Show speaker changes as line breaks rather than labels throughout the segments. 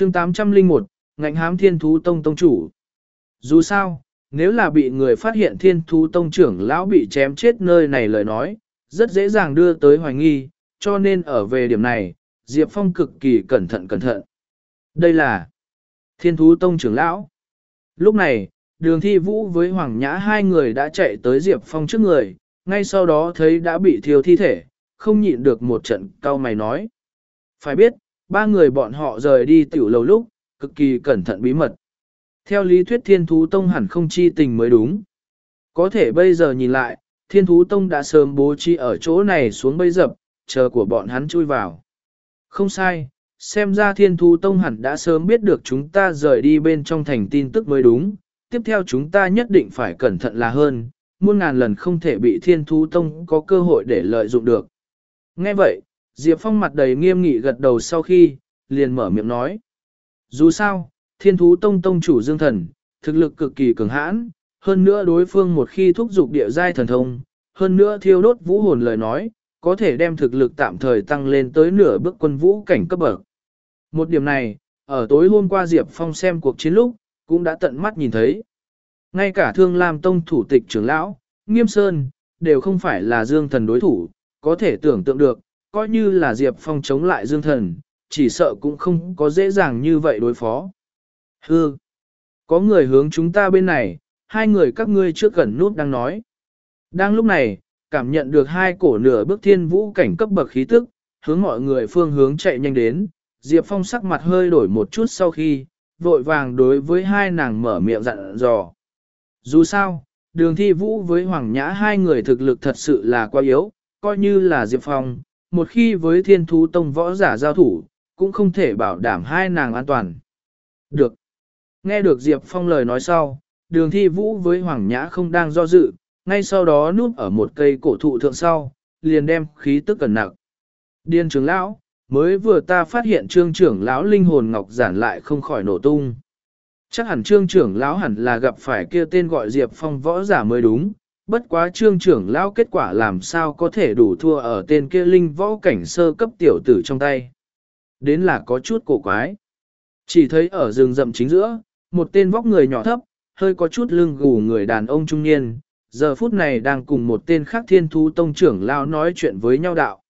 chương 801, ngạnh hám thiên thú tông tông chủ. Dù sao, nếu là bị người phát hiện thiên thú tông trưởng lão bị chém chết nơi này lời nói, rất dễ dàng đưa tới hoài nghi, cho nên ở về điểm này, Diệp Phong cực kỳ cẩn thận cẩn thận. Đây là thiên thú tông trưởng lão. Lúc này, đường thi vũ với Hoàng Nhã hai người đã chạy tới Diệp Phong trước người, ngay sau đó thấy đã bị thiêu thi thể, không nhịn được một trận cau mày nói. Phải biết, ba người bọn họ rời đi tiểu lầu lúc, cực kỳ cẩn thận bí mật. Theo lý thuyết thiên thú tông hẳn không chi tình mới đúng. Có thể bây giờ nhìn lại, thiên thú tông đã sớm bố trí ở chỗ này xuống bây dập, chờ của bọn hắn chui vào. Không sai, xem ra thiên thú tông hẳn đã sớm biết được chúng ta rời đi bên trong thành tin tức mới đúng. Tiếp theo chúng ta nhất định phải cẩn thận là hơn, muôn ngàn lần không thể bị thiên thú tông có cơ hội để lợi dụng được. Nghe vậy, Diệp Phong mặt đầy nghiêm nghị gật đầu sau khi, liền mở miệng nói. Dù sao, thiên thú tông tông chủ dương thần, thực lực cực kỳ cường hãn, hơn nữa đối phương một khi thúc giục địa giai thần thông, hơn nữa thiêu đốt vũ hồn lời nói, có thể đem thực lực tạm thời tăng lên tới nửa bước quân vũ cảnh cấp bậc. Một điểm này, ở tối hôm qua Diệp Phong xem cuộc chiến lúc, cũng đã tận mắt nhìn thấy. Ngay cả thương lam tông thủ tịch trưởng lão, nghiêm sơn, đều không phải là dương thần đối thủ, có thể tưởng tượng được, coi như là Diệp Phong chống lại dương thần, chỉ sợ cũng không có dễ dàng như vậy đối phó. Hư! Có người hướng chúng ta bên này, hai người các ngươi trước gần nút đang nói. Đang lúc này, cảm nhận được hai cổ nửa bước thiên vũ cảnh cấp bậc khí tức, hướng mọi người phương hướng chạy nhanh đến, Diệp Phong sắc mặt hơi đổi một chút sau khi, vội vàng đối với hai nàng mở miệng dặn dò. Dù sao, đường thi vũ với Hoàng Nhã hai người thực lực thật sự là quá yếu, coi như là Diệp Phong, một khi với thiên thú tông võ giả giao thủ, cũng không thể bảo đảm hai nàng an toàn. Được. Nghe được Diệp Phong lời nói sau, đường thi vũ với Hoàng Nhã không đang do dự, ngay sau đó núp ở một cây cổ thụ thượng sau, liền đem khí tức cẩn nặng. Điên trưởng lão, mới vừa ta phát hiện trương trưởng lão linh hồn ngọc giản lại không khỏi nổ tung. Chắc hẳn trương trưởng lão hẳn là gặp phải kia tên gọi Diệp Phong võ giả mới đúng, bất quá trương trưởng lão kết quả làm sao có thể đủ thua ở tên kia linh võ cảnh sơ cấp tiểu tử trong tay. Đến là có chút cổ quái. Chỉ thấy ở rừng rậm chính giữa, một tên vóc người nhỏ thấp, hơi có chút lưng gù người đàn ông trung niên, giờ phút này đang cùng một tên khác thiên thú tông trưởng lão nói chuyện với nhau đạo.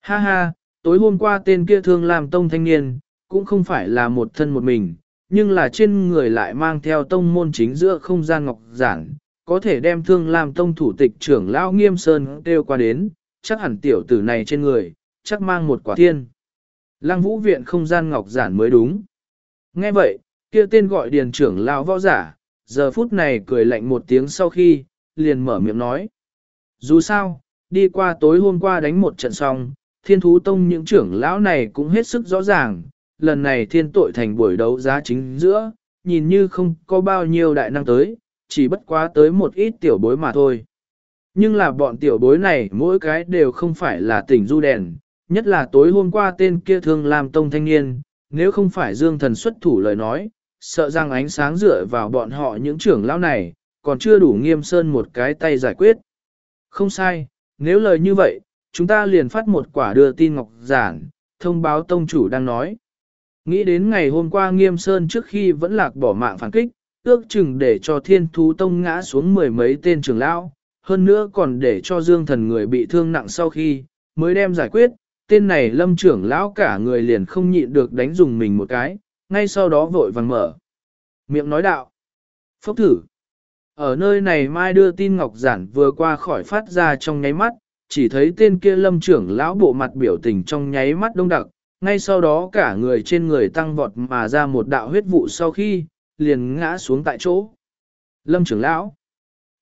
Ha ha, tối hôm qua tên kia thương làm tông thanh niên, cũng không phải là một thân một mình, nhưng là trên người lại mang theo tông môn chính giữa không gian ngọc giản, có thể đem thương làm tông thủ tịch trưởng lão nghiêm sơn kêu qua đến, chắc hẳn tiểu tử này trên người, chắc mang một quả thiên. Lăng vũ viện không gian ngọc giản mới đúng. Nghe vậy, kia tên gọi điền trưởng lão võ giả, giờ phút này cười lạnh một tiếng sau khi, liền mở miệng nói. Dù sao, đi qua tối hôm qua đánh một trận xong, thiên thú tông những trưởng lão này cũng hết sức rõ ràng, lần này thiên tội thành buổi đấu giá chính giữa, nhìn như không có bao nhiêu đại năng tới, chỉ bất quá tới một ít tiểu bối mà thôi. Nhưng là bọn tiểu bối này mỗi cái đều không phải là tỉnh du đèn, nhất là tối hôm qua tên kia thương làm tông thanh niên, nếu không phải dương thần xuất thủ lời nói, sợ rằng ánh sáng dựa vào bọn họ những trưởng lão này, còn chưa đủ nghiêm sơn một cái tay giải quyết. Không sai, nếu lời như vậy, chúng ta liền phát một quả đưa tin ngọc giản, thông báo tông chủ đang nói. Nghĩ đến ngày hôm qua nghiêm sơn trước khi vẫn lạc bỏ mạng phản kích, ước chừng để cho thiên thú tông ngã xuống mười mấy tên trưởng lão, hơn nữa còn để cho dương thần người bị thương nặng sau khi, mới đem giải quyết, tên này lâm trưởng lão cả người liền không nhịn được đánh dùng mình một cái, ngay sau đó vội vàng mở. Miệng nói đạo. Phốc thử. Ở nơi này mai đưa tin Ngọc Giản vừa qua khỏi phát ra trong nháy mắt, chỉ thấy tên kia lâm trưởng lão bộ mặt biểu tình trong nháy mắt đông đặc, ngay sau đó cả người trên người tăng vọt mà ra một đạo huyết vụ sau khi, liền ngã xuống tại chỗ. Lâm trưởng lão,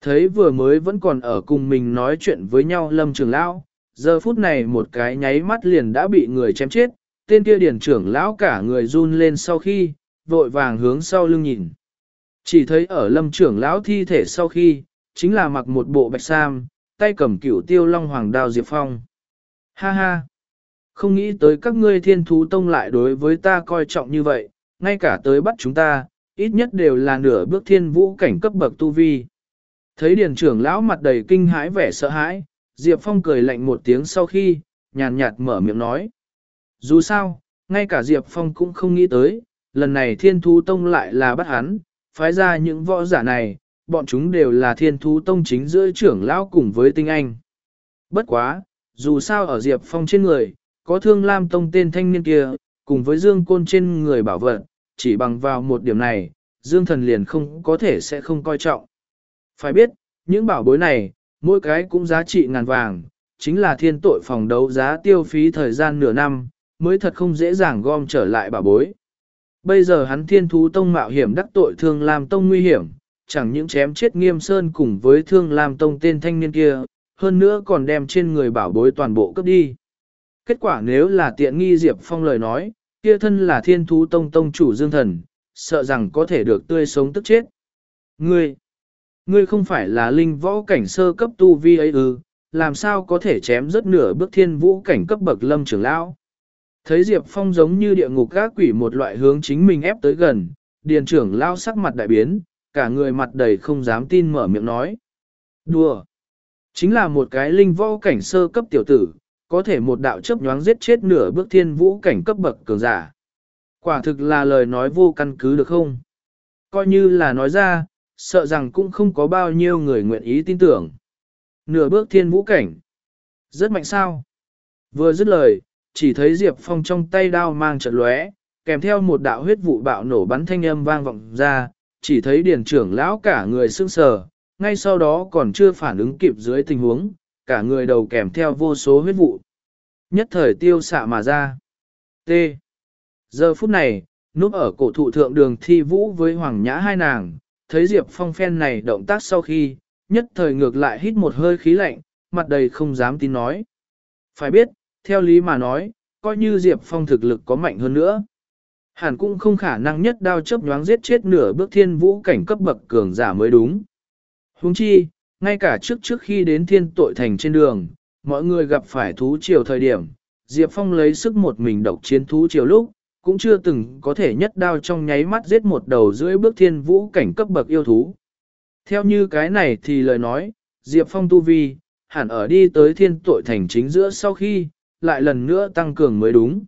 thấy vừa mới vẫn còn ở cùng mình nói chuyện với nhau lâm trưởng lão, giờ phút này một cái nháy mắt liền đã bị người chém chết, tên kia điển trưởng lão cả người run lên sau khi, vội vàng hướng sau lưng nhìn. Chỉ thấy ở lâm trưởng lão thi thể sau khi, chính là mặc một bộ bạch sam, tay cầm cửu tiêu long hoàng đao Diệp Phong. Ha ha! Không nghĩ tới các ngươi thiên thú tông lại đối với ta coi trọng như vậy, ngay cả tới bắt chúng ta, ít nhất đều là nửa bước thiên vũ cảnh cấp bậc tu vi. Thấy điền trưởng lão mặt đầy kinh hãi vẻ sợ hãi, Diệp Phong cười lạnh một tiếng sau khi, nhàn nhạt mở miệng nói. Dù sao, ngay cả Diệp Phong cũng không nghĩ tới, lần này thiên thú tông lại là bắt hắn, phái ra những võ giả này, bọn chúng đều là thiên thú tông chính giữa trưởng lão cùng với tinh anh. Bất quá, dù sao ở Diệp Phong trên người, có thương lam tông tên thanh niên kia, cùng với dương côn trên người bảo vật, chỉ bằng vào một điểm này, dương thần liền không có thể sẽ không coi trọng. Phải biết, những bảo bối này, mỗi cái cũng giá trị ngàn vàng, chính là thiên tội phòng đấu giá tiêu phí thời gian nửa năm, mới thật không dễ dàng gom trở lại bảo bối. Bây giờ hắn thiên thú tông mạo hiểm đắc tội thương làm tông nguy hiểm, chẳng những chém chết nghiêm sơn cùng với thương làm tông tên thanh niên kia, hơn nữa còn đem trên người bảo bối toàn bộ cấp đi. Kết quả nếu là tiện nghi Diệp Phong lời nói, kia thân là thiên thú tông tông chủ dương thần, sợ rằng có thể được tươi sống tức chết. Ngươi, ngươi không phải là linh võ cảnh sơ cấp tu vi ấy ư, làm sao có thể chém rất nửa bước thiên vũ cảnh cấp bậc lâm trưởng lão. Thấy Diệp Phong giống như địa ngục gác quỷ một loại hướng chính mình ép tới gần, điền trưởng lao sắc mặt đại biến, cả người mặt đầy không dám tin mở miệng nói. Đùa! Chính là một cái linh võ cảnh sơ cấp tiểu tử, có thể một đạo chấp nhoáng giết chết nửa bước thiên vũ cảnh cấp bậc cường giả. Quả thực là lời nói vô căn cứ được không? Coi như là nói ra, sợ rằng cũng không có bao nhiêu người nguyện ý tin tưởng. Nửa bước thiên vũ cảnh. Rất mạnh sao? Vừa dứt lời, chỉ thấy Diệp Phong trong tay đao mang trận lóe, kèm theo một đạo huyết vụ bạo nổ bắn thanh âm vang vọng ra, chỉ thấy điển trưởng lão cả người sưng sờ, ngay sau đó còn chưa phản ứng kịp dưới tình huống, cả người đầu kèm theo vô số huyết vụ. Nhất thời tiêu xạ mà ra. T. Giờ phút này, núp ở cổ thụ thượng đường thi vũ với Hoàng Nhã hai nàng, thấy Diệp Phong phen này động tác sau khi, nhất thời ngược lại hít một hơi khí lạnh, mặt đầy không dám tin nói. Phải biết, theo lý mà nói, coi như Diệp Phong thực lực có mạnh hơn nữa. Hẳn cũng không khả năng nhất đao chớp nhoáng giết chết nửa bước thiên vũ cảnh cấp bậc cường giả mới đúng. Huống chi, ngay cả trước trước khi đến thiên tội thành trên đường, mọi người gặp phải thú triều thời điểm, Diệp Phong lấy sức một mình độc chiến thú triều lúc, cũng chưa từng có thể nhất đao trong nháy mắt giết một đầu dưới bước thiên vũ cảnh cấp bậc yêu thú. Theo như cái này thì lời nói, Diệp Phong tu vi, hẳn ở đi tới thiên tội thành chính giữa sau khi, lại lần nữa tăng cường mới đúng.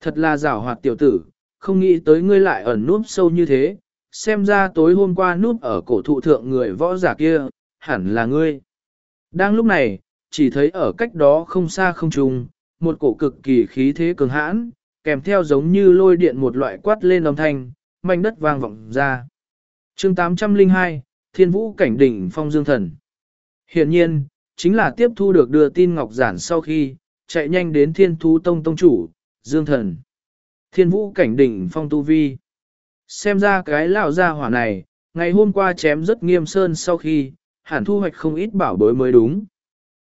Thật là rào hoạt tiểu tử, không nghĩ tới ngươi lại ẩn núp sâu như thế, xem ra tối hôm qua núp ở cổ thụ thượng người võ giả kia, hẳn là ngươi. Đang lúc này, chỉ thấy ở cách đó không xa không trùng, một cổ cực kỳ khí thế cường hãn, kèm theo giống như lôi điện một loại quát lên âm thanh, mảnh đất vang vọng ra. chương 802, Thiên Vũ Cảnh Đỉnh Phong Dương Thần. Hiện nhiên, chính là tiếp thu được đưa tin Ngọc Giản sau khi, chạy nhanh đến Thiên Thú Tông Tông Chủ, Dương Thần. Thiên Vũ Cảnh Đỉnh Phong Tu Vi. Xem ra cái lão gia hỏa này, ngày hôm qua chém rất nghiêm sơn sau khi, hẳn thu hoạch không ít bảo bối mới đúng.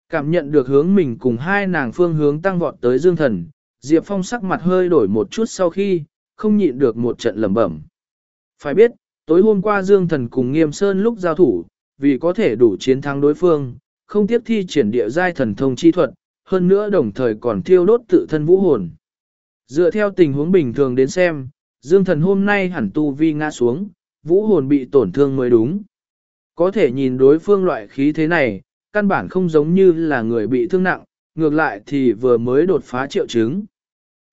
Cảm nhận được hướng mình cùng hai nàng phương hướng tăng vọt tới Dương Thần, Diệp Phong sắc mặt hơi đổi một chút sau khi, không nhịn được một trận lẩm bẩm. Phải biết, tối hôm qua Dương Thần cùng Nghiêm Sơn lúc giao thủ, vì có thể đủ chiến thắng đối phương, không tiếp thi triển địa giai thần thông chi thuật, hơn nữa đồng thời còn thiêu đốt tự thân vũ hồn. Dựa theo tình huống bình thường đến xem, Dương Thần hôm nay hẳn tu vi ngã xuống, vũ hồn bị tổn thương mới đúng. Có thể nhìn đối phương loại khí thế này, căn bản không giống như là người bị thương nặng, ngược lại thì vừa mới đột phá triệu chứng.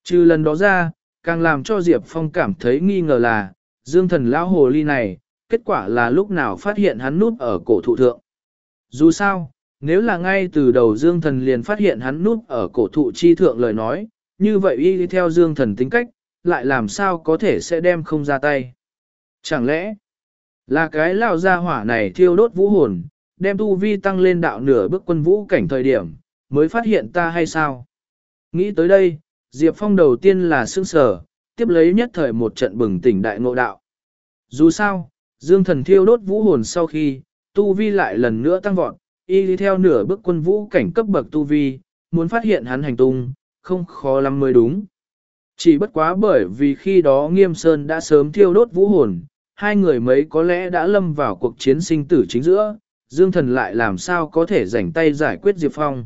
Trừ lần đó ra, càng làm cho Diệp Phong cảm thấy nghi ngờ là, dương thần lão hồ ly này, kết quả là lúc nào phát hiện hắn núp ở cổ thụ thượng. Dù sao, nếu là ngay từ đầu dương thần liền phát hiện hắn núp ở cổ thụ chi thượng lời nói, như vậy y theo dương thần tính cách, lại làm sao có thể sẽ đem không ra tay. Chẳng lẽ, là cái lão gia hỏa này thiêu đốt vũ hồn, đem tu vi tăng lên đạo nửa bước quân vũ cảnh thời điểm, mới phát hiện ta hay sao? Nghĩ tới đây, Diệp Phong đầu tiên là sương sở, tiếp lấy nhất thời một trận bừng tỉnh đại ngộ đạo. Dù sao, Dương thần thiêu đốt vũ hồn sau khi, tu vi lại lần nữa tăng vọt, y đi theo nửa bước quân vũ cảnh cấp bậc tu vi, muốn phát hiện hắn hành tung, không khó lắm mới đúng. Chỉ bất quá bởi vì khi đó Nghiêm Sơn đã sớm thiêu đốt vũ hồn, hai người mấy có lẽ đã lâm vào cuộc chiến sinh tử chính giữa, Dương Thần lại làm sao có thể rảnh tay giải quyết Diệp Phong.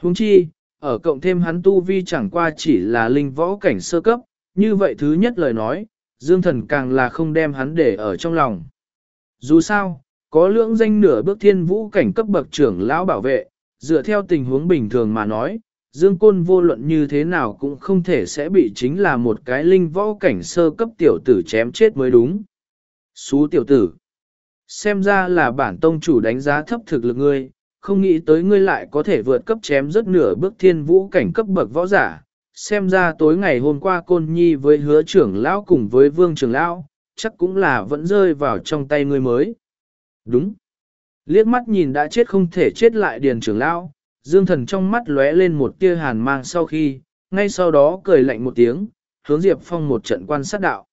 Huống chi, ở cộng thêm hắn tu vi chẳng qua chỉ là linh võ cảnh sơ cấp, như vậy thứ nhất lời nói, Dương Thần càng là không đem hắn để ở trong lòng. Dù sao, có lưỡng danh nửa bước thiên vũ cảnh cấp bậc trưởng lão bảo vệ, dựa theo tình huống bình thường mà nói, Dương Côn vô luận như thế nào cũng không thể sẽ bị chính là một cái linh võ cảnh sơ cấp tiểu tử chém chết mới đúng. Xú tiểu tử. Xem ra là bản tông chủ đánh giá thấp thực lực ngươi, không nghĩ tới ngươi lại có thể vượt cấp chém rất nửa bước thiên vũ cảnh cấp bậc võ giả. Xem ra tối ngày hôm qua côn nhi với hứa trưởng lão cùng với vương trưởng lão, chắc cũng là vẫn rơi vào trong tay ngươi mới. Đúng. Liếc mắt nhìn đã chết không thể chết lại điền trưởng lão, dương thần trong mắt lóe lên một tia hàn mang sau khi, ngay sau đó cười lạnh một tiếng, hướng Diệp Phong một trận quan sát đạo.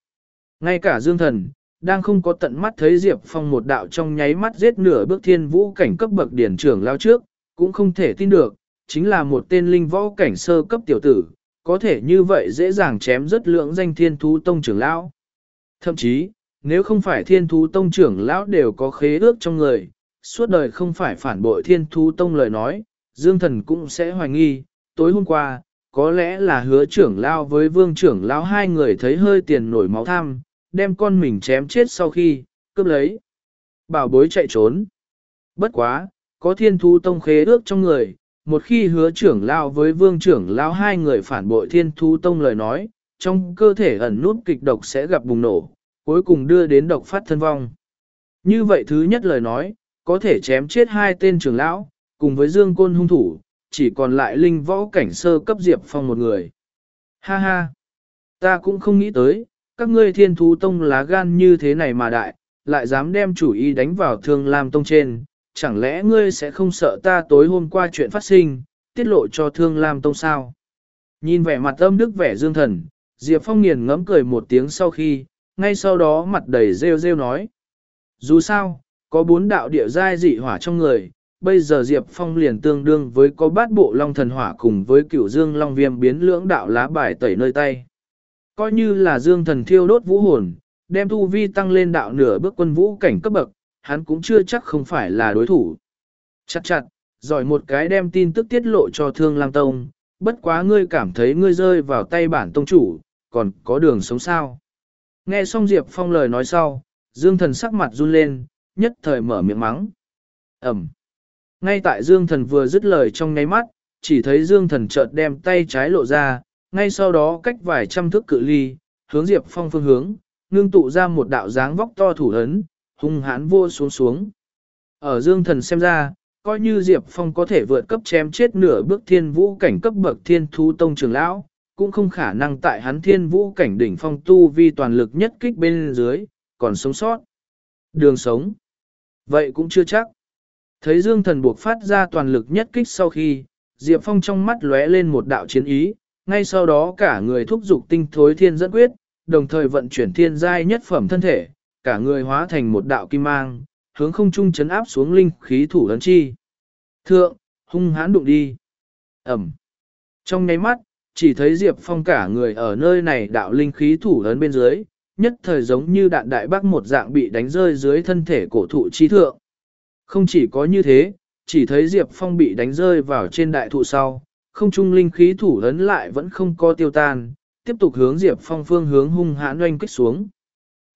Ngay cả dương thần, đang không có tận mắt thấy Diệp Phong một đạo trong nháy mắt giết nửa bước thiên vũ cảnh cấp bậc điển trưởng lao trước, cũng không thể tin được, chính là một tên linh võ cảnh sơ cấp tiểu tử, có thể như vậy dễ dàng chém rất lượng danh thiên thú tông trưởng lão. Thậm chí, nếu không phải thiên thú tông trưởng lão đều có khế ước trong người, suốt đời không phải phản bội thiên thú tông lời nói, Dương Thần cũng sẽ hoài nghi, tối hôm qua, có lẽ là hứa trưởng lão với vương trưởng lão hai người thấy hơi tiền nổi máu tham, đem con mình chém chết sau khi, cướp lấy. Bảo bối chạy trốn. Bất quá, có thiên thú tông khế ước trong người, một khi hứa trưởng lao với vương trưởng lao hai người phản bội thiên thú tông lời nói, trong cơ thể ẩn nút kịch độc sẽ gặp bùng nổ, cuối cùng đưa đến độc phát thân vong. Như vậy thứ nhất lời nói, có thể chém chết hai tên trưởng lão, cùng với dương côn hung thủ, chỉ còn lại linh võ cảnh sơ cấp diệp phong một người. Ha ha! Ta cũng không nghĩ tới, các ngươi thiên thú tông lá gan như thế này mà đại, lại dám đem chủ ý đánh vào thương lam tông trên, chẳng lẽ ngươi sẽ không sợ ta tối hôm qua chuyện phát sinh, tiết lộ cho thương lam tông sao? Nhìn vẻ mặt âm đức vẻ dương thần, Diệp Phong nghiền ngẫm cười một tiếng sau khi, ngay sau đó mặt đầy rêu rêu nói. Dù sao, có bốn đạo địa giai dị hỏa trong người, bây giờ Diệp Phong liền tương đương với có bát bộ long thần hỏa cùng với cửu dương long viêm biến lưỡng đạo lá bài tẩy nơi tay. Coi như là dương thần thiêu đốt vũ hồn, đem tu vi tăng lên đạo nửa bước quân vũ cảnh cấp bậc, hắn cũng chưa chắc không phải là đối thủ. Chặt chặt, giỏi một cái đem tin tức tiết lộ cho thương lang tông, bất quá ngươi cảm thấy ngươi rơi vào tay bản tông chủ, còn có đường sống sao. Nghe xong Diệp Phong lời nói sau, Dương Thần sắc mặt run lên, nhất thời mở miệng mắng. Ẩm. Ngay tại Dương Thần vừa dứt lời trong nháy mắt, chỉ thấy Dương Thần chợt đem tay trái lộ ra, ngay sau đó cách vài trăm thước cự ly, hướng Diệp Phong phương hướng, ngưng tụ ra một đạo dáng vóc to thủ ấn, hung hãn vô xuống xuống. Ở Dương Thần xem ra, coi như Diệp Phong có thể vượt cấp chém chết nửa bước thiên vũ cảnh cấp bậc thiên thú tông trường lão, cũng không khả năng tại hắn thiên vũ cảnh đỉnh phong tu vi toàn lực nhất kích bên dưới, còn sống sót. Đường sống. Vậy cũng chưa chắc. Thấy Dương Thần buộc phát ra toàn lực nhất kích sau khi, Diệp Phong trong mắt lóe lên một đạo chiến ý, ngay sau đó cả người thúc dục tinh thối thiên dẫn quyết, đồng thời vận chuyển thiên giai nhất phẩm thân thể, cả người hóa thành một đạo kim mang, hướng không trung chấn áp xuống linh khí thủ ấn chi. Thượng, hung hãn đụng đi. Ẩm. Trong nháy mắt, chỉ thấy Diệp Phong cả người ở nơi này đạo linh khí thủ ấn bên dưới, nhất thời giống như đạn đại bác một dạng bị đánh rơi dưới thân thể cổ thụ chi thượng. Không chỉ có như thế, chỉ thấy Diệp Phong bị đánh rơi vào trên đại thụ sau, không trung linh khí thủ ấn lại vẫn không có tiêu tan, tiếp tục hướng Diệp Phong phương hướng hung hãn oanh kích xuống.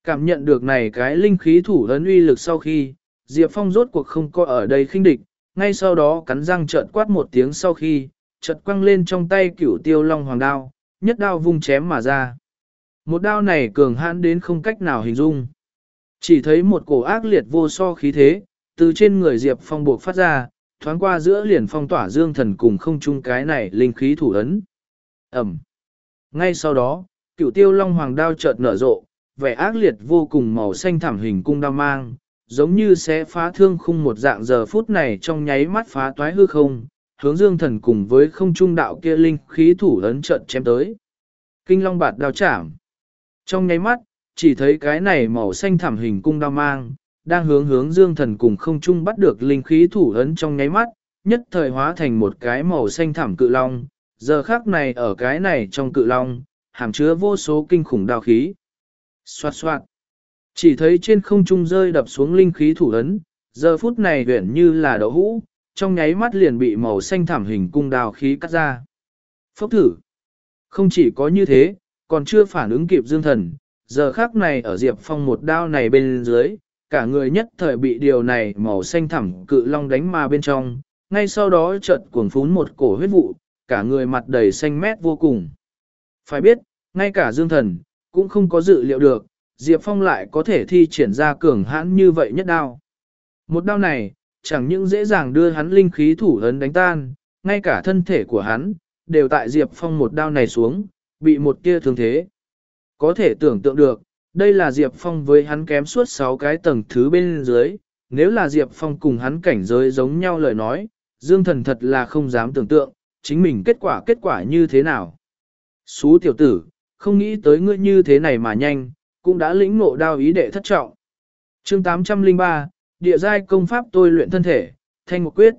Cảm nhận được này cái linh khí thủ ấn uy lực sau khi, Diệp Phong rốt cuộc không có ở đây khinh địch, ngay sau đó cắn răng trợn quát một tiếng sau khi, chợt quăng lên trong tay cửu tiêu long hoàng đao, nhất đao vung chém mà ra. Một đao này cường hãn đến không cách nào hình dung. Chỉ thấy một cổ ác liệt vô so khí thế, từ trên người Diệp Phong buộc phát ra, thoáng qua giữa liền phong tỏa dương thần cùng không chung cái này linh khí thủ ấn. Ẩm. Ngay sau đó, cựu tiêu long hoàng đao chợt nở rộ, vẻ ác liệt vô cùng màu xanh thảm hình cung đao mang, giống như sẽ phá thương khung một dạng giờ phút này trong nháy mắt phá toái hư không, hướng dương thần cùng với không trung đạo kia linh khí thủ ấn chợt chém tới. Kinh long bạt đao chạm. Trong nháy mắt, chỉ thấy cái này màu xanh thảm hình cung đao mang, đang hướng hướng dương thần cùng không trung bắt được linh khí thủ ấn trong nháy mắt, nhất thời hóa thành một cái màu xanh thảm cự long, giờ khác này ở cái này trong cự long, hàm chứa vô số kinh khủng đao khí. Xoạt xoạt, chỉ thấy trên không trung rơi đập xuống linh khí thủ ấn, giờ phút này huyển như là đậu hũ, trong nháy mắt liền bị màu xanh thảm hình cung đao khí cắt ra. Phốc thử, không chỉ có như thế, còn chưa phản ứng kịp dương thần, giờ khác này ở Diệp Phong một đao này bên dưới, cả người nhất thời bị điều này màu xanh thẳm cự long đánh mà bên trong, ngay sau đó chợt cuồng phún một cổ huyết vụ, cả người mặt đầy xanh mét vô cùng. Phải biết, ngay cả Dương Thần, cũng không có dự liệu được, Diệp Phong lại có thể thi triển ra cường hãn như vậy nhất đao. Một đao này, chẳng những dễ dàng đưa hắn linh khí thủ hấn đánh tan, ngay cả thân thể của hắn, đều tại Diệp Phong một đao này xuống, bị một tia thương thế. Có thể tưởng tượng được, đây là Diệp Phong với hắn kém suốt 6 cái tầng thứ bên dưới, nếu là Diệp Phong cùng hắn cảnh giới giống nhau lời nói, Dương Thần thật là không dám tưởng tượng, chính mình kết quả kết quả như thế nào. Xú tiểu tử, không nghĩ tới ngươi như thế này mà nhanh, cũng đã lĩnh ngộ đao ý đệ thất trọng. chương 803, địa giai công pháp tôi luyện thân thể, thanh một quyết.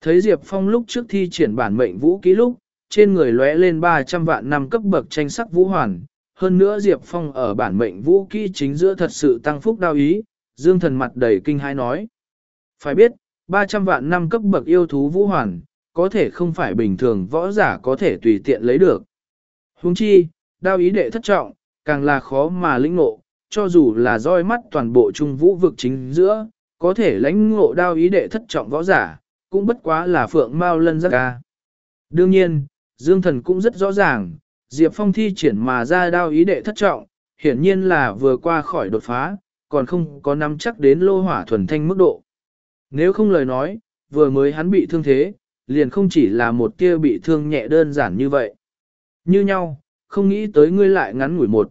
Thấy Diệp Phong lúc trước thi triển bản mệnh vũ ký lúc, trên người lóe lên 300 vạn năm cấp bậc tranh sắc vũ hoàn. Hơn nữa Diệp Phong ở bản mệnh vũ kỹ chính giữa thật sự tăng phúc đao ý, dương thần mặt đầy kinh hãi nói. Phải biết, 300 vạn năm cấp bậc yêu thú vũ hoàn, có thể không phải bình thường võ giả có thể tùy tiện lấy được. Huống chi, đao ý đệ thất trọng, càng là khó mà lĩnh ngộ, cho dù là roi mắt toàn bộ trung vũ vực chính giữa, có thể lãnh ngộ đao ý đệ thất trọng võ giả, cũng bất quá là phượng mao lân giác ca. Đương nhiên, Dương Thần cũng rất rõ ràng, Diệp Phong thi triển mà ra đao ý đệ thất trọng, hiển nhiên là vừa qua khỏi đột phá, còn không có nắm chắc đến lô hỏa thuần thanh mức độ. Nếu không lời nói, vừa mới hắn bị thương thế, liền không chỉ là một tia bị thương nhẹ đơn giản như vậy. Như nhau, không nghĩ tới ngươi lại ngắn ngủi một.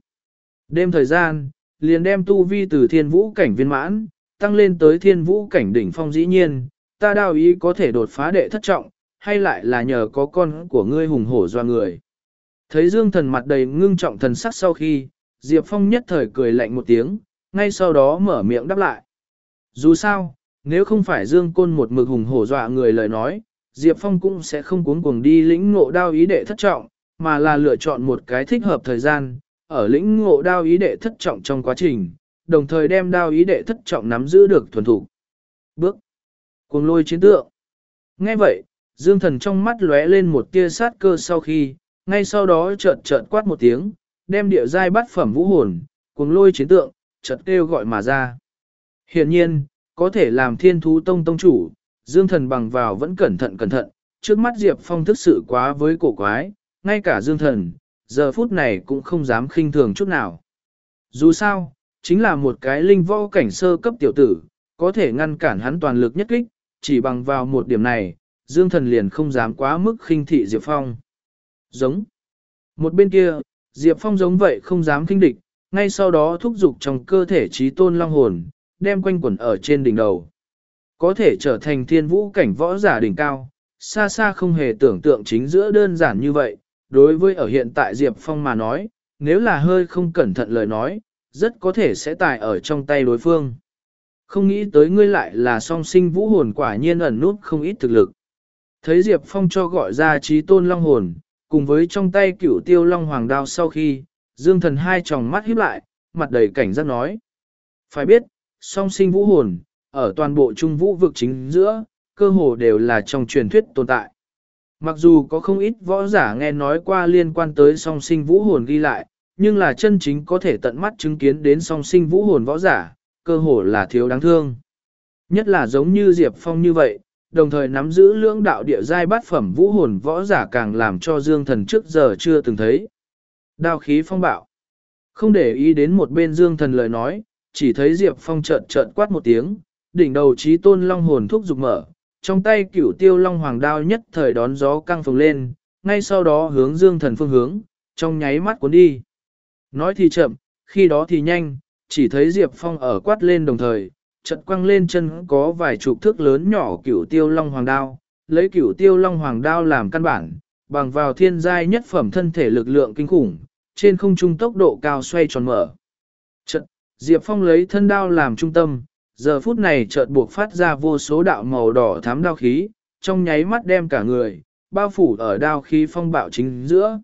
Đêm thời gian, liền đem tu vi từ thiên vũ cảnh viên mãn, tăng lên tới thiên vũ cảnh đỉnh phong dĩ nhiên, ta đao ý có thể đột phá đệ thất trọng, hay lại là nhờ có con của ngươi hùng hổ doa người. Thấy Dương thần mặt đầy ngưng trọng thần sắc sau khi, Diệp Phong nhất thời cười lạnh một tiếng, ngay sau đó mở miệng đáp lại. Dù sao, nếu không phải Dương Côn một mực hùng hổ dọa người lời nói, Diệp Phong cũng sẽ không cuống cuồng đi lĩnh ngộ đao ý đệ thất trọng, mà là lựa chọn một cái thích hợp thời gian, ở lĩnh ngộ đao ý đệ thất trọng trong quá trình, đồng thời đem đao ý đệ thất trọng nắm giữ được thuần thủ. Bước. Cuồng lôi chiến tượng. Nghe vậy, Dương Thần trong mắt lóe lên một tia sát cơ sau khi, ngay sau đó chợt chợt quát một tiếng, đem địa giai bắt phẩm vũ hồn, cuồng lôi chiến tượng, chợt kêu gọi mà ra. Hiện nhiên, có thể làm thiên thú tông tông chủ, Dương Thần bằng vào vẫn cẩn thận cẩn thận, trước mắt Diệp Phong thức sự quá với cổ quái, ngay cả Dương Thần, giờ phút này cũng không dám khinh thường chút nào. Dù sao, chính là một cái linh võ cảnh sơ cấp tiểu tử, có thể ngăn cản hắn toàn lực nhất kích, chỉ bằng vào một điểm này, Dương Thần liền không dám quá mức khinh thị Diệp Phong. Giống. Một bên kia, Diệp Phong giống vậy không dám kinh địch, ngay sau đó thúc giục trong cơ thể trí tôn long hồn, đem quanh quẩn ở trên đỉnh đầu. Có thể trở thành thiên vũ cảnh võ giả đỉnh cao, xa xa không hề tưởng tượng chính giữa đơn giản như vậy, đối với ở hiện tại Diệp Phong mà nói, nếu là hơi không cẩn thận lời nói, rất có thể sẽ tài ở trong tay đối phương. Không nghĩ tới ngươi lại là song sinh vũ hồn quả nhiên ẩn nút không ít thực lực. Thấy Diệp Phong cho gọi ra trí tôn long hồn, cùng với trong tay cửu tiêu long hoàng đao sau khi, dương thần hai tròng mắt híp lại, mặt đầy cảnh giác nói. Phải biết, song sinh vũ hồn, ở toàn bộ trung vũ vực chính giữa, cơ hồ đều là trong truyền thuyết tồn tại. Mặc dù có không ít võ giả nghe nói qua liên quan tới song sinh vũ hồn ghi lại, nhưng là chân chính có thể tận mắt chứng kiến đến song sinh vũ hồn võ giả, cơ hồ là thiếu đáng thương. Nhất là giống như Diệp Phong như vậy, đồng thời nắm giữ lưỡng đạo địa giai bát phẩm vũ hồn võ giả càng làm cho Dương Thần trước giờ chưa từng thấy. Đao khí phong bạo. Không để ý đến một bên Dương Thần lời nói, chỉ thấy Diệp Phong chợt chợt quát một tiếng, đỉnh đầu trí tôn long hồn thúc dục mở, trong tay cửu tiêu long hoàng đao nhất thời đón gió căng phồng lên, ngay sau đó hướng Dương Thần phương hướng, trong nháy mắt cuốn đi. Nói thì chậm, khi đó thì nhanh, chỉ thấy Diệp Phong ở quát lên đồng thời, chật quăng lên chân có vài chục thước lớn nhỏ cửu tiêu long hoàng đao, lấy cửu tiêu long hoàng đao làm căn bản, bằng vào thiên giai nhất phẩm thân thể lực lượng kinh khủng, trên không trung tốc độ cao xoay tròn mở. Chợt, Diệp Phong lấy thân đao làm trung tâm, giờ phút này chợt buộc phát ra vô số đạo màu đỏ thám đao khí, trong nháy mắt đem cả người, bao phủ ở đao khí phong bạo chính giữa.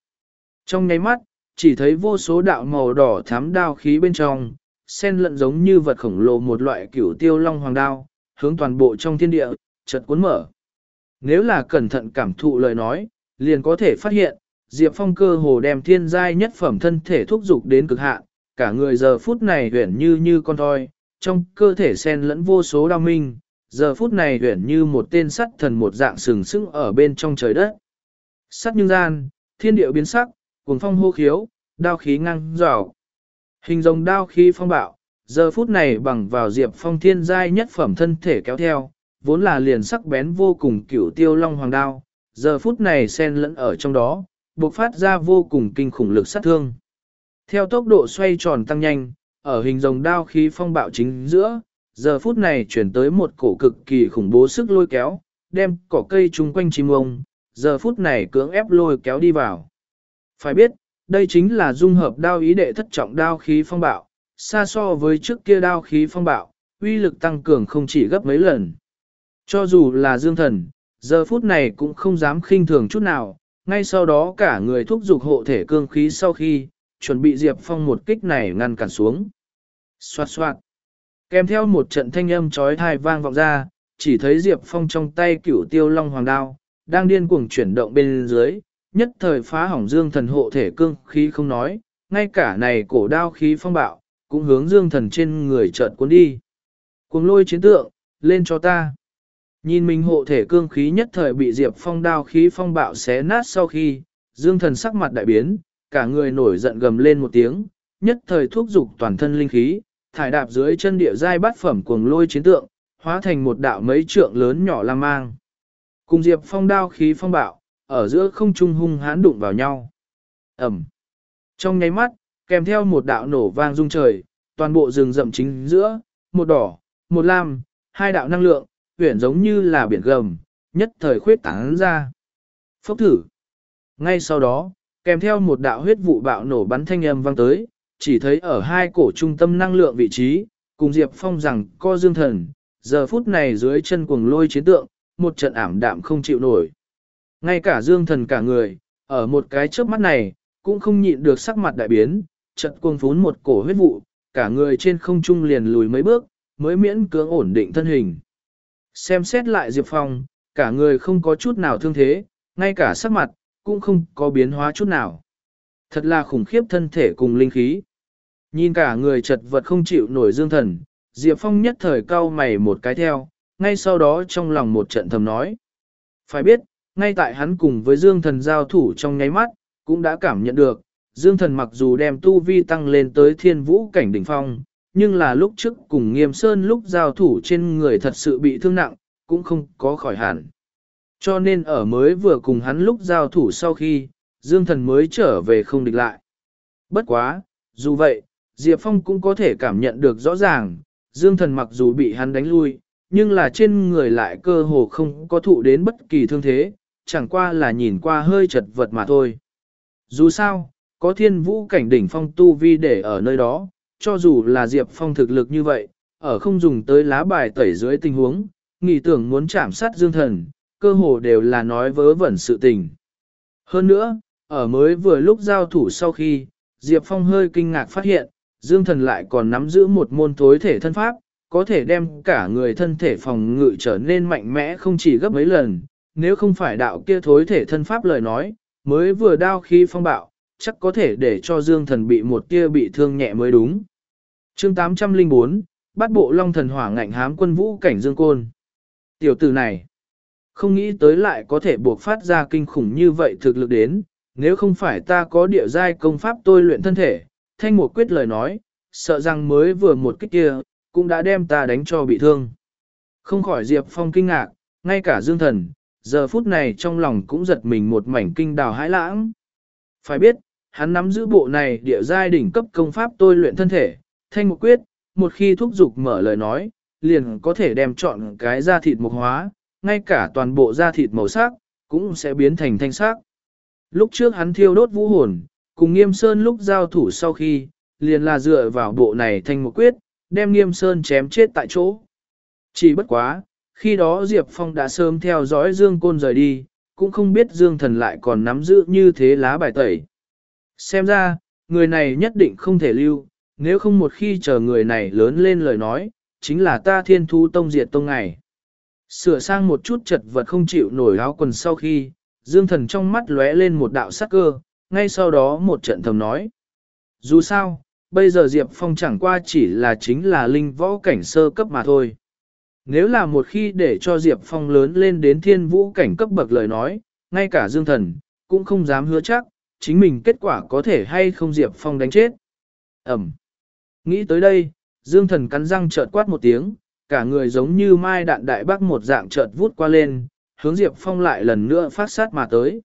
Trong nháy mắt, chỉ thấy vô số đạo màu đỏ thám đao khí bên trong, sen lẫn giống như vật khổng lồ một loại cửu tiêu long hoàng đao, hướng toàn bộ trong thiên địa, chợt cuốn mở. Nếu là cẩn thận cảm thụ lời nói, liền có thể phát hiện, Diệp Phong cơ hồ đem thiên giai nhất phẩm thân thể thúc dục đến cực hạn, cả người giờ phút này huyển như như con thoi, trong cơ thể sen lẫn vô số đao minh, giờ phút này huyển như một tên sắt thần một dạng sừng sững ở bên trong trời đất. sắt nhưng gian, thiên điệu biến sắc, cuồng phong hô khiếu, đao khí ngang rào. Hình rồng đao khí phong bạo, giờ phút này bằng vào diệp phong thiên giai nhất phẩm thân thể kéo theo, vốn là liền sắc bén vô cùng cửu tiêu long hoàng đao, giờ phút này xen lẫn ở trong đó, bộc phát ra vô cùng kinh khủng lực sát thương. Theo tốc độ xoay tròn tăng nhanh, ở hình rồng đao khí phong bạo chính giữa, giờ phút này chuyển tới một cổ cực kỳ khủng bố sức lôi kéo, đem cỏ cây chung quanh chim ông, giờ phút này cưỡng ép lôi kéo đi vào. Phải biết, đây chính là dung hợp đao ý đệ thất trọng đao khí phong bạo, xa so với trước kia đao khí phong bạo, uy lực tăng cường không chỉ gấp mấy lần. Cho dù là dương thần, giờ phút này cũng không dám khinh thường chút nào, ngay sau đó cả người thúc giục hộ thể cương khí sau khi, chuẩn bị Diệp Phong một kích này ngăn cản xuống. Xoạt xoạt. Kèm theo một trận thanh âm chói tai vang vọng ra, chỉ thấy Diệp Phong trong tay cửu tiêu long hoàng đao, đang điên cuồng chuyển động bên dưới, nhất thời phá hỏng dương thần hộ thể cương khí không nói, ngay cả này cổ đao khí phong bạo, cũng hướng dương thần trên người chợt cuốn đi. Cuồng lôi chiến tượng, lên cho ta. Nhìn mình hộ thể cương khí nhất thời bị Diệp Phong đao khí phong bạo xé nát sau khi, dương thần sắc mặt đại biến, cả người nổi giận gầm lên một tiếng, nhất thời thúc dục toàn thân linh khí, thải đạp dưới chân địa giai bát phẩm cuồng lôi chiến tượng, hóa thành một đạo mấy trượng lớn nhỏ lang mang. Cùng Diệp Phong đao khí phong bạo, ở giữa không trung hung hãn đụng vào nhau. Ẩm. Trong nháy mắt, kèm theo một đạo nổ vang rung trời, toàn bộ rừng rậm chính giữa, một đỏ, một lam, hai đạo năng lượng, huyển giống như là biển gầm, nhất thời khuyết tán ra. Phốc thử. Ngay sau đó, kèm theo một đạo huyết vụ bạo nổ bắn thanh âm vang tới, chỉ thấy ở hai cổ trung tâm năng lượng vị trí, cùng Diệp Phong rằng co dương thần, giờ phút này dưới chân cuồng lôi chiến tượng, một trận ảm đạm không chịu nổi. Ngay cả dương thần cả người, ở một cái trước mắt này, cũng không nhịn được sắc mặt đại biến, chợt cuồng phún một cổ huyết vụ, cả người trên không trung liền lùi mấy bước, mới miễn cưỡng ổn định thân hình. Xem xét lại Diệp Phong, cả người không có chút nào thương thế, ngay cả sắc mặt, cũng không có biến hóa chút nào. Thật là khủng khiếp thân thể cùng linh khí. Nhìn cả người chật vật không chịu nổi dương thần, Diệp Phong nhất thời cau mày một cái theo, ngay sau đó trong lòng một trận thầm nói. Phải biết, ngay tại hắn cùng với dương thần giao thủ trong nháy mắt, cũng đã cảm nhận được, dương thần mặc dù đem tu vi tăng lên tới thiên vũ cảnh đỉnh phong, nhưng là lúc trước cùng nghiêm sơn lúc giao thủ trên người thật sự bị thương nặng, cũng không có khỏi hẳn. Cho nên ở mới vừa cùng hắn lúc giao thủ sau khi, Dương Thần mới trở về không địch lại. Bất quá, dù vậy, Diệp Phong cũng có thể cảm nhận được rõ ràng, Dương Thần mặc dù bị hắn đánh lui, nhưng là trên người lại cơ hồ không có thụ đến bất kỳ thương thế, chẳng qua là nhìn qua hơi chật vật mà thôi. Dù sao, có thiên vũ cảnh đỉnh phong tu vi để ở nơi đó, cho dù là Diệp Phong thực lực như vậy, ở không dùng tới lá bài tẩy dưới tình huống, nghĩ tưởng muốn chạm sát Dương Thần, cơ hồ đều là nói vớ vẩn sự tình. Hơn nữa, ở mới vừa lúc giao thủ sau khi, Diệp Phong hơi kinh ngạc phát hiện, Dương Thần lại còn nắm giữ một môn thối thể thân pháp, có thể đem cả người thân thể phòng ngự trở nên mạnh mẽ không chỉ gấp mấy lần, nếu không phải đạo kia thối thể thân pháp lời nói, mới vừa đao khi phong bạo, chắc có thể để cho Dương Thần bị một kia bị thương nhẹ mới đúng. chương 804, bắt bộ Long Thần Hỏa ngạnh hám quân vũ cảnh Dương Côn. Tiểu tử này, không nghĩ tới lại có thể buộc phát ra kinh khủng như vậy thực lực đến, nếu không phải ta có địa giai công pháp tôi luyện thân thể, thanh một quyết lời nói, sợ rằng mới vừa một kích kia, cũng đã đem ta đánh cho bị thương. Không khỏi Diệp Phong kinh ngạc, ngay cả Dương Thần, giờ phút này trong lòng cũng giật mình một mảnh kinh đào hãi lãng. Phải biết, hắn nắm giữ bộ này địa giai đỉnh cấp công pháp tôi luyện thân thể, thanh một quyết, một khi thúc dục mở lời nói, liền có thể đem chọn cái da thịt mục hóa, ngay cả toàn bộ da thịt màu sắc, cũng sẽ biến thành thanh sắc. Lúc trước hắn thiêu đốt vũ hồn, cùng nghiêm sơn lúc giao thủ sau khi, liền là dựa vào bộ này thanh một quyết, đem nghiêm sơn chém chết tại chỗ. Chỉ bất quá, khi đó Diệp Phong đã sớm theo dõi Dương Côn rời đi, cũng không biết Dương Thần lại còn nắm giữ như thế lá bài tẩy. Xem ra, người này nhất định không thể lưu, nếu không một khi chờ người này lớn lên lời nói, chính là ta thiên thu tông diệt tông ngày. Sửa sang một chút chật vật không chịu nổi áo quần sau khi, Dương Thần trong mắt lóe lên một đạo sắc cơ, ngay sau đó một trận thầm nói. Dù sao, bây giờ Diệp Phong chẳng qua chỉ là chính là linh võ cảnh sơ cấp mà thôi. Nếu là một khi để cho Diệp Phong lớn lên đến thiên vũ cảnh cấp bậc lời nói, ngay cả Dương Thần, cũng không dám hứa chắc, chính mình kết quả có thể hay không Diệp Phong đánh chết. Ẩm. Nghĩ tới đây, Dương Thần cắn răng chợt quát một tiếng, cả người giống như mai đạn đại bác một dạng chợt vút qua lên, hướng Diệp Phong lại lần nữa phát sát mà tới.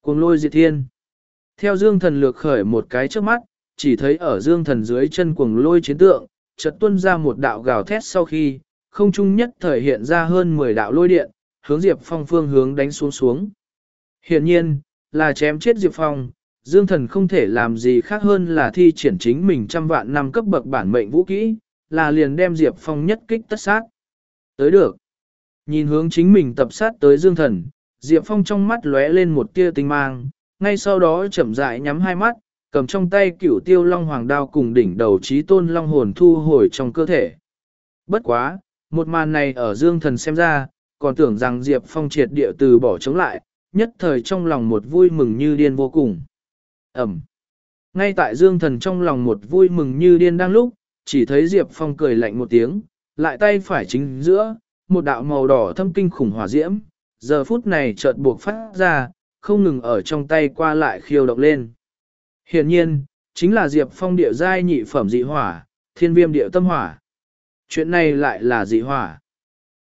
Cuồng lôi diệt thiên. Theo Dương Thần lược khởi một cái trước mắt, chỉ thấy ở Dương Thần dưới chân cuồng lôi chiến tượng, chợt tuôn ra một đạo gào thét sau khi, không trung nhất thời hiện ra hơn 10 đạo lôi điện, hướng Diệp Phong phương hướng đánh xuống xuống. Hiện nhiên, là chém chết Diệp Phong, Dương Thần không thể làm gì khác hơn là thi triển chính mình trăm vạn năm cấp bậc bản mệnh vũ kỹ, là liền đem Diệp Phong nhất kích tất sát. Tới được. Nhìn hướng chính mình tập sát tới Dương Thần, Diệp Phong trong mắt lóe lên một tia tinh mang, ngay sau đó chậm rãi nhắm hai mắt, cầm trong tay cửu tiêu long hoàng đao cùng đỉnh đầu trí tôn long hồn thu hồi trong cơ thể. Bất quá, một màn này ở Dương Thần xem ra, còn tưởng rằng Diệp Phong triệt địa từ bỏ chống lại, nhất thời trong lòng một vui mừng như điên vô cùng. Ẩm. Ngay tại Dương Thần trong lòng một vui mừng như điên đang lúc, chỉ thấy Diệp Phong cười lạnh một tiếng, lại tay phải chính giữa, một đạo màu đỏ thâm kinh khủng hỏa diễm, giờ phút này chợt buộc phát ra, không ngừng ở trong tay qua lại khiêu động lên. hiển nhiên, chính là Diệp Phong địa giai nhị phẩm dị hỏa, thiên viêm địa tâm hỏa. Chuyện này lại là dị hỏa.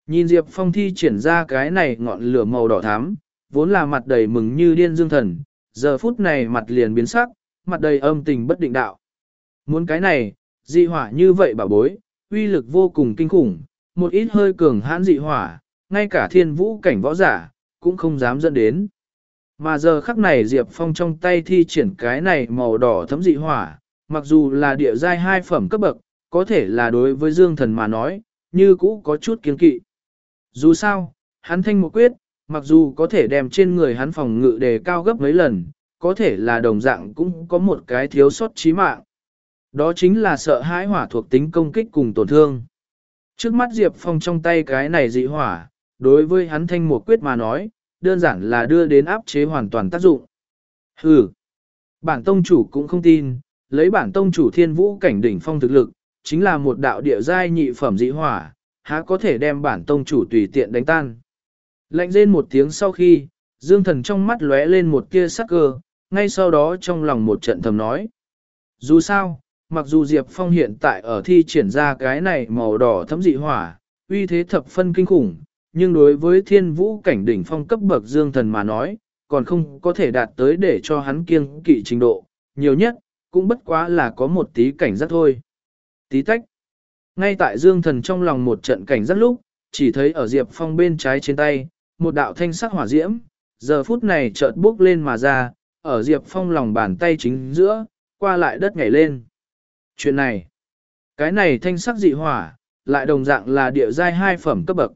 Nhìn Diệp Phong thi triển ra cái này ngọn lửa màu đỏ thắm, vốn là mặt đầy mừng như điên dương thần, giờ phút này mặt liền biến sắc, mặt đầy âm tình bất định đạo. Muốn cái này, dị hỏa như vậy bảo bối, uy lực vô cùng kinh khủng, một ít hơi cường hãn dị hỏa, ngay cả thiên vũ cảnh võ giả, cũng không dám dẫn đến. Mà giờ khắc này Diệp Phong trong tay thi triển cái này màu đỏ thấm dị hỏa, mặc dù là địa giai hai phẩm cấp bậc, có thể là đối với Dương Thần mà nói, như cũ có chút kiên kỵ. Dù sao, hắn thanh một quyết, mặc dù có thể đem trên người hắn phòng ngự đề cao gấp mấy lần, có thể là đồng dạng cũng có một cái thiếu sót chí mạng. Đó chính là sợ hãi hỏa thuộc tính công kích cùng tổn thương. Trước mắt Diệp Phong trong tay cái này dị hỏa, đối với hắn thanh một quyết mà nói, đơn giản là đưa đến áp chế hoàn toàn tác dụng. Hừ, bản tông chủ cũng không tin, lấy bản tông chủ thiên vũ cảnh đỉnh phong thực lực, chính là một đạo địa giai nhị phẩm dị hỏa, há có thể đem bản tông chủ tùy tiện đánh tan. Lạnh rên một tiếng sau khi, dương thần trong mắt lóe lên một tia sắc cơ, ngay sau đó trong lòng một trận thầm nói. Dù sao, mặc dù Diệp Phong hiện tại ở thi triển ra cái này màu đỏ thấm dị hỏa, uy thế thập phân kinh khủng, nhưng đối với thiên vũ cảnh đỉnh phong cấp bậc dương thần mà nói, còn không có thể đạt tới để cho hắn kiêng kỵ trình độ, nhiều nhất, cũng bất quá là có một tí cảnh giác thôi. Tí tách. Ngay tại dương thần trong lòng một trận cảnh rất lúc, chỉ thấy ở Diệp Phong bên trái trên tay, một đạo thanh sắc hỏa diễm, giờ phút này chợt bước lên mà ra, ở Diệp Phong lòng bàn tay chính giữa, qua lại đất nhảy lên. Chuyện này, cái này thanh sắc dị hỏa, lại đồng dạng là địa giai hai phẩm cấp bậc.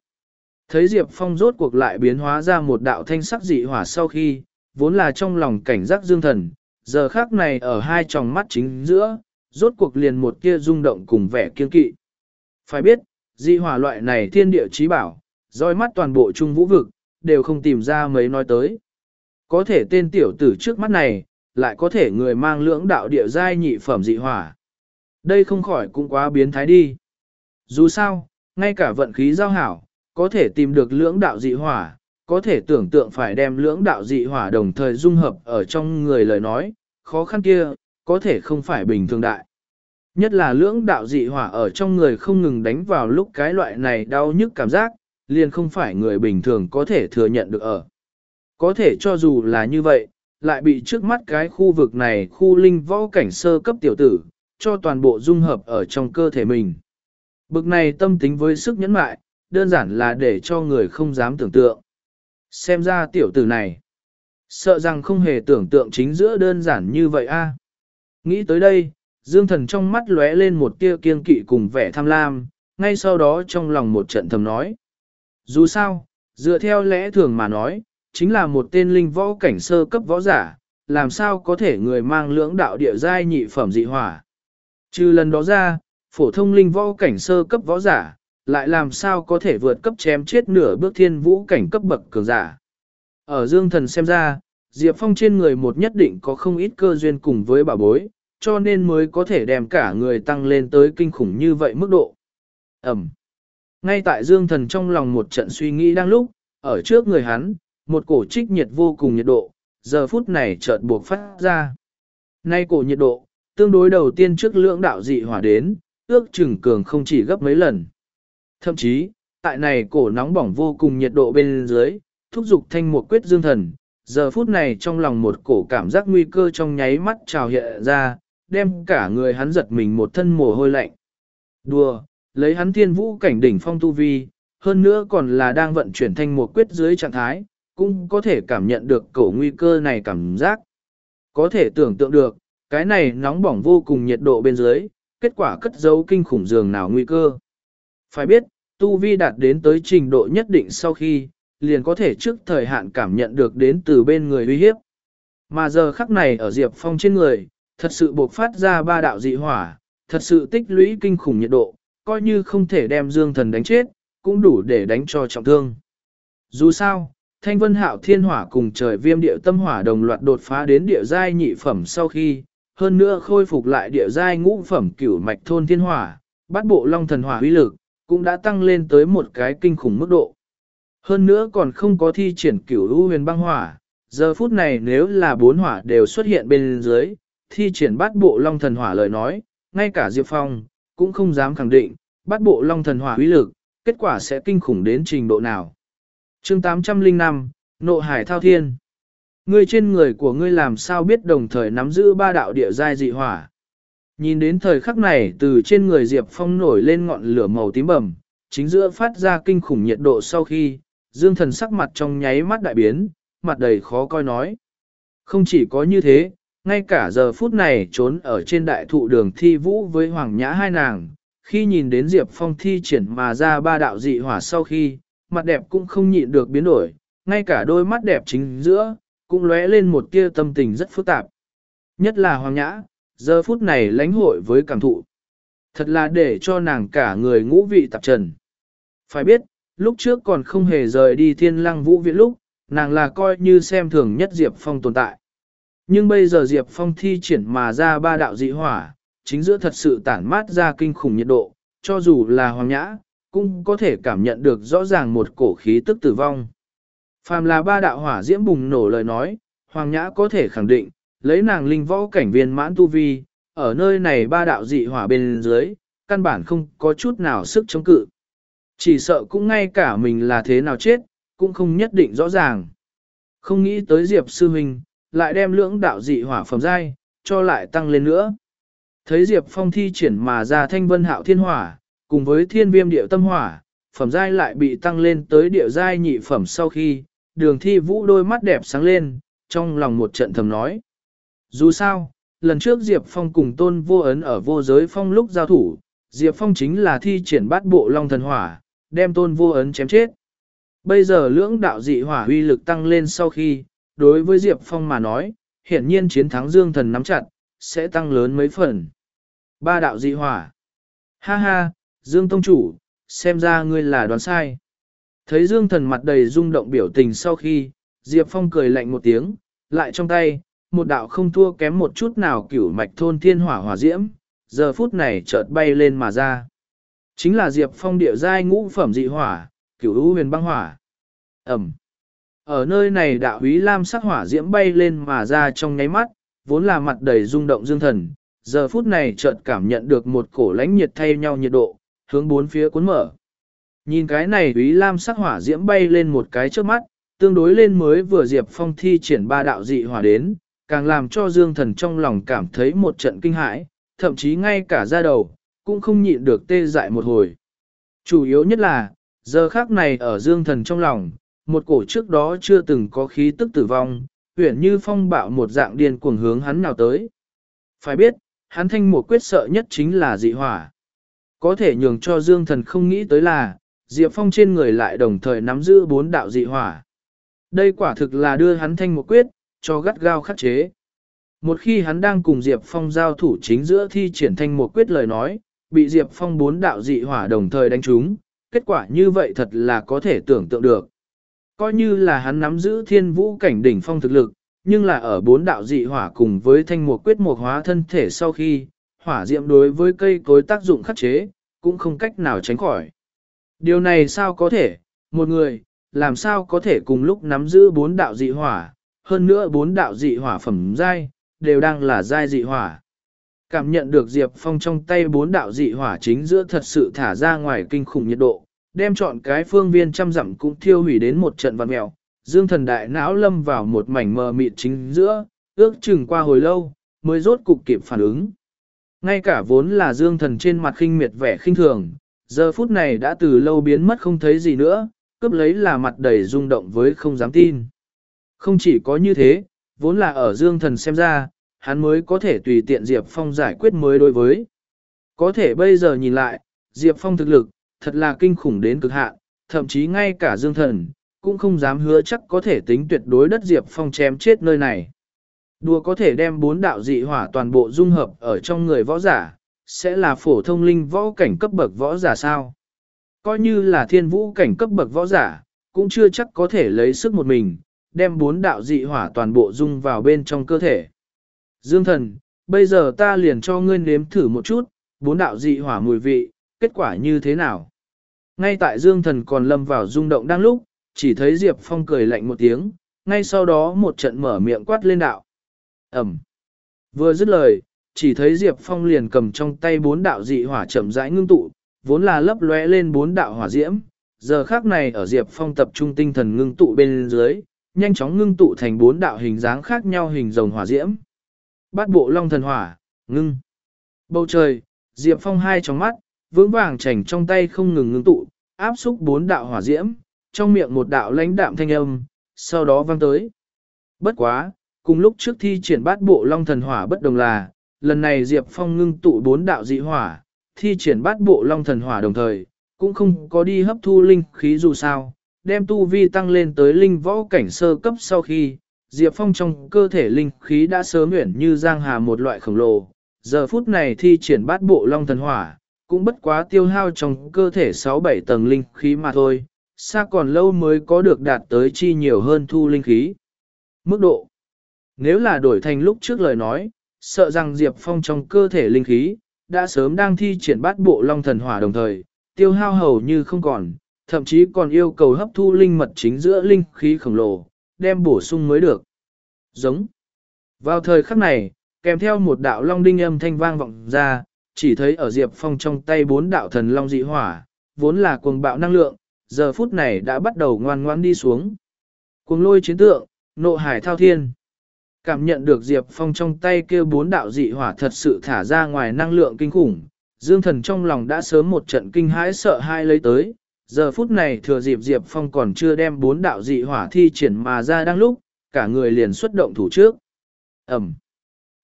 Thấy Diệp Phong rốt cuộc lại biến hóa ra một đạo thanh sắc dị hỏa sau khi, vốn là trong lòng cảnh giác dương thần, giờ khác này ở hai tròng mắt chính giữa, rốt cuộc liền một kia rung động cùng vẻ kiên kỵ. Phải biết, dị hỏa loại này thiên địa trí bảo, roi mắt toàn bộ trung vũ vực, đều không tìm ra mấy nói tới. Có thể tên tiểu tử trước mắt này, lại có thể người mang lưỡng đạo địa giai nhị phẩm dị hỏa. Đây không khỏi cũng quá biến thái đi. Dù sao, ngay cả vận khí giao hảo, có thể tìm được lưỡng đạo dị hỏa, có thể tưởng tượng phải đem lưỡng đạo dị hỏa đồng thời dung hợp ở trong người lời nói, khó khăn kia, có thể không phải bình thường đại. Nhất là lưỡng đạo dị hỏa ở trong người không ngừng đánh vào lúc cái loại này đau nhức cảm giác, liền không phải người bình thường có thể thừa nhận được ở. Có thể cho dù là như vậy, lại bị trước mắt cái khu vực này khu linh võ cảnh sơ cấp tiểu tử, cho toàn bộ dung hợp ở trong cơ thể mình. Bực này tâm tính với sức nhẫn mại, đơn giản là để cho người không dám tưởng tượng. Xem ra tiểu tử này, sợ rằng không hề tưởng tượng chính giữa đơn giản như vậy a. Nghĩ tới đây, Dương Thần trong mắt lóe lên một tia kiên kỵ cùng vẻ tham lam, ngay sau đó trong lòng một trận thầm nói. Dù sao, dựa theo lẽ thường mà nói, chính là một tên linh võ cảnh sơ cấp võ giả, làm sao có thể người mang lưỡng đạo địa giai nhị phẩm dị hỏa. Trừ lần đó ra, phổ thông linh võ cảnh sơ cấp võ giả, lại làm sao có thể vượt cấp chém chết nửa bước thiên vũ cảnh cấp bậc cường giả. Ở dương thần xem ra, Diệp Phong trên người một nhất định có không ít cơ duyên cùng với bảo bối, cho nên mới có thể đem cả người tăng lên tới kinh khủng như vậy mức độ. Ẩm. Ngay tại dương thần trong lòng một trận suy nghĩ đang lúc, ở trước người hắn, một cổ trích nhiệt vô cùng nhiệt độ, giờ phút này chợt buộc phát ra. Nay cổ nhiệt độ, tương đối đầu tiên trước lưỡng đạo dị hỏa đến, ước chừng cường không chỉ gấp mấy lần. Thậm chí, tại này cổ nóng bỏng vô cùng nhiệt độ bên dưới, thúc giục thanh một quyết dương thần, giờ phút này trong lòng một cổ cảm giác nguy cơ trong nháy mắt trào hiện ra, đem cả người hắn giật mình một thân mồ hôi lạnh. Đùa, lấy hắn thiên vũ cảnh đỉnh phong tu vi, hơn nữa còn là đang vận chuyển thanh một quyết dưới trạng thái, cũng có thể cảm nhận được cổ nguy cơ này cảm giác. Có thể tưởng tượng được, cái này nóng bỏng vô cùng nhiệt độ bên dưới, kết quả cất giấu kinh khủng dường nào nguy cơ. Phải biết, tu vi đạt đến tới trình độ nhất định sau khi, liền có thể trước thời hạn cảm nhận được đến từ bên người uy hiếp. Mà giờ khắc này ở Diệp Phong trên người, thật sự buộc phát ra ba đạo dị hỏa, thật sự tích lũy kinh khủng nhiệt độ, coi như không thể đem dương thần đánh chết, cũng đủ để đánh cho trọng thương. Dù sao, thanh vân hạo thiên hỏa cùng trời viêm địa tâm hỏa đồng loạt đột phá đến địa giai nhị phẩm sau khi, hơn nữa khôi phục lại địa giai ngũ phẩm cửu mạch thôn thiên hỏa, bắt bộ long thần hỏa uy lực, cũng đã tăng lên tới một cái kinh khủng mức độ. Hơn nữa còn không có thi triển cửu u huyền băng hỏa, giờ phút này nếu là bốn hỏa đều xuất hiện bên dưới, thi triển bát bộ long thần hỏa lời nói, ngay cả Diệp Phong, cũng không dám khẳng định, bát bộ long thần hỏa uy lực, kết quả sẽ kinh khủng đến trình độ nào. chương 805, Nộ Hải Thao Thiên Ngươi trên người của ngươi làm sao biết đồng thời nắm giữ ba đạo địa giai dị hỏa. Nhìn đến thời khắc này từ trên người Diệp Phong nổi lên ngọn lửa màu tím bầm, chính giữa phát ra kinh khủng nhiệt độ sau khi, dương thần sắc mặt trong nháy mắt đại biến, mặt đầy khó coi nói. Không chỉ có như thế, ngay cả giờ phút này trốn ở trên đại thụ đường thi vũ với Hoàng Nhã hai nàng, khi nhìn đến Diệp Phong thi triển mà ra ba đạo dị hỏa sau khi, mặt đẹp cũng không nhịn được biến đổi, ngay cả đôi mắt đẹp chính giữa, cũng lóe lên một tia tâm tình rất phức tạp. Nhất là Hoàng Nhã, giờ phút này lãnh hội với cảm thụ. Thật là để cho nàng cả người ngũ vị tạp trần. Phải biết, lúc trước còn không hề rời đi thiên lăng vũ viện lúc, nàng là coi như xem thường nhất Diệp Phong tồn tại. Nhưng bây giờ Diệp Phong thi triển mà ra ba đạo dị hỏa, chính giữa thật sự tản mát ra kinh khủng nhiệt độ, cho dù là hoàng nhã, cũng có thể cảm nhận được rõ ràng một cổ khí tức tử vong. Phàm là ba đạo hỏa diễm bùng nổ lời nói, hoàng nhã có thể khẳng định, lấy nàng linh võ cảnh viên mãn tu vi, ở nơi này ba đạo dị hỏa bên dưới, căn bản không có chút nào sức chống cự. Chỉ sợ cũng ngay cả mình là thế nào chết, cũng không nhất định rõ ràng. Không nghĩ tới Diệp Sư Huynh, lại đem lưỡng đạo dị hỏa phẩm giai, cho lại tăng lên nữa. Thấy Diệp Phong thi triển mà ra thanh vân hạo thiên hỏa, cùng với thiên viêm điệu tâm hỏa, phẩm giai lại bị tăng lên tới điệu giai nhị phẩm sau khi, đường thi vũ đôi mắt đẹp sáng lên, trong lòng một trận thầm nói. Dù sao, lần trước Diệp Phong cùng tôn vô ấn ở vô giới phong lúc giao thủ, Diệp Phong chính là thi triển bát bộ long thần hỏa, đem tôn vô ấn chém chết. Bây giờ lưỡng đạo dị hỏa uy lực tăng lên sau khi, đối với Diệp Phong mà nói, hiển nhiên chiến thắng Dương Thần nắm chặt, sẽ tăng lớn mấy phần. Ba đạo dị hỏa. Ha ha, Dương Tông Chủ, xem ra ngươi là đoán sai. Thấy Dương Thần mặt đầy rung động biểu tình sau khi, Diệp Phong cười lạnh một tiếng, lại trong tay, một đạo không thua kém một chút nào cửu mạch thôn thiên hỏa hỏa diễm, giờ phút này chợt bay lên mà ra. Chính là Diệp Phong địa giai ngũ phẩm dị hỏa, cửu u huyền băng hỏa. Ẩm. Ở nơi này đạo húy lam sắc hỏa diễm bay lên mà ra trong nháy mắt, vốn là mặt đầy rung động dương thần, giờ phút này chợt cảm nhận được một cổ lãnh nhiệt thay nhau nhiệt độ, hướng bốn phía cuốn mở. Nhìn cái này húy lam sắc hỏa diễm bay lên một cái trước mắt, tương đối lên mới vừa Diệp Phong thi triển ba đạo dị hỏa đến, càng làm cho dương thần trong lòng cảm thấy một trận kinh hãi, thậm chí ngay cả da đầu, cũng không nhịn được tê dại một hồi. Chủ yếu nhất là, giờ khác này ở dương thần trong lòng, một cổ trước đó chưa từng có khí tức tử vong, huyển như phong bạo một dạng điên cuồng hướng hắn nào tới. Phải biết, hắn thanh một quyết sợ nhất chính là dị hỏa. Có thể nhường cho Dương Thần không nghĩ tới là, Diệp Phong trên người lại đồng thời nắm giữ bốn đạo dị hỏa. Đây quả thực là đưa hắn thanh một quyết, cho gắt gao khắc chế. Một khi hắn đang cùng Diệp Phong giao thủ chính giữa thi triển thanh một quyết lời nói, bị Diệp Phong bốn đạo dị hỏa đồng thời đánh trúng, kết quả như vậy thật là có thể tưởng tượng được. Coi như là hắn nắm giữ thiên vũ cảnh đỉnh phong thực lực, nhưng là ở bốn đạo dị hỏa cùng với thanh mục quyết mục hóa thân thể sau khi, hỏa diệm đối với cây cối tác dụng khắc chế, cũng không cách nào tránh khỏi. Điều này sao có thể, một người, làm sao có thể cùng lúc nắm giữ bốn đạo dị hỏa, hơn nữa bốn đạo dị hỏa phẩm giai, đều đang là giai dị hỏa. Cảm nhận được Diệp Phong trong tay bốn đạo dị hỏa chính giữa thật sự thả ra ngoài kinh khủng nhiệt độ, đem chọn cái phương viên trăm dặm cũng thiêu hủy đến một trận văn mèo. Dương thần đại não lâm vào một mảnh mờ mịt chính giữa, ước chừng qua hồi lâu, mới rốt cục kịp phản ứng. Ngay cả vốn là dương thần trên mặt khinh miệt vẻ khinh thường, giờ phút này đã từ lâu biến mất không thấy gì nữa, cướp lấy là mặt đầy rung động với không dám tin. Không chỉ có như thế, vốn là ở dương thần xem ra, hắn mới có thể tùy tiện Diệp Phong giải quyết mới đối với. Có thể bây giờ nhìn lại, Diệp Phong thực lực, thật là kinh khủng đến cực hạn, thậm chí ngay cả dương thần, cũng không dám hứa chắc có thể tính tuyệt đối đất Diệp Phong chém chết nơi này. Đùa có thể đem bốn đạo dị hỏa toàn bộ dung hợp ở trong người võ giả, sẽ là phổ thông linh võ cảnh cấp bậc võ giả sao? Coi như là thiên vũ cảnh cấp bậc võ giả, cũng chưa chắc có thể lấy sức một mình, đem bốn đạo dị hỏa toàn bộ dung vào bên trong cơ thể. Dương thần, bây giờ ta liền cho ngươi nếm thử một chút, bốn đạo dị hỏa mùi vị, kết quả như thế nào? Ngay tại Dương thần còn lâm vào rung động đang lúc, chỉ thấy Diệp Phong cười lạnh một tiếng, ngay sau đó một trận mở miệng quát lên đạo. Ẩm. Vừa dứt lời, chỉ thấy Diệp Phong liền cầm trong tay bốn đạo dị hỏa chậm rãi ngưng tụ, vốn là lấp lóe lên bốn đạo hỏa diễm. Giờ khác này ở Diệp Phong tập trung tinh thần ngưng tụ bên dưới, nhanh chóng ngưng tụ thành bốn đạo hình dáng khác nhau hình rồng hỏa diễm. Bát bộ long thần hỏa, ngưng. Bầu trời, Diệp Phong hai trong mắt, vững vàng chảnh trong tay không ngừng ngưng tụ, áp xúc bốn đạo hỏa diễm, trong miệng một đạo lãnh đạm thanh âm, sau đó vang tới. Bất quá, cùng lúc trước thi triển bát bộ long thần hỏa bất đồng là, lần này Diệp Phong ngưng tụ bốn đạo dị hỏa, thi triển bát bộ long thần hỏa đồng thời, cũng không có đi hấp thu linh khí dù sao, đem tu vi tăng lên tới linh võ cảnh sơ cấp sau khi, Diệp Phong trong cơ thể linh khí đã sớm nguyện như giang hà một loại khổng lồ, giờ phút này thi triển bát bộ long thần hỏa, cũng bất quá tiêu hao trong cơ thể 6-7 tầng linh khí mà thôi, xa còn lâu mới có được đạt tới chi nhiều hơn thu linh khí. Mức độ. Nếu là đổi thành lúc trước lời nói, sợ rằng Diệp Phong trong cơ thể linh khí, đã sớm đang thi triển bát bộ long thần hỏa đồng thời, tiêu hao hầu như không còn, thậm chí còn yêu cầu hấp thu linh mật chính giữa linh khí khổng lồ, đem bổ sung mới được. Giống. Vào thời khắc này, kèm theo một đạo long đinh âm thanh vang vọng ra, chỉ thấy ở Diệp Phong trong tay bốn đạo thần long dị hỏa, vốn là cuồng bạo năng lượng, giờ phút này đã bắt đầu ngoan ngoãn đi xuống. Cuồng lôi chiến tượng, nộ hải thao thiên. Cảm nhận được Diệp Phong trong tay kêu bốn đạo dị hỏa thật sự thả ra ngoài năng lượng kinh khủng, Dương Thần trong lòng đã sớm một trận kinh hãi sợ hai lấy tới. Giờ phút này thừa dịp Diệp Phong còn chưa đem bốn đạo dị hỏa thi triển mà ra đang lúc, cả người liền xuất động thủ trước. Ẩm.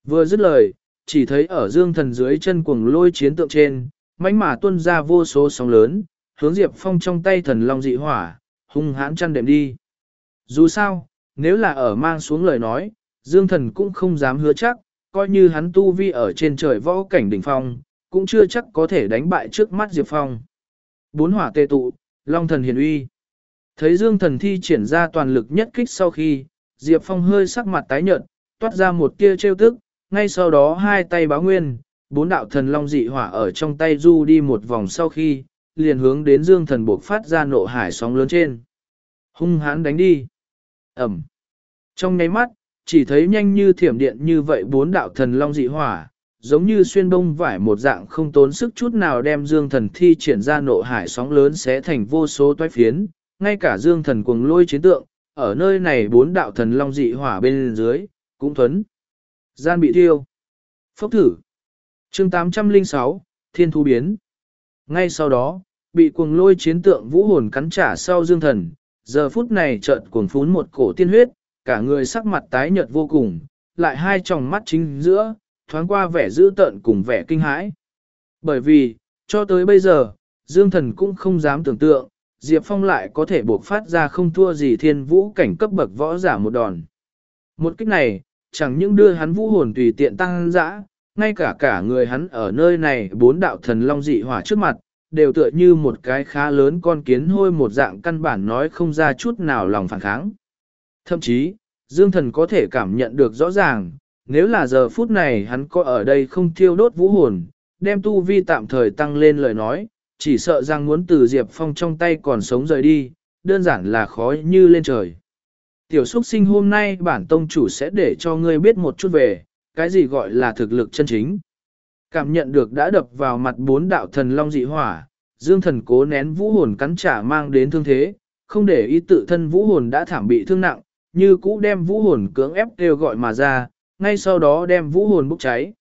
Vừa dứt lời, chỉ thấy ở Dương Thần dưới chân cuồng lôi chiến tượng trên, mãnh mà tuôn ra vô số sóng lớn, hướng Diệp Phong trong tay thần long dị hỏa, hung hãn chăn đệm đi. Dù sao, nếu là ở mang xuống lời nói, Dương Thần cũng không dám hứa chắc, coi như hắn tu vi ở trên trời võ cảnh đỉnh phong, cũng chưa chắc có thể đánh bại trước mắt Diệp Phong. Bốn hỏa tê tụ, Long Thần hiền uy. Thấy Dương Thần thi triển ra toàn lực nhất kích sau khi, Diệp Phong hơi sắc mặt tái nhợt, toát ra một tia trêu tức, ngay sau đó hai tay báo nguyên, bốn đạo thần long dị hỏa ở trong tay du đi một vòng sau khi, liền hướng đến Dương Thần buộc phát ra nộ hải sóng lớn trên. Hung hãn đánh đi. Ẩm. Trong nháy mắt, chỉ thấy nhanh như thiểm điện như vậy bốn đạo thần long dị hỏa, giống như xuyên bông vải một dạng không tốn sức chút nào đem dương thần thi triển ra nộ hải sóng lớn sẽ thành vô số toái phiến, ngay cả dương thần cuồng lôi chiến tượng, ở nơi này bốn đạo thần long dị hỏa bên dưới, cũng thuấn. Gian bị thiêu. Phốc thử. chương 806, Thiên Thu Biến. Ngay sau đó, bị cuồng lôi chiến tượng vũ hồn cắn trả sau dương thần, giờ phút này chợt cuồng phún một cổ tiên huyết, cả người sắc mặt tái nhợt vô cùng, lại hai tròng mắt chính giữa, thoáng qua vẻ dữ tợn cùng vẻ kinh hãi. Bởi vì, cho tới bây giờ, Dương Thần cũng không dám tưởng tượng, Diệp Phong lại có thể buộc phát ra không thua gì thiên vũ cảnh cấp bậc võ giả một đòn. Một cách này, chẳng những đưa hắn vũ hồn tùy tiện tăng dã, ngay cả cả người hắn ở nơi này bốn đạo thần long dị hỏa trước mặt, đều tựa như một cái khá lớn con kiến hôi một dạng căn bản nói không ra chút nào lòng phản kháng. Thậm chí, Dương Thần có thể cảm nhận được rõ ràng, nếu là giờ phút này hắn có ở đây không thiêu đốt vũ hồn, đem tu vi tạm thời tăng lên lời nói, chỉ sợ rằng muốn từ Diệp Phong trong tay còn sống rời đi, đơn giản là khó như lên trời. Tiểu xuất sinh hôm nay bản tông chủ sẽ để cho ngươi biết một chút về, cái gì gọi là thực lực chân chính. Cảm nhận được đã đập vào mặt bốn đạo thần long dị hỏa, dương thần cố nén vũ hồn cắn trả mang đến thương thế, không để ý tự thân vũ hồn đã thảm bị thương nặng, như cũ đem vũ hồn cưỡng ép kêu gọi mà ra, ngay sau đó đem vũ hồn bốc cháy.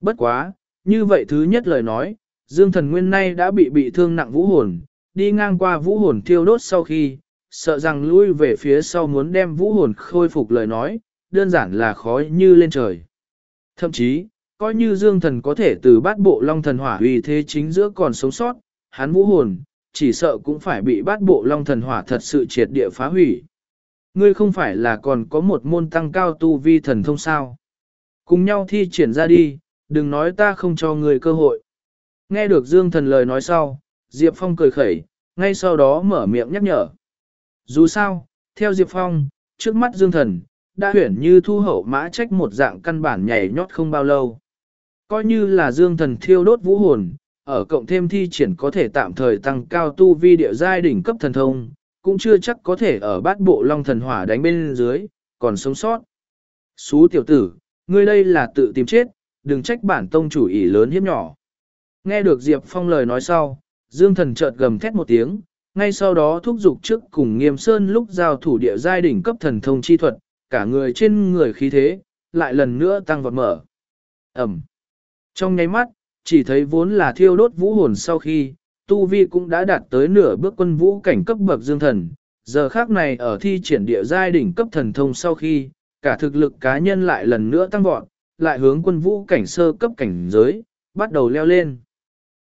Bất quá, như vậy thứ nhất lời nói, dương thần nguyên nay đã bị bị thương nặng vũ hồn, đi ngang qua vũ hồn thiêu đốt sau khi, sợ rằng lui về phía sau muốn đem vũ hồn khôi phục lời nói, đơn giản là khó như lên trời. Thậm chí, coi như dương thần có thể từ bát bộ long thần hỏa uy thế chính giữa còn sống sót, hắn vũ hồn, chỉ sợ cũng phải bị bát bộ long thần hỏa thật sự triệt địa phá hủy. Ngươi không phải là còn có một môn tăng cao tu vi thần thông sao. Cùng nhau thi triển ra đi, đừng nói ta không cho ngươi cơ hội. Nghe được Dương thần lời nói sau, Diệp Phong cười khẩy, ngay sau đó mở miệng nhắc nhở. Dù sao, theo Diệp Phong, trước mắt Dương thần, đã huyển như thu hậu mã trách một dạng căn bản nhảy nhót không bao lâu. Coi như là Dương thần thiêu đốt vũ hồn, ở cộng thêm thi triển có thể tạm thời tăng cao tu vi địa giai đỉnh cấp thần thông, cũng chưa chắc có thể ở bát bộ long thần hỏa đánh bên dưới, còn sống sót. Xú tiểu tử, ngươi đây là tự tìm chết, đừng trách bản tông chủ ý lớn hiếp nhỏ. Nghe được Diệp Phong lời nói sau, Dương thần chợt gầm thét một tiếng, ngay sau đó thúc giục trước cùng nghiêm sơn lúc giao thủ địa giai đỉnh cấp thần thông chi thuật, cả người trên người khí thế, lại lần nữa tăng vọt mở. Ẩm. Trong nháy mắt, chỉ thấy vốn là thiêu đốt vũ hồn sau khi, Tu Vi cũng đã đạt tới nửa bước quân vũ cảnh cấp bậc dương thần, giờ khác này ở thi triển địa giai đỉnh cấp thần thông sau khi, cả thực lực cá nhân lại lần nữa tăng vọt, lại hướng quân vũ cảnh sơ cấp cảnh giới, bắt đầu leo lên.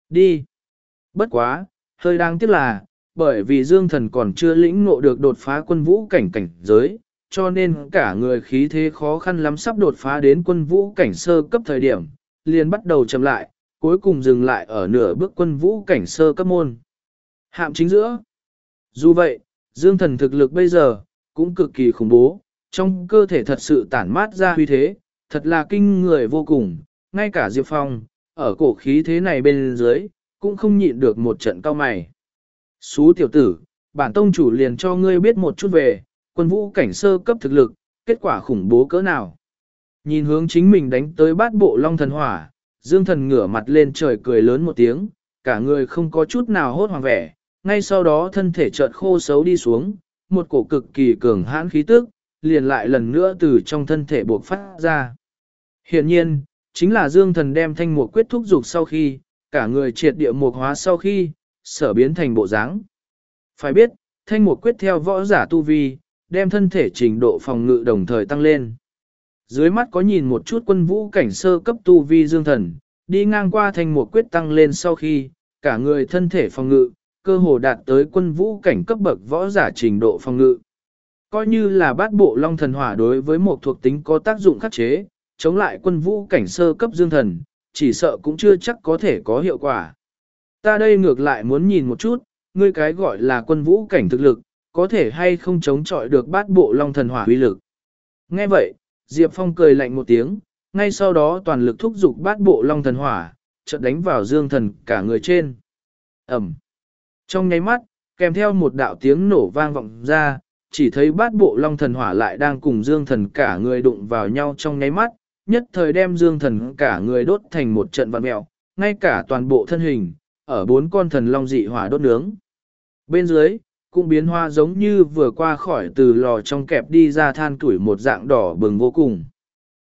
Đi! Bất quá, hơi đáng tiếc là, bởi vì dương thần còn chưa lĩnh ngộ được đột phá quân vũ cảnh cảnh giới, cho nên cả người khí thế khó khăn lắm sắp đột phá đến quân vũ cảnh sơ cấp thời điểm, liền bắt đầu chậm lại, cuối cùng dừng lại ở nửa bước quân vũ cảnh sơ cấp môn. Hạm chính giữa. Dù vậy, dương thần thực lực bây giờ, cũng cực kỳ khủng bố, trong cơ thể thật sự tản mát ra huy thế, thật là kinh người vô cùng, ngay cả Diệp Phong, ở cổ khí thế này bên dưới, cũng không nhịn được một trận cao mày. Xú tiểu tử, bản tông chủ liền cho ngươi biết một chút về, quân vũ cảnh sơ cấp thực lực, kết quả khủng bố cỡ nào. Nhìn hướng chính mình đánh tới bát bộ long thần hỏa, Dương thần ngửa mặt lên trời cười lớn một tiếng, cả người không có chút nào hốt hoảng vẻ, ngay sau đó thân thể chợt khô xấu đi xuống, một cổ cực kỳ cường hãn khí tức, liền lại lần nữa từ trong thân thể buộc phát ra. Hiện nhiên, chính là Dương thần đem thanh mục quyết thúc dục sau khi, cả người triệt địa mục hóa sau khi, sở biến thành bộ dáng. Phải biết, thanh mục quyết theo võ giả tu vi, đem thân thể trình độ phòng ngự đồng thời tăng lên. Dưới mắt có nhìn một chút quân vũ cảnh sơ cấp tu vi dương thần, đi ngang qua thành một quyết tăng lên sau khi, cả người thân thể phòng ngự, cơ hồ đạt tới quân vũ cảnh cấp bậc võ giả trình độ phòng ngự. Coi như là bát bộ long thần hỏa đối với một thuộc tính có tác dụng khắc chế, chống lại quân vũ cảnh sơ cấp dương thần, chỉ sợ cũng chưa chắc có thể có hiệu quả. Ta đây ngược lại muốn nhìn một chút, ngươi cái gọi là quân vũ cảnh thực lực, có thể hay không chống chọi được bát bộ long thần hỏa uy lực. Nghe vậy, Diệp Phong cười lạnh một tiếng, ngay sau đó toàn lực thúc giục bát bộ long thần hỏa, chợt đánh vào dương thần cả người trên. Ẩm. Trong nháy mắt, kèm theo một đạo tiếng nổ vang vọng ra, chỉ thấy bát bộ long thần hỏa lại đang cùng dương thần cả người đụng vào nhau trong nháy mắt, nhất thời đem dương thần cả người đốt thành một trận vạn mẹo, ngay cả toàn bộ thân hình, ở bốn con thần long dị hỏa đốt nướng. Bên dưới, cũng biến hoa giống như vừa qua khỏi từ lò trong kẹp đi ra than tuổi một dạng đỏ bừng vô cùng.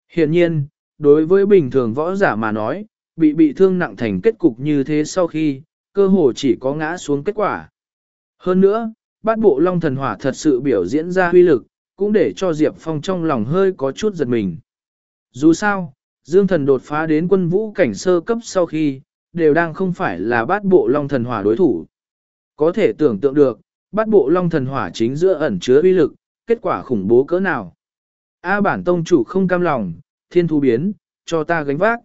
Hiện nhiên, đối với bình thường võ giả mà nói, bị bị thương nặng thành kết cục như thế sau khi, cơ hồ chỉ có ngã xuống kết quả. Hơn nữa, bát bộ long thần hỏa thật sự biểu diễn ra huy lực, cũng để cho Diệp Phong trong lòng hơi có chút giật mình. Dù sao, Dương thần đột phá đến quân vũ cảnh sơ cấp sau khi, đều đang không phải là bát bộ long thần hỏa đối thủ. Có thể tưởng tượng được, bắt bộ long thần hỏa chính giữa ẩn chứa uy lực, kết quả khủng bố cỡ nào. A bản tông chủ không cam lòng, thiên thu biến, cho ta gánh vác.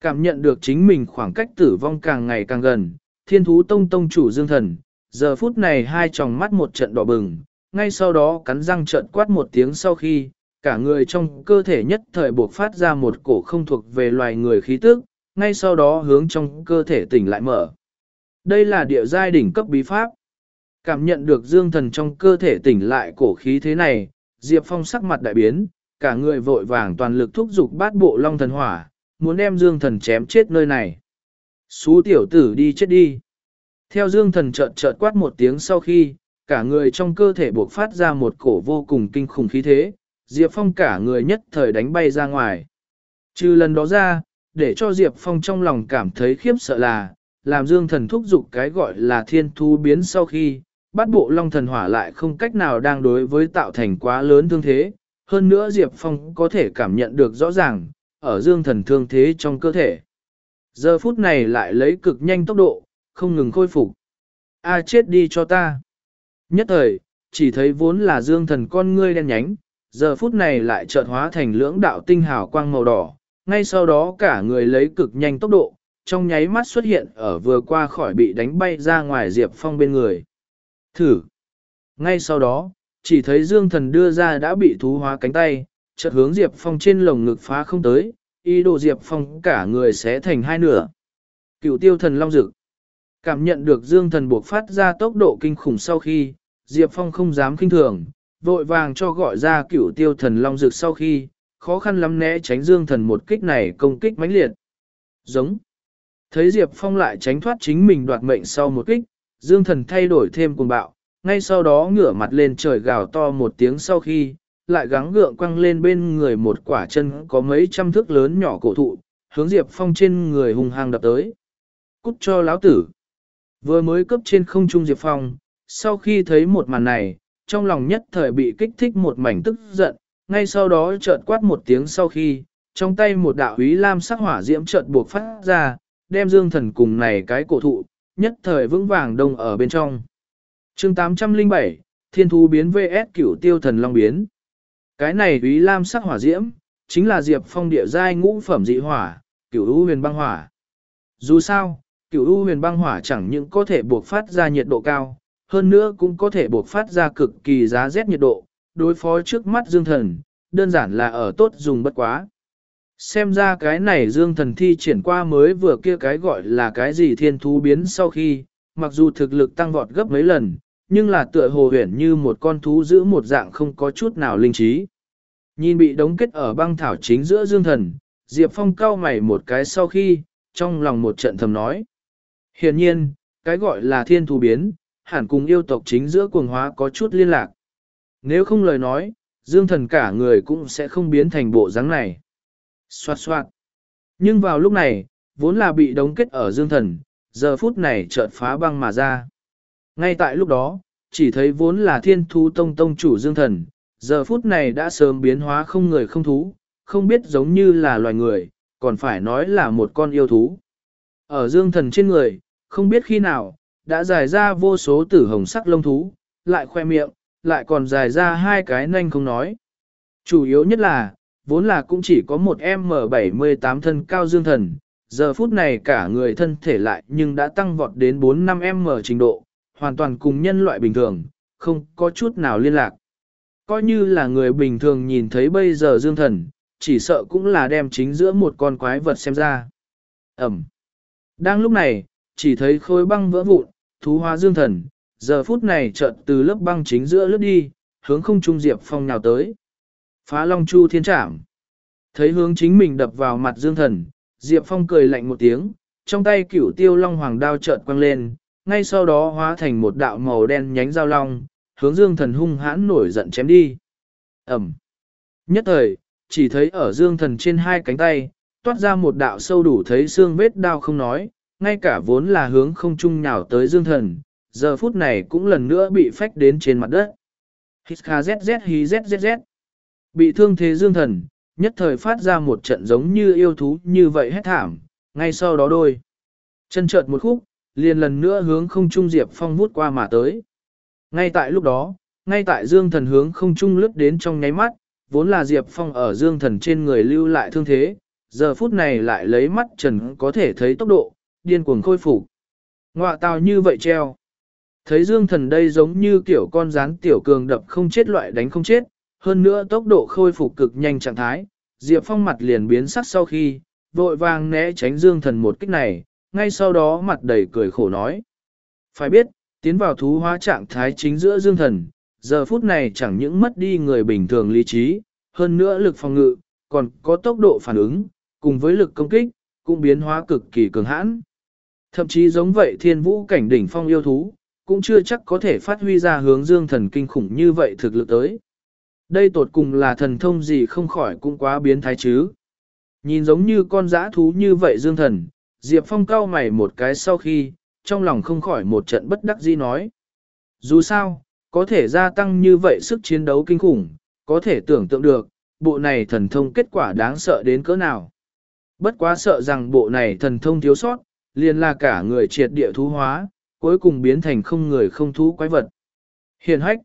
Cảm nhận được chính mình khoảng cách tử vong càng ngày càng gần, thiên thú tông tông chủ dương thần, giờ phút này hai tròng mắt một trận đỏ bừng, ngay sau đó cắn răng trợn quát một tiếng sau khi, cả người trong cơ thể nhất thời buộc phát ra một cổ không thuộc về loài người khí tức, ngay sau đó hướng trong cơ thể tỉnh lại mở. Đây là địa giai đỉnh cấp bí pháp. Cảm nhận được dương thần trong cơ thể tỉnh lại cổ khí thế này, Diệp Phong sắc mặt đại biến, cả người vội vàng toàn lực thúc giục bát bộ long thần hỏa, muốn đem dương thần chém chết nơi này. Xú tiểu tử đi chết đi. Theo dương thần chợt chợt quát một tiếng sau khi, cả người trong cơ thể buộc phát ra một cổ vô cùng kinh khủng khí thế, Diệp Phong cả người nhất thời đánh bay ra ngoài. Trừ lần đó ra, để cho Diệp Phong trong lòng cảm thấy khiếp sợ là, làm dương thần thúc giục cái gọi là thiên thu biến sau khi, Bát bộ long thần hỏa lại không cách nào đang đối với tạo thành quá lớn thương thế. Hơn nữa Diệp Phong có thể cảm nhận được rõ ràng, ở dương thần thương thế trong cơ thể. Giờ phút này lại lấy cực nhanh tốc độ, không ngừng khôi phục. A chết đi cho ta. Nhất thời, chỉ thấy vốn là dương thần con ngươi đen nhánh, giờ phút này lại chợt hóa thành lưỡng đạo tinh hào quang màu đỏ, ngay sau đó cả người lấy cực nhanh tốc độ, trong nháy mắt xuất hiện ở vừa qua khỏi bị đánh bay ra ngoài Diệp Phong bên người. Thử! Ngay sau đó, chỉ thấy Dương Thần đưa ra đã bị thú hóa cánh tay, chợt hướng Diệp Phong trên lồng ngực phá không tới, ý đồ Diệp Phong cả người sẽ thành hai nửa. Cựu tiêu thần long dực. Cảm nhận được Dương Thần buộc phát ra tốc độ kinh khủng sau khi, Diệp Phong không dám kinh thường, vội vàng cho gọi ra cựu tiêu thần long dực sau khi, khó khăn lắm né tránh Dương Thần một kích này công kích mãnh liệt. Giống. Thấy Diệp Phong lại tránh thoát chính mình đoạt mệnh sau một kích, Dương Thần thay đổi thêm cuồng bạo, ngay sau đó ngửa mặt lên trời gào to một tiếng sau khi, lại gắng gượng quăng lên bên người một quả chân có mấy trăm thước lớn nhỏ cổ thụ, hướng Diệp Phong trên người hùng hăng đập tới. Cút cho lão tử. Vừa mới cấp trên không trung Diệp Phong, sau khi thấy một màn này, trong lòng nhất thời bị kích thích một mảnh tức giận, ngay sau đó chợt quát một tiếng sau khi, trong tay một đạo úy lam sắc hỏa diễm chợt buộc phát ra, đem dương thần cùng này cái cổ thụ, nhất thời vững vàng đông ở bên trong. chương 807, Thiên Thú biến VS cửu tiêu thần long biến. Cái này úy lam sắc hỏa diễm, chính là Diệp Phong địa giai ngũ phẩm dị hỏa, cửu u huyền băng hỏa. Dù sao, cửu u huyền băng hỏa chẳng những có thể buộc phát ra nhiệt độ cao, hơn nữa cũng có thể buộc phát ra cực kỳ giá rét nhiệt độ, đối phó trước mắt dương thần, đơn giản là ở tốt dùng bất quá. Xem ra cái này dương thần thi triển qua mới vừa kia cái gọi là cái gì thiên thú biến sau khi, mặc dù thực lực tăng vọt gấp mấy lần, nhưng là tựa hồ huyền như một con thú giữ một dạng không có chút nào linh trí. Nhìn bị đóng kết ở băng thảo chính giữa dương thần, Diệp Phong cao mày một cái sau khi, trong lòng một trận thầm nói. Hiển nhiên, cái gọi là thiên thú biến, hẳn cùng yêu tộc chính giữa cuồng hóa có chút liên lạc. Nếu không lời nói, dương thần cả người cũng sẽ không biến thành bộ dáng này. Xoạt xoạt. Nhưng vào lúc này, vốn là bị đóng kết ở dương thần, giờ phút này chợt phá băng mà ra. Ngay tại lúc đó, chỉ thấy vốn là thiên thú tông tông chủ dương thần, giờ phút này đã sớm biến hóa không người không thú, không biết giống như là loài người, còn phải nói là một con yêu thú. Ở dương thần trên người, không biết khi nào, đã dài ra vô số tử hồng sắc lông thú, lại khoe miệng, lại còn dài ra hai cái nanh không nói. Chủ yếu nhất là, vốn là cũng chỉ có một M78 thân cao dương thần, giờ phút này cả người thân thể lại nhưng đã tăng vọt đến 4-5M trình độ, hoàn toàn cùng nhân loại bình thường, không có chút nào liên lạc. Coi như là người bình thường nhìn thấy bây giờ dương thần, chỉ sợ cũng là đem chính giữa một con quái vật xem ra. Ẩm. Đang lúc này, chỉ thấy khối băng vỡ vụn, thú hóa dương thần, giờ phút này chợt từ lớp băng chính giữa lướt đi, hướng không trung Diệp Phong nào tới. Phá Long Chu Thiên Trảm. Thấy hướng chính mình đập vào mặt Dương Thần, Diệp Phong cười lạnh một tiếng, trong tay cửu tiêu long hoàng đao chợt quăng lên, ngay sau đó hóa thành một đạo màu đen nhánh dao long, hướng Dương Thần hung hãn nổi giận chém đi. Ẩm. Nhất thời, chỉ thấy ở Dương Thần trên hai cánh tay, toát ra một đạo sâu đủ thấy xương vết đao không nói, ngay cả vốn là hướng không trung nhào tới Dương Thần, giờ phút này cũng lần nữa bị phách đến trên mặt đất. Hít kha zzz hí zzz. Bị thương thế dương thần, nhất thời phát ra một trận giống như yêu thú như vậy hết thảm, ngay sau đó đôi. Chân chợt một khúc, liền lần nữa hướng không trung Diệp Phong vút qua mà tới. Ngay tại lúc đó, ngay tại dương thần hướng không trung lướt đến trong nháy mắt, vốn là Diệp Phong ở dương thần trên người lưu lại thương thế, giờ phút này lại lấy mắt trần có thể thấy tốc độ, điên cuồng khôi phục. Ngọa tào như vậy treo. Thấy dương thần đây giống như kiểu con rán tiểu cường đập không chết loại đánh không chết, hơn nữa tốc độ khôi phục cực nhanh trạng thái, Diệp Phong mặt liền biến sắc sau khi, vội vàng né tránh dương thần một kích này, ngay sau đó mặt đầy cười khổ nói. Phải biết, tiến vào thú hóa trạng thái chính giữa dương thần, giờ phút này chẳng những mất đi người bình thường lý trí, hơn nữa lực phòng ngự, còn có tốc độ phản ứng, cùng với lực công kích, cũng biến hóa cực kỳ cường hãn. Thậm chí giống vậy thiên vũ cảnh đỉnh phong yêu thú, cũng chưa chắc có thể phát huy ra hướng dương thần kinh khủng như vậy thực lực tới. Đây tột cùng là thần thông gì không khỏi cũng quá biến thái chứ. Nhìn giống như con dã thú như vậy dương thần, Diệp Phong cao mày một cái sau khi, trong lòng không khỏi một trận bất đắc dĩ nói. Dù sao, có thể gia tăng như vậy sức chiến đấu kinh khủng, có thể tưởng tượng được, bộ này thần thông kết quả đáng sợ đến cỡ nào. Bất quá sợ rằng bộ này thần thông thiếu sót, liền là cả người triệt địa thú hóa, cuối cùng biến thành không người không thú quái vật. Hiền hách.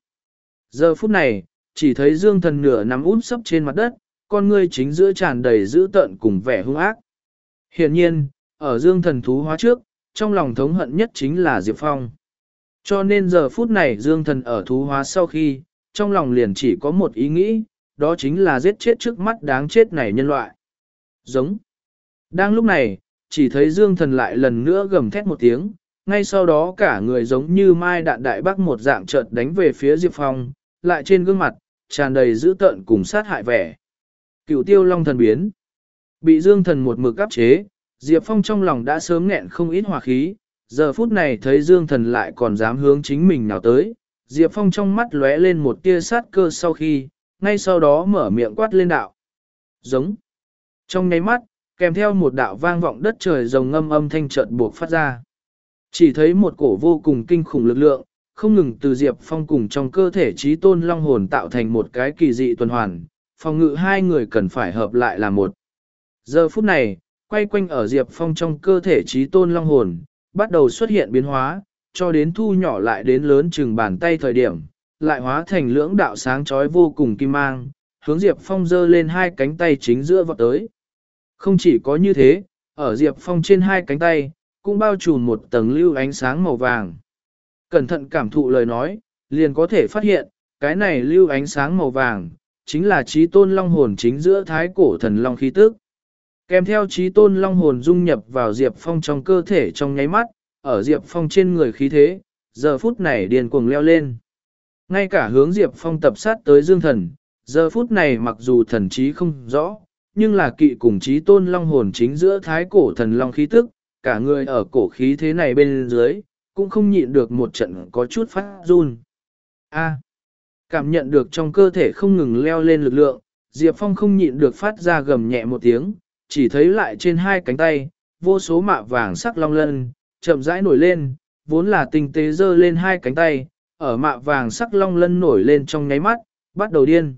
Giờ phút này, chỉ thấy dương thần nửa nằm út sấp trên mặt đất, con ngươi chính giữa tràn đầy dữ tợn cùng vẻ hung ác. hiện nhiên, ở dương thần thú hóa trước, trong lòng thống hận nhất chính là Diệp Phong. Cho nên giờ phút này dương thần ở thú hóa sau khi, trong lòng liền chỉ có một ý nghĩ, đó chính là giết chết trước mắt đáng chết này nhân loại. Giống. Đang lúc này, chỉ thấy dương thần lại lần nữa gầm thét một tiếng, ngay sau đó cả người giống như mai đạn đại bác một dạng chợt đánh về phía Diệp Phong, lại trên gương mặt, tràn đầy dữ tợn cùng sát hại vẻ. Cựu tiêu long thần biến. Bị dương thần một mực áp chế, Diệp Phong trong lòng đã sớm nghẹn không ít hòa khí, giờ phút này thấy dương thần lại còn dám hướng chính mình nào tới. Diệp Phong trong mắt lóe lên một tia sát cơ sau khi, ngay sau đó mở miệng quát lên đạo. Giống. Trong nháy mắt, kèm theo một đạo vang vọng đất trời rồng ngâm âm thanh chợt buộc phát ra. Chỉ thấy một cổ vô cùng kinh khủng lực lượng, không ngừng từ Diệp Phong cùng trong cơ thể trí tôn long hồn tạo thành một cái kỳ dị tuần hoàn, phòng ngự hai người cần phải hợp lại là một. Giờ phút này, quay quanh ở Diệp Phong trong cơ thể trí tôn long hồn, bắt đầu xuất hiện biến hóa, cho đến thu nhỏ lại đến lớn chừng bàn tay thời điểm, lại hóa thành lưỡng đạo sáng chói vô cùng kim mang, hướng Diệp Phong giơ lên hai cánh tay chính giữa vọt tới. Không chỉ có như thế, ở Diệp Phong trên hai cánh tay, cũng bao trùm một tầng lưu ánh sáng màu vàng. Cẩn thận cảm thụ lời nói, liền có thể phát hiện, cái này lưu ánh sáng màu vàng, chính là trí tôn long hồn chính giữa thái cổ thần long khí tức. Kèm theo trí tôn long hồn dung nhập vào Diệp Phong trong cơ thể trong nháy mắt, ở Diệp Phong trên người khí thế, giờ phút này điền cuồng leo lên. Ngay cả hướng Diệp Phong tập sát tới dương thần, giờ phút này mặc dù thần trí không rõ, nhưng là kỵ cùng trí tôn long hồn chính giữa thái cổ thần long khí tức, cả người ở cổ khí thế này bên dưới, cũng không nhịn được một trận có chút phát run. A. cảm nhận được trong cơ thể không ngừng leo lên lực lượng, Diệp Phong không nhịn được phát ra gầm nhẹ một tiếng, chỉ thấy lại trên hai cánh tay, vô số mạ vàng sắc long lân, chậm rãi nổi lên, vốn là tinh tế dơ lên hai cánh tay, ở mạ vàng sắc long lân nổi lên trong nháy mắt, bắt đầu điên.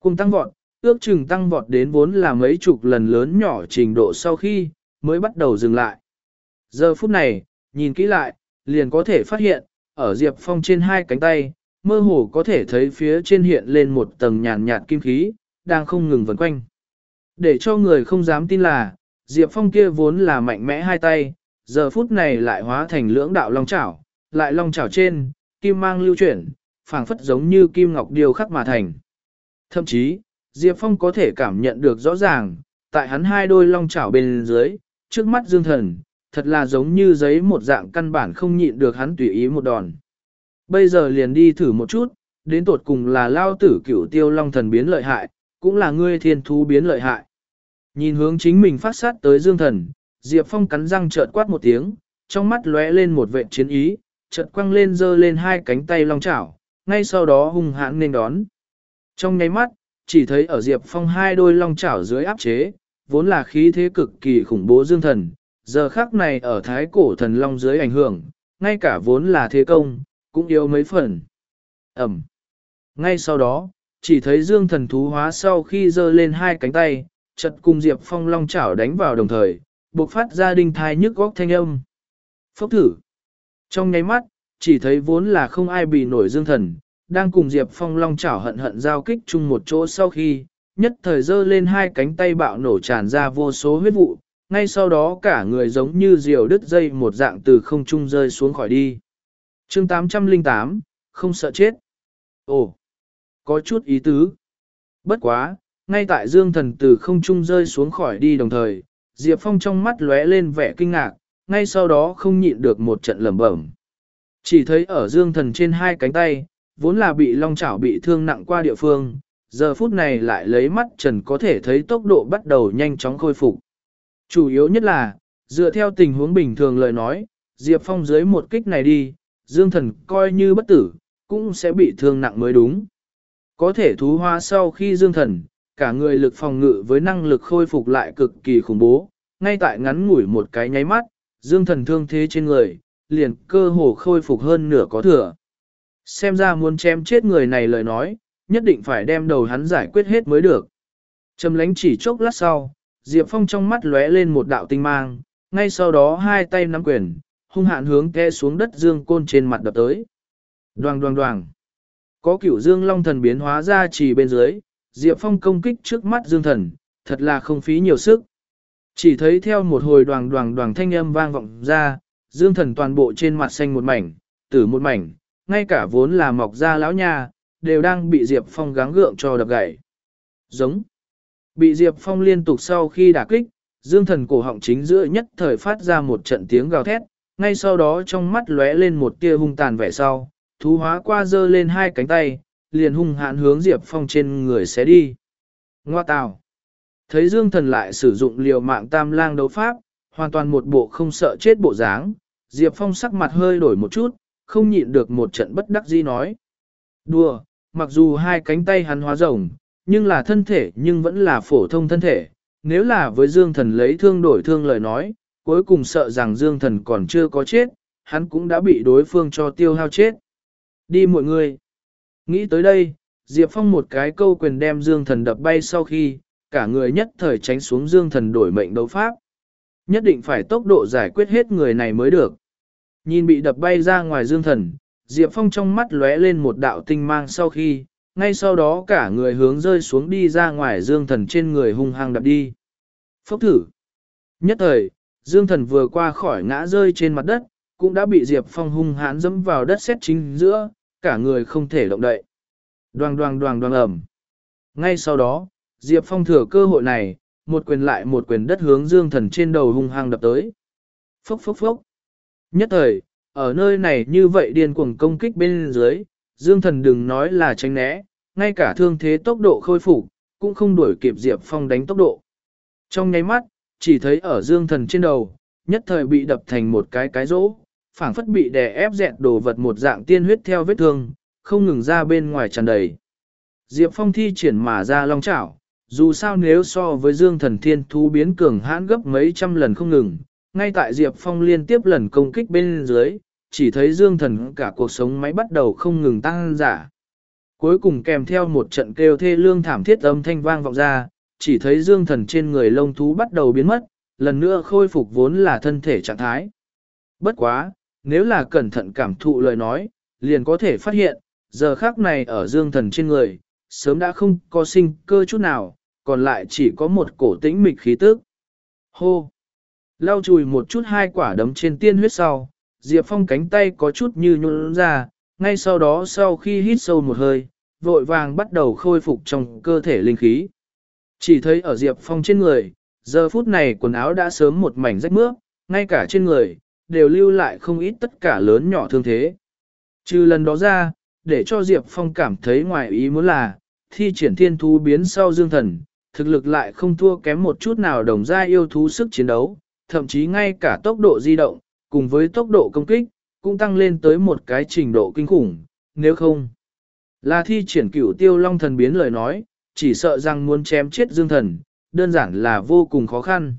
Cùng tăng vọt, ước chừng tăng vọt đến vốn là mấy chục lần lớn nhỏ trình độ sau khi, mới bắt đầu dừng lại. Giờ phút này, nhìn kỹ lại, liền có thể phát hiện, ở Diệp Phong trên hai cánh tay, mơ hồ có thể thấy phía trên hiện lên một tầng nhàn nhạt kim khí, đang không ngừng vần quanh. Để cho người không dám tin là, Diệp Phong kia vốn là mạnh mẽ hai tay, giờ phút này lại hóa thành lưỡng đạo long chảo, lại long chảo trên, kim mang lưu chuyển, phảng phất giống như kim ngọc điều khắc mà thành. Thậm chí, Diệp Phong có thể cảm nhận được rõ ràng, tại hắn hai đôi long chảo bên dưới, trước mắt dương thần, thật là giống như giấy một dạng căn bản không nhịn được hắn tùy ý một đòn. Bây giờ liền đi thử một chút, đến tột cùng là lao tử cửu tiêu long thần biến lợi hại, cũng là ngươi thiên thú biến lợi hại. Nhìn hướng chính mình phát sát tới dương thần, Diệp Phong cắn răng trợn quát một tiếng, trong mắt lóe lên một vệ chiến ý, chợt quăng lên giơ lên hai cánh tay long chảo, ngay sau đó hung hãn nên đón. Trong nháy mắt, chỉ thấy ở Diệp Phong hai đôi long chảo dưới áp chế, vốn là khí thế cực kỳ khủng bố dương thần, giờ khác này ở thái cổ thần long dưới ảnh hưởng, ngay cả vốn là thế công, cũng yếu mấy phần. Ẩm. Ngay sau đó, chỉ thấy dương thần thú hóa sau khi giơ lên hai cánh tay, chật cùng Diệp Phong long chảo đánh vào đồng thời, buộc phát ra đinh thai nhức góc thanh âm. Phốc thử. Trong nháy mắt, chỉ thấy vốn là không ai bị nổi dương thần, đang cùng Diệp Phong long chảo hận hận giao kích chung một chỗ sau khi, nhất thời giơ lên hai cánh tay bạo nổ tràn ra vô số huyết vụ, ngay sau đó cả người giống như diều đứt dây một dạng từ không trung rơi xuống khỏi đi. chương 808, không sợ chết. Ồ, có chút ý tứ. Bất quá, ngay tại dương thần từ không trung rơi xuống khỏi đi đồng thời, Diệp Phong trong mắt lóe lên vẻ kinh ngạc, ngay sau đó không nhịn được một trận lẩm bẩm. Chỉ thấy ở dương thần trên hai cánh tay, vốn là bị long chảo bị thương nặng qua địa phương, giờ phút này lại lấy mắt trần có thể thấy tốc độ bắt đầu nhanh chóng khôi phục. Chủ yếu nhất là, dựa theo tình huống bình thường lời nói, Diệp Phong dưới một kích này đi, Dương Thần coi như bất tử, cũng sẽ bị thương nặng mới đúng. Có thể thú hoa sau khi Dương Thần, cả người lực phòng ngự với năng lực khôi phục lại cực kỳ khủng bố, ngay tại ngắn ngủi một cái nháy mắt, Dương Thần thương thế trên người, liền cơ hồ khôi phục hơn nửa có thừa. Xem ra muốn chém chết người này lời nói, nhất định phải đem đầu hắn giải quyết hết mới được. Trầm lánh chỉ chốc lát sau, Diệp Phong trong mắt lóe lên một đạo tinh mang, ngay sau đó hai tay nắm quyền, hung hạn hướng ke xuống đất dương côn trên mặt đập tới. Đoàng đoàng đoàng. Có cửu dương long thần biến hóa ra chỉ bên dưới, Diệp Phong công kích trước mắt dương thần, thật là không phí nhiều sức. Chỉ thấy theo một hồi đoàng đoàng đoàng thanh âm vang vọng ra, dương thần toàn bộ trên mặt xanh một mảnh, tử một mảnh, ngay cả vốn là mọc ra lão nha, đều đang bị Diệp Phong gắng gượng cho đập gãy. Giống. Bị Diệp Phong liên tục sau khi đả kích, dương thần cổ họng chính giữa nhất thời phát ra một trận tiếng gào thét, ngay sau đó trong mắt lóe lên một tia hung tàn vẻ sau, thú hóa qua dơ lên hai cánh tay, liền hung hãn hướng Diệp Phong trên người xé đi. Ngoa tào. Thấy Dương Thần lại sử dụng liều mạng tam lang đấu pháp, hoàn toàn một bộ không sợ chết bộ dáng, Diệp Phong sắc mặt hơi đổi một chút, không nhịn được một trận bất đắc dĩ nói. Đùa, mặc dù hai cánh tay hắn hóa rồng, nhưng là thân thể nhưng vẫn là phổ thông thân thể. Nếu là với Dương Thần lấy thương đổi thương lời nói, cuối cùng sợ rằng Dương Thần còn chưa có chết, hắn cũng đã bị đối phương cho tiêu hao chết. Đi mọi người. Nghĩ tới đây, Diệp Phong một cái câu quyền đem Dương Thần đập bay sau khi, cả người nhất thời tránh xuống Dương Thần đổi mệnh đấu pháp. Nhất định phải tốc độ giải quyết hết người này mới được. Nhìn bị đập bay ra ngoài Dương Thần, Diệp Phong trong mắt lóe lên một đạo tinh mang sau khi, ngay sau đó cả người hướng rơi xuống đi ra ngoài Dương Thần trên người hung hăng đập đi. Phốc thử. Nhất thời, Dương Thần vừa qua khỏi ngã rơi trên mặt đất, cũng đã bị Diệp Phong hung hãn dẫm vào đất xét chính giữa, cả người không thể động đậy. Đoàng đoàng đoàng đoàng ẩm. Ngay sau đó, Diệp Phong thừa cơ hội này, một quyền lại một quyền đất hướng Dương Thần trên đầu hung hăng đập tới. Phốc phốc phốc. Nhất thời, ở nơi này như vậy điên cuồng công kích bên dưới, Dương Thần đừng nói là tránh né, ngay cả thương thế tốc độ khôi phục cũng không đuổi kịp Diệp Phong đánh tốc độ. Trong nháy mắt, chỉ thấy ở Dương Thần trên đầu, nhất thời bị đập thành một cái cái rỗ, phảng phất bị đè ép dẹt đồ vật một dạng tiên huyết theo vết thương, không ngừng ra bên ngoài tràn đầy. Diệp Phong thi triển mà ra long chảo, dù sao nếu so với Dương Thần Thiên Thú biến cường hãn gấp mấy trăm lần không ngừng, ngay tại Diệp Phong liên tiếp lần công kích bên dưới, chỉ thấy Dương Thần cả cuộc sống máy bắt đầu không ngừng tăng giả. Cuối cùng kèm theo một trận kêu thê lương thảm thiết âm thanh vang vọng ra, chỉ thấy Dương Thần trên người lông thú bắt đầu biến mất, lần nữa khôi phục vốn là thân thể trạng thái. Bất quá, nếu là cẩn thận cảm thụ lời nói, liền có thể phát hiện, giờ khác này ở Dương Thần trên người, sớm đã không có sinh cơ chút nào, còn lại chỉ có một cổ tĩnh mịch khí tức. Hô! Lau chùi một chút hai quả đấm trên tiên huyết sau, Diệp Phong cánh tay có chút như nhuôn ra, ngay sau đó sau khi hít sâu một hơi, vội vàng bắt đầu khôi phục trong cơ thể linh khí. Chỉ thấy ở Diệp Phong trên người, giờ phút này quần áo đã sớm một mảnh rách mướp, ngay cả trên người, đều lưu lại không ít tất cả lớn nhỏ thương thế. Trừ lần đó ra, để cho Diệp Phong cảm thấy ngoài ý muốn là, thi triển thiên thú biến sau dương thần, thực lực lại không thua kém một chút nào đồng gia yêu thú sức chiến đấu, thậm chí ngay cả tốc độ di động, cùng với tốc độ công kích, cũng tăng lên tới một cái trình độ kinh khủng, nếu không. Là thi triển cửu tiêu long thần biến lời nói, chỉ sợ rằng muốn chém chết dương thần, đơn giản là vô cùng khó khăn.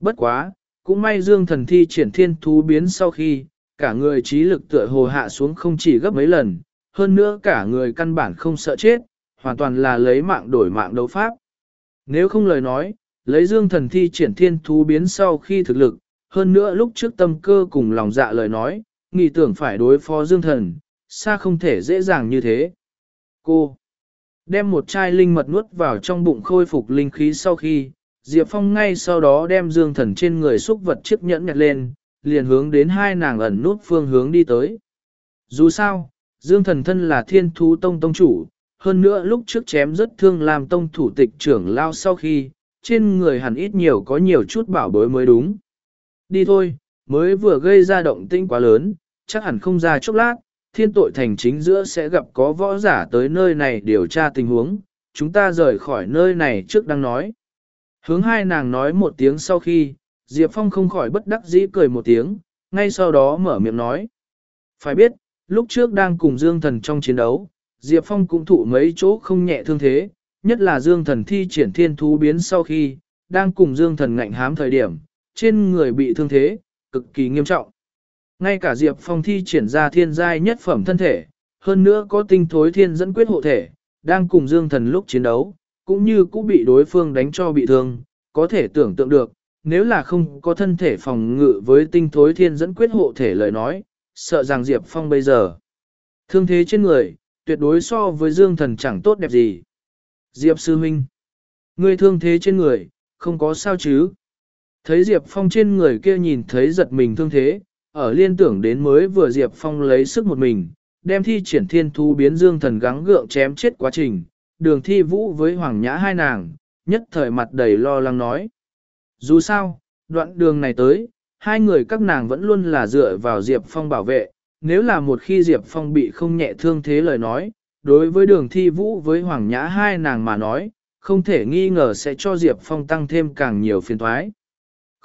Bất quá, cũng may dương thần thi triển thiên thú biến sau khi, cả người trí lực tựa hồ hạ xuống không chỉ gấp mấy lần, hơn nữa cả người căn bản không sợ chết, hoàn toàn là lấy mạng đổi mạng đấu pháp. Nếu không lời nói, lấy dương thần thi triển thiên thú biến sau khi thực lực, hơn nữa lúc trước tâm cơ cùng lòng dạ lời nói, nghĩ tưởng phải đối phó dương thần, xa không thể dễ dàng như thế. Cô đem một chai linh mật nuốt vào trong bụng khôi phục linh khí sau khi, Diệp Phong ngay sau đó đem dương thần trên người xúc vật chiếc nhẫn nhặt lên, liền hướng đến hai nàng ẩn nút phương hướng đi tới. Dù sao, dương thần thân là thiên thú tông tông chủ, hơn nữa lúc trước chém rất thương làm tông thủ tịch trưởng lao sau khi, trên người hẳn ít nhiều có nhiều chút bảo bối mới đúng. Đi thôi, mới vừa gây ra động tinh quá lớn, chắc hẳn không ra chốc lát, thiên tội thành chính giữa sẽ gặp có võ giả tới nơi này điều tra tình huống, chúng ta rời khỏi nơi này trước đang nói. Hướng hai nàng nói một tiếng sau khi, Diệp Phong không khỏi bất đắc dĩ cười một tiếng, ngay sau đó mở miệng nói. Phải biết, lúc trước đang cùng Dương Thần trong chiến đấu, Diệp Phong cũng thụ mấy chỗ không nhẹ thương thế, nhất là Dương Thần thi triển thiên thú biến sau khi, đang cùng Dương Thần ngạnh hám thời điểm, trên người bị thương thế, cực kỳ nghiêm trọng. Ngay cả Diệp Phong thi triển ra thiên giai nhất phẩm thân thể, hơn nữa có tinh thối thiên dẫn quyết hộ thể, đang cùng Dương Thần lúc chiến đấu, cũng như cũng bị đối phương đánh cho bị thương, có thể tưởng tượng được, nếu là không có thân thể phòng ngự với tinh thối thiên dẫn quyết hộ thể lời nói, sợ rằng Diệp Phong bây giờ thương thế trên người, tuyệt đối so với Dương Thần chẳng tốt đẹp gì. Diệp Sư Minh, ngươi thương thế trên người, không có sao chứ? Thấy Diệp Phong trên người kia nhìn thấy giật mình thương thế, ở liên tưởng đến mới vừa Diệp Phong lấy sức một mình, đem thi triển thiên thu biến dương thần gắng gượng chém chết quá trình, đường thi vũ với Hoàng Nhã hai nàng, nhất thời mặt đầy lo lắng nói. Dù sao, đoạn đường này tới, hai người các nàng vẫn luôn là dựa vào Diệp Phong bảo vệ, nếu là một khi Diệp Phong bị không nhẹ thương thế lời nói, đối với đường thi vũ với Hoàng Nhã hai nàng mà nói, không thể nghi ngờ sẽ cho Diệp Phong tăng thêm càng nhiều phiền thoái.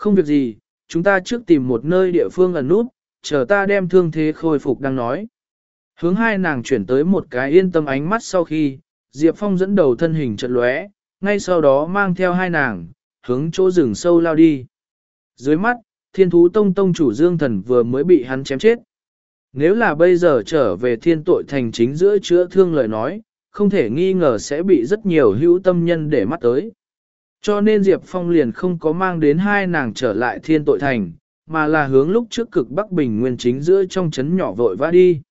Không việc gì, chúng ta trước tìm một nơi địa phương ẩn nút, chờ ta đem thương thế khôi phục đang nói. Hướng hai nàng chuyển tới một cái yên tâm ánh mắt sau khi, Diệp Phong dẫn đầu thân hình chật lóe, ngay sau đó mang theo hai nàng, hướng chỗ rừng sâu lao đi. Dưới mắt, thiên thú tông tông chủ Dương Thần vừa mới bị hắn chém chết. Nếu là bây giờ trở về thiên tội thành chính giữa chữa thương lời nói, không thể nghi ngờ sẽ bị rất nhiều hữu tâm nhân để mắt tới. Cho nên Diệp Phong liền không có mang đến hai nàng trở lại thiên tội thành, mà là hướng lúc trước cực Bắc Bình Nguyên chính giữa trong chấn nhỏ vội vã đi.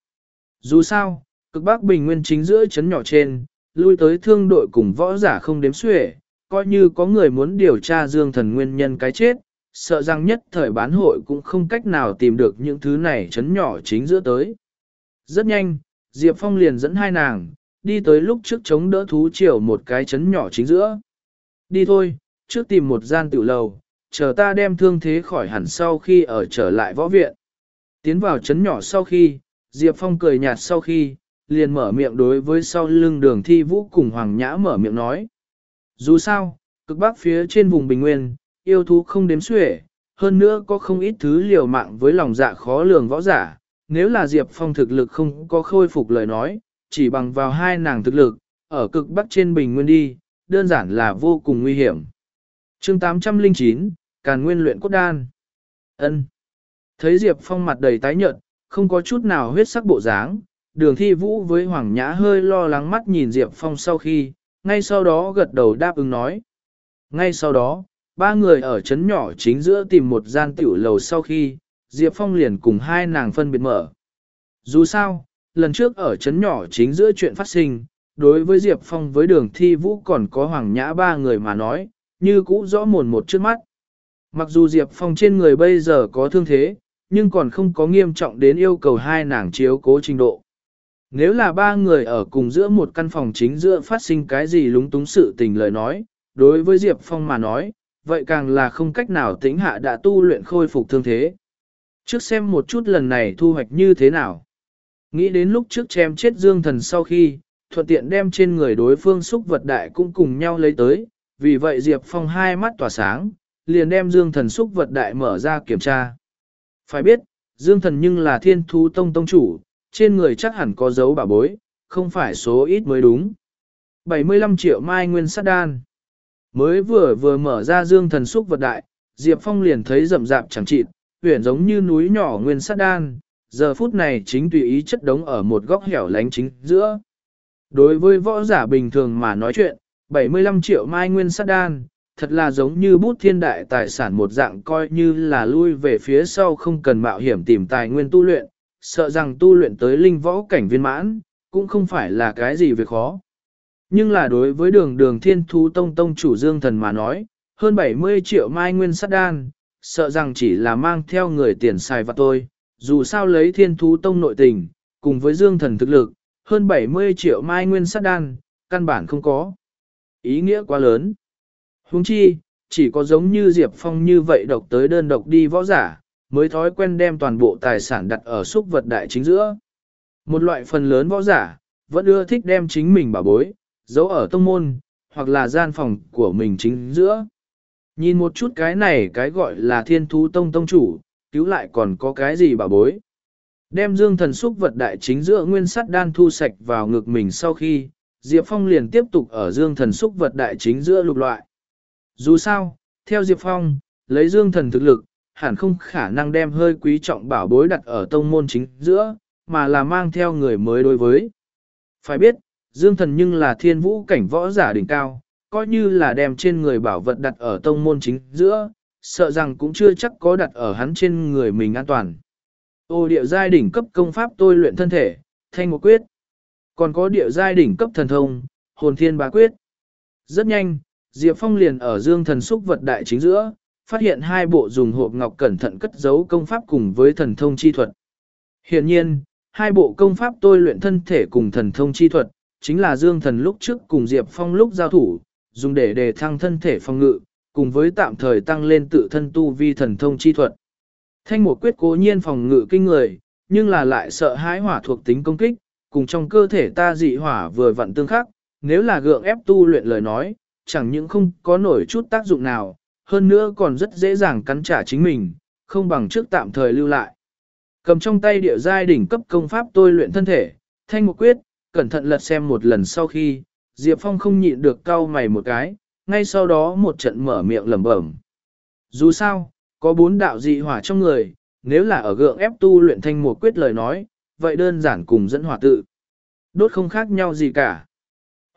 Dù sao, cực Bắc Bình Nguyên chính giữa chấn nhỏ trên, lui tới thương đội cùng võ giả không đếm xuể, coi như có người muốn điều tra dương thần nguyên nhân cái chết, sợ rằng nhất thời bán hội cũng không cách nào tìm được những thứ này chấn nhỏ chính giữa tới. Rất nhanh, Diệp Phong liền dẫn hai nàng, đi tới lúc trước chống đỡ thú triều một cái chấn nhỏ chính giữa. Đi thôi, trước tìm một gian tiểu lầu, chờ ta đem thương thế khỏi hẳn sau khi ở trở lại võ viện. Tiến vào chấn nhỏ sau khi, Diệp Phong cười nhạt sau khi, liền mở miệng đối với sau lưng đường thi vũ cùng Hoàng Nhã mở miệng nói. Dù sao, cực bắc phía trên vùng Bình Nguyên, yêu thú không đếm xuể, hơn nữa có không ít thứ liều mạng với lòng dạ khó lường võ giả. Nếu là Diệp Phong thực lực không có khôi phục lời nói, chỉ bằng vào hai nàng thực lực, ở cực bắc trên Bình Nguyên đi, đơn giản là vô cùng nguy hiểm. chương 809, Càn Nguyên luyện cốt đan. ân Thấy Diệp Phong mặt đầy tái nhợt, không có chút nào huyết sắc bộ dáng, đường thi vũ với Hoàng Nhã hơi lo lắng mắt nhìn Diệp Phong sau khi, ngay sau đó gật đầu đáp ứng nói. Ngay sau đó, ba người ở trấn nhỏ chính giữa tìm một gian tiểu lầu sau khi, Diệp Phong liền cùng hai nàng phân biệt mở. Dù sao, lần trước ở trấn nhỏ chính giữa chuyện phát sinh, đối với Diệp Phong với đường thi vũ còn có hoàng nhã ba người mà nói, như cũ rõ mồn một trước mắt. Mặc dù Diệp Phong trên người bây giờ có thương thế, nhưng còn không có nghiêm trọng đến yêu cầu hai nàng chiếu cố trình độ. Nếu là ba người ở cùng giữa một căn phòng chính giữa phát sinh cái gì lúng túng sự tình lời nói, đối với Diệp Phong mà nói, vậy càng là không cách nào tính hạ đã tu luyện khôi phục thương thế. Trước xem một chút lần này thu hoạch như thế nào. Nghĩ đến lúc trước chém chết dương thần sau khi, thuận tiện đem trên người đối phương xúc vật đại cũng cùng nhau lấy tới, vì vậy Diệp Phong hai mắt tỏa sáng, liền đem dương thần xúc vật đại mở ra kiểm tra. Phải biết, dương thần nhưng là thiên thú tông tông chủ, trên người chắc hẳn có dấu bảo bối, không phải số ít mới đúng. 75 triệu mai nguyên sát đan. Mới vừa vừa mở ra dương thần xúc vật đại, Diệp Phong liền thấy rậm rạp chẳng chịt, huyển giống như núi nhỏ nguyên sát đan, giờ phút này chính tùy ý chất đống ở một góc hẻo lánh chính giữa. Đối với võ giả bình thường mà nói chuyện, 75 triệu mai nguyên sát đan, thật là giống như bút thiên đại tài sản một dạng coi như là lui về phía sau không cần mạo hiểm tìm tài nguyên tu luyện, sợ rằng tu luyện tới linh võ cảnh viên mãn, cũng không phải là cái gì việc khó. Nhưng là đối với đường đường thiên thú tông tông chủ dương thần mà nói, hơn 70 triệu mai nguyên sát đan, sợ rằng chỉ là mang theo người tiền xài và tôi, dù sao lấy thiên thú tông nội tình, cùng với dương thần thực lực, hơn 70 triệu mai nguyên sát đan, căn bản không có. Ý nghĩa quá lớn. Huống chi, chỉ có giống như Diệp Phong như vậy độc tới đơn độc đi võ giả, mới thói quen đem toàn bộ tài sản đặt ở xúc vật đại chính giữa. Một loại phần lớn võ giả, vẫn ưa thích đem chính mình bảo bối, giấu ở tông môn, hoặc là gian phòng của mình chính giữa. Nhìn một chút cái này cái gọi là thiên thú tông tông chủ, cứu lại còn có cái gì bảo bối. Đem dương thần xúc vật đại chính giữa nguyên sắt đan thu sạch vào ngực mình sau khi, Diệp Phong liền tiếp tục ở dương thần xúc vật đại chính giữa lục loại. Dù sao, theo Diệp Phong, lấy dương thần thực lực, hẳn không khả năng đem hơi quý trọng bảo bối đặt ở tông môn chính giữa, mà là mang theo người mới đối với. Phải biết, dương thần nhưng là thiên vũ cảnh võ giả đỉnh cao, coi như là đem trên người bảo vật đặt ở tông môn chính giữa, sợ rằng cũng chưa chắc có đặt ở hắn trên người mình an toàn. Ô địa giai đỉnh cấp công pháp tôi luyện thân thể, thanh một quyết. Còn có địa giai đỉnh cấp thần thông, hồn thiên bá quyết. Rất nhanh, Diệp Phong liền ở dương thần xúc vật đại chính giữa, phát hiện hai bộ dùng hộp ngọc cẩn thận cất giấu công pháp cùng với thần thông chi thuật. Hiện nhiên, hai bộ công pháp tôi luyện thân thể cùng thần thông chi thuật, chính là dương thần lúc trước cùng Diệp Phong lúc giao thủ, dùng để đề thăng thân thể phong ngự, cùng với tạm thời tăng lên tự thân tu vi thần thông chi thuật. Thanh một quyết cố nhiên phòng ngự kinh người, nhưng là lại sợ hãi hỏa thuộc tính công kích, cùng trong cơ thể ta dị hỏa vừa vặn tương khắc, nếu là gượng ép tu luyện lời nói, chẳng những không có nổi chút tác dụng nào, hơn nữa còn rất dễ dàng cắn trả chính mình, không bằng trước tạm thời lưu lại. Cầm trong tay địa giai đỉnh cấp công pháp tôi luyện thân thể, thanh một quyết, cẩn thận lật xem một lần sau khi, Diệp Phong không nhịn được cau mày một cái, ngay sau đó một trận mở miệng lẩm bẩm. Dù sao, có bốn đạo dị hỏa trong người, nếu là ở gượng ép tu luyện thanh một quyết lời nói, vậy đơn giản cùng dẫn hỏa tự. Đốt không khác nhau gì cả.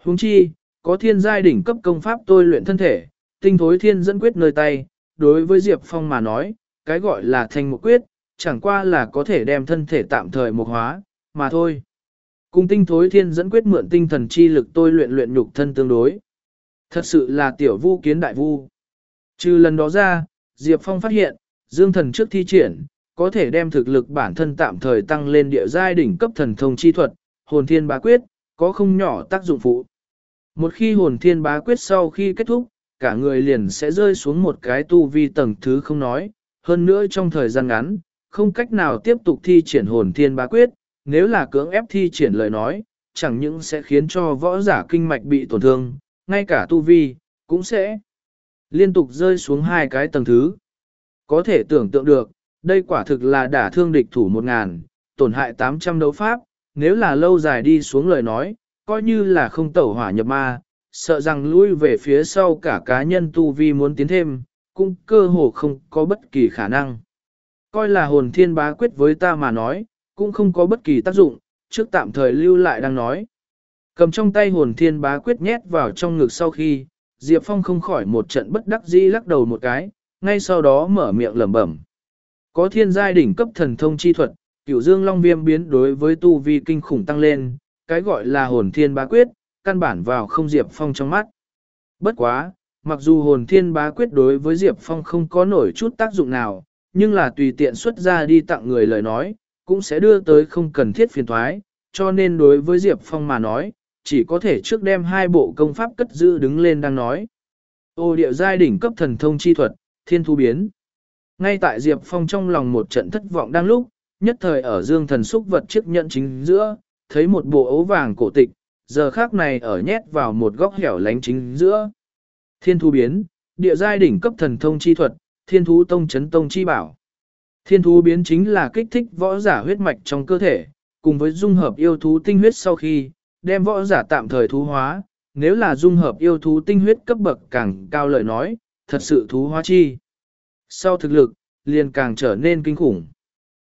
Huống chi, có thiên giai đỉnh cấp công pháp tôi luyện thân thể, tinh thối thiên dẫn quyết nơi tay, đối với Diệp Phong mà nói, cái gọi là thanh một quyết, chẳng qua là có thể đem thân thể tạm thời một hóa, mà thôi. Cùng tinh thối thiên dẫn quyết mượn tinh thần chi lực tôi luyện luyện nhục thân tương đối. Thật sự là tiểu vu kiến đại vu. Trừ lần đó ra, Diệp Phong phát hiện, dương thần trước thi triển, có thể đem thực lực bản thân tạm thời tăng lên địa giai đỉnh cấp thần thông chi thuật, hồn thiên bá quyết, có không nhỏ tác dụng phụ. Một khi hồn thiên bá quyết sau khi kết thúc, cả người liền sẽ rơi xuống một cái tu vi tầng thứ không nói, hơn nữa trong thời gian ngắn, không cách nào tiếp tục thi triển hồn thiên bá quyết, nếu là cưỡng ép thi triển lời nói, chẳng những sẽ khiến cho võ giả kinh mạch bị tổn thương, ngay cả tu vi, cũng sẽ liên tục rơi xuống hai cái tầng thứ. Có thể tưởng tượng được, đây quả thực là đả thương địch thủ một ngàn, tổn hại 800 đấu pháp, nếu là lâu dài đi xuống lời nói, coi như là không tẩu hỏa nhập ma, sợ rằng lui về phía sau cả cá nhân tu vi muốn tiến thêm, cũng cơ hồ không có bất kỳ khả năng. Coi là hồn thiên bá quyết với ta mà nói, cũng không có bất kỳ tác dụng, trước tạm thời lưu lại đang nói. Cầm trong tay hồn thiên bá quyết nhét vào trong ngực sau khi, Diệp Phong không khỏi một trận bất đắc dĩ lắc đầu một cái, ngay sau đó mở miệng lẩm bẩm. Có thiên giai đỉnh cấp thần thông chi thuật, cửu dương long viêm biến đối với tu vi kinh khủng tăng lên, cái gọi là hồn thiên bá quyết, căn bản vào không Diệp Phong trong mắt. Bất quá, mặc dù hồn thiên bá quyết đối với Diệp Phong không có nổi chút tác dụng nào, nhưng là tùy tiện xuất ra đi tặng người lời nói, cũng sẽ đưa tới không cần thiết phiền thoái, cho nên đối với Diệp Phong mà nói, chỉ có thể trước đem hai bộ công pháp cất giữ đứng lên đang nói. Ô địa giai đỉnh cấp thần thông chi thuật, thiên thu biến. Ngay tại Diệp Phong trong lòng một trận thất vọng đang lúc, nhất thời ở dương thần xúc vật chiếc nhận chính giữa, thấy một bộ ấu vàng cổ tịch, giờ khác này ở nhét vào một góc hẻo lánh chính giữa. Thiên thu biến, địa giai đỉnh cấp thần thông chi thuật, thiên thú tông chấn tông chi bảo. Thiên thú biến chính là kích thích võ giả huyết mạch trong cơ thể, cùng với dung hợp yêu thú tinh huyết sau khi, đem võ giả tạm thời thú hóa, nếu là dung hợp yêu thú tinh huyết cấp bậc càng cao lợi nói, thật sự thú hóa chi. Sau thực lực, liền càng trở nên kinh khủng.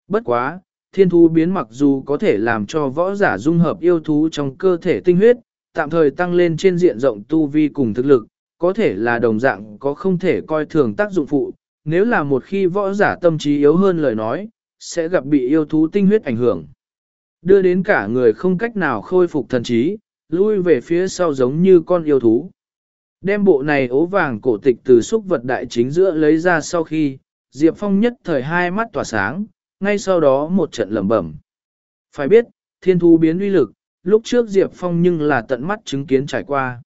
Bất quá, thiên thú biến mặc dù có thể làm cho võ giả dung hợp yêu thú trong cơ thể tinh huyết, tạm thời tăng lên trên diện rộng tu vi cùng thực lực, có thể là đồng dạng có không thể coi thường tác dụng phụ, nếu là một khi võ giả tâm trí yếu hơn lời nói, sẽ gặp bị yêu thú tinh huyết ảnh hưởng. Đưa đến cả người không cách nào khôi phục thần trí, lui về phía sau giống như con yêu thú. Đem bộ này ố vàng cổ tịch từ xúc vật đại chính giữa lấy ra sau khi, Diệp Phong nhất thời hai mắt tỏa sáng, ngay sau đó một trận lẩm bẩm. Phải biết, thiên Thú biến uy lực, lúc trước Diệp Phong nhưng là tận mắt chứng kiến trải qua.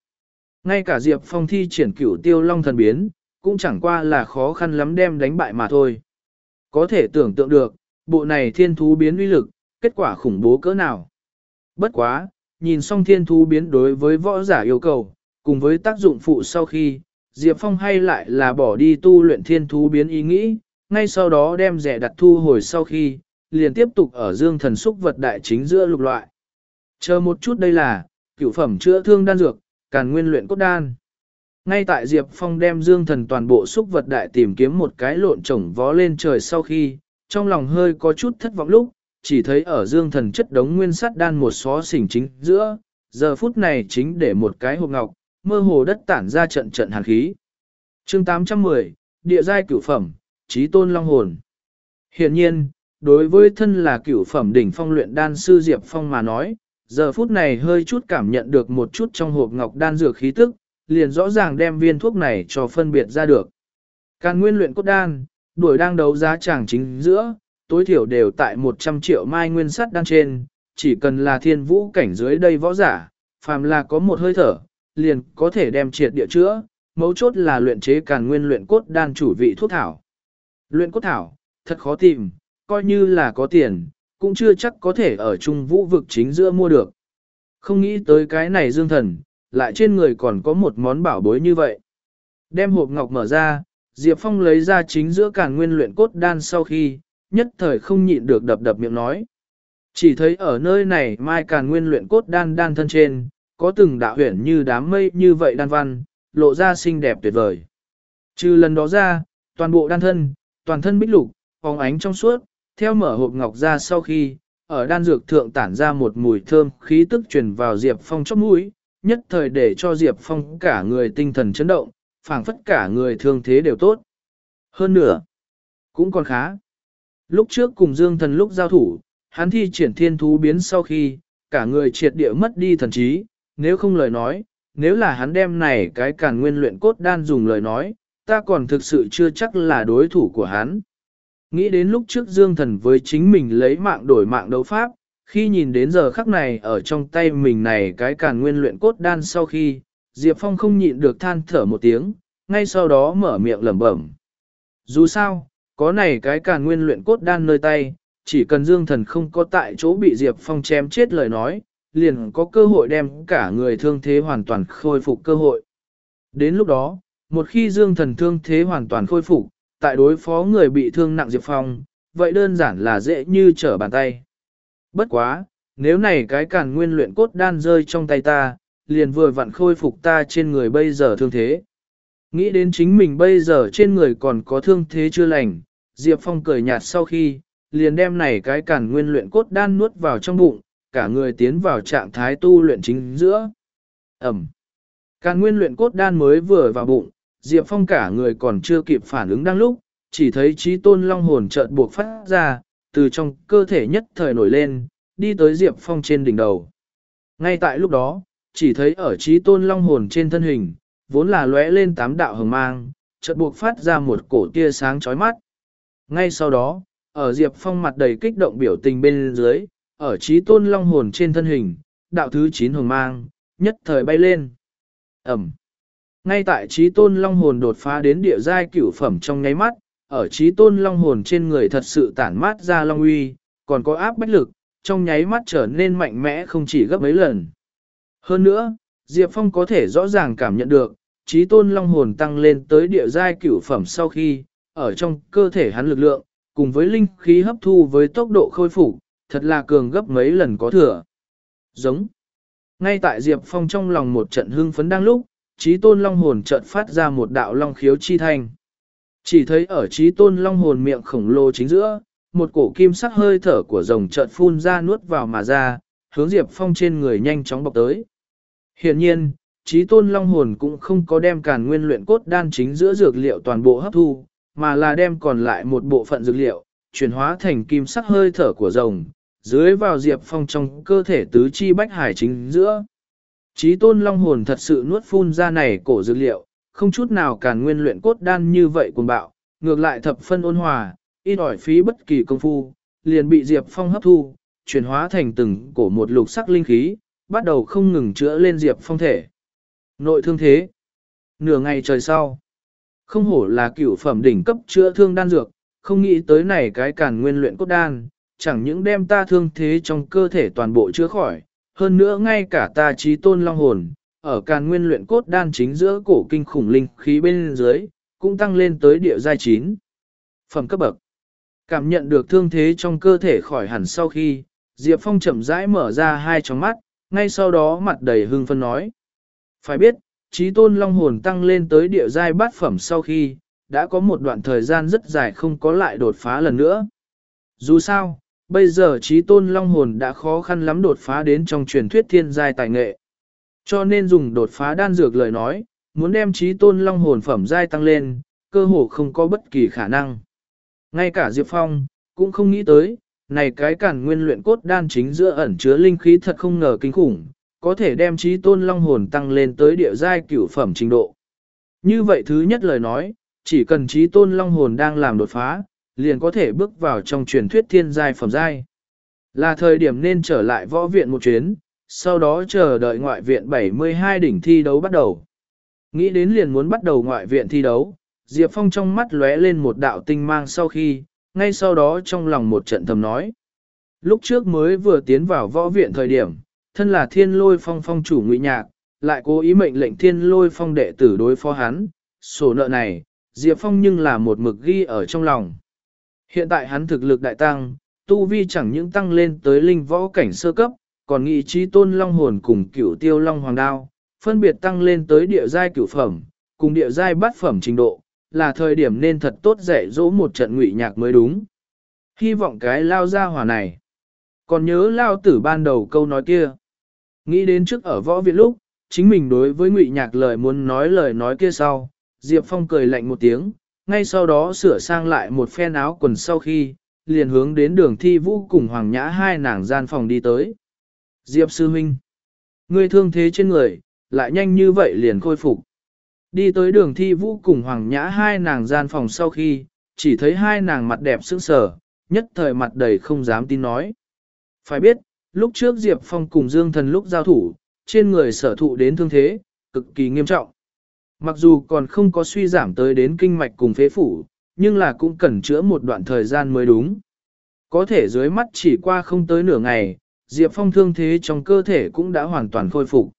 Ngay cả Diệp Phong thi triển cửu tiêu long thần biến, cũng chẳng qua là khó khăn lắm đem đánh bại mà thôi. Có thể tưởng tượng được, bộ này thiên thú biến uy lực, kết quả khủng bố cỡ nào. Bất quá, nhìn xong thiên thú biến đối với võ giả yêu cầu, cùng với tác dụng phụ sau khi, Diệp Phong hay lại là bỏ đi tu luyện thiên thú biến ý nghĩ, ngay sau đó đem rẻ đặt thu hồi sau khi, liền tiếp tục ở dương thần xúc vật đại chính giữa lục loại. Chờ một chút đây là, cửu phẩm chữa thương đan dược, càn nguyên luyện cốt đan. Ngay tại Diệp Phong đem dương thần toàn bộ xúc vật đại tìm kiếm một cái lộn trồng vó lên trời sau khi, trong lòng hơi có chút thất vọng lúc, chỉ thấy ở dương thần chất đống nguyên sắt đan một xó xỉnh chính giữa, giờ phút này chính để một cái hộp ngọc, mơ hồ đất tản ra trận trận hàn khí. chương 810, địa giai cửu phẩm, trí tôn long hồn. Hiện nhiên, đối với thân là cửu phẩm đỉnh phong luyện đan sư Diệp Phong mà nói, giờ phút này hơi chút cảm nhận được một chút trong hộp ngọc đan dược khí tức, liền rõ ràng đem viên thuốc này cho phân biệt ra được. Càn nguyên luyện cốt đan, đuổi đang đấu giá tràng chính giữa, tối thiểu đều tại 100 triệu mai nguyên sắt đan trên, chỉ cần là thiên vũ cảnh dưới đây võ giả, phàm là có một hơi thở, liền có thể đem triệt địa chữa, mấu chốt là luyện chế càn nguyên luyện cốt đan chủ vị thuốc thảo. Luyện cốt thảo, thật khó tìm, coi như là có tiền, cũng chưa chắc có thể ở trung vũ vực chính giữa mua được. Không nghĩ tới cái này dương thần, lại trên người còn có một món bảo bối như vậy. Đem hộp ngọc mở ra, Diệp Phong lấy ra chính giữa càn nguyên luyện cốt đan sau khi, nhất thời không nhịn được đập đập miệng nói. Chỉ thấy ở nơi này mai càn nguyên luyện cốt đan đan thân trên, có từng đạo huyển như đám mây như vậy đan văn, lộ ra xinh đẹp tuyệt vời. Trừ lần đó ra, toàn bộ đan thân, toàn thân bích lục, phóng ánh trong suốt, theo mở hộp ngọc ra sau khi, ở đan dược thượng tản ra một mùi thơm khí tức truyền vào Diệp Phong chóp mũi, nhất thời để cho Diệp Phong cả người tinh thần chấn động, phảng phất cả người thương thế đều tốt. Hơn nữa, cũng còn khá. Lúc trước cùng Dương Thần lúc giao thủ, hắn thi triển thiên thú biến sau khi, cả người triệt địa mất đi thần trí, nếu không lời nói, nếu là hắn đem này cái càn nguyên luyện cốt đan dùng lời nói, ta còn thực sự chưa chắc là đối thủ của hắn. Nghĩ đến lúc trước Dương Thần với chính mình lấy mạng đổi mạng đấu pháp, khi nhìn đến giờ khắc này ở trong tay mình này cái càn nguyên luyện cốt đan sau khi, Diệp Phong không nhịn được than thở một tiếng, ngay sau đó mở miệng lẩm bẩm. Dù sao, có này cái càn nguyên luyện cốt đan nơi tay, chỉ cần Dương Thần không có tại chỗ bị Diệp Phong chém chết lời nói, liền có cơ hội đem cả người thương thế hoàn toàn khôi phục cơ hội. Đến lúc đó, một khi Dương Thần thương thế hoàn toàn khôi phục, tại đối phó người bị thương nặng Diệp Phong, vậy đơn giản là dễ như trở bàn tay. Bất quá, nếu này cái càn nguyên luyện cốt đan rơi trong tay ta, liền vừa vặn khôi phục ta trên người bây giờ thương thế. Nghĩ đến chính mình bây giờ trên người còn có thương thế chưa lành, Diệp Phong cười nhạt sau khi, liền đem này cái cản nguyên luyện cốt đan nuốt vào trong bụng, cả người tiến vào trạng thái tu luyện chính giữa. Ẩm. Càn nguyên luyện cốt đan mới vừa vào bụng, Diệp Phong cả người còn chưa kịp phản ứng đang lúc, chỉ thấy trí tôn long hồn chợt buộc phát ra, từ trong cơ thể nhất thời nổi lên, đi tới Diệp Phong trên đỉnh đầu. Ngay tại lúc đó, chỉ thấy ở trí tôn long hồn trên thân hình, vốn là lóe lên tám đạo hồng mang, chợt buộc phát ra một cổ tia sáng chói mắt. Ngay sau đó, ở Diệp Phong mặt đầy kích động biểu tình bên dưới, ở trí tôn long hồn trên thân hình, đạo thứ 9 hồng mang, nhất thời bay lên. Ẩm. Ngay tại trí tôn long hồn đột phá đến địa giai cửu phẩm trong nháy mắt, ở trí tôn long hồn trên người thật sự tản mát ra long uy, còn có áp bách lực, trong nháy mắt trở nên mạnh mẽ không chỉ gấp mấy lần. Hơn nữa, Diệp Phong có thể rõ ràng cảm nhận được, trí tôn long hồn tăng lên tới địa giai cửu phẩm sau khi, ở trong cơ thể hắn lực lượng, cùng với linh khí hấp thu với tốc độ khôi phục, thật là cường gấp mấy lần có thừa. Giống. Ngay tại Diệp Phong trong lòng một trận hưng phấn đang lúc, trí tôn long hồn chợt phát ra một đạo long khiếu chi thanh. Chỉ thấy ở trí tôn long hồn miệng khổng lồ chính giữa, một cổ kim sắc hơi thở của rồng chợt phun ra nuốt vào mà ra, hướng Diệp Phong trên người nhanh chóng bọc tới. Hiện nhiên, trí tôn long hồn cũng không có đem càn nguyên luyện cốt đan chính giữa dược liệu toàn bộ hấp thu, mà là đem còn lại một bộ phận dược liệu, chuyển hóa thành kim sắc hơi thở của rồng, dưới vào Diệp Phong trong cơ thể tứ chi bách hải chính giữa. Trí tôn long hồn thật sự nuốt phun ra này cổ dược liệu, không chút nào càn nguyên luyện cốt đan như vậy cuồng bạo, ngược lại thập phân ôn hòa, ít ỏi phí bất kỳ công phu, liền bị Diệp Phong hấp thu, chuyển hóa thành từng cổ một lục sắc linh khí, bắt đầu không ngừng chữa lên Diệp Phong thể. Nội thương thế. Nửa ngày trời sau. Không hổ là cửu phẩm đỉnh cấp chữa thương đan dược, không nghĩ tới này cái càn nguyên luyện cốt đan, chẳng những đem ta thương thế trong cơ thể toàn bộ chữa khỏi, hơn nữa ngay cả ta trí tôn long hồn, ở càn nguyên luyện cốt đan chính giữa cổ kinh khủng linh khí bên dưới, cũng tăng lên tới địa giai 9. Phẩm cấp bậc. Cảm nhận được thương thế trong cơ thể khỏi hẳn sau khi, Diệp Phong chậm rãi mở ra hai tròng mắt, ngay sau đó mặt đầy hưng phân nói. Phải biết, trí tôn long hồn tăng lên tới địa giai bát phẩm sau khi, đã có một đoạn thời gian rất dài không có lại đột phá lần nữa. Dù sao, bây giờ trí tôn long hồn đã khó khăn lắm đột phá đến trong truyền thuyết thiên giai tài nghệ. Cho nên dùng đột phá đan dược lời nói, muốn đem trí tôn long hồn phẩm giai tăng lên, cơ hồ không có bất kỳ khả năng. Ngay cả Diệp Phong, cũng không nghĩ tới, này cái cản nguyên luyện cốt đan chính giữa ẩn chứa linh khí thật không ngờ kinh khủng, có thể đem trí tôn long hồn tăng lên tới địa giai cửu phẩm trình độ. Như vậy thứ nhất lời nói, chỉ cần trí tôn long hồn đang làm đột phá, liền có thể bước vào trong truyền thuyết thiên giai phẩm giai. Là thời điểm nên trở lại võ viện một chuyến, sau đó chờ đợi ngoại viện 72 đỉnh thi đấu bắt đầu. Nghĩ đến liền muốn bắt đầu ngoại viện thi đấu, Diệp Phong trong mắt lóe lên một đạo tinh mang sau khi, ngay sau đó trong lòng một trận thầm nói. Lúc trước mới vừa tiến vào võ viện thời điểm, thân là thiên lôi phong phong chủ ngụy nhạc, lại cố ý mệnh lệnh thiên lôi phong đệ tử đối phó hắn, sổ nợ này, Diệp Phong nhưng là một mực ghi ở trong lòng. Hiện tại hắn thực lực đại tăng, tu vi chẳng những tăng lên tới linh võ cảnh sơ cấp, còn nghị trí tôn long hồn cùng cửu tiêu long hoàng đao, phân biệt tăng lên tới địa giai cửu phẩm, cùng địa giai bát phẩm trình độ, là thời điểm nên thật tốt dạy dỗ một trận ngụy nhạc mới đúng. Hy vọng cái lao ra hỏa này. Còn nhớ lao tử ban đầu câu nói kia. Nghĩ đến trước ở võ viện lúc, chính mình đối với ngụy nhạc lời muốn nói lời nói kia sau, Diệp Phong cười lạnh một tiếng, ngay sau đó sửa sang lại một phen áo quần sau khi, liền hướng đến đường thi vũ cùng Hoàng Nhã hai nàng gian phòng đi tới. Diệp Sư Minh, ngươi thương thế trên người, lại nhanh như vậy liền khôi phục. Đi tới đường thi vũ cùng Hoàng Nhã hai nàng gian phòng sau khi, chỉ thấy hai nàng mặt đẹp sững sờ, nhất thời mặt đầy không dám tin nói. Phải biết, lúc trước Diệp Phong cùng Dương Thần lúc giao thủ, trên người sở thụ đến thương thế, cực kỳ nghiêm trọng. Mặc dù còn không có suy giảm tới đến kinh mạch cùng phế phủ, nhưng là cũng cần chữa một đoạn thời gian mới đúng. Có thể dưới mắt chỉ qua không tới nửa ngày, Diệp Phong thương thế trong cơ thể cũng đã hoàn toàn khôi phục.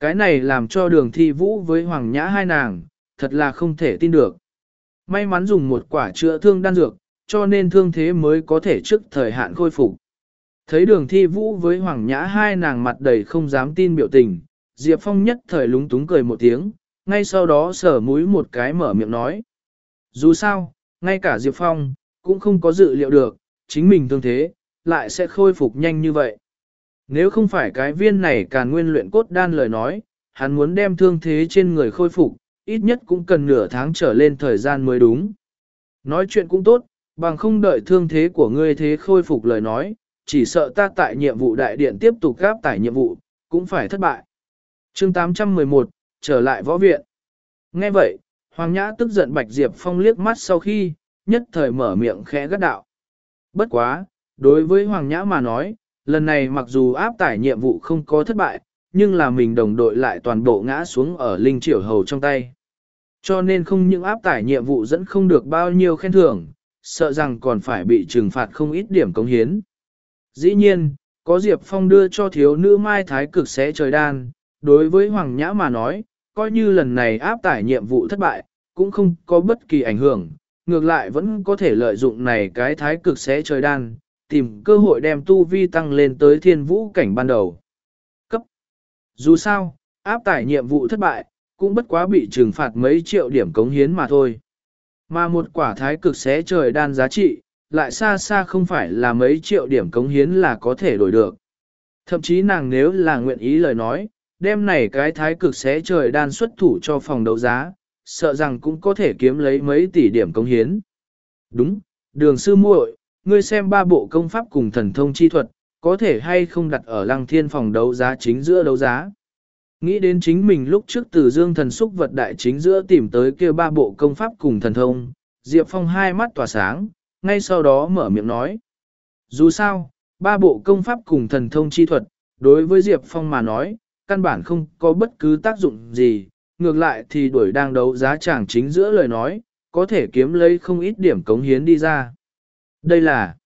Cái này làm cho đường thi vũ với Hoàng Nhã hai nàng, thật là không thể tin được. May mắn dùng một quả chữa thương đan dược, cho nên thương thế mới có thể trước thời hạn khôi phục. Thấy đường thi vũ với Hoàng Nhã hai nàng mặt đầy không dám tin biểu tình, Diệp Phong nhất thời lúng túng cười một tiếng, ngay sau đó sở mũi một cái mở miệng nói. Dù sao, ngay cả Diệp Phong, cũng không có dự liệu được, chính mình thương thế, lại sẽ khôi phục nhanh như vậy. Nếu không phải cái viên này càn nguyên luyện cốt đan lời nói, hắn muốn đem thương thế trên người khôi phục, ít nhất cũng cần nửa tháng trở lên thời gian mới đúng. Nói chuyện cũng tốt, bằng không đợi thương thế của ngươi thế khôi phục lời nói, chỉ sợ ta tại nhiệm vụ đại điện tiếp tục gáp tải nhiệm vụ, cũng phải thất bại. chương 811, trở lại võ viện. Nghe vậy, Hoàng Nhã tức giận Bạch Diệp Phong liếc mắt sau khi, nhất thời mở miệng khẽ gắt đạo. Bất quá, đối với Hoàng Nhã mà nói, lần này mặc dù áp tải nhiệm vụ không có thất bại, nhưng là mình đồng đội lại toàn bộ ngã xuống ở linh triểu hầu trong tay. Cho nên không những áp tải nhiệm vụ dẫn không được bao nhiêu khen thưởng, sợ rằng còn phải bị trừng phạt không ít điểm công hiến. Dĩ nhiên, có Diệp Phong đưa cho thiếu nữ Mai Thái cực xé trời đan, đối với Hoàng Nhã mà nói, coi như lần này áp tải nhiệm vụ thất bại, cũng không có bất kỳ ảnh hưởng, ngược lại vẫn có thể lợi dụng này cái thái cực xé trời đan, tìm cơ hội đem tu vi tăng lên tới thiên vũ cảnh ban đầu. Cấp. Dù sao, áp tải nhiệm vụ thất bại, cũng bất quá bị trừng phạt mấy triệu điểm cống hiến mà thôi. Mà một quả thái cực xé trời đan giá trị, lại xa xa không phải là mấy triệu điểm cống hiến là có thể đổi được. Thậm chí nàng nếu là nguyện ý lời nói, đem này cái thái cực xé trời đan xuất thủ cho phòng đấu giá, sợ rằng cũng có thể kiếm lấy mấy tỷ điểm cống hiến. Đúng, đường sư muội, ngươi xem ba bộ công pháp cùng thần thông chi thuật, có thể hay không đặt ở lăng thiên phòng đấu giá chính giữa đấu giá. Nghĩ đến chính mình lúc trước từ dương thần xúc vật đại chính giữa tìm tới kia ba bộ công pháp cùng thần thông, Diệp Phong hai mắt tỏa sáng, ngay sau đó mở miệng nói. Dù sao, ba bộ công pháp cùng thần thông chi thuật, đối với Diệp Phong mà nói, căn bản không có bất cứ tác dụng gì, ngược lại thì đuổi đang đấu giá chẳng chính giữa lời nói, có thể kiếm lấy không ít điểm cống hiến đi ra. Đây là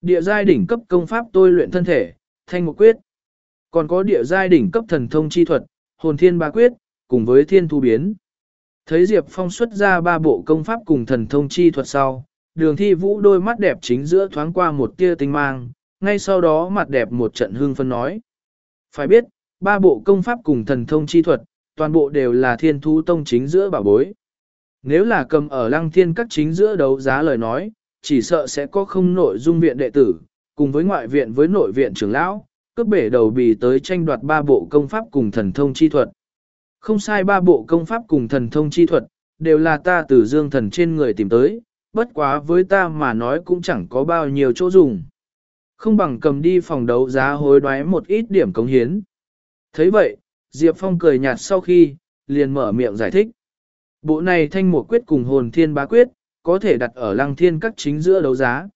Địa giai đỉnh cấp công pháp tôi luyện thân thể, thanh một quyết. Còn có địa giai đỉnh cấp thần thông chi thuật, hồn thiên ba quyết, cùng với thiên thu biến. Thấy Diệp Phong xuất ra ba bộ công pháp cùng thần thông chi thuật sau, đường thi vũ đôi mắt đẹp chính giữa thoáng qua một tia tinh mang, ngay sau đó mặt đẹp một trận hương phân nói. Phải biết, ba bộ công pháp cùng thần thông chi thuật, toàn bộ đều là thiên thú tông chính giữa bảo bối. Nếu là cầm ở lăng thiên các chính giữa đấu giá lời nói, chỉ sợ sẽ có không nội dung viện đệ tử, cùng với ngoại viện với nội viện trưởng lão, cướp bể đầu bì tới tranh đoạt ba bộ công pháp cùng thần thông chi thuật. Không sai ba bộ công pháp cùng thần thông chi thuật, đều là ta từ dương thần trên người tìm tới, bất quá với ta mà nói cũng chẳng có bao nhiêu chỗ dùng. Không bằng cầm đi phòng đấu giá hối đoái một ít điểm cống hiến. thấy vậy, Diệp Phong cười nhạt sau khi, liền mở miệng giải thích. Bộ này thanh một quyết cùng hồn thiên bá quyết, có thể đặt ở lăng thiên các chính giữa đấu giá.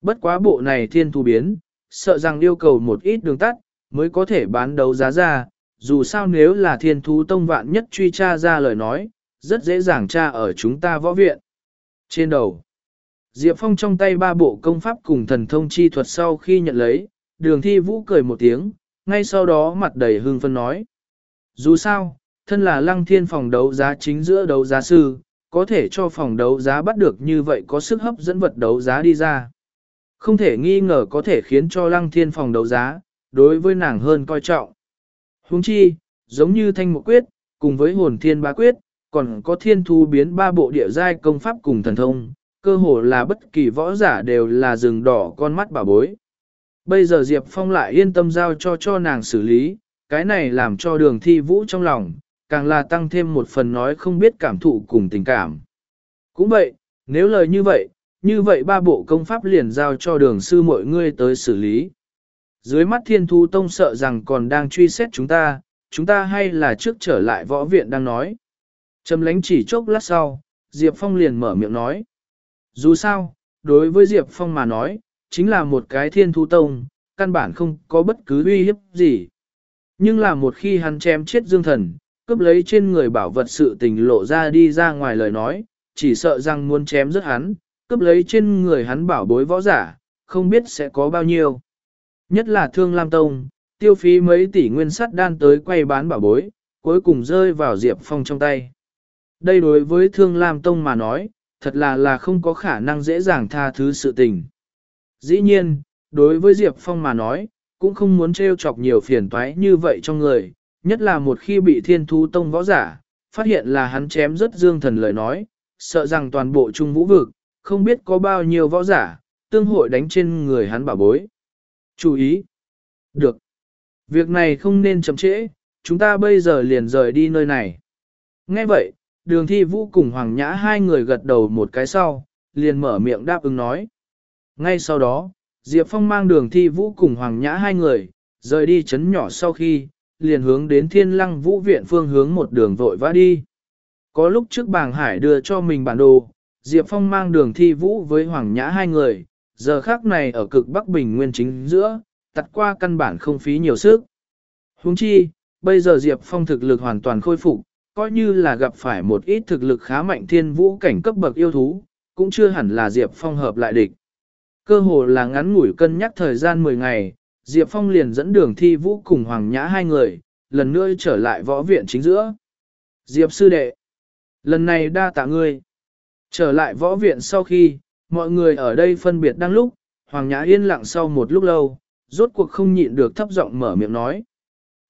Bất quá bộ này thiên thu biến, sợ rằng yêu cầu một ít đường tắt, mới có thể bán đấu giá ra, dù sao nếu là thiên thú tông vạn nhất truy tra ra lời nói, rất dễ dàng tra ở chúng ta võ viện. Trên đầu, Diệp Phong trong tay ba bộ công pháp cùng thần thông chi thuật sau khi nhận lấy, đường thi vũ cười một tiếng, ngay sau đó mặt đầy hưng phân nói. Dù sao, thân là lăng thiên phòng đấu giá chính giữa đấu giá sư, có thể cho phòng đấu giá bắt được như vậy có sức hấp dẫn vật đấu giá đi ra. Không thể nghi ngờ có thể khiến cho lăng thiên phòng đấu giá, đối với nàng hơn coi trọng. Huống chi, giống như thanh mục quyết, cùng với hồn thiên bá quyết, còn có thiên thu biến ba bộ địa giai công pháp cùng thần thông, cơ hồ là bất kỳ võ giả đều là rừng đỏ con mắt bà bối. Bây giờ Diệp Phong lại yên tâm giao cho cho nàng xử lý, cái này làm cho đường thi vũ trong lòng, càng là tăng thêm một phần nói không biết cảm thụ cùng tình cảm. Cũng vậy, nếu lời như vậy, như vậy ba bộ công pháp liền giao cho đường sư mọi người tới xử lý. Dưới mắt thiên thu tông sợ rằng còn đang truy xét chúng ta, chúng ta hay là trước trở lại võ viện đang nói. Trầm lánh chỉ chốc lát sau, Diệp Phong liền mở miệng nói. Dù sao, đối với Diệp Phong mà nói, chính là một cái thiên thu tông, căn bản không có bất cứ uy hiếp gì. Nhưng là một khi hắn chém chết dương thần, cướp lấy trên người bảo vật sự tình lộ ra đi ra ngoài lời nói, chỉ sợ rằng muốn chém rất hắn, cướp lấy trên người hắn bảo bối võ giả, không biết sẽ có bao nhiêu. Nhất là thương Lam Tông, tiêu phí mấy tỷ nguyên sắt đan tới quay bán bảo bối, cuối cùng rơi vào Diệp Phong trong tay. Đây đối với thương Lam Tông mà nói, thật là là không có khả năng dễ dàng tha thứ sự tình. Dĩ nhiên, đối với Diệp Phong mà nói, cũng không muốn trêu chọc nhiều phiền toái như vậy trong người, nhất là một khi bị thiên thú tông võ giả, phát hiện là hắn chém rất dương thần lời nói, sợ rằng toàn bộ trung vũ vực, không biết có bao nhiêu võ giả, tương hội đánh trên người hắn bảo bối. Chú ý! Được! Việc này không nên chậm trễ, chúng ta bây giờ liền rời đi nơi này. Nghe vậy, đường thi vũ cùng Hoàng Nhã hai người gật đầu một cái sau, liền mở miệng đáp ứng nói. Ngay sau đó, Diệp Phong mang đường thi vũ cùng Hoàng Nhã hai người, rời đi chấn nhỏ sau khi, liền hướng đến thiên lăng vũ viện phương hướng một đường vội vã đi. Có lúc trước bàng hải đưa cho mình bản đồ, Diệp Phong mang đường thi vũ với Hoàng Nhã hai người, giờ khác này ở cực Bắc Bình Nguyên chính giữa, tặt qua căn bản không phí nhiều sức. Huống chi, bây giờ Diệp Phong thực lực hoàn toàn khôi phục, coi như là gặp phải một ít thực lực khá mạnh thiên vũ cảnh cấp bậc yêu thú, cũng chưa hẳn là Diệp Phong hợp lại địch. Cơ hồ là ngắn ngủi cân nhắc thời gian 10 ngày, Diệp Phong liền dẫn đường thi vũ cùng Hoàng Nhã hai người, lần nữa trở lại võ viện chính giữa. Diệp sư đệ, lần này đa tạ ngươi. Trở lại võ viện sau khi, mọi người ở đây phân biệt đang lúc, Hoàng Nhã yên lặng sau một lúc lâu, rốt cuộc không nhịn được thấp giọng mở miệng nói.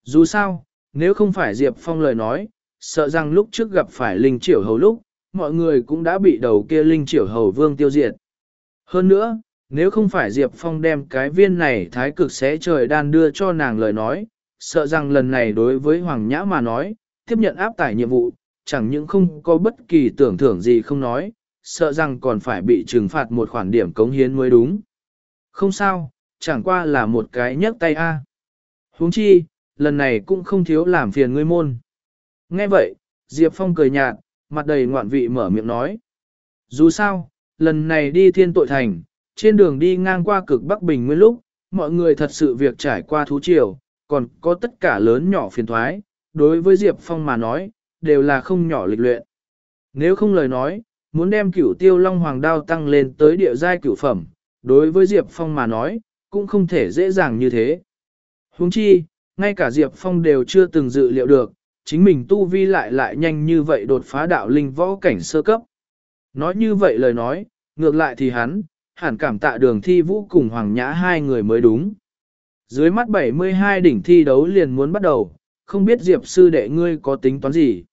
Dù sao, nếu không phải Diệp Phong lời nói, sợ rằng lúc trước gặp phải Linh Triểu Hầu lúc, mọi người cũng đã bị đầu kia Linh Triểu Hầu Vương tiêu diệt. Hơn nữa, nếu không phải Diệp Phong đem cái viên này thái cực xé trời đan đưa cho nàng lời nói, sợ rằng lần này đối với Hoàng Nhã mà nói, tiếp nhận áp tải nhiệm vụ, chẳng những không có bất kỳ tưởng thưởng gì không nói, sợ rằng còn phải bị trừng phạt một khoản điểm cống hiến mới đúng. Không sao, chẳng qua là một cái nhấc tay a. Huống chi, lần này cũng không thiếu làm phiền ngươi môn. Nghe vậy, Diệp Phong cười nhạt, mặt đầy ngoạn vị mở miệng nói. Dù sao, lần này đi thiên tội thành, trên đường đi ngang qua cực Bắc Bình nguyên lúc, mọi người thật sự việc trải qua thú triều, còn có tất cả lớn nhỏ phiền thoái, đối với Diệp Phong mà nói, đều là không nhỏ lịch luyện. Nếu không lời nói, muốn đem cửu tiêu long hoàng đao tăng lên tới địa giai cửu phẩm, đối với Diệp Phong mà nói, cũng không thể dễ dàng như thế. Huống chi, ngay cả Diệp Phong đều chưa từng dự liệu được, chính mình tu vi lại lại nhanh như vậy đột phá đạo linh võ cảnh sơ cấp. Nói như vậy lời nói, ngược lại thì hắn, hẳn cảm tạ đường thi vũ cùng Hoàng Nhã hai người mới đúng. Dưới mắt 72 đỉnh thi đấu liền muốn bắt đầu, không biết Diệp sư đệ ngươi có tính toán gì.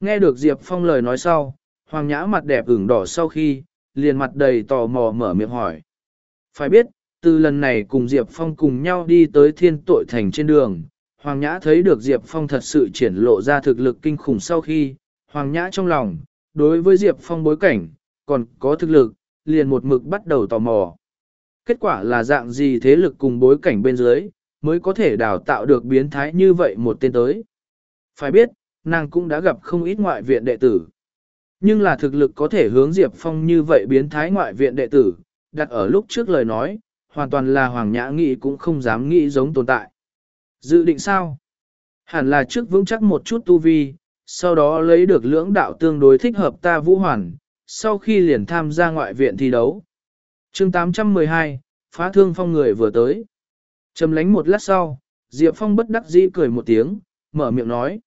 Nghe được Diệp Phong lời nói sau, Hoàng Nhã mặt đẹp ửng đỏ sau khi, liền mặt đầy tò mò mở miệng hỏi. Phải biết, từ lần này cùng Diệp Phong cùng nhau đi tới thiên tội thành trên đường, Hoàng Nhã thấy được Diệp Phong thật sự triển lộ ra thực lực kinh khủng sau khi, Hoàng Nhã trong lòng, đối với Diệp Phong bối cảnh, còn có thực lực, liền một mực bắt đầu tò mò. Kết quả là dạng gì thế lực cùng bối cảnh bên dưới, mới có thể đào tạo được biến thái như vậy một tên tới. Phải biết, nàng cũng đã gặp không ít ngoại viện đệ tử. Nhưng là thực lực có thể hướng Diệp Phong như vậy biến thái ngoại viện đệ tử, đặt ở lúc trước lời nói, hoàn toàn là Hoàng Nhã nghĩ cũng không dám nghĩ giống tồn tại. Dự định sao? Hẳn là trước vững chắc một chút tu vi, sau đó lấy được lưỡng đạo tương đối thích hợp ta vũ hoàn, sau khi liền tham gia ngoại viện thi đấu. chương 812, phá thương phong người vừa tới. Trầm lánh một lát sau, Diệp Phong bất đắc dĩ cười một tiếng, mở miệng nói.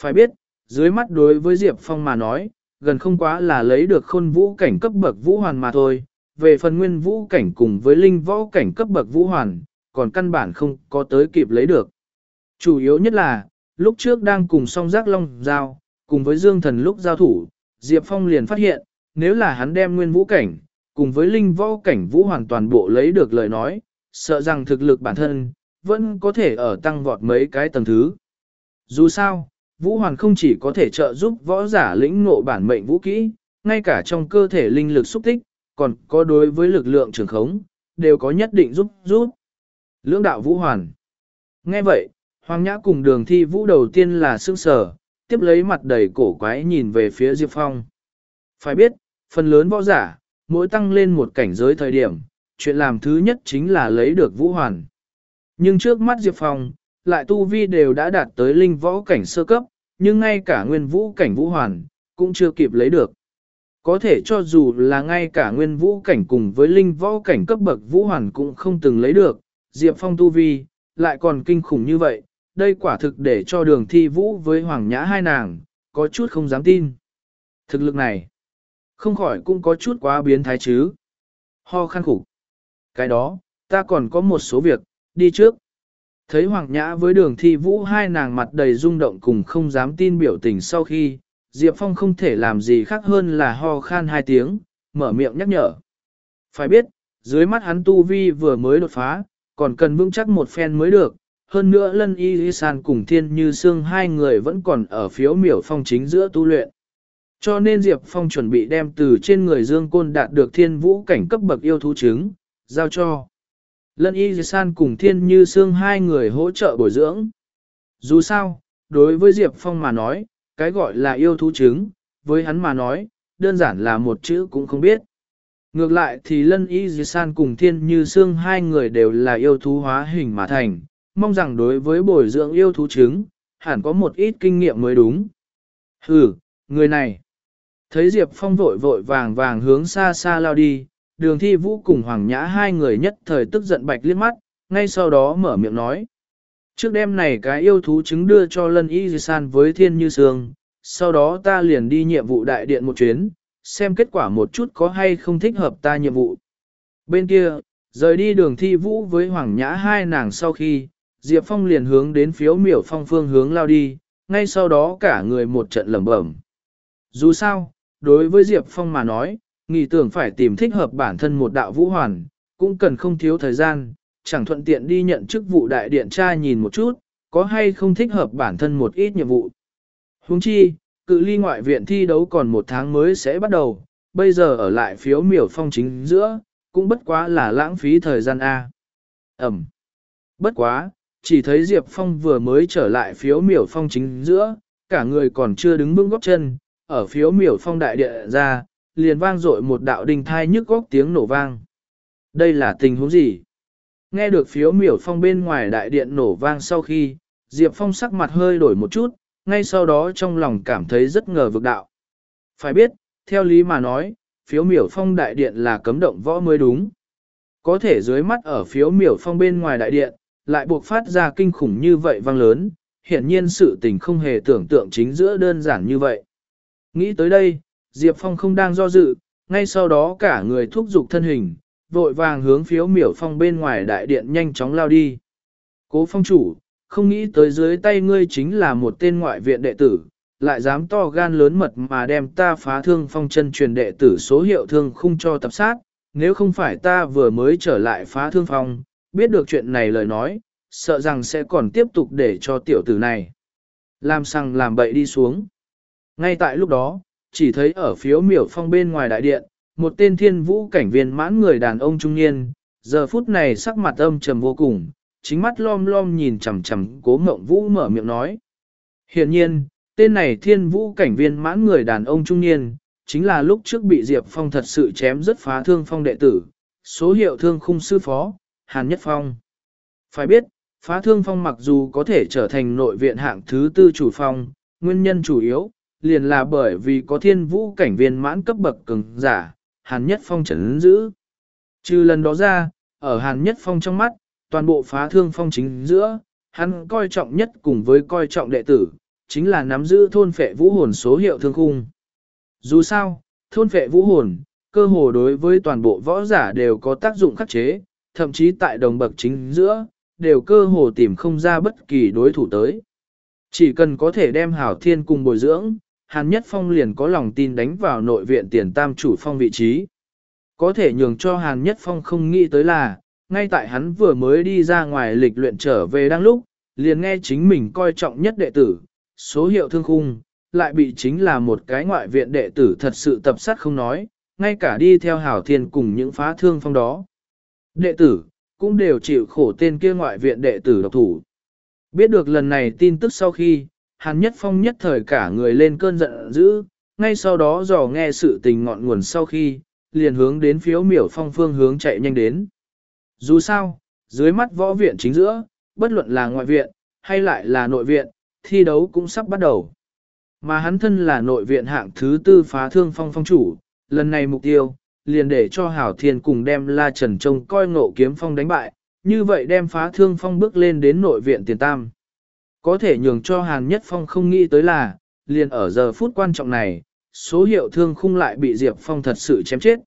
Phải biết, dưới mắt đối với Diệp Phong mà nói, gần không quá là lấy được khôn vũ cảnh cấp bậc vũ hoàn mà thôi. Về phần nguyên vũ cảnh cùng với linh võ cảnh cấp bậc vũ hoàn, còn căn bản không có tới kịp lấy được. Chủ yếu nhất là, lúc trước đang cùng song giác long giao, cùng với dương thần lúc giao thủ, Diệp Phong liền phát hiện, nếu là hắn đem nguyên vũ cảnh, cùng với linh võ cảnh vũ hoàn toàn bộ lấy được lời nói, sợ rằng thực lực bản thân, vẫn có thể ở tăng vọt mấy cái tầng thứ. Dù sao, vũ hoàn không chỉ có thể trợ giúp võ giả lĩnh ngộ bản mệnh vũ kỹ, ngay cả trong cơ thể linh lực xúc tích, còn có đối với lực lượng trường khống, đều có nhất định giúp giúp. Lưỡng đạo vũ hoàn. Nghe vậy, Hoàng Nhã cùng đường thi vũ đầu tiên là sương sở, tiếp lấy mặt đầy cổ quái nhìn về phía Diệp Phong. Phải biết, phần lớn võ giả, mỗi tăng lên một cảnh giới thời điểm, chuyện làm thứ nhất chính là lấy được vũ hoàn. Nhưng trước mắt Diệp Phong, lại tu vi đều đã đạt tới linh võ cảnh sơ cấp, nhưng ngay cả nguyên vũ cảnh vũ hoàn, cũng chưa kịp lấy được. Có thể cho dù là ngay cả nguyên vũ cảnh cùng với linh võ cảnh cấp bậc vũ hoàn cũng không từng lấy được, Diệp Phong tu vi, lại còn kinh khủng như vậy, đây quả thực để cho đường thi vũ với Hoàng Nhã hai nàng, có chút không dám tin. Thực lực này, không khỏi cũng có chút quá biến thái chứ. Ho khăn khủng. Cái đó, ta còn có một số việc, đi trước. Thấy Hoàng Nhã với đường thi vũ hai nàng mặt đầy rung động cùng không dám tin biểu tình sau khi, Diệp Phong không thể làm gì khác hơn là ho khan hai tiếng, mở miệng nhắc nhở. Phải biết, dưới mắt hắn tu vi vừa mới đột phá, còn cần vững chắc một phen mới được. Hơn nữa lân y y san cùng thiên như xương hai người vẫn còn ở phiếu miểu phong chính giữa tu luyện. Cho nên Diệp Phong chuẩn bị đem từ trên người Dương Côn đạt được thiên vũ cảnh cấp bậc yêu thú trứng, giao cho. Lân y san cùng thiên như xương hai người hỗ trợ bồi dưỡng. Dù sao, đối với Diệp Phong mà nói, cái gọi là yêu thú trứng, với hắn mà nói, đơn giản là một chữ cũng không biết. Ngược lại thì lân y di san cùng thiên như xương hai người đều là yêu thú hóa hình mà thành, mong rằng đối với bồi dưỡng yêu thú trứng, hẳn có một ít kinh nghiệm mới đúng. Hừ, người này. Thấy Diệp Phong vội vội vàng vàng hướng xa xa lao đi, đường thi vũ cùng Hoàng Nhã hai người nhất thời tức giận bạch liếc mắt, ngay sau đó mở miệng nói. Trước đêm này cái yêu thú trứng đưa cho lân y di san với thiên như sương, sau đó ta liền đi nhiệm vụ đại điện một chuyến, xem kết quả một chút có hay không thích hợp ta nhiệm vụ. Bên kia, rời đi đường thi vũ với Hoàng Nhã hai nàng sau khi, Diệp Phong liền hướng đến phiếu miểu phong phương hướng lao đi, ngay sau đó cả người một trận lẩm bẩm. Dù sao, đối với Diệp Phong mà nói, nghĩ tưởng phải tìm thích hợp bản thân một đạo vũ hoàn, cũng cần không thiếu thời gian, chẳng thuận tiện đi nhận chức vụ đại điện tra nhìn một chút, có hay không thích hợp bản thân một ít nhiệm vụ. Huống chi, cự ly ngoại viện thi đấu còn một tháng mới sẽ bắt đầu, bây giờ ở lại phiếu miểu phong chính giữa, cũng bất quá là lãng phí thời gian A. Ẩm. Bất quá, chỉ thấy Diệp Phong vừa mới trở lại phiếu miểu phong chính giữa, cả người còn chưa đứng vững góc chân, ở phiếu miểu phong đại địa ra, liền vang dội một đạo đình thai nhức góc tiếng nổ vang. Đây là tình huống gì? Nghe được phiếu miểu phong bên ngoài đại điện nổ vang sau khi, Diệp Phong sắc mặt hơi đổi một chút, ngay sau đó trong lòng cảm thấy rất ngờ vực đạo. Phải biết, theo lý mà nói, phiếu miểu phong đại điện là cấm động võ mới đúng. Có thể dưới mắt ở phiếu miểu phong bên ngoài đại điện, lại buộc phát ra kinh khủng như vậy vang lớn, hiển nhiên sự tình không hề tưởng tượng chính giữa đơn giản như vậy. Nghĩ tới đây, Diệp Phong không đang do dự, ngay sau đó cả người thúc giục thân hình, vội vàng hướng phiếu miểu phong bên ngoài đại điện nhanh chóng lao đi. Cố phong chủ, không nghĩ tới dưới tay ngươi chính là một tên ngoại viện đệ tử, lại dám to gan lớn mật mà đem ta phá thương phong chân truyền đệ tử số hiệu thương không cho tập sát, nếu không phải ta vừa mới trở lại phá thương phong, biết được chuyện này lời nói, sợ rằng sẽ còn tiếp tục để cho tiểu tử này. Làm sang làm bậy đi xuống. Ngay tại lúc đó, chỉ thấy ở phiếu miểu phong bên ngoài đại điện, một tên thiên vũ cảnh viên mãn người đàn ông trung niên, giờ phút này sắc mặt âm trầm vô cùng, chính mắt lom lom nhìn chằm chằm cố mộng vũ mở miệng nói. Hiện nhiên, tên này thiên vũ cảnh viên mãn người đàn ông trung niên, chính là lúc trước bị Diệp Phong thật sự chém rất phá thương phong đệ tử, số hiệu thương khung sư phó, Hàn Nhất Phong. Phải biết, phá thương phong mặc dù có thể trở thành nội viện hạng thứ tư chủ phong, nguyên nhân chủ yếu, liền là bởi vì có thiên vũ cảnh viên mãn cấp bậc cường giả, Hàn Nhất Phong chấn giữ. Trừ lần đó ra, ở Hàn Nhất Phong trong mắt, toàn bộ phá thương phong chính giữa, hắn coi trọng nhất cùng với coi trọng đệ tử, chính là nắm giữ thôn phệ vũ hồn số hiệu thương khung. Dù sao, thôn phệ vũ hồn, cơ hồ đối với toàn bộ võ giả đều có tác dụng khắc chế, thậm chí tại đồng bậc chính giữa, đều cơ hồ tìm không ra bất kỳ đối thủ tới. Chỉ cần có thể đem hảo thiên cùng bồi dưỡng, Hàn Nhất Phong liền có lòng tin đánh vào nội viện tiền tam chủ phong vị trí. Có thể nhường cho Hàn Nhất Phong không nghĩ tới là, ngay tại hắn vừa mới đi ra ngoài lịch luyện trở về đang lúc, liền nghe chính mình coi trọng nhất đệ tử, số hiệu thương khung, lại bị chính là một cái ngoại viện đệ tử thật sự tập sát không nói, ngay cả đi theo hảo thiên cùng những phá thương phong đó. Đệ tử, cũng đều chịu khổ tên kia ngoại viện đệ tử độc thủ. Biết được lần này tin tức sau khi, Hàn Nhất Phong nhất thời cả người lên cơn giận dữ, ngay sau đó dò nghe sự tình ngọn nguồn sau khi, liền hướng đến phiếu miểu phong phương hướng chạy nhanh đến. Dù sao, dưới mắt võ viện chính giữa, bất luận là ngoại viện, hay lại là nội viện, thi đấu cũng sắp bắt đầu. Mà hắn thân là nội viện hạng thứ tư phá thương phong phong chủ, lần này mục tiêu, liền để cho Hảo Thiên cùng đem La Trần trông coi ngộ kiếm phong đánh bại, như vậy đem phá thương phong bước lên đến nội viện tiền tam. Có thể nhường cho Hàn Nhất Phong không nghĩ tới là, liền ở giờ phút quan trọng này, số hiệu thương khung lại bị Diệp Phong thật sự chém chết.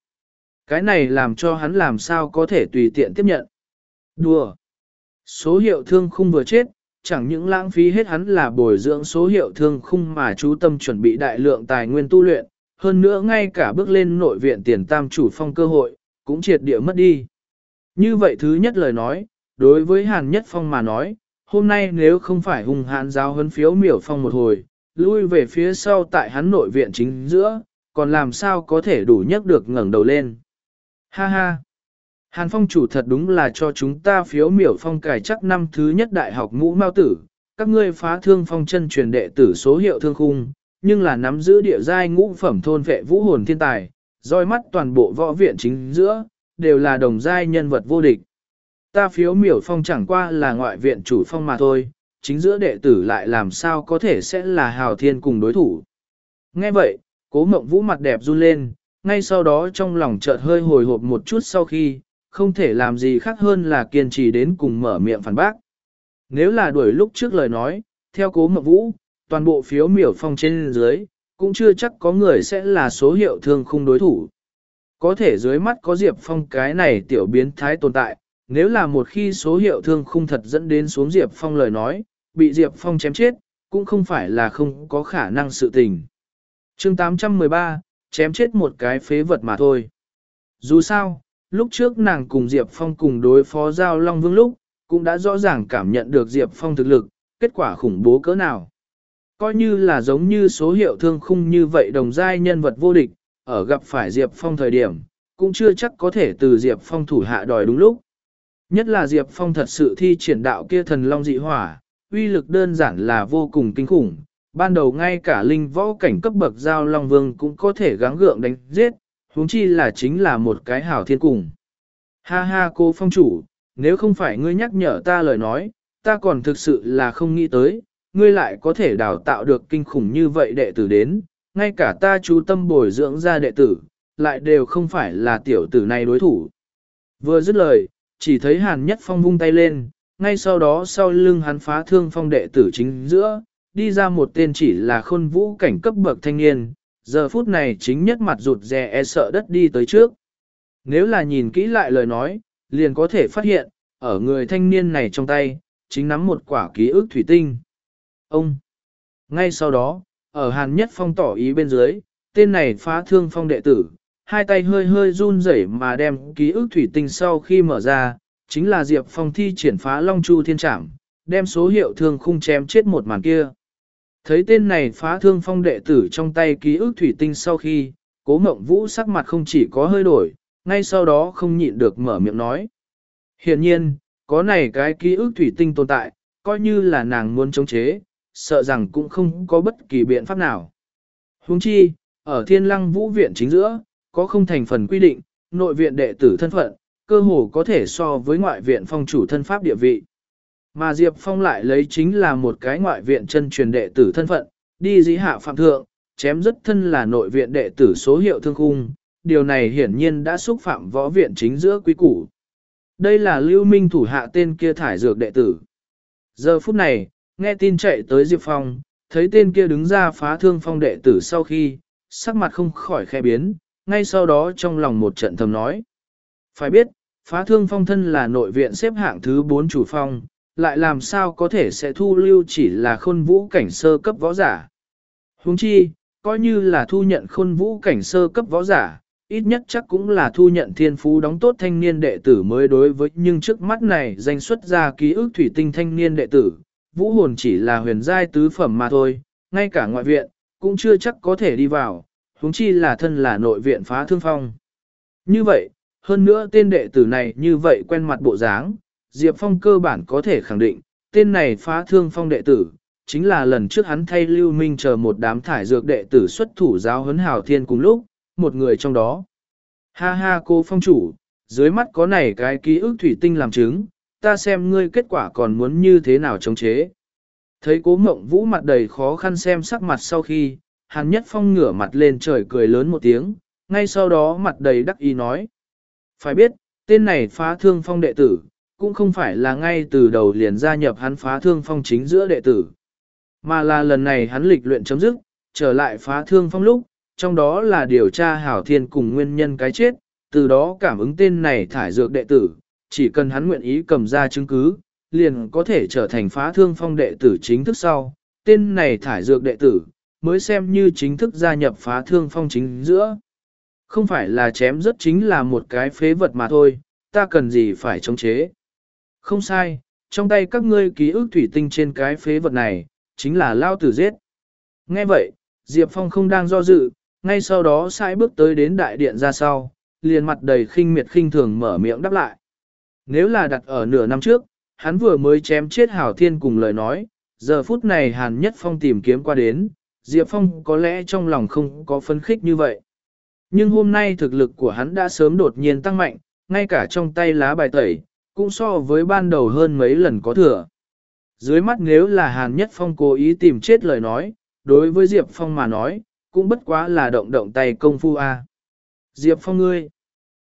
Cái này làm cho hắn làm sao có thể tùy tiện tiếp nhận. Đùa! Số hiệu thương khung vừa chết, chẳng những lãng phí hết hắn là bồi dưỡng số hiệu thương khung mà chú tâm chuẩn bị đại lượng tài nguyên tu luyện, hơn nữa ngay cả bước lên nội viện tiền tam chủ phong cơ hội, cũng triệt địa mất đi. Như vậy thứ nhất lời nói, đối với Hàn Nhất Phong mà nói, hôm nay nếu không phải hùng hãn giáo huấn phiếu miểu phong một hồi, lui về phía sau tại hắn nội viện chính giữa, còn làm sao có thể đủ nhấc được ngẩng đầu lên. Ha ha! Hàn phong chủ thật đúng là cho chúng ta phiếu miểu phong cải chắc năm thứ nhất đại học ngũ mao tử, các ngươi phá thương phong chân truyền đệ tử số hiệu thương khung, nhưng là nắm giữ địa giai ngũ phẩm thôn vệ vũ hồn thiên tài, roi mắt toàn bộ võ viện chính giữa, đều là đồng giai nhân vật vô địch. Ta phiếu miểu phong chẳng qua là ngoại viện chủ phong mà thôi, chính giữa đệ tử lại làm sao có thể sẽ là hào thiên cùng đối thủ. Nghe vậy, cố mộng vũ mặt đẹp run lên, ngay sau đó trong lòng chợt hơi hồi hộp một chút sau khi, không thể làm gì khác hơn là kiên trì đến cùng mở miệng phản bác. Nếu là đuổi lúc trước lời nói, theo cố mộng vũ, toàn bộ phiếu miểu phong trên dưới, cũng chưa chắc có người sẽ là số hiệu thương khung đối thủ. Có thể dưới mắt có Diệp Phong cái này tiểu biến thái tồn tại, nếu là một khi số hiệu thương khung thật dẫn đến xuống Diệp Phong lời nói, bị Diệp Phong chém chết, cũng không phải là không có khả năng sự tình. chương 813, chém chết một cái phế vật mà thôi. Dù sao, lúc trước nàng cùng Diệp Phong cùng đối phó Giao Long Vương lúc, cũng đã rõ ràng cảm nhận được Diệp Phong thực lực, kết quả khủng bố cỡ nào. Coi như là giống như số hiệu thương khung như vậy đồng giai nhân vật vô địch, ở gặp phải Diệp Phong thời điểm, cũng chưa chắc có thể từ Diệp Phong thủ hạ đòi đúng lúc. Nhất là Diệp Phong thật sự thi triển đạo kia thần long dị hỏa, uy lực đơn giản là vô cùng kinh khủng. Ban đầu ngay cả linh võ cảnh cấp bậc giao long vương cũng có thể gắng gượng đánh giết, huống chi là chính là một cái hảo thiên cùng. Ha ha cô phong chủ, nếu không phải ngươi nhắc nhở ta lời nói, ta còn thực sự là không nghĩ tới, ngươi lại có thể đào tạo được kinh khủng như vậy đệ tử đến, ngay cả ta chú tâm bồi dưỡng ra đệ tử, lại đều không phải là tiểu tử này đối thủ. Vừa dứt lời, chỉ thấy Hàn Nhất Phong vung tay lên, ngay sau đó sau lưng hắn phá thương phong đệ tử chính giữa, đi ra một tên chỉ là khôn vũ cảnh cấp bậc thanh niên, giờ phút này chính nhất mặt rụt rè e sợ đất đi tới trước. Nếu là nhìn kỹ lại lời nói, liền có thể phát hiện, ở người thanh niên này trong tay, chính nắm một quả ký ức thủy tinh. Ông! Ngay sau đó, ở Hàn Nhất Phong tỏ ý bên dưới, tên này phá thương phong đệ tử, hai tay hơi hơi run rẩy mà đem ký ức thủy tinh sau khi mở ra, chính là Diệp Phong thi triển phá Long Chu Thiên Trảm, đem số hiệu thương khung chém chết một màn kia. Thấy tên này phá thương phong đệ tử trong tay ký ức thủy tinh sau khi, cố mộng vũ sắc mặt không chỉ có hơi đổi, ngay sau đó không nhịn được mở miệng nói. Hiện nhiên, có này cái ký ức thủy tinh tồn tại, coi như là nàng muốn chống chế, sợ rằng cũng không có bất kỳ biện pháp nào. Huống chi, ở thiên lăng vũ viện chính giữa, có không thành phần quy định, nội viện đệ tử thân phận, cơ hồ có thể so với ngoại viện phong chủ thân pháp địa vị. Mà Diệp Phong lại lấy chính là một cái ngoại viện chân truyền đệ tử thân phận, đi dĩ hạ phạm thượng, chém rất thân là nội viện đệ tử số hiệu thương khung, điều này hiển nhiên đã xúc phạm võ viện chính giữa quý củ. Đây là lưu minh thủ hạ tên kia thải dược đệ tử. Giờ phút này, nghe tin chạy tới Diệp Phong, thấy tên kia đứng ra phá thương phong đệ tử sau khi, sắc mặt không khỏi khe biến, ngay sau đó trong lòng một trận thầm nói. Phải biết, phá thương phong thân là nội viện xếp hạng thứ 4 chủ phong, lại làm sao có thể sẽ thu lưu chỉ là khôn vũ cảnh sơ cấp võ giả. Huống chi, coi như là thu nhận khôn vũ cảnh sơ cấp võ giả, ít nhất chắc cũng là thu nhận thiên phú đóng tốt thanh niên đệ tử mới đối với nhưng trước mắt này danh xuất ra ký ức thủy tinh thanh niên đệ tử, vũ hồn chỉ là huyền giai tứ phẩm mà thôi, ngay cả ngoại viện, cũng chưa chắc có thể đi vào, huống chi là thân là nội viện phá thương phong. Như vậy, hơn nữa tên đệ tử này như vậy quen mặt bộ dáng, Diệp Phong cơ bản có thể khẳng định, tên này phá thương phong đệ tử, chính là lần trước hắn thay Lưu Minh chờ một đám thải dược đệ tử xuất thủ giáo huấn hào thiên cùng lúc, một người trong đó. Ha ha cô phong chủ, dưới mắt có này cái ký ức thủy tinh làm chứng, ta xem ngươi kết quả còn muốn như thế nào chống chế. Thấy cố mộng vũ mặt đầy khó khăn xem sắc mặt sau khi, hàn nhất phong ngửa mặt lên trời cười lớn một tiếng, ngay sau đó mặt đầy đắc ý nói. Phải biết, tên này phá thương phong đệ tử, cũng không phải là ngay từ đầu liền gia nhập hắn phá thương phong chính giữa đệ tử. Mà là lần này hắn lịch luyện chấm dứt, trở lại phá thương phong lúc, trong đó là điều tra hảo thiên cùng nguyên nhân cái chết, từ đó cảm ứng tên này thải dược đệ tử, chỉ cần hắn nguyện ý cầm ra chứng cứ, liền có thể trở thành phá thương phong đệ tử chính thức sau. Tên này thải dược đệ tử, mới xem như chính thức gia nhập phá thương phong chính giữa. Không phải là chém rất chính là một cái phế vật mà thôi, ta cần gì phải chống chế. Không sai, trong tay các ngươi ký ức thủy tinh trên cái phế vật này, chính là lao tử giết. Nghe vậy, Diệp Phong không đang do dự, ngay sau đó sai bước tới đến đại điện ra sau, liền mặt đầy khinh miệt khinh thường mở miệng đáp lại. Nếu là đặt ở nửa năm trước, hắn vừa mới chém chết Hảo Thiên cùng lời nói, giờ phút này Hàn Nhất Phong tìm kiếm qua đến, Diệp Phong có lẽ trong lòng không có phấn khích như vậy. Nhưng hôm nay thực lực của hắn đã sớm đột nhiên tăng mạnh, ngay cả trong tay lá bài tẩy, cũng so với ban đầu hơn mấy lần có thừa. Dưới mắt nếu là Hàn Nhất Phong cố ý tìm chết lời nói, đối với Diệp Phong mà nói, cũng bất quá là động động tay công phu a. Diệp Phong ngươi,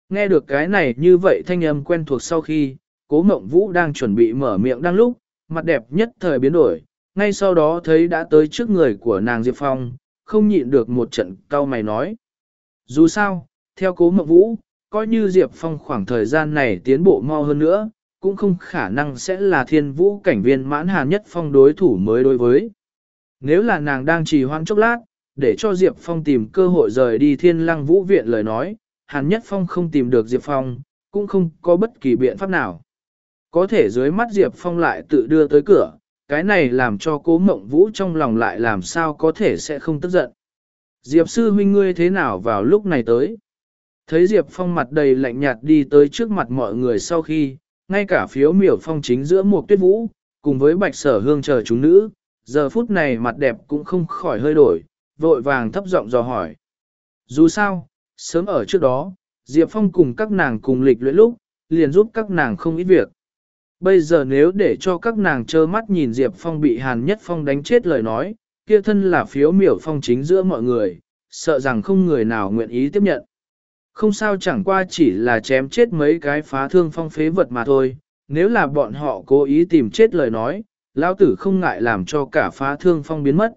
nghe được cái này như vậy thanh âm quen thuộc sau khi, cố mộng vũ đang chuẩn bị mở miệng đang lúc, mặt đẹp nhất thời biến đổi, ngay sau đó thấy đã tới trước người của nàng Diệp Phong, không nhịn được một trận cau mày nói. Dù sao, theo cố mộng vũ, coi như Diệp Phong khoảng thời gian này tiến bộ mau hơn nữa, cũng không khả năng sẽ là thiên vũ cảnh viên mãn hàn nhất phong đối thủ mới đối với. Nếu là nàng đang trì hoãn chốc lát, để cho Diệp Phong tìm cơ hội rời đi thiên lăng vũ viện lời nói, hàn nhất phong không tìm được Diệp Phong, cũng không có bất kỳ biện pháp nào. Có thể dưới mắt Diệp Phong lại tự đưa tới cửa, cái này làm cho cố mộng vũ trong lòng lại làm sao có thể sẽ không tức giận. Diệp sư huynh ngươi thế nào vào lúc này tới? Thấy Diệp Phong mặt đầy lạnh nhạt đi tới trước mặt mọi người sau khi, ngay cả phiếu miểu phong chính giữa một tuyết vũ, cùng với bạch sở hương chờ chúng nữ, giờ phút này mặt đẹp cũng không khỏi hơi đổi, vội vàng thấp giọng dò hỏi. Dù sao, sớm ở trước đó, Diệp Phong cùng các nàng cùng lịch luyện lúc, liền giúp các nàng không ít việc. Bây giờ nếu để cho các nàng trơ mắt nhìn Diệp Phong bị Hàn Nhất Phong đánh chết lời nói, kia thân là phiếu miểu phong chính giữa mọi người, sợ rằng không người nào nguyện ý tiếp nhận. Không sao chẳng qua chỉ là chém chết mấy cái phá thương phong phế vật mà thôi, nếu là bọn họ cố ý tìm chết lời nói, lão tử không ngại làm cho cả phá thương phong biến mất.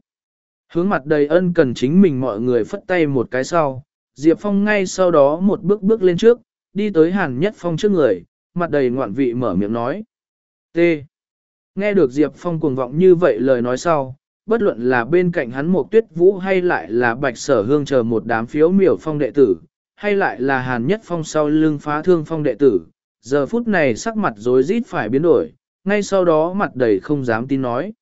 Hướng mặt đầy ân cần chính mình mọi người phất tay một cái sau, Diệp Phong ngay sau đó một bước bước lên trước, đi tới Hàn Nhất Phong trước người, mặt đầy ngoạn vị mở miệng nói. T. Nghe được Diệp Phong cuồng vọng như vậy lời nói sau, bất luận là bên cạnh hắn một tuyết vũ hay lại là bạch sở hương chờ một đám phiếu miểu phong đệ tử, hay lại là Hàn Nhất Phong sau lưng phá thương phong đệ tử, giờ phút này sắc mặt rối rít phải biến đổi, ngay sau đó mặt đầy không dám tin nói.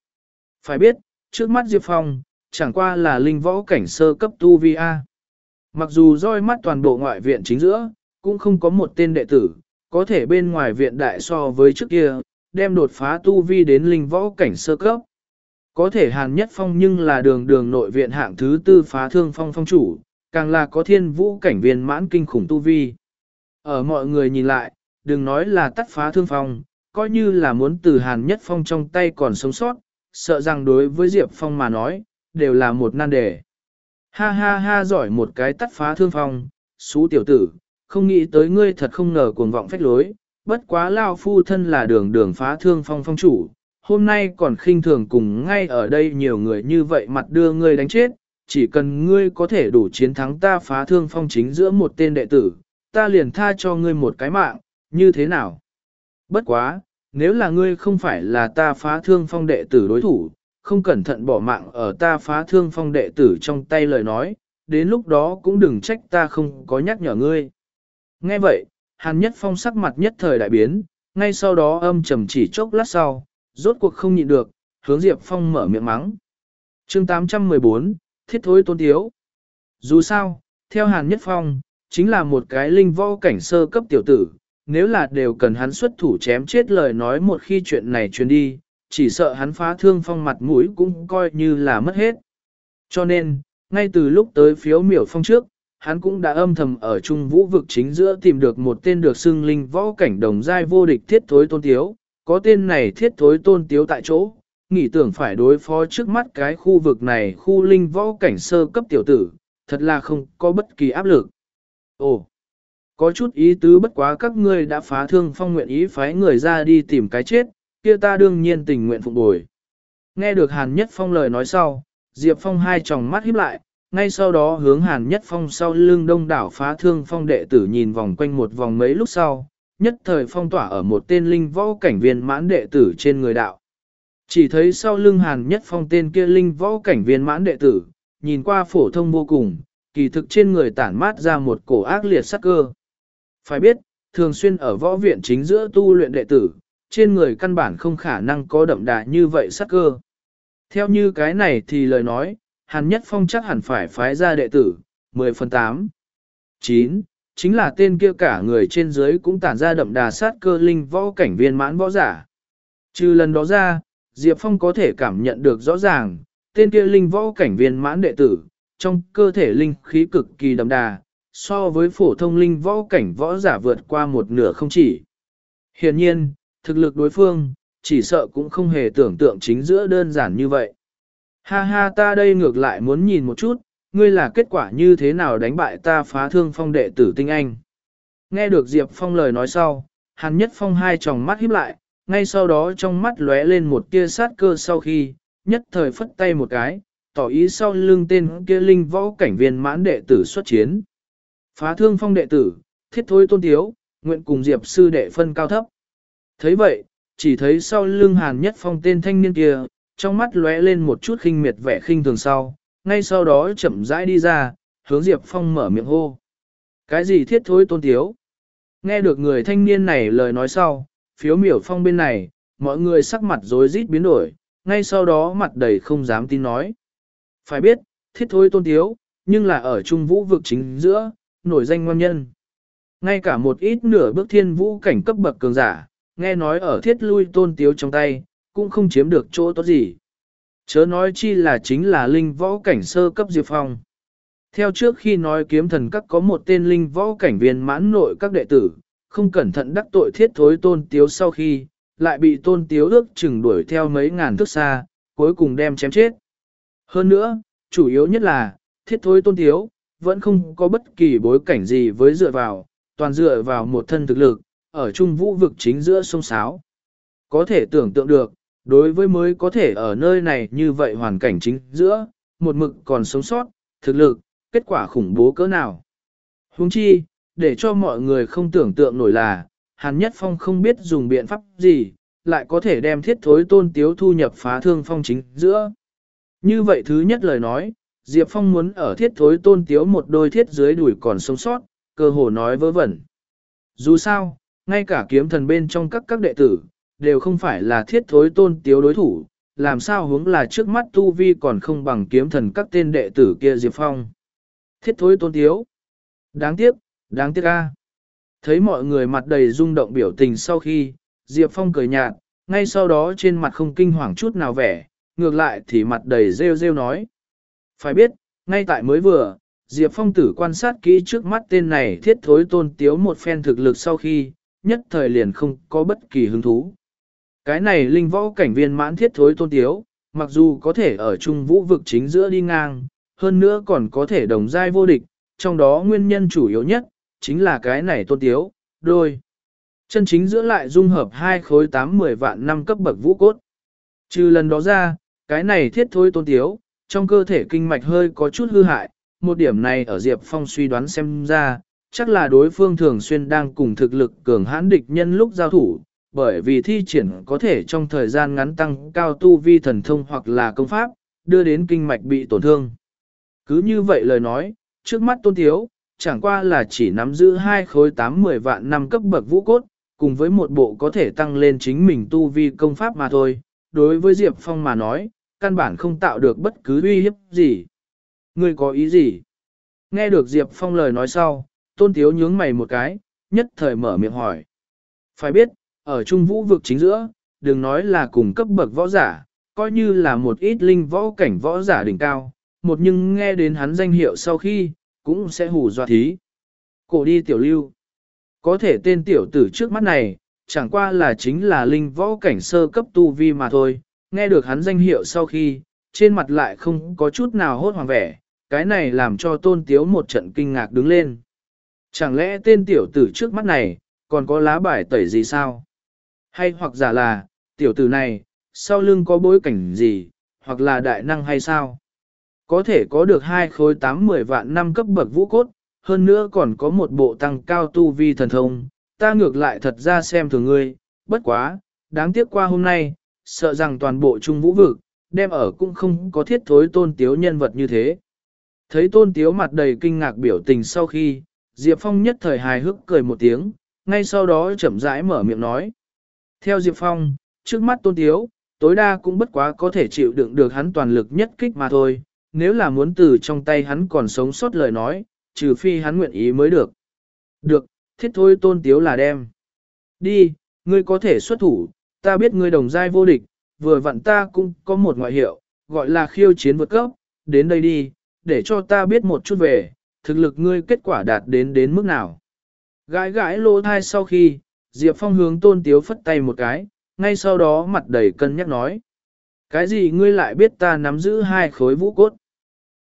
Phải biết, trước mắt Diệp Phong, chẳng qua là linh võ cảnh sơ cấp tu vi A. Mặc dù roi mắt toàn bộ ngoại viện chính giữa, cũng không có một tên đệ tử, có thể bên ngoài viện đại so với trước kia, đem đột phá tu vi đến linh võ cảnh sơ cấp. Có thể hàn nhất phong nhưng là đường đường nội viện hạng thứ tư phá thương phong phong chủ, càng là có thiên vũ cảnh viên mãn kinh khủng tu vi. Ở mọi người nhìn lại, đừng nói là tắt phá thương phong, coi như là muốn từ hàn nhất phong trong tay còn sống sót, sợ rằng đối với Diệp Phong mà nói, đều là một nan đề. Ha ha ha giỏi một cái tắt phá thương phong, xú tiểu tử, không nghĩ tới ngươi thật không ngờ cuồng vọng phách lối, bất quá lao phu thân là đường đường phá thương phong phong chủ, hôm nay còn khinh thường cùng ngay ở đây nhiều người như vậy mặt đưa ngươi đánh chết, chỉ cần ngươi có thể đủ chiến thắng ta phá thương phong chính giữa một tên đệ tử, ta liền tha cho ngươi một cái mạng, như thế nào? Bất quá, nếu là ngươi không phải là ta phá thương phong đệ tử đối thủ, không cẩn thận bỏ mạng ở ta phá thương phong đệ tử trong tay lời nói, đến lúc đó cũng đừng trách ta không có nhắc nhở ngươi. Nghe vậy, Hàn Nhất Phong sắc mặt nhất thời đại biến, ngay sau đó âm trầm chỉ chốc lát sau, rốt cuộc không nhịn được, hướng Diệp Phong mở miệng mắng. chương 814, Thiết Thối Tôn Tiếu. Dù sao, theo Hàn Nhất Phong, chính là một cái linh võ cảnh sơ cấp tiểu tử, nếu là đều cần hắn xuất thủ chém chết lời nói một khi chuyện này truyền đi, chỉ sợ hắn phá thương phong mặt mũi cũng coi như là mất hết. Cho nên, ngay từ lúc tới phiếu miểu phong trước, hắn cũng đã âm thầm ở trung vũ vực chính giữa tìm được một tên được xưng linh võ cảnh đồng giai vô địch thiết thối tôn tiếu, có tên này thiết thối tôn tiếu tại chỗ, nghĩ tưởng phải đối phó trước mắt cái khu vực này khu linh võ cảnh sơ cấp tiểu tử, thật là không có bất kỳ áp lực. Ồ, có chút ý tứ bất quá các ngươi đã phá thương phong nguyện ý phái người ra đi tìm cái chết, kia ta đương nhiên tình nguyện phụng bồi. Nghe được Hàn Nhất Phong lời nói sau, Diệp Phong hai tròng mắt híp lại, ngay sau đó hướng Hàn Nhất Phong sau lưng đông đảo phá thương phong đệ tử nhìn vòng quanh một vòng mấy lúc sau, nhất thời phong tỏa ở một tên linh võ cảnh viên mãn đệ tử trên người đạo. Chỉ thấy sau lưng Hàn Nhất Phong tên kia linh võ cảnh viên mãn đệ tử, nhìn qua phổ thông vô cùng, kỳ thực trên người tản mát ra một cổ ác liệt sắc cơ. Phải biết, thường xuyên ở võ viện chính giữa tu luyện đệ tử, trên người căn bản không khả năng có đậm đà như vậy sắc cơ. Theo như cái này thì lời nói, Hàn Nhất Phong chắc hẳn phải phái ra đệ tử, 10 phần 8. 9. Chính là tên kia cả người trên dưới cũng tản ra đậm đà sát cơ linh võ cảnh viên mãn võ giả. Trừ lần đó ra, Diệp Phong có thể cảm nhận được rõ ràng, tên kia linh võ cảnh viên mãn đệ tử, trong cơ thể linh khí cực kỳ đậm đà, so với phổ thông linh võ cảnh võ giả vượt qua một nửa không chỉ. Hiện nhiên, thực lực đối phương, chỉ sợ cũng không hề tưởng tượng chính giữa đơn giản như vậy. Ha ha ta đây ngược lại muốn nhìn một chút, ngươi là kết quả như thế nào đánh bại ta phá thương phong đệ tử tinh anh. Nghe được Diệp Phong lời nói sau, Hàn Nhất Phong hai tròng mắt híp lại, ngay sau đó trong mắt lóe lên một tia sát cơ sau khi, nhất thời phất tay một cái, tỏ ý sau lưng tên kia linh võ cảnh viên mãn đệ tử xuất chiến. Phá thương phong đệ tử, thiết thối tôn tiếu, nguyện cùng Diệp sư đệ phân cao thấp thấy vậy, chỉ thấy sau lưng hàn nhất phong tên thanh niên kia, trong mắt lóe lên một chút khinh miệt vẻ khinh thường sau, ngay sau đó chậm rãi đi ra, hướng Diệp Phong mở miệng hô. Cái gì thiết thối tôn tiếu? Nghe được người thanh niên này lời nói sau, phiếu miểu phong bên này, mọi người sắc mặt rối rít biến đổi, ngay sau đó mặt đầy không dám tin nói. Phải biết, thiết thối tôn tiếu, nhưng là ở trung vũ vực chính giữa, nổi danh ngoan nhân. Ngay cả một ít nửa bước thiên vũ cảnh cấp bậc cường giả, nghe nói ở thiết lui tôn tiếu trong tay, cũng không chiếm được chỗ tốt gì. Chớ nói chi là chính là linh võ cảnh sơ cấp Diệp Phong. Theo trước khi nói kiếm thần các có một tên linh võ cảnh viên mãn nội các đệ tử, không cẩn thận đắc tội thiết thối tôn tiếu sau khi, lại bị tôn tiếu ước chừng đuổi theo mấy ngàn thước xa, cuối cùng đem chém chết. Hơn nữa, chủ yếu nhất là, thiết thối tôn tiếu, vẫn không có bất kỳ bối cảnh gì với dựa vào, toàn dựa vào một thân thực lực, ở trung vũ vực chính giữa sông Sáo. Có thể tưởng tượng được, đối với mới có thể ở nơi này như vậy hoàn cảnh chính giữa, một mực còn sống sót, thực lực, kết quả khủng bố cỡ nào. Huống chi, để cho mọi người không tưởng tượng nổi là, Hàn Nhất Phong không biết dùng biện pháp gì, lại có thể đem thiết thối tôn tiếu thu nhập phá thương phong chính giữa. Như vậy thứ nhất lời nói, Diệp Phong muốn ở thiết thối tôn tiếu một đôi thiết dưới đuổi còn sống sót, cơ hồ nói vớ vẩn. Dù sao, ngay cả kiếm thần bên trong các các đệ tử, đều không phải là thiết thối tôn tiếu đối thủ, làm sao hướng là trước mắt tu vi còn không bằng kiếm thần các tên đệ tử kia Diệp Phong. Thiết thối tôn tiếu. Đáng tiếc, đáng tiếc a. Thấy mọi người mặt đầy rung động biểu tình sau khi, Diệp Phong cười nhạt, ngay sau đó trên mặt không kinh hoàng chút nào vẻ, ngược lại thì mặt đầy rêu rêu nói. Phải biết, ngay tại mới vừa, Diệp Phong tử quan sát kỹ trước mắt tên này thiết thối tôn tiếu một phen thực lực sau khi, nhất thời liền không có bất kỳ hứng thú. Cái này linh võ cảnh viên mãn thiết thối tôn tiếu, mặc dù có thể ở trung vũ vực chính giữa đi ngang, hơn nữa còn có thể đồng giai vô địch, trong đó nguyên nhân chủ yếu nhất, chính là cái này tôn tiếu, đôi. Chân chính giữa lại dung hợp hai khối 8-10 vạn năm cấp bậc vũ cốt. Trừ lần đó ra, cái này thiết thối tôn tiếu, trong cơ thể kinh mạch hơi có chút hư hại, một điểm này ở Diệp Phong suy đoán xem ra, chắc là đối phương thường xuyên đang cùng thực lực cường hãn địch nhân lúc giao thủ, bởi vì thi triển có thể trong thời gian ngắn tăng cao tu vi thần thông hoặc là công pháp, đưa đến kinh mạch bị tổn thương. Cứ như vậy lời nói, trước mắt tôn thiếu, chẳng qua là chỉ nắm giữ hai khối 8-10 vạn năm cấp bậc vũ cốt, cùng với một bộ có thể tăng lên chính mình tu vi công pháp mà thôi. Đối với Diệp Phong mà nói, căn bản không tạo được bất cứ uy hiếp gì. Ngươi có ý gì? Nghe được Diệp Phong lời nói sau, tôn thiếu nhướng mày một cái, nhất thời mở miệng hỏi. Phải biết, ở trung vũ vực chính giữa, đừng nói là cùng cấp bậc võ giả, coi như là một ít linh võ cảnh võ giả đỉnh cao, một nhưng nghe đến hắn danh hiệu sau khi, cũng sẽ hù dọa thí. Cổ đi tiểu lưu. Có thể tên tiểu tử trước mắt này, chẳng qua là chính là linh võ cảnh sơ cấp tu vi mà thôi, nghe được hắn danh hiệu sau khi, trên mặt lại không có chút nào hốt hoảng vẻ, cái này làm cho tôn tiếu một trận kinh ngạc đứng lên. Chẳng lẽ tên tiểu tử trước mắt này, còn có lá bài tẩy gì sao? Hay hoặc giả là, tiểu tử này, sau lưng có bối cảnh gì, hoặc là đại năng hay sao? Có thể có được hai khối tám mười vạn năm cấp bậc vũ cốt, hơn nữa còn có một bộ tăng cao tu vi thần thông, ta ngược lại thật ra xem thường ngươi, bất quá, đáng tiếc qua hôm nay, sợ rằng toàn bộ trung vũ vực, đem ở cũng không có thiết thối tôn tiếu nhân vật như thế. Thấy tôn tiếu mặt đầy kinh ngạc biểu tình sau khi, Diệp Phong nhất thời hài hước cười một tiếng, ngay sau đó chậm rãi mở miệng nói. Theo Diệp Phong, trước mắt tôn tiếu, tối đa cũng bất quá có thể chịu đựng được hắn toàn lực nhất kích mà thôi, nếu là muốn từ trong tay hắn còn sống sót lời nói, trừ phi hắn nguyện ý mới được. Được, thiết thôi tôn tiếu là đem. Đi, ngươi có thể xuất thủ, ta biết ngươi đồng giai vô địch, vừa vặn ta cũng có một ngoại hiệu, gọi là khiêu chiến vượt cấp, đến đây đi, để cho ta biết một chút về, thực lực ngươi kết quả đạt đến đến mức nào. Gãi gãi lô thai sau khi, Diệp Phong hướng tôn tiếu phất tay một cái, ngay sau đó mặt đầy cân nhắc nói. Cái gì ngươi lại biết ta nắm giữ hai khối vũ cốt?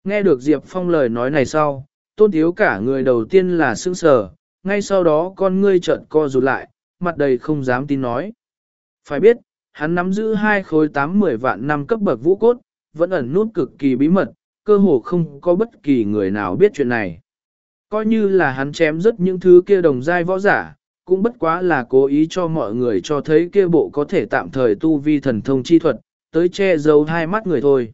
Nghe được Diệp Phong lời nói này sau, tôn tiếu cả người đầu tiên là sững sờ, ngay sau đó con ngươi trợn co rụt lại, mặt đầy không dám tin nói. Phải biết, hắn nắm giữ hai khối tám mười vạn năm cấp bậc vũ cốt, vẫn ẩn nút cực kỳ bí mật, cơ hồ không có bất kỳ người nào biết chuyện này. Coi như là hắn chém rất những thứ kia đồng dai võ giả, cũng bất quá là cố ý cho mọi người cho thấy kia bộ có thể tạm thời tu vi thần thông chi thuật, tới che giấu hai mắt người thôi.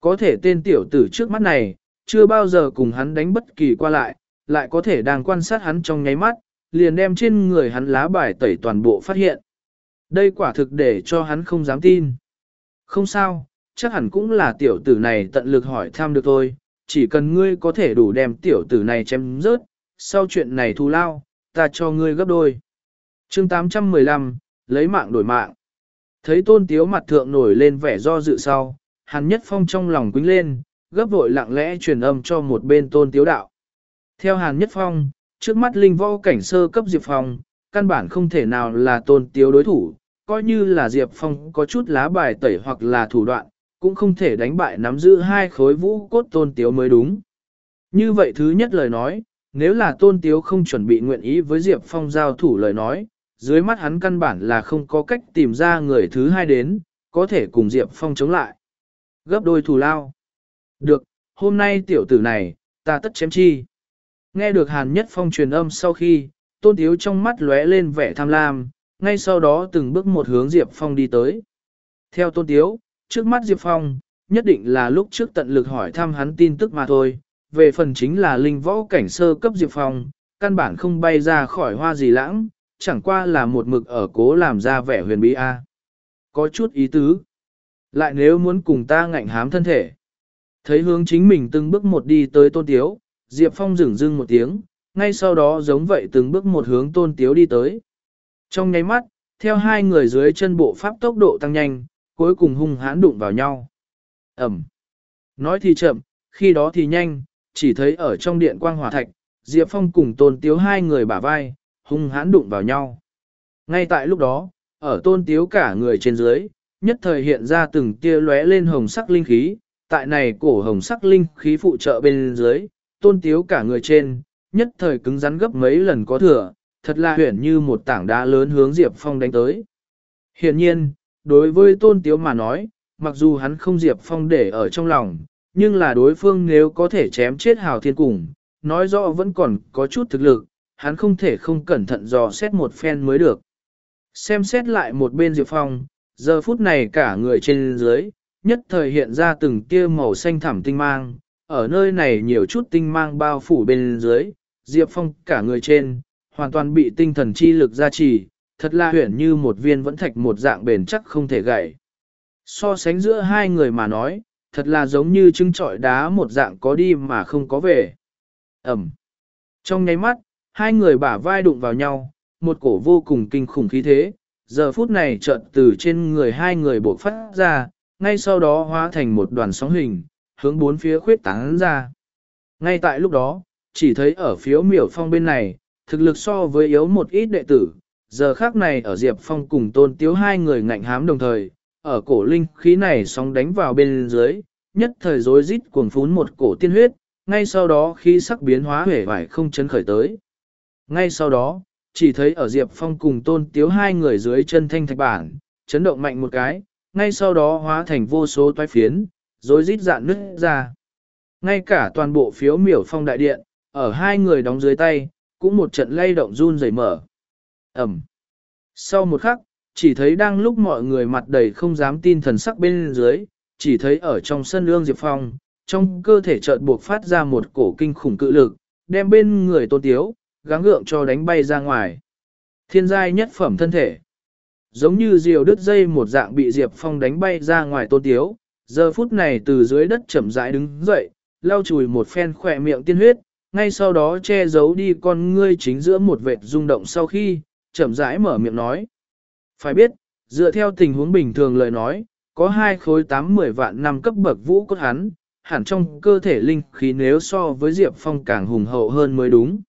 Có thể tên tiểu tử trước mắt này, chưa bao giờ cùng hắn đánh bất kỳ qua lại, lại có thể đang quan sát hắn trong nháy mắt, liền đem trên người hắn lá bài tẩy toàn bộ phát hiện. Đây quả thực để cho hắn không dám tin. Không sao, chắc hẳn cũng là tiểu tử này tận lực hỏi thăm được thôi, chỉ cần ngươi có thể đủ đem tiểu tử này chém rớt, sau chuyện này thù lao, ta cho ngươi gấp đôi. chương 815, lấy mạng đổi mạng. Thấy tôn tiếu mặt thượng nổi lên vẻ do dự sau, hàn nhất phong trong lòng quính lên, gấp vội lặng lẽ truyền âm cho một bên tôn tiếu đạo. Theo hàn nhất phong, trước mắt linh võ cảnh sơ cấp diệp phong, căn bản không thể nào là tôn tiếu đối thủ, coi như là diệp phong có chút lá bài tẩy hoặc là thủ đoạn, cũng không thể đánh bại nắm giữ hai khối vũ cốt tôn tiếu mới đúng. Như vậy thứ nhất lời nói, nếu là tôn tiếu không chuẩn bị nguyện ý với Diệp Phong giao thủ lời nói, dưới mắt hắn căn bản là không có cách tìm ra người thứ hai đến, có thể cùng Diệp Phong chống lại. Gấp đôi thù lao. Được, hôm nay tiểu tử này, ta tất chém chi. Nghe được Hàn Nhất Phong truyền âm sau khi, tôn tiếu trong mắt lóe lên vẻ tham lam, ngay sau đó từng bước một hướng Diệp Phong đi tới. Theo tôn tiếu, trước mắt Diệp Phong, nhất định là lúc trước tận lực hỏi thăm hắn tin tức mà thôi, về phần chính là linh võ cảnh sơ cấp Diệp Phong, căn bản không bay ra khỏi hoa gì lãng, chẳng qua là một mực ở cố làm ra vẻ huyền bí A. À. Có chút ý tứ. Lại nếu muốn cùng ta ngạnh hám thân thể. Thấy hướng chính mình từng bước một đi tới tôn tiếu, Diệp Phong dừng dưng một tiếng, ngay sau đó giống vậy từng bước một hướng tôn tiếu đi tới. Trong nháy mắt, theo hai người dưới chân bộ pháp tốc độ tăng nhanh, cuối cùng hung hãn đụng vào nhau. Ẩm. Nói thì chậm, khi đó thì nhanh, chỉ thấy ở trong điện quang hỏa thạch, Diệp Phong cùng tôn tiếu hai người bả vai, hung hãn đụng vào nhau. Ngay tại lúc đó, ở tôn tiếu cả người trên dưới, nhất thời hiện ra từng tia lóe lên hồng sắc linh khí, tại này cổ hồng sắc linh khí phụ trợ bên dưới, tôn tiếu cả người trên, nhất thời cứng rắn gấp mấy lần có thừa, thật là huyển như một tảng đá lớn hướng Diệp Phong đánh tới. Hiện nhiên, đối với tôn tiếu mà nói, mặc dù hắn không Diệp Phong để ở trong lòng, nhưng là đối phương nếu có thể chém chết hào thiên cùng, nói rõ vẫn còn có chút thực lực, hắn không thể không cẩn thận dò xét một phen mới được. Xem xét lại một bên Diệp Phong, giờ phút này cả người trên dưới, nhất thời hiện ra từng tia màu xanh thẳm tinh mang, ở nơi này nhiều chút tinh mang bao phủ bên dưới, Diệp Phong cả người trên, hoàn toàn bị tinh thần chi lực gia trì, thật là huyền như một viên vẫn thạch một dạng bền chắc không thể gãy. So sánh giữa hai người mà nói, thật là giống như trứng trọi đá một dạng có đi mà không có về. Ẩm. Trong nháy mắt, hai người bả vai đụng vào nhau, một cổ vô cùng kinh khủng khí thế, giờ phút này chợt từ trên người hai người bộc phát ra, ngay sau đó hóa thành một đoàn sóng hình, hướng bốn phía khuyết tán ra. Ngay tại lúc đó, chỉ thấy ở phiếu miểu phong bên này, thực lực so với yếu một ít đệ tử, giờ khác này ở Diệp Phong cùng tôn tiếu hai người ngạnh hám đồng thời, ở cổ linh khí này sóng đánh vào bên dưới, nhất thời rối rít cuồng phún một cổ tiên huyết, ngay sau đó khí sắc biến hóa hể vải không chấn khởi tới. Ngay sau đó, chỉ thấy ở Diệp Phong cùng tôn tiếu hai người dưới chân thanh thạch bản, chấn động mạnh một cái, ngay sau đó hóa thành vô số toái phiến, rối rít dạn nứt ra. Ngay cả toàn bộ phiếu miểu phong đại điện, ở hai người đóng dưới tay, cũng một trận lay động run rẩy mở. Ẩm. Sau một khắc, chỉ thấy đang lúc mọi người mặt đầy không dám tin thần sắc bên dưới, chỉ thấy ở trong sân lương Diệp Phong, trong cơ thể chợt buộc phát ra một cổ kinh khủng cự lực, đem bên người tôn tiếu, gắng gượng cho đánh bay ra ngoài. Thiên giai nhất phẩm thân thể. Giống như diều đứt dây một dạng bị Diệp Phong đánh bay ra ngoài tôn tiếu, giờ phút này từ dưới đất chậm rãi đứng dậy, lau chùi một phen khỏe miệng tiên huyết, ngay sau đó che giấu đi con ngươi chính giữa một vệt rung động sau khi, chậm rãi mở miệng nói. Phải biết, dựa theo tình huống bình thường lời nói, có hai khối tám mười vạn năm cấp bậc vũ cốt hắn, hẳn trong cơ thể linh khí nếu so với Diệp Phong càng hùng hậu hơn mới đúng.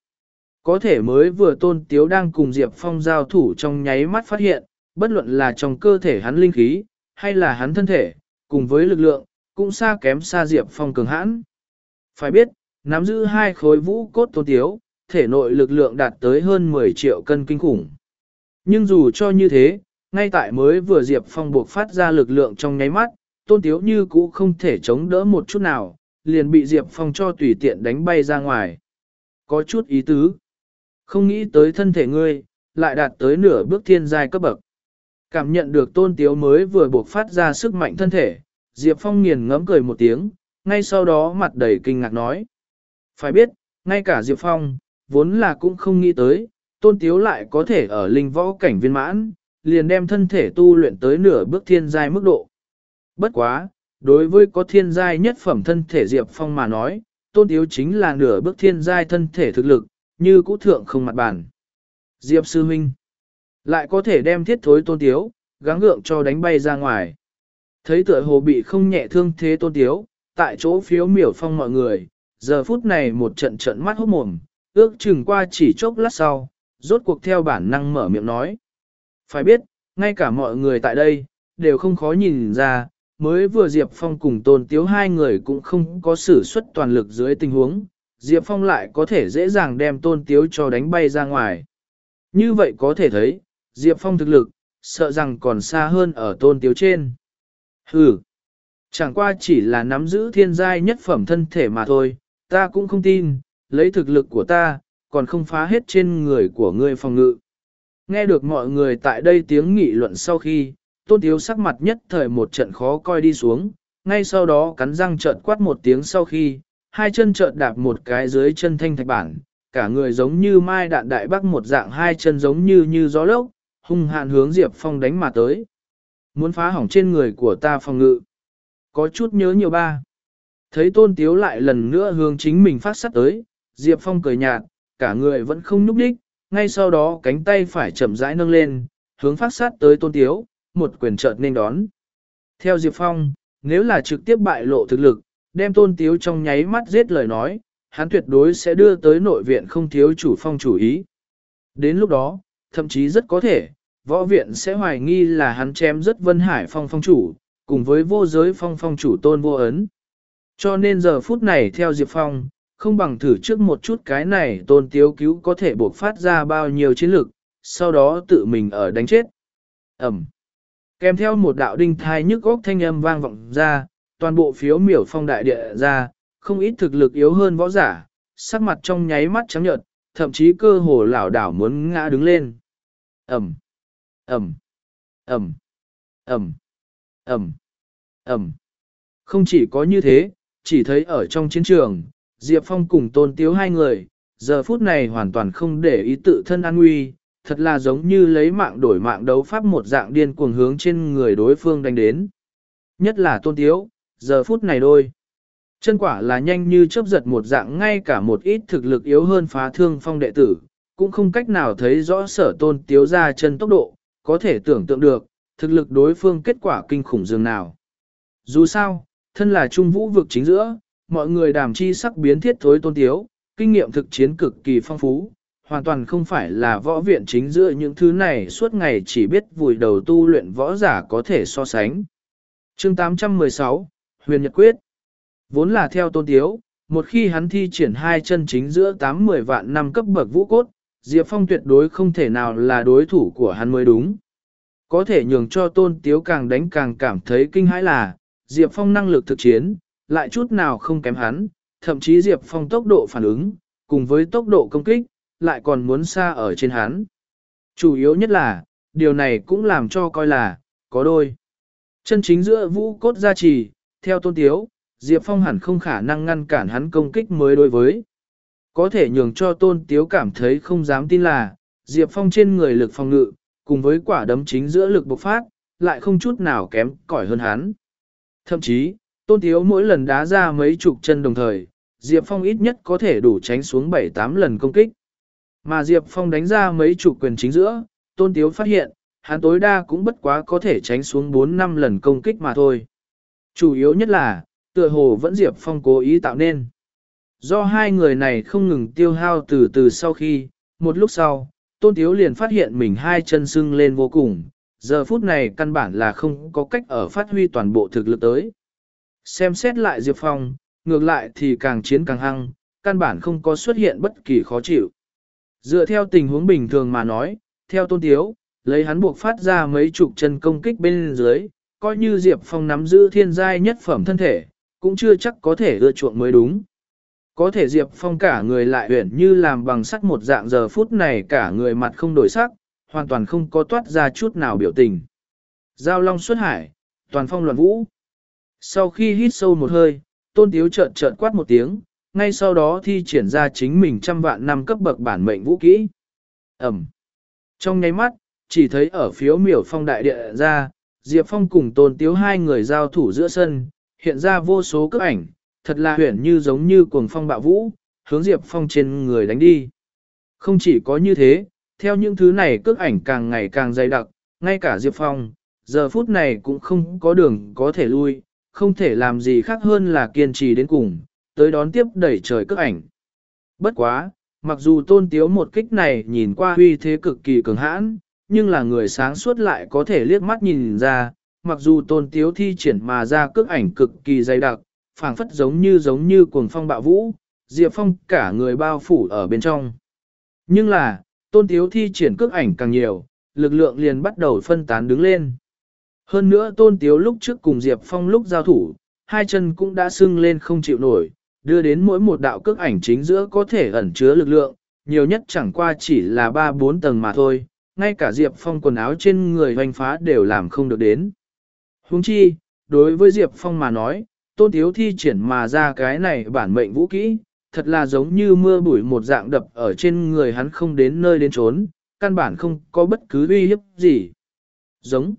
Có thể mới vừa tôn tiếu đang cùng Diệp Phong giao thủ trong nháy mắt phát hiện, bất luận là trong cơ thể hắn linh khí, hay là hắn thân thể, cùng với lực lượng, cũng xa kém xa Diệp Phong cường hãn. Phải biết, nắm giữ hai khối vũ cốt tôn tiếu, thể nội lực lượng đạt tới hơn 10 triệu cân kinh khủng. Nhưng dù cho như thế, ngay tại mới vừa Diệp Phong buộc phát ra lực lượng trong nháy mắt, tôn tiếu như cũ không thể chống đỡ một chút nào, liền bị Diệp Phong cho tùy tiện đánh bay ra ngoài. Có chút ý tứ. Không nghĩ tới thân thể ngươi, lại đạt tới nửa bước thiên giai cấp bậc. Cảm nhận được tôn tiếu mới vừa buộc phát ra sức mạnh thân thể, Diệp Phong nghiền ngẫm cười một tiếng, ngay sau đó mặt đầy kinh ngạc nói. Phải biết, ngay cả Diệp Phong, vốn là cũng không nghĩ tới, tôn tiếu lại có thể ở linh võ cảnh viên mãn, liền đem thân thể tu luyện tới nửa bước thiên giai mức độ. Bất quá, đối với có thiên giai nhất phẩm thân thể Diệp Phong mà nói, tôn tiếu chính là nửa bước thiên giai thân thể thực lực, như cũ thượng không mặt bản. Diệp Sư Minh lại có thể đem thiết thối tôn tiếu, gắng gượng cho đánh bay ra ngoài. Thấy tựa hồ bị không nhẹ thương thế tôn tiếu, tại chỗ phiếu miểu phong mọi người, giờ phút này một trận trận mắt hốt mồm, ước chừng qua chỉ chốc lát sau, rốt cuộc theo bản năng mở miệng nói. Phải biết, ngay cả mọi người tại đây, đều không khó nhìn ra, mới vừa Diệp Phong cùng Tôn Tiếu hai người cũng không có sử xuất toàn lực dưới tình huống, Diệp Phong lại có thể dễ dàng đem tôn tiếu cho đánh bay ra ngoài. Như vậy có thể thấy, Diệp Phong thực lực, sợ rằng còn xa hơn ở tôn tiếu trên. Hừ, chẳng qua chỉ là nắm giữ thiên giai nhất phẩm thân thể mà thôi, ta cũng không tin, lấy thực lực của ta, còn không phá hết trên người của ngươi phòng ngự. Nghe được mọi người tại đây tiếng nghị luận sau khi, tôn thiếu sắc mặt nhất thời một trận khó coi đi xuống, ngay sau đó cắn răng trợn quát một tiếng sau khi, hai chân trợn đạp một cái dưới chân thanh thạch bản, cả người giống như mai đạn đại bắc một dạng hai chân giống như như gió lốc, hung hạn hướng Diệp Phong đánh mà tới. Muốn phá hỏng trên người của ta phòng ngự. Có chút nhớ nhiều ba. Thấy tôn tiếu lại lần nữa hướng chính mình phát sắt tới, Diệp Phong cười nhạt, cả người vẫn không nhúc đích, ngay sau đó cánh tay phải chậm rãi nâng lên, hướng phát sát tới tôn tiếu, một quyền chợt nên đón. Theo Diệp Phong, nếu là trực tiếp bại lộ thực lực, đem tôn tiếu trong nháy mắt giết lời nói, hắn tuyệt đối sẽ đưa tới nội viện không thiếu chủ phong chủ ý. Đến lúc đó, thậm chí rất có thể, võ viện sẽ hoài nghi là hắn chém rất vân hải phong phong chủ, cùng với vô giới phong phong chủ tôn vô ấn. Cho nên giờ phút này theo Diệp Phong, không bằng thử trước một chút cái này tôn tiếu cứu có thể buộc phát ra bao nhiêu chiến lực, sau đó tự mình ở đánh chết. Ẩm. Kèm theo một đạo đinh thai nhức góc thanh âm vang vọng ra, toàn bộ phiếu miểu phong đại địa ra, không ít thực lực yếu hơn võ giả, sắc mặt trong nháy mắt trắng nhợt, thậm chí cơ hồ lảo đảo muốn ngã đứng lên. Ẩm. Ẩm. Ẩm. Ẩm. Ẩm. Ẩm. Không chỉ có như thế, chỉ thấy ở trong chiến trường, Diệp Phong cùng tôn tiếu hai người, giờ phút này hoàn toàn không để ý tự thân an nguy, thật là giống như lấy mạng đổi mạng đấu pháp một dạng điên cuồng hướng trên người đối phương đánh đến. Nhất là tôn tiếu, giờ phút này đôi. Chân quả là nhanh như chớp giật một dạng ngay cả một ít thực lực yếu hơn phá thương phong đệ tử, cũng không cách nào thấy rõ sở tôn tiếu ra chân tốc độ, có thể tưởng tượng được, thực lực đối phương kết quả kinh khủng dường nào. Dù sao, thân là trung vũ vực chính giữa, mọi người đàm chi sắc biến thiết thối tôn tiếu, kinh nghiệm thực chiến cực kỳ phong phú, hoàn toàn không phải là võ viện chính giữa những thứ này suốt ngày chỉ biết vùi đầu tu luyện võ giả có thể so sánh. chương 816, Huyền Nhật Quyết Vốn là theo tôn tiếu, một khi hắn thi triển hai chân chính giữa 80 vạn năm cấp bậc vũ cốt, Diệp Phong tuyệt đối không thể nào là đối thủ của hắn mới đúng. Có thể nhường cho tôn tiếu càng đánh càng cảm thấy kinh hãi là, Diệp Phong năng lực thực chiến, lại chút nào không kém hắn, thậm chí Diệp Phong tốc độ phản ứng, cùng với tốc độ công kích, lại còn muốn xa ở trên hắn. Chủ yếu nhất là, điều này cũng làm cho coi là, có đôi. Chân chính giữa vũ cốt gia trì, theo tôn tiếu, Diệp Phong hẳn không khả năng ngăn cản hắn công kích mới đối với. Có thể nhường cho tôn tiếu cảm thấy không dám tin là, Diệp Phong trên người lực phòng ngự, cùng với quả đấm chính giữa lực bộc phát, lại không chút nào kém cỏi hơn hắn. Thậm chí, tôn tiếu mỗi lần đá ra mấy chục chân đồng thời, Diệp Phong ít nhất có thể đủ tránh xuống 7-8 lần công kích. Mà Diệp Phong đánh ra mấy chục quyền chính giữa, tôn tiếu phát hiện, hắn tối đa cũng bất quá có thể tránh xuống 4-5 lần công kích mà thôi. Chủ yếu nhất là, tựa hồ vẫn Diệp Phong cố ý tạo nên. Do hai người này không ngừng tiêu hao từ từ sau khi, một lúc sau, tôn tiếu liền phát hiện mình hai chân sưng lên vô cùng, giờ phút này căn bản là không có cách ở phát huy toàn bộ thực lực tới. Xem xét lại Diệp Phong, ngược lại thì càng chiến càng hăng, căn bản không có xuất hiện bất kỳ khó chịu. Dựa theo tình huống bình thường mà nói, theo tôn tiếu, lấy hắn buộc phát ra mấy chục chân công kích bên dưới, coi như Diệp Phong nắm giữ thiên giai nhất phẩm thân thể, cũng chưa chắc có thể ưa chuộng mới đúng. Có thể Diệp Phong cả người lại huyển như làm bằng sắt một dạng giờ phút này cả người mặt không đổi sắc, hoàn toàn không có toát ra chút nào biểu tình. Giao long xuất hải, toàn phong luận vũ. Sau khi hít sâu một hơi, tôn tiếu trợn trợn quát một tiếng, ngay sau đó thi triển ra chính mình trăm vạn năm cấp bậc bản mệnh vũ kỹ. Ẩm. Trong nháy mắt, chỉ thấy ở phiếu miểu phong đại địa ra, Diệp Phong cùng tôn tiếu hai người giao thủ giữa sân, hiện ra vô số cước ảnh, thật là huyển như giống như cuồng phong bạo vũ, hướng Diệp Phong trên người đánh đi. Không chỉ có như thế, theo những thứ này cước ảnh càng ngày càng dày đặc, ngay cả Diệp Phong, giờ phút này cũng không có đường có thể lui, không thể làm gì khác hơn là kiên trì đến cùng, tới đón tiếp đẩy trời cước ảnh. Bất quá, mặc dù tôn tiếu một kích này nhìn qua huy thế cực kỳ cường hãn, nhưng là người sáng suốt lại có thể liếc mắt nhìn ra, mặc dù tôn tiếu thi triển mà ra cước ảnh cực kỳ dày đặc, phảng phất giống như giống như cuồng phong bạo vũ, Diệp Phong cả người bao phủ ở bên trong. Nhưng là, tôn tiếu thi triển cước ảnh càng nhiều, lực lượng liền bắt đầu phân tán đứng lên. Hơn nữa tôn tiếu lúc trước cùng Diệp Phong lúc giao thủ, hai chân cũng đã sưng lên không chịu nổi, đưa đến mỗi một đạo cước ảnh chính giữa có thể ẩn chứa lực lượng, nhiều nhất chẳng qua chỉ là 3-4 tầng mà thôi, ngay cả Diệp Phong quần áo trên người hoành phá đều làm không được đến. Huống chi, đối với Diệp Phong mà nói, tôn tiếu thi triển mà ra cái này bản mệnh vũ kỹ, thật là giống như mưa bụi một dạng đập ở trên người hắn không đến nơi đến trốn, căn bản không có bất cứ uy hiếp gì. Giống.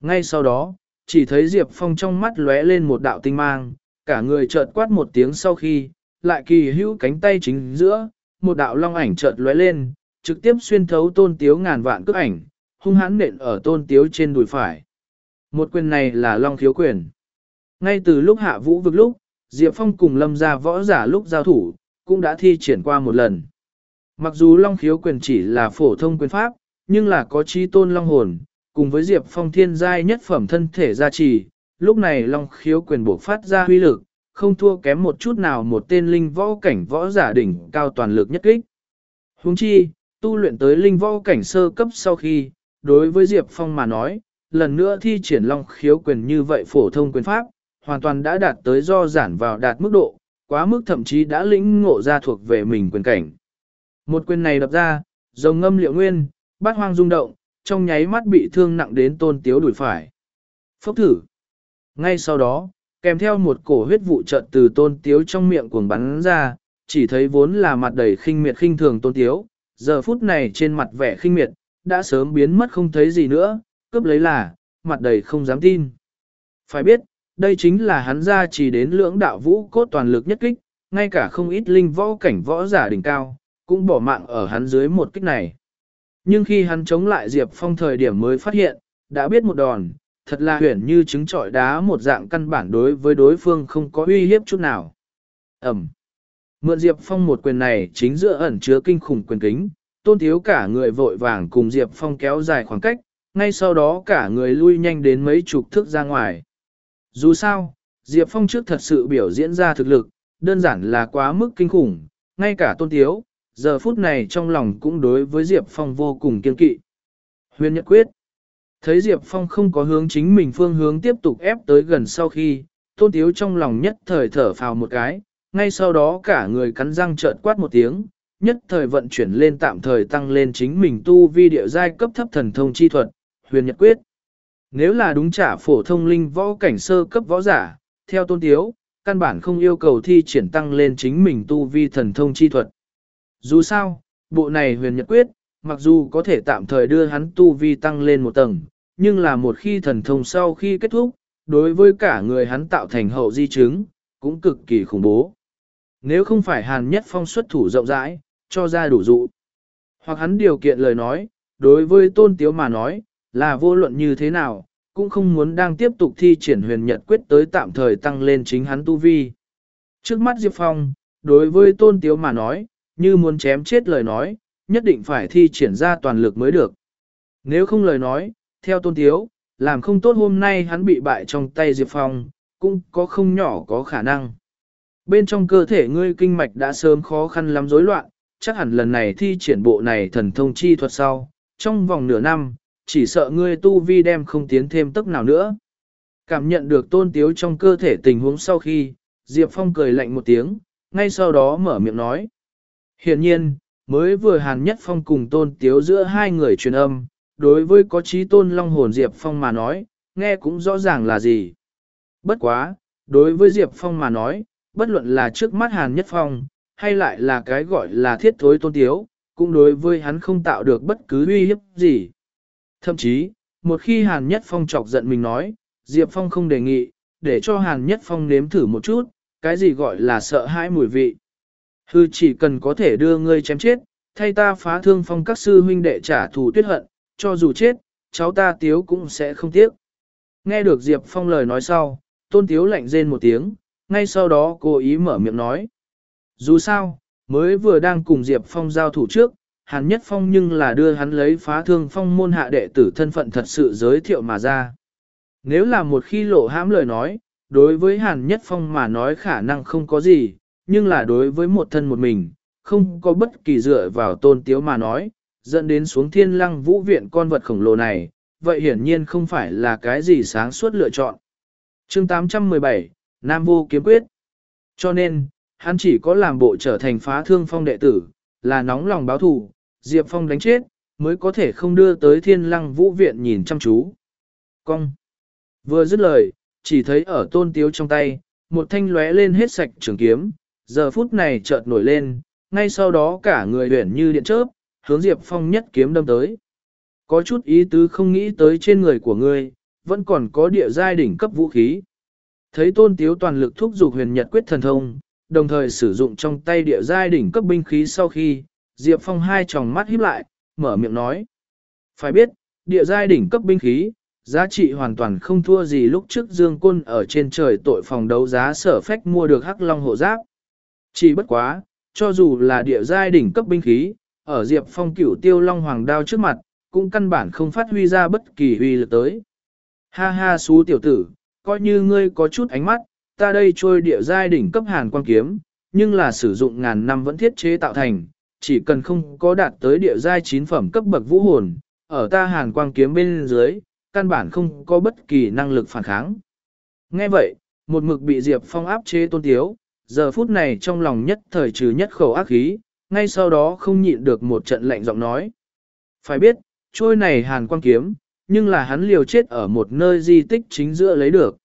Ngay sau đó, chỉ thấy Diệp Phong trong mắt lóe lên một đạo tinh mang, cả người chợt quát một tiếng sau khi, lại kỳ hữu cánh tay chính giữa, một đạo long ảnh chợt lóe lên, trực tiếp xuyên thấu tôn tiếu ngàn vạn cước ảnh, hung hãn nện ở tôn tiếu trên đùi phải. Một quyền này là long khiếu quyền. Ngay từ lúc hạ vũ vực lúc, Diệp Phong cùng lâm ra võ giả lúc giao thủ, cũng đã thi triển qua một lần. Mặc dù long khiếu quyền chỉ là phổ thông quyền pháp, nhưng là có chi tôn long hồn, cùng với Diệp Phong thiên giai nhất phẩm thân thể gia trì, lúc này long khiếu quyền bộc phát ra huy lực, không thua kém một chút nào một tên linh võ cảnh võ giả đỉnh cao toàn lực nhất kích. Huống chi, tu luyện tới linh võ cảnh sơ cấp sau khi, đối với Diệp Phong mà nói, lần nữa thi triển long khiếu quyền như vậy phổ thông quyền pháp, hoàn toàn đã đạt tới do giản vào đạt mức độ, quá mức thậm chí đã lĩnh ngộ ra thuộc về mình quyền cảnh. Một quyền này đập ra, rồng ngâm liệu nguyên, bát hoang rung động, trong nháy mắt bị thương nặng đến tôn tiếu đuổi phải. Phốc thử. Ngay sau đó, kèm theo một cổ huyết vụ trận từ tôn tiếu trong miệng cuồng bắn ra, chỉ thấy vốn là mặt đầy khinh miệt khinh thường tôn tiếu, giờ phút này trên mặt vẻ khinh miệt, đã sớm biến mất không thấy gì nữa, cướp lấy là, mặt đầy không dám tin. Phải biết, đây chính là hắn ra chỉ đến lưỡng đạo vũ cốt toàn lực nhất kích, ngay cả không ít linh võ cảnh võ giả đỉnh cao, cũng bỏ mạng ở hắn dưới một kích này. Nhưng khi hắn chống lại Diệp Phong thời điểm mới phát hiện, đã biết một đòn, thật là huyền như trứng trọi đá một dạng căn bản đối với đối phương không có uy hiếp chút nào. Ẩm. Mượn Diệp Phong một quyền này chính giữa ẩn chứa kinh khủng quyền kính, tôn thiếu cả người vội vàng cùng Diệp Phong kéo dài khoảng cách, ngay sau đó cả người lui nhanh đến mấy chục thước ra ngoài. Dù sao, Diệp Phong trước thật sự biểu diễn ra thực lực, đơn giản là quá mức kinh khủng, ngay cả tôn thiếu, giờ phút này trong lòng cũng đối với Diệp Phong vô cùng kiên kỵ. Huyền Nhật Quyết Thấy Diệp Phong không có hướng chính mình phương hướng tiếp tục ép tới gần sau khi, tôn thiếu trong lòng nhất thời thở phào một cái, ngay sau đó cả người cắn răng trợn quát một tiếng, nhất thời vận chuyển lên tạm thời tăng lên chính mình tu vi địa giai cấp thấp thần thông chi thuật, huyền nhật quyết. Nếu là đúng trả phổ thông linh võ cảnh sơ cấp võ giả, theo tôn tiếu, căn bản không yêu cầu thi triển tăng lên chính mình tu vi thần thông chi thuật. Dù sao, bộ này huyền nhật quyết, mặc dù có thể tạm thời đưa hắn tu vi tăng lên một tầng, nhưng là một khi thần thông sau khi kết thúc, đối với cả người hắn tạo thành hậu di chứng, cũng cực kỳ khủng bố. Nếu không phải Hàn Nhất Phong xuất thủ rộng rãi, cho ra đủ dụ. Hoặc hắn điều kiện lời nói, đối với tôn tiếu mà nói, là vô luận như thế nào, cũng không muốn đang tiếp tục thi triển huyền nhật quyết tới tạm thời tăng lên chính hắn tu vi. Trước mắt Diệp Phong, đối với tôn tiếu mà nói, như muốn chém chết lời nói, nhất định phải thi triển ra toàn lực mới được. Nếu không lời nói, theo tôn tiếu, làm không tốt hôm nay hắn bị bại trong tay Diệp Phong, cũng có không nhỏ có khả năng. Bên trong cơ thể ngươi kinh mạch đã sớm khó khăn lắm rối loạn, chắc hẳn lần này thi triển bộ này thần thông chi thuật sau, trong vòng nửa năm, chỉ sợ ngươi tu vi đem không tiến thêm tức nào nữa. Cảm nhận được tôn tiếu trong cơ thể tình huống sau khi, Diệp Phong cười lạnh một tiếng, ngay sau đó mở miệng nói. Hiện nhiên, mới vừa hàn nhất phong cùng tôn tiếu giữa hai người truyền âm, đối với có trí tôn long hồn Diệp Phong mà nói, nghe cũng rõ ràng là gì. Bất quá, đối với Diệp Phong mà nói, bất luận là trước mắt hàn nhất phong, hay lại là cái gọi là thiết thối tôn tiếu, cũng đối với hắn không tạo được bất cứ uy hiếp gì. Thậm chí, một khi Hàn Nhất Phong chọc giận mình nói, Diệp Phong không đề nghị, để cho Hàn Nhất Phong nếm thử một chút, cái gì gọi là sợ hãi mùi vị. Hư chỉ cần có thể đưa ngươi chém chết, thay ta phá thương phong các sư huynh đệ trả thù tuyết hận, cho dù chết, cháu ta tiếu cũng sẽ không tiếc. Nghe được Diệp Phong lời nói sau, tôn tiếu lạnh rên một tiếng, ngay sau đó cô ý mở miệng nói. Dù sao, mới vừa đang cùng Diệp Phong giao thủ trước, Hàn Nhất Phong nhưng là đưa hắn lấy phá thương phong môn hạ đệ tử thân phận thật sự giới thiệu mà ra. Nếu là một khi lộ hãm lời nói, đối với Hàn Nhất Phong mà nói khả năng không có gì, nhưng là đối với một thân một mình, không có bất kỳ dựa vào tôn tiếu mà nói, dẫn đến xuống thiên lăng vũ viện con vật khổng lồ này, vậy hiển nhiên không phải là cái gì sáng suốt lựa chọn. chương 817, Nam Vô Kiếm Quyết Cho nên, hắn chỉ có làm bộ trở thành phá thương phong đệ tử, là nóng lòng báo thù, Diệp Phong đánh chết, mới có thể không đưa tới thiên lăng vũ viện nhìn chăm chú. Cong! Vừa dứt lời, chỉ thấy ở tôn tiếu trong tay, một thanh lóe lên hết sạch trường kiếm, giờ phút này chợt nổi lên, ngay sau đó cả người huyển như điện chớp, hướng Diệp Phong nhất kiếm đâm tới. Có chút ý tứ không nghĩ tới trên người của ngươi, vẫn còn có địa giai đỉnh cấp vũ khí. Thấy tôn tiếu toàn lực thúc giục huyền nhật quyết thần thông, đồng thời sử dụng trong tay địa giai đỉnh cấp binh khí sau khi, Diệp Phong hai tròng mắt híp lại, mở miệng nói. Phải biết, địa giai đỉnh cấp binh khí, giá trị hoàn toàn không thua gì lúc trước Dương Quân ở trên trời tội phòng đấu giá sở phách mua được hắc long hộ giáp. Chỉ bất quá, cho dù là địa giai đỉnh cấp binh khí, ở Diệp Phong cửu tiêu long hoàng đao trước mặt, cũng căn bản không phát huy ra bất kỳ huy lực tới. Ha ha xú tiểu tử, coi như ngươi có chút ánh mắt, ta đây trôi địa giai đỉnh cấp hàn quan kiếm, nhưng là sử dụng ngàn năm vẫn thiết chế tạo thành, chỉ cần không có đạt tới địa giai chín phẩm cấp bậc vũ hồn, ở ta hàn quang kiếm bên dưới, căn bản không có bất kỳ năng lực phản kháng. Nghe vậy, một mực bị Diệp Phong áp chế tôn tiếu, giờ phút này trong lòng nhất thời trừ nhất khẩu ác khí, ngay sau đó không nhịn được một trận lạnh giọng nói. Phải biết, trôi này hàn quang kiếm, nhưng là hắn liều chết ở một nơi di tích chính giữa lấy được.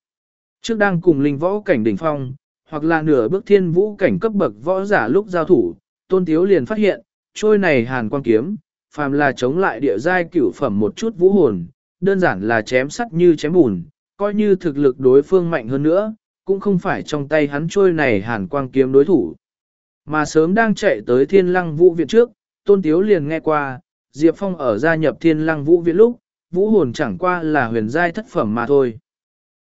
Trước đang cùng linh võ cảnh đỉnh phong, hoặc là nửa bước thiên vũ cảnh cấp bậc võ giả lúc giao thủ, tôn tiếu liền phát hiện, trôi này hàn quang kiếm, phàm là chống lại địa giai cửu phẩm một chút vũ hồn, đơn giản là chém sắt như chém bùn, coi như thực lực đối phương mạnh hơn nữa, cũng không phải trong tay hắn trôi này hàn quang kiếm đối thủ. Mà sớm đang chạy tới thiên lăng vũ viện trước, tôn tiếu liền nghe qua, Diệp Phong ở gia nhập thiên lăng vũ viện lúc, vũ hồn chẳng qua là huyền giai thất phẩm mà thôi.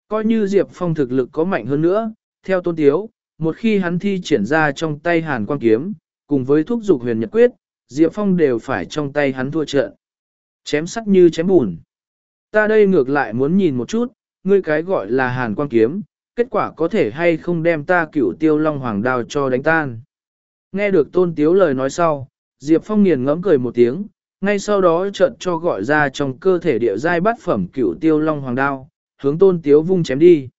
Coi như Diệp Phong thực lực có mạnh hơn nữa, theo tôn tiếu, một khi hắn thi triển ra trong tay hàn quang kiếm, cùng với thúc dục huyền nhật quyết, Diệp Phong đều phải trong tay hắn thua trận. Chém sắt như chém bùn. Ta đây ngược lại muốn nhìn một chút, ngươi cái gọi là hàn quang kiếm, kết quả có thể hay không đem ta cửu tiêu long hoàng đao cho đánh tan. Nghe được tôn tiếu lời nói sau, Diệp Phong nghiền ngẫm cười một tiếng, ngay sau đó chợt cho gọi ra trong cơ thể địa giai bát phẩm cửu tiêu long hoàng đao, hướng tôn tiếu vung chém đi.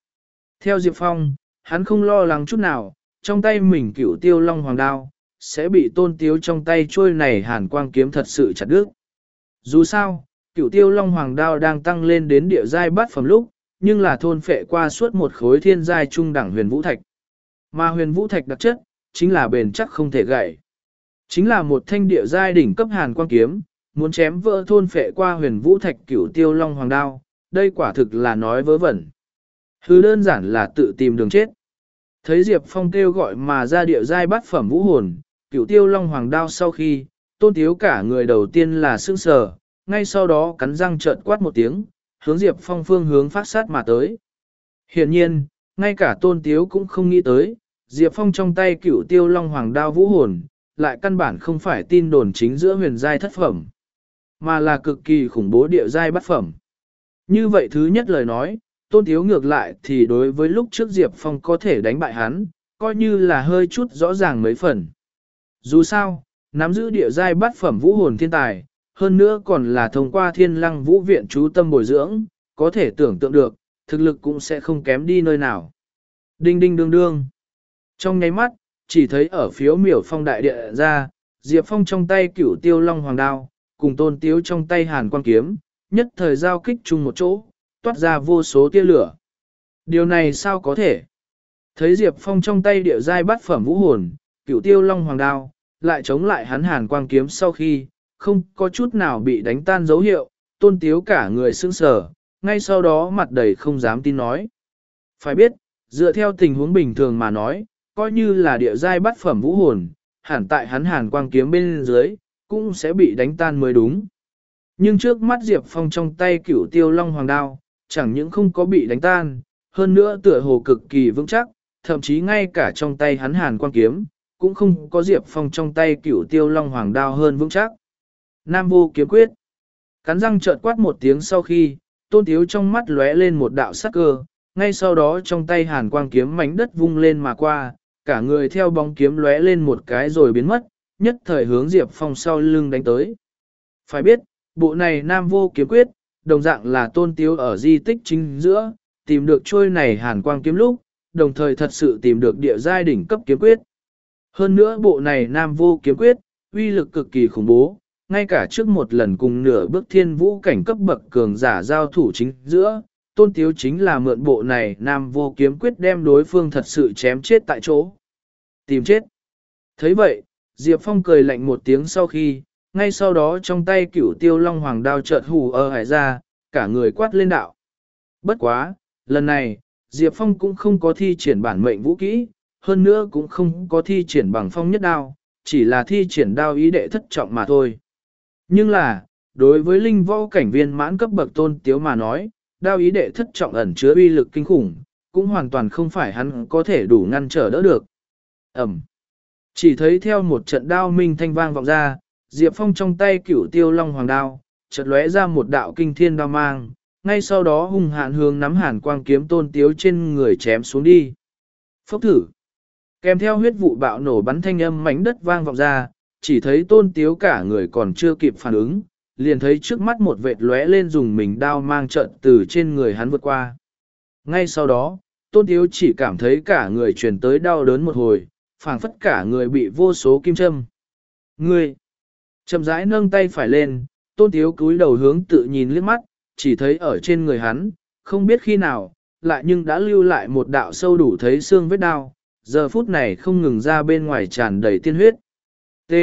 Theo Diệp Phong, hắn không lo lắng chút nào, trong tay mình cửu tiêu long hoàng đao, sẽ bị tôn tiếu trong tay trôi này hàn quang kiếm thật sự chặt đứt. Dù sao, cửu tiêu long hoàng đao đang tăng lên đến địa giai bát phẩm lúc, nhưng là thôn phệ qua suốt một khối thiên giai trung đẳng huyền vũ thạch. Mà huyền vũ thạch đặc chất, chính là bền chắc không thể gãy. Chính là một thanh địa giai đỉnh cấp hàn quang kiếm, muốn chém vỡ thôn phệ qua huyền vũ thạch cửu tiêu long hoàng đao, đây quả thực là nói vớ vẩn. Hứ đơn giản là tự tìm đường chết. Thấy Diệp Phong kêu gọi mà ra địa giai bát phẩm vũ hồn, cửu tiêu long hoàng đao sau khi, tôn thiếu cả người đầu tiên là sương sờ, ngay sau đó cắn răng trợn quát một tiếng, hướng Diệp Phong phương hướng phát sát mà tới. Hiện nhiên, ngay cả tôn tiếu cũng không nghĩ tới, Diệp Phong trong tay cửu tiêu long hoàng đao vũ hồn, lại căn bản không phải tin đồn chính giữa huyền giai thất phẩm, mà là cực kỳ khủng bố địa giai bát phẩm. Như vậy thứ nhất lời nói, tôn tiếu ngược lại thì đối với lúc trước Diệp Phong có thể đánh bại hắn, coi như là hơi chút rõ ràng mấy phần. Dù sao, nắm giữ địa giai bát phẩm vũ hồn thiên tài, hơn nữa còn là thông qua thiên lăng vũ viện chú tâm bồi dưỡng, có thể tưởng tượng được, thực lực cũng sẽ không kém đi nơi nào. Đinh đinh đương đương. Trong nháy mắt, chỉ thấy ở phiếu miểu phong đại địa ra, Diệp Phong trong tay cửu tiêu long hoàng đao, cùng tôn tiếu trong tay hàn quan kiếm, nhất thời giao kích chung một chỗ, toát ra vô số tia lửa. Điều này sao có thể? Thấy Diệp Phong trong tay địa giai bắt phẩm vũ hồn, cửu tiêu long hoàng đao, lại chống lại hắn hàn quang kiếm sau khi, không có chút nào bị đánh tan dấu hiệu, tôn tiếu cả người sững sờ, ngay sau đó mặt đầy không dám tin nói. Phải biết, dựa theo tình huống bình thường mà nói, coi như là địa giai bắt phẩm vũ hồn, hẳn tại hắn hàn quang kiếm bên dưới, cũng sẽ bị đánh tan mới đúng. Nhưng trước mắt Diệp Phong trong tay cửu tiêu long hoàng đao, chẳng những không có bị đánh tan, hơn nữa tựa hồ cực kỳ vững chắc, thậm chí ngay cả trong tay hắn hàn quang kiếm, cũng không có Diệp Phong trong tay cửu tiêu long hoàng đao hơn vững chắc. Nam vô kiếm quyết. Cắn răng trợn quát một tiếng sau khi, tôn tiếu trong mắt lóe lên một đạo sắc cơ, ngay sau đó trong tay hàn quang kiếm mảnh đất vung lên mà qua, cả người theo bóng kiếm lóe lên một cái rồi biến mất, nhất thời hướng Diệp Phong sau lưng đánh tới. Phải biết, bộ này Nam Vô Kiếm Quyết, đồng dạng là tôn tiếu ở di tích chính giữa, tìm được trôi này hàn quang kiếm lúc, đồng thời thật sự tìm được địa giai đỉnh cấp kiếm quyết. Hơn nữa bộ này Nam Vô Kiếm Quyết, uy lực cực kỳ khủng bố, ngay cả trước một lần cùng nửa bước thiên vũ cảnh cấp bậc cường giả giao thủ chính giữa, tôn tiếu chính là mượn bộ này Nam Vô Kiếm Quyết đem đối phương thật sự chém chết tại chỗ. Tìm chết. thấy vậy, Diệp Phong cười lạnh một tiếng sau khi, ngay sau đó trong tay cửu tiêu long hoàng đao chợt hù ở hải ra, cả người quát lên đạo. Bất quá, lần này, Diệp Phong cũng không có thi triển bản mệnh vũ kỹ, hơn nữa cũng không có thi triển bằng phong nhất đao, chỉ là thi triển đao ý đệ thất trọng mà thôi. Nhưng là, đối với linh võ cảnh viên mãn cấp bậc tôn tiếu mà nói, đao ý đệ thất trọng ẩn chứa uy lực kinh khủng, cũng hoàn toàn không phải hắn có thể đủ ngăn trở đỡ được. Ẩm. Chỉ thấy theo một trận đao minh thanh vang vọng ra, Diệp Phong trong tay cửu tiêu long hoàng đao, chợt lóe ra một đạo kinh thiên đao mang, ngay sau đó hung hạn hướng nắm hàn quang kiếm tôn tiếu trên người chém xuống đi. Phốc thử. Kèm theo huyết vụ bạo nổ bắn thanh âm mảnh đất vang vọng ra, chỉ thấy tôn tiếu cả người còn chưa kịp phản ứng, liền thấy trước mắt một vệt lóe lên dùng mình đao mang trận từ trên người hắn vượt qua. Ngay sau đó, tôn tiếu chỉ cảm thấy cả người truyền tới đau đớn một hồi, phảng phất cả người bị vô số kim châm. Ngươi! Chậm rãi nâng tay phải lên, tôn tiếu cúi đầu hướng tự nhìn liếc mắt, chỉ thấy ở trên người hắn, không biết khi nào, lại nhưng đã lưu lại một đạo sâu đủ thấy xương vết đau, giờ phút này không ngừng ra bên ngoài tràn đầy tiên huyết. T.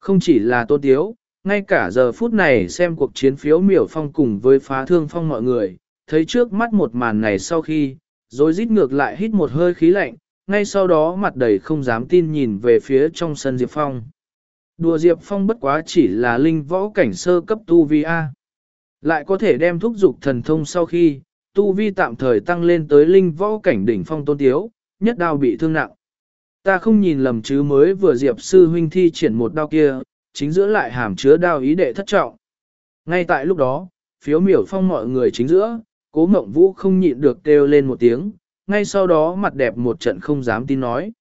Không chỉ là tôn tiếu, ngay cả giờ phút này xem cuộc chiến phiếu miểu phong cùng với phá thương phong mọi người, thấy trước mắt một màn này sau khi, rồi rít ngược lại hít một hơi khí lạnh, ngay sau đó mặt đầy không dám tin nhìn về phía trong sân Diệp Phong. Đùa Diệp Phong bất quá chỉ là linh võ cảnh sơ cấp tu vi A. Lại có thể đem thúc dục thần thông sau khi, tu vi tạm thời tăng lên tới linh võ cảnh đỉnh phong tôn tiếu, nhất đao bị thương nặng. Ta không nhìn lầm chứ mới vừa Diệp sư huynh thi triển một đao kia, chính giữa lại hàm chứa đao ý đệ thất trọng. Ngay tại lúc đó, phiếu miểu phong mọi người chính giữa, cố mộng vũ không nhịn được kêu lên một tiếng, ngay sau đó mặt đẹp một trận không dám tin nói.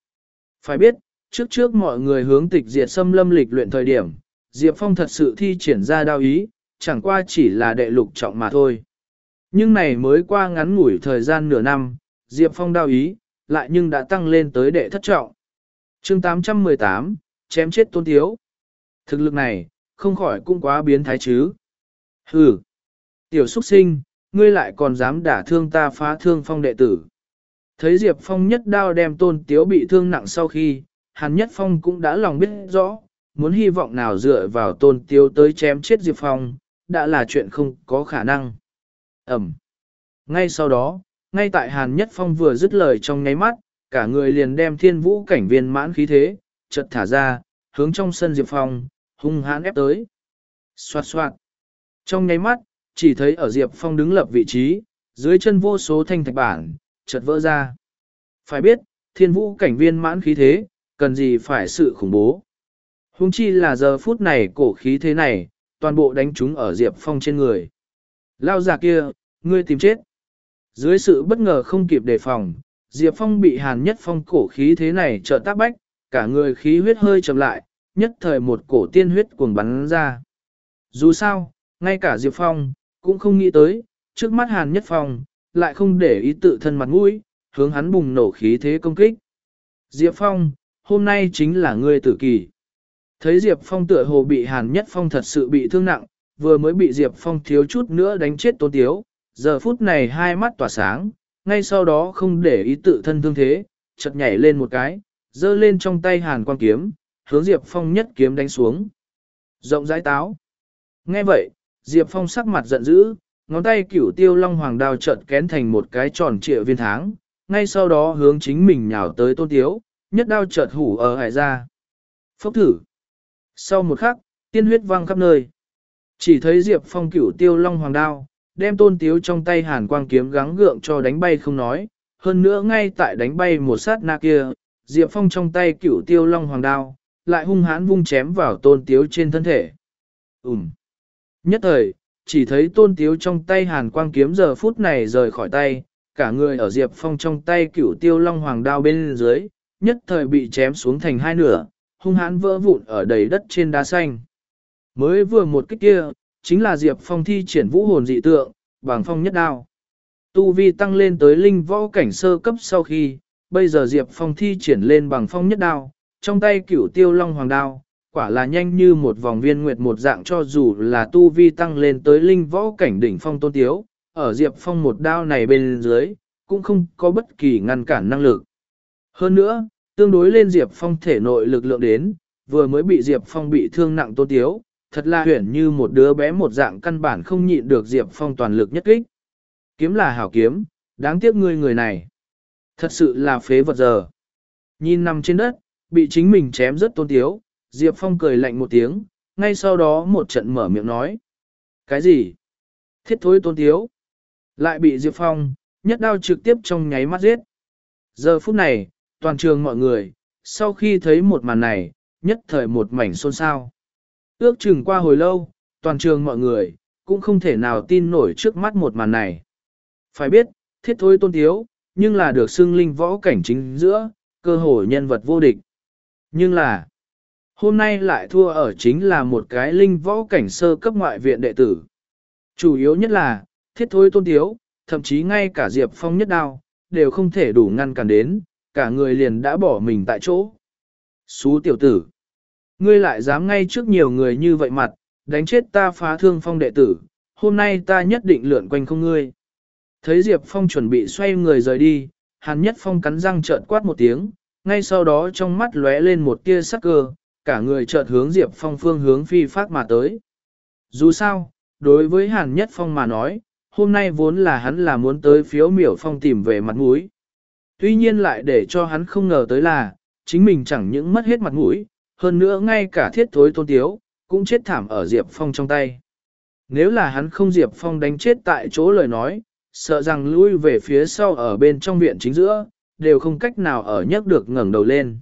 Phải biết, trước trước mọi người hướng tịch diệt xâm lâm lịch luyện thời điểm, Diệp Phong thật sự thi triển ra đao ý, chẳng qua chỉ là đệ lục trọng mà thôi. Nhưng này mới qua ngắn ngủi thời gian nửa năm, Diệp Phong đao ý, lại nhưng đã tăng lên tới đệ thất trọng. chương 818, chém chết tôn thiếu. Thực lực này, không khỏi cũng quá biến thái chứ. Hừ, tiểu xuất sinh, ngươi lại còn dám đả thương ta phá thương phong đệ tử. Thấy Diệp Phong nhất đao đem tôn tiếu bị thương nặng sau khi, Hàn Nhất Phong cũng đã lòng biết rõ, muốn hy vọng nào dựa vào tôn tiếu tới chém chết Diệp Phong, đã là chuyện không có khả năng. Ẩm. Ngay sau đó, ngay tại Hàn Nhất Phong vừa dứt lời trong nháy mắt, cả người liền đem thiên vũ cảnh viên mãn khí thế, chợt thả ra, hướng trong sân Diệp Phong, hung hãn ép tới. Xoạt xoạt. Trong nháy mắt, chỉ thấy ở Diệp Phong đứng lập vị trí, dưới chân vô số thanh thạch bản, chợt vỡ ra. Phải biết, thiên vũ cảnh viên mãn khí thế, cần gì phải sự khủng bố. Hùng chi là giờ phút này cổ khí thế này, toàn bộ đánh chúng ở Diệp Phong trên người. Lao giả kia, ngươi tìm chết. Dưới sự bất ngờ không kịp đề phòng, Diệp Phong bị hàn nhất phong cổ khí thế này trợ tác bách, cả người khí huyết hơi chậm lại, nhất thời một cổ tiên huyết cuồng bắn ra. Dù sao, ngay cả Diệp Phong, cũng không nghĩ tới, trước mắt hàn nhất phong, lại không để ý tự thân mặt mũi, hướng hắn bùng nổ khí thế công kích. Diệp Phong, hôm nay chính là ngươi tử kỳ. Thấy Diệp Phong tựa hồ bị Hàn Nhất Phong thật sự bị thương nặng, vừa mới bị Diệp Phong thiếu chút nữa đánh chết tôn tiếu, giờ phút này hai mắt tỏa sáng, ngay sau đó không để ý tự thân thương thế, chợt nhảy lên một cái, giơ lên trong tay Hàn Quang kiếm, hướng Diệp Phong nhất kiếm đánh xuống. Rộng rãi táo. Nghe vậy, Diệp Phong sắc mặt giận dữ, ngón tay cửu tiêu long hoàng đao chợt kén thành một cái tròn trịa viên tháng, ngay sau đó hướng chính mình nhào tới tôn tiếu, nhất đao chợt hủ ở hải ra. Phốc thử. Sau một khắc, tiên huyết văng khắp nơi. Chỉ thấy Diệp Phong cửu tiêu long hoàng đao, đem tôn tiếu trong tay hàn quang kiếm gắng gượng cho đánh bay không nói. Hơn nữa ngay tại đánh bay một sát na kia, Diệp Phong trong tay cửu tiêu long hoàng đao, lại hung hãn vung chém vào tôn tiếu trên thân thể. Ừm. Nhất thời, chỉ thấy tôn tiếu trong tay hàn quang kiếm giờ phút này rời khỏi tay, cả người ở Diệp Phong trong tay cửu tiêu long hoàng đao bên dưới, nhất thời bị chém xuống thành hai nửa, hung hãn vỡ vụn ở đầy đất trên đá xanh. Mới vừa một kích kia, chính là Diệp Phong thi triển vũ hồn dị tượng, bằng phong nhất đao. Tu vi tăng lên tới linh võ cảnh sơ cấp sau khi, bây giờ Diệp Phong thi triển lên bằng phong nhất đao, trong tay cửu tiêu long hoàng đao, quả là nhanh như một vòng viên nguyệt một dạng cho dù là tu vi tăng lên tới linh võ cảnh đỉnh phong tôn tiếu, ở Diệp Phong một đao này bên dưới, cũng không có bất kỳ ngăn cản năng lực. Hơn nữa, tương đối lên Diệp Phong thể nội lực lượng đến, vừa mới bị Diệp Phong bị thương nặng tôn tiếu, thật là huyển như một đứa bé một dạng căn bản không nhịn được Diệp Phong toàn lực nhất kích. Kiếm là hảo kiếm, đáng tiếc ngươi người này. Thật sự là phế vật giờ. Nhìn nằm trên đất, bị chính mình chém rất tôn tiếu, Diệp Phong cười lạnh một tiếng, ngay sau đó một trận mở miệng nói. Cái gì? Thiết thối tôn tiếu. Lại bị Diệp Phong, nhất đao trực tiếp trong nháy mắt giết. Giờ phút này, toàn trường mọi người, sau khi thấy một màn này, nhất thời một mảnh xôn xao. Ước chừng qua hồi lâu, toàn trường mọi người, cũng không thể nào tin nổi trước mắt một màn này. Phải biết, thiết thối tôn thiếu nhưng là được xưng linh võ cảnh chính giữa, cơ hội nhân vật vô địch. Nhưng là, hôm nay lại thua ở chính là một cái linh võ cảnh sơ cấp ngoại viện đệ tử. Chủ yếu nhất là, thiết thối tôn thiếu, thậm chí ngay cả Diệp Phong nhất đao, đều không thể đủ ngăn cản đến, cả người liền đã bỏ mình tại chỗ. Xú tiểu tử, ngươi lại dám ngay trước nhiều người như vậy mặt, đánh chết ta phá thương phong đệ tử, hôm nay ta nhất định lượn quanh không ngươi. Thấy Diệp Phong chuẩn bị xoay người rời đi, Hàn Nhất Phong cắn răng trợn quát một tiếng, ngay sau đó trong mắt lóe lên một tia sắc cơ, cả người chợt hướng Diệp Phong phương hướng phi phát mà tới. Dù sao, đối với Hàn Nhất Phong mà nói, hôm nay vốn là hắn là muốn tới phiếu miểu phong tìm về mặt mũi. Tuy nhiên lại để cho hắn không ngờ tới là, chính mình chẳng những mất hết mặt mũi, hơn nữa ngay cả thiết thối tôn tiếu, cũng chết thảm ở Diệp Phong trong tay. Nếu là hắn không Diệp Phong đánh chết tại chỗ lời nói, sợ rằng lui về phía sau ở bên trong viện chính giữa, đều không cách nào ở nhấc được ngẩng đầu lên.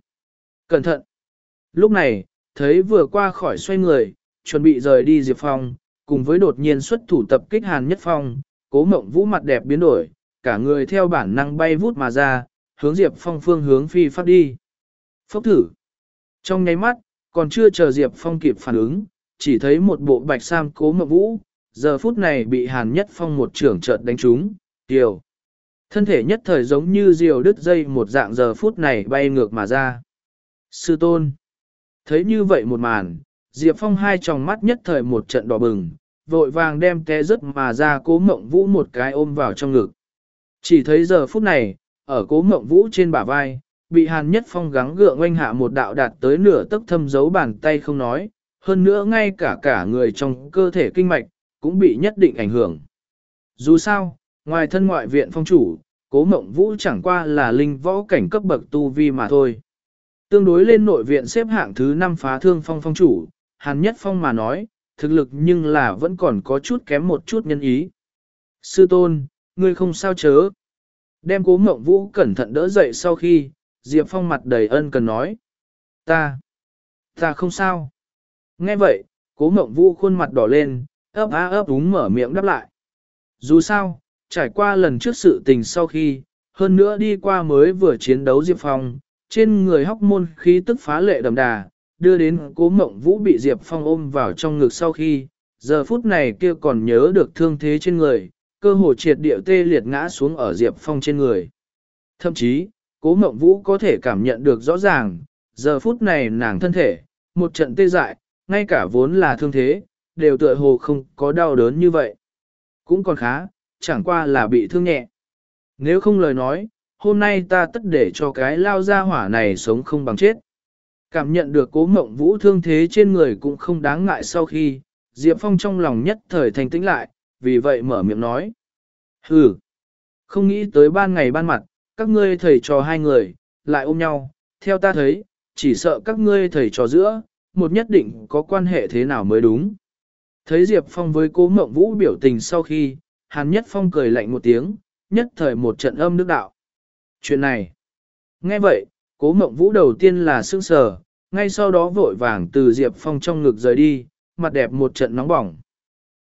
Cẩn thận! Lúc này, thấy vừa qua khỏi xoay người, chuẩn bị rời đi Diệp Phong, cùng với đột nhiên xuất thủ tập kích Hàn Nhất Phong, cố mộng vũ mặt đẹp biến đổi, cả người theo bản năng bay vút mà ra, hướng Diệp Phong phương hướng phi phát đi. Phốc thử! Trong nháy mắt, còn chưa chờ Diệp Phong kịp phản ứng, chỉ thấy một bộ bạch sam cố mộng vũ, giờ phút này bị Hàn Nhất Phong một trưởng chợt đánh trúng, tiểu. Thân thể nhất thời giống như diều đứt dây một dạng giờ phút này bay ngược mà ra. Sư tôn. Thấy như vậy một màn, Diệp Phong hai tròng mắt nhất thời một trận đỏ bừng, vội vàng đem té rớt mà ra cố mộng vũ một cái ôm vào trong ngực. Chỉ thấy giờ phút này, ở cố mộng vũ trên bả vai, bị Hàn Nhất Phong gắng gượng oanh hạ một đạo đạt tới nửa tấc thâm giấu bàn tay không nói, hơn nữa ngay cả cả người trong cơ thể kinh mạch, cũng bị nhất định ảnh hưởng. Dù sao, ngoài thân ngoại viện phong chủ, cố mộng vũ chẳng qua là linh võ cảnh cấp bậc tu vi mà thôi. Tương đối lên nội viện xếp hạng thứ 5 phá thương phong phong chủ, Hàn Nhất Phong mà nói, thực lực nhưng là vẫn còn có chút kém một chút nhân ý. Sư tôn, ngươi không sao chớ. Đem cố mộng vũ cẩn thận đỡ dậy sau khi, Diệp Phong mặt đầy ân cần nói. Ta, ta không sao. Nghe vậy, cố mộng vũ khuôn mặt đỏ lên, ấp á ấp úng mở miệng đáp lại. Dù sao, trải qua lần trước sự tình sau khi, hơn nữa đi qua mới vừa chiến đấu Diệp Phong, trên người hóc môn khí tức phá lệ đầm đà, đưa đến cố mộng vũ bị Diệp Phong ôm vào trong ngực sau khi, giờ phút này kia còn nhớ được thương thế trên người, cơ hồ triệt địa tê liệt ngã xuống ở Diệp Phong trên người. Thậm chí, cố mộng vũ có thể cảm nhận được rõ ràng, giờ phút này nàng thân thể, một trận tê dại, ngay cả vốn là thương thế, đều tựa hồ không có đau đớn như vậy. Cũng còn khá, chẳng qua là bị thương nhẹ. Nếu không lời nói, hôm nay ta tất để cho cái lao ra hỏa này sống không bằng chết. Cảm nhận được cố mộng vũ thương thế trên người cũng không đáng ngại sau khi, Diệp Phong trong lòng nhất thời thành tĩnh lại, vì vậy mở miệng nói. Hừ, không nghĩ tới ban ngày ban mặt, các ngươi thầy trò hai người, lại ôm nhau, theo ta thấy, chỉ sợ các ngươi thầy trò giữa, một nhất định có quan hệ thế nào mới đúng. Thấy Diệp Phong với cố mộng vũ biểu tình sau khi, Hàn Nhất Phong cười lạnh một tiếng, nhất thời một trận âm nước đạo. Chuyện này, nghe vậy, cố mộng vũ đầu tiên là sương sờ, ngay sau đó vội vàng từ Diệp Phong trong ngực rời đi, mặt đẹp một trận nóng bỏng.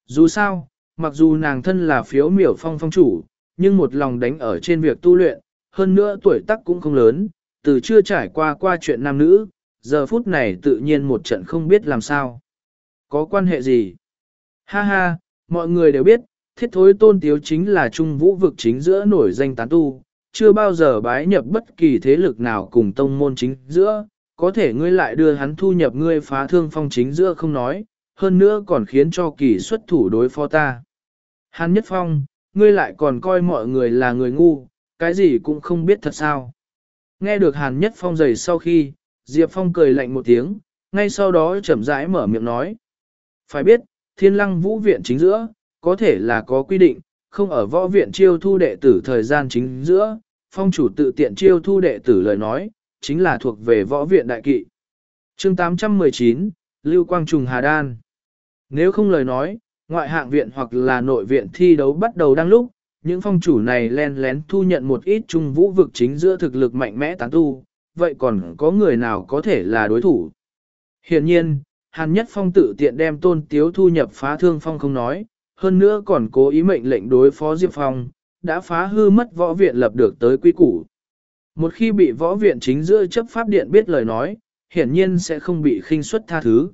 Dù sao, mặc dù nàng thân là phiếu miểu phong phong chủ, nhưng một lòng đánh ở trên việc tu luyện, hơn nữa tuổi tác cũng không lớn, từ chưa trải qua qua chuyện nam nữ, giờ phút này tự nhiên một trận không biết làm sao. Có quan hệ gì? Ha ha, mọi người đều biết, thiết thối tôn tiếu chính là trung vũ vực chính giữa nổi danh tán tu, chưa bao giờ bái nhập bất kỳ thế lực nào cùng tông môn chính giữa, có thể ngươi lại đưa hắn thu nhập ngươi phá thương phong chính giữa không nói, hơn nữa còn khiến cho kỳ xuất thủ đối phó ta. Hàn Nhất Phong, ngươi lại còn coi mọi người là người ngu, cái gì cũng không biết thật sao. Nghe được Hàn Nhất Phong giày sau khi, Diệp Phong cười lạnh một tiếng, ngay sau đó chậm rãi mở miệng nói. Phải biết, thiên lăng vũ viện chính giữa, có thể là có quy định, không ở võ viện chiêu thu đệ tử thời gian chính giữa, phong chủ tự tiện chiêu thu đệ tử lời nói, chính là thuộc về võ viện đại kỵ. chương 819, Lưu Quang Trùng Hà Đan Nếu không lời nói, ngoại hạng viện hoặc là nội viện thi đấu bắt đầu đang lúc, những phong chủ này len lén thu nhận một ít trung vũ vực chính giữa thực lực mạnh mẽ tán tu, vậy còn có người nào có thể là đối thủ? Hiện nhiên, Hàn Nhất Phong tự tiện đem tôn tiếu thu nhập phá thương phong không nói, hơn nữa còn cố ý mệnh lệnh đối phó Diệp Phong, đã phá hư mất võ viện lập được tới quy củ. Một khi bị võ viện chính giữa chấp pháp điện biết lời nói, hiển nhiên sẽ không bị khinh suất tha thứ.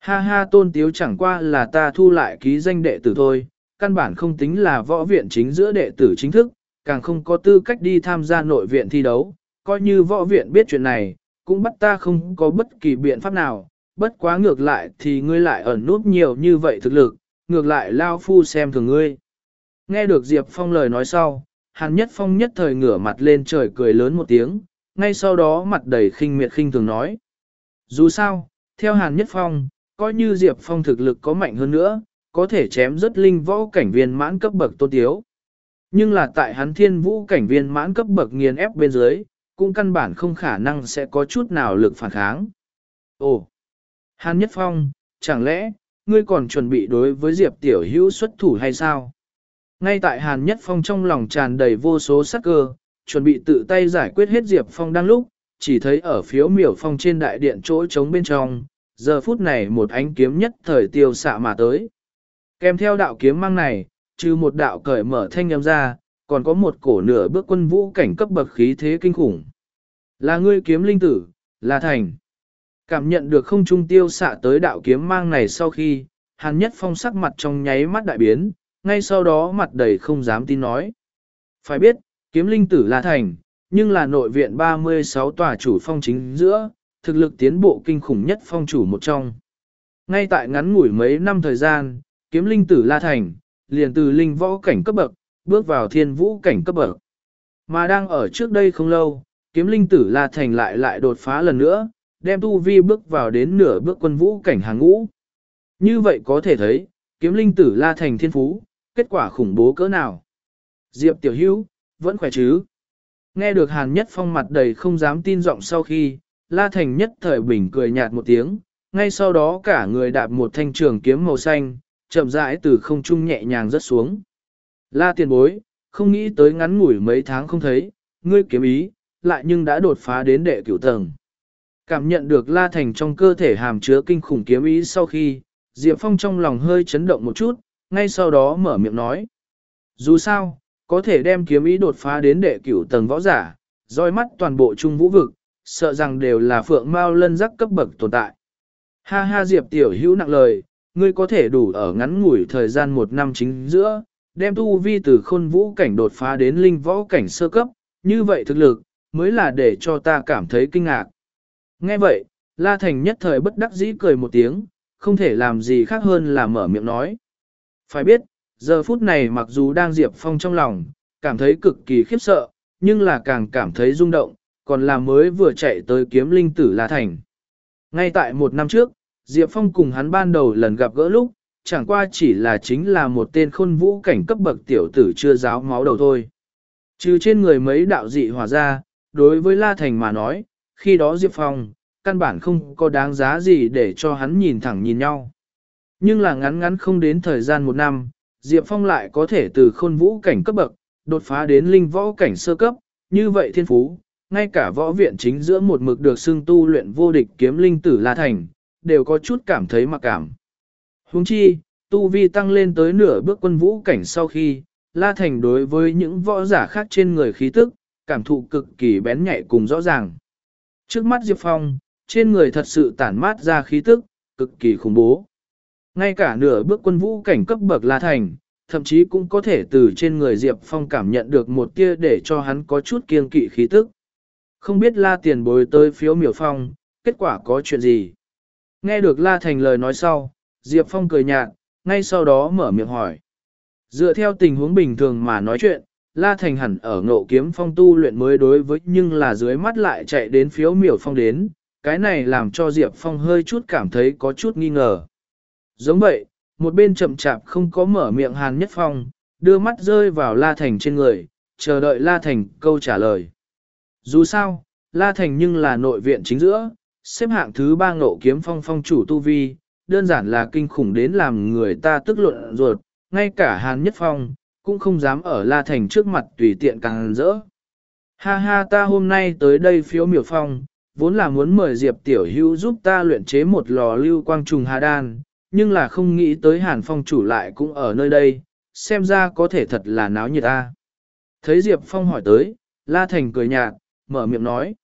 Ha ha tôn tiếu chẳng qua là ta thu lại ký danh đệ tử thôi, căn bản không tính là võ viện chính giữa đệ tử chính thức, càng không có tư cách đi tham gia nội viện thi đấu, coi như võ viện biết chuyện này, cũng bắt ta không có bất kỳ biện pháp nào, bất quá ngược lại thì ngươi lại ẩn nút nhiều như vậy thực lực, ngược lại lao phu xem thường ngươi. Nghe được Diệp Phong lời nói sau, Hàn Nhất Phong nhất thời ngửa mặt lên trời cười lớn một tiếng, ngay sau đó mặt đầy khinh miệt khinh thường nói. Dù sao, theo Hàn Nhất Phong, coi như Diệp Phong thực lực có mạnh hơn nữa, có thể chém rất linh võ cảnh viên mãn cấp bậc tôn tiếu. Nhưng là tại hắn thiên vũ cảnh viên mãn cấp bậc nghiền ép bên dưới, cũng căn bản không khả năng sẽ có chút nào lực phản kháng. Ồ! Hàn Nhất Phong, chẳng lẽ, ngươi còn chuẩn bị đối với Diệp Tiểu Hữu xuất thủ hay sao? Ngay tại Hàn Nhất Phong trong lòng tràn đầy vô số sắc cơ, chuẩn bị tự tay giải quyết hết Diệp Phong đang lúc, chỉ thấy ở phiếu miểu phong trên đại điện chỗ trống bên trong, giờ phút này một ánh kiếm nhất thời tiêu xạ mà tới. Kèm theo đạo kiếm mang này, trừ một đạo cởi mở thanh âm ra, còn có một cổ nửa bước quân vũ cảnh cấp bậc khí thế kinh khủng. Là ngươi kiếm linh tử, là thành. Cảm nhận được không trung tiêu xạ tới đạo kiếm mang này sau khi, hàn nhất phong sắc mặt trong nháy mắt đại biến, ngay sau đó mặt đầy không dám tin nói. Phải biết, kiếm linh tử là thành, nhưng là nội viện 36 tòa chủ phong chính giữa, thực lực tiến bộ kinh khủng nhất phong chủ một trong. Ngay tại ngắn ngủi mấy năm thời gian, kiếm linh tử La Thành, liền từ linh võ cảnh cấp bậc, bước vào thiên vũ cảnh cấp bậc. Mà đang ở trước đây không lâu, kiếm linh tử La Thành lại lại đột phá lần nữa, đem tu vi bước vào đến nửa bước quân vũ cảnh hàng ngũ. Như vậy có thể thấy, kiếm linh tử La Thành thiên phú, kết quả khủng bố cỡ nào. Diệp Tiểu Hữu vẫn khỏe chứ. Nghe được Hàn Nhất Phong mặt đầy không dám tin giọng sau khi, La Thành nhất thời bình cười nhạt một tiếng, ngay sau đó cả người đạp một thanh trường kiếm màu xanh, chậm rãi từ không trung nhẹ nhàng rớt xuống. La tiền bối, không nghĩ tới ngắn ngủi mấy tháng không thấy, ngươi kiếm ý, lại nhưng đã đột phá đến đệ cửu tầng. Cảm nhận được La Thành trong cơ thể hàm chứa kinh khủng kiếm ý sau khi, Diệp Phong trong lòng hơi chấn động một chút, ngay sau đó mở miệng nói. Dù sao, có thể đem kiếm ý đột phá đến đệ cửu tầng võ giả, roi mắt toàn bộ trung vũ vực, sợ rằng đều là phượng mao lân rắc cấp bậc tồn tại. Ha ha Diệp tiểu hữu nặng lời, ngươi có thể đủ ở ngắn ngủi thời gian một năm chính giữa, đem tu vi từ khôn vũ cảnh đột phá đến linh võ cảnh sơ cấp, như vậy thực lực, mới là để cho ta cảm thấy kinh ngạc. Nghe vậy, La Thành nhất thời bất đắc dĩ cười một tiếng, không thể làm gì khác hơn là mở miệng nói. Phải biết, giờ phút này mặc dù đang Diệp Phong trong lòng, cảm thấy cực kỳ khiếp sợ, nhưng là càng cảm thấy rung động, còn là mới vừa chạy tới kiếm linh tử La Thành. Ngay tại một năm trước, Diệp Phong cùng hắn ban đầu lần gặp gỡ lúc, chẳng qua chỉ là chính là một tên khôn vũ cảnh cấp bậc tiểu tử chưa giáo máu đầu thôi. Trừ trên người mấy đạo dị hỏa ra, đối với La Thành mà nói, khi đó Diệp Phong, căn bản không có đáng giá gì để cho hắn nhìn thẳng nhìn nhau. Nhưng là ngắn ngắn không đến thời gian một năm, Diệp Phong lại có thể từ khôn vũ cảnh cấp bậc, đột phá đến linh võ cảnh sơ cấp, như vậy thiên phú, ngay cả võ viện chính giữa một mực được xưng tu luyện vô địch kiếm linh tử La Thành, đều có chút cảm thấy mặc cảm. Huống chi, tu vi tăng lên tới nửa bước quân vũ cảnh sau khi, La Thành đối với những võ giả khác trên người khí tức, cảm thụ cực kỳ bén nhạy cùng rõ ràng. Trước mắt Diệp Phong, trên người thật sự tản mát ra khí tức, cực kỳ khủng bố. Ngay cả nửa bước quân vũ cảnh cấp bậc La Thành, thậm chí cũng có thể từ trên người Diệp Phong cảm nhận được một tia để cho hắn có chút kiên kỵ khí tức. Không biết La tiền bối tới phiếu miểu phong, kết quả có chuyện gì? Nghe được La Thành lời nói sau, Diệp Phong cười nhạt, ngay sau đó mở miệng hỏi. Dựa theo tình huống bình thường mà nói chuyện, La Thành hẳn ở ngộ kiếm phong tu luyện mới đối với nhưng là dưới mắt lại chạy đến phiếu miểu phong đến, cái này làm cho Diệp Phong hơi chút cảm thấy có chút nghi ngờ. Giống vậy, một bên chậm chạp không có mở miệng Hàn Nhất Phong, đưa mắt rơi vào La Thành trên người, chờ đợi La Thành câu trả lời. Dù sao, La Thành nhưng là nội viện chính giữa, xếp hạng thứ ba ngộ kiếm phong phong chủ tu vi, đơn giản là kinh khủng đến làm người ta tức luận ruột, ngay cả Hàn Nhất Phong, cũng không dám ở La Thành trước mặt tùy tiện càng rỡ. Ha ha ta hôm nay tới đây phiếu miểu phong, vốn là muốn mời Diệp Tiểu Hữu giúp ta luyện chế một lò lưu quang trùng hà đan, nhưng là không nghĩ tới Hàn Phong chủ lại cũng ở nơi đây, xem ra có thể thật là náo nhiệt ta. Thấy Diệp Phong hỏi tới, La Thành cười nhạt, mở miệng nói.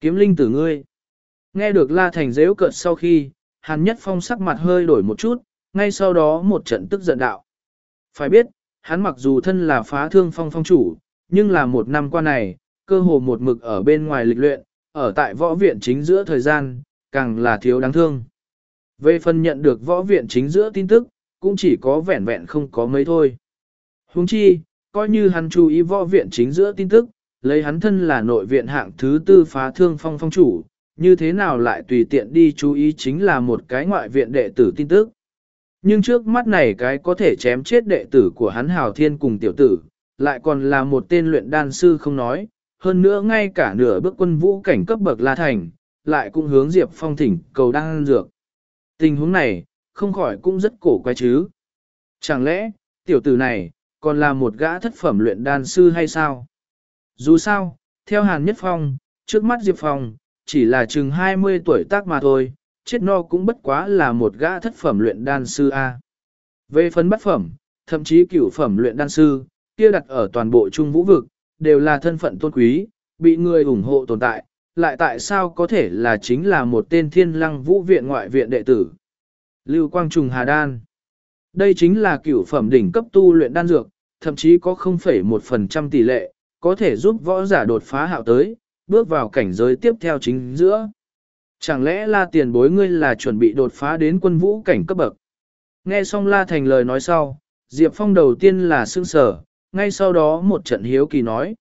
Kiếm linh tử ngươi. Nghe được La Thành dễu cợt sau khi, Hàn Nhất Phong sắc mặt hơi đổi một chút, ngay sau đó một trận tức giận đạo. Phải biết, hắn mặc dù thân là phá thương phong phong chủ, nhưng là một năm qua này, cơ hồ một mực ở bên ngoài lịch luyện, ở tại võ viện chính giữa thời gian, càng là thiếu đáng thương. Về phần nhận được võ viện chính giữa tin tức, cũng chỉ có vẹn vẹn không có mấy thôi. Huống chi, coi như hắn chú ý võ viện chính giữa tin tức, lấy hắn thân là nội viện hạng thứ tư phá thương phong phong chủ, như thế nào lại tùy tiện đi chú ý chính là một cái ngoại viện đệ tử tin tức. Nhưng trước mắt này cái có thể chém chết đệ tử của hắn Hào Thiên cùng tiểu tử, lại còn là một tên luyện đan sư không nói, hơn nữa ngay cả nửa bước quân vũ cảnh cấp bậc La Thành, lại cũng hướng Diệp Phong thỉnh cầu đan dược. Tình huống này, không khỏi cũng rất cổ quái chứ. Chẳng lẽ, tiểu tử này, còn là một gã thất phẩm luyện đan sư hay sao? Dù sao, theo Hàn Nhất Phong, trước mắt Diệp Phong, chỉ là chừng 20 tuổi tác mà thôi, chết no cũng bất quá là một gã thất phẩm luyện đan sư A. Về phần bắt phẩm, thậm chí cửu phẩm luyện đan sư, kia đặt ở toàn bộ trung vũ vực, đều là thân phận tôn quý, bị người ủng hộ tồn tại, lại tại sao có thể là chính là một tên thiên lăng vũ viện ngoại viện đệ tử. Lưu Quang Trùng Hà Đan Đây chính là cửu phẩm đỉnh cấp tu luyện đan dược, thậm chí có 0,1% tỷ lệ, có thể giúp võ giả đột phá hạo tới, bước vào cảnh giới tiếp theo chính giữa. Chẳng lẽ la tiền bối ngươi là chuẩn bị đột phá đến quân vũ cảnh cấp bậc? Nghe xong la thành lời nói sau, Diệp Phong đầu tiên là sương sở, ngay sau đó một trận hiếu kỳ nói.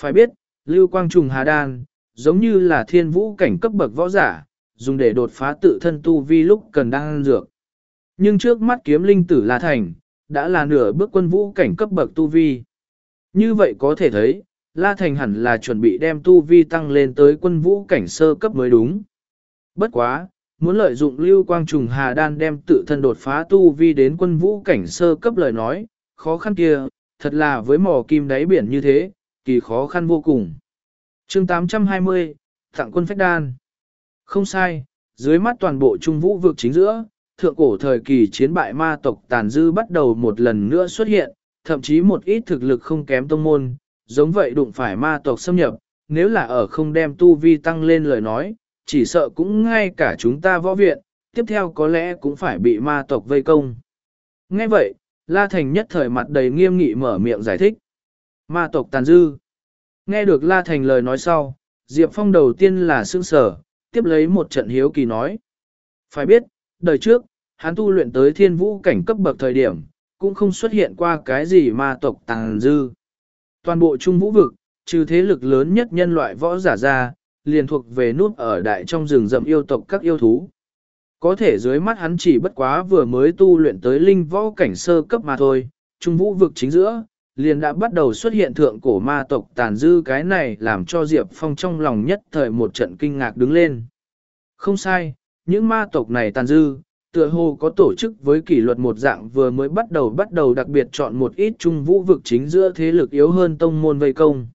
Phải biết, Lưu Quang Trùng Hà Đan, giống như là thiên vũ cảnh cấp bậc võ giả, dùng để đột phá tự thân tu vi lúc cần đang dược. Nhưng trước mắt kiếm linh tử La Thành, đã là nửa bước quân vũ cảnh cấp bậc tu vi. Như vậy có thể thấy, La Thành hẳn là chuẩn bị đem tu vi tăng lên tới quân vũ cảnh sơ cấp mới đúng. Bất quá, muốn lợi dụng lưu quang trùng hà đan đem tự thân đột phá tu vi đến quân vũ cảnh sơ cấp lời nói, khó khăn kia, thật là với mỏ kim đáy biển như thế, kỳ khó khăn vô cùng. chương 820, tặng quân phách đan. Không sai, dưới mắt toàn bộ trung vũ vực chính giữa, thượng cổ thời kỳ chiến bại ma tộc tàn dư bắt đầu một lần nữa xuất hiện, thậm chí một ít thực lực không kém tông môn, giống vậy đụng phải ma tộc xâm nhập, nếu là ở không đem tu vi tăng lên lời nói, chỉ sợ cũng ngay cả chúng ta võ viện, tiếp theo có lẽ cũng phải bị ma tộc vây công. Nghe vậy, La Thành nhất thời mặt đầy nghiêm nghị mở miệng giải thích. Ma tộc tàn dư. Nghe được La Thành lời nói sau, Diệp Phong đầu tiên là sương sở, tiếp lấy một trận hiếu kỳ nói. Phải biết, đời trước, hắn tu luyện tới thiên vũ cảnh cấp bậc thời điểm, cũng không xuất hiện qua cái gì ma tộc tàn dư. Toàn bộ trung vũ vực, trừ thế lực lớn nhất nhân loại võ giả ra, liền thuộc về nút ở đại trong rừng rậm yêu tộc các yêu thú. Có thể dưới mắt hắn chỉ bất quá vừa mới tu luyện tới linh võ cảnh sơ cấp mà thôi, trung vũ vực chính giữa, liền đã bắt đầu xuất hiện thượng cổ ma tộc tàn dư cái này làm cho Diệp Phong trong lòng nhất thời một trận kinh ngạc đứng lên. Không sai, những ma tộc này tàn dư, tựa hồ có tổ chức với kỷ luật một dạng vừa mới bắt đầu bắt đầu đặc biệt chọn một ít trung vũ vực chính giữa thế lực yếu hơn tông môn vây công.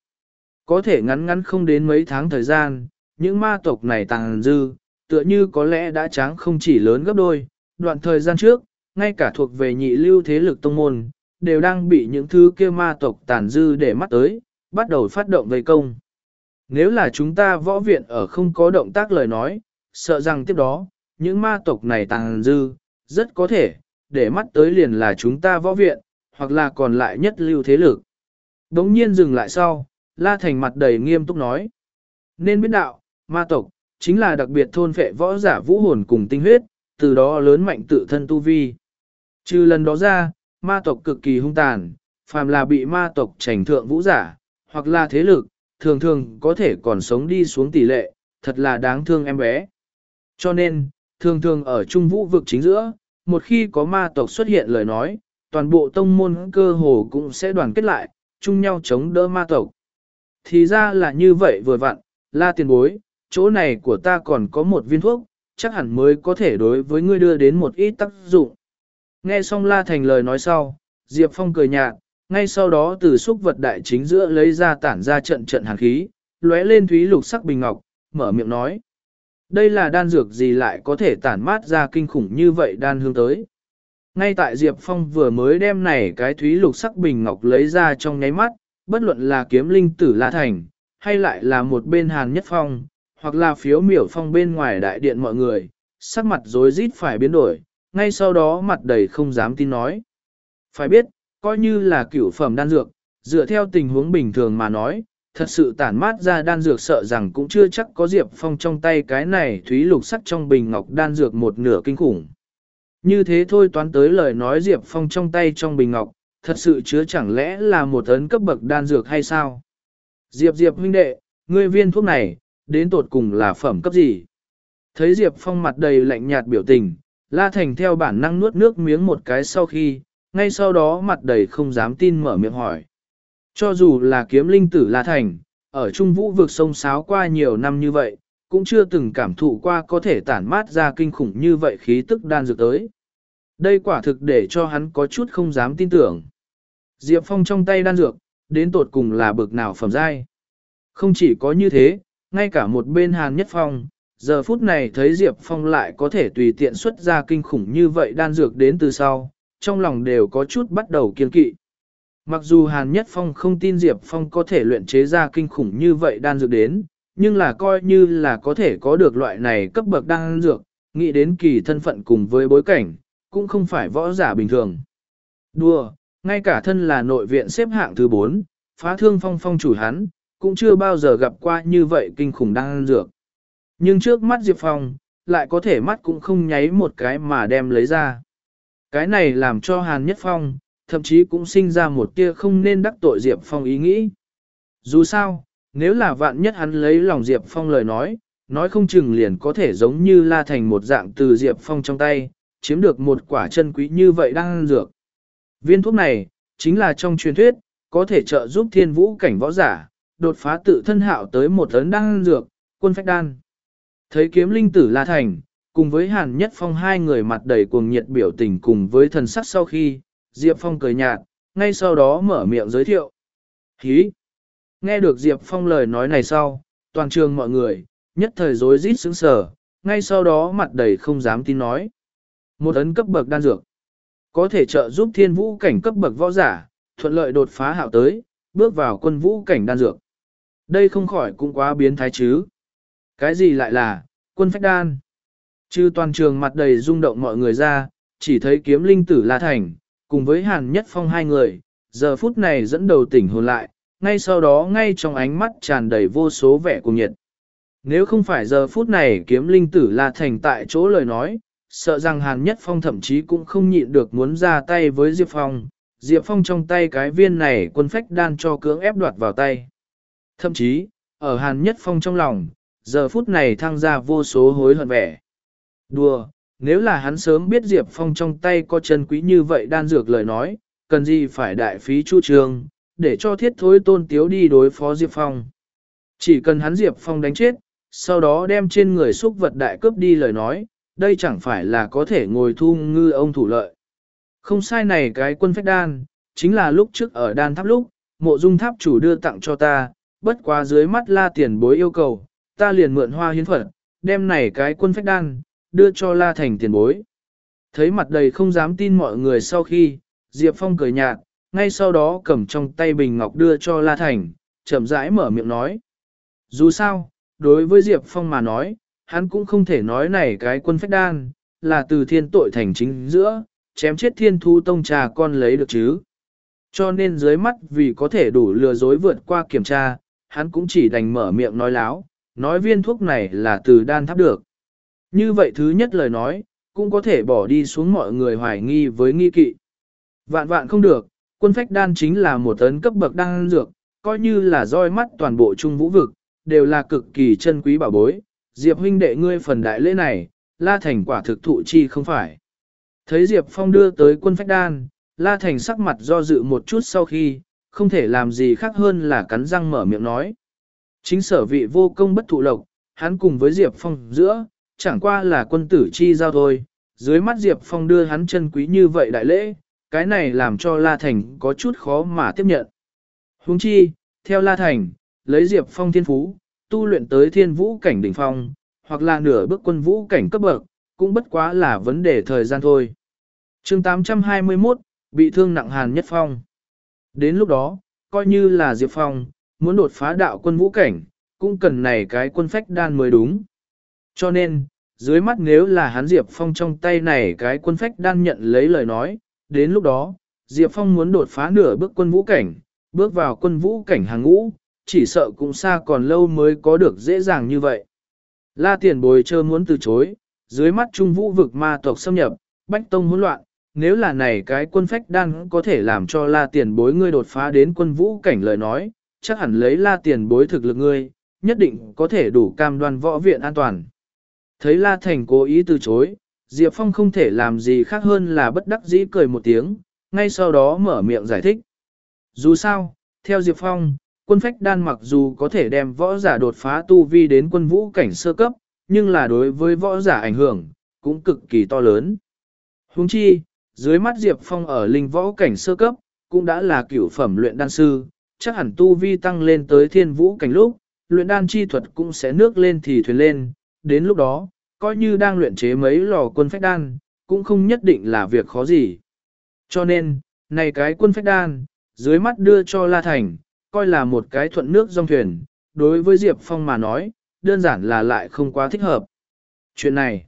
Có thể ngắn ngắn không đến mấy tháng thời gian, những ma tộc này tàng dư, tựa như có lẽ đã tráng không chỉ lớn gấp đôi, đoạn thời gian trước, ngay cả thuộc về nhị lưu thế lực tông môn, đều đang bị những thứ kia ma tộc tàn dư để mắt tới, bắt đầu phát động vây công. Nếu là chúng ta võ viện ở không có động tác lời nói, sợ rằng tiếp đó, những ma tộc này tàng dư, rất có thể, để mắt tới liền là chúng ta võ viện, hoặc là còn lại nhất lưu thế lực. Đống nhiên dừng lại sau, La Thành mặt đầy nghiêm túc nói. Nên biết đạo, ma tộc, chính là đặc biệt thôn phệ võ giả vũ hồn cùng tinh huyết, từ đó lớn mạnh tự thân tu vi. Trừ lần đó ra, ma tộc cực kỳ hung tàn, phàm là bị ma tộc trành thượng vũ giả, hoặc là thế lực, thường thường có thể còn sống đi xuống tỷ lệ, thật là đáng thương em bé. Cho nên, thường thường ở trung vũ vực chính giữa, một khi có ma tộc xuất hiện lời nói, toàn bộ tông môn cơ hồ cũng sẽ đoàn kết lại, chung nhau chống đỡ ma tộc. Thì ra là như vậy vừa vặn, la tiền bối, chỗ này của ta còn có một viên thuốc, chắc hẳn mới có thể đối với ngươi đưa đến một ít tác dụng. Nghe xong la thành lời nói sau, Diệp Phong cười nhạt, ngay sau đó từ xúc vật đại chính giữa lấy ra tản ra trận trận hàn khí, lóe lên thúy lục sắc bình ngọc, mở miệng nói. Đây là đan dược gì lại có thể tản mát ra kinh khủng như vậy đan hương tới. Ngay tại Diệp Phong vừa mới đem này cái thúy lục sắc bình ngọc lấy ra trong nháy mắt, bất luận là kiếm linh tử La Thành, hay lại là một bên hàn nhất phong, hoặc là phiếu miểu phong bên ngoài đại điện mọi người, sắc mặt rối rít phải biến đổi, ngay sau đó mặt đầy không dám tin nói. Phải biết, coi như là cửu phẩm đan dược, dựa theo tình huống bình thường mà nói, thật sự tản mát ra đan dược sợ rằng cũng chưa chắc có Diệp Phong trong tay cái này thúy lục sắc trong bình ngọc đan dược một nửa kinh khủng. Như thế thôi toán tới lời nói Diệp Phong trong tay trong bình ngọc, thật sự chứa chẳng lẽ là một ấn cấp bậc đan dược hay sao? Diệp Diệp huynh đệ, ngươi viên thuốc này, đến tột cùng là phẩm cấp gì? Thấy Diệp Phong mặt đầy lạnh nhạt biểu tình, La Thành theo bản năng nuốt nước miếng một cái sau khi, ngay sau đó mặt đầy không dám tin mở miệng hỏi. Cho dù là kiếm linh tử La Thành, ở Trung Vũ vực sông sáo qua nhiều năm như vậy, cũng chưa từng cảm thụ qua có thể tản mát ra kinh khủng như vậy khí tức đan dược tới. Đây quả thực để cho hắn có chút không dám tin tưởng. Diệp Phong trong tay đan dược, đến tột cùng là bực nào phẩm giai. Không chỉ có như thế, ngay cả một bên Hàn Nhất Phong, giờ phút này thấy Diệp Phong lại có thể tùy tiện xuất ra kinh khủng như vậy đan dược đến từ sau, trong lòng đều có chút bắt đầu kiên kỵ. Mặc dù Hàn Nhất Phong không tin Diệp Phong có thể luyện chế ra kinh khủng như vậy đan dược đến, nhưng là coi như là có thể có được loại này cấp bậc đan dược, nghĩ đến kỳ thân phận cùng với bối cảnh, cũng không phải võ giả bình thường. Đùa, ngay cả thân là nội viện xếp hạng thứ 4, phá thương phong phong chủ hắn, cũng chưa bao giờ gặp qua như vậy kinh khủng đan dược. Nhưng trước mắt Diệp Phong, lại có thể mắt cũng không nháy một cái mà đem lấy ra. Cái này làm cho Hàn Nhất Phong, thậm chí cũng sinh ra một tia không nên đắc tội Diệp Phong ý nghĩ. Dù sao, nếu là vạn nhất hắn lấy lòng Diệp Phong lời nói, nói không chừng liền có thể giống như la thành một dạng từ Diệp Phong trong tay, chiếm được một quả chân quý như vậy đang ăn dược. Viên thuốc này, chính là trong truyền thuyết, có thể trợ giúp thiên vũ cảnh võ giả, đột phá tự thân hạo tới một tấn đang ăn dược, quân phách đan. Thấy kiếm linh tử La Thành, cùng với Hàn Nhất Phong hai người mặt đầy cuồng nhiệt biểu tình cùng với thần sắc sau khi, Diệp Phong cười nhạt, ngay sau đó mở miệng giới thiệu. Hí! Nghe được Diệp Phong lời nói này sau, toàn trường mọi người, nhất thời rối rít sững sờ, ngay sau đó mặt đầy không dám tin nói. Một ấn cấp bậc đan dược, có thể trợ giúp thiên vũ cảnh cấp bậc võ giả, thuận lợi đột phá hạo tới, bước vào quân vũ cảnh đan dược. Đây không khỏi cũng quá biến thái chứ. Cái gì lại là, quân phách đan? Chư toàn trường mặt đầy rung động mọi người ra, chỉ thấy kiếm linh tử La Thành, cùng với Hàn Nhất Phong hai người, giờ phút này dẫn đầu tỉnh hồn lại, ngay sau đó ngay trong ánh mắt tràn đầy vô số vẻ cùng nhiệt. Nếu không phải giờ phút này kiếm linh tử là Thành tại chỗ lời nói, sợ rằng Hàn Nhất Phong thậm chí cũng không nhịn được muốn ra tay với Diệp Phong, Diệp Phong trong tay cái viên này quân phách đan cho cưỡng ép đoạt vào tay. Thậm chí, ở Hàn Nhất Phong trong lòng, giờ phút này thăng ra vô số hối hận vẻ. Đùa, nếu là hắn sớm biết Diệp Phong trong tay có chân quý như vậy đan dược lời nói, cần gì phải đại phí chu trường, để cho thiết thối tôn tiếu đi đối phó Diệp Phong. Chỉ cần hắn Diệp Phong đánh chết, sau đó đem trên người xúc vật đại cướp đi lời nói, đây chẳng phải là có thể ngồi thu ngư ông thủ lợi. Không sai này cái quân phách đan, chính là lúc trước ở đan tháp lúc, mộ dung tháp chủ đưa tặng cho ta, bất quá dưới mắt la tiền bối yêu cầu, ta liền mượn hoa hiến phật, đem này cái quân phách đan, đưa cho la thành tiền bối. Thấy mặt đầy không dám tin mọi người sau khi, Diệp Phong cười nhạt, ngay sau đó cầm trong tay bình ngọc đưa cho La Thành, chậm rãi mở miệng nói. Dù sao, đối với Diệp Phong mà nói, hắn cũng không thể nói này cái quân phách đan, là từ thiên tội thành chính giữa, chém chết thiên thu tông trà con lấy được chứ. Cho nên dưới mắt vì có thể đủ lừa dối vượt qua kiểm tra, hắn cũng chỉ đành mở miệng nói láo, nói viên thuốc này là từ đan tháp được. Như vậy thứ nhất lời nói, cũng có thể bỏ đi xuống mọi người hoài nghi với nghi kỵ. Vạn vạn không được, quân phách đan chính là một tấn cấp bậc đan dược, coi như là roi mắt toàn bộ trung vũ vực, đều là cực kỳ chân quý bảo bối. Diệp huynh đệ ngươi phần đại lễ này, La Thành quả thực thụ chi không phải. Thấy Diệp Phong đưa tới quân phách đan, La Thành sắc mặt do dự một chút sau khi, không thể làm gì khác hơn là cắn răng mở miệng nói. Chính sở vị vô công bất thụ lộc, hắn cùng với Diệp Phong giữa, chẳng qua là quân tử chi giao thôi. Dưới mắt Diệp Phong đưa hắn chân quý như vậy đại lễ, cái này làm cho La Thành có chút khó mà tiếp nhận. Huống chi, theo La Thành, lấy Diệp Phong thiên phú, tu luyện tới thiên vũ cảnh đỉnh phong, hoặc là nửa bước quân vũ cảnh cấp bậc, cũng bất quá là vấn đề thời gian thôi. chương 821, bị thương nặng hàn nhất phong. Đến lúc đó, coi như là Diệp Phong, muốn đột phá đạo quân vũ cảnh, cũng cần này cái quân phách đan mới đúng. Cho nên, dưới mắt nếu là hắn Diệp Phong trong tay này cái quân phách đan nhận lấy lời nói, đến lúc đó, Diệp Phong muốn đột phá nửa bước quân vũ cảnh, bước vào quân vũ cảnh hàng ngũ, chỉ sợ cũng xa còn lâu mới có được dễ dàng như vậy. La tiền bồi chơ muốn từ chối, dưới mắt trung vũ vực ma tộc xâm nhập, bách tông hỗn loạn, nếu là này cái quân phách đan có thể làm cho la tiền bối ngươi đột phá đến quân vũ cảnh lời nói, chắc hẳn lấy la tiền bối thực lực ngươi, nhất định có thể đủ cam đoan võ viện an toàn. Thấy la thành cố ý từ chối, Diệp Phong không thể làm gì khác hơn là bất đắc dĩ cười một tiếng, ngay sau đó mở miệng giải thích. Dù sao, theo Diệp Phong, quân phách đan mặc dù có thể đem võ giả đột phá tu vi đến quân vũ cảnh sơ cấp, nhưng là đối với võ giả ảnh hưởng, cũng cực kỳ to lớn. Huống chi, dưới mắt Diệp Phong ở linh võ cảnh sơ cấp, cũng đã là cửu phẩm luyện đan sư, chắc hẳn tu vi tăng lên tới thiên vũ cảnh lúc, luyện đan chi thuật cũng sẽ nước lên thì thuyền lên, đến lúc đó, coi như đang luyện chế mấy lò quân phách đan, cũng không nhất định là việc khó gì. Cho nên, này cái quân phách đan, dưới mắt đưa cho La Thành, coi là một cái thuận nước dòng thuyền, đối với Diệp Phong mà nói, đơn giản là lại không quá thích hợp. Chuyện này,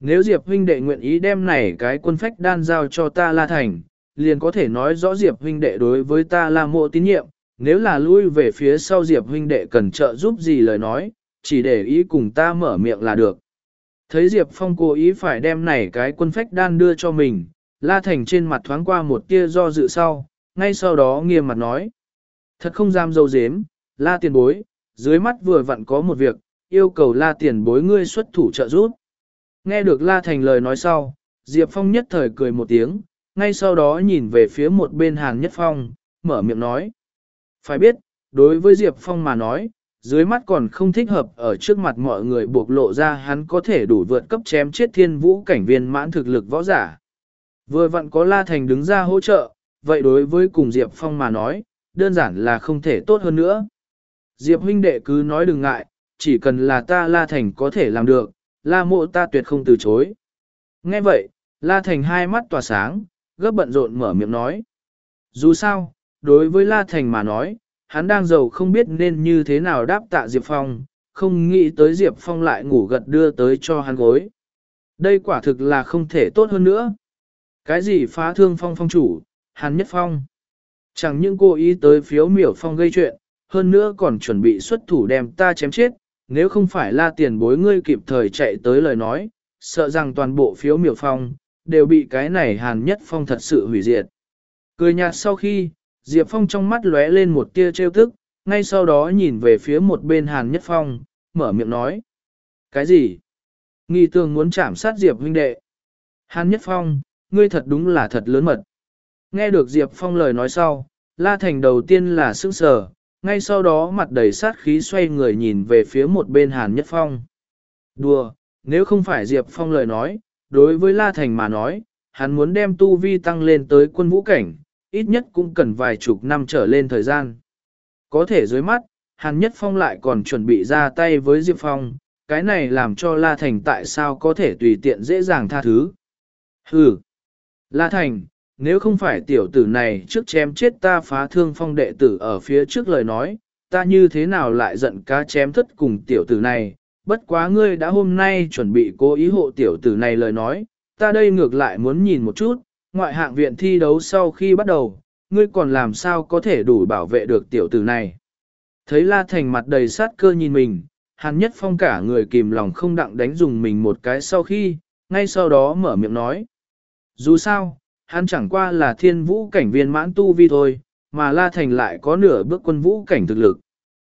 nếu Diệp huynh đệ nguyện ý đem này cái quân phách đan giao cho ta La Thành, liền có thể nói rõ Diệp huynh đệ đối với ta là mộ tín nhiệm, nếu là lui về phía sau Diệp huynh đệ cần trợ giúp gì lời nói, chỉ để ý cùng ta mở miệng là được. Thấy Diệp Phong cố ý phải đem này cái quân phách đan đưa cho mình, La Thành trên mặt thoáng qua một tia do dự sau, ngay sau đó nghiêm mặt nói. Thật không dám dâu dếm, La tiền bối, dưới mắt vừa vặn có một việc, yêu cầu La tiền bối ngươi xuất thủ trợ giúp. Nghe được La Thành lời nói sau, Diệp Phong nhất thời cười một tiếng, ngay sau đó nhìn về phía một bên Hàn Nhất Phong, mở miệng nói. Phải biết, đối với Diệp Phong mà nói, dưới mắt còn không thích hợp ở trước mặt mọi người buộc lộ ra hắn có thể đủ vượt cấp chém chết thiên vũ cảnh viên mãn thực lực võ giả. Vừa vặn có La Thành đứng ra hỗ trợ, vậy đối với cùng Diệp Phong mà nói, đơn giản là không thể tốt hơn nữa. Diệp huynh đệ cứ nói đừng ngại, chỉ cần là ta La Thành có thể làm được, La mộ ta tuyệt không từ chối. Nghe vậy, La Thành hai mắt tỏa sáng, gấp bận rộn mở miệng nói. Dù sao, đối với La Thành mà nói, hắn đang giàu không biết nên như thế nào đáp tạ Diệp Phong, không nghĩ tới Diệp Phong lại ngủ gật đưa tới cho hắn gối. Đây quả thực là không thể tốt hơn nữa. Cái gì phá thương phong phong chủ, hắn nhất phong. Chẳng những cô ý tới phiếu miểu phong gây chuyện, hơn nữa còn chuẩn bị xuất thủ đem ta chém chết, nếu không phải la tiền bối ngươi kịp thời chạy tới lời nói, sợ rằng toàn bộ phiếu miểu phong, đều bị cái này hàn nhất phong thật sự hủy diệt. Cười nhạt sau khi, Diệp Phong trong mắt lóe lên một tia trêu tức, ngay sau đó nhìn về phía một bên hàn nhất phong, mở miệng nói. Cái gì? Nghi tường muốn chạm sát Diệp huynh đệ. Hàn nhất phong, ngươi thật đúng là thật lớn mật. Nghe được Diệp Phong lời nói sau, La Thành đầu tiên là sững sờ, ngay sau đó mặt đầy sát khí xoay người nhìn về phía một bên Hàn Nhất Phong. Đùa, nếu không phải Diệp Phong lời nói, đối với La Thành mà nói, hắn muốn đem tu vi tăng lên tới quân vũ cảnh, ít nhất cũng cần vài chục năm trở lên thời gian. Có thể dưới mắt, Hàn Nhất Phong lại còn chuẩn bị ra tay với Diệp Phong, cái này làm cho La Thành tại sao có thể tùy tiện dễ dàng tha thứ. Hừ! La Thành, nếu không phải tiểu tử này trước chém chết ta phá thương phong đệ tử ở phía trước lời nói, ta như thế nào lại giận cá chém thất cùng tiểu tử này, bất quá ngươi đã hôm nay chuẩn bị cố ý hộ tiểu tử này lời nói, ta đây ngược lại muốn nhìn một chút, ngoại hạng viện thi đấu sau khi bắt đầu, ngươi còn làm sao có thể đủ bảo vệ được tiểu tử này. Thấy La Thành mặt đầy sát cơ nhìn mình, Hàn Nhất Phong cả người kìm lòng không đặng đánh dùng mình một cái sau khi, ngay sau đó mở miệng nói. Dù sao, hắn chẳng qua là thiên vũ cảnh viên mãn tu vi thôi, mà La Thành lại có nửa bước quân vũ cảnh thực lực.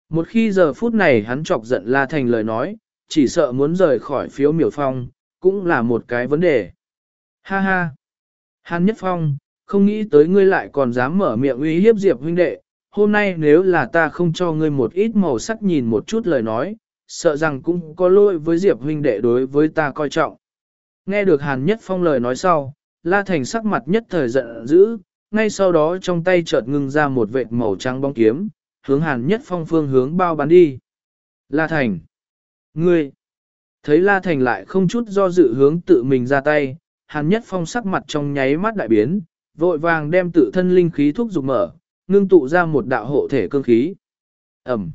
Một khi giờ phút này hắn chọc giận La Thành lời nói, chỉ sợ muốn rời khỏi phiếu miểu phong, cũng là một cái vấn đề. Ha ha! Hàn Nhất Phong, không nghĩ tới ngươi lại còn dám mở miệng uy hiếp Diệp huynh đệ, hôm nay nếu là ta không cho ngươi một ít màu sắc nhìn một chút lời nói, sợ rằng cũng có lỗi với Diệp huynh đệ đối với ta coi trọng. Nghe được Hàn Nhất Phong lời nói sau, La Thành sắc mặt nhất thời giận dữ, ngay sau đó trong tay chợt ngưng ra một vệt màu trắng bóng kiếm, hướng Hàn Nhất Phong phương hướng bao bắn đi. La Thành! Ngươi! Thấy La Thành lại không chút do dự hướng tự mình ra tay, Hàn Nhất Phong sắc mặt trong nháy mắt đại biến, vội vàng đem tự thân linh khí thúc dục mở, ngưng tụ ra một đạo hộ thể cương khí. Ẩm!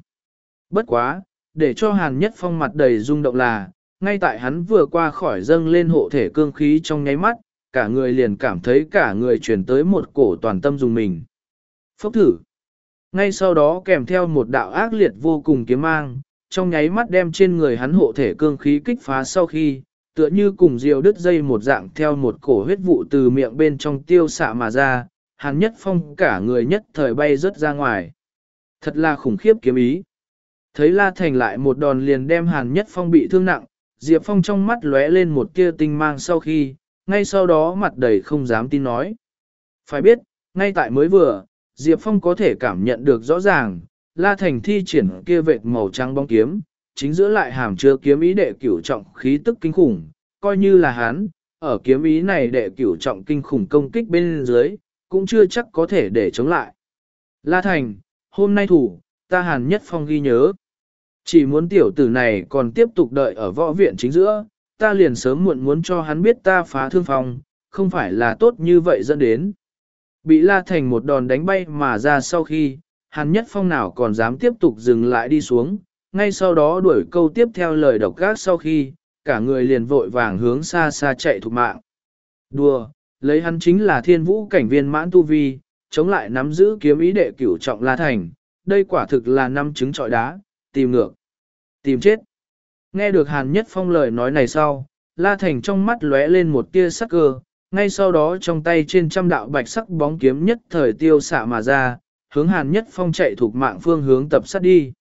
Bất quá, để cho Hàn Nhất Phong mặt đầy rung động là, ngay tại hắn vừa qua khỏi dâng lên hộ thể cương khí trong nháy mắt, cả người liền cảm thấy cả người chuyển tới một cổ toàn tâm dùng mình. Phốc thử! Ngay sau đó kèm theo một đạo ác liệt vô cùng kiếm mang, trong nháy mắt đem trên người hắn hộ thể cương khí kích phá sau khi, tựa như cùng diều đứt dây một dạng theo một cổ huyết vụ từ miệng bên trong tiêu xạ mà ra, hàn nhất phong cả người nhất thời bay rớt ra ngoài. Thật là khủng khiếp kiếm ý. Thấy La Thành lại một đòn liền đem Hàn Nhất Phong bị thương nặng, Diệp Phong trong mắt lóe lên một tia tinh mang sau khi, ngay sau đó mặt đầy không dám tin nói. Phải biết, ngay tại mới vừa, Diệp Phong có thể cảm nhận được rõ ràng, La Thành thi triển kia vệt màu trắng bóng kiếm, chính giữa lại hàm chứa kiếm ý đệ cửu trọng khí tức kinh khủng, coi như là hắn, ở kiếm ý này đệ cửu trọng kinh khủng công kích bên dưới, cũng chưa chắc có thể để chống lại. La Thành, hôm nay thủ, ta hàn nhất phong ghi nhớ. Chỉ muốn tiểu tử này còn tiếp tục đợi ở võ viện chính giữa, ta liền sớm muộn muốn cho hắn biết ta phá thương phong, không phải là tốt như vậy dẫn đến. Bị La Thành một đòn đánh bay mà ra sau khi, Hàn Nhất Phong nào còn dám tiếp tục dừng lại đi xuống, ngay sau đó đuổi câu tiếp theo lời độc gác sau khi, cả người liền vội vàng hướng xa xa chạy thục mạng. Đùa, lấy hắn chính là thiên vũ cảnh viên mãn tu vi, chống lại nắm giữ kiếm ý đệ cửu trọng La Thành, đây quả thực là năm trứng trọi đá, tìm ngược, tìm chết. Nghe được Hàn Nhất Phong lời nói này sau, La Thành trong mắt lóe lên một tia sắc cơ, ngay sau đó trong tay trên trăm đạo bạch sắc bóng kiếm nhất thời tiêu xạ mà ra, hướng Hàn Nhất Phong chạy thuộc mạng phương hướng tập sát đi.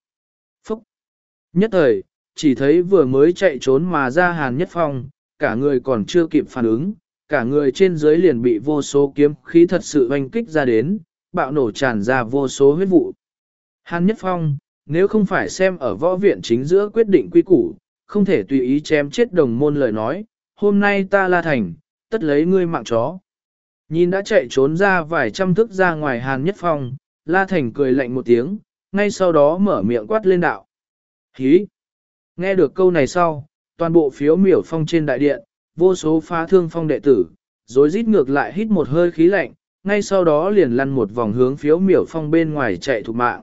Nhất thời, chỉ thấy vừa mới chạy trốn mà ra Hàn Nhất Phong, cả người còn chưa kịp phản ứng, cả người trên dưới liền bị vô số kiếm khí thật sự oanh kích ra đến, bạo nổ tràn ra vô số huyết vụ. Hàn Nhất Phong, nếu không phải xem ở võ viện chính giữa quyết định quy củ, không thể tùy ý chém chết đồng môn lời nói, hôm nay ta la thành, tất lấy ngươi mạng chó. Nhìn đã chạy trốn ra vài trăm thước ra ngoài Hàn Nhất Phong, La Thành cười lạnh một tiếng, ngay sau đó mở miệng quát lên đạo. Hí! Nghe được câu này sau, toàn bộ phiếu miểu phong trên đại điện, vô số phá thương phong đệ tử, rồi rít ngược lại hít một hơi khí lạnh, ngay sau đó liền lăn một vòng hướng phiếu miểu phong bên ngoài chạy thục mạng.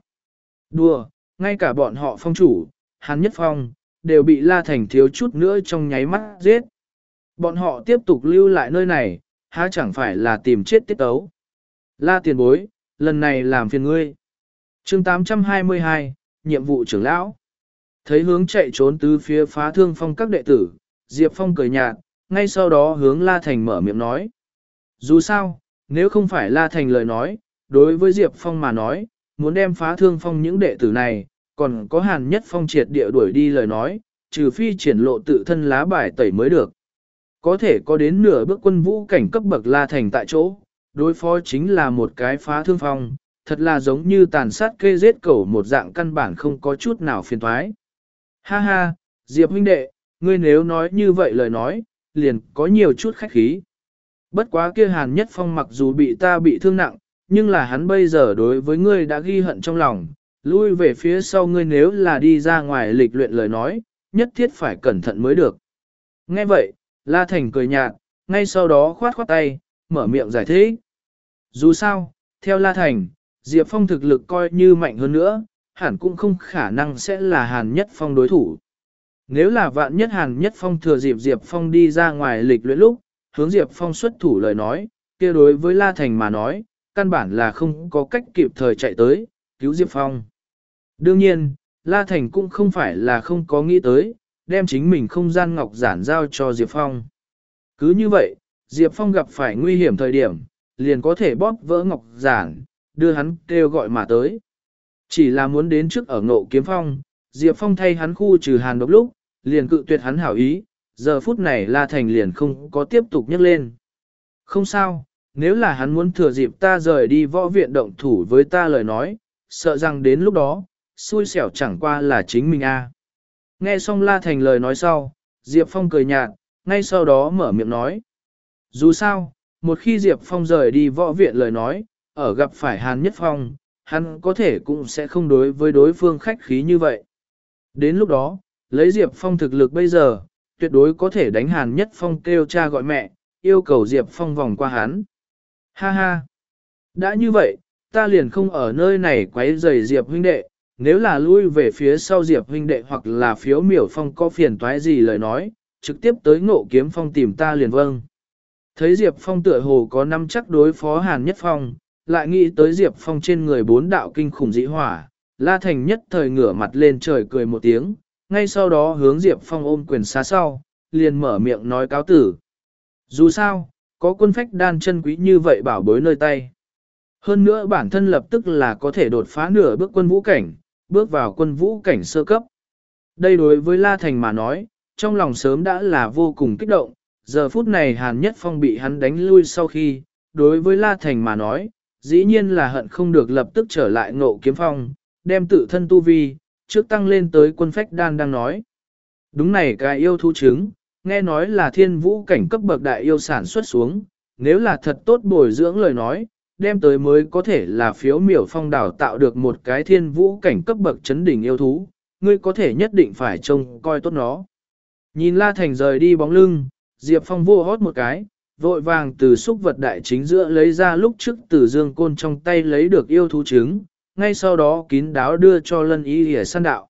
Đùa, ngay cả bọn họ phong chủ, Hàn Nhất Phong, đều bị La Thành thiếu chút nữa trong nháy mắt giết. Bọn họ tiếp tục lưu lại nơi này, há chẳng phải là tìm chết tiết tấu. La tiền bối, lần này làm phiền ngươi. chương 822, nhiệm vụ trưởng lão. Thấy hướng chạy trốn từ phía phá thương phong các đệ tử, Diệp Phong cười nhạt, ngay sau đó hướng La Thành mở miệng nói. Dù sao, nếu không phải La Thành lời nói, đối với Diệp Phong mà nói, muốn đem phá thương phong những đệ tử này, còn có hàn nhất phong triệt địa đuổi đi lời nói, trừ phi triển lộ tự thân lá bài tẩy mới được. Có thể có đến nửa bước quân vũ cảnh cấp bậc La Thành tại chỗ, đối phó chính là một cái phá thương phong, thật là giống như tàn sát kê giết cẩu một dạng căn bản không có chút nào phiền thoái. Ha ha, Diệp huynh đệ, ngươi nếu nói như vậy lời nói, liền có nhiều chút khách khí. Bất quá kia hàn nhất phong mặc dù bị ta bị thương nặng, nhưng là hắn bây giờ đối với ngươi đã ghi hận trong lòng, lui về phía sau ngươi nếu là đi ra ngoài lịch luyện lời nói, nhất thiết phải cẩn thận mới được. Nghe vậy, La Thành cười nhạt, ngay sau đó khoát khoát tay, mở miệng giải thích. Dù sao, theo La Thành, Diệp Phong thực lực coi như mạnh hơn nữa, hẳn cũng không khả năng sẽ là Hàn Nhất Phong đối thủ. Nếu là vạn nhất Hàn Nhất Phong thừa dịp Diệp Phong đi ra ngoài lịch luyện lúc, hướng Diệp Phong xuất thủ lời nói, kia đối với La Thành mà nói, căn bản là không có cách kịp thời chạy tới, cứu Diệp Phong. Đương nhiên, La Thành cũng không phải là không có nghĩ tới, đem chính mình không gian ngọc giản giao cho Diệp Phong. Cứ như vậy, Diệp Phong gặp phải nguy hiểm thời điểm, liền có thể bóp vỡ ngọc giản, đưa hắn kêu gọi mà tới. Chỉ là muốn đến trước ở ngộ kiếm phong, Diệp Phong thay hắn khu trừ hàn độc lúc, liền cự tuyệt hắn hảo ý, giờ phút này La Thành liền không có tiếp tục nhắc lên. Không sao, nếu là hắn muốn thừa dịp ta rời đi võ viện động thủ với ta lời nói, sợ rằng đến lúc đó, xui xẻo chẳng qua là chính mình a. Nghe xong La Thành lời nói sau, Diệp Phong cười nhạt, ngay sau đó mở miệng nói. Dù sao, một khi Diệp Phong rời đi võ viện lời nói, ở gặp phải Hàn Nhất Phong, hắn có thể cũng sẽ không đối với đối phương khách khí như vậy. Đến lúc đó, lấy Diệp Phong thực lực bây giờ, tuyệt đối có thể đánh Hàn Nhất Phong kêu cha gọi mẹ, yêu cầu Diệp Phong vòng qua hắn. Ha ha! Đã như vậy, ta liền không ở nơi này quấy rầy Diệp huynh đệ, nếu là lui về phía sau Diệp huynh đệ hoặc là phiếu miểu phong có phiền toái gì lời nói, trực tiếp tới ngộ kiếm phong tìm ta liền vâng. Thấy Diệp Phong tựa hồ có năm chắc đối phó Hàn Nhất Phong, lại nghĩ tới Diệp Phong trên người bốn đạo kinh khủng dĩ hỏa, La Thành nhất thời ngửa mặt lên trời cười một tiếng, ngay sau đó hướng Diệp Phong ôm quyền xá sau, liền mở miệng nói cáo tử. Dù sao, có quân phách đan chân quý như vậy bảo bối nơi tay. Hơn nữa bản thân lập tức là có thể đột phá nửa bước quân vũ cảnh, bước vào quân vũ cảnh sơ cấp. Đây đối với La Thành mà nói, trong lòng sớm đã là vô cùng kích động, giờ phút này Hàn Nhất Phong bị hắn đánh lui sau khi, đối với La Thành mà nói, dĩ nhiên là hận không được lập tức trở lại ngộ kiếm phong, đem tự thân tu vi, trước tăng lên tới quân phách đan đang nói. Đúng này cái yêu thú chứng, nghe nói là thiên vũ cảnh cấp bậc đại yêu sản xuất xuống, nếu là thật tốt bồi dưỡng lời nói, đem tới mới có thể là phiếu miểu phong đảo tạo được một cái thiên vũ cảnh cấp bậc chấn đỉnh yêu thú, ngươi có thể nhất định phải trông coi tốt nó. Nhìn La Thành rời đi bóng lưng, Diệp Phong vô hót một cái, vội vàng từ xúc vật đại chính giữa lấy ra lúc trước từ dương côn trong tay lấy được yêu thú trứng, ngay sau đó kín đáo đưa cho lân y lìa san đạo.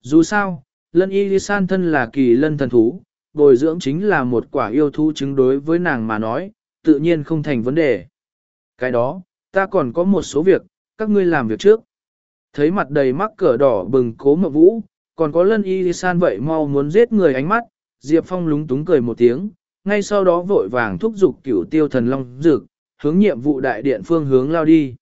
Dù sao, lân y lìa san thân là kỳ lân thần thú, bồi dưỡng chính là một quả yêu thú trứng đối với nàng mà nói, tự nhiên không thành vấn đề. Cái đó, ta còn có một số việc, các ngươi làm việc trước. Thấy mặt đầy mắc cỡ đỏ bừng cố mộng vũ, còn có lân y san vậy mau muốn giết người ánh mắt, Diệp Phong lúng túng cười một tiếng, ngay sau đó vội vàng thúc giục cửu tiêu thần long dược, hướng nhiệm vụ đại điện phương hướng lao đi.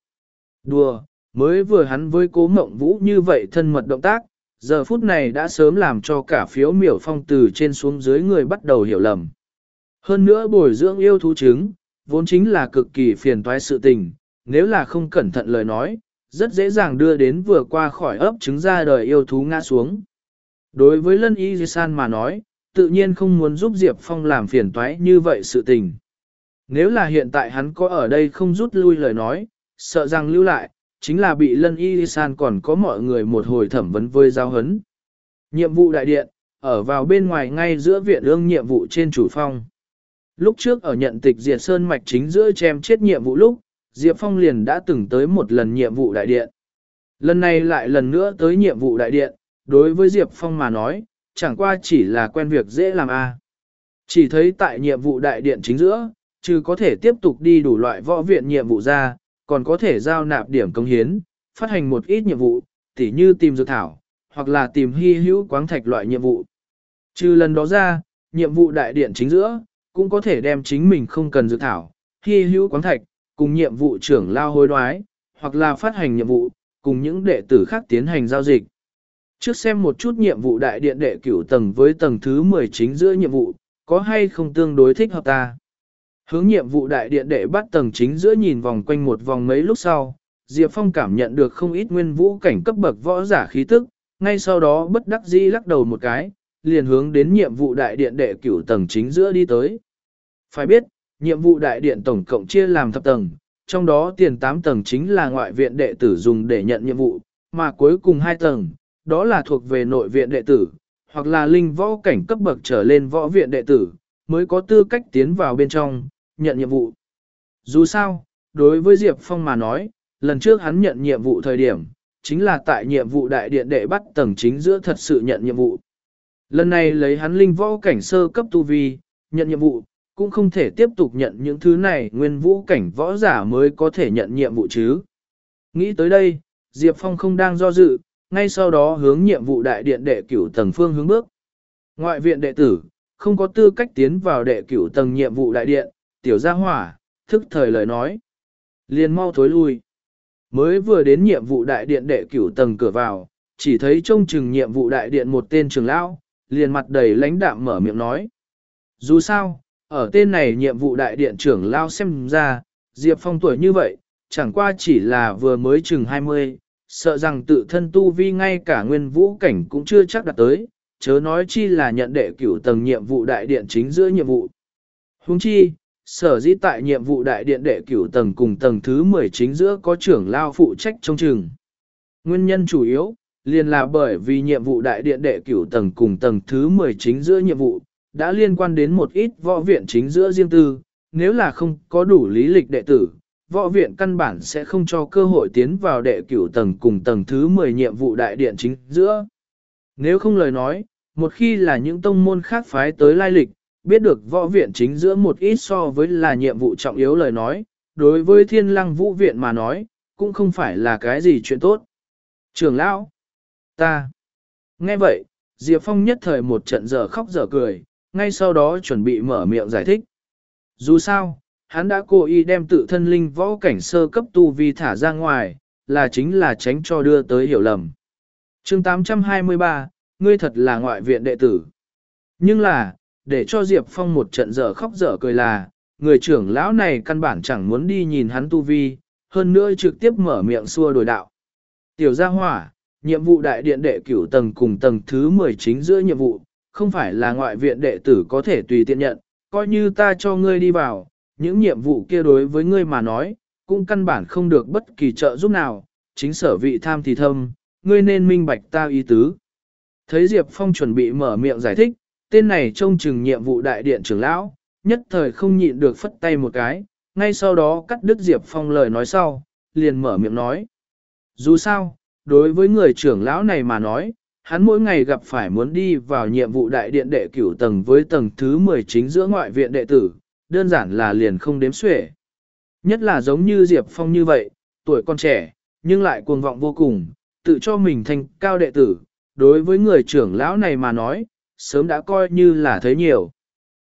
Đùa, mới vừa hắn với cố mộng vũ như vậy thân mật động tác, giờ phút này đã sớm làm cho cả phiếu miểu phong từ trên xuống dưới người bắt đầu hiểu lầm. Hơn nữa bồi dưỡng yêu thú trứng, vốn chính là cực kỳ phiền toái sự tình, nếu là không cẩn thận lời nói, rất dễ dàng đưa đến vừa qua khỏi ấp trứng ra đời yêu thú ngã xuống. Đối với lân y san mà nói, tự nhiên không muốn giúp Diệp Phong làm phiền toái như vậy sự tình. Nếu là hiện tại hắn có ở đây không rút lui lời nói, sợ rằng lưu lại, chính là bị lân y san còn có mọi người một hồi thẩm vấn với giao hấn. Nhiệm vụ đại điện, ở vào bên ngoài ngay giữa viện ương nhiệm vụ trên chủ phong. Lúc trước ở nhận tịch diệt sơn mạch chính giữa chém chết nhiệm vụ lúc, Diệp Phong liền đã từng tới một lần nhiệm vụ đại điện. Lần này lại lần nữa tới nhiệm vụ đại điện, đối với Diệp Phong mà nói, chẳng qua chỉ là quen việc dễ làm a. Chỉ thấy tại nhiệm vụ đại điện chính giữa, chứ có thể tiếp tục đi đủ loại võ viện nhiệm vụ ra, còn có thể giao nạp điểm công hiến, phát hành một ít nhiệm vụ, tỉ như tìm dược thảo, hoặc là tìm hy hữu quáng thạch loại nhiệm vụ. Trừ lần đó ra, nhiệm vụ đại điện chính giữa, cũng có thể đem chính mình không cần dược thảo, hy hữu quáng thạch, cùng nhiệm vụ trưởng lao hối đoái, hoặc là phát hành nhiệm vụ, cùng những đệ tử khác tiến hành giao dịch. Trước xem một chút nhiệm vụ đại điện đệ cửu tầng với tầng thứ 10 chính giữa nhiệm vụ, có hay không tương đối thích hợp ta. Hướng nhiệm vụ đại điện đệ bắt tầng chính giữa nhìn vòng quanh một vòng mấy lúc sau, Diệp Phong cảm nhận được không ít nguyên vũ cảnh cấp bậc võ giả khí tức, ngay sau đó bất đắc dĩ lắc đầu một cái, liền hướng đến nhiệm vụ đại điện đệ cửu tầng chính giữa đi tới. Phải biết, nhiệm vụ đại điện tổng cộng chia làm thập tầng, trong đó tiền 8 tầng chính là ngoại viện đệ tử dùng để nhận nhiệm vụ, mà cuối cùng 2 tầng, đó là thuộc về nội viện đệ tử, hoặc là linh võ cảnh cấp bậc trở lên võ viện đệ tử, mới có tư cách tiến vào bên trong, nhận nhiệm vụ. Dù sao, đối với Diệp Phong mà nói, lần trước hắn nhận nhiệm vụ thời điểm, chính là tại nhiệm vụ đại điện đệ bắt tầng chính giữa thật sự nhận nhiệm vụ. Lần này lấy hắn linh võ cảnh sơ cấp tu vi, nhận nhiệm vụ, cũng không thể tiếp tục nhận những thứ này nguyên vũ cảnh võ giả mới có thể nhận nhiệm vụ chứ. Nghĩ tới đây, Diệp Phong không đang do dự, ngay sau đó hướng nhiệm vụ đại điện đệ cửu tầng phương hướng bước. Ngoại viện đệ tử, không có tư cách tiến vào đệ cửu tầng nhiệm vụ đại điện, tiểu gia hỏa, thức thời lời nói. Liền mau thối lui. Mới vừa đến nhiệm vụ đại điện đệ cửu tầng cửa vào, chỉ thấy trông chừng nhiệm vụ đại điện một tên trường lão, liền mặt đầy lãnh đạm mở miệng nói. Dù sao, ở tên này nhiệm vụ đại điện trưởng lao xem ra, Diệp Phong tuổi như vậy, chẳng qua chỉ là vừa mới chừng 20, sợ rằng tự thân tu vi ngay cả nguyên vũ cảnh cũng chưa chắc đạt tới, chớ nói chi là nhận đệ cửu tầng nhiệm vụ đại điện chính giữa nhiệm vụ. Huống chi, sở dĩ tại nhiệm vụ đại điện đệ cửu tầng cùng tầng thứ 10 chính giữa có trưởng lao phụ trách trong trường. Nguyên nhân chủ yếu, liền là bởi vì nhiệm vụ đại điện đệ cửu tầng cùng tầng thứ 10 chính giữa nhiệm vụ, đã liên quan đến một ít võ viện chính giữa riêng tư, nếu là không có đủ lý lịch đệ tử, võ viện căn bản sẽ không cho cơ hội tiến vào đệ cửu tầng cùng tầng thứ 10 nhiệm vụ đại điện chính giữa. Nếu không lời nói, một khi là những tông môn khác phái tới lai lịch, biết được võ viện chính giữa một ít so với là nhiệm vụ trọng yếu lời nói, đối với thiên lăng vũ viện mà nói, cũng không phải là cái gì chuyện tốt. Trường lão, ta, nghe vậy, Diệp Phong nhất thời một trận dở khóc dở cười, ngay sau đó chuẩn bị mở miệng giải thích. Dù sao, hắn đã cố ý đem tự thân linh võ cảnh sơ cấp tu vi thả ra ngoài, là chính là tránh cho đưa tới hiểu lầm. chương 823, ngươi thật là ngoại viện đệ tử. Nhưng là, để cho Diệp Phong một trận dở khóc dở cười là, người trưởng lão này căn bản chẳng muốn đi nhìn hắn tu vi, hơn nữa trực tiếp mở miệng xua đổi đạo. Tiểu gia hỏa, nhiệm vụ đại điện đệ cửu tầng cùng tầng thứ 19 giữa nhiệm vụ, không phải là ngoại viện đệ tử có thể tùy tiện nhận, coi như ta cho ngươi đi vào, những nhiệm vụ kia đối với ngươi mà nói, cũng căn bản không được bất kỳ trợ giúp nào, chính sở vị tham thì thâm, ngươi nên minh bạch ta ý tứ. Thấy Diệp Phong chuẩn bị mở miệng giải thích, tên này trông chừng nhiệm vụ đại điện trưởng lão, nhất thời không nhịn được phất tay một cái, ngay sau đó cắt đứt Diệp Phong lời nói sau, liền mở miệng nói. Dù sao, đối với người trưởng lão này mà nói, hắn mỗi ngày gặp phải muốn đi vào nhiệm vụ đại điện đệ cửu tầng với tầng thứ 10 chính giữa ngoại viện đệ tử, đơn giản là liền không đếm xuể. Nhất là giống như Diệp Phong như vậy, tuổi còn trẻ, nhưng lại cuồng vọng vô cùng, tự cho mình thành cao đệ tử, đối với người trưởng lão này mà nói, sớm đã coi như là thấy nhiều.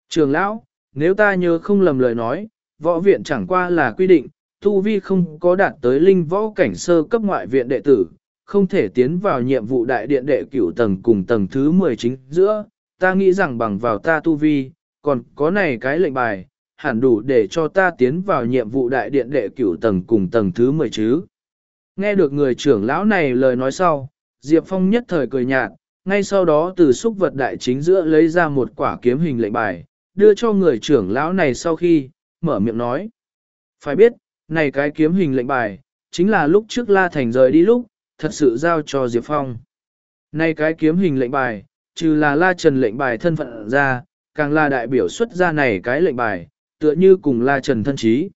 Trưởng lão, nếu ta nhớ không lầm lời nói, võ viện chẳng qua là quy định, tu vi không có đạt tới linh võ cảnh sơ cấp ngoại viện đệ tử, không thể tiến vào nhiệm vụ đại điện đệ cửu tầng cùng tầng thứ 19 giữa, ta nghĩ rằng bằng vào ta tu vi, còn có này cái lệnh bài, hẳn đủ để cho ta tiến vào nhiệm vụ đại điện đệ cửu tầng cùng tầng thứ 10 chứ. Nghe được người trưởng lão này lời nói sau, Diệp Phong nhất thời cười nhạt, ngay sau đó từ xúc vật đại chính giữa lấy ra một quả kiếm hình lệnh bài, đưa cho người trưởng lão này sau khi, mở miệng nói. Phải biết, này cái kiếm hình lệnh bài, chính là lúc trước La Thành rời đi lúc, thật sự giao cho Diệp Phong. Này cái kiếm hình lệnh bài, trừ là La Trần lệnh bài thân phận ra, càng là đại biểu xuất ra này cái lệnh bài, tựa như cùng La Trần thân trí.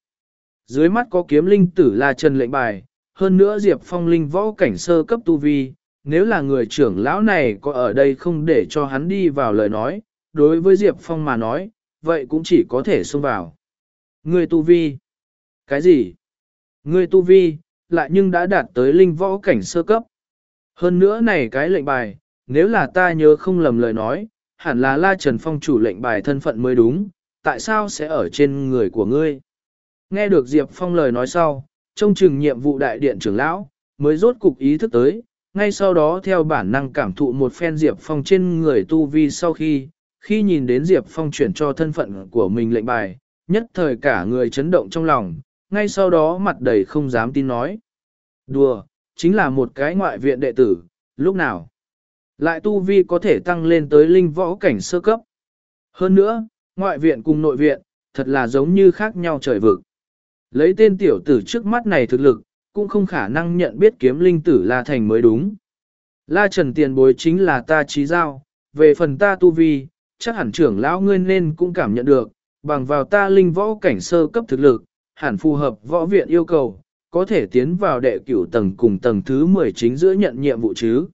Dưới mắt có kiếm linh tử La Trần lệnh bài, hơn nữa Diệp Phong linh võ cảnh sơ cấp tu vi, nếu là người trưởng lão này có ở đây không để cho hắn đi vào lời nói, đối với Diệp Phong mà nói, vậy cũng chỉ có thể xông vào. Người tu vi. Cái gì? Người tu vi, lại nhưng đã đạt tới linh võ cảnh sơ cấp. Hơn nữa này cái lệnh bài, nếu là ta nhớ không lầm lời nói, hẳn là La Trần Phong chủ lệnh bài thân phận mới đúng, tại sao sẽ ở trên người của ngươi? Nghe được Diệp Phong lời nói sau, trong chừng nhiệm vụ đại điện trưởng lão, mới rốt cục ý thức tới, ngay sau đó theo bản năng cảm thụ một phen Diệp Phong trên người tu vi sau khi, khi nhìn đến Diệp Phong chuyển cho thân phận của mình lệnh bài, nhất thời cả người chấn động trong lòng, ngay sau đó mặt đầy không dám tin nói. Đùa, chính là một cái ngoại viện đệ tử, lúc nào? Lại tu vi có thể tăng lên tới linh võ cảnh sơ cấp. Hơn nữa, ngoại viện cùng nội viện, thật là giống như khác nhau trời vực. Lấy tên tiểu tử trước mắt này thực lực, cũng không khả năng nhận biết kiếm linh tử La Thành mới đúng. La Trần tiền bối chính là ta trí giao, về phần ta tu vi, chắc hẳn trưởng lão ngươi nên cũng cảm nhận được, bằng vào ta linh võ cảnh sơ cấp thực lực, hẳn phù hợp võ viện yêu cầu, có thể tiến vào đệ cửu tầng cùng tầng thứ 10 chính giữa nhận nhiệm vụ chứ.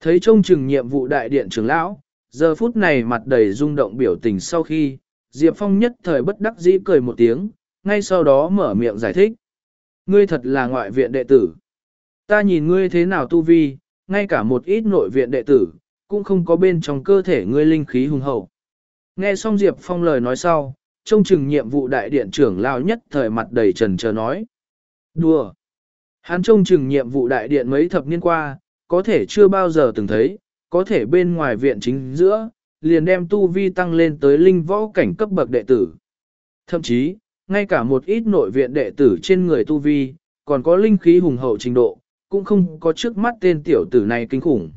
Thấy trông chừng nhiệm vụ đại điện trưởng lão, giờ phút này mặt đầy rung động biểu tình sau khi, Diệp Phong nhất thời bất đắc dĩ cười một tiếng, ngay sau đó mở miệng giải thích. Ngươi thật là ngoại viện đệ tử. Ta nhìn ngươi thế nào tu vi, ngay cả một ít nội viện đệ tử, cũng không có bên trong cơ thể ngươi linh khí hùng hậu. Nghe xong Diệp Phong lời nói sau, trông chừng nhiệm vụ đại điện trưởng lao nhất thời mặt đầy trần chờ nói. Đùa! Hắn trông chừng nhiệm vụ đại điện mấy thập niên qua, có thể chưa bao giờ từng thấy, có thể bên ngoài viện chính giữa, liền đem tu vi tăng lên tới linh võ cảnh cấp bậc đệ tử. Thậm chí, ngay cả một ít nội viện đệ tử trên người tu vi, còn có linh khí hùng hậu trình độ, cũng không có trước mắt tên tiểu tử này kinh khủng.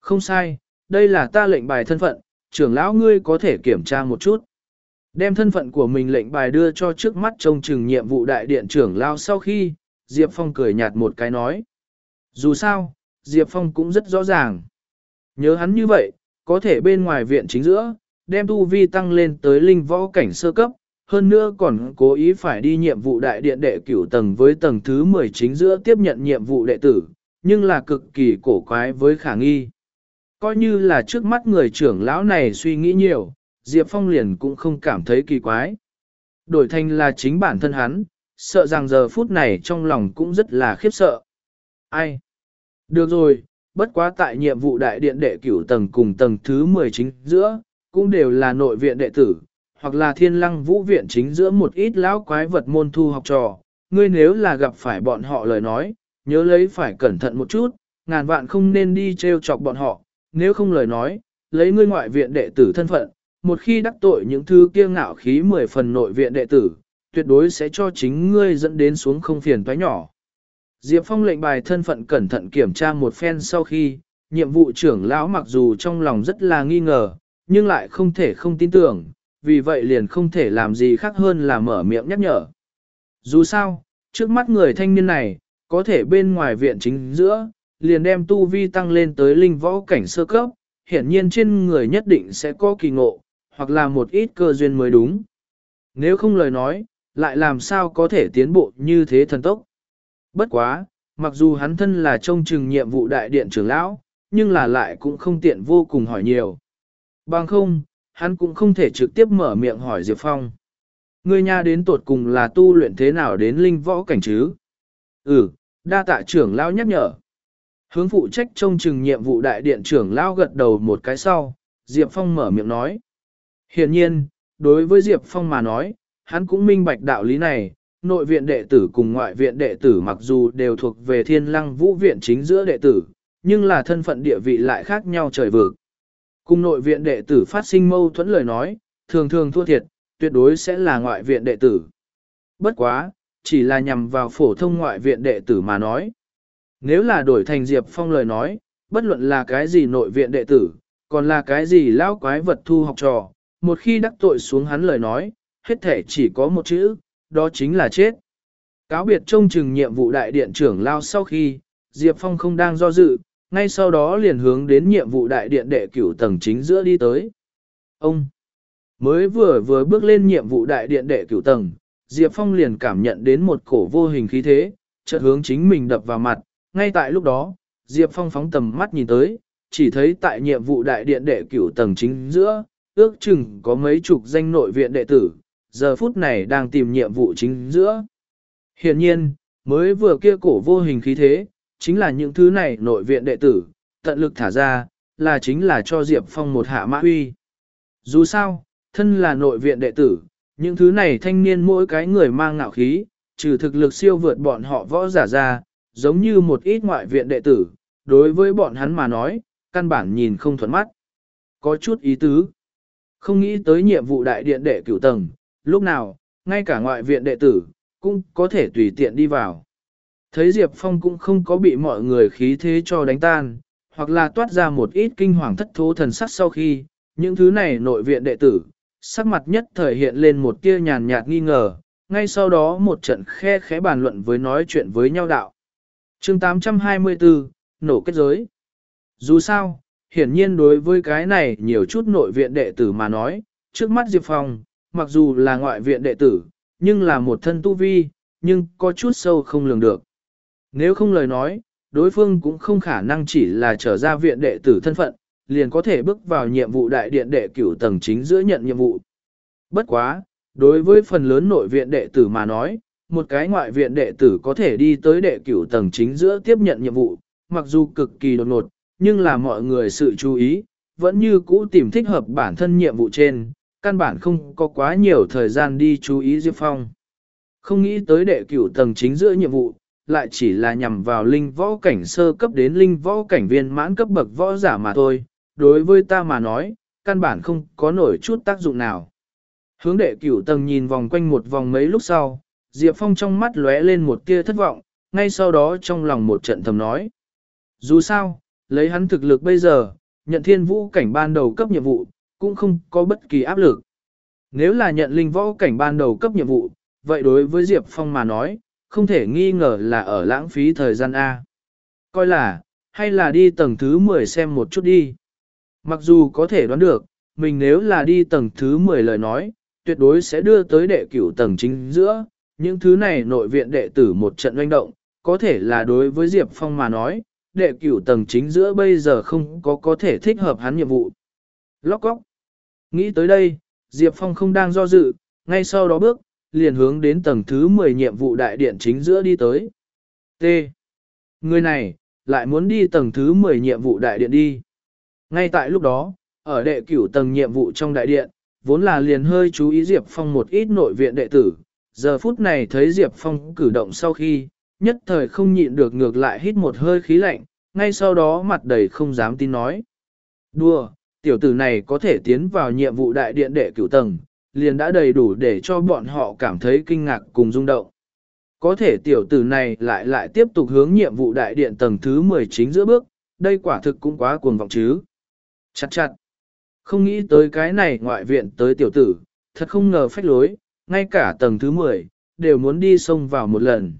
Không sai, đây là ta lệnh bài thân phận, trưởng lão ngươi có thể kiểm tra một chút. Đem thân phận của mình lệnh bài đưa cho trước mắt trông chừng nhiệm vụ đại điện trưởng lao sau khi, Diệp Phong cười nhạt một cái nói. Dù sao, Diệp Phong cũng rất rõ ràng. Nhớ hắn như vậy, có thể bên ngoài viện chính giữa, đem tu vi tăng lên tới linh võ cảnh sơ cấp, hơn nữa còn cố ý phải đi nhiệm vụ đại điện đệ cửu tầng với tầng thứ 10 chính giữa tiếp nhận nhiệm vụ đệ tử, nhưng là cực kỳ cổ quái với khả nghi. Coi như là trước mắt người trưởng lão này suy nghĩ nhiều, Diệp Phong liền cũng không cảm thấy kỳ quái. Đổi thành là chính bản thân hắn, sợ rằng giờ phút này trong lòng cũng rất là khiếp sợ. Ai? Được rồi, bất quá tại nhiệm vụ đại điện đệ cửu tầng cùng tầng thứ 10 chính giữa, cũng đều là nội viện đệ tử, hoặc là thiên lăng vũ viện chính giữa một ít lão quái vật môn thu học trò. Ngươi nếu là gặp phải bọn họ lời nói, nhớ lấy phải cẩn thận một chút, ngàn vạn không nên đi treo chọc bọn họ, nếu không lời nói, lấy ngươi ngoại viện đệ tử thân phận, một khi đắc tội những thứ kia ngạo khí mười phần nội viện đệ tử, tuyệt đối sẽ cho chính ngươi dẫn đến xuống không phiền toái nhỏ. Diệp Phong lệnh bài thân phận cẩn thận kiểm tra một phen sau khi, nhiệm vụ trưởng lão mặc dù trong lòng rất là nghi ngờ, nhưng lại không thể không tin tưởng, vì vậy liền không thể làm gì khác hơn là mở miệng nhắc nhở. Dù sao, trước mắt người thanh niên này, có thể bên ngoài viện chính giữa, liền đem tu vi tăng lên tới linh võ cảnh sơ cấp, hiển nhiên trên người nhất định sẽ có kỳ ngộ, hoặc là một ít cơ duyên mới đúng. Nếu không lời nói, lại làm sao có thể tiến bộ như thế thần tốc. Bất quá, mặc dù hắn thân là trông chừng nhiệm vụ đại điện trưởng lão, nhưng là lại cũng không tiện vô cùng hỏi nhiều. Bằng không, hắn cũng không thể trực tiếp mở miệng hỏi Diệp Phong. Người nhà đến tột cùng là tu luyện thế nào đến linh võ cảnh chứ? Ừ, đa tạ trưởng lão nhắc nhở. Hướng phụ trách trông chừng nhiệm vụ đại điện trưởng lão gật đầu một cái sau, Diệp Phong mở miệng nói. Hiển nhiên, đối với Diệp Phong mà nói, hắn cũng minh bạch đạo lý này, nội viện đệ tử cùng ngoại viện đệ tử mặc dù đều thuộc về thiên lăng vũ viện chính giữa đệ tử, nhưng là thân phận địa vị lại khác nhau trời vực. Cùng nội viện đệ tử phát sinh mâu thuẫn lời nói, thường thường thua thiệt, tuyệt đối sẽ là ngoại viện đệ tử. Bất quá, chỉ là nhằm vào phổ thông ngoại viện đệ tử mà nói. Nếu là đổi thành Diệp Phong lời nói, bất luận là cái gì nội viện đệ tử, còn là cái gì lão quái vật thu học trò, một khi đắc tội xuống hắn lời nói, hết thể chỉ có một chữ, đó chính là chết. Cáo biệt trông chừng nhiệm vụ đại điện trưởng lao sau khi, Diệp Phong không đang do dự, ngay sau đó liền hướng đến nhiệm vụ đại điện đệ cửu tầng chính giữa đi tới. Ông mới vừa vừa bước lên nhiệm vụ đại điện đệ cửu tầng, Diệp Phong liền cảm nhận đến một cổ vô hình khí thế, chợt hướng chính mình đập vào mặt, ngay tại lúc đó, Diệp Phong phóng tầm mắt nhìn tới, chỉ thấy tại nhiệm vụ đại điện đệ cửu tầng chính giữa, ước chừng có mấy chục danh nội viện đệ tử, giờ phút này đang tìm nhiệm vụ chính giữa. Hiện nhiên, mới vừa kia cổ vô hình khí thế, chính là những thứ này nội viện đệ tử, tận lực thả ra, là chính là cho Diệp Phong một hạ mã huy. Dù sao, thân là nội viện đệ tử, những thứ này thanh niên mỗi cái người mang ngạo khí, trừ thực lực siêu vượt bọn họ võ giả ra, giống như một ít ngoại viện đệ tử, đối với bọn hắn mà nói, căn bản nhìn không thuận mắt. Có chút ý tứ. Không nghĩ tới nhiệm vụ đại điện đệ cửu tầng, lúc nào, ngay cả ngoại viện đệ tử, cũng có thể tùy tiện đi vào. Thấy Diệp Phong cũng không có bị mọi người khí thế cho đánh tan, hoặc là toát ra một ít kinh hoàng thất thố thần sắc sau khi, những thứ này nội viện đệ tử, sắc mặt nhất thời hiện lên một tia nhàn nhạt nghi ngờ, ngay sau đó một trận khe khẽ bàn luận với nói chuyện với nhau đạo. chương 824, nổ kết giới. Dù sao, hiển nhiên đối với cái này nhiều chút nội viện đệ tử mà nói, trước mắt Diệp Phong, mặc dù là ngoại viện đệ tử, nhưng là một thân tu vi, nhưng có chút sâu không lường được. Nếu không lời nói, đối phương cũng không khả năng chỉ là trở ra viện đệ tử thân phận, liền có thể bước vào nhiệm vụ đại điện đệ cửu tầng chính giữa nhận nhiệm vụ. Bất quá, đối với phần lớn nội viện đệ tử mà nói, một cái ngoại viện đệ tử có thể đi tới đệ cửu tầng chính giữa tiếp nhận nhiệm vụ, mặc dù cực kỳ đột ngột, nhưng là mọi người sự chú ý, vẫn như cũ tìm thích hợp bản thân nhiệm vụ trên, căn bản không có quá nhiều thời gian đi chú ý Diệp Phong. Không nghĩ tới đệ cửu tầng chính giữa nhiệm vụ, lại chỉ là nhằm vào linh võ cảnh sơ cấp đến linh võ cảnh viên mãn cấp bậc võ giả mà thôi, đối với ta mà nói, căn bản không có nổi chút tác dụng nào. Hướng đệ cửu tầng nhìn vòng quanh một vòng mấy lúc sau, Diệp Phong trong mắt lóe lên một tia thất vọng, ngay sau đó trong lòng một trận thầm nói. Dù sao, lấy hắn thực lực bây giờ, nhận thiên vũ cảnh ban đầu cấp nhiệm vụ, cũng không có bất kỳ áp lực. Nếu là nhận linh võ cảnh ban đầu cấp nhiệm vụ, vậy đối với Diệp Phong mà nói, không thể nghi ngờ là ở lãng phí thời gian A. Coi là, hay là đi tầng thứ 10 xem một chút đi. Mặc dù có thể đoán được, mình nếu là đi tầng thứ 10 lời nói, tuyệt đối sẽ đưa tới đệ cửu tầng chính giữa, những thứ này nội viện đệ tử một trận doanh động, có thể là đối với Diệp Phong mà nói, đệ cửu tầng chính giữa bây giờ không có có thể thích hợp hắn nhiệm vụ. Lóc góc. Nghĩ tới đây, Diệp Phong không đang do dự, ngay sau đó bước, liền hướng đến tầng thứ 10 nhiệm vụ đại điện chính giữa đi tới. T. Người này, lại muốn đi tầng thứ 10 nhiệm vụ đại điện đi. Ngay tại lúc đó, ở đệ cửu tầng nhiệm vụ trong đại điện, vốn là liền hơi chú ý Diệp Phong một ít nội viện đệ tử. Giờ phút này thấy Diệp Phong cử động sau khi, nhất thời không nhịn được ngược lại hít một hơi khí lạnh, ngay sau đó mặt đầy không dám tin nói. Đùa, tiểu tử này có thể tiến vào nhiệm vụ đại điện đệ cửu tầng, liền đã đầy đủ để cho bọn họ cảm thấy kinh ngạc cùng rung động. Có thể tiểu tử này lại lại tiếp tục hướng nhiệm vụ đại điện tầng thứ 10 chính giữa bước, đây quả thực cũng quá cuồng vọng chứ. Chặt chặt. Không nghĩ tới cái này ngoại viện tới tiểu tử, thật không ngờ phách lối, ngay cả tầng thứ 10, đều muốn đi xông vào một lần.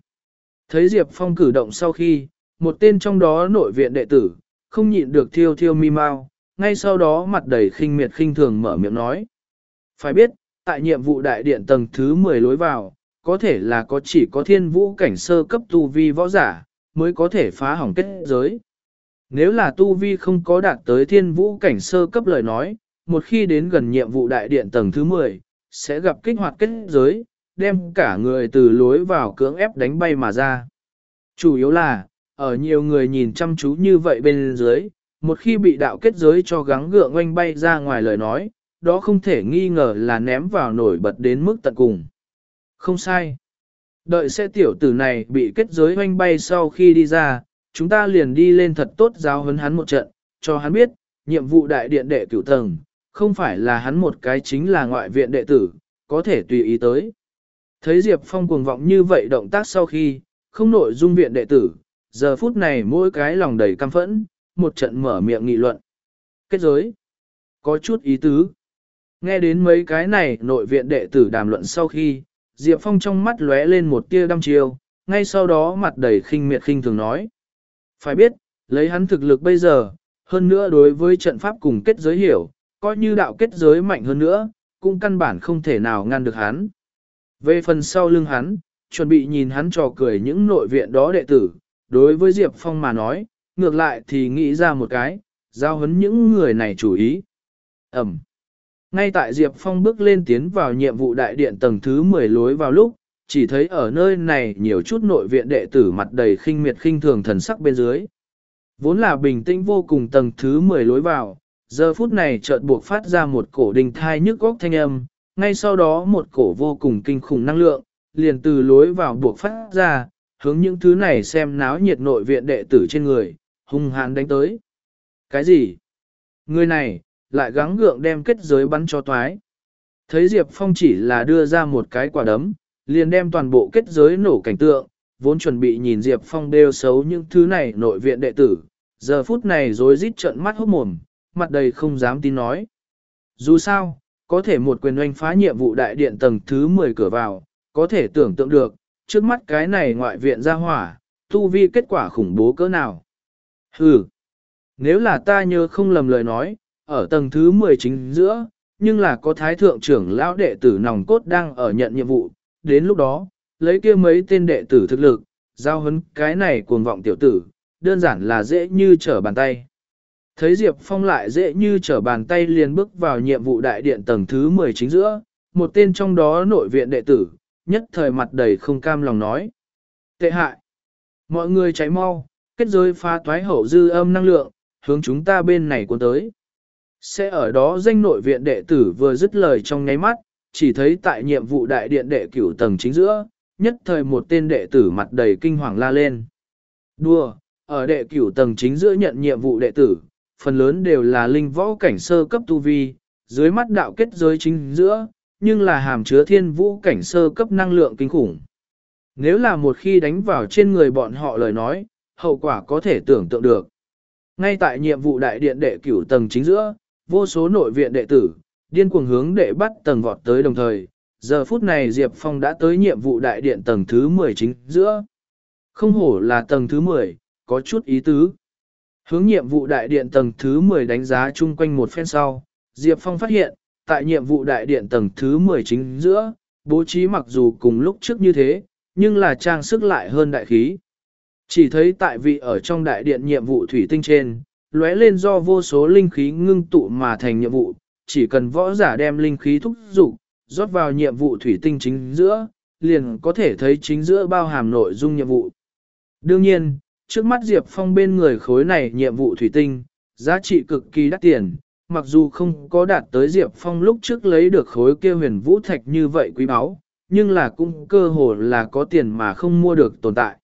Thấy Diệp Phong cử động sau khi, một tên trong đó nội viện đệ tử, không nhịn được thiêu thiêu mi mau, ngay sau đó mặt đầy khinh miệt khinh thường mở miệng nói. Phải biết, tại nhiệm vụ đại điện tầng thứ 10 lối vào, có thể là có chỉ có thiên vũ cảnh sơ cấp tu vi võ giả, mới có thể phá hỏng kết giới. Nếu là tu vi không có đạt tới thiên vũ cảnh sơ cấp lời nói, một khi đến gần nhiệm vụ đại điện tầng thứ 10, sẽ gặp kích hoạt kết giới, đem cả người từ lối vào cưỡng ép đánh bay mà ra. Chủ yếu là, ở nhiều người nhìn chăm chú như vậy bên dưới, một khi bị đạo kết giới cho gắng gượng oanh bay ra ngoài lời nói, đó không thể nghi ngờ là ném vào nổi bật đến mức tận cùng. Không sai. Đợi xe tiểu tử này bị kết giới oanh bay sau khi đi ra, chúng ta liền đi lên thật tốt giáo huấn hắn một trận, cho hắn biết, nhiệm vụ đại điện đệ cửu tầng, không phải là hắn một cái chính là ngoại viện đệ tử, có thể tùy ý tới. Thấy Diệp Phong cuồng vọng như vậy động tác sau khi, không nội dung viện đệ tử, giờ phút này mỗi cái lòng đầy căm phẫn, một trận mở miệng nghị luận. Kết giới. Có chút ý tứ. Nghe đến mấy cái này nội viện đệ tử đàm luận sau khi, Diệp Phong trong mắt lóe lên một tia đăm chiêu, ngay sau đó mặt đầy khinh miệt khinh thường nói. Phải biết, lấy hắn thực lực bây giờ, hơn nữa đối với trận pháp cùng kết giới hiểu, coi như đạo kết giới mạnh hơn nữa, cũng căn bản không thể nào ngăn được hắn. Về phần sau lưng hắn, chuẩn bị nhìn hắn trò cười những nội viện đó đệ tử, đối với Diệp Phong mà nói, ngược lại thì nghĩ ra một cái, giao hấn những người này chủ ý. Ẩm. Ngay tại Diệp Phong bước lên tiến vào nhiệm vụ đại điện tầng thứ 10 lối vào lúc, chỉ thấy ở nơi này nhiều chút nội viện đệ tử mặt đầy khinh miệt khinh thường thần sắc bên dưới. Vốn là bình tĩnh vô cùng tầng thứ 10 lối vào, giờ phút này chợt buộc phát ra một cổ đình thai nhức góc thanh âm, ngay sau đó một cổ vô cùng kinh khủng năng lượng, liền từ lối vào buộc phát ra, hướng những thứ này xem náo nhiệt nội viện đệ tử trên người, hung hãn đánh tới. Cái gì? Người này, lại gắng gượng đem kết giới bắn cho toái. Thấy Diệp Phong chỉ là đưa ra một cái quả đấm, liền đem toàn bộ kết giới nổ cảnh tượng, vốn chuẩn bị nhìn Diệp Phong đeo xấu những thứ này nội viện đệ tử, giờ phút này rối rít trợn mắt hốt mồm, mặt đầy không dám tin nói. Dù sao, có thể một quyền oanh phá nhiệm vụ đại điện tầng thứ 10 cửa vào, có thể tưởng tượng được, trước mắt cái này ngoại viện ra hỏa, tu vi kết quả khủng bố cỡ nào. Hừ, nếu là ta nhớ không lầm lời nói, ở tầng thứ 10 chính giữa, nhưng là có thái thượng trưởng lão đệ tử nòng cốt đang ở nhận nhiệm vụ, đến lúc đó, lấy kia mấy tên đệ tử thực lực, giao hấn cái này cuồng vọng tiểu tử, đơn giản là dễ như trở bàn tay. Thấy Diệp Phong lại dễ như trở bàn tay liền bước vào nhiệm vụ đại điện tầng thứ 10 chính giữa, một tên trong đó nội viện đệ tử, nhất thời mặt đầy không cam lòng nói. Tệ hại! Mọi người cháy mau, kết giới phá toái hậu dư âm năng lượng, hướng chúng ta bên này cuốn tới. Sẽ ở đó danh nội viện đệ tử vừa dứt lời trong nháy mắt, chỉ thấy tại nhiệm vụ đại điện đệ cửu tầng chính giữa, nhất thời một tên đệ tử mặt đầy kinh hoàng la lên. Đùa, ở đệ cửu tầng chính giữa nhận nhiệm vụ đệ tử, phần lớn đều là linh võ cảnh sơ cấp tu vi, dưới mắt đạo kết giới chính giữa, nhưng là hàm chứa thiên vũ cảnh sơ cấp năng lượng kinh khủng. Nếu là một khi đánh vào trên người bọn họ lời nói, hậu quả có thể tưởng tượng được. Ngay tại nhiệm vụ đại điện đệ cửu tầng chính giữa, vô số nội viện đệ tử, điên cuồng hướng đệ bắt tầng vọt tới đồng thời, giờ phút này Diệp Phong đã tới nhiệm vụ đại điện tầng thứ 10 chính giữa. Không hổ là tầng thứ 10, có chút ý tứ. Hướng nhiệm vụ đại điện tầng thứ 10 đánh giá chung quanh một phen sau, Diệp Phong phát hiện, tại nhiệm vụ đại điện tầng thứ 10 chính giữa, bố trí mặc dù cùng lúc trước như thế, nhưng là trang sức lại hơn đại khí. Chỉ thấy tại vị ở trong đại điện nhiệm vụ thủy tinh trên, lóe lên do vô số linh khí ngưng tụ mà thành nhiệm vụ, chỉ cần võ giả đem linh khí thúc dục rót vào nhiệm vụ thủy tinh chính giữa, liền có thể thấy chính giữa bao hàm nội dung nhiệm vụ. Đương nhiên, trước mắt Diệp Phong bên người khối này nhiệm vụ thủy tinh, giá trị cực kỳ đắt tiền, mặc dù không có đạt tới Diệp Phong lúc trước lấy được khối kia huyền vũ thạch như vậy quý báu, nhưng là cũng cơ hồ là có tiền mà không mua được tồn tại.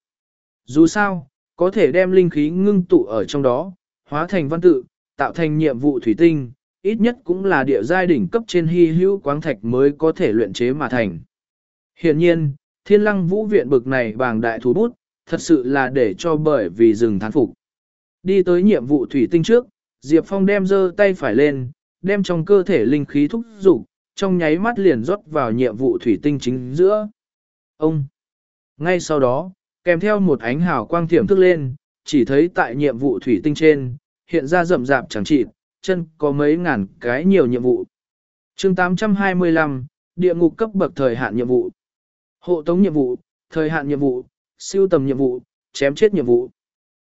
Dù sao, có thể đem linh khí ngưng tụ ở trong đó, hóa thành văn tự, tạo thành nhiệm vụ thủy tinh, ít nhất cũng là địa giai đỉnh cấp trên hy hữu quáng thạch mới có thể luyện chế mà thành. Hiện nhiên, thiên lăng vũ viện bực này bàng đại thú bút, thật sự là để cho bởi vì rừng thán phục. Đi tới nhiệm vụ thủy tinh trước, Diệp Phong đem giơ tay phải lên, đem trong cơ thể linh khí thúc dục trong nháy mắt liền rót vào nhiệm vụ thủy tinh chính giữa. Ông! Ngay sau đó, kèm theo một ánh hào quang thiểm thức lên, chỉ thấy tại nhiệm vụ thủy tinh trên, hiện ra rậm rạp chẳng trị, chân có mấy ngàn cái nhiều nhiệm vụ. chương 825, địa ngục cấp bậc thời hạn nhiệm vụ. Hộ tống nhiệm vụ, thời hạn nhiệm vụ, siêu tầm nhiệm vụ, chém chết nhiệm vụ.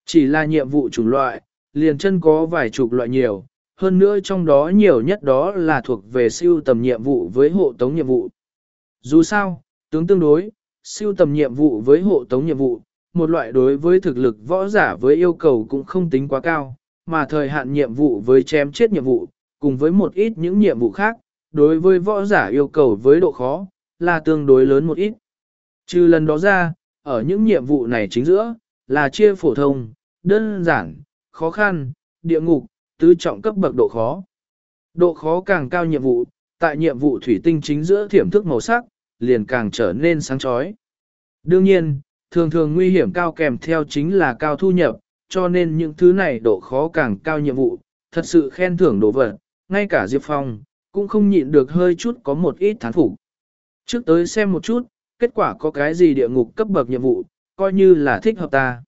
Chỉ là nhiệm vụ chủng loại, liền chân có vài chục loại nhiều, hơn nữa trong đó nhiều nhất đó là thuộc về siêu tầm nhiệm vụ với hộ tống nhiệm vụ. Dù sao, tướng tương đối, siêu tầm nhiệm vụ với hộ tống nhiệm vụ, một loại đối với thực lực võ giả với yêu cầu cũng không tính quá cao, mà thời hạn nhiệm vụ với chém chết nhiệm vụ, cùng với một ít những nhiệm vụ khác, đối với võ giả yêu cầu với độ khó, là tương đối lớn một ít. Trừ lần đó ra, ở những nhiệm vụ này chính giữa, là chia phổ thông, đơn giản, khó khăn, địa ngục, tứ trọng cấp bậc độ khó. Độ khó càng cao nhiệm vụ, tại nhiệm vụ thủy tinh chính giữa thiểm thức màu sắc, liền càng trở nên sáng chói. Đương nhiên, thường thường nguy hiểm cao kèm theo chính là cao thu nhập, cho nên những thứ này độ khó càng cao nhiệm vụ, thật sự khen thưởng đồ vật, ngay cả Diệp Phong, cũng không nhịn được hơi chút có một ít thán phục. Trước tới xem một chút, kết quả có cái gì địa ngục cấp bậc nhiệm vụ, coi như là thích hợp ta.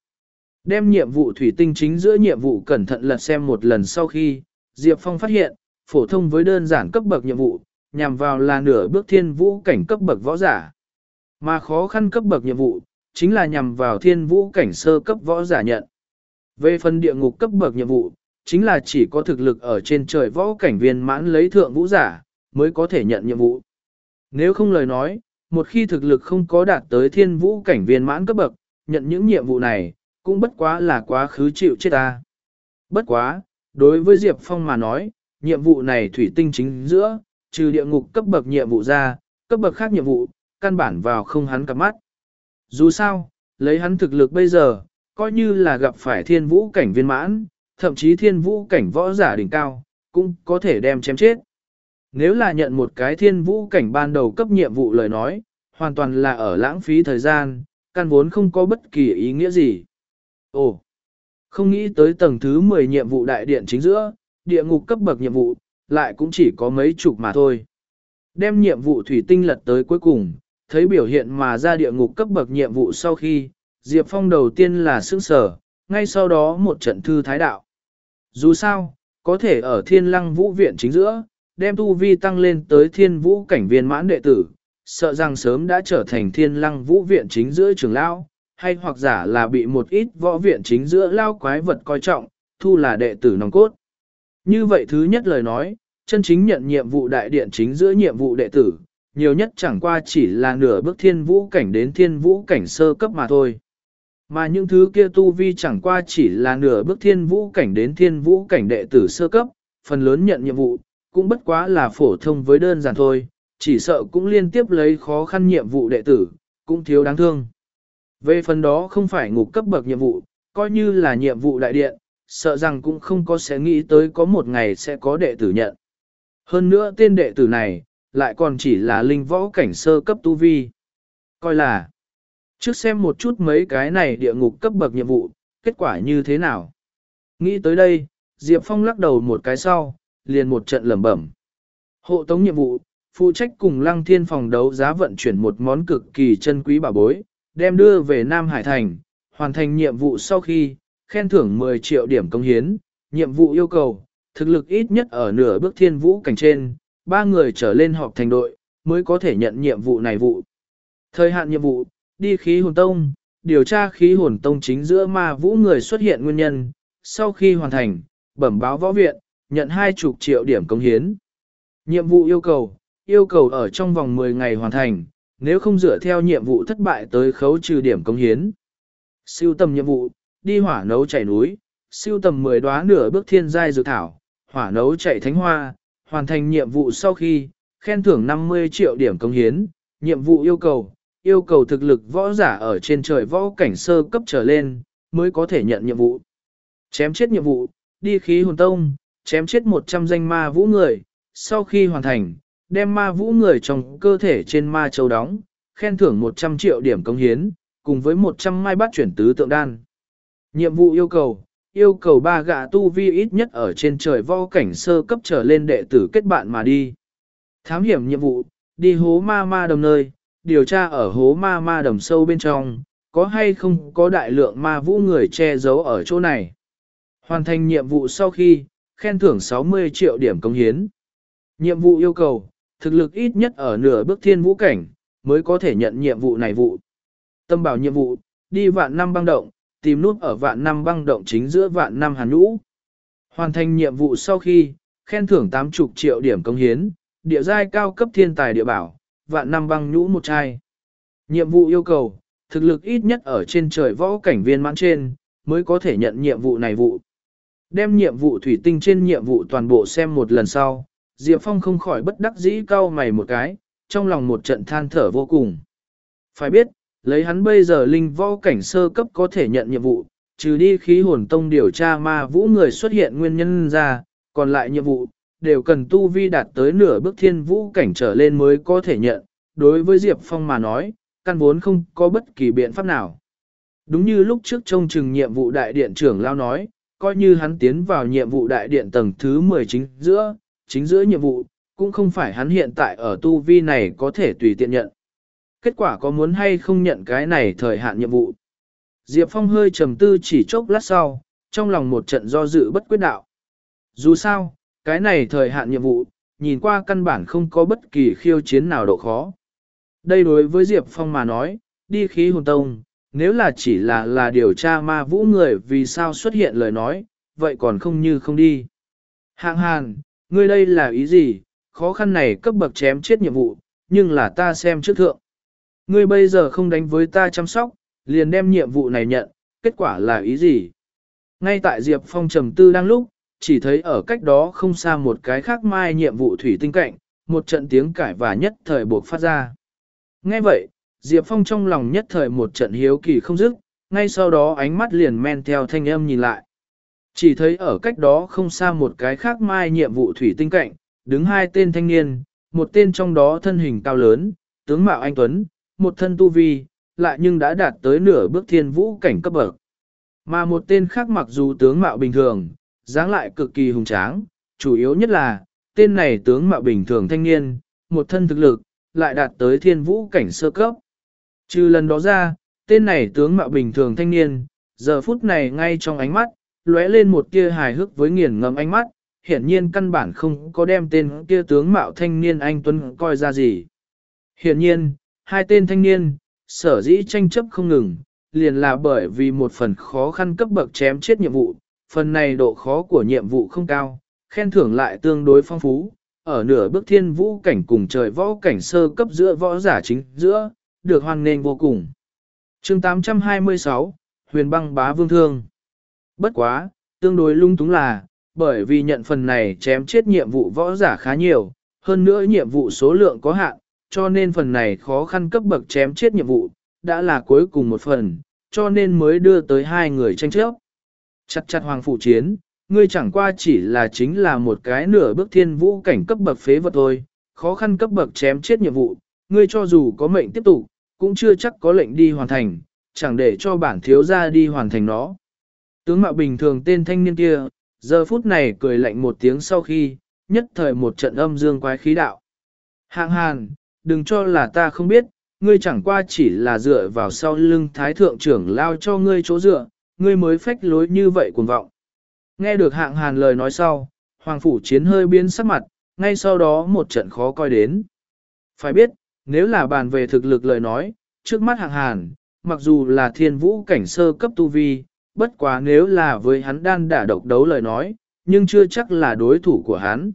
Đem nhiệm vụ thủy tinh chính giữa nhiệm vụ cẩn thận lật xem một lần sau khi, Diệp Phong phát hiện, phổ thông với đơn giản cấp bậc nhiệm vụ, nhằm vào là nửa bước thiên vũ cảnh cấp bậc võ giả. Mà khó khăn cấp bậc nhiệm vụ, chính là nhằm vào thiên vũ cảnh sơ cấp võ giả nhận. Về phần địa ngục cấp bậc nhiệm vụ, chính là chỉ có thực lực ở trên trời võ cảnh viên mãn lấy thượng vũ giả, mới có thể nhận nhiệm vụ. Nếu không lời nói, một khi thực lực không có đạt tới thiên vũ cảnh viên mãn cấp bậc, nhận những nhiệm vụ này, cũng bất quá là quá khứ chịu chết ta. Bất quá, đối với Diệp Phong mà nói, nhiệm vụ này thủy tinh chính giữa, trừ địa ngục cấp bậc nhiệm vụ ra, cấp bậc khác nhiệm vụ, căn bản vào không hắn cặp mắt. Dù sao, lấy hắn thực lực bây giờ, coi như là gặp phải thiên vũ cảnh viên mãn, thậm chí thiên vũ cảnh võ giả đỉnh cao, cũng có thể đem chém chết. Nếu là nhận một cái thiên vũ cảnh ban đầu cấp nhiệm vụ lời nói, hoàn toàn là ở lãng phí thời gian, căn vốn không có bất kỳ ý nghĩa gì. Ồ, không nghĩ tới tầng thứ 10 nhiệm vụ đại điện chính giữa, địa ngục cấp bậc nhiệm vụ, lại cũng chỉ có mấy chục mà thôi. Đem nhiệm vụ thủy tinh lật tới cuối cùng, thấy biểu hiện mà ra địa ngục cấp bậc nhiệm vụ sau khi, Diệp Phong đầu tiên là sững sở, ngay sau đó một trận thư thái đạo. Dù sao, có thể ở thiên lăng vũ viện chính giữa, đem tu vi tăng lên tới thiên vũ cảnh viên mãn đệ tử, sợ rằng sớm đã trở thành thiên lăng vũ viện chính giữa trường lao, hay hoặc giả là bị một ít võ viện chính giữa lao quái vật coi trọng, thu là đệ tử nòng cốt. Như vậy thứ nhất lời nói, chân chính nhận nhiệm vụ đại điện chính giữa nhiệm vụ đệ tử, nhiều nhất chẳng qua chỉ là nửa bước thiên vũ cảnh đến thiên vũ cảnh sơ cấp mà thôi. Mà những thứ kia tu vi chẳng qua chỉ là nửa bước thiên vũ cảnh đến thiên vũ cảnh đệ tử sơ cấp, phần lớn nhận nhiệm vụ, cũng bất quá là phổ thông với đơn giản thôi, chỉ sợ cũng liên tiếp lấy khó khăn nhiệm vụ đệ tử, cũng thiếu đáng thương. Về phần đó không phải ngục cấp bậc nhiệm vụ, coi như là nhiệm vụ đại điện, sợ rằng cũng không có sẽ nghĩ tới có một ngày sẽ có đệ tử nhận. Hơn nữa tên đệ tử này, lại còn chỉ là linh võ cảnh sơ cấp tu vi. Coi là, trước xem một chút mấy cái này địa ngục cấp bậc nhiệm vụ, kết quả như thế nào. Nghĩ tới đây, Diệp Phong lắc đầu một cái sau, liền một trận lẩm bẩm. Hộ tống nhiệm vụ, phụ trách cùng lăng thiên phòng đấu giá vận chuyển một món cực kỳ chân quý bảo bối, đem đưa về Nam Hải Thành, hoàn thành nhiệm vụ sau khi, khen thưởng 10 triệu điểm công hiến, nhiệm vụ yêu cầu, thực lực ít nhất ở nửa bước thiên vũ cảnh trên, ba người trở lên họp thành đội, mới có thể nhận nhiệm vụ này vụ. Thời hạn nhiệm vụ, đi khí hồn tông, điều tra khí hồn tông chính giữa ma vũ người xuất hiện nguyên nhân, sau khi hoàn thành, bẩm báo võ viện, nhận hai chục triệu điểm công hiến. Nhiệm vụ yêu cầu, yêu cầu ở trong vòng 10 ngày hoàn thành, nếu không dựa theo nhiệm vụ thất bại tới khấu trừ điểm công hiến. Siêu tầm nhiệm vụ, đi hỏa nấu chảy núi, siêu tầm 10 đóa nửa bước thiên giai dược thảo, hỏa nấu chảy thánh hoa, hoàn thành nhiệm vụ sau khi, khen thưởng 50 triệu điểm công hiến, nhiệm vụ yêu cầu, yêu cầu thực lực võ giả ở trên trời võ cảnh sơ cấp trở lên, mới có thể nhận nhiệm vụ. Chém chết nhiệm vụ, đi khí hồn tông, chém chết 100 danh ma vũ người, sau khi hoàn thành, đem ma vũ người trong cơ thể trên ma châu đóng, khen thưởng 100 triệu điểm công hiến, cùng với 100 mai bát chuyển tứ tượng đan. Nhiệm vụ yêu cầu, yêu cầu ba gạ tu vi ít nhất ở trên trời vo cảnh sơ cấp trở lên đệ tử kết bạn mà đi. Thám hiểm nhiệm vụ, đi hố ma ma đồng nơi, điều tra ở hố ma ma đồng sâu bên trong, có hay không có đại lượng ma vũ người che giấu ở chỗ này. Hoàn thành nhiệm vụ sau khi, khen thưởng 60 triệu điểm công hiến. Nhiệm vụ yêu cầu, thực lực ít nhất ở nửa bước thiên vũ cảnh, mới có thể nhận nhiệm vụ này vụ. Tâm bảo nhiệm vụ, đi vạn năm băng động, tìm nút ở vạn năm băng động chính giữa vạn năm hàn nhũ. Hoàn thành nhiệm vụ sau khi, khen thưởng 80 triệu điểm công hiến, địa giai cao cấp thiên tài địa bảo, vạn năm băng nhũ một chai. Nhiệm vụ yêu cầu, thực lực ít nhất ở trên trời võ cảnh viên mãn trên, mới có thể nhận nhiệm vụ này vụ. Đem nhiệm vụ thủy tinh trên nhiệm vụ toàn bộ xem một lần sau, Diệp Phong không khỏi bất đắc dĩ cau mày một cái, trong lòng một trận than thở vô cùng. Phải biết, lấy hắn bây giờ linh võ cảnh sơ cấp có thể nhận nhiệm vụ, trừ đi khí hồn tông điều tra ma vũ người xuất hiện nguyên nhân ra, còn lại nhiệm vụ, đều cần tu vi đạt tới nửa bước thiên vũ cảnh trở lên mới có thể nhận. Đối với Diệp Phong mà nói, căn vốn không có bất kỳ biện pháp nào. Đúng như lúc trước trông chừng nhiệm vụ đại điện trưởng lao nói, coi như hắn tiến vào nhiệm vụ đại điện tầng thứ 10 chính giữa, chính giữa nhiệm vụ, cũng không phải hắn hiện tại ở tu vi này có thể tùy tiện nhận. Kết quả có muốn hay không nhận cái này thời hạn nhiệm vụ. Diệp Phong hơi trầm tư chỉ chốc lát sau, trong lòng một trận do dự bất quyết đạo. Dù sao, cái này thời hạn nhiệm vụ, nhìn qua căn bản không có bất kỳ khiêu chiến nào độ khó. Đây đối với Diệp Phong mà nói, đi khí hồn tông, nếu là chỉ là là điều tra ma vũ người vì sao xuất hiện lời nói, vậy còn không như không đi. Hạng hàn, ngươi đây là ý gì, khó khăn này cấp bậc chém chết nhiệm vụ, nhưng là ta xem trước thượng. Ngươi bây giờ không đánh với ta chăm sóc, liền đem nhiệm vụ này nhận, kết quả là ý gì? Ngay tại Diệp Phong trầm tư đang lúc, chỉ thấy ở cách đó không xa một cái khác mai nhiệm vụ thủy tinh cạnh, một trận tiếng cãi và nhất thời buộc phát ra. Ngay vậy, Diệp Phong trong lòng nhất thời một trận hiếu kỳ không dứt, ngay sau đó ánh mắt liền men theo thanh âm nhìn lại. Chỉ thấy ở cách đó không xa một cái khác mai nhiệm vụ thủy tinh cạnh, đứng hai tên thanh niên, một tên trong đó thân hình cao lớn, tướng mạo anh Tuấn, một thân tu vi, lại nhưng đã đạt tới nửa bước thiên vũ cảnh cấp bậc. Mà một tên khác mặc dù tướng mạo bình thường, dáng lại cực kỳ hùng tráng, chủ yếu nhất là, tên này tướng mạo bình thường thanh niên, một thân thực lực, lại đạt tới thiên vũ cảnh sơ cấp. Trừ lần đó ra, tên này tướng mạo bình thường thanh niên, giờ phút này ngay trong ánh mắt, lóe lên một tia hài hước với nghiền ngầm ánh mắt, hiển nhiên căn bản không có đem tên kia tướng mạo thanh niên anh Tuấn coi ra gì. Hiện nhiên, hai tên thanh niên, sở dĩ tranh chấp không ngừng, liền là bởi vì một phần khó khăn cấp bậc chém chết nhiệm vụ, phần này độ khó của nhiệm vụ không cao, khen thưởng lại tương đối phong phú, ở nửa bước thiên vũ cảnh cùng trời võ cảnh sơ cấp giữa võ giả chính giữa, được hoan nghênh vô cùng. chương 826, Huyền băng bá vương thương. Bất quá, tương đối lung túng là, bởi vì nhận phần này chém chết nhiệm vụ võ giả khá nhiều, hơn nữa nhiệm vụ số lượng có hạn, cho nên phần này khó khăn cấp bậc chém chết nhiệm vụ, đã là cuối cùng một phần, cho nên mới đưa tới hai người tranh chấp. Chặt chặt hoàng phụ chiến, ngươi chẳng qua chỉ là chính là một cái nửa bước thiên vũ cảnh cấp bậc phế vật thôi, khó khăn cấp bậc chém chết nhiệm vụ, ngươi cho dù có mệnh tiếp tục, cũng chưa chắc có lệnh đi hoàn thành, chẳng để cho bản thiếu gia đi hoàn thành nó. Tướng mạo bình thường tên thanh niên kia, giờ phút này cười lạnh một tiếng sau khi, nhất thời một trận âm dương quái khí đạo. Hạng hàn, đừng cho là ta không biết, ngươi chẳng qua chỉ là dựa vào sau lưng thái thượng trưởng lao cho ngươi chỗ dựa, ngươi mới phách lối như vậy cuồng vọng. Nghe được hạng hàn lời nói sau, hoàng phủ chiến hơi biến sắc mặt, ngay sau đó một trận khó coi đến. Phải biết, nếu là bàn về thực lực lời nói, trước mắt hạng hàn, mặc dù là thiên vũ cảnh sơ cấp tu vi, bất quá nếu là với hắn đan đả độc đấu lời nói, nhưng chưa chắc là đối thủ của hắn.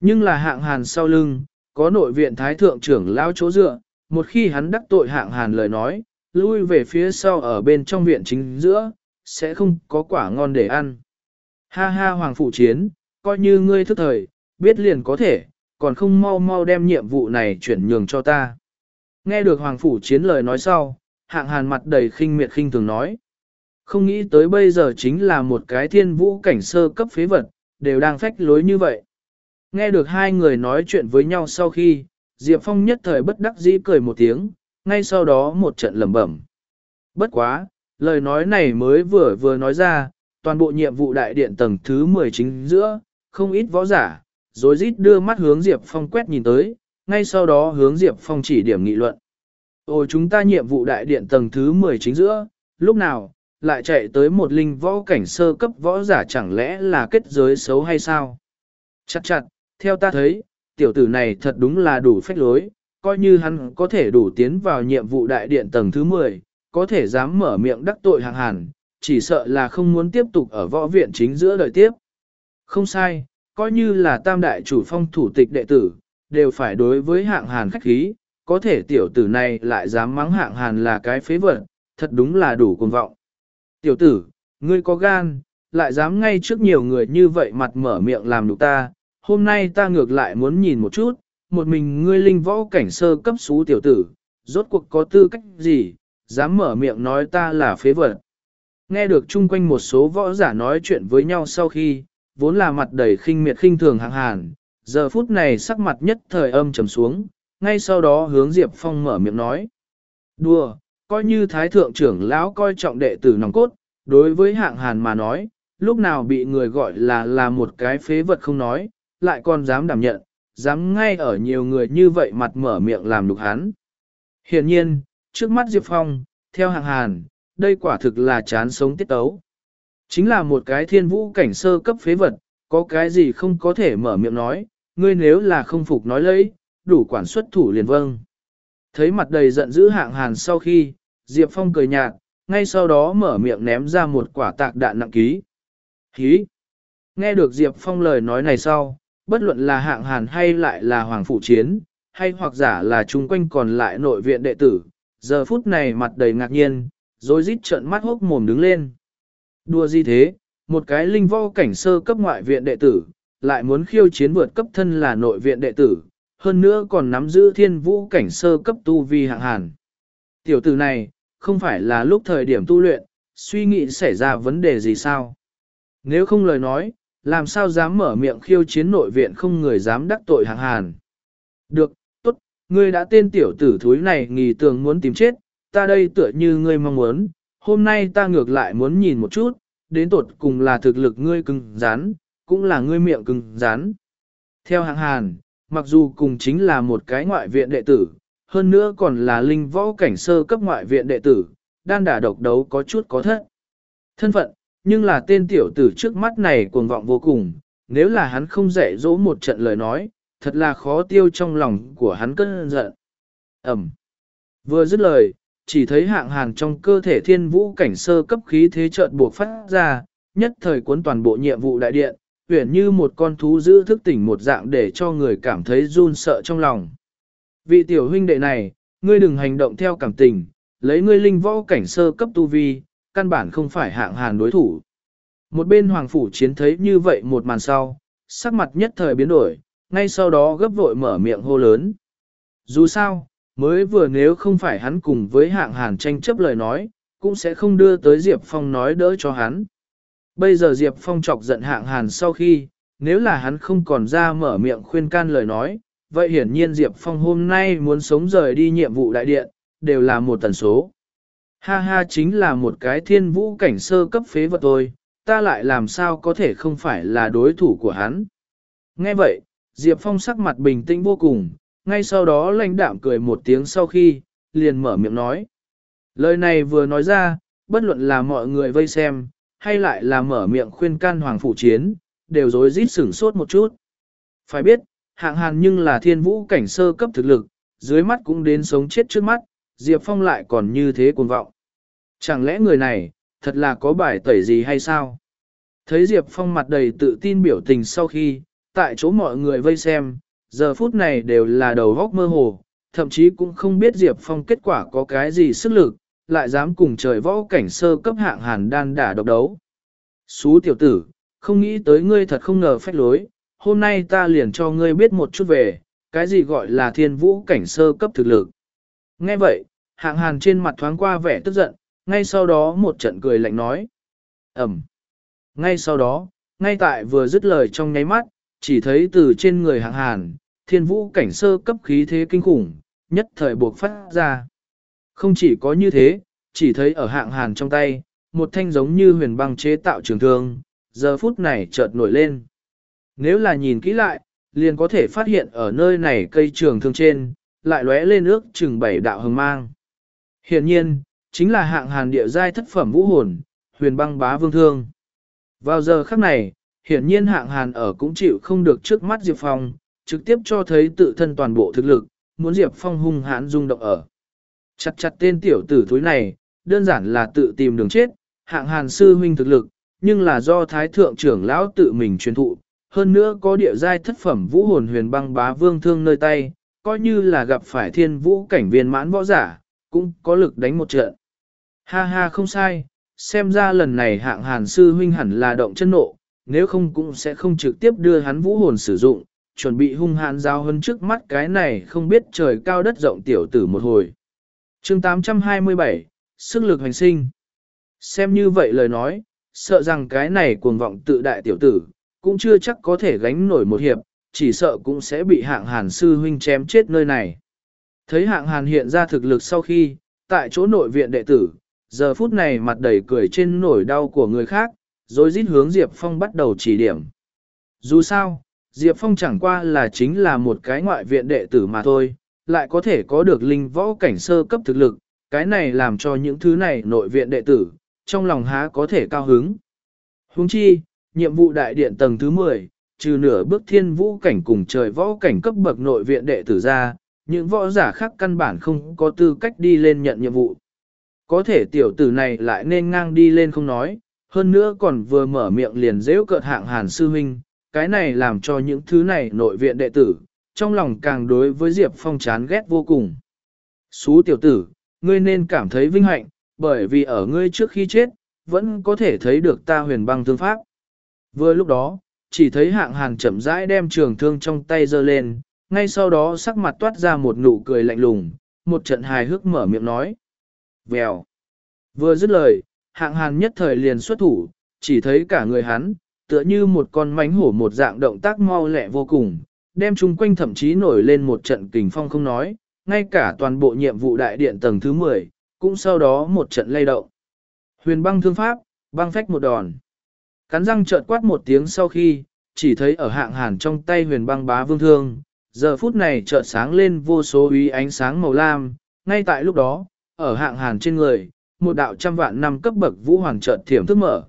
Nhưng là hạng hàn sau lưng, có nội viện thái thượng trưởng lao chỗ dựa, một khi hắn đắc tội hạng hàn lời nói, lui về phía sau ở bên trong viện chính giữa, sẽ không có quả ngon để ăn. Ha ha hoàng phụ chiến, coi như ngươi thức thời, biết liền có thể, còn không mau mau đem nhiệm vụ này chuyển nhường cho ta. Nghe được hoàng phủ chiến lời nói sau, hạng hàn mặt đầy khinh miệt khinh thường nói. Không nghĩ tới bây giờ chính là một cái thiên vũ cảnh sơ cấp phế vật, đều đang phách lối như vậy. Nghe được hai người nói chuyện với nhau sau khi, Diệp Phong nhất thời bất đắc dĩ cười một tiếng, ngay sau đó một trận lẩm bẩm. Bất quá, lời nói này mới vừa vừa nói ra, toàn bộ nhiệm vụ đại điện tầng thứ 10 chính giữa, không ít võ giả, rồi rít đưa mắt hướng Diệp Phong quét nhìn tới, ngay sau đó hướng Diệp Phong chỉ điểm nghị luận. Ôi chúng ta nhiệm vụ đại điện tầng thứ 10 chính giữa, lúc nào, lại chạy tới một linh võ cảnh sơ cấp võ giả chẳng lẽ là kết giới xấu hay sao? Chắc chặt, theo ta thấy, tiểu tử này thật đúng là đủ phách lối, coi như hắn có thể đủ tiến vào nhiệm vụ đại điện tầng thứ 10, có thể dám mở miệng đắc tội hàng hàn, chỉ sợ là không muốn tiếp tục ở võ viện chính giữa đời tiếp. Không sai, coi như là tam đại chủ phong thủ tịch đệ tử, đều phải đối với hạng hàn khách khí, có thể tiểu tử này lại dám mắng hạng hàn là cái phế vật, thật đúng là đủ cuồng vọng. Tiểu tử, ngươi có gan, lại dám ngay trước nhiều người như vậy mặt mở miệng làm nhục ta, hôm nay ta ngược lại muốn nhìn một chút, một mình ngươi linh võ cảnh sơ cấp xú tiểu tử, rốt cuộc có tư cách gì, dám mở miệng nói ta là phế vật. Nghe được chung quanh một số võ giả nói chuyện với nhau sau khi, vốn là mặt đầy khinh miệt khinh thường hạng hàn, giờ phút này sắc mặt nhất thời âm trầm xuống, ngay sau đó hướng Diệp Phong mở miệng nói. Đùa, coi như thái thượng trưởng lão coi trọng đệ tử nòng cốt, đối với hạng hàn mà nói, lúc nào bị người gọi là là một cái phế vật không nói, lại còn dám đảm nhận, dám ngay ở nhiều người như vậy mặt mở miệng làm đục hắn. Hiện nhiên, trước mắt Diệp Phong, theo hạng hàn, đây quả thực là chán sống tiết tấu. Chính là một cái thiên vũ cảnh sơ cấp phế vật, có cái gì không có thể mở miệng nói, ngươi nếu là không phục nói lấy, đủ quản xuất thủ liền vâng. Thấy mặt đầy giận dữ hạng hàn sau khi, Diệp Phong cười nhạt, ngay sau đó mở miệng ném ra một quả tạc đạn nặng ký. Hí! Nghe được Diệp Phong lời nói này sau, bất luận là hạng hàn hay lại là hoàng phụ chiến, hay hoặc giả là chung quanh còn lại nội viện đệ tử, giờ phút này mặt đầy ngạc nhiên, rồi rít trợn mắt hốc mồm đứng lên. Đùa gì thế, một cái linh võ cảnh sơ cấp ngoại viện đệ tử, lại muốn khiêu chiến vượt cấp thân là nội viện đệ tử, hơn nữa còn nắm giữ thiên vũ cảnh sơ cấp tu vi hạng hàn. Tiểu tử này, không phải là lúc thời điểm tu luyện, suy nghĩ xảy ra vấn đề gì sao? Nếu không lời nói, làm sao dám mở miệng khiêu chiến nội viện không người dám đắc tội hạng hàn? Được, tốt, ngươi đã tên tiểu tử thúi này nghỉ tường muốn tìm chết, ta đây tựa như ngươi mong muốn, hôm nay ta ngược lại muốn nhìn một chút, đến tột cùng là thực lực ngươi cứng rắn, cũng là ngươi miệng cứng rắn. Theo hạng hàn, mặc dù cùng chính là một cái ngoại viện đệ tử, hơn nữa còn là linh võ cảnh sơ cấp ngoại viện đệ tử, đan đả độc đấu có chút có thất. Thân phận, nhưng là tên tiểu tử trước mắt này cuồng vọng vô cùng, nếu là hắn không dạy dỗ một trận lời nói, thật là khó tiêu trong lòng của hắn cơn giận. Ẩm. Vừa dứt lời, chỉ thấy hạng hàng trong cơ thể thiên vũ cảnh sơ cấp khí thế chợt buộc phát ra, nhất thời cuốn toàn bộ nhiệm vụ đại điện, uyển như một con thú giữ thức tỉnh một dạng để cho người cảm thấy run sợ trong lòng. Vị tiểu huynh đệ này, ngươi đừng hành động theo cảm tình, lấy ngươi linh võ cảnh sơ cấp tu vi, căn bản không phải hạng hàn đối thủ. Một bên hoàng phủ chiến thấy như vậy một màn sau, sắc mặt nhất thời biến đổi, ngay sau đó gấp vội mở miệng hô lớn. Dù sao, mới vừa nếu không phải hắn cùng với hạng hàn tranh chấp lời nói, cũng sẽ không đưa tới Diệp Phong nói đỡ cho hắn. Bây giờ Diệp Phong chọc giận hạng hàn sau khi, nếu là hắn không còn ra mở miệng khuyên can lời nói, vậy hiển nhiên Diệp Phong hôm nay muốn sống rời đi nhiệm vụ đại điện, đều là một tần số. Ha ha chính là một cái thiên vũ cảnh sơ cấp phế vật thôi. ta lại làm sao có thể không phải là đối thủ của hắn. Nghe vậy, Diệp Phong sắc mặt bình tĩnh vô cùng, ngay sau đó lãnh đạm cười một tiếng sau khi, liền mở miệng nói. Lời này vừa nói ra, bất luận là mọi người vây xem, hay lại là mở miệng khuyên can hoàng phủ chiến, đều rối rít sửng sốt một chút. Phải biết, hạng hàn nhưng là thiên vũ cảnh sơ cấp thực lực, dưới mắt cũng đến sống chết trước mắt, Diệp Phong lại còn như thế cuồng vọng. Chẳng lẽ người này, thật là có bài tẩy gì hay sao? Thấy Diệp Phong mặt đầy tự tin biểu tình sau khi, tại chỗ mọi người vây xem, giờ phút này đều là đầu góc mơ hồ, thậm chí cũng không biết Diệp Phong kết quả có cái gì sức lực, lại dám cùng trời võ cảnh sơ cấp hạng hàn đan đả độc đấu. Xú tiểu tử, không nghĩ tới ngươi thật không ngờ phách lối, hôm nay ta liền cho ngươi biết một chút về, cái gì gọi là thiên vũ cảnh sơ cấp thực lực. Nghe vậy, hạng hàn trên mặt thoáng qua vẻ tức giận, ngay sau đó một trận cười lạnh nói. Ẩm. Ngay sau đó, ngay tại vừa dứt lời trong nháy mắt, chỉ thấy từ trên người hạng hàn, thiên vũ cảnh sơ cấp khí thế kinh khủng, nhất thời buộc phát ra. Không chỉ có như thế, chỉ thấy ở hạng hàn trong tay, một thanh giống như huyền băng chế tạo trường thương, giờ phút này chợt nổi lên. Nếu là nhìn kỹ lại, liền có thể phát hiện ở nơi này cây trường thương trên, lại lóe lên ước chừng bảy đạo hồng mang. Hiện nhiên, chính là hạng hàn địa giai thất phẩm vũ hồn, huyền băng bá vương thương. Vào giờ khắc này, hiển nhiên hạng hàn ở cũng chịu không được trước mắt Diệp Phong, trực tiếp cho thấy tự thân toàn bộ thực lực, muốn Diệp Phong hung hãn rung động ở. Chặt chặt tên tiểu tử thúi này, đơn giản là tự tìm đường chết, hạng hàn sư huynh thực lực, nhưng là do thái thượng trưởng lão tự mình truyền thụ, hơn nữa có địa giai thất phẩm vũ hồn huyền băng bá vương thương nơi tay, coi như là gặp phải thiên vũ cảnh viên mãn võ giả, cũng có lực đánh một trận. Ha ha không sai, xem ra lần này hạng hàn sư huynh hẳn là động chân nộ, nếu không cũng sẽ không trực tiếp đưa hắn vũ hồn sử dụng, chuẩn bị hung hãn giao hơn trước mắt cái này không biết trời cao đất rộng tiểu tử một hồi. chương 827, Sức lực hành sinh. Xem như vậy lời nói, sợ rằng cái này cuồng vọng tự đại tiểu tử, cũng chưa chắc có thể gánh nổi một hiệp, chỉ sợ cũng sẽ bị hạng hàn sư huynh chém chết nơi này. Thấy hạng hàn hiện ra thực lực sau khi, tại chỗ nội viện đệ tử, giờ phút này mặt đầy cười trên nổi đau của người khác, rồi rít hướng Diệp Phong bắt đầu chỉ điểm. Dù sao, Diệp Phong chẳng qua là chính là một cái ngoại viện đệ tử mà thôi, lại có thể có được linh võ cảnh sơ cấp thực lực, cái này làm cho những thứ này nội viện đệ tử, trong lòng há có thể cao hứng. Huống chi, nhiệm vụ đại điện tầng thứ 10, trừ nửa bước thiên vũ cảnh cùng trời võ cảnh cấp bậc nội viện đệ tử ra, những võ giả khác căn bản không có tư cách đi lên nhận nhiệm vụ. Có thể tiểu tử này lại nên ngang đi lên không nói, hơn nữa còn vừa mở miệng liền dễ cợt hạng hàn sư huynh, cái này làm cho những thứ này nội viện đệ tử, trong lòng càng đối với Diệp Phong chán ghét vô cùng. Xú tiểu tử, ngươi nên cảm thấy vinh hạnh, bởi vì ở ngươi trước khi chết, vẫn có thể thấy được ta huyền băng thương pháp. Vừa lúc đó, chỉ thấy hạng hàn chậm rãi đem trường thương trong tay giơ lên, ngay sau đó sắc mặt toát ra một nụ cười lạnh lùng, một trận hài hước mở miệng nói. Vèo. Vừa dứt lời, hạng hàn nhất thời liền xuất thủ, chỉ thấy cả người hắn, tựa như một con mánh hổ một dạng động tác mau lẹ vô cùng, đem chung quanh thậm chí nổi lên một trận kình phong không nói, ngay cả toàn bộ nhiệm vụ đại điện tầng thứ 10, cũng sau đó một trận lay động. Huyền băng thương pháp, băng phách một đòn. Cắn răng trợn quát một tiếng sau khi, chỉ thấy ở hạng hàn trong tay huyền băng bá vương thương, giờ phút này chợt sáng lên vô số uy ánh sáng màu lam, ngay tại lúc đó, ở hạng hàn trên người, một đạo trăm vạn năm cấp bậc vũ hoàng chợt thiểm thức mở.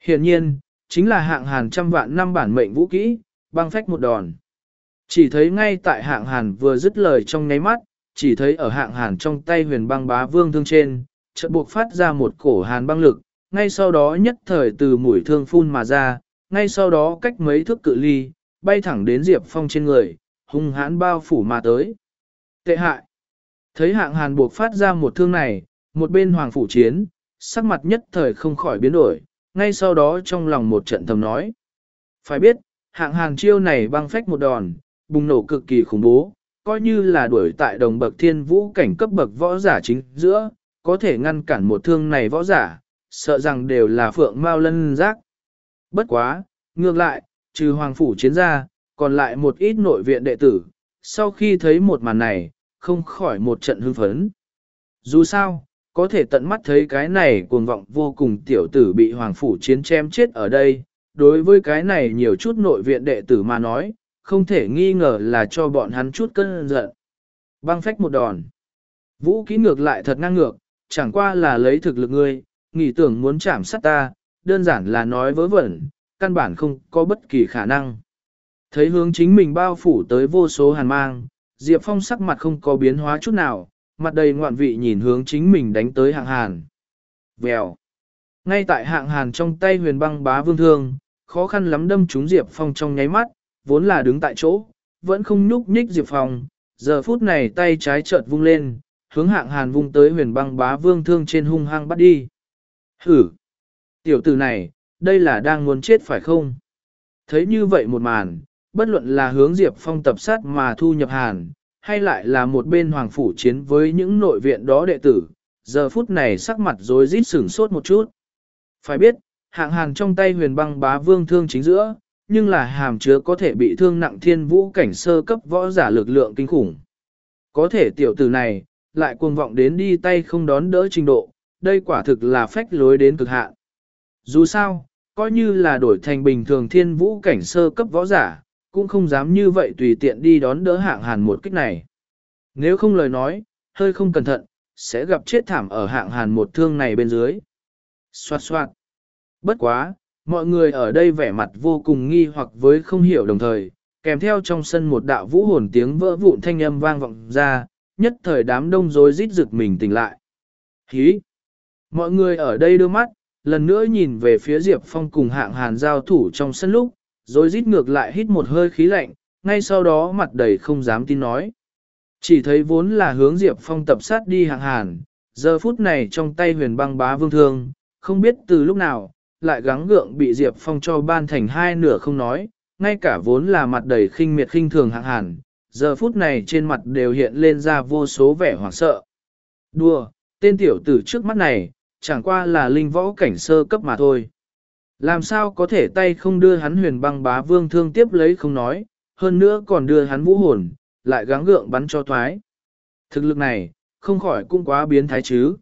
Hiển nhiên, chính là hạng hàn trăm vạn năm bản mệnh vũ kỹ, băng phách một đòn. Chỉ thấy ngay tại hạng hàn vừa dứt lời trong nháy mắt, chỉ thấy ở hạng hàn trong tay huyền băng bá vương thương trên, chợt buộc phát ra một cổ hàn băng lực, ngay sau đó nhất thời từ mũi thương phun mà ra, ngay sau đó cách mấy thước cự ly, bay thẳng đến Diệp Phong trên người, hung hãn bao phủ mà tới. Tệ hại! Thấy hạng hàn buộc phát ra một thương này, một bên hoàng phủ chiến, sắc mặt nhất thời không khỏi biến đổi, ngay sau đó trong lòng một trận thầm nói. Phải biết, hạng hàn chiêu này băng phách một đòn, bùng nổ cực kỳ khủng bố, coi như là đuổi tại đồng bậc thiên vũ cảnh cấp bậc võ giả chính giữa, có thể ngăn cản một thương này võ giả, sợ rằng đều là phượng mao lân giác. Bất quá, ngược lại, trừ hoàng phủ chiến gia, còn lại một ít nội viện đệ tử, sau khi thấy một màn này, không khỏi một trận hưng phấn. Dù sao, có thể tận mắt thấy cái này cuồng vọng vô cùng tiểu tử bị hoàng phủ chiến chém chết ở đây, đối với cái này nhiều chút nội viện đệ tử mà nói, không thể nghi ngờ là cho bọn hắn chút cơn giận. Băng phách một đòn. Vũ kỹ ngược lại thật ngang ngược, chẳng qua là lấy thực lực ngươi, nghĩ tưởng muốn chạm sát ta, đơn giản là nói vớ vẩn, căn bản không có bất kỳ khả năng. Thấy hướng chính mình bao phủ tới vô số hàn mang, Diệp Phong sắc mặt không có biến hóa chút nào, mặt đầy ngoạn vị nhìn hướng chính mình đánh tới hạng hàn. Vèo. Ngay tại hạng hàn trong tay huyền băng bá vương thương, khó khăn lắm đâm trúng Diệp Phong trong nháy mắt, vốn là đứng tại chỗ, vẫn không nhúc nhích Diệp Phong, giờ phút này tay trái chợt vung lên, hướng hạng hàn vung tới huyền băng bá vương thương trên hung hăng bắt đi. Hử! Tiểu tử này, đây là đang muốn chết phải không? Thấy như vậy một màn, bất luận là hướng Diệp Phong tập sát mà thu nhập hàn, hay lại là một bên hoàng phủ chiến với những nội viện đó đệ tử, giờ phút này sắc mặt rối rít sửng sốt một chút. Phải biết, hạng hàn trong tay huyền băng bá vương thương chính giữa, nhưng là hàm chứa có thể bị thương nặng thiên vũ cảnh sơ cấp võ giả lực lượng kinh khủng. Có thể tiểu tử này, lại cuồng vọng đến đi tay không đón đỡ trình độ, đây quả thực là phách lối đến cực hạn. Dù sao, coi như là đổi thành bình thường thiên vũ cảnh sơ cấp võ giả, cũng không dám như vậy tùy tiện đi đón đỡ hạng hàn một kích này. Nếu không lời nói, hơi không cẩn thận, sẽ gặp chết thảm ở hạng hàn một thương này bên dưới. Xoạt xoạt. Bất quá, mọi người ở đây vẻ mặt vô cùng nghi hoặc với không hiểu đồng thời, kèm theo trong sân một đạo vũ hồn tiếng vỡ vụn thanh âm vang vọng ra, nhất thời đám đông rối rít rực mình tỉnh lại. Hí! Mọi người ở đây đưa mắt, lần nữa nhìn về phía Diệp Phong cùng hạng hàn giao thủ trong sân lúc, rồi rít ngược lại hít một hơi khí lạnh, ngay sau đó mặt đầy không dám tin nói. Chỉ thấy vốn là hướng Diệp Phong tập sát đi hạng hàn, giờ phút này trong tay huyền băng bá vương thương, không biết từ lúc nào, lại gắng gượng bị Diệp Phong cho ban thành hai nửa không nói, ngay cả vốn là mặt đầy khinh miệt khinh thường hạng hàn, giờ phút này trên mặt đều hiện lên ra vô số vẻ hoảng sợ. Đùa, tên tiểu tử trước mắt này, chẳng qua là linh võ cảnh sơ cấp mà thôi. Làm sao có thể tay không đưa hắn huyền băng bá vương thương tiếp lấy không nói, hơn nữa còn đưa hắn vũ hồn, lại gắng gượng bắn cho thoái. Thực lực này, không khỏi cũng quá biến thái chứ.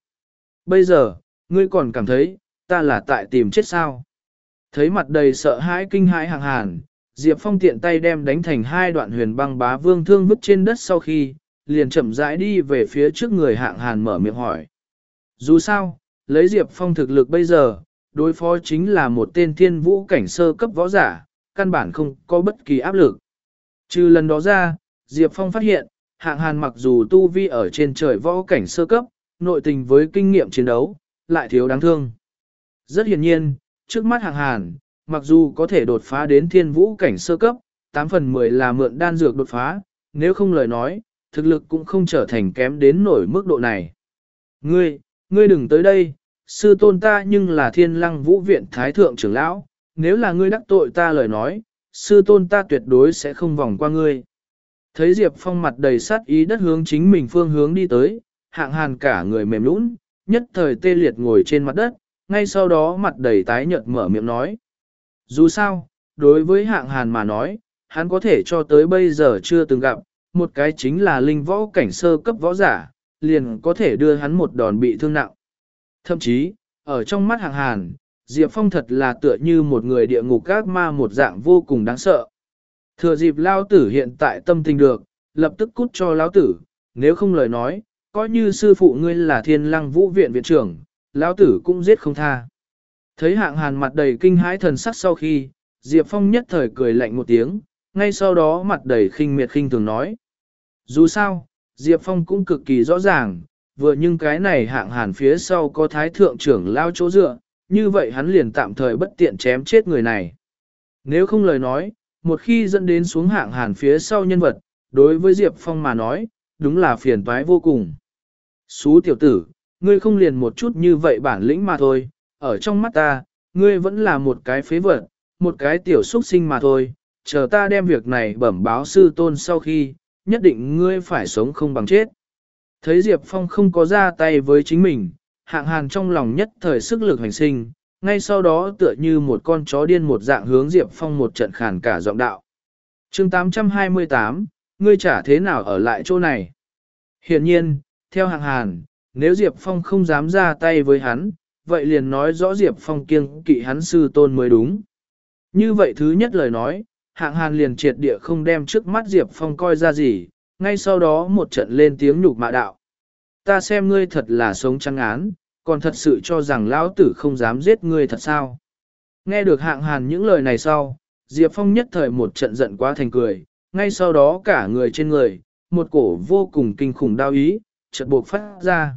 Bây giờ, ngươi còn cảm thấy, ta là tại tìm chết sao. Thấy mặt đầy sợ hãi kinh hãi hàng hàn, Diệp Phong tiện tay đem đánh thành hai đoạn huyền băng bá vương thương vứt trên đất sau khi, liền chậm rãi đi về phía trước người hạng hàn mở miệng hỏi. Dù sao, lấy Diệp Phong thực lực bây giờ, đối phó chính là một tên thiên vũ cảnh sơ cấp võ giả, căn bản không có bất kỳ áp lực. Trừ lần đó ra, Diệp Phong phát hiện, hạng hàn mặc dù tu vi ở trên trời võ cảnh sơ cấp, nội tình với kinh nghiệm chiến đấu, lại thiếu đáng thương. Rất hiển nhiên, trước mắt hạng hàn, mặc dù có thể đột phá đến thiên vũ cảnh sơ cấp, 8 phần 10 là mượn đan dược đột phá, nếu không lời nói, thực lực cũng không trở thành kém đến nổi mức độ này. Ngươi, ngươi đừng tới đây, sư tôn ta nhưng là thiên lăng vũ viện thái thượng trưởng lão, nếu là ngươi đắc tội ta lời nói, sư tôn ta tuyệt đối sẽ không vòng qua ngươi. Thấy Diệp Phong mặt đầy sát ý đất hướng chính mình phương hướng đi tới, hạng hàn cả người mềm lũn, nhất thời tê liệt ngồi trên mặt đất, ngay sau đó mặt đầy tái nhợt mở miệng nói. Dù sao, đối với hạng hàn mà nói, hắn có thể cho tới bây giờ chưa từng gặp, một cái chính là linh võ cảnh sơ cấp võ giả, liền có thể đưa hắn một đòn bị thương nặng. Thậm chí, ở trong mắt hạng hàn, Diệp Phong thật là tựa như một người địa ngục các ma một dạng vô cùng đáng sợ. Thừa dịp lao tử hiện tại tâm tình được, lập tức cút cho lão tử, nếu không lời nói, coi như sư phụ ngươi là thiên lăng vũ viện viện trưởng, lão tử cũng giết không tha. Thấy hạng hàn mặt đầy kinh hãi thần sắc sau khi, Diệp Phong nhất thời cười lạnh một tiếng, ngay sau đó mặt đầy khinh miệt khinh thường nói. Dù sao, Diệp Phong cũng cực kỳ rõ ràng, vừa nhưng cái này hạng hàn phía sau có thái thượng trưởng lao chỗ dựa, như vậy hắn liền tạm thời bất tiện chém chết người này. Nếu không lời nói, một khi dẫn đến xuống hạng hàn phía sau nhân vật, đối với Diệp Phong mà nói, đúng là phiền toái vô cùng. Xú tiểu tử, ngươi không liền một chút như vậy bản lĩnh mà thôi, ở trong mắt ta, ngươi vẫn là một cái phế vật, một cái tiểu xuất sinh mà thôi, chờ ta đem việc này bẩm báo sư tôn sau khi, nhất định ngươi phải sống không bằng chết. Thấy Diệp Phong không có ra tay với chính mình, hạng hàn trong lòng nhất thời sức lực hành sinh, ngay sau đó tựa như một con chó điên một dạng hướng Diệp Phong một trận khàn cả giọng đạo. chương 828, ngươi trả thế nào ở lại chỗ này? Hiện nhiên, theo hạng hàn, nếu Diệp Phong không dám ra tay với hắn, vậy liền nói rõ Diệp Phong kiêng kỵ hắn sư tôn mới đúng. Như vậy thứ nhất lời nói, hạng hàn liền triệt địa không đem trước mắt Diệp Phong coi ra gì, ngay sau đó một trận lên tiếng nhục mạ đạo. Ta xem ngươi thật là sống trăng án, còn thật sự cho rằng lão tử không dám giết ngươi thật sao. Nghe được hạng hàn những lời này sau, Diệp Phong nhất thời một trận giận quá thành cười, ngay sau đó cả người trên người, một cổ vô cùng kinh khủng đau ý, chợt buộc phát ra.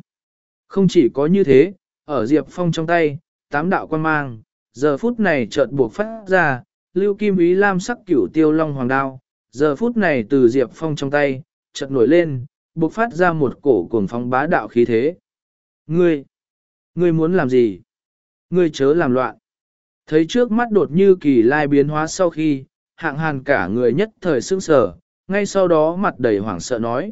Không chỉ có như thế, ở Diệp Phong trong tay, tám đạo quan mang, giờ phút này chợt buộc phát ra, lưu kim ý lam sắc cửu tiêu long hoàng đao, giờ phút này từ Diệp Phong trong tay, chợt nổi lên, bộc phát ra một cổ cuồng phong bá đạo khí thế. Ngươi, ngươi muốn làm gì? Ngươi chớ làm loạn. Thấy trước mắt đột như kỳ lai biến hóa sau khi, hạng hàn cả người nhất thời sững sở, ngay sau đó mặt đầy hoảng sợ nói.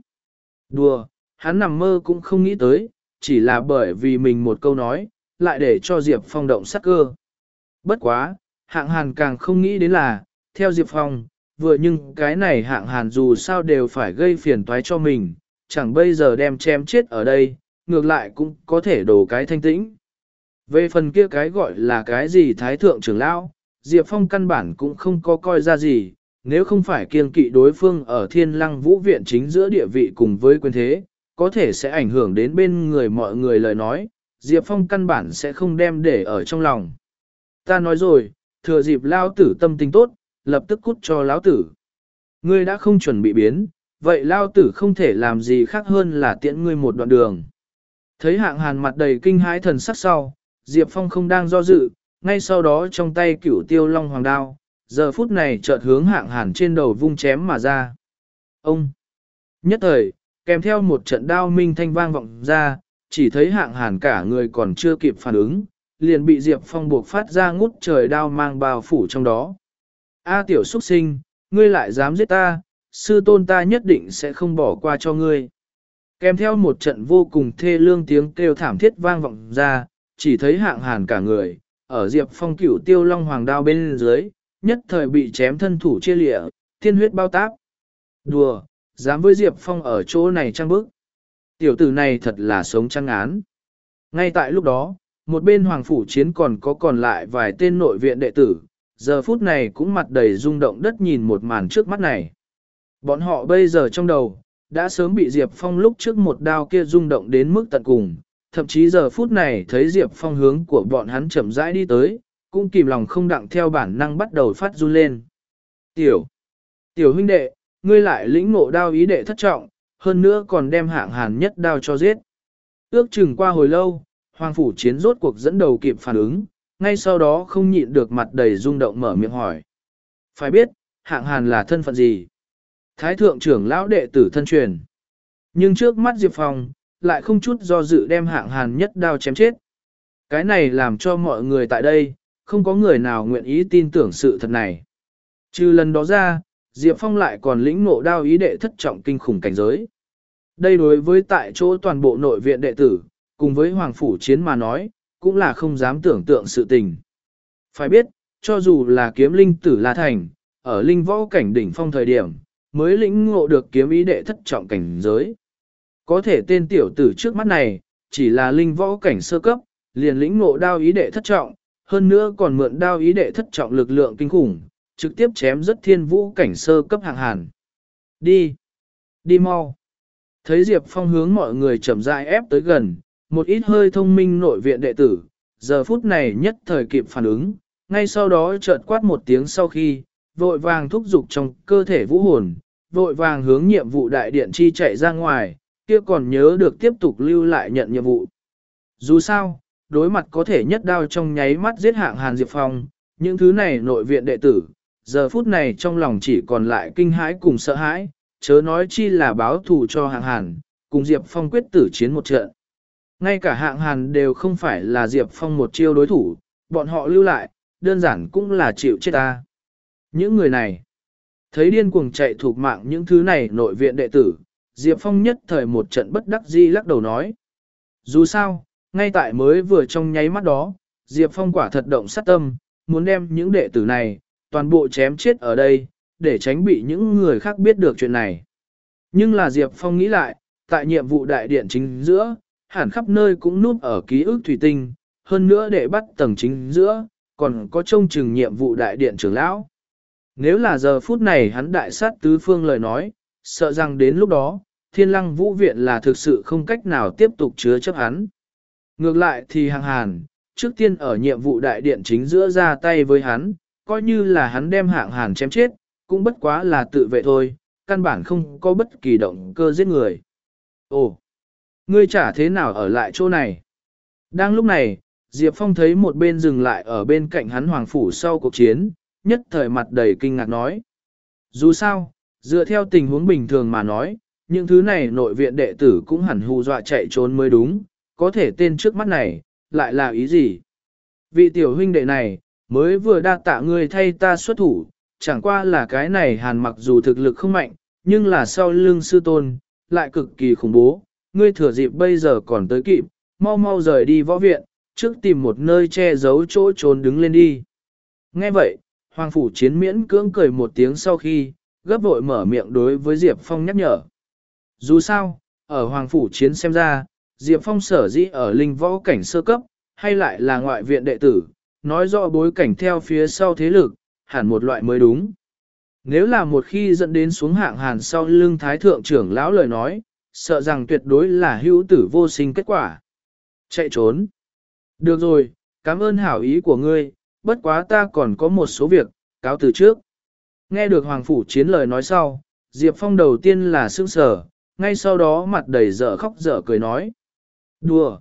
Đùa, hắn nằm mơ cũng không nghĩ tới, chỉ là bởi vì mình một câu nói, lại để cho Diệp Phong động sắc cơ. Bất quá, hạng hàn càng không nghĩ đến là, theo Diệp Phong, vừa nhưng cái này hạng hàn dù sao đều phải gây phiền toái cho mình, chẳng bây giờ đem chém chết ở đây, ngược lại cũng có thể đổ cái thanh tĩnh. Về phần kia cái gọi là cái gì thái thượng trưởng lão, Diệp Phong căn bản cũng không có coi ra gì, nếu không phải kiêng kỵ đối phương ở thiên lăng vũ viện chính giữa địa vị cùng với quyền thế, có thể sẽ ảnh hưởng đến bên người mọi người lời nói, Diệp Phong căn bản sẽ không đem để ở trong lòng. Ta nói rồi, thừa dịp lao tử tâm tình tốt, lập tức cút cho lão tử. Ngươi đã không chuẩn bị biến, vậy lao tử không thể làm gì khác hơn là tiễn ngươi một đoạn đường. Thấy hạng hàn mặt đầy kinh hãi thần sắc sau, Diệp Phong không đang do dự, ngay sau đó trong tay cửu tiêu long hoàng đao, giờ phút này chợt hướng hạng hàn trên đầu vung chém mà ra. Ông! Nhất thời, kèm theo một trận đao minh thanh vang vọng ra, chỉ thấy hạng hàn cả người còn chưa kịp phản ứng, liền bị Diệp Phong buộc phát ra ngút trời đao mang bao phủ trong đó. A tiểu xuất sinh, ngươi lại dám giết ta, sư tôn ta nhất định sẽ không bỏ qua cho ngươi. Kèm theo một trận vô cùng thê lương tiếng kêu thảm thiết vang vọng ra, chỉ thấy hạng hàn cả người, ở Diệp Phong cửu tiêu long hoàng đao bên dưới, nhất thời bị chém thân thủ chia lịa, thiên huyết bao táp. Đùa, dám với Diệp Phong ở chỗ này trăng bức. Tiểu tử này thật là sống trăng án. Ngay tại lúc đó, một bên hoàng phủ chiến còn có còn lại vài tên nội viện đệ tử, giờ phút này cũng mặt đầy rung động đất nhìn một màn trước mắt này. Bọn họ bây giờ trong đầu, đã sớm bị Diệp Phong lúc trước một đao kia rung động đến mức tận cùng, thậm chí giờ phút này thấy Diệp Phong hướng của bọn hắn chậm rãi đi tới, cũng kìm lòng không đặng theo bản năng bắt đầu phát run lên. Tiểu, tiểu huynh đệ, ngươi lại lĩnh ngộ đao ý đệ thất trọng, hơn nữa còn đem hạng hàn nhất đao cho giết. Ước chừng qua hồi lâu, Hoàng Phủ Chiến rốt cuộc dẫn đầu kịp phản ứng, ngay sau đó không nhịn được mặt đầy rung động mở miệng hỏi. Phải biết, hạng hàn là thân phận gì? Thái thượng trưởng lão đệ tử thân truyền. Nhưng trước mắt Diệp Phong, lại không chút do dự đem hạng hàn nhất đao chém chết. Cái này làm cho mọi người tại đây, không có người nào nguyện ý tin tưởng sự thật này. Trừ lần đó ra, Diệp Phong lại còn lĩnh ngộ đao ý đệ thất trọng kinh khủng cảnh giới. Đây đối với tại chỗ toàn bộ nội viện đệ tử, cùng với Hoàng Phủ Chiến mà nói, cũng là không dám tưởng tượng sự tình. Phải biết, cho dù là kiếm linh tử La Thành, ở linh võ cảnh đỉnh phong thời điểm, mới lĩnh ngộ được kiếm ý đệ thất trọng cảnh giới. Có thể tên tiểu tử trước mắt này, chỉ là linh võ cảnh sơ cấp, liền lĩnh ngộ đao ý đệ thất trọng, hơn nữa còn mượn đao ý đệ thất trọng lực lượng kinh khủng, trực tiếp chém rất thiên vũ cảnh sơ cấp hạng hàn. Đi! Đi mau! Thấy Diệp Phong hướng mọi người chậm rãi ép tới gần, một ít hơi thông minh nội viện đệ tử, giờ phút này nhất thời kịp phản ứng, ngay sau đó chợt quát một tiếng sau khi, vội vàng thúc giục trong cơ thể vũ hồn, vội vàng hướng nhiệm vụ đại điện chi chạy ra ngoài, kia còn nhớ được tiếp tục lưu lại nhận nhiệm vụ. Dù sao, đối mặt có thể nhất đao trong nháy mắt giết hạng Hàn Diệp Phong, những thứ này nội viện đệ tử, giờ phút này trong lòng chỉ còn lại kinh hãi cùng sợ hãi, chớ nói chi là báo thù cho hạng Hàn, cùng Diệp Phong quyết tử chiến một trận. Ngay cả hạng Hàn đều không phải là Diệp Phong một chiêu đối thủ, bọn họ lưu lại, đơn giản cũng là chịu chết ta. Những người này, thấy điên cuồng chạy thuộc mạng những thứ này nội viện đệ tử, Diệp Phong nhất thời một trận bất đắc di lắc đầu nói. Dù sao, ngay tại mới vừa trong nháy mắt đó, Diệp Phong quả thật động sát tâm, muốn đem những đệ tử này, toàn bộ chém chết ở đây, để tránh bị những người khác biết được chuyện này. Nhưng là Diệp Phong nghĩ lại, tại nhiệm vụ đại điện chính giữa, hẳn khắp nơi cũng núp ở ký ức thủy tinh, hơn nữa để bắt tầng chính giữa, còn có trông chừng nhiệm vụ đại điện trưởng lão. Nếu là giờ phút này hắn đại sát tứ phương lời nói, sợ rằng đến lúc đó, thiên lăng vũ viện là thực sự không cách nào tiếp tục chứa chấp hắn. Ngược lại thì hàng hàn, trước tiên ở nhiệm vụ đại điện chính giữa ra tay với hắn, coi như là hắn đem hạng hàn chém chết, cũng bất quá là tự vệ thôi, căn bản không có bất kỳ động cơ giết người. Ồ, ngươi chả thế nào ở lại chỗ này? Đang lúc này, Diệp Phong thấy một bên dừng lại ở bên cạnh hắn hoàng phủ sau cuộc chiến, nhất thời mặt đầy kinh ngạc nói. Dù sao, dựa theo tình huống bình thường mà nói, những thứ này nội viện đệ tử cũng hẳn hù dọa chạy trốn mới đúng, có thể tên trước mắt này, lại là ý gì? Vị tiểu huynh đệ này, mới vừa đa tạ ngươi thay ta xuất thủ, chẳng qua là cái này hàn mặc dù thực lực không mạnh, nhưng là sau lưng sư tôn, lại cực kỳ khủng bố, ngươi thừa dịp bây giờ còn tới kịp, mau mau rời đi võ viện, trước tìm một nơi che giấu chỗ trốn đứng lên đi. Nghe vậy, Hoàng Phủ Chiến miễn cưỡng cười một tiếng sau khi, gấp vội mở miệng đối với Diệp Phong nhắc nhở. Dù sao, ở Hoàng Phủ Chiến xem ra, Diệp Phong sở dĩ ở linh võ cảnh sơ cấp, hay lại là ngoại viện đệ tử, nói rõ bối cảnh theo phía sau thế lực, hẳn một loại mới đúng. Nếu là một khi dẫn đến xuống hạng hàn sau lưng thái thượng trưởng lão lời nói, sợ rằng tuyệt đối là hữu tử vô sinh kết quả. Chạy trốn. Được rồi, cảm ơn hảo ý của ngươi, bất quá ta còn có một số việc, cáo từ trước. Nghe được Hoàng Phủ Chiến lời nói sau, Diệp Phong đầu tiên là sững sờ, ngay sau đó mặt đầy dở khóc dở cười nói. Đùa!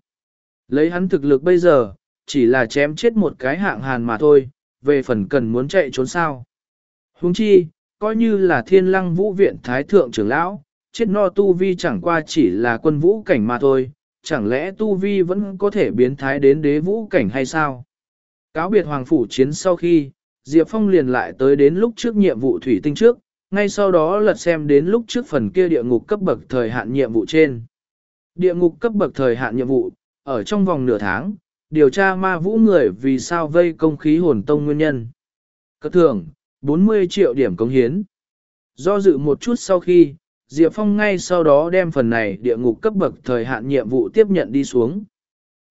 Lấy hắn thực lực bây giờ, chỉ là chém chết một cái hạng hàn mà thôi, về phần cần muốn chạy trốn sao. Huống chi, coi như là thiên lăng vũ viện thái thượng trưởng lão, chết no tu vi chẳng qua chỉ là quân vũ cảnh mà thôi, chẳng lẽ tu vi vẫn có thể biến thái đến đế vũ cảnh hay sao? Cáo biệt hoàng phủ chiến sau khi, Diệp Phong liền lại tới đến lúc trước nhiệm vụ thủy tinh trước, ngay sau đó lật xem đến lúc trước phần kia địa ngục cấp bậc thời hạn nhiệm vụ trên. Địa ngục cấp bậc thời hạn nhiệm vụ, ở trong vòng nửa tháng, điều tra ma vũ người vì sao vây công khí hồn tông nguyên nhân. Cất thưởng, 40 triệu điểm công hiến. Do dự một chút sau khi, Diệp Phong ngay sau đó đem phần này địa ngục cấp bậc thời hạn nhiệm vụ tiếp nhận đi xuống.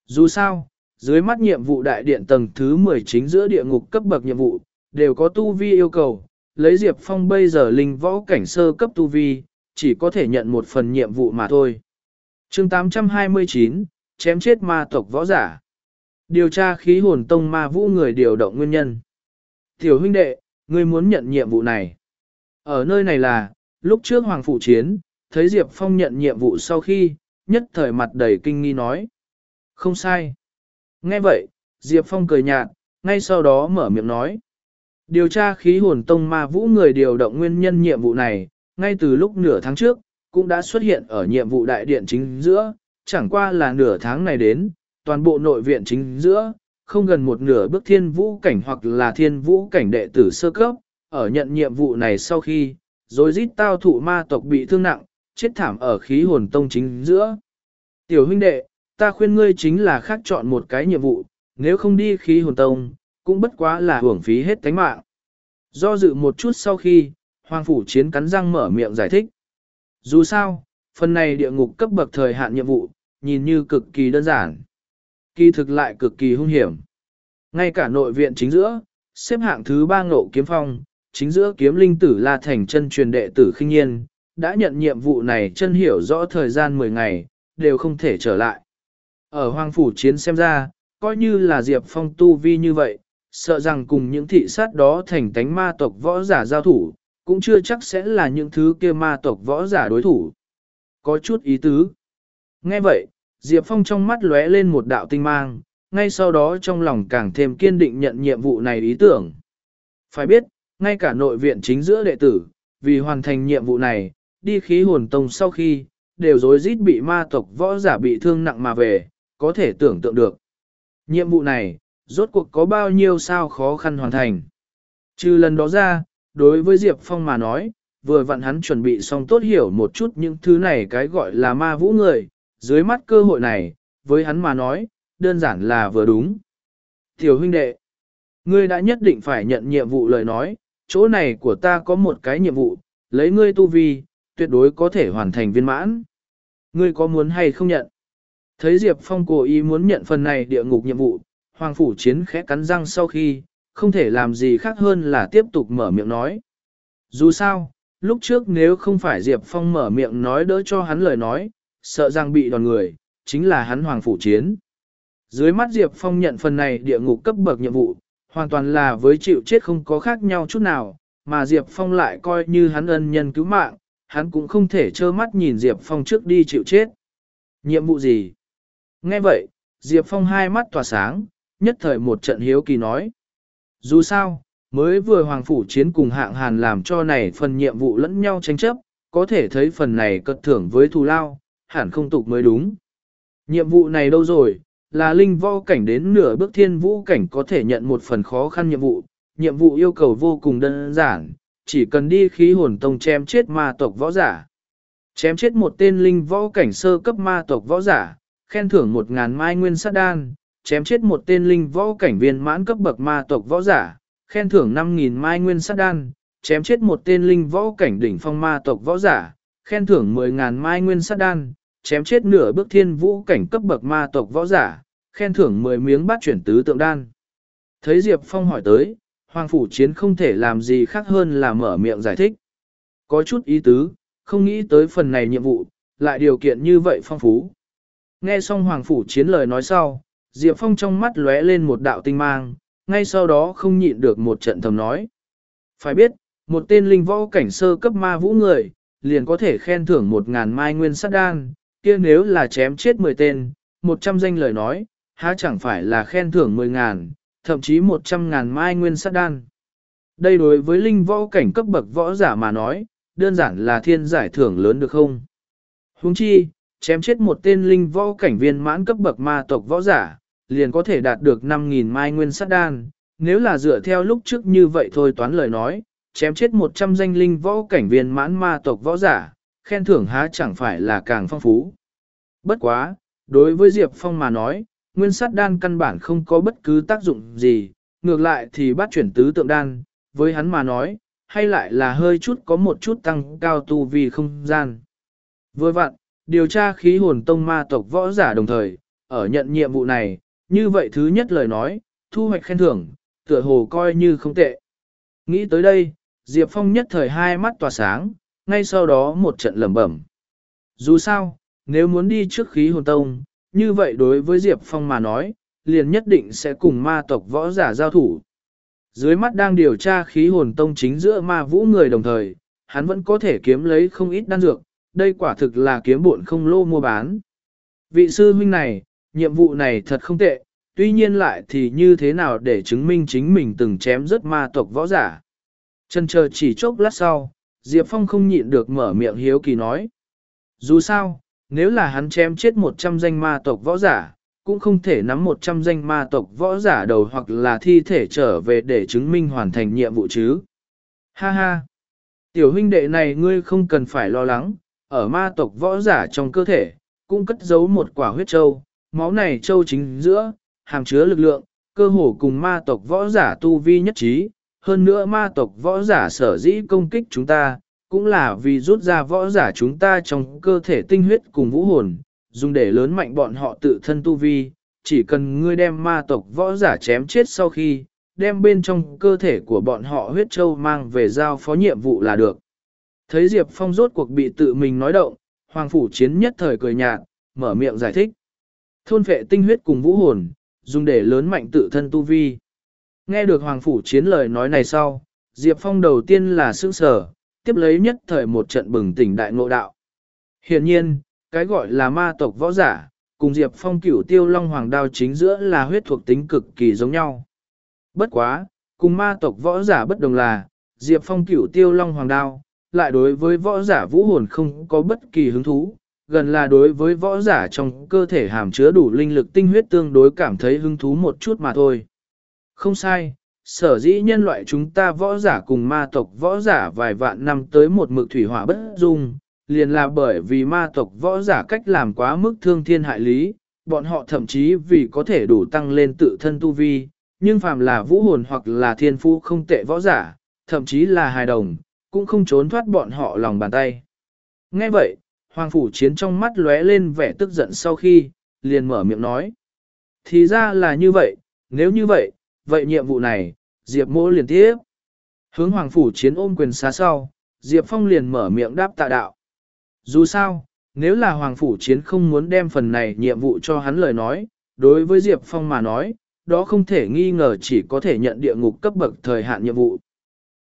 Dù sao, dưới mắt nhiệm vụ đại điện tầng thứ 19 giữa địa ngục cấp bậc nhiệm vụ, đều có tu vi yêu cầu, lấy Diệp Phong bây giờ linh võ cảnh sơ cấp tu vi, chỉ có thể nhận một phần nhiệm vụ mà thôi. chương 829, chém chết ma tộc võ giả. Điều tra khí hồn tông ma vũ người điều động nguyên nhân. Tiểu huynh đệ, ngươi muốn nhận nhiệm vụ này. Ở nơi này là, lúc trước Hoàng Phụ Chiến, thấy Diệp Phong nhận nhiệm vụ sau khi, nhất thời mặt đầy kinh nghi nói. Không sai. Nghe vậy, Diệp Phong cười nhạt, ngay sau đó mở miệng nói. Điều tra khí hồn tông ma vũ người điều động nguyên nhân nhiệm vụ này, ngay từ lúc nửa tháng trước, cũng đã xuất hiện ở nhiệm vụ đại điện chính giữa, chẳng qua là nửa tháng này đến, toàn bộ nội viện chính giữa, không gần một nửa bước thiên vũ cảnh hoặc là thiên vũ cảnh đệ tử sơ cấp, ở nhận nhiệm vụ này sau khi, rồi giết tao thụ ma tộc bị thương nặng, chết thảm ở khí hồn tông chính giữa. Tiểu huynh đệ, ta khuyên ngươi chính là khác chọn một cái nhiệm vụ, nếu không đi khí hồn tông, cũng bất quá là hưởng phí hết tánh mạng. Do dự một chút sau khi, Hoàng Phủ Chiến cắn răng mở miệng giải thích. Dù sao, phần này địa ngục cấp bậc thời hạn nhiệm vụ, nhìn như cực kỳ đơn giản. Kỳ thực lại cực kỳ hung hiểm. Ngay cả nội viện chính giữa, xếp hạng thứ ba ngộ kiếm phong, chính giữa kiếm linh tử La Thành chân truyền đệ tử khinh nhiên, đã nhận nhiệm vụ này chân hiểu rõ thời gian 10 ngày, đều không thể trở lại. Ở Hoàng Phủ Chiến xem ra, coi như là Diệp Phong tu vi như vậy, sợ rằng cùng những thị sát đó thành tánh ma tộc võ giả giao thủ, cũng chưa chắc sẽ là những thứ kia ma tộc võ giả đối thủ. Có chút ý tứ. Nghe vậy, Diệp Phong trong mắt lóe lên một đạo tinh mang, ngay sau đó trong lòng càng thêm kiên định nhận nhiệm vụ này ý tưởng. Phải biết, ngay cả nội viện chính giữa đệ tử, vì hoàn thành nhiệm vụ này, đi khí hồn tông sau khi, đều rối rít bị ma tộc võ giả bị thương nặng mà về, có thể tưởng tượng được. Nhiệm vụ này, rốt cuộc có bao nhiêu sao khó khăn hoàn thành. Trừ lần đó ra, đối với Diệp Phong mà nói, vừa vặn hắn chuẩn bị xong tốt hiểu một chút những thứ này cái gọi là ma vũ người, dưới mắt cơ hội này, với hắn mà nói, đơn giản là vừa đúng. Tiểu huynh đệ, ngươi đã nhất định phải nhận nhiệm vụ lời nói, chỗ này của ta có một cái nhiệm vụ, lấy ngươi tu vi, tuyệt đối có thể hoàn thành viên mãn. Ngươi có muốn hay không nhận? Thấy Diệp Phong cố ý muốn nhận phần này địa ngục nhiệm vụ, Hoàng Phủ Chiến khẽ cắn răng sau khi, không thể làm gì khác hơn là tiếp tục mở miệng nói. Dù sao, lúc trước nếu không phải Diệp Phong mở miệng nói đỡ cho hắn lời nói, sợ rằng bị đòn người, chính là hắn Hoàng Phủ Chiến. Dưới mắt Diệp Phong nhận phần này địa ngục cấp bậc nhiệm vụ, hoàn toàn là với chịu chết không có khác nhau chút nào, mà Diệp Phong lại coi như hắn ân nhân cứu mạng, hắn cũng không thể trơ mắt nhìn Diệp Phong trước đi chịu chết. Nhiệm vụ gì? Nghe vậy, Diệp Phong hai mắt tỏa sáng, nhất thời một trận hiếu kỳ nói. Dù sao, mới vừa Hoàng Phủ Chiến cùng hạng hàn làm cho này phần nhiệm vụ lẫn nhau tranh chấp, có thể thấy phần này cất thưởng với thù lao, hẳn không tục mới đúng. Nhiệm vụ này đâu rồi, là linh võ cảnh đến nửa bước thiên vũ cảnh có thể nhận một phần khó khăn nhiệm vụ, nhiệm vụ yêu cầu vô cùng đơn giản, chỉ cần đi khí hồn tông chém chết ma tộc võ giả. Chém chết một tên linh võ cảnh sơ cấp ma tộc võ giả, khen thưởng một ngàn mai nguyên sát đan, chém chết một tên linh võ cảnh viên mãn cấp bậc ma tộc võ giả, khen thưởng 5.000 mai nguyên sát đan, chém chết một tên linh võ cảnh đỉnh phong ma tộc võ giả, khen thưởng 10.000 mai nguyên sát đan, chém chết nửa bước thiên vũ cảnh cấp bậc ma tộc võ giả, khen thưởng 10 miếng bát chuyển tứ tượng đan. Thấy Diệp Phong hỏi tới, Hoàng Phủ Chiến không thể làm gì khác hơn là mở miệng giải thích. Có chút ý tứ, không nghĩ tới phần này nhiệm vụ, lại điều kiện như vậy phong phú. Nghe xong Hoàng Phủ Chiến lời nói sau, Diệp Phong trong mắt lóe lên một đạo tinh mang, ngay sau đó không nhịn được một trận thầm nói. Phải biết, một tên linh võ cảnh sơ cấp ma vũ người, liền có thể khen thưởng một ngàn mai nguyên sát đan, kia nếu là chém chết mười tên, một trăm danh lời nói, há chẳng phải là khen thưởng mười ngàn, thậm chí một trăm ngàn mai nguyên sát đan. Đây đối với linh võ cảnh cấp bậc võ giả mà nói, đơn giản là thiên giải thưởng lớn được không? Huống chi, chém chết một tên linh võ cảnh viên mãn cấp bậc ma tộc võ giả, liền có thể đạt được 5.000 mai nguyên sát đan. Nếu là dựa theo lúc trước như vậy thôi toán lời nói, chém chết 100 danh linh võ cảnh viên mãn ma tộc võ giả, khen thưởng há chẳng phải là càng phong phú. Bất quá, đối với Diệp Phong mà nói, nguyên sát đan căn bản không có bất cứ tác dụng gì, ngược lại thì bắt chuyển tứ tượng đan, với hắn mà nói, hay lại là hơi chút có một chút tăng cao tu vì không gian. Với vặn, điều tra khí hồn tông ma tộc võ giả đồng thời, ở nhận nhiệm vụ này, như vậy thứ nhất lời nói, thu hoạch khen thưởng, tựa hồ coi như không tệ. Nghĩ tới đây, Diệp Phong nhất thời hai mắt tỏa sáng, ngay sau đó một trận lẩm bẩm. Dù sao, nếu muốn đi trước khí hồn tông, như vậy đối với Diệp Phong mà nói, liền nhất định sẽ cùng ma tộc võ giả giao thủ. Dưới mắt đang điều tra khí hồn tông chính giữa ma vũ người đồng thời, hắn vẫn có thể kiếm lấy không ít đan dược, đây quả thực là kiếm bộn không lô mua bán. Vị sư huynh này, nhiệm vụ này thật không tệ, tuy nhiên lại thì như thế nào để chứng minh chính mình từng chém rất ma tộc võ giả. Chân chờ chỉ chốc lát sau, Diệp Phong không nhịn được mở miệng hiếu kỳ nói. Dù sao, nếu là hắn chém chết 100 danh ma tộc võ giả, cũng không thể nắm 100 danh ma tộc võ giả đầu hoặc là thi thể trở về để chứng minh hoàn thành nhiệm vụ chứ. Ha ha! Tiểu huynh đệ này ngươi không cần phải lo lắng, ở ma tộc võ giả trong cơ thể, cũng cất giấu một quả huyết châu, máu này châu chính giữa, hàm chứa lực lượng, cơ hồ cùng ma tộc võ giả tu vi nhất trí, hơn nữa ma tộc võ giả sở dĩ công kích chúng ta, cũng là vì rút ra võ giả chúng ta trong cơ thể tinh huyết cùng vũ hồn, dùng để lớn mạnh bọn họ tự thân tu vi, chỉ cần ngươi đem ma tộc võ giả chém chết sau khi, đem bên trong cơ thể của bọn họ huyết châu mang về giao phó nhiệm vụ là được. Thấy Diệp Phong rốt cuộc bị tự mình nói động, Hoàng Phủ Chiến nhất thời cười nhạt, mở miệng giải thích. Thôn vệ tinh huyết cùng vũ hồn, dùng để lớn mạnh tự thân tu vi. Nghe được Hoàng Phủ Chiến lời nói này sau, Diệp Phong đầu tiên là sững sờ, tiếp lấy nhất thời một trận bừng tỉnh đại ngộ đạo. Hiện nhiên, cái gọi là ma tộc võ giả, cùng Diệp Phong cửu tiêu long hoàng đao chính giữa là huyết thuộc tính cực kỳ giống nhau. Bất quá, cùng ma tộc võ giả bất đồng là, Diệp Phong cửu tiêu long hoàng đao, lại đối với võ giả vũ hồn không có bất kỳ hứng thú, gần là đối với võ giả trong cơ thể hàm chứa đủ linh lực tinh huyết tương đối cảm thấy hứng thú một chút mà thôi. Không sai, sở dĩ nhân loại chúng ta võ giả cùng ma tộc võ giả vài vạn năm tới một mực thủy hỏa bất dung, liền là bởi vì ma tộc võ giả cách làm quá mức thương thiên hại lý, bọn họ thậm chí vì có thể đủ tăng lên tự thân tu vi, nhưng phàm là vũ hồn hoặc là thiên phu không tệ võ giả, thậm chí là hài đồng, cũng không trốn thoát bọn họ lòng bàn tay. Nghe vậy, Hoàng Phủ Chiến trong mắt lóe lên vẻ tức giận sau khi, liền mở miệng nói. Thì ra là như vậy, nếu như vậy, vậy nhiệm vụ này, Diệp mỗ liền tiếp. Hướng Hoàng Phủ Chiến ôm quyền xá sau, Diệp Phong liền mở miệng đáp tạ đạo. Dù sao, nếu là Hoàng Phủ Chiến không muốn đem phần này nhiệm vụ cho hắn lời nói, đối với Diệp Phong mà nói, đó không thể nghi ngờ chỉ có thể nhận địa ngục cấp bậc thời hạn nhiệm vụ.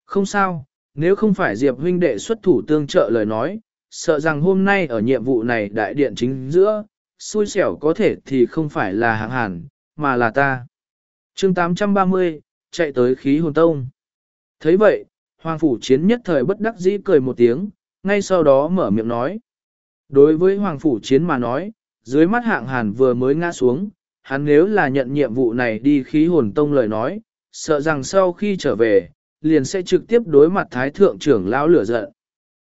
Không sao, nếu không phải Diệp huynh đệ xuất thủ tương trợ lời nói, sợ rằng hôm nay ở nhiệm vụ này đại điện chính giữa, xui xẻo có thể thì không phải là hạng hàn, mà là ta chương 830, chạy tới khí hồn tông. thấy vậy, Hoàng Phủ Chiến nhất thời bất đắc dĩ cười một tiếng, ngay sau đó mở miệng nói. Đối với Hoàng Phủ Chiến mà nói, dưới mắt hạng hàn vừa mới ngã xuống, hắn nếu là nhận nhiệm vụ này đi khí hồn tông lời nói, sợ rằng sau khi trở về, liền sẽ trực tiếp đối mặt Thái Thượng trưởng lão lửa giận.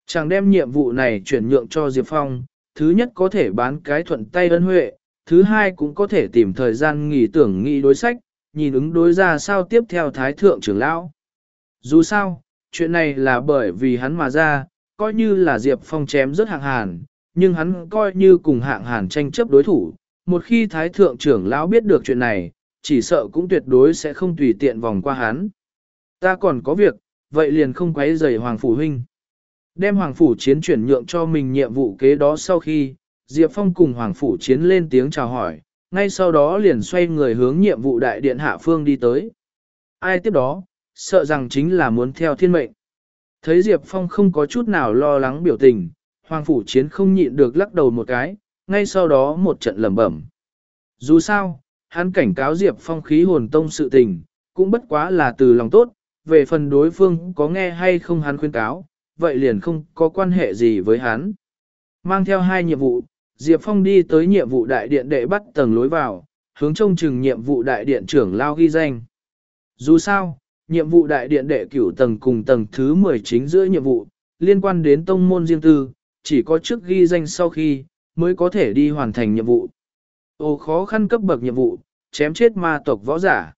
Chàng đem nhiệm vụ này chuyển nhượng cho Diệp Phong, thứ nhất có thể bán cái thuận tay ân huệ, thứ hai cũng có thể tìm thời gian nghỉ tưởng nghị đối sách, nhìn ứng đối ra sao tiếp theo Thái Thượng trưởng lão. Dù sao, chuyện này là bởi vì hắn mà ra, coi như là Diệp Phong chém rất hạng hàn, nhưng hắn coi như cùng hạng hàn tranh chấp đối thủ. Một khi Thái Thượng trưởng lão biết được chuyện này, chỉ sợ cũng tuyệt đối sẽ không tùy tiện vòng qua hắn. Ta còn có việc, vậy liền không quấy rầy Hoàng Phủ Huynh. Đem Hoàng Phủ Chiến chuyển nhượng cho mình nhiệm vụ kế đó sau khi, Diệp Phong cùng Hoàng Phủ Chiến lên tiếng chào hỏi, ngay sau đó liền xoay người hướng nhiệm vụ đại điện hạ phương đi tới. Ai tiếp đó, sợ rằng chính là muốn theo thiên mệnh. Thấy Diệp Phong không có chút nào lo lắng biểu tình, Hoàng Phủ Chiến không nhịn được lắc đầu một cái, ngay sau đó một trận lẩm bẩm. Dù sao, hắn cảnh cáo Diệp Phong khí hồn tông sự tình, cũng bất quá là từ lòng tốt, về phần đối phương có nghe hay không hắn khuyên cáo, vậy liền không có quan hệ gì với hắn. Mang theo hai nhiệm vụ, Diệp Phong đi tới nhiệm vụ đại điện đệ bắt tầng lối vào, hướng trông chừng nhiệm vụ đại điện trưởng lao ghi danh. Dù sao, nhiệm vụ đại điện đệ cửu tầng cùng tầng thứ 10 chính giữa nhiệm vụ, liên quan đến tông môn riêng tư, chỉ có trước ghi danh sau khi, mới có thể đi hoàn thành nhiệm vụ. Ô khó khăn cấp bậc nhiệm vụ, chém chết ma tộc võ giả.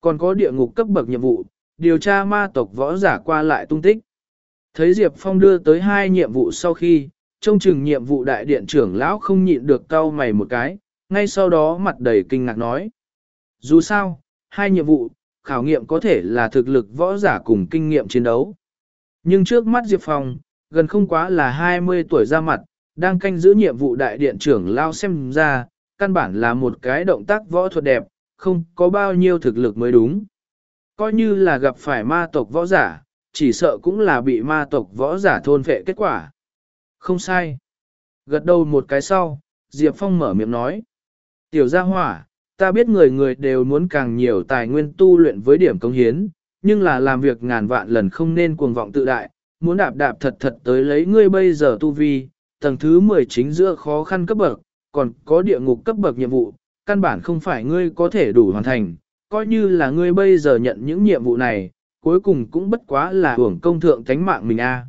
Còn có địa ngục cấp bậc nhiệm vụ, điều tra ma tộc võ giả qua lại tung tích. Thấy Diệp Phong đưa tới hai nhiệm vụ sau khi, trông chừng nhiệm vụ đại điện trưởng lão không nhịn được cau mày một cái, ngay sau đó mặt đầy kinh ngạc nói. Dù sao, hai nhiệm vụ, khảo nghiệm có thể là thực lực võ giả cùng kinh nghiệm chiến đấu. Nhưng trước mắt Diệp Phong, gần không quá là 20 tuổi ra mặt, đang canh giữ nhiệm vụ đại điện trưởng lao xem ra, căn bản là một cái động tác võ thuật đẹp, không có bao nhiêu thực lực mới đúng. Coi như là gặp phải ma tộc võ giả, chỉ sợ cũng là bị ma tộc võ giả thôn phệ kết quả. Không sai. Gật đầu một cái sau, Diệp Phong mở miệng nói. Tiểu gia hỏa, ta biết người người đều muốn càng nhiều tài nguyên tu luyện với điểm công hiến, nhưng là làm việc ngàn vạn lần không nên cuồng vọng tự đại, muốn đạp đạp thật thật tới lấy ngươi bây giờ tu vi, tầng thứ 10 chính giữa khó khăn cấp bậc, còn có địa ngục cấp bậc nhiệm vụ, căn bản không phải ngươi có thể đủ hoàn thành, coi như là ngươi bây giờ nhận những nhiệm vụ này, cuối cùng cũng bất quá là hưởng công thượng thánh mạng mình a.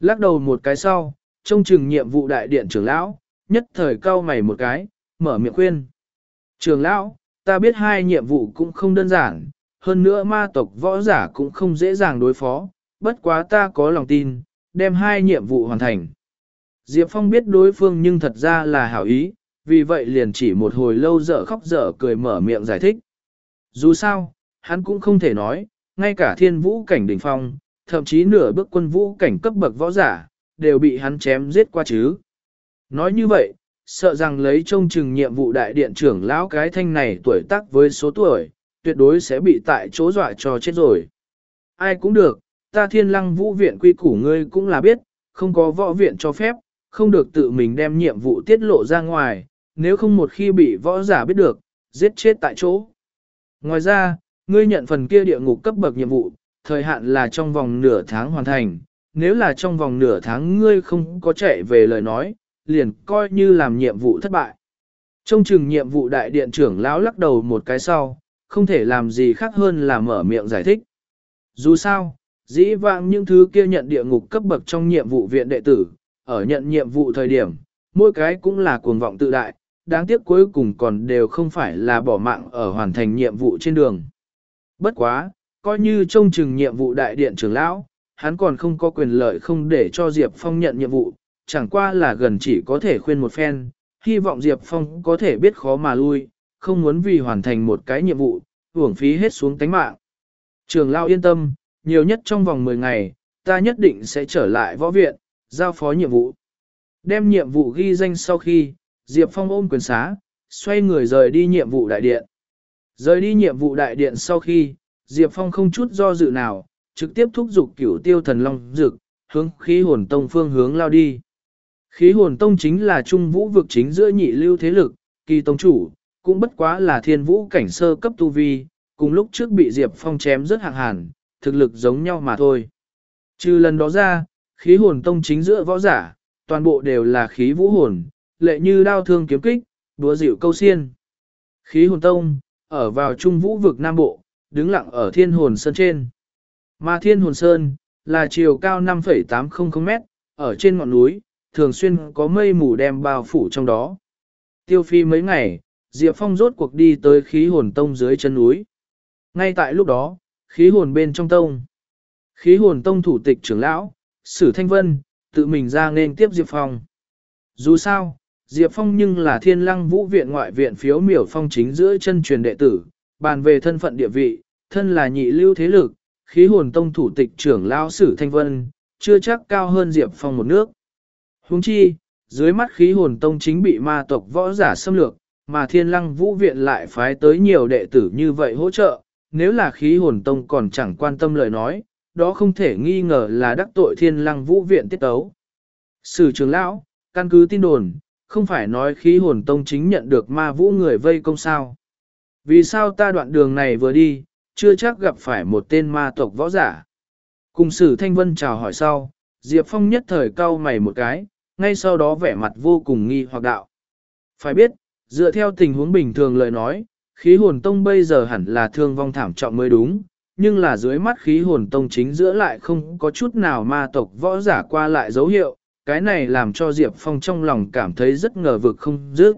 Lắc đầu một cái sau, trông chừng nhiệm vụ đại điện trưởng lão, nhất thời cau mày một cái, mở miệng khuyên. Trưởng lão, ta biết hai nhiệm vụ cũng không đơn giản, hơn nữa ma tộc võ giả cũng không dễ dàng đối phó, bất quá ta có lòng tin, đem hai nhiệm vụ hoàn thành. Diệp Phong biết đối phương nhưng thật ra là hảo ý, vì vậy liền chỉ một hồi lâu dở khóc dở cười mở miệng giải thích. Dù sao, hắn cũng không thể nói, ngay cả thiên vũ cảnh đỉnh phong, thậm chí nửa bước quân vũ cảnh cấp bậc võ giả, đều bị hắn chém giết qua chứ. Nói như vậy, sợ rằng lấy trông chừng nhiệm vụ đại điện trưởng lão cái thanh này tuổi tác với số tuổi, tuyệt đối sẽ bị tại chỗ dọa cho chết rồi. Ai cũng được, ta thiên lăng vũ viện quy củ ngươi cũng là biết, không có võ viện cho phép, không được tự mình đem nhiệm vụ tiết lộ ra ngoài, nếu không một khi bị võ giả biết được, giết chết tại chỗ. Ngoài ra, ngươi nhận phần kia địa ngục cấp bậc nhiệm vụ, thời hạn là trong vòng nửa tháng hoàn thành, nếu là trong vòng nửa tháng ngươi không có chạy về lời nói, liền coi như làm nhiệm vụ thất bại. Trong chừng nhiệm vụ đại điện trưởng lão lắc đầu một cái sau, không thể làm gì khác hơn là mở miệng giải thích. Dù sao, dĩ vãng những thứ kia nhận địa ngục cấp bậc trong nhiệm vụ viện đệ tử, ở nhận nhiệm vụ thời điểm, mỗi cái cũng là cuồng vọng tự đại, đáng tiếc cuối cùng còn đều không phải là bỏ mạng ở hoàn thành nhiệm vụ trên đường. Bất quá, coi như trông chừng nhiệm vụ đại điện trưởng lão, hắn còn không có quyền lợi không để cho Diệp Phong nhận nhiệm vụ, chẳng qua là gần chỉ có thể khuyên một phen, hy vọng Diệp Phong có thể biết khó mà lui, không muốn vì hoàn thành một cái nhiệm vụ, hưởng phí hết xuống tánh mạng. Trường Lao yên tâm, nhiều nhất trong vòng 10 ngày, ta nhất định sẽ trở lại võ viện, giao phó nhiệm vụ. Đem nhiệm vụ ghi danh sau khi, Diệp Phong ôm quyền xá, xoay người rời đi nhiệm vụ đại điện. Rời đi nhiệm vụ đại điện sau khi, Diệp Phong không chút do dự nào, trực tiếp thúc giục cửu tiêu thần long dực, hướng khí hồn tông phương hướng lao đi. Khí hồn tông chính là trung vũ vực chính giữa nhị lưu thế lực, kỳ tông chủ, cũng bất quá là thiên vũ cảnh sơ cấp tu vi, cùng lúc trước bị Diệp Phong chém rất hạng hàn, thực lực giống nhau mà thôi. Trừ lần đó ra, khí hồn tông chính giữa võ giả, toàn bộ đều là khí vũ hồn, lệ như đao thương kiếm kích, đúa dịu câu xiên. Khí hồn tông, ở vào trung vũ vực Nam Bộ, đứng lặng ở thiên hồn sơn trên. Mà thiên hồn sơn, là chiều cao 5,800 mét, ở trên ngọn núi, thường xuyên có mây mù đem bao phủ trong đó. Tiêu phi mấy ngày, Diệp Phong rốt cuộc đi tới khí hồn tông dưới chân núi. Ngay tại lúc đó, khí hồn bên trong tông. Khí hồn tông thủ tịch trưởng lão, Sử Thanh Vân, tự mình ra nên tiếp Diệp Phong. Dù sao, Diệp Phong nhưng là thiên lăng vũ viện ngoại viện phiếu miểu phong chính giữa chân truyền đệ tử, bàn về thân phận địa vị, thân là nhị lưu thế lực, khí hồn tông thủ tịch trưởng lão Sử Thanh Vân, chưa chắc cao hơn Diệp Phong một nước. Huống chi, dưới mắt khí hồn tông chính bị ma tộc võ giả xâm lược, mà thiên lăng vũ viện lại phái tới nhiều đệ tử như vậy hỗ trợ, nếu là khí hồn tông còn chẳng quan tâm lời nói, đó không thể nghi ngờ là đắc tội thiên lăng vũ viện tiết tấu. Sử trưởng lão, căn cứ tin đồn, không phải nói khí hồn tông chính nhận được ma vũ người vây công sao. Vì sao ta đoạn đường này vừa đi, chưa chắc gặp phải một tên ma tộc võ giả. Cùng sử thanh vân chào hỏi sau, Diệp Phong nhất thời cau mày một cái, ngay sau đó vẻ mặt vô cùng nghi hoặc đạo. Phải biết, dựa theo tình huống bình thường lời nói, khí hồn tông bây giờ hẳn là thương vong thảm trọng mới đúng, nhưng là dưới mắt khí hồn tông chính giữa lại không có chút nào ma tộc võ giả qua lại dấu hiệu, cái này làm cho Diệp Phong trong lòng cảm thấy rất ngờ vực không dứt.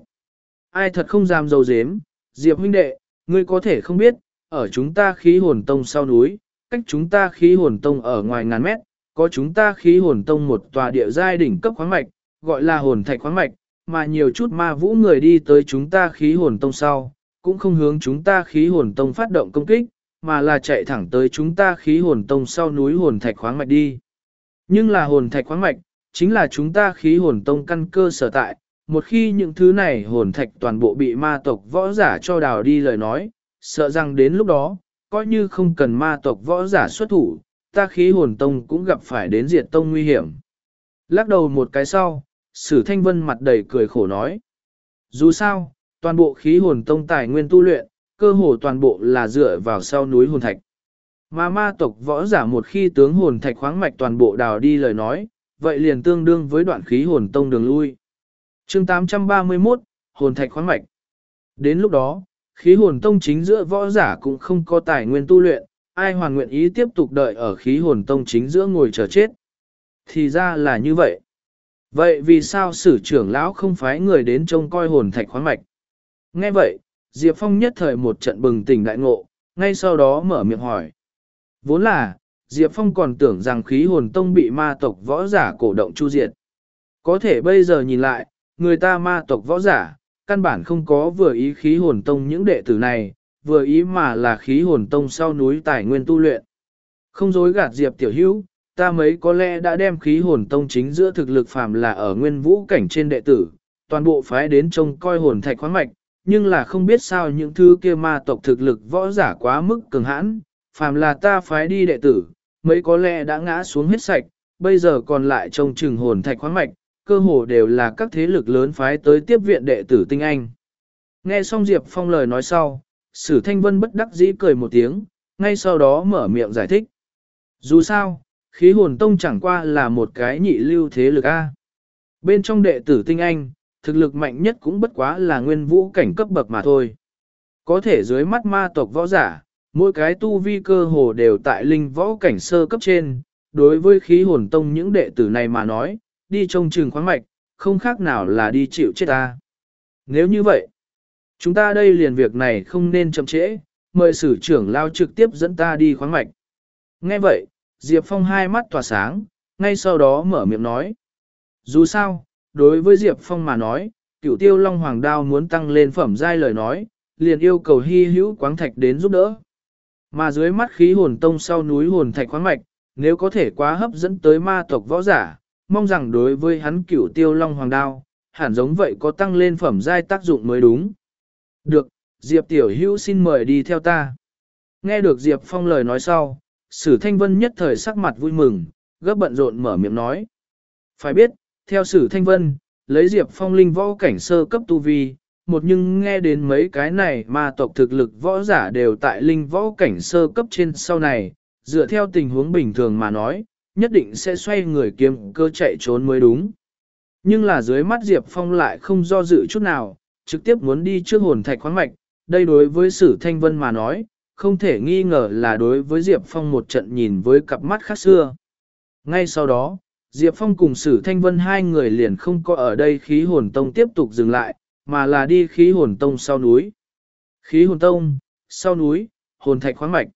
Ai thật không dám dâu dếm, Diệp huynh đệ, ngươi có thể không biết, ở chúng ta khí hồn tông sau núi, cách chúng ta khí hồn tông ở ngoài ngàn mét, có chúng ta khí hồn tông một tòa địa giai đỉnh cấp khoáng mạch, gọi là hồn thạch khoáng mạch, mà nhiều chút ma vũ người đi tới chúng ta khí hồn tông sau, cũng không hướng chúng ta khí hồn tông phát động công kích, mà là chạy thẳng tới chúng ta khí hồn tông sau núi hồn thạch khoáng mạch đi. Nhưng là hồn thạch khoáng mạch, chính là chúng ta khí hồn tông căn cơ sở tại, một khi những thứ này hồn thạch toàn bộ bị ma tộc võ giả cho đào đi lời nói, sợ rằng đến lúc đó, coi như không cần ma tộc võ giả xuất thủ, ta khí hồn tông cũng gặp phải đến diệt tông nguy hiểm. Lắc đầu một cái sau, sử thanh vân mặt đầy cười khổ nói. Dù sao, toàn bộ khí hồn tông tài nguyên tu luyện, cơ hồ toàn bộ là dựa vào sau núi hồn thạch. Mà ma tộc võ giả một khi tướng hồn thạch khoáng mạch toàn bộ đào đi lời nói, vậy liền tương đương với đoạn khí hồn tông đường lui. chương 831, hồn thạch khoáng mạch. Đến lúc đó, khí hồn tông chính giữa võ giả cũng không có tài nguyên tu luyện, ai hoàn nguyện ý tiếp tục đợi ở khí hồn tông chính giữa ngồi chờ chết. Thì ra là như vậy. Vậy vì sao sử trưởng lão không phái người đến trông coi hồn thạch khoáng mạch? Nghe vậy, Diệp Phong nhất thời một trận bừng tỉnh đại ngộ, ngay sau đó mở miệng hỏi. Vốn là, Diệp Phong còn tưởng rằng khí hồn tông bị ma tộc võ giả cổ động chu diệt. Có thể bây giờ nhìn lại, người ta ma tộc võ giả, căn bản không có vừa ý khí hồn tông những đệ tử này, vừa ý mà là khí hồn tông sau núi tài nguyên tu luyện. Không dối gạt Diệp tiểu hữu, ta mấy có lẽ đã đem khí hồn tông chính giữa thực lực phàm là ở nguyên vũ cảnh trên đệ tử, toàn bộ phái đến trông coi hồn thạch khoáng mạch, nhưng là không biết sao những thứ kia ma tộc thực lực võ giả quá mức cường hãn, phàm là ta phái đi đệ tử, mấy có lẽ đã ngã xuống hết sạch, bây giờ còn lại trông chừng hồn thạch khoáng mạch, cơ hồ đều là các thế lực lớn phái tới tiếp viện đệ tử tinh anh. Nghe xong Diệp Phong lời nói sau, Sử Thanh Vân bất đắc dĩ cười một tiếng, ngay sau đó mở miệng giải thích. Dù sao, khí hồn tông chẳng qua là một cái nhị lưu thế lực A. Bên trong đệ tử tinh anh, thực lực mạnh nhất cũng bất quá là nguyên vũ cảnh cấp bậc mà thôi. Có thể dưới mắt ma tộc võ giả, mỗi cái tu vi cơ hồ đều tại linh võ cảnh sơ cấp trên, đối với khí hồn tông những đệ tử này mà nói, đi trông trường khoáng mạch, không khác nào là đi chịu chết ta. Nếu như vậy, chúng ta đây liền việc này không nên chậm trễ, mời sử trưởng lao trực tiếp dẫn ta đi khoáng mạch. Nghe vậy, Diệp Phong hai mắt tỏa sáng, ngay sau đó mở miệng nói. Dù sao, đối với Diệp Phong mà nói, cửu tiêu long hoàng đao muốn tăng lên phẩm giai lời nói, liền yêu cầu hy hữu quáng thạch đến giúp đỡ. Mà dưới mắt khí hồn tông sau núi hồn thạch khoáng mạch, nếu có thể quá hấp dẫn tới ma tộc võ giả, mong rằng đối với hắn cửu tiêu long hoàng đao, hẳn giống vậy có tăng lên phẩm giai tác dụng mới đúng. Được, Diệp Tiểu Hữu xin mời đi theo ta. Nghe được Diệp Phong lời nói sau, Sử Thanh Vân nhất thời sắc mặt vui mừng, gấp bận rộn mở miệng nói. Phải biết, theo Sử Thanh Vân, lấy Diệp Phong linh võ cảnh sơ cấp tu vi, một nhưng nghe đến mấy cái này mà tộc thực lực võ giả đều tại linh võ cảnh sơ cấp trên sau này, dựa theo tình huống bình thường mà nói, nhất định sẽ xoay người kiếm cơ chạy trốn mới đúng. Nhưng là dưới mắt Diệp Phong lại không do dự chút nào, trực tiếp muốn đi trước hồn thạch khoáng mạch, đây đối với Sử Thanh Vân mà nói, không thể nghi ngờ là đối với Diệp Phong một trận nhìn với cặp mắt khác xưa. Ngay sau đó, Diệp Phong cùng Sử Thanh Vân hai người liền không có ở đây khí hồn tông tiếp tục dừng lại, mà là đi khí hồn tông sau núi. Khí hồn tông, sau núi, hồn thạch khoáng mạch.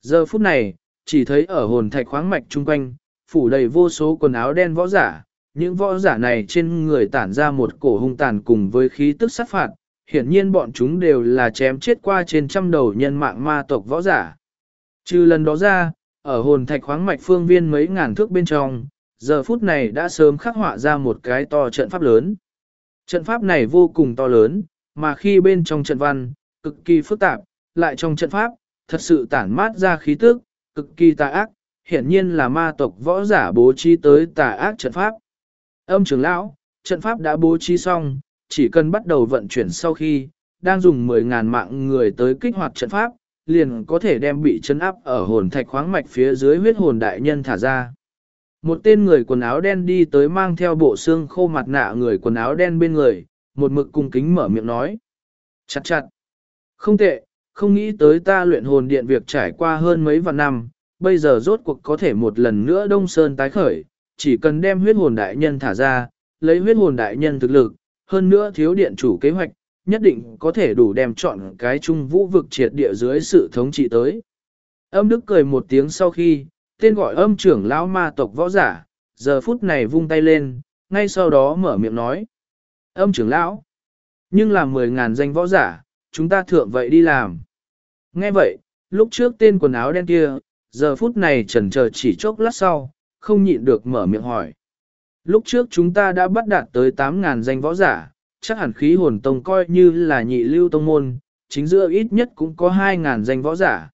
Giờ phút này, chỉ thấy ở hồn thạch khoáng mạch chung quanh, phủ đầy vô số quần áo đen võ giả, những võ giả này trên người tản ra một cổ hung tàn cùng với khí tức sát phạt, hiển nhiên bọn chúng đều là chém chết qua trên trăm đầu nhân mạng ma tộc võ giả. Trừ lần đó ra, ở hồn thạch khoáng mạch phương viên mấy ngàn thước bên trong, giờ phút này đã sớm khắc họa ra một cái to trận pháp lớn. Trận pháp này vô cùng to lớn, mà khi bên trong trận văn, cực kỳ phức tạp, lại trong trận pháp, thật sự tản mát ra khí tức, cực kỳ tà ác, hiển nhiên là ma tộc võ giả bố trí tới tà ác trận pháp. Âm trưởng lão, trận pháp đã bố trí xong, chỉ cần bắt đầu vận chuyển sau khi, đang dùng 10.000 mạng người tới kích hoạt trận pháp, liền có thể đem bị chấn áp ở hồn thạch khoáng mạch phía dưới huyết hồn đại nhân thả ra. Một tên người quần áo đen đi tới mang theo bộ xương khô mặt nạ người quần áo đen bên người, một mực cung kính mở miệng nói. Chặt chặt. Không tệ, không nghĩ tới ta luyện hồn điện việc trải qua hơn mấy vạn năm, bây giờ rốt cuộc có thể một lần nữa đông sơn tái khởi, chỉ cần đem huyết hồn đại nhân thả ra, lấy huyết hồn đại nhân thực lực, hơn nữa thiếu điện chủ kế hoạch, nhất định có thể đủ đem chọn cái trung vũ vực triệt địa dưới sự thống trị tới. Âm Đức cười một tiếng sau khi, tên gọi âm trưởng lão ma tộc võ giả, giờ phút này vung tay lên, ngay sau đó mở miệng nói. Âm trưởng lão, nhưng là mười ngàn danh võ giả, chúng ta thượng vậy đi làm. Nghe vậy, lúc trước tên quần áo đen kia, giờ phút này trần chờ chỉ chốc lát sau, không nhịn được mở miệng hỏi. Lúc trước chúng ta đã bắt đạt tới 8.000 danh võ giả, chắc hẳn khí hồn tông coi như là nhị lưu tông môn, chính giữa ít nhất cũng có 2.000 danh võ giả.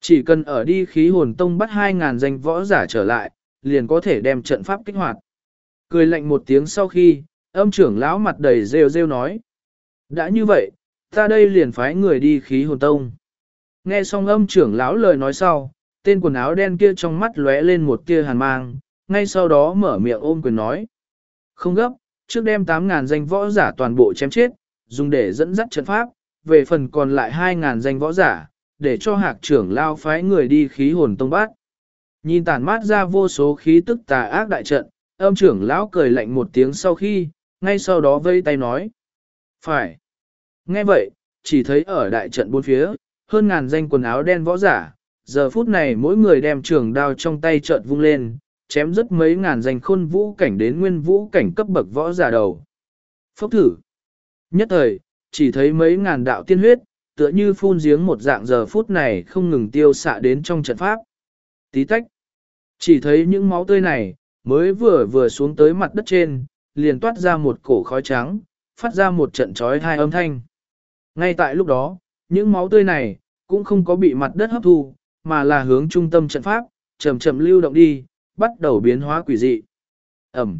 Chỉ cần ở đi khí hồn tông bắt 2.000 danh võ giả trở lại, liền có thể đem trận pháp kích hoạt. Cười lạnh một tiếng sau khi, âm trưởng lão mặt đầy rêu rêu nói. Đã như vậy, ta đây liền phái người đi khí hồn tông. Nghe xong âm trưởng lão lời nói sau, tên quần áo đen kia trong mắt lóe lên một tia hàn mang, ngay sau đó mở miệng ôm quyền nói. Không gấp, trước đem 8.000 danh võ giả toàn bộ chém chết, dùng để dẫn dắt trận pháp, về phần còn lại 2.000 danh võ giả, để cho hạc trưởng lao phái người đi khí hồn tông bát. Nhìn tản mát ra vô số khí tức tà ác đại trận, âm trưởng lão cười lạnh một tiếng sau khi, ngay sau đó vây tay nói. Phải. Nghe vậy, chỉ thấy ở đại trận bốn phía, hơn ngàn danh quần áo đen võ giả, giờ phút này mỗi người đem trường đao trong tay chợt vung lên, chém rất mấy ngàn danh khôn vũ cảnh đến nguyên vũ cảnh cấp bậc võ giả đầu. Phốc thử. Nhất thời, chỉ thấy mấy ngàn đạo tiên huyết, tựa như phun giếng một dạng giờ phút này không ngừng tiêu xạ đến trong trận pháp. Tí tách. Chỉ thấy những máu tươi này, mới vừa vừa xuống tới mặt đất trên, liền toát ra một cổ khói trắng, phát ra một trận trói hai âm thanh. Ngay tại lúc đó, những máu tươi này, cũng không có bị mặt đất hấp thu, mà là hướng trung tâm trận pháp, chậm chậm lưu động đi, bắt đầu biến hóa quỷ dị. Ẩm.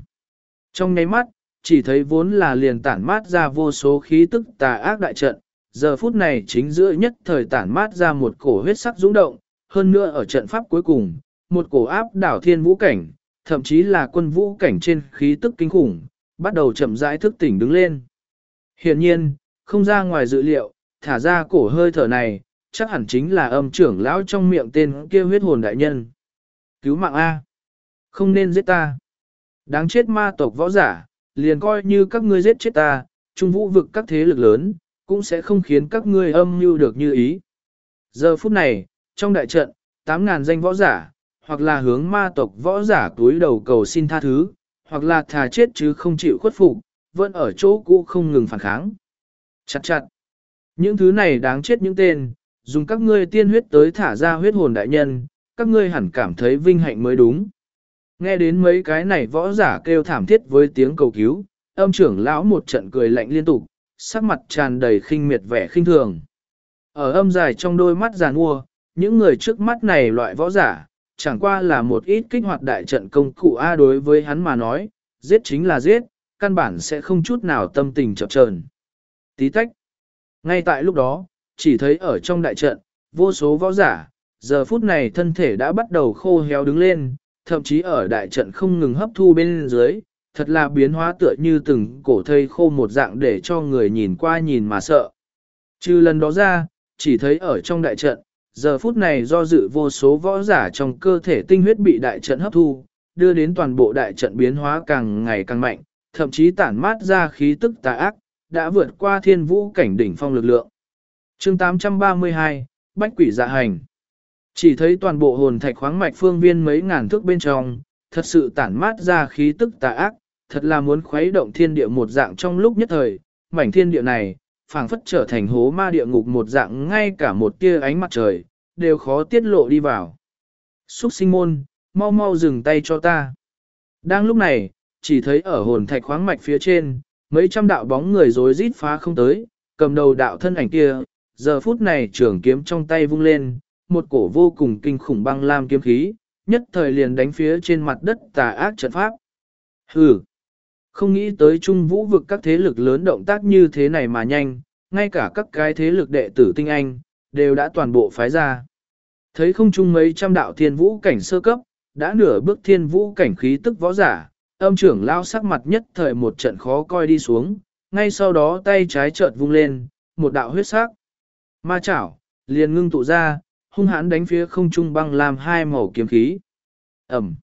Trong nháy mắt, chỉ thấy vốn là liền tản mát ra vô số khí tức tà ác đại trận, giờ phút này chính giữa nhất thời tản mát ra một cổ huyết sắc dũng động, hơn nữa ở trận pháp cuối cùng, một cổ áp đảo thiên vũ cảnh, thậm chí là quân vũ cảnh trên khí tức kinh khủng, bắt đầu chậm rãi thức tỉnh đứng lên. Hiện nhiên, không ra ngoài dự liệu, thả ra cổ hơi thở này, chắc hẳn chính là âm trưởng lão trong miệng tên kia huyết hồn đại nhân. Cứu mạng A. Không nên giết ta. Đáng chết ma tộc võ giả, liền coi như các ngươi giết chết ta, trung vũ vực các thế lực lớn, cũng sẽ không khiến các ngươi âm mưu được như ý. Giờ phút này, trong đại trận, 8.000 danh võ giả, hoặc là hướng ma tộc võ giả túi đầu cầu xin tha thứ, hoặc là thà chết chứ không chịu khuất phục, vẫn ở chỗ cũ không ngừng phản kháng. Chặt chặt. Những thứ này đáng chết những tên, dùng các ngươi tiên huyết tới thả ra huyết hồn đại nhân, các ngươi hẳn cảm thấy vinh hạnh mới đúng. Nghe đến mấy cái này võ giả kêu thảm thiết với tiếng cầu cứu, âm trưởng lão một trận cười lạnh liên tục, sắc mặt tràn đầy khinh miệt vẻ khinh thường. Ở âm dài trong đôi mắt giàn mua, những người trước mắt này loại võ giả, chẳng qua là một ít kích hoạt đại trận công cụ A đối với hắn mà nói, giết chính là giết, căn bản sẽ không chút nào tâm tình chập chờn. Tí tách. Ngay tại lúc đó, chỉ thấy ở trong đại trận, vô số võ giả, giờ phút này thân thể đã bắt đầu khô héo đứng lên, thậm chí ở đại trận không ngừng hấp thu bên dưới, thật là biến hóa tựa như từng cổ thây khô một dạng để cho người nhìn qua nhìn mà sợ. Trừ lần đó ra, chỉ thấy ở trong đại trận, giờ phút này do dự vô số võ giả trong cơ thể tinh huyết bị đại trận hấp thu, đưa đến toàn bộ đại trận biến hóa càng ngày càng mạnh, thậm chí tản mát ra khí tức tà ác, đã vượt qua thiên vũ cảnh đỉnh phong lực lượng. chương 832, Bách quỷ dạ hành. Chỉ thấy toàn bộ hồn thạch khoáng mạch phương viên mấy ngàn thước bên trong, thật sự tản mát ra khí tức tà ác, thật là muốn khuấy động thiên địa một dạng trong lúc nhất thời, mảnh thiên địa này, phảng phất trở thành hố ma địa ngục một dạng ngay cả một tia ánh mặt trời, đều khó tiết lộ đi vào. Xúc sinh môn, mau mau dừng tay cho ta. Đang lúc này, chỉ thấy ở hồn thạch khoáng mạch phía trên, mấy trăm đạo bóng người rối rít phá không tới, cầm đầu đạo thân ảnh kia, giờ phút này trường kiếm trong tay vung lên, một cổ vô cùng kinh khủng băng lam kiếm khí, nhất thời liền đánh phía trên mặt đất tà ác trận pháp. Hừ! Không nghĩ tới trung vũ vực các thế lực lớn động tác như thế này mà nhanh, ngay cả các cái thế lực đệ tử tinh anh, đều đã toàn bộ phái ra. Thấy không chung mấy trăm đạo thiên vũ cảnh sơ cấp, đã nửa bước thiên vũ cảnh khí tức võ giả, âm trưởng lao sắc mặt nhất thời một trận khó coi đi xuống, ngay sau đó tay trái chợt vung lên, một đạo huyết sắc. Ma chảo, liền ngưng tụ ra, hung hãn đánh phía không trung băng làm hai màu kiếm khí. Ẩm.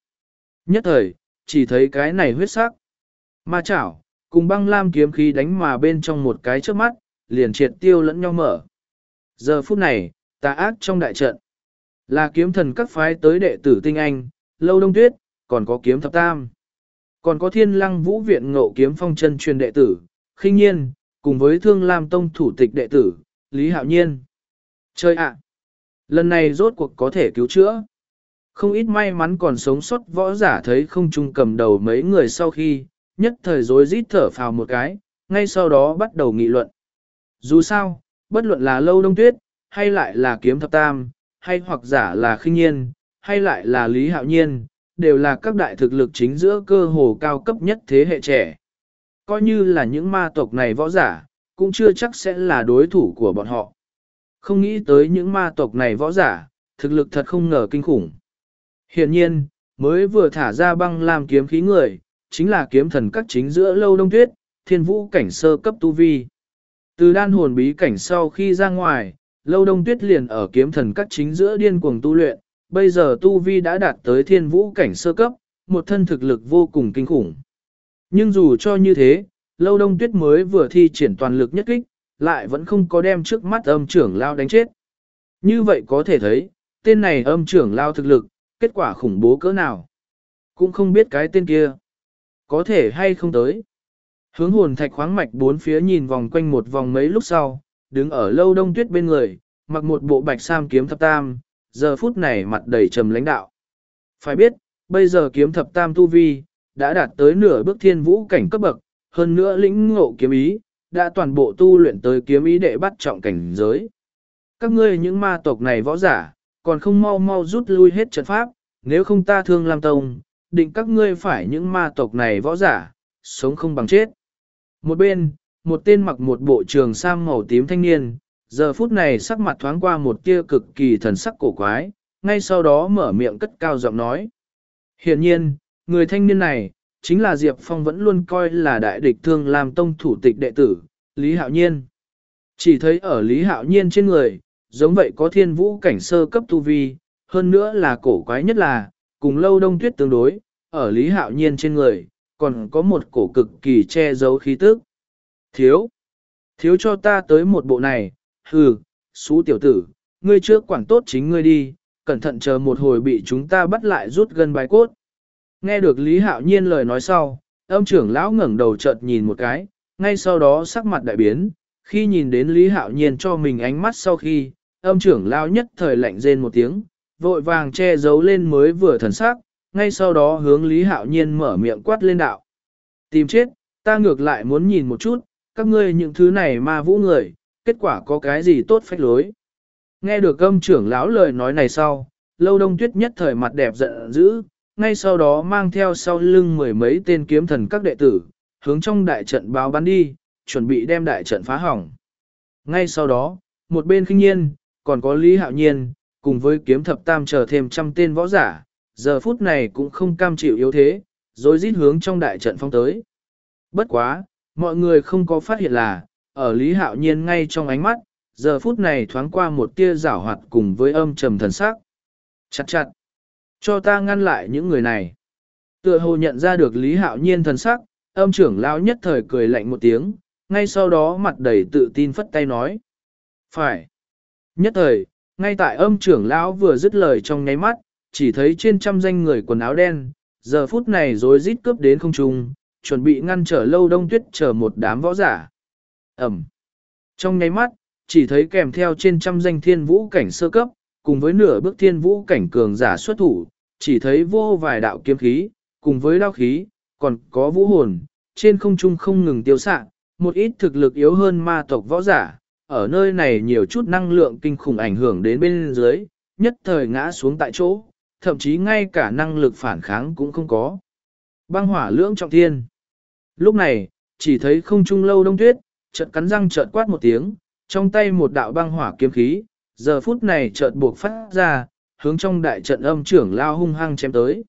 Nhất thời, chỉ thấy cái này huyết sắc. Ma chảo, cùng băng lam kiếm khí đánh mà bên trong một cái trước mắt, liền triệt tiêu lẫn nhau mở. Giờ phút này, tà ác trong đại trận, là kiếm thần các phái tới đệ tử tinh anh, lâu đông tuyết, còn có kiếm thập tam. Còn có thiên lăng vũ viện ngộ kiếm phong chân truyền đệ tử, khinh nhiên, cùng với thương lam tông thủ tịch đệ tử, Lý Hạo Nhiên. Chơi ạ! lần này rốt cuộc có thể cứu chữa. Không ít may mắn còn sống sót võ giả thấy không trung cầm đầu mấy người sau khi, nhất thời rối rít thở phào một cái, ngay sau đó bắt đầu nghị luận. Dù sao, bất luận là lâu đông tuyết, hay lại là kiếm thập tam, hay hoặc giả là khinh nhiên, hay lại là lý hạo nhiên, đều là các đại thực lực chính giữa cơ hồ cao cấp nhất thế hệ trẻ. Coi như là những ma tộc này võ giả, cũng chưa chắc sẽ là đối thủ của bọn họ. Không nghĩ tới những ma tộc này võ giả, thực lực thật không ngờ kinh khủng. Hiện nhiên, mới vừa thả ra băng làm kiếm khí người, chính là kiếm thần các chính giữa lâu đông tuyết, thiên vũ cảnh sơ cấp tu vi. Từ đan hồn bí cảnh sau khi ra ngoài, lâu đông tuyết liền ở kiếm thần các chính giữa điên cuồng tu luyện, bây giờ tu vi đã đạt tới thiên vũ cảnh sơ cấp, một thân thực lực vô cùng kinh khủng. Nhưng dù cho như thế, lâu đông tuyết mới vừa thi triển toàn lực nhất kích, lại vẫn không có đem trước mắt âm trưởng lao đánh chết. Như vậy có thể thấy, tên này âm trưởng lao thực lực, kết quả khủng bố cỡ nào. Cũng không biết cái tên kia. Có thể hay không tới. Hướng hồn thạch khoáng mạch bốn phía nhìn vòng quanh một vòng mấy lúc sau, đứng ở lâu đông tuyết bên người, mặc một bộ bạch sam kiếm thập tam, giờ phút này mặt đầy trầm lãnh đạo. Phải biết, bây giờ kiếm thập tam tu vi, đã đạt tới nửa bước thiên vũ cảnh cấp bậc, hơn nữa lĩnh ngộ kiếm ý, đã toàn bộ tu luyện tới kiếm ý đệ bắt trọng cảnh giới. Các ngươi những ma tộc này võ giả, còn không mau mau rút lui hết trận pháp, nếu không ta thương làm tông, định các ngươi phải những ma tộc này võ giả, sống không bằng chết. Một bên, một tên mặc một bộ trường sam màu tím thanh niên, giờ phút này sắc mặt thoáng qua một tia cực kỳ thần sắc cổ quái, ngay sau đó mở miệng cất cao giọng nói. Hiện nhiên, người thanh niên này, chính là Diệp Phong vẫn luôn coi là đại địch thương làm tông thủ tịch đệ tử, Lý Hạo Nhiên. Chỉ thấy ở Lý Hạo Nhiên trên người, giống vậy có thiên vũ cảnh sơ cấp tu vi, hơn nữa là cổ quái nhất là, cùng lâu đông tuyết tương đối, ở Lý Hạo Nhiên trên người, còn có một cổ cực kỳ che giấu khí tức. Thiếu, thiếu cho ta tới một bộ này, hừ, xú tiểu tử, ngươi trước quản tốt chính ngươi đi, cẩn thận chờ một hồi bị chúng ta bắt lại rút gần bài cốt. Nghe được Lý Hạo Nhiên lời nói sau, âm trưởng lão ngẩng đầu chợt nhìn một cái, ngay sau đó sắc mặt đại biến, khi nhìn đến Lý Hạo Nhiên cho mình ánh mắt sau khi, âm trưởng lão nhất thời lạnh rên một tiếng, vội vàng che giấu lên mới vừa thần sắc, ngay sau đó hướng Lý Hạo Nhiên mở miệng quát lên đạo. Tìm chết, ta ngược lại muốn nhìn một chút, các ngươi những thứ này ma vũ người, kết quả có cái gì tốt phách lối. Nghe được âm trưởng lão lời nói này sau, lâu đông tuyết nhất thời mặt đẹp giận dữ, ngay sau đó mang theo sau lưng mười mấy tên kiếm thần các đệ tử, hướng trong đại trận báo bắn đi, chuẩn bị đem đại trận phá hỏng. Ngay sau đó, một bên khinh nhiên, còn có Lý Hạo Nhiên, cùng với kiếm thập tam chờ thêm trăm tên võ giả, giờ phút này cũng không cam chịu yếu thế, rồi rít hướng trong đại trận phong tới. Bất quá, mọi người không có phát hiện là, ở Lý Hạo Nhiên ngay trong ánh mắt, giờ phút này thoáng qua một tia rảo hoạt cùng với âm trầm thần sắc. Chặt chặt, cho ta ngăn lại những người này. Tựa hồ nhận ra được Lý Hạo Nhiên thần sắc, âm trưởng lão nhất thời cười lạnh một tiếng, ngay sau đó mặt đầy tự tin phất tay nói. Phải. Nhất thời, ngay tại âm trưởng lão vừa dứt lời trong nháy mắt, chỉ thấy trên trăm danh người quần áo đen, giờ phút này rối rít cướp đến không trung, chuẩn bị ngăn trở lâu đông tuyết chờ một đám võ giả. Ẩm. Trong nháy mắt, chỉ thấy kèm theo trên trăm danh thiên vũ cảnh sơ cấp, cùng với nửa bước thiên vũ cảnh cường giả xuất thủ, chỉ thấy vô vài đạo kiếm khí, cùng với đao khí, còn có vũ hồn, trên không trung không ngừng tiêu xạ, một ít thực lực yếu hơn ma tộc võ giả, ở nơi này nhiều chút năng lượng kinh khủng ảnh hưởng đến bên dưới, nhất thời ngã xuống tại chỗ, thậm chí ngay cả năng lực phản kháng cũng không có. Băng hỏa lưỡng trọng thiên. Lúc này, chỉ thấy không trung lâu đông tuyết, chợt cắn răng chợt quát một tiếng, trong tay một đạo băng hỏa kiếm khí, giờ phút này chợt buộc phát ra, hướng trong đại trận âm trưởng lao hung hăng chém tới.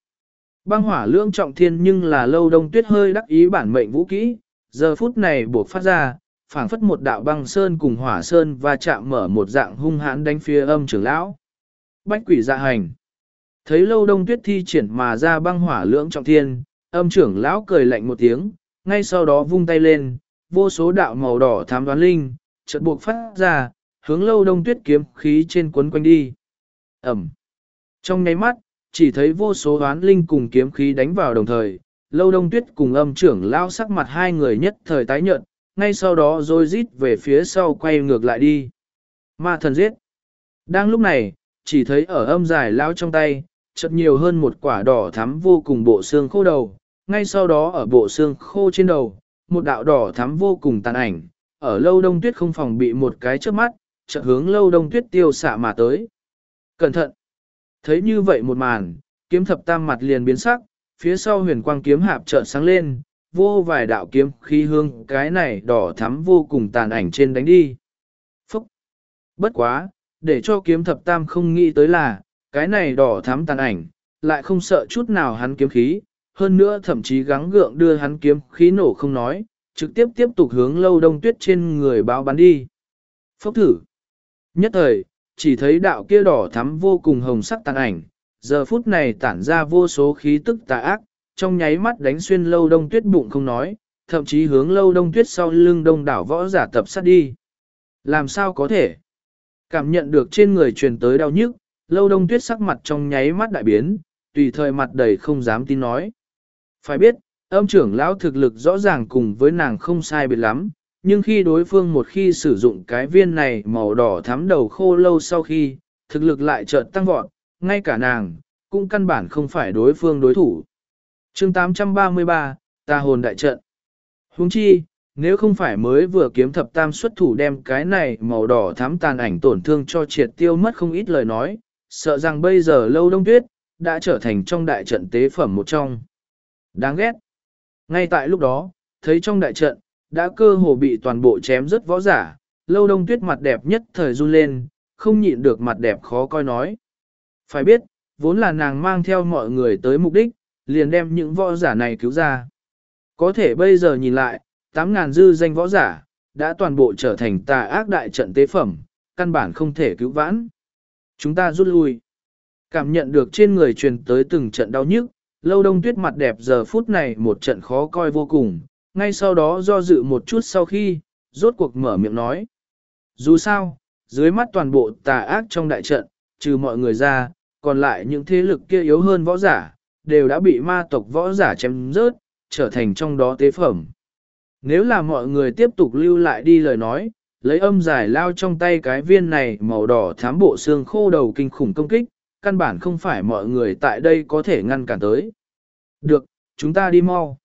Băng hỏa lưỡng trọng thiên nhưng là lâu đông tuyết hơi đắc ý bản mệnh vũ kỹ, giờ phút này buộc phát ra, phảng phất một đạo băng sơn cùng hỏa sơn và chạm mở một dạng hung hãn đánh phía âm trưởng lão. Bách quỷ dạ hành. Thấy lâu đông tuyết thi triển mà ra băng hỏa lưỡng trọng thiên, âm trưởng lão cười lạnh một tiếng, ngay sau đó vung tay lên, vô số đạo màu đỏ thám đoán linh, chợt buộc phát ra, hướng lâu đông tuyết kiếm khí trên cuốn quanh đi. Ẩm. Trong nháy mắt, chỉ thấy vô số đoán linh cùng kiếm khí đánh vào đồng thời, lâu đông tuyết cùng âm trưởng lao sắc mặt hai người nhất thời tái nhợt, ngay sau đó rồi rít về phía sau quay ngược lại đi. Ma thần giết. Đang lúc này, chỉ thấy ở âm dài lao trong tay, chợt nhiều hơn một quả đỏ thắm vô cùng bộ xương khô đầu, ngay sau đó ở bộ xương khô trên đầu, một đạo đỏ thắm vô cùng tàn ảnh, ở lâu đông tuyết không phòng bị một cái trước mắt, chợt hướng lâu đông tuyết tiêu xạ mà tới. Cẩn thận! Thấy như vậy một màn, kiếm thập tam mặt liền biến sắc, phía sau huyền quang kiếm hạp chợt sáng lên, vô vài đạo kiếm khí hương cái này đỏ thắm vô cùng tàn ảnh trên đánh đi. Phúc! Bất quá, để cho kiếm thập tam không nghĩ tới là, cái này đỏ thắm tàn ảnh, lại không sợ chút nào hắn kiếm khí, hơn nữa thậm chí gắng gượng đưa hắn kiếm khí nổ không nói, trực tiếp tiếp tục hướng lâu đông tuyết trên người báo bắn đi. Phốc thử. Nhất thời, chỉ thấy đạo kia đỏ thắm vô cùng hồng sắc tàn ảnh, giờ phút này tản ra vô số khí tức tà ác, trong nháy mắt đánh xuyên lâu đông tuyết bụng không nói, thậm chí hướng lâu đông tuyết sau lưng đông đảo võ giả tập sát đi. Làm sao có thể? Cảm nhận được trên người truyền tới đau nhức, lâu đông tuyết sắc mặt trong nháy mắt đại biến, tùy thời mặt đầy không dám tin nói. Phải biết, âm trưởng lão thực lực rõ ràng cùng với nàng không sai biệt lắm, nhưng khi đối phương một khi sử dụng cái viên này màu đỏ thắm đầu khô lâu sau khi, thực lực lại chợt tăng vọt, ngay cả nàng, cũng căn bản không phải đối phương đối thủ. chương 833, ta hồn đại trận. Huống chi, nếu không phải mới vừa kiếm thập tam xuất thủ đem cái này màu đỏ thắm tàn ảnh tổn thương cho triệt tiêu mất không ít lời nói, sợ rằng bây giờ lâu đông tuyết, đã trở thành trong đại trận tế phẩm một trong. Đáng ghét. Ngay tại lúc đó, thấy trong đại trận, đã cơ hồ bị toàn bộ chém rất võ giả, lâu đông tuyết mặt đẹp nhất thời run lên, không nhịn được mặt đẹp khó coi nói. Phải biết, vốn là nàng mang theo mọi người tới mục đích, liền đem những võ giả này cứu ra. Có thể bây giờ nhìn lại, 8.000 dư danh võ giả, đã toàn bộ trở thành tà ác đại trận tế phẩm, căn bản không thể cứu vãn. Chúng ta rút lui. Cảm nhận được trên người truyền tới từng trận đau nhức, lâu đông tuyết mặt đẹp giờ phút này một trận khó coi vô cùng, ngay sau đó do dự một chút sau khi, rốt cuộc mở miệng nói. Dù sao, dưới mắt toàn bộ tà ác trong đại trận, trừ mọi người ra, còn lại những thế lực kia yếu hơn võ giả, đều đã bị ma tộc võ giả chém rớt, trở thành trong đó tế phẩm. Nếu là mọi người tiếp tục lưu lại đi lời nói, lấy âm giải lao trong tay cái viên này màu đỏ thám bộ xương khô đầu kinh khủng công kích, căn bản không phải mọi người tại đây có thể ngăn cản tới. Được, chúng ta đi mau.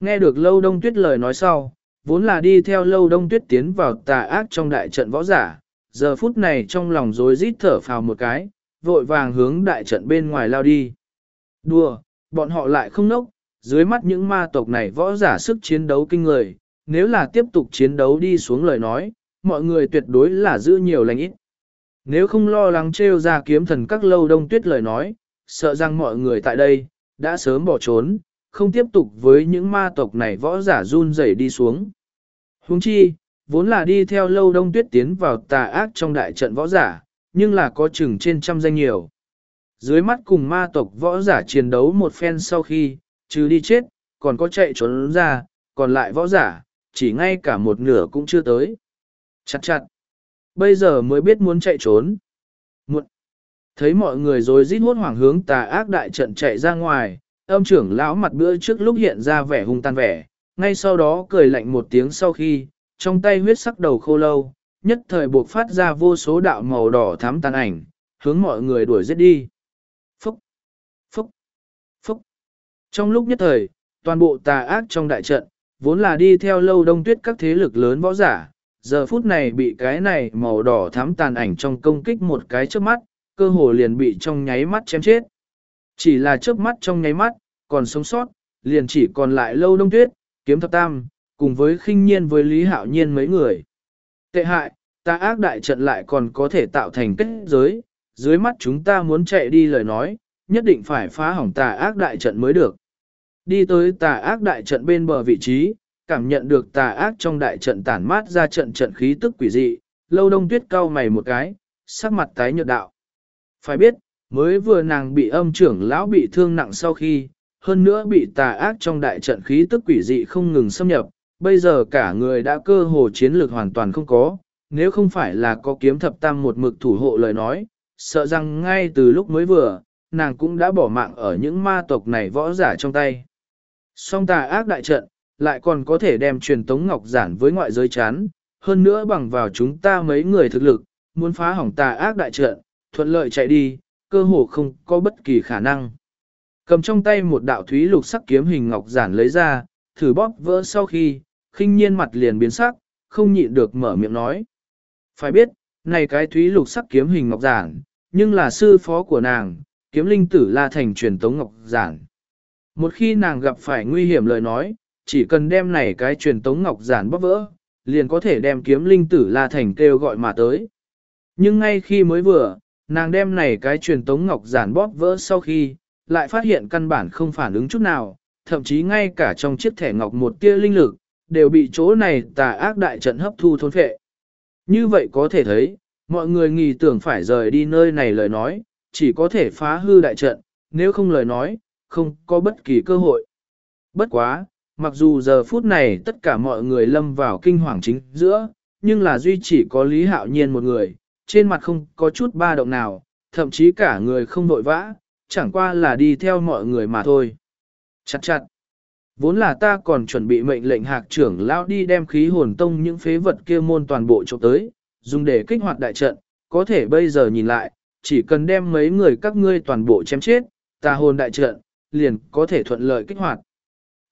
Nghe được lâu đông tuyết lời nói sau, vốn là đi theo lâu đông tuyết tiến vào tà ác trong đại trận võ giả, giờ phút này trong lòng rối rít thở phào một cái, vội vàng hướng đại trận bên ngoài lao đi. Đùa, bọn họ lại không nốc, dưới mắt những ma tộc này võ giả sức chiến đấu kinh người, nếu là tiếp tục chiến đấu đi xuống lời nói, mọi người tuyệt đối là giữ nhiều lành ít. Nếu không lo lắng trêu ra kiếm thần các lâu đông tuyết lời nói, sợ rằng mọi người tại đây, đã sớm bỏ trốn, không tiếp tục với những ma tộc này võ giả run rẩy đi xuống. Huống chi, vốn là đi theo lâu đông tuyết tiến vào tà ác trong đại trận võ giả, nhưng là có chừng trên trăm danh nhiều. Dưới mắt cùng ma tộc võ giả chiến đấu một phen sau khi, trừ đi chết, còn có chạy trốn ra, còn lại võ giả, chỉ ngay cả một nửa cũng chưa tới. Chặt chặt. Bây giờ mới biết muốn chạy trốn. Muộn. Thấy mọi người rồi rít hốt hoảng hướng tà ác đại trận chạy ra ngoài, âm trưởng lão mặt bữa trước lúc hiện ra vẻ hung tàn vẻ, ngay sau đó cười lạnh một tiếng sau khi, trong tay huyết sắc đầu khô lâu, nhất thời buộc phát ra vô số đạo màu đỏ thắm tàn ảnh, hướng mọi người đuổi giết đi. Phúc! Phúc! Phúc! Trong lúc nhất thời, toàn bộ tà ác trong đại trận, vốn là đi theo lâu đông tuyết các thế lực lớn võ giả, giờ phút này bị cái này màu đỏ thắm tàn ảnh trong công kích một cái trước mắt, cơ hồ liền bị trong nháy mắt chém chết. Chỉ là trước mắt trong nháy mắt, còn sống sót, liền chỉ còn lại lâu đông tuyết, kiếm thập tam, cùng với khinh nhiên với Lý Hạo Nhiên mấy người. Tệ hại, ta ác đại trận lại còn có thể tạo thành kết giới, dưới mắt chúng ta muốn chạy đi lời nói, nhất định phải phá hỏng tà ác đại trận mới được. Đi tới tà ác đại trận bên bờ vị trí, cảm nhận được tà ác trong đại trận tản mát ra trận trận khí tức quỷ dị, lâu đông tuyết cau mày một cái, sắc mặt tái nhợt đạo. Phải biết, mới vừa nàng bị âm trưởng lão bị thương nặng sau khi, hơn nữa bị tà ác trong đại trận khí tức quỷ dị không ngừng xâm nhập, bây giờ cả người đã cơ hồ chiến lược hoàn toàn không có, nếu không phải là có kiếm thập tam một mực thủ hộ lời nói, sợ rằng ngay từ lúc mới vừa, nàng cũng đã bỏ mạng ở những ma tộc này võ giả trong tay. Song tà ác đại trận, lại còn có thể đem truyền tống ngọc giản với ngoại giới chán, hơn nữa bằng vào chúng ta mấy người thực lực, muốn phá hỏng tà ác đại trận, thuận lợi chạy đi, cơ hồ không có bất kỳ khả năng. Cầm trong tay một đạo thúy lục sắc kiếm hình ngọc giản lấy ra, thử bóp vỡ sau khi, khinh nhiên mặt liền biến sắc, không nhịn được mở miệng nói. Phải biết, này cái thúy lục sắc kiếm hình ngọc giản, nhưng là sư phó của nàng, kiếm linh tử la thành truyền tống ngọc giản. Một khi nàng gặp phải nguy hiểm lời nói, chỉ cần đem này cái truyền tống ngọc giản bóp vỡ, liền có thể đem kiếm linh tử la thành kêu gọi mà tới. Nhưng ngay khi mới vừa, nàng đem này cái truyền tống ngọc giản bóp vỡ sau khi, lại phát hiện căn bản không phản ứng chút nào, thậm chí ngay cả trong chiếc thẻ ngọc một tia linh lực, đều bị chỗ này tà ác đại trận hấp thu thôn phệ. Như vậy có thể thấy, mọi người nghi tưởng phải rời đi nơi này lời nói, chỉ có thể phá hư đại trận, nếu không lời nói, không có bất kỳ cơ hội. Bất quá, mặc dù giờ phút này tất cả mọi người lâm vào kinh hoàng chính giữa, nhưng là duy chỉ có Lý Hạo Nhiên một người, trên mặt không có chút ba động nào, thậm chí cả người không vội vã, chẳng qua là đi theo mọi người mà thôi. Chặt chặt. Vốn là ta còn chuẩn bị mệnh lệnh hạc trưởng lao đi đem khí hồn tông những phế vật kia môn toàn bộ trộm tới, dùng để kích hoạt đại trận, có thể bây giờ nhìn lại, chỉ cần đem mấy người các ngươi toàn bộ chém chết, ta hồn đại trận, liền có thể thuận lợi kích hoạt.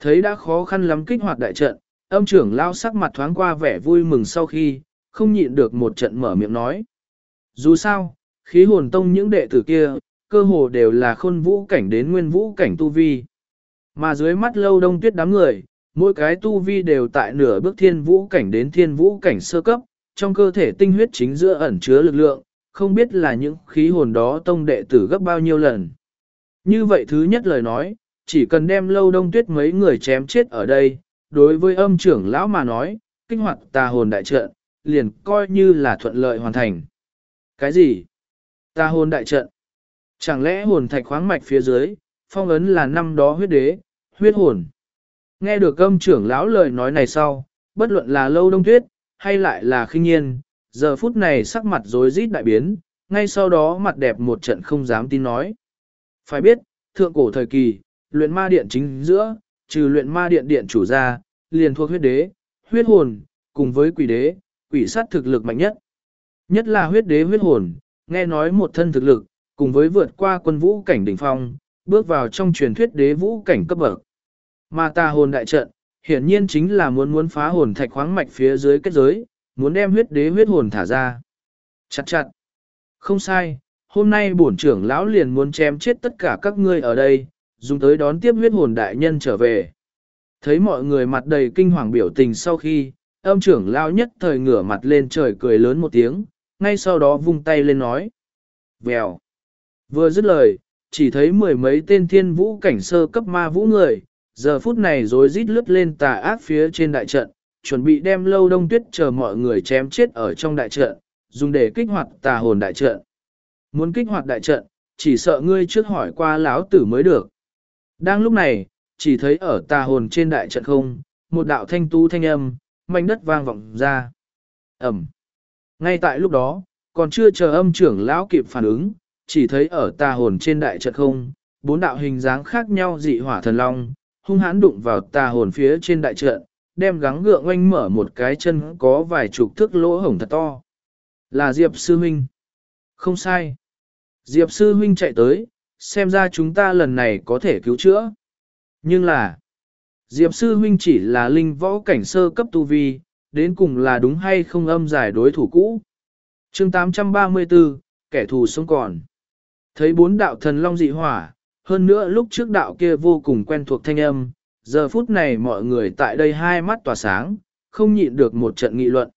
Thấy đã khó khăn lắm kích hoạt đại trận, âm trưởng lao sắc mặt thoáng qua vẻ vui mừng sau khi, không nhịn được một trận mở miệng nói. Dù sao, khí hồn tông những đệ tử kia, cơ hồ đều là khôn vũ cảnh đến nguyên vũ cảnh tu vi. Mà dưới mắt lâu đông tuyết đám người, mỗi cái tu vi đều tại nửa bước thiên vũ cảnh đến thiên vũ cảnh sơ cấp, trong cơ thể tinh huyết chính giữa ẩn chứa lực lượng, không biết là những khí hồn đó tông đệ tử gấp bao nhiêu lần. Như vậy thứ nhất lời nói, chỉ cần đem lâu đông tuyết mấy người chém chết ở đây, đối với âm trưởng lão mà nói, kinh hoạt tà hồn đại trận, liền coi như là thuận lợi hoàn thành. Cái gì? Tà hồn đại trận? Chẳng lẽ hồn thạch khoáng mạch phía dưới, phong ấn là năm đó huyết đế, huyết hồn? Nghe được âm trưởng lão lời nói này sau, bất luận là lâu đông tuyết, hay lại là khinh nhiên, giờ phút này sắc mặt rối rít đại biến, ngay sau đó mặt đẹp một trận không dám tin nói. Phải biết, thượng cổ thời kỳ, luyện ma điện chính giữa, trừ luyện ma điện điện chủ ra, liền thuộc huyết đế, huyết hồn, cùng với quỷ đế, quỷ sát thực lực mạnh nhất. Nhất là huyết đế huyết hồn, nghe nói một thân thực lực, cùng với vượt qua quân vũ cảnh đỉnh phong, bước vào trong truyền thuyết đế vũ cảnh cấp bậc. Mà ta hồn đại trận, hiển nhiên chính là muốn muốn phá hồn thạch khoáng mạch phía dưới kết giới, muốn đem huyết đế huyết hồn thả ra. Chặt chặt. Không sai, hôm nay bổn trưởng lão liền muốn chém chết tất cả các ngươi ở đây, dùng tới đón tiếp huyết hồn đại nhân trở về. Thấy mọi người mặt đầy kinh hoàng biểu tình sau khi, âm trưởng lao nhất thời ngửa mặt lên trời cười lớn một tiếng, ngay sau đó vung tay lên nói. Vèo. Vừa dứt lời, chỉ thấy mười mấy tên thiên vũ cảnh sơ cấp ma vũ người, giờ phút này rồi rít lướt lên tà ác phía trên đại trận, chuẩn bị đem lâu đông tuyết chờ mọi người chém chết ở trong đại trận, dùng để kích hoạt tà hồn đại trận. Muốn kích hoạt đại trận, chỉ sợ ngươi trước hỏi qua lão tử mới được. Đang lúc này, chỉ thấy ở tà hồn trên đại trận không, một đạo thanh tu thanh âm, mảnh đất vang vọng ra. Ẩm. Ngay tại lúc đó, còn chưa chờ âm trưởng lão kịp phản ứng, chỉ thấy ở tà hồn trên đại trận không, bốn đạo hình dáng khác nhau dị hỏa thần long, hung hãn đụng vào tà hồn phía trên đại trận, đem gắng gượng oanh mở một cái chân có vài chục thước lỗ hổng thật to. Là Diệp Sư Huynh. Không sai. Diệp Sư Huynh chạy tới, xem ra chúng ta lần này có thể cứu chữa. Nhưng là, Diệp Sư Huynh chỉ là linh võ cảnh sơ cấp tu vi, đến cùng là đúng hay không âm giải đối thủ cũ. chương 834, kẻ thù sống còn. Thấy bốn đạo thần long dị hỏa, hơn nữa lúc trước đạo kia vô cùng quen thuộc thanh âm, giờ phút này mọi người tại đây hai mắt tỏa sáng, không nhịn được một trận nghị luận.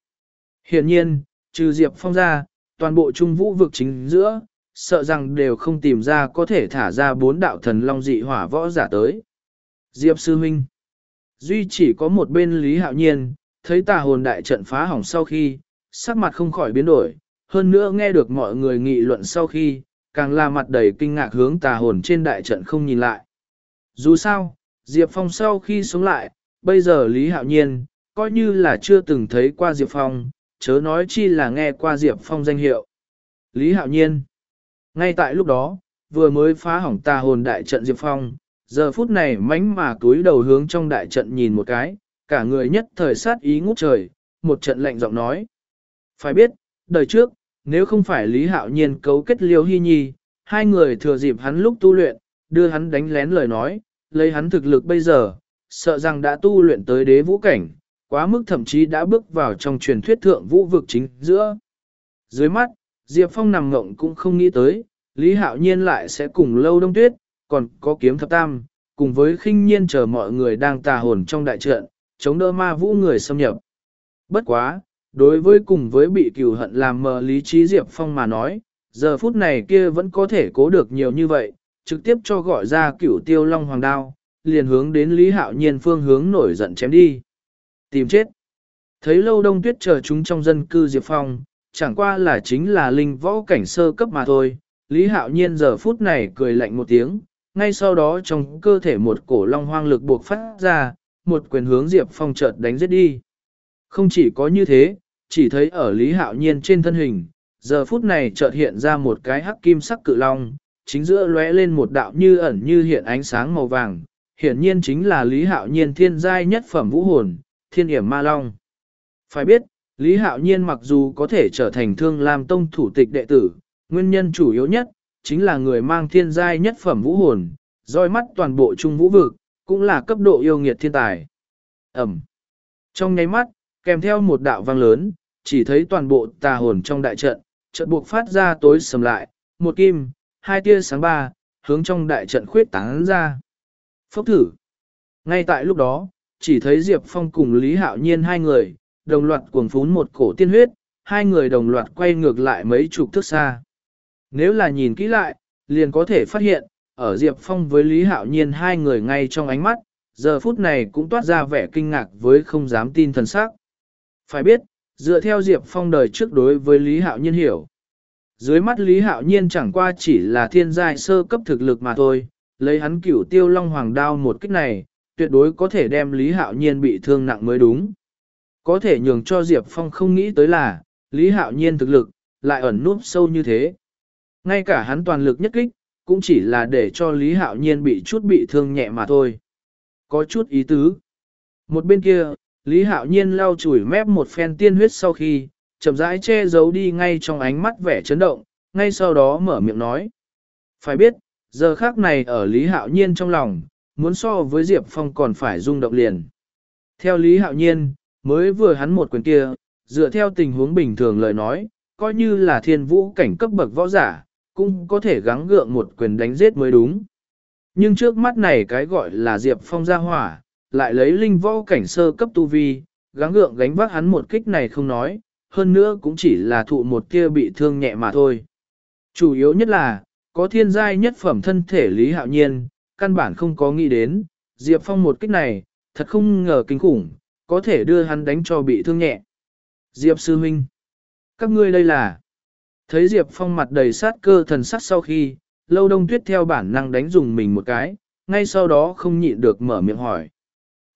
Hiển nhiên, trừ Diệp Phong ra, toàn bộ trung vũ vực chính giữa, sợ rằng đều không tìm ra có thể thả ra bốn đạo thần long dị hỏa võ giả tới. Diệp Sư Minh Duy chỉ có một bên Lý Hạo Nhiên, thấy tà hồn đại trận phá hỏng sau khi, sắc mặt không khỏi biến đổi, hơn nữa nghe được mọi người nghị luận sau khi, càng là mặt đầy kinh ngạc hướng tà hồn trên đại trận không nhìn lại. Dù sao, Diệp Phong sau khi sống lại, bây giờ Lý Hạo Nhiên, coi như là chưa từng thấy qua Diệp Phong, chớ nói chi là nghe qua Diệp Phong danh hiệu. Lý Hạo Nhiên ngay tại lúc đó, vừa mới phá hỏng tà hồn đại trận Diệp Phong, giờ phút này mánh mà túi đầu hướng trong đại trận nhìn một cái, cả người nhất thời sát ý ngút trời, một trận lạnh giọng nói. Phải biết, đời trước, nếu không phải Lý Hạo Nhiên cấu kết Liêu Hy Nhi, hai người thừa dịp hắn lúc tu luyện, đưa hắn đánh lén lời nói, lấy hắn thực lực bây giờ, sợ rằng đã tu luyện tới đế vũ cảnh, quá mức thậm chí đã bước vào trong truyền thuyết thượng vũ vực chính giữa. Dưới mắt, Diệp Phong nằm ngộng cũng không nghĩ tới, Lý Hạo Nhiên lại sẽ cùng lâu đông tuyết, còn có kiếm thập tam, cùng với khinh nhiên chờ mọi người đang tà hồn trong đại trận, chống đỡ ma vũ người xâm nhập. Bất quá, đối với cùng với bị cừu hận làm mờ lý trí Diệp Phong mà nói, giờ phút này kia vẫn có thể cố được nhiều như vậy, trực tiếp cho gọi ra cửu tiêu long hoàng đao, liền hướng đến Lý Hạo Nhiên phương hướng nổi giận chém đi. Tìm chết. Thấy lâu đông tuyết chờ chúng trong dân cư Diệp Phong, chẳng qua là chính là linh võ cảnh sơ cấp mà thôi. Lý Hạo Nhiên giờ phút này cười lạnh một tiếng, ngay sau đó trong cơ thể một cổ long hoang lực buộc phát ra, một quyền hướng Diệp Phong chợt đánh giết đi. Không chỉ có như thế, chỉ thấy ở Lý Hạo Nhiên trên thân hình, giờ phút này chợt hiện ra một cái hắc kim sắc cự long, chính giữa lóe lên một đạo như ẩn như hiện ánh sáng màu vàng, hiển nhiên chính là Lý Hạo Nhiên thiên giai nhất phẩm vũ hồn, thiên hiểm ma long. Phải biết, Lý Hạo Nhiên mặc dù có thể trở thành thương lam tông thủ tịch đệ tử, nguyên nhân chủ yếu nhất, chính là người mang thiên giai nhất phẩm vũ hồn, roi mắt toàn bộ trung vũ vực, cũng là cấp độ yêu nghiệt thiên tài. Ẩm. Trong nháy mắt, kèm theo một đạo vang lớn, chỉ thấy toàn bộ tà hồn trong đại trận, trận buộc phát ra tối sầm lại, một kim, hai tia sáng ba, hướng trong đại trận khuyết tán ra. Phốc thử, Ngay tại lúc đó, chỉ thấy Diệp Phong cùng Lý Hạo Nhiên hai người, đồng loạt cuồng phún một cổ tiên huyết, hai người đồng loạt quay ngược lại mấy chục thước xa. Nếu là nhìn kỹ lại, liền có thể phát hiện, ở Diệp Phong với Lý Hạo Nhiên hai người ngay trong ánh mắt, giờ phút này cũng toát ra vẻ kinh ngạc với không dám tin thần sắc. Phải biết, dựa theo Diệp Phong đời trước đối với Lý Hạo Nhiên hiểu. Dưới mắt Lý Hạo Nhiên chẳng qua chỉ là thiên giai sơ cấp thực lực mà thôi, lấy hắn cửu tiêu long hoàng đao một kích này, tuyệt đối có thể đem Lý Hạo Nhiên bị thương nặng mới đúng. Có thể nhường cho Diệp Phong không nghĩ tới là, Lý Hạo Nhiên thực lực, lại ẩn núp sâu như thế. Ngay cả hắn toàn lực nhất kích, cũng chỉ là để cho Lý Hạo Nhiên bị chút bị thương nhẹ mà thôi. Có chút ý tứ. Một bên kia, Lý Hạo Nhiên lau chùi mép một phen tiên huyết sau khi, chậm rãi che giấu đi ngay trong ánh mắt vẻ chấn động, ngay sau đó mở miệng nói. Phải biết, giờ khác này ở Lý Hạo Nhiên trong lòng, muốn so với Diệp Phong còn phải rung động liền. Theo Lý Hạo Nhiên, mới vừa hắn một quyền kia, dựa theo tình huống bình thường lời nói, coi như là thiên vũ cảnh cấp bậc võ giả, cũng có thể gắng gượng một quyền đánh giết mới đúng. Nhưng trước mắt này cái gọi là Diệp Phong ra hỏa, lại lấy linh võ cảnh sơ cấp tu vi, gắng gượng gánh vác hắn một kích này không nói, hơn nữa cũng chỉ là thụ một kia bị thương nhẹ mà thôi. Chủ yếu nhất là, có thiên giai nhất phẩm thân thể Lý Hạo Nhiên, căn bản không có nghĩ đến, Diệp Phong một kích này, thật không ngờ kinh khủng, có thể đưa hắn đánh cho bị thương nhẹ. Diệp Sư Minh, các ngươi đây là... Thấy Diệp Phong mặt đầy sát cơ thần sắc sau khi, lâu đông tuyết theo bản năng đánh dùng mình một cái, ngay sau đó không nhịn được mở miệng hỏi.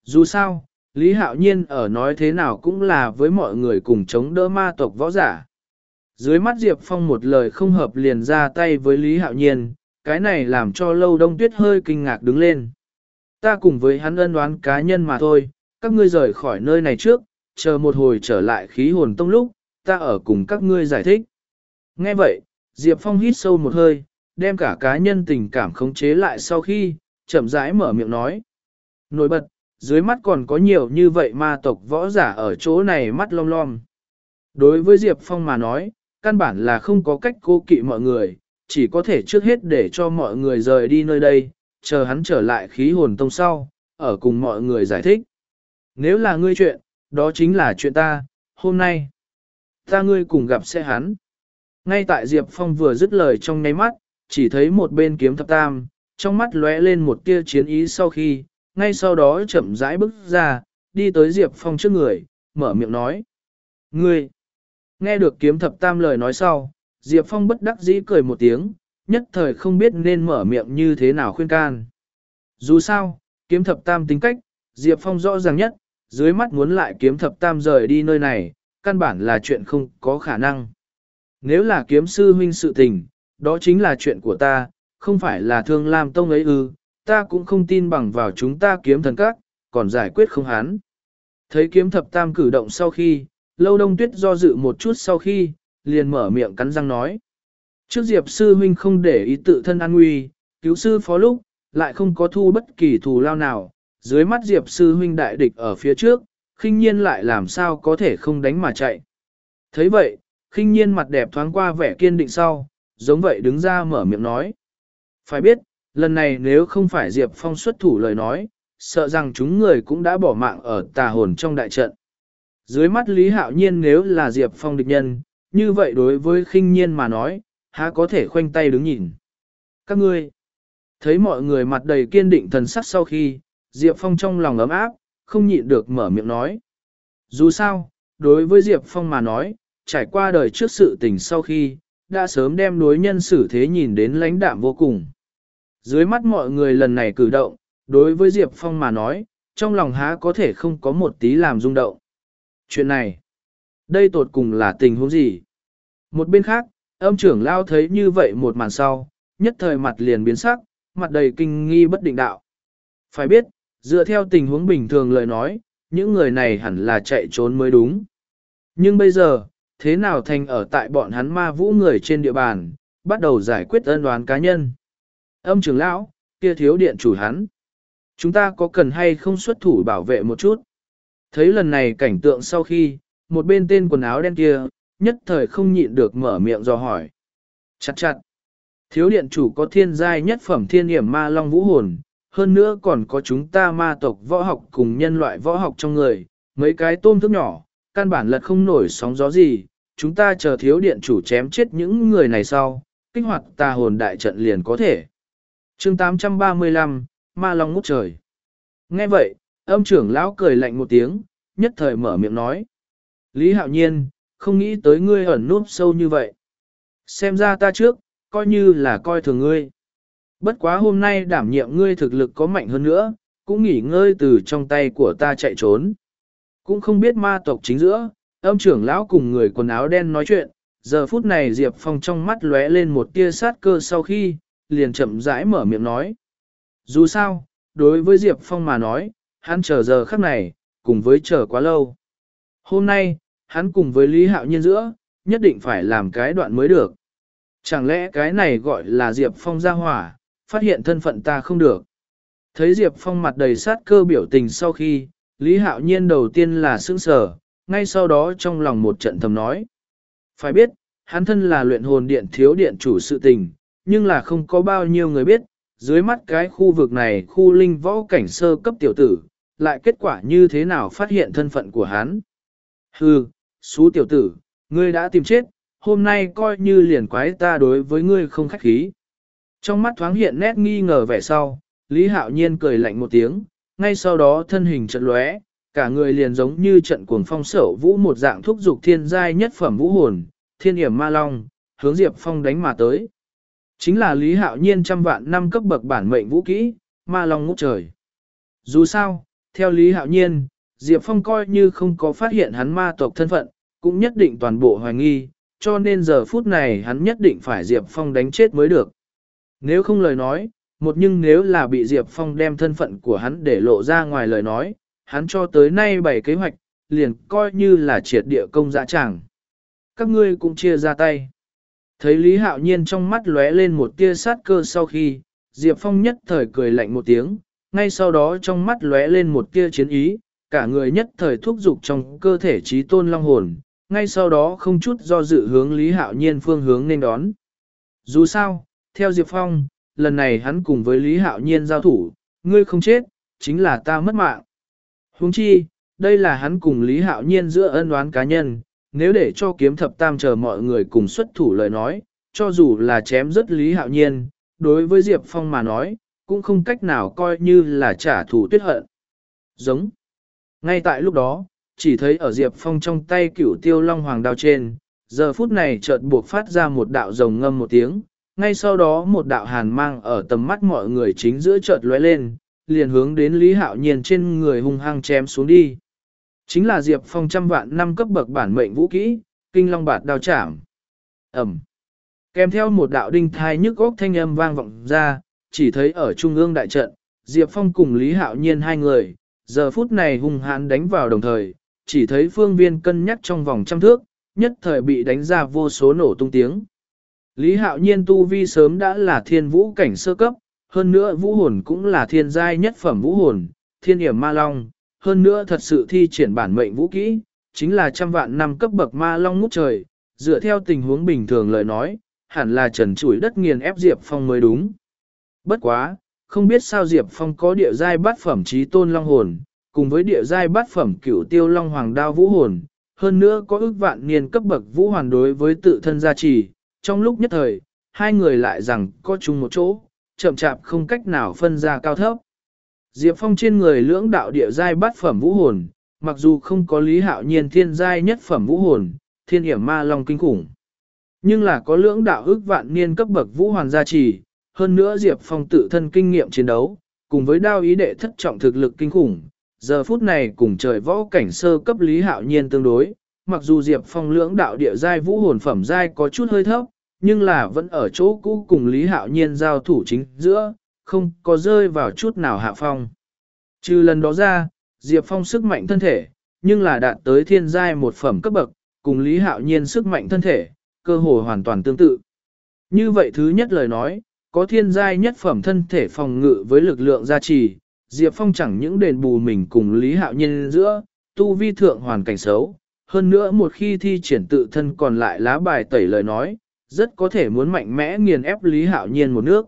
Dù sao, Lý Hạo Nhiên ở nói thế nào cũng là với mọi người cùng chống đỡ ma tộc võ giả. Dưới mắt Diệp Phong một lời không hợp liền ra tay với Lý Hạo Nhiên, cái này làm cho lâu đông tuyết hơi kinh ngạc đứng lên. Ta cùng với hắn ân đoán cá nhân mà thôi, các ngươi rời khỏi nơi này trước, chờ một hồi trở lại khí hồn tông lúc, ta ở cùng các ngươi giải thích. Nghe vậy, Diệp Phong hít sâu một hơi, đem cả cá nhân tình cảm khống chế lại sau khi, chậm rãi mở miệng nói. Nổi bật, dưới mắt còn có nhiều như vậy ma tộc võ giả ở chỗ này mắt lom lom. Đối với Diệp Phong mà nói, căn bản là không có cách cô kỵ mọi người, chỉ có thể trước hết để cho mọi người rời đi nơi đây, chờ hắn trở lại khí hồn tông sau, ở cùng mọi người giải thích. Nếu là ngươi chuyện, đó chính là chuyện ta, hôm nay. Ta ngươi cùng gặp sẽ hắn. Ngay tại Diệp Phong vừa dứt lời trong nháy mắt, chỉ thấy một bên kiếm thập tam, trong mắt lóe lên một tia chiến ý sau khi, ngay sau đó chậm rãi bước ra, đi tới Diệp Phong trước người, mở miệng nói. Ngươi! Nghe được kiếm thập tam lời nói sau, Diệp Phong bất đắc dĩ cười một tiếng, nhất thời không biết nên mở miệng như thế nào khuyên can. Dù sao, kiếm thập tam tính cách, Diệp Phong rõ ràng nhất, dưới mắt muốn lại kiếm thập tam rời đi nơi này, căn bản là chuyện không có khả năng. Nếu là kiếm sư huynh sự tình, đó chính là chuyện của ta, không phải là thương lam tông ấy ư, ta cũng không tin bằng vào chúng ta kiếm thần các, còn giải quyết không hán. Thấy kiếm thập tam cử động sau khi, lâu đông tuyết do dự một chút sau khi, liền mở miệng cắn răng nói. Trước diệp sư huynh không để ý tự thân an nguy, cứu sư phó lúc, lại không có thu bất kỳ thù lao nào, dưới mắt diệp sư huynh đại địch ở phía trước, khinh nhiên lại làm sao có thể không đánh mà chạy. thấy vậy, khinh nhiên mặt đẹp thoáng qua vẻ kiên định sau, giống vậy đứng ra mở miệng nói. Phải biết, lần này nếu không phải Diệp Phong xuất thủ lời nói, sợ rằng chúng người cũng đã bỏ mạng ở tà hồn trong đại trận. Dưới mắt Lý Hạo Nhiên nếu là Diệp Phong địch nhân, như vậy đối với khinh nhiên mà nói, há có thể khoanh tay đứng nhìn. Các ngươi, thấy mọi người mặt đầy kiên định thần sắc sau khi, Diệp Phong trong lòng ấm áp, không nhịn được mở miệng nói. Dù sao, đối với Diệp Phong mà nói, trải qua đời trước sự tình sau khi, đã sớm đem đối nhân xử thế nhìn đến lãnh đạm vô cùng. Dưới mắt mọi người lần này cử động, đối với Diệp Phong mà nói, trong lòng há có thể không có một tí làm rung động. Chuyện này, đây tột cùng là tình huống gì? Một bên khác, âm trưởng lao thấy như vậy một màn sau, nhất thời mặt liền biến sắc, mặt đầy kinh nghi bất định đạo. Phải biết, dựa theo tình huống bình thường lời nói, những người này hẳn là chạy trốn mới đúng. Nhưng bây giờ, thế nào thành ở tại bọn hắn ma vũ người trên địa bàn, bắt đầu giải quyết ân đoán cá nhân. Âm trưởng lão, kia thiếu điện chủ hắn. Chúng ta có cần hay không xuất thủ bảo vệ một chút? Thấy lần này cảnh tượng sau khi, một bên tên quần áo đen kia, nhất thời không nhịn được mở miệng do hỏi. Chặt chặt. Thiếu điện chủ có thiên giai nhất phẩm thiên hiểm ma long vũ hồn, hơn nữa còn có chúng ta ma tộc võ học cùng nhân loại võ học trong người, mấy cái tôm thức nhỏ, căn bản lật không nổi sóng gió gì, chúng ta chờ thiếu điện chủ chém chết những người này sau, kích hoạt tà hồn đại trận liền có thể. chương 835, Ma Long ngút trời. Nghe vậy, âm trưởng lão cười lạnh một tiếng, nhất thời mở miệng nói. Lý Hạo Nhiên, không nghĩ tới ngươi ẩn núp sâu như vậy. Xem ra ta trước, coi như là coi thường ngươi. Bất quá hôm nay đảm nhiệm ngươi thực lực có mạnh hơn nữa, cũng nghỉ ngơi từ trong tay của ta chạy trốn. Cũng không biết ma tộc chính giữa, âm trưởng lão cùng người quần áo đen nói chuyện, giờ phút này Diệp Phong trong mắt lóe lên một tia sát cơ sau khi, liền chậm rãi mở miệng nói. Dù sao, đối với Diệp Phong mà nói, hắn chờ giờ khắc này, cùng với chờ quá lâu. Hôm nay, hắn cùng với Lý Hạo Nhiên giữa, nhất định phải làm cái đoạn mới được. Chẳng lẽ cái này gọi là Diệp Phong ra hỏa, phát hiện thân phận ta không được. Thấy Diệp Phong mặt đầy sát cơ biểu tình sau khi, Lý Hạo Nhiên đầu tiên là sững sờ, ngay sau đó trong lòng một trận thầm nói. Phải biết, hắn thân là luyện hồn điện thiếu điện chủ sự tình, nhưng là không có bao nhiêu người biết, dưới mắt cái khu vực này khu linh võ cảnh sơ cấp tiểu tử, lại kết quả như thế nào phát hiện thân phận của hắn. Hừ, xú tiểu tử, ngươi đã tìm chết, hôm nay coi như liền quái ta đối với ngươi không khách khí. Trong mắt thoáng hiện nét nghi ngờ vẻ sau, Lý Hạo Nhiên cười lạnh một tiếng, ngay sau đó thân hình trận lóe, cả người liền giống như trận cuồng phong sở vũ một dạng thúc dục thiên giai nhất phẩm vũ hồn, thiên hiểm ma long, hướng Diệp Phong đánh mà tới. Chính là Lý Hạo Nhiên trăm vạn năm cấp bậc bản mệnh vũ kỹ, ma long ngút trời. Dù sao, theo Lý Hạo Nhiên, Diệp Phong coi như không có phát hiện hắn ma tộc thân phận, cũng nhất định toàn bộ hoài nghi, cho nên giờ phút này hắn nhất định phải Diệp Phong đánh chết mới được. Nếu không lời nói, một nhưng nếu là bị Diệp Phong đem thân phận của hắn để lộ ra ngoài lời nói, hắn cho tới nay bày kế hoạch, liền coi như là triệt địa công dã tràng. Các ngươi cũng chia ra tay. Thấy Lý Hạo Nhiên trong mắt lóe lên một tia sát cơ sau khi, Diệp Phong nhất thời cười lạnh một tiếng, ngay sau đó trong mắt lóe lên một tia chiến ý, cả người nhất thời thúc dục trong cơ thể trí tôn long hồn, ngay sau đó không chút do dự hướng Lý Hạo Nhiên phương hướng nên đón. Dù sao, theo Diệp Phong, lần này hắn cùng với Lý Hạo Nhiên giao thủ, ngươi không chết, chính là ta mất mạng. Huống chi, đây là hắn cùng Lý Hạo Nhiên giữa ân oán cá nhân, nếu để cho kiếm thập tam chờ mọi người cùng xuất thủ lời nói, cho dù là chém rất Lý Hạo Nhiên, đối với Diệp Phong mà nói, cũng không cách nào coi như là trả thù tuyết hận. Giống. Ngay tại lúc đó, chỉ thấy ở Diệp Phong trong tay cửu tiêu long hoàng đao trên, giờ phút này chợt buộc phát ra một đạo rồng ngâm một tiếng, ngay sau đó một đạo hàn mang ở tầm mắt mọi người chính giữa chợt lóe lên, liền hướng đến Lý Hạo Nhiên trên người hung hăng chém xuống đi. Chính là Diệp Phong trăm vạn năm cấp bậc bản mệnh vũ kỹ, kinh long bạt đao chạm. Ẩm. Kèm theo một đạo đinh thai nhức góc thanh âm vang vọng ra, chỉ thấy ở trung ương đại trận, Diệp Phong cùng Lý Hạo Nhiên hai người, giờ phút này hung hãn đánh vào đồng thời, chỉ thấy phương viên cân nhắc trong vòng trăm thước, nhất thời bị đánh ra vô số nổ tung tiếng. Lý Hạo Nhiên tu vi sớm đã là thiên vũ cảnh sơ cấp, hơn nữa vũ hồn cũng là thiên giai nhất phẩm vũ hồn, thiên hiểm ma long, hơn nữa thật sự thi triển bản mệnh vũ kỹ, chính là trăm vạn năm cấp bậc ma long ngút trời, dựa theo tình huống bình thường lời nói, hẳn là trần chuỗi đất nghiền ép Diệp Phong mới đúng. Bất quá, không biết sao Diệp Phong có địa giai bát phẩm trí tôn long hồn, cùng với địa giai bát phẩm cửu tiêu long hoàng đao vũ hồn, hơn nữa có ước vạn niên cấp bậc vũ hoàn đối với tự thân gia trì, trong lúc nhất thời, hai người lại rằng có chung một chỗ, chậm chạp không cách nào phân ra cao thấp. Diệp Phong trên người lưỡng đạo địa giai bát phẩm vũ hồn, mặc dù không có lý hạo nhiên thiên giai nhất phẩm vũ hồn, thiên hiểm ma long kinh khủng. Nhưng là có lưỡng đạo ước vạn niên cấp bậc vũ hoàn gia trì, hơn nữa Diệp Phong tự thân kinh nghiệm chiến đấu, cùng với đao ý đệ thất trọng thực lực kinh khủng, giờ phút này cùng trời võ cảnh sơ cấp lý hạo nhiên tương đối, mặc dù Diệp Phong lưỡng đạo địa giai vũ hồn phẩm giai có chút hơi thấp, nhưng là vẫn ở chỗ cũ cùng Lý Hạo Nhiên giao thủ chính giữa, không có rơi vào chút nào hạ phong. Trừ lần đó ra, Diệp Phong sức mạnh thân thể, nhưng là đạt tới thiên giai một phẩm cấp bậc, cùng Lý Hạo Nhiên sức mạnh thân thể, cơ hội hoàn toàn tương tự. Như vậy thứ nhất lời nói, có thiên giai nhất phẩm thân thể phòng ngự với lực lượng gia trì, Diệp Phong chẳng những đền bù mình cùng Lý Hạo Nhiên giữa, tu vi thượng hoàn cảnh xấu, hơn nữa một khi thi triển tự thân còn lại lá bài tẩy lời nói, rất có thể muốn mạnh mẽ nghiền ép Lý Hạo Nhiên một nước.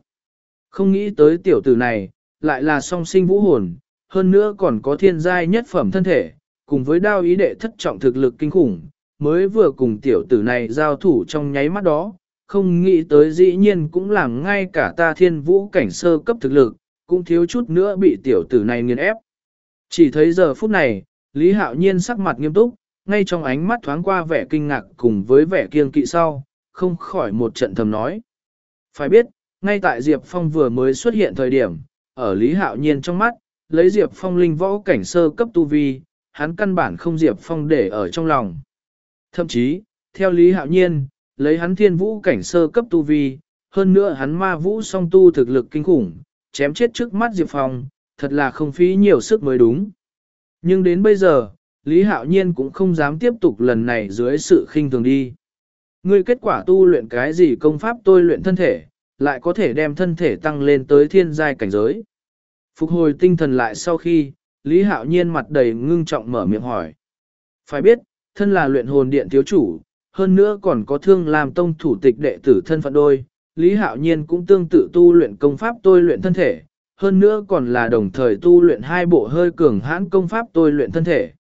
Không nghĩ tới tiểu tử này, lại là song sinh vũ hồn, hơn nữa còn có thiên giai nhất phẩm thân thể, cùng với đao ý đệ thất trọng thực lực kinh khủng, mới vừa cùng tiểu tử này giao thủ trong nháy mắt đó, không nghĩ tới dĩ nhiên cũng làm ngay cả ta thiên vũ cảnh sơ cấp thực lực, cũng thiếu chút nữa bị tiểu tử này nghiền ép. Chỉ thấy giờ phút này, Lý Hạo Nhiên sắc mặt nghiêm túc, ngay trong ánh mắt thoáng qua vẻ kinh ngạc cùng với vẻ kiêng kỵ sau, không khỏi một trận thầm nói. Phải biết, ngay tại Diệp Phong vừa mới xuất hiện thời điểm, ở Lý Hạo Nhiên trong mắt, lấy Diệp Phong linh võ cảnh sơ cấp tu vi, hắn căn bản không Diệp Phong để ở trong lòng. Thậm chí, theo Lý Hạo Nhiên, lấy hắn thiên vũ cảnh sơ cấp tu vi, hơn nữa hắn ma vũ song tu thực lực kinh khủng, chém chết trước mắt Diệp Phong, thật là không phí nhiều sức mới đúng. Nhưng đến bây giờ, Lý Hạo Nhiên cũng không dám tiếp tục lần này dưới sự khinh thường đi. Ngươi kết quả tu luyện cái gì công pháp tôi luyện thân thể, lại có thể đem thân thể tăng lên tới thiên giai cảnh giới. Phục hồi tinh thần lại sau khi, Lý Hạo Nhiên mặt đầy ngưng trọng mở miệng hỏi. Phải biết, thân là luyện hồn điện thiếu chủ, hơn nữa còn có thương làm tông thủ tịch đệ tử thân phận đôi, Lý Hạo Nhiên cũng tương tự tu luyện công pháp tôi luyện thân thể, hơn nữa còn là đồng thời tu luyện hai bộ hơi cường hãn công pháp tôi luyện thân thể.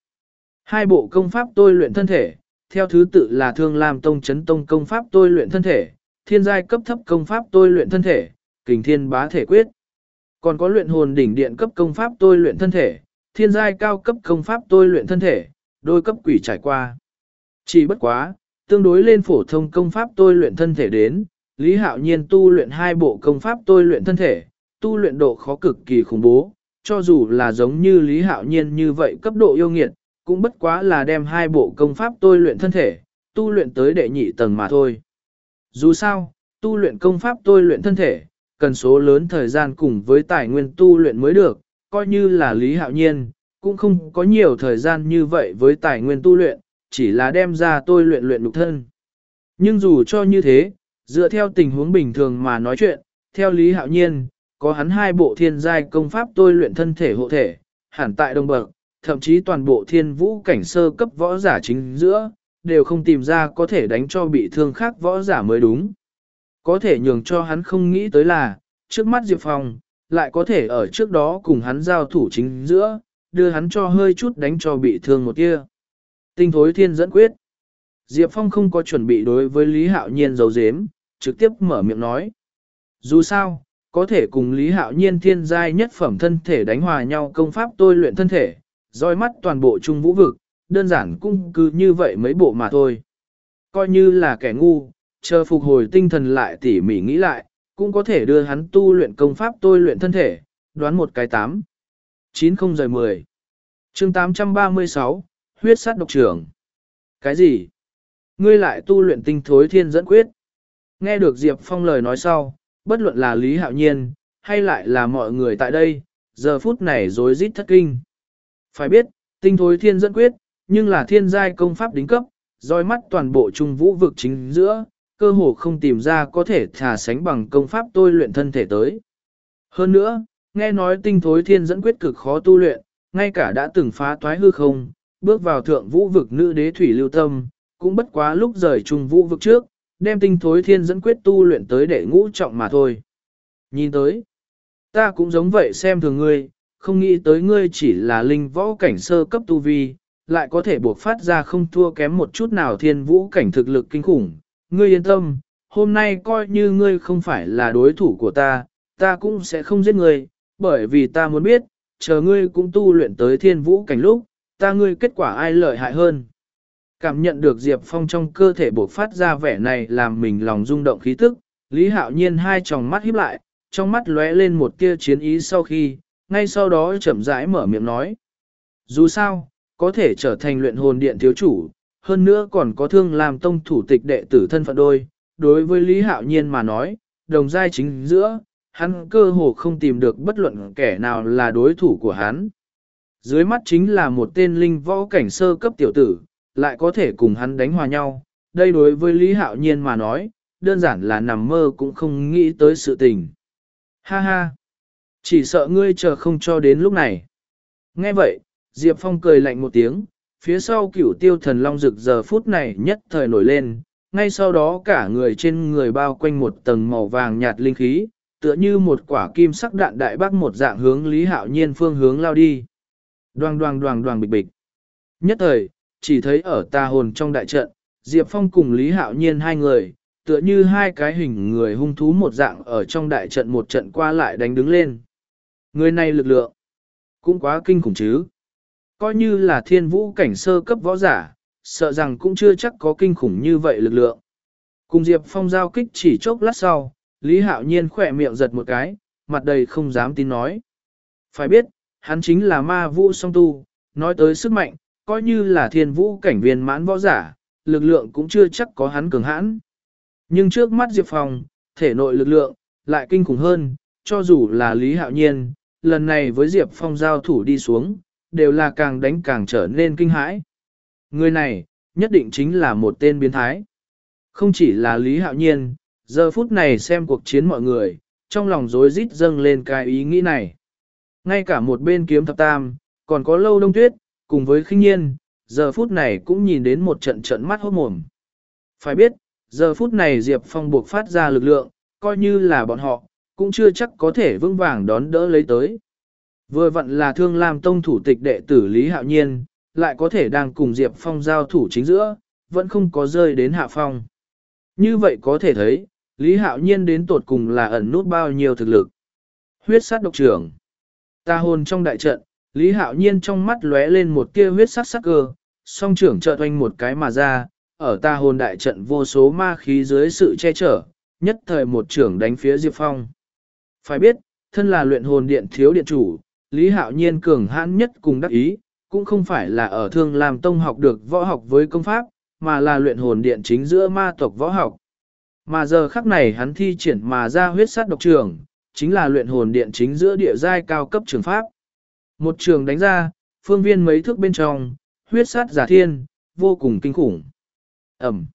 Hai bộ công pháp tôi luyện thân thể, theo thứ tự là Thương Lam Tông Chấn Tông công pháp tôi luyện thân thể, Thiên giai cấp thấp công pháp tôi luyện thân thể, Kình Thiên Bá thể quyết. Còn có luyện hồn đỉnh điện cấp công pháp tôi luyện thân thể, Thiên giai cao cấp công pháp tôi luyện thân thể, đôi cấp quỷ trải qua. Chỉ bất quá, tương đối lên phổ thông công pháp tôi luyện thân thể đến, Lý Hạo Nhiên tu luyện hai bộ công pháp tôi luyện thân thể, tu luyện độ khó cực kỳ khủng bố, cho dù là giống như Lý Hạo Nhiên như vậy cấp độ yêu nghiệt, cũng bất quá là đem hai bộ công pháp tôi luyện thân thể, tu luyện tới đệ nhị tầng mà thôi. Dù sao, tu luyện công pháp tôi luyện thân thể, cần số lớn thời gian cùng với tài nguyên tu luyện mới được, coi như là Lý Hạo Nhiên, cũng không có nhiều thời gian như vậy với tài nguyên tu luyện, chỉ là đem ra tôi luyện luyện lục thân. Nhưng dù cho như thế, dựa theo tình huống bình thường mà nói chuyện, theo Lý Hạo Nhiên, có hắn hai bộ thiên giai công pháp tôi luyện thân thể hộ thể, hẳn tại đồng bậc, thậm chí toàn bộ thiên vũ cảnh sơ cấp võ giả chính giữa, đều không tìm ra có thể đánh cho bị thương khác võ giả mới đúng. Có thể nhường cho hắn không nghĩ tới là, trước mắt Diệp Phong, lại có thể ở trước đó cùng hắn giao thủ chính giữa, đưa hắn cho hơi chút đánh cho bị thương một tia. Tinh thối thiên dẫn quyết. Diệp Phong không có chuẩn bị đối với Lý Hạo Nhiên dấu dếm, trực tiếp mở miệng nói. Dù sao, có thể cùng Lý Hạo Nhiên thiên giai nhất phẩm thân thể đánh hòa nhau công pháp tôi luyện thân thể, roi mắt toàn bộ trung vũ vực, đơn giản cũng cứ như vậy mấy bộ mà thôi. Coi như là kẻ ngu, chờ phục hồi tinh thần lại tỉ mỉ nghĩ lại, cũng có thể đưa hắn tu luyện công pháp tôi luyện thân thể, đoán một cái tám. 90 giờ 10. chương 836, huyết sát độc trưởng. Cái gì? Ngươi lại tu luyện tinh thối thiên dẫn quyết. Nghe được Diệp Phong lời nói sau, bất luận là Lý Hạo Nhiên, hay lại là mọi người tại đây, giờ phút này rối rít thất kinh. Phải biết, tinh thối thiên dẫn quyết, nhưng là thiên giai công pháp đính cấp, dõi mắt toàn bộ trung vũ vực chính giữa, cơ hồ không tìm ra có thể thả sánh bằng công pháp tôi luyện thân thể tới. Hơn nữa, nghe nói tinh thối thiên dẫn quyết cực khó tu luyện, ngay cả đã từng phá toái hư không, bước vào thượng vũ vực nữ đế thủy lưu tâm, cũng bất quá lúc rời trung vũ vực trước, đem tinh thối thiên dẫn quyết tu luyện tới đệ ngũ trọng mà thôi. Nhìn tới, ta cũng giống vậy xem thường ngươi, không nghĩ tới ngươi chỉ là linh võ cảnh sơ cấp tu vi, lại có thể buộc phát ra không thua kém một chút nào thiên vũ cảnh thực lực kinh khủng. Ngươi yên tâm, hôm nay coi như ngươi không phải là đối thủ của ta, ta cũng sẽ không giết ngươi, bởi vì ta muốn biết, chờ ngươi cũng tu luyện tới thiên vũ cảnh lúc, ta ngươi kết quả ai lợi hại hơn. Cảm nhận được Diệp Phong trong cơ thể buộc phát ra vẻ này làm mình lòng rung động khí tức, Lý Hạo Nhiên hai tròng mắt híp lại, trong mắt lóe lên một tia chiến ý sau khi, ngay sau đó chậm rãi mở miệng nói. Dù sao, có thể trở thành luyện hồn điện thiếu chủ, hơn nữa còn có thương làm tông thủ tịch đệ tử thân phận đôi, đối với Lý Hạo Nhiên mà nói, đồng giai chính giữa, hắn cơ hồ không tìm được bất luận kẻ nào là đối thủ của hắn. Dưới mắt chính là một tên linh võ cảnh sơ cấp tiểu tử, lại có thể cùng hắn đánh hòa nhau, đây đối với Lý Hạo Nhiên mà nói, đơn giản là nằm mơ cũng không nghĩ tới sự tình. Ha ha! Chỉ sợ ngươi chờ không cho đến lúc này. Nghe vậy, Diệp Phong cười lạnh một tiếng, phía sau cửu tiêu thần long rực giờ phút này nhất thời nổi lên, ngay sau đó cả người trên người bao quanh một tầng màu vàng nhạt linh khí, tựa như một quả kim sắc đạn đại bác một dạng hướng Lý Hạo Nhiên phương hướng lao đi. Đoàng đoàng đoàng đoàng bịch bịch. Nhất thời, chỉ thấy ở tà hồn trong đại trận, Diệp Phong cùng Lý Hạo Nhiên hai người, tựa như hai cái hình người hung thú một dạng ở trong đại trận một trận qua lại đánh đứng lên. Người này lực lượng, cũng quá kinh khủng chứ. Coi như là thiên vũ cảnh sơ cấp võ giả, sợ rằng cũng chưa chắc có kinh khủng như vậy lực lượng. Cùng Diệp Phong giao kích chỉ chốc lát sau, Lý Hạo Nhiên khỏe miệng giật một cái, mặt đầy không dám tin nói. Phải biết, hắn chính là ma vũ song tu, nói tới sức mạnh, coi như là thiên vũ cảnh viên mãn võ giả, lực lượng cũng chưa chắc có hắn cường hãn. Nhưng trước mắt Diệp Phong, thể nội lực lượng, lại kinh khủng hơn, cho dù là Lý Hạo Nhiên, lần này với Diệp Phong giao thủ đi xuống, đều là càng đánh càng trở nên kinh hãi. Người này, nhất định chính là một tên biến thái. Không chỉ là Lý Hạo Nhiên, giờ phút này xem cuộc chiến mọi người, trong lòng rối rít dâng lên cái ý nghĩ này. Ngay cả một bên kiếm thập tam, còn có lâu đông tuyết, cùng với khinh nhiên, giờ phút này cũng nhìn đến một trận trận mắt hốt mồm. Phải biết, giờ phút này Diệp Phong buộc phát ra lực lượng, coi như là bọn họ, cũng chưa chắc có thể vững vàng đón đỡ lấy tới. Vừa vặn là thương làm tông thủ tịch đệ tử Lý Hạo Nhiên, lại có thể đang cùng Diệp Phong giao thủ chính giữa, vẫn không có rơi đến hạ phong. Như vậy có thể thấy, Lý Hạo Nhiên đến tột cùng là ẩn nút bao nhiêu thực lực. Huyết sát độc trưởng. Ta hồn trong đại trận, Lý Hạo Nhiên trong mắt lóe lên một tia huyết sát sắc cơ, song trưởng trợ oanh một cái mà ra, ở ta hồn đại trận vô số ma khí dưới sự che chở, nhất thời một trưởng đánh phía Diệp Phong. Phải biết, thân là luyện hồn điện thiếu điện chủ, Lý Hạo Nhiên cường hãn nhất cùng đắc ý, cũng không phải là ở thương làm tông học được võ học với công pháp, mà là luyện hồn điện chính giữa ma tộc võ học. Mà giờ khắc này hắn thi triển mà ra huyết sát độc trường, chính là luyện hồn điện chính giữa địa giai cao cấp trường pháp. Một trường đánh ra, phương viên mấy thước bên trong, huyết sát giả thiên, vô cùng kinh khủng. Ẩm.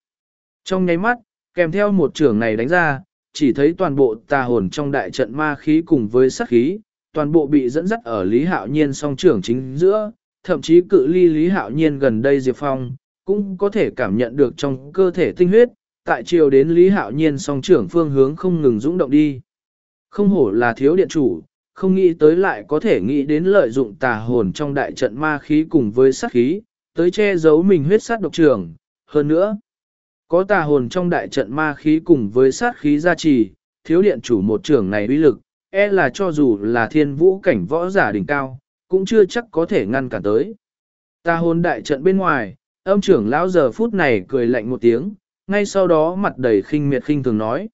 Trong nháy mắt, kèm theo một trường này đánh ra, chỉ thấy toàn bộ tà hồn trong đại trận ma khí cùng với sát khí, toàn bộ bị dẫn dắt ở Lý Hạo Nhiên song trưởng chính giữa, thậm chí cự ly Lý Hạo Nhiên gần đây Diệp Phong, cũng có thể cảm nhận được trong cơ thể tinh huyết, tại chiều đến Lý Hạo Nhiên song trưởng phương hướng không ngừng dũng động đi. Không hổ là thiếu điện chủ, không nghĩ tới lại có thể nghĩ đến lợi dụng tà hồn trong đại trận ma khí cùng với sát khí, tới che giấu mình huyết sát độc trường. Hơn nữa, có tà hồn trong đại trận ma khí cùng với sát khí gia trì, thiếu điện chủ một trưởng này uy lực, e là cho dù là thiên vũ cảnh võ giả đỉnh cao, cũng chưa chắc có thể ngăn cản tới. Tà hồn đại trận bên ngoài, âm trưởng lão giờ phút này cười lạnh một tiếng, ngay sau đó mặt đầy khinh miệt khinh thường nói.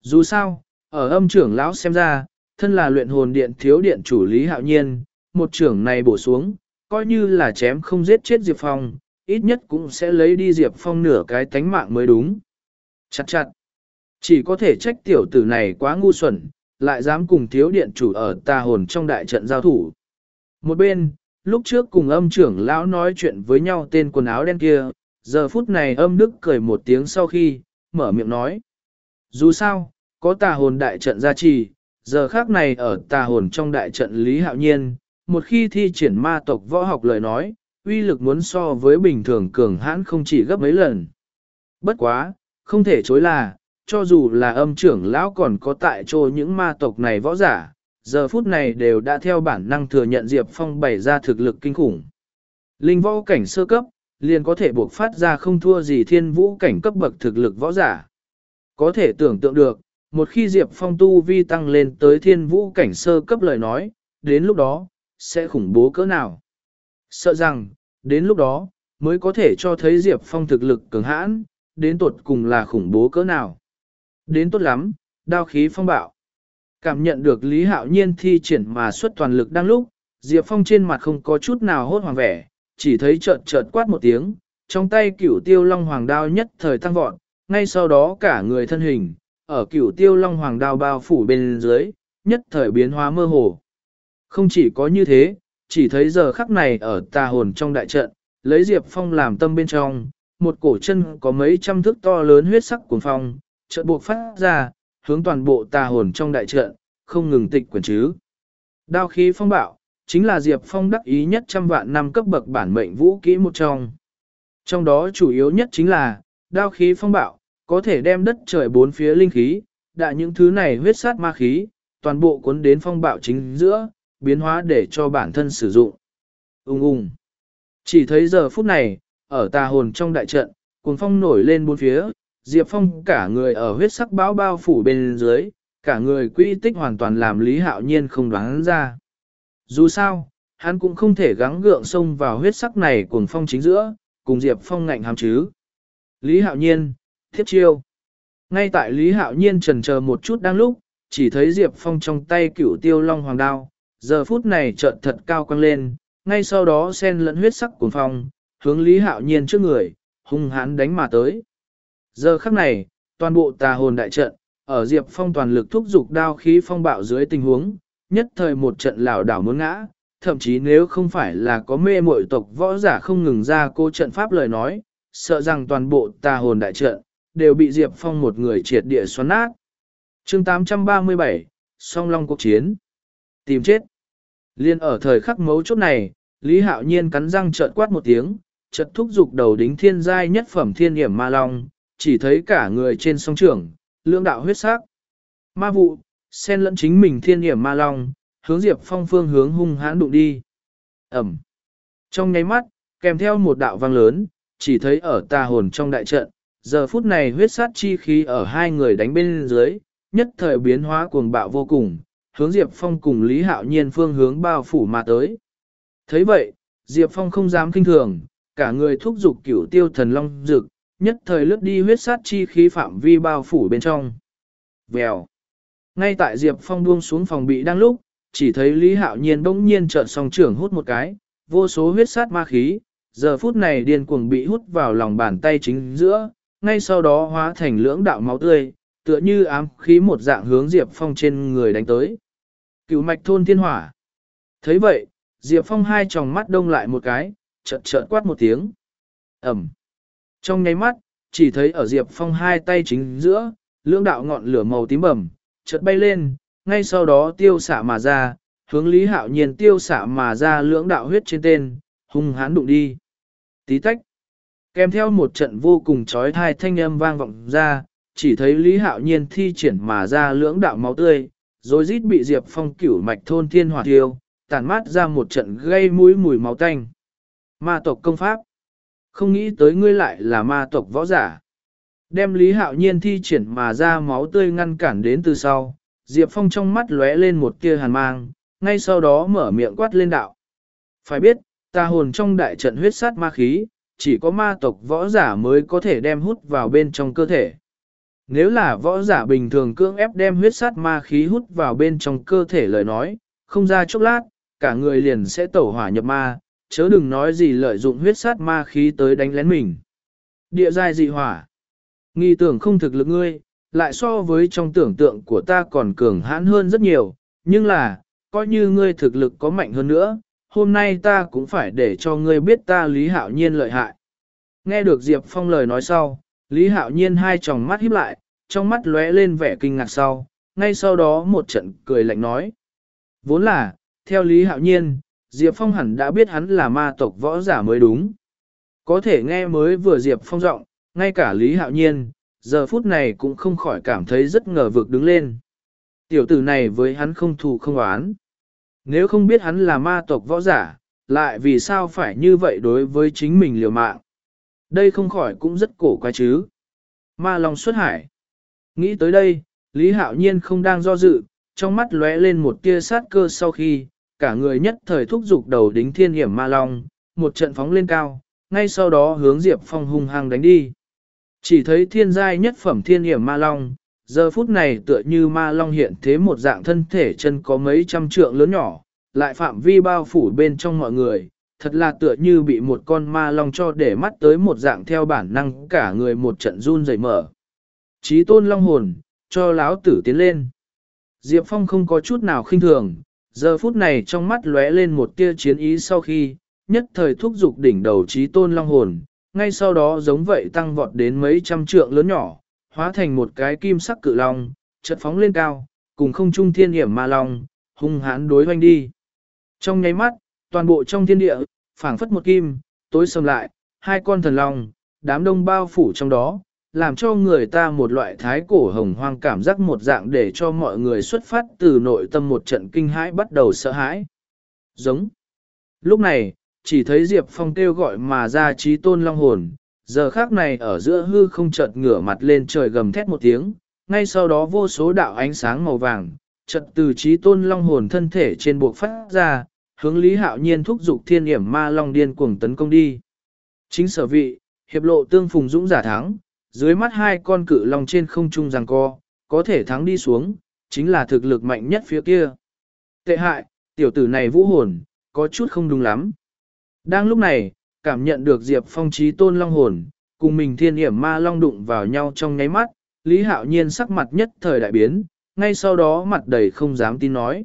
Dù sao, ở âm trưởng lão xem ra, thân là luyện hồn điện thiếu điện chủ lý hạo nhiên, một trưởng này bổ xuống, coi như là chém không giết chết Diệp Phong, ít nhất cũng sẽ lấy đi Diệp Phong nửa cái tánh mạng mới đúng. Chặt chặt. Chỉ có thể trách tiểu tử này quá ngu xuẩn, lại dám cùng thiếu điện chủ ở tà hồn trong đại trận giao thủ. Một bên, lúc trước cùng âm trưởng lão nói chuyện với nhau tên quần áo đen kia, giờ phút này âm đức cười một tiếng sau khi, mở miệng nói. Dù sao, có tà hồn đại trận gia trì, giờ khác này ở tà hồn trong đại trận Lý Hạo Nhiên, một khi thi triển ma tộc võ học lời nói, uy lực muốn so với bình thường cường hãn không chỉ gấp mấy lần. Bất quá, không thể chối là, cho dù là âm trưởng lão còn có tại chỗ những ma tộc này võ giả, giờ phút này đều đã theo bản năng thừa nhận Diệp Phong bày ra thực lực kinh khủng. Linh võ cảnh sơ cấp, liền có thể buộc phát ra không thua gì thiên vũ cảnh cấp bậc thực lực võ giả. Có thể tưởng tượng được, một khi Diệp Phong tu vi tăng lên tới thiên vũ cảnh sơ cấp lời nói, đến lúc đó, sẽ khủng bố cỡ nào. Sợ rằng, đến lúc đó, mới có thể cho thấy Diệp Phong thực lực cường hãn, đến tột cùng là khủng bố cỡ nào. Đến tốt lắm, đao khí phong bạo. Cảm nhận được Lý Hạo Nhiên thi triển mà xuất toàn lực đang lúc, Diệp Phong trên mặt không có chút nào hốt hoàng vẻ, chỉ thấy chợt chợt quát một tiếng, trong tay cửu tiêu long hoàng đao nhất thời tăng vọt, ngay sau đó cả người thân hình, ở cửu tiêu long hoàng đao bao phủ bên dưới, nhất thời biến hóa mơ hồ. Không chỉ có như thế, chỉ thấy giờ khắc này ở tà hồn trong đại trận, lấy Diệp Phong làm tâm bên trong, một cổ chân có mấy trăm thước to lớn huyết sắc cuồng phong, chợt buộc phát ra, hướng toàn bộ tà hồn trong đại trận, không ngừng tịch quyền chứ. Đao khí phong bạo, chính là Diệp Phong đắc ý nhất trăm vạn năm cấp bậc bản mệnh vũ kỹ một trong. Trong đó chủ yếu nhất chính là, đao khí phong bạo, có thể đem đất trời bốn phía linh khí, đã những thứ này huyết sát ma khí, toàn bộ cuốn đến phong bạo chính giữa, biến hóa để cho bản thân sử dụng. Ung ung. Chỉ thấy giờ phút này, ở tà hồn trong đại trận, cuồng phong nổi lên bốn phía, Diệp Phong cả người ở huyết sắc báo bao phủ bên dưới, cả người quỹ tích hoàn toàn làm Lý Hạo Nhiên không đoán ra. Dù sao, hắn cũng không thể gắng gượng xông vào huyết sắc này cuồng phong chính giữa, cùng Diệp Phong ngạnh hàm chứ. Lý Hạo Nhiên, thiết chiêu. Ngay tại Lý Hạo Nhiên trần chờ một chút đang lúc, chỉ thấy Diệp Phong trong tay cửu tiêu long hoàng đao, giờ phút này chợt thật cao quăng lên, ngay sau đó sen lẫn huyết sắc cuồng phong, hướng Lý Hạo Nhiên trước người, hung hãn đánh mà tới. Giờ khắc này, toàn bộ tà hồn đại trận, ở Diệp Phong toàn lực thúc giục đao khí phong bạo dưới tình huống, nhất thời một trận lảo đảo muốn ngã, thậm chí nếu không phải là có mê muội tộc võ giả không ngừng ra cô trận pháp lời nói, sợ rằng toàn bộ tà hồn đại trận, đều bị Diệp Phong một người triệt địa xoắn nát. chương 837, song long cuộc chiến. Tìm chết. Liên ở thời khắc mấu chốt này, Lý Hạo Nhiên cắn răng trợn quát một tiếng, chợt thúc giục đầu đính thiên giai nhất phẩm thiên hiểm ma long, chỉ thấy cả người trên sông trưởng lưỡng đạo huyết sắc. Ma vụ, xen lẫn chính mình thiên hiểm ma long, hướng Diệp Phong phương hướng hung hãn đụng đi. Ẩm. Trong nháy mắt, kèm theo một đạo vang lớn, chỉ thấy ở tà hồn trong đại trận, giờ phút này huyết sát chi khí ở hai người đánh bên dưới, nhất thời biến hóa cuồng bạo vô cùng, hướng Diệp Phong cùng Lý Hạo Nhiên phương hướng bao phủ mà tới. thấy vậy, Diệp Phong không dám kinh thường, cả người thúc giục cửu tiêu thần long dực, nhất thời lướt đi huyết sát chi khí phạm vi bao phủ bên trong. Vèo. Ngay tại Diệp Phong buông xuống phòng bị đang lúc, chỉ thấy Lý Hạo Nhiên bỗng nhiên trợn song trưởng hút một cái, vô số huyết sát ma khí, giờ phút này điên cuồng bị hút vào lòng bàn tay chính giữa, ngay sau đó hóa thành lưỡng đạo máu tươi, tựa như ám khí một dạng hướng Diệp Phong trên người đánh tới cựu mạch thôn thiên hỏa. thấy vậy, Diệp Phong hai tròng mắt đông lại một cái, chợt chợt quát một tiếng. Ẩm. Trong nháy mắt, chỉ thấy ở Diệp Phong hai tay chính giữa, lưỡng đạo ngọn lửa màu tím bầm, chợt bay lên, ngay sau đó tiêu xạ mà ra, hướng Lý Hạo Nhiên tiêu xạ mà ra lưỡng đạo huyết trên tên, hung hãn đụng đi. Tí tách. Kèm theo một trận vô cùng trói thai thanh âm vang vọng ra, chỉ thấy Lý Hạo Nhiên thi triển mà ra lưỡng đạo máu tươi, rồi rít bị Diệp Phong cửu mạch thôn thiên hỏa thiêu, tàn mát ra một trận gây mũi mùi máu tanh. Ma tộc công pháp. Không nghĩ tới ngươi lại là ma tộc võ giả. Đem Lý Hạo Nhiên thi triển mà ra máu tươi ngăn cản đến từ sau, Diệp Phong trong mắt lóe lên một tia hàn mang, ngay sau đó mở miệng quát lên đạo. Phải biết, ta hồn trong đại trận huyết sát ma khí, chỉ có ma tộc võ giả mới có thể đem hút vào bên trong cơ thể. Nếu là võ giả bình thường cưỡng ép đem huyết sát ma khí hút vào bên trong cơ thể lời nói, không ra chốc lát, cả người liền sẽ tẩu hỏa nhập ma, chớ đừng nói gì lợi dụng huyết sát ma khí tới đánh lén mình. Địa giai dị hỏa. Nghi tưởng không thực lực ngươi, lại so với trong tưởng tượng của ta còn cường hãn hơn rất nhiều, nhưng là, coi như ngươi thực lực có mạnh hơn nữa, hôm nay ta cũng phải để cho ngươi biết ta Lý Hạo Nhiên lợi hại. Nghe được Diệp Phong lời nói sau, Lý Hạo Nhiên hai tròng mắt híp lại, trong mắt lóe lên vẻ kinh ngạc sau, ngay sau đó một trận cười lạnh nói. Vốn là, theo Lý Hạo Nhiên, Diệp Phong hẳn đã biết hắn là ma tộc võ giả mới đúng. Có thể nghe mới vừa Diệp Phong giọng, ngay cả Lý Hạo Nhiên, giờ phút này cũng không khỏi cảm thấy rất ngờ vực đứng lên. Tiểu tử này với hắn không thù không oán. Nếu không biết hắn là ma tộc võ giả, lại vì sao phải như vậy đối với chính mình liều mạng. Đây không khỏi cũng rất cổ quái chứ. Ma Long xuất hải. Nghĩ tới đây, Lý Hạo Nhiên không đang do dự, trong mắt lóe lên một tia sát cơ sau khi, cả người nhất thời thúc giục đầu đính thiên hiểm Ma Long, một trận phóng lên cao, ngay sau đó hướng Diệp Phong hung hăng đánh đi. Chỉ thấy thiên giai nhất phẩm thiên hiểm Ma Long, giờ phút này tựa như Ma Long hiện thế một dạng thân thể chân có mấy trăm trượng lớn nhỏ, lại phạm vi bao phủ bên trong mọi người, thật là tựa như bị một con ma long cho để mắt tới một dạng theo bản năng cả người một trận run rẩy mở. Chí tôn long hồn, cho láo tử tiến lên. Diệp Phong không có chút nào khinh thường, giờ phút này trong mắt lóe lên một tia chiến ý sau khi, nhất thời thúc dục đỉnh đầu chí tôn long hồn, ngay sau đó giống vậy tăng vọt đến mấy trăm trượng lớn nhỏ, hóa thành một cái kim sắc cự long, chợt phóng lên cao, cùng không trung thiên hiểm ma long, hung hãn đối hoanh đi. Trong nháy mắt, toàn bộ trong thiên địa, phảng phất một kim, tối sầm lại, hai con thần long, đám đông bao phủ trong đó, làm cho người ta một loại thái cổ hồng hoang cảm giác một dạng để cho mọi người xuất phát từ nội tâm một trận kinh hãi bắt đầu sợ hãi. Giống. Lúc này, chỉ thấy Diệp Phong kêu gọi mà ra trí tôn long hồn, giờ khác này ở giữa hư không chợt ngửa mặt lên trời gầm thét một tiếng, ngay sau đó vô số đạo ánh sáng màu vàng, chợt từ trí tôn long hồn thân thể trên buộc phát ra, hướng Lý Hạo Nhiên thúc giục thiên hiểm ma long điên cuồng tấn công đi. Chính sở vị, hiệp lộ tương phùng dũng giả thắng, dưới mắt hai con cự long trên không trung giằng co, có thể thắng đi xuống, chính là thực lực mạnh nhất phía kia. Tệ hại, tiểu tử này vũ hồn, có chút không đúng lắm. Đang lúc này, cảm nhận được Diệp Phong trí tôn long hồn, cùng mình thiên hiểm ma long đụng vào nhau trong nháy mắt, Lý Hạo Nhiên sắc mặt nhất thời đại biến, ngay sau đó mặt đầy không dám tin nói.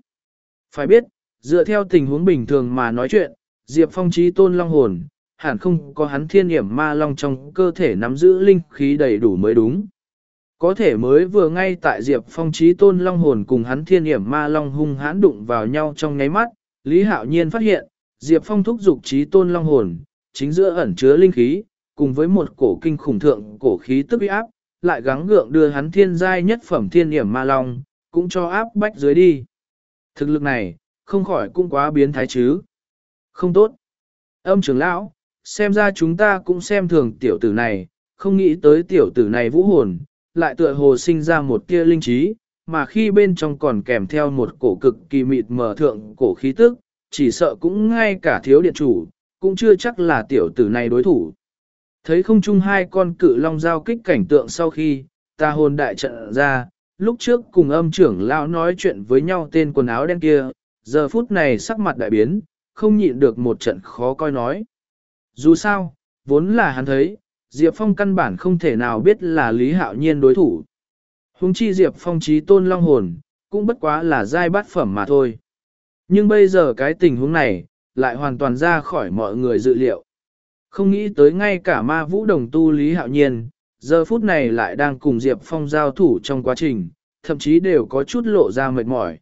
Phải biết, dựa theo tình huống bình thường mà nói chuyện, Diệp Phong trí tôn long hồn, hẳn không có hắn thiên hiểm ma long trong cơ thể nắm giữ linh khí đầy đủ mới đúng. Có thể mới vừa ngay tại Diệp Phong trí tôn long hồn cùng hắn thiên hiểm ma long hung hãn đụng vào nhau trong nháy mắt, Lý Hạo Nhiên phát hiện, Diệp Phong thúc dục trí tôn long hồn, chính giữa ẩn chứa linh khí, cùng với một cổ kinh khủng thượng cổ khí tức uy áp, lại gắng gượng đưa hắn thiên giai nhất phẩm thiên hiểm ma long, cũng cho áp bách dưới đi. Thực lực này, không khỏi cũng quá biến thái chứ. Không tốt. Âm trưởng lão, xem ra chúng ta cũng xem thường tiểu tử này, không nghĩ tới tiểu tử này vũ hồn, lại tựa hồ sinh ra một tia linh trí, mà khi bên trong còn kèm theo một cổ cực kỳ mịt mờ thượng cổ khí tức, chỉ sợ cũng ngay cả thiếu điện chủ, cũng chưa chắc là tiểu tử này đối thủ. Thấy không chung hai con cự long giao kích cảnh tượng sau khi, ta hồn đại trận ra, lúc trước cùng âm trưởng lão nói chuyện với nhau tên quần áo đen kia, giờ phút này sắc mặt đại biến, không nhịn được một trận khó coi nói. Dù sao, vốn là hắn thấy, Diệp Phong căn bản không thể nào biết là Lý Hạo Nhiên đối thủ. Hùng chi Diệp Phong trí tôn long hồn, cũng bất quá là giai bát phẩm mà thôi. Nhưng bây giờ cái tình huống này, lại hoàn toàn ra khỏi mọi người dự liệu. Không nghĩ tới ngay cả ma vũ đồng tu Lý Hạo Nhiên, giờ phút này lại đang cùng Diệp Phong giao thủ trong quá trình, thậm chí đều có chút lộ ra mệt mỏi.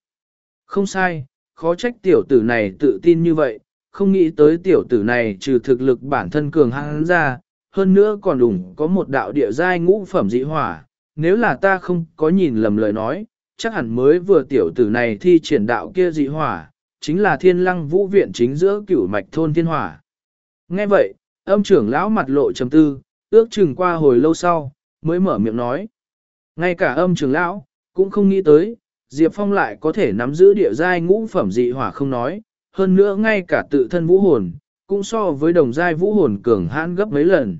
Không sai, khó trách tiểu tử này tự tin như vậy, không nghĩ tới tiểu tử này trừ thực lực bản thân cường hãn ra, hơn nữa còn đủng có một đạo địa giai ngũ phẩm dị hỏa, nếu là ta không có nhìn lầm lời nói, chắc hẳn mới vừa tiểu tử này thi triển đạo kia dị hỏa, chính là thiên lăng vũ viện chính giữa cửu mạch thôn thiên hỏa. Nghe vậy, âm trưởng lão mặt lộ trầm tư, ước chừng qua hồi lâu sau, mới mở miệng nói. Ngay cả âm trưởng lão, cũng không nghĩ tới, Diệp Phong lại có thể nắm giữ địa giai ngũ phẩm dị hỏa không nói, hơn nữa ngay cả tự thân vũ hồn, cũng so với đồng giai vũ hồn cường hãn gấp mấy lần.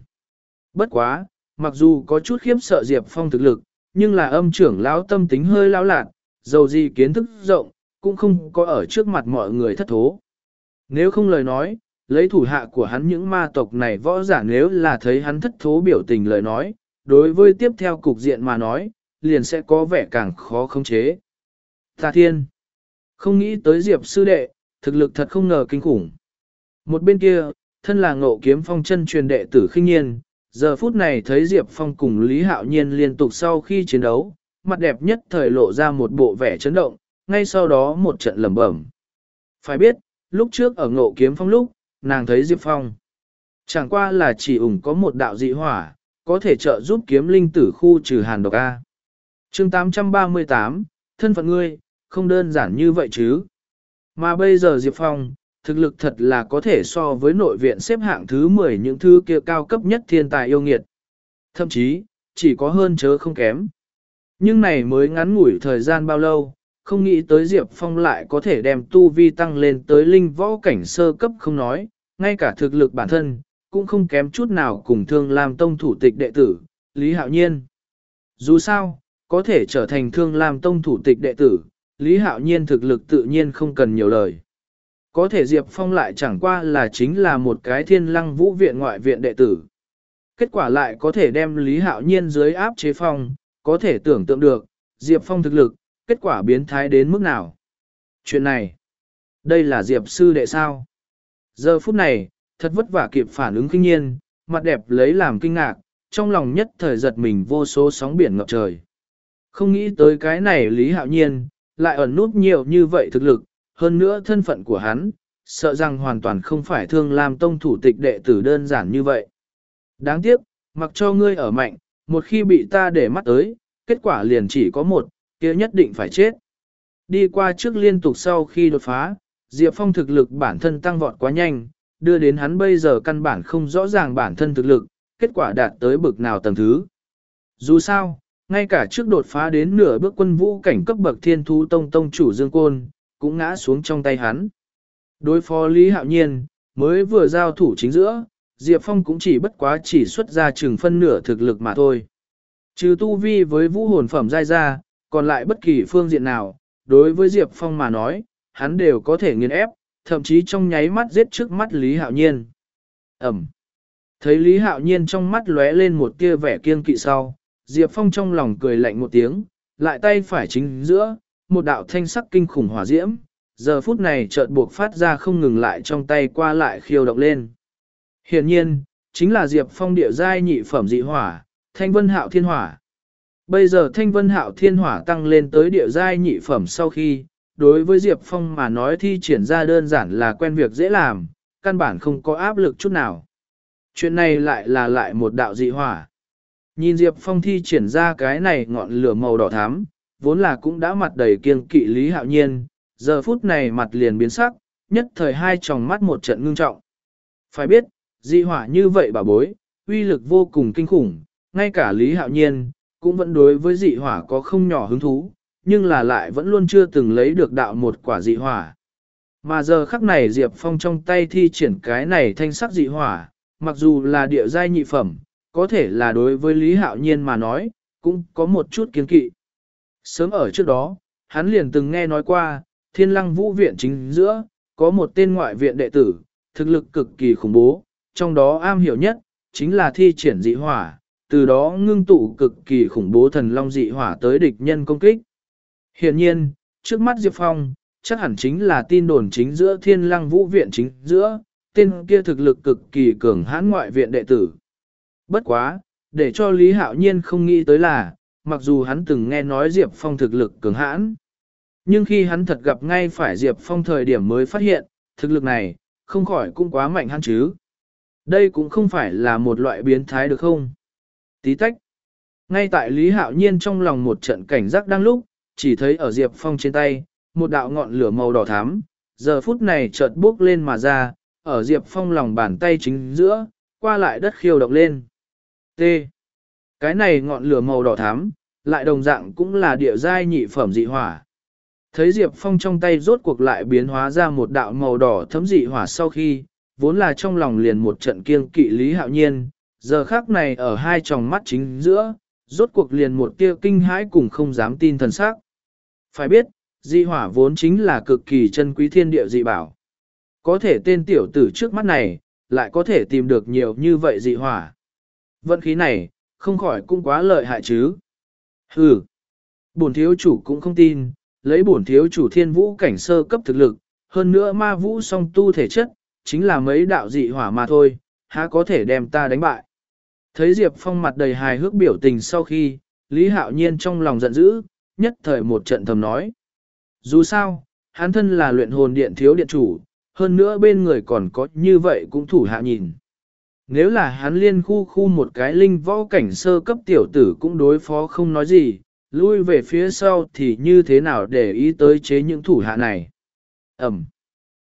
Bất quá, mặc dù có chút khiếp sợ Diệp Phong thực lực, nhưng là âm trưởng lão tâm tính hơi lão lạc, dầu gì kiến thức rộng, cũng không có ở trước mặt mọi người thất thố. Nếu không lời nói, lấy thủ hạ của hắn những ma tộc này võ giả nếu là thấy hắn thất thố biểu tình lời nói, đối với tiếp theo cục diện mà nói, liền sẽ có vẻ càng khó khống chế. Ta thiên, không nghĩ tới Diệp sư đệ, thực lực thật không ngờ kinh khủng. Một bên kia, thân là ngộ kiếm phong chân truyền đệ tử khinh nhiên, giờ phút này thấy Diệp Phong cùng Lý Hạo Nhiên liên tục sau khi chiến đấu, mặt đẹp nhất thời lộ ra một bộ vẻ chấn động, ngay sau đó một trận lầm bẩm. Phải biết, lúc trước ở ngộ kiếm phong lúc, nàng thấy Diệp Phong. Chẳng qua là chỉ ủng có một đạo dị hỏa, có thể trợ giúp kiếm linh tử khu trừ hàn độc A. chương 838, thân phận ngươi, không đơn giản như vậy chứ. Mà bây giờ Diệp Phong, thực lực thật là có thể so với nội viện xếp hạng thứ 10 những thứ kia cao cấp nhất thiên tài yêu nghiệt. Thậm chí, chỉ có hơn chớ không kém. Nhưng này mới ngắn ngủi thời gian bao lâu, không nghĩ tới Diệp Phong lại có thể đem tu vi tăng lên tới linh võ cảnh sơ cấp không nói, ngay cả thực lực bản thân, cũng không kém chút nào cùng thương làm tông thủ tịch đệ tử, Lý Hạo Nhiên. Dù sao, có thể trở thành thương làm tông thủ tịch đệ tử, Lý Hạo Nhiên thực lực tự nhiên không cần nhiều lời. Có thể Diệp Phong lại chẳng qua là chính là một cái thiên lăng vũ viện ngoại viện đệ tử. Kết quả lại có thể đem Lý Hạo Nhiên dưới áp chế Phong, có thể tưởng tượng được, Diệp Phong thực lực, kết quả biến thái đến mức nào. Chuyện này, đây là Diệp sư đệ sao? Giờ phút này, thật vất vả kịp phản ứng kinh nhiên, mặt đẹp lấy làm kinh ngạc, trong lòng nhất thời giật mình vô số sóng biển ngập trời. Không nghĩ tới cái này Lý Hạo Nhiên, lại ẩn nút nhiều như vậy thực lực, hơn nữa thân phận của hắn, sợ rằng hoàn toàn không phải thương làm tông thủ tịch đệ tử đơn giản như vậy. Đáng tiếc, mặc cho ngươi ở mạnh, một khi bị ta để mắt tới, kết quả liền chỉ có một, kia nhất định phải chết. Đi qua trước liên tục sau khi đột phá, Diệp Phong thực lực bản thân tăng vọt quá nhanh, đưa đến hắn bây giờ căn bản không rõ ràng bản thân thực lực, kết quả đạt tới bực nào tầng thứ. Dù sao, ngay cả trước đột phá đến nửa bước quân vũ cảnh cấp bậc thiên thú tông tông chủ Dương Côn, cũng ngã xuống trong tay hắn. Đối phó Lý Hạo Nhiên, mới vừa giao thủ chính giữa, Diệp Phong cũng chỉ bất quá chỉ xuất ra chừng phân nửa thực lực mà thôi. Trừ tu vi với vũ hồn phẩm giai ra, còn lại bất kỳ phương diện nào, đối với Diệp Phong mà nói, hắn đều có thể nghiền ép, thậm chí trong nháy mắt giết trước mắt Lý Hạo Nhiên. Ẩm. Thấy Lý Hạo Nhiên trong mắt lóe lên một tia vẻ kiên kỵ sau, Diệp Phong trong lòng cười lạnh một tiếng, lại tay phải chính giữa, một đạo thanh sắc kinh khủng hỏa diễm, giờ phút này chợt buộc phát ra không ngừng lại trong tay qua lại khiêu động lên. Hiển nhiên, chính là Diệp Phong địa giai nhị phẩm dị hỏa, thanh vân hạo thiên hỏa. Bây giờ thanh vân hạo thiên hỏa tăng lên tới địa giai nhị phẩm sau khi, đối với Diệp Phong mà nói thi triển ra đơn giản là quen việc dễ làm, căn bản không có áp lực chút nào. Chuyện này lại là lại một đạo dị hỏa. Nhìn Diệp Phong thi triển ra cái này ngọn lửa màu đỏ thắm, vốn là cũng đã mặt đầy kiêng kỵ Lý Hạo Nhiên, giờ phút này mặt liền biến sắc, nhất thời hai tròng mắt một trận ngưng trọng. Phải biết, dị hỏa như vậy bà bối, uy lực vô cùng kinh khủng, ngay cả Lý Hạo Nhiên, cũng vẫn đối với dị hỏa có không nhỏ hứng thú, nhưng là lại vẫn luôn chưa từng lấy được đạo một quả dị hỏa. Mà giờ khắc này Diệp Phong trong tay thi triển cái này thanh sắc dị hỏa, mặc dù là địa giai nhị phẩm, có thể là đối với Lý Hạo Nhiên mà nói, cũng có một chút kiến kỵ. Sớm ở trước đó, hắn liền từng nghe nói qua, thiên lăng vũ viện chính giữa, có một tên ngoại viện đệ tử, thực lực cực kỳ khủng bố, trong đó am hiểu nhất, chính là thi triển dị hỏa, từ đó ngưng tụ cực kỳ khủng bố thần long dị hỏa tới địch nhân công kích. Hiện nhiên, trước mắt Diệp Phong, chắc hẳn chính là tin đồn chính giữa thiên lăng vũ viện chính giữa, tên kia thực lực cực kỳ cường hãn ngoại viện đệ tử. Bất quá, để cho Lý Hạo Nhiên không nghĩ tới là, mặc dù hắn từng nghe nói Diệp Phong thực lực cường hãn, nhưng khi hắn thật gặp ngay phải Diệp Phong thời điểm mới phát hiện, thực lực này, không khỏi cũng quá mạnh hắn chứ. Đây cũng không phải là một loại biến thái được không? Tí tách. Ngay tại Lý Hạo Nhiên trong lòng một trận cảnh giác đang lúc, chỉ thấy ở Diệp Phong trên tay, một đạo ngọn lửa màu đỏ thắm, giờ phút này chợt bốc lên mà ra, ở Diệp Phong lòng bàn tay chính giữa, qua lại đất khiêu động lên. T. Cái này ngọn lửa màu đỏ thắm, lại đồng dạng cũng là địa giai nhị phẩm dị hỏa. Thấy Diệp Phong trong tay rốt cuộc lại biến hóa ra một đạo màu đỏ thấm dị hỏa sau khi, vốn là trong lòng liền một trận kiêng kỵ lý hạo nhiên, giờ khác này ở hai tròng mắt chính giữa, rốt cuộc liền một tia kinh hãi cùng không dám tin thần sắc. Phải biết, dị hỏa vốn chính là cực kỳ chân quý thiên địa dị bảo. Có thể tên tiểu tử trước mắt này, lại có thể tìm được nhiều như vậy dị hỏa. Vận khí này, không khỏi cũng quá lợi hại chứ. Hừ, bổn thiếu chủ cũng không tin, lấy bổn thiếu chủ thiên vũ cảnh sơ cấp thực lực, hơn nữa ma vũ song tu thể chất, chính là mấy đạo dị hỏa mà thôi, há có thể đem ta đánh bại. Thấy Diệp Phong mặt đầy hài hước biểu tình sau khi, Lý Hạo Nhiên trong lòng giận dữ, nhất thời một trận thầm nói. Dù sao, hắn thân là luyện hồn điện thiếu điện chủ, hơn nữa bên người còn có như vậy cũng thủ hạ nhìn. Nếu là hắn liên khu khu một cái linh võ cảnh sơ cấp tiểu tử cũng đối phó không nói gì, lui về phía sau thì như thế nào để ý tới chế những thủ hạ này. Ẩm.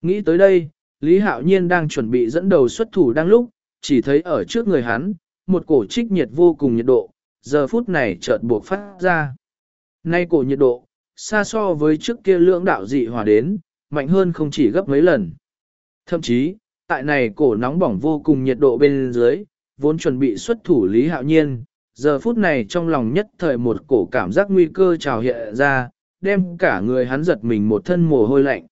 Nghĩ tới đây, Lý Hạo Nhiên đang chuẩn bị dẫn đầu xuất thủ đang lúc, chỉ thấy ở trước người hắn, một cổ trích nhiệt vô cùng nhiệt độ, giờ phút này chợt buộc phát ra. Nay cổ nhiệt độ, xa so với trước kia lưỡng đạo dị hòa đến, mạnh hơn không chỉ gấp mấy lần. Thậm chí, tại này cổ nóng bỏng vô cùng nhiệt độ bên dưới, vốn chuẩn bị xuất thủ Lý Hạo Nhiên, giờ phút này trong lòng nhất thời một cổ cảm giác nguy cơ trào hiện ra, đem cả người hắn giật mình một thân mồ hôi lạnh.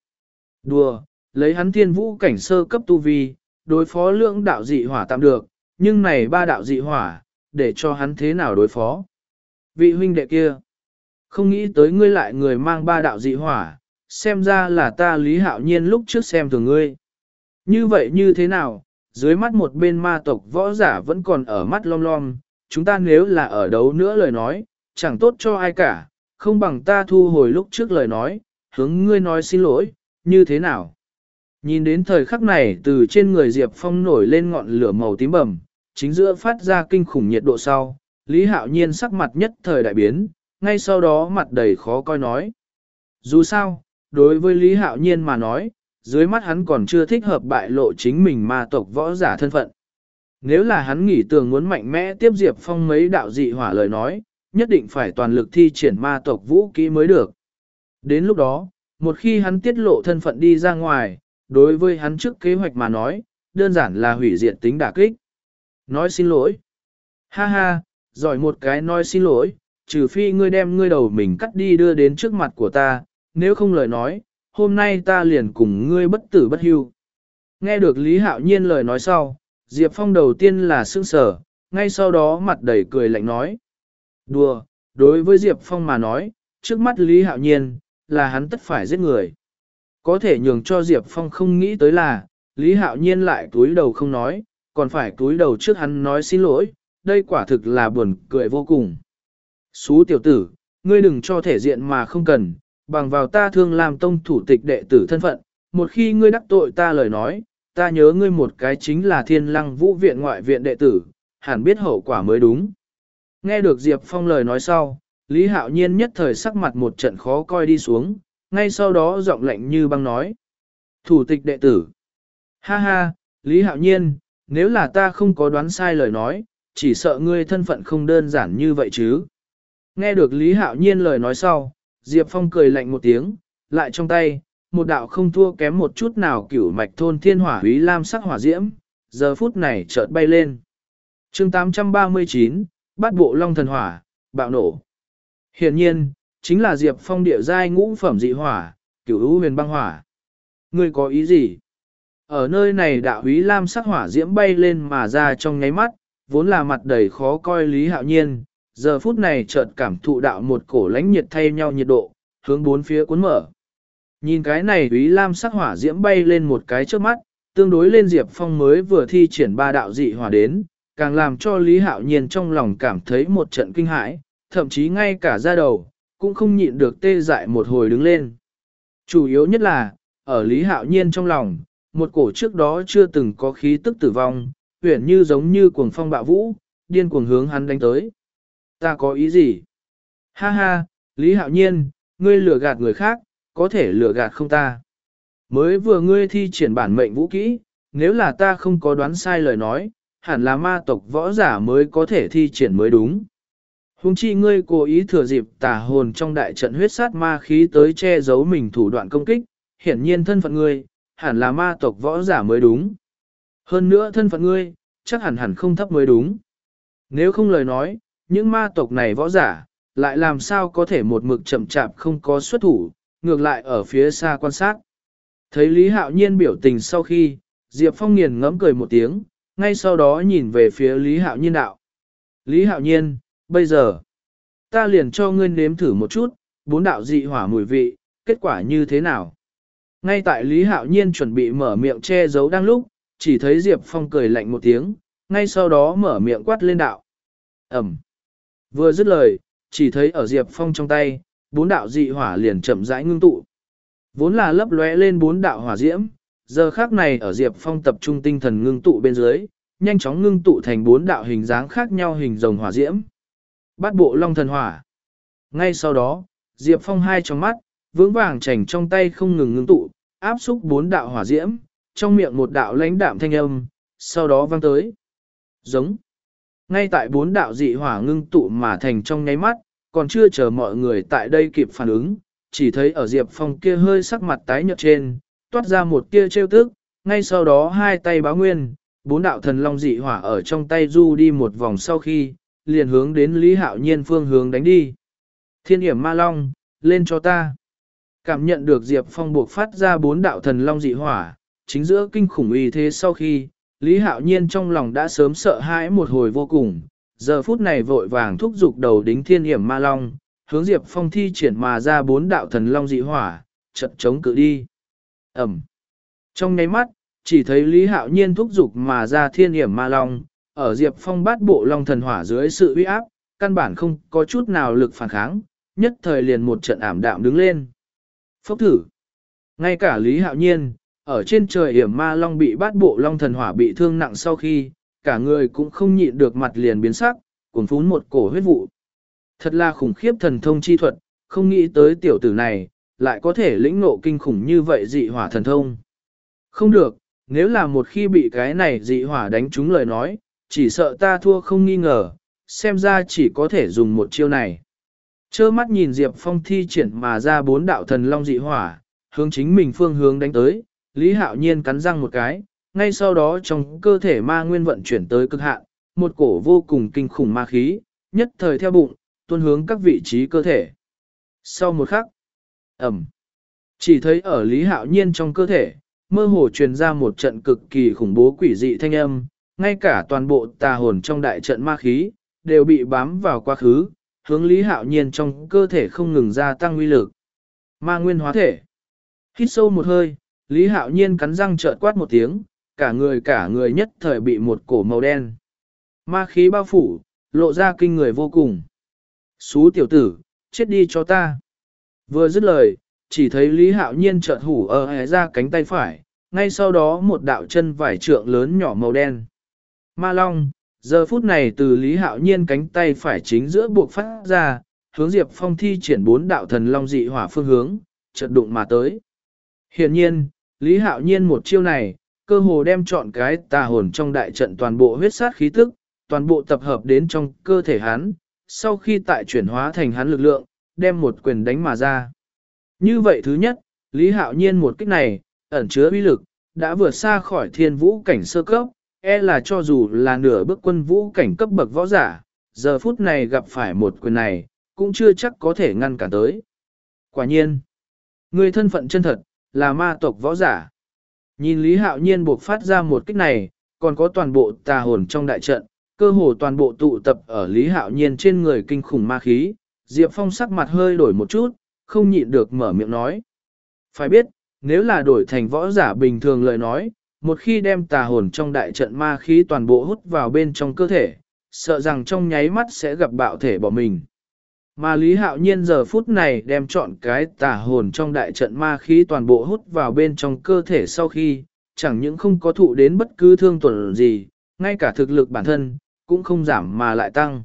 Đùa, lấy hắn thiên vũ cảnh sơ cấp tu vi, đối phó lượng đạo dị hỏa tạm được, nhưng này ba đạo dị hỏa, để cho hắn thế nào đối phó. Vị huynh đệ kia, không nghĩ tới ngươi lại người mang ba đạo dị hỏa, xem ra là ta lý hạo nhiên lúc trước xem thường ngươi. Như vậy như thế nào, dưới mắt một bên ma tộc võ giả vẫn còn ở mắt lom lom, chúng ta nếu là ở đấu nữa lời nói, chẳng tốt cho ai cả, không bằng ta thu hồi lúc trước lời nói, hướng ngươi nói xin lỗi, như thế nào. Nhìn đến thời khắc này từ trên người Diệp Phong nổi lên ngọn lửa màu tím bầm, chính giữa phát ra kinh khủng nhiệt độ sau, Lý Hạo Nhiên sắc mặt nhất thời đại biến, ngay sau đó mặt đầy khó coi nói. Dù sao, đối với Lý Hạo Nhiên mà nói, dưới mắt hắn còn chưa thích hợp bại lộ chính mình ma tộc võ giả thân phận. Nếu là hắn nghĩ tưởng muốn mạnh mẽ tiếp Diệp Phong mấy đạo dị hỏa lời nói, nhất định phải toàn lực thi triển ma tộc vũ kỹ mới được. Đến lúc đó, một khi hắn tiết lộ thân phận đi ra ngoài, đối với hắn trước kế hoạch mà nói, đơn giản là hủy diệt tính đả kích. Nói xin lỗi. Ha ha, giỏi một cái nói xin lỗi, trừ phi ngươi đem ngươi đầu mình cắt đi đưa đến trước mặt của ta, nếu không lời nói, hôm nay ta liền cùng ngươi bất tử bất hưu. Nghe được Lý Hạo Nhiên lời nói sau, Diệp Phong đầu tiên là sững sở, ngay sau đó mặt đầy cười lạnh nói. Đùa, đối với Diệp Phong mà nói, trước mắt Lý Hạo Nhiên, là hắn tất phải giết người. Có thể nhường cho Diệp Phong không nghĩ tới là, Lý Hạo Nhiên lại túi đầu không nói, còn phải túi đầu trước hắn nói xin lỗi, đây quả thực là buồn cười vô cùng. Xú tiểu tử, ngươi đừng cho thể diện mà không cần, bằng vào ta thương làm tông thủ tịch đệ tử thân phận, một khi ngươi đắc tội ta lời nói, ta nhớ ngươi một cái chính là thiên lăng vũ viện ngoại viện đệ tử, hẳn biết hậu quả mới đúng. Nghe được Diệp Phong lời nói sau, Lý Hạo Nhiên nhất thời sắc mặt một trận khó coi đi xuống, ngay sau đó giọng lạnh như băng nói. Thủ tịch đệ tử. Ha ha, Lý Hạo Nhiên, nếu là ta không có đoán sai lời nói, chỉ sợ ngươi thân phận không đơn giản như vậy chứ. Nghe được Lý Hạo Nhiên lời nói sau, Diệp Phong cười lạnh một tiếng, lại trong tay, một đạo không thua kém một chút nào cửu mạch thôn thiên hỏa húy lam sắc hỏa diễm, giờ phút này chợt bay lên. chương 839, bắt bộ long thần hỏa, bạo nổ. Hiển nhiên, chính là Diệp Phong địa giai ngũ phẩm dị hỏa, cửu hữu huyền băng hỏa. Ngươi có ý gì? Ở nơi này đạo húy lam sắc hỏa diễm bay lên mà ra trong nháy mắt, vốn là mặt đầy khó coi Lý Hạo Nhiên, giờ phút này chợt cảm thụ đạo một cổ lãnh nhiệt thay nhau nhiệt độ, hướng bốn phía cuốn mở. Nhìn cái này húy lam sắc hỏa diễm bay lên một cái trước mắt, tương đối lên Diệp Phong mới vừa thi triển ba đạo dị hỏa đến, càng làm cho Lý Hạo Nhiên trong lòng cảm thấy một trận kinh hãi, thậm chí ngay cả da đầu, cũng không nhịn được tê dại một hồi đứng lên. Chủ yếu nhất là, ở Lý Hạo Nhiên trong lòng, một cổ trước đó chưa từng có khí tức tử vong, huyển như giống như cuồng phong bạo vũ, điên cuồng hướng hắn đánh tới. Ta có ý gì? Ha ha, Lý Hạo Nhiên, ngươi lừa gạt người khác, có thể lừa gạt không ta. Mới vừa ngươi thi triển bản mệnh vũ kỹ, nếu là ta không có đoán sai lời nói, hẳn là ma tộc võ giả mới có thể thi triển mới đúng. Hùng chi ngươi cố ý thừa dịp tà hồn trong đại trận huyết sát ma khí tới che giấu mình thủ đoạn công kích, hiển nhiên thân phận ngươi, hẳn là ma tộc võ giả mới đúng. Hơn nữa thân phận ngươi, chắc hẳn hẳn không thấp mới đúng. Nếu không lời nói, những ma tộc này võ giả, lại làm sao có thể một mực chậm chạp không có xuất thủ, ngược lại ở phía xa quan sát. Thấy Lý Hạo Nhiên biểu tình sau khi, Diệp Phong nghiền ngẫm cười một tiếng, ngay sau đó nhìn về phía Lý Hạo Nhiên đạo. Lý Hạo Nhiên, bây giờ, ta liền cho ngươi nếm thử một chút, bốn đạo dị hỏa mùi vị, kết quả như thế nào? Ngay tại Lý Hạo Nhiên chuẩn bị mở miệng che giấu đang lúc, chỉ thấy Diệp Phong cười lạnh một tiếng, ngay sau đó mở miệng quát lên đạo. Ẩm. Vừa dứt lời, chỉ thấy ở Diệp Phong trong tay, bốn đạo dị hỏa liền chậm rãi ngưng tụ. Vốn là lấp lóe lên bốn đạo hỏa diễm, giờ khác này ở Diệp Phong tập trung tinh thần ngưng tụ bên dưới, nhanh chóng ngưng tụ thành bốn đạo hình dáng khác nhau hình rồng hỏa diễm. Bát bộ long thần hỏa. Ngay sau đó, Diệp Phong hai trong mắt, vững vàng chảnh trong tay không ngừng ngưng tụ, áp xúc bốn đạo hỏa diễm, trong miệng một đạo lãnh đạm thanh âm, sau đó vang tới. Giống. Ngay tại bốn đạo dị hỏa ngưng tụ mà thành trong nháy mắt, còn chưa chờ mọi người tại đây kịp phản ứng, chỉ thấy ở Diệp Phong kia hơi sắc mặt tái nhợt trên, toát ra một tia trêu tức, ngay sau đó hai tay báo nguyên, bốn đạo thần long dị hỏa ở trong tay du đi một vòng sau khi, liền hướng đến Lý Hạo Nhiên phương hướng đánh đi. Thiên hiểm ma long, lên cho ta. Cảm nhận được Diệp Phong buộc phát ra bốn đạo thần long dị hỏa, chính giữa kinh khủng uy thế sau khi, Lý Hạo Nhiên trong lòng đã sớm sợ hãi một hồi vô cùng, giờ phút này vội vàng thúc giục đầu đính thiên hiểm ma long, hướng Diệp Phong thi triển mà ra bốn đạo thần long dị hỏa, chật chống cự đi. Ẩm. Trong nháy mắt, chỉ thấy Lý Hạo Nhiên thúc giục mà ra thiên hiểm ma long, ở Diệp Phong bát bộ long thần hỏa dưới sự uy áp, căn bản không có chút nào lực phản kháng, nhất thời liền một trận ảm đạm đứng lên. Phốc thử. Ngay cả Lý Hạo Nhiên, ở trên trời hiểm ma long bị bát bộ long thần hỏa bị thương nặng sau khi, cả người cũng không nhịn được mặt liền biến sắc, cuốn phún một cổ huyết vụ. Thật là khủng khiếp thần thông chi thuật, không nghĩ tới tiểu tử này, lại có thể lĩnh ngộ kinh khủng như vậy dị hỏa thần thông. Không được, nếu là một khi bị cái này dị hỏa đánh trúng lời nói, chỉ sợ ta thua không nghi ngờ, xem ra chỉ có thể dùng một chiêu này. Chơ mắt nhìn Diệp Phong thi triển mà ra bốn đạo thần long dị hỏa, hướng chính mình phương hướng đánh tới, Lý Hạo Nhiên cắn răng một cái, ngay sau đó trong cơ thể ma nguyên vận chuyển tới cực hạn, một cổ vô cùng kinh khủng ma khí, nhất thời theo bụng, tuôn hướng các vị trí cơ thể. Sau một khắc, ẩm, chỉ thấy ở Lý Hạo Nhiên trong cơ thể, mơ hồ truyền ra một trận cực kỳ khủng bố quỷ dị thanh âm, ngay cả toàn bộ tà hồn trong đại trận ma khí, đều bị bám vào quá khứ, hướng Lý Hạo Nhiên trong cơ thể không ngừng gia tăng uy lực. Ma nguyên hóa thể. Hít sâu một hơi, Lý Hạo Nhiên cắn răng trợn quát một tiếng, cả người cả người nhất thời bị một cổ màu đen. Ma khí bao phủ, lộ ra kinh người vô cùng. Xú tiểu tử, chết đi cho ta. Vừa dứt lời, chỉ thấy Lý Hạo Nhiên chợt hủ ở hé ra cánh tay phải, ngay sau đó một đạo chân vải trượng lớn nhỏ màu đen. Ma Long, giờ phút này từ Lý Hạo Nhiên cánh tay phải chính giữa buộc phát ra, hướng Diệp Phong thi triển bốn đạo thần long dị hỏa phương hướng, chợt đụng mà tới. Hiện nhiên, Lý Hạo Nhiên một chiêu này, cơ hồ đem chọn cái tà hồn trong đại trận toàn bộ huyết sát khí tức, toàn bộ tập hợp đến trong cơ thể hắn, sau khi tại chuyển hóa thành hắn lực lượng, đem một quyền đánh mà ra. Như vậy thứ nhất, Lý Hạo Nhiên một kích này, ẩn chứa uy lực, đã vượt xa khỏi thiên vũ cảnh sơ cấp, e là cho dù là nửa bước quân vũ cảnh cấp bậc võ giả, giờ phút này gặp phải một quyền này, cũng chưa chắc có thể ngăn cản tới. Quả nhiên, người thân phận chân thật, là ma tộc võ giả. Nhìn Lý Hạo Nhiên buộc phát ra một kích này, còn có toàn bộ tà hồn trong đại trận, cơ hồ toàn bộ tụ tập ở Lý Hạo Nhiên trên người kinh khủng ma khí, Diệp Phong sắc mặt hơi đổi một chút, không nhịn được mở miệng nói. Phải biết, nếu là đổi thành võ giả bình thường lời nói, một khi đem tà hồn trong đại trận ma khí toàn bộ hút vào bên trong cơ thể, sợ rằng trong nháy mắt sẽ gặp bạo thể bỏ mình. Mà Lý Hạo Nhiên giờ phút này đem chọn cái tà hồn trong đại trận ma khí toàn bộ hút vào bên trong cơ thể sau khi, chẳng những không có thụ đến bất cứ thương tổn gì, ngay cả thực lực bản thân, cũng không giảm mà lại tăng.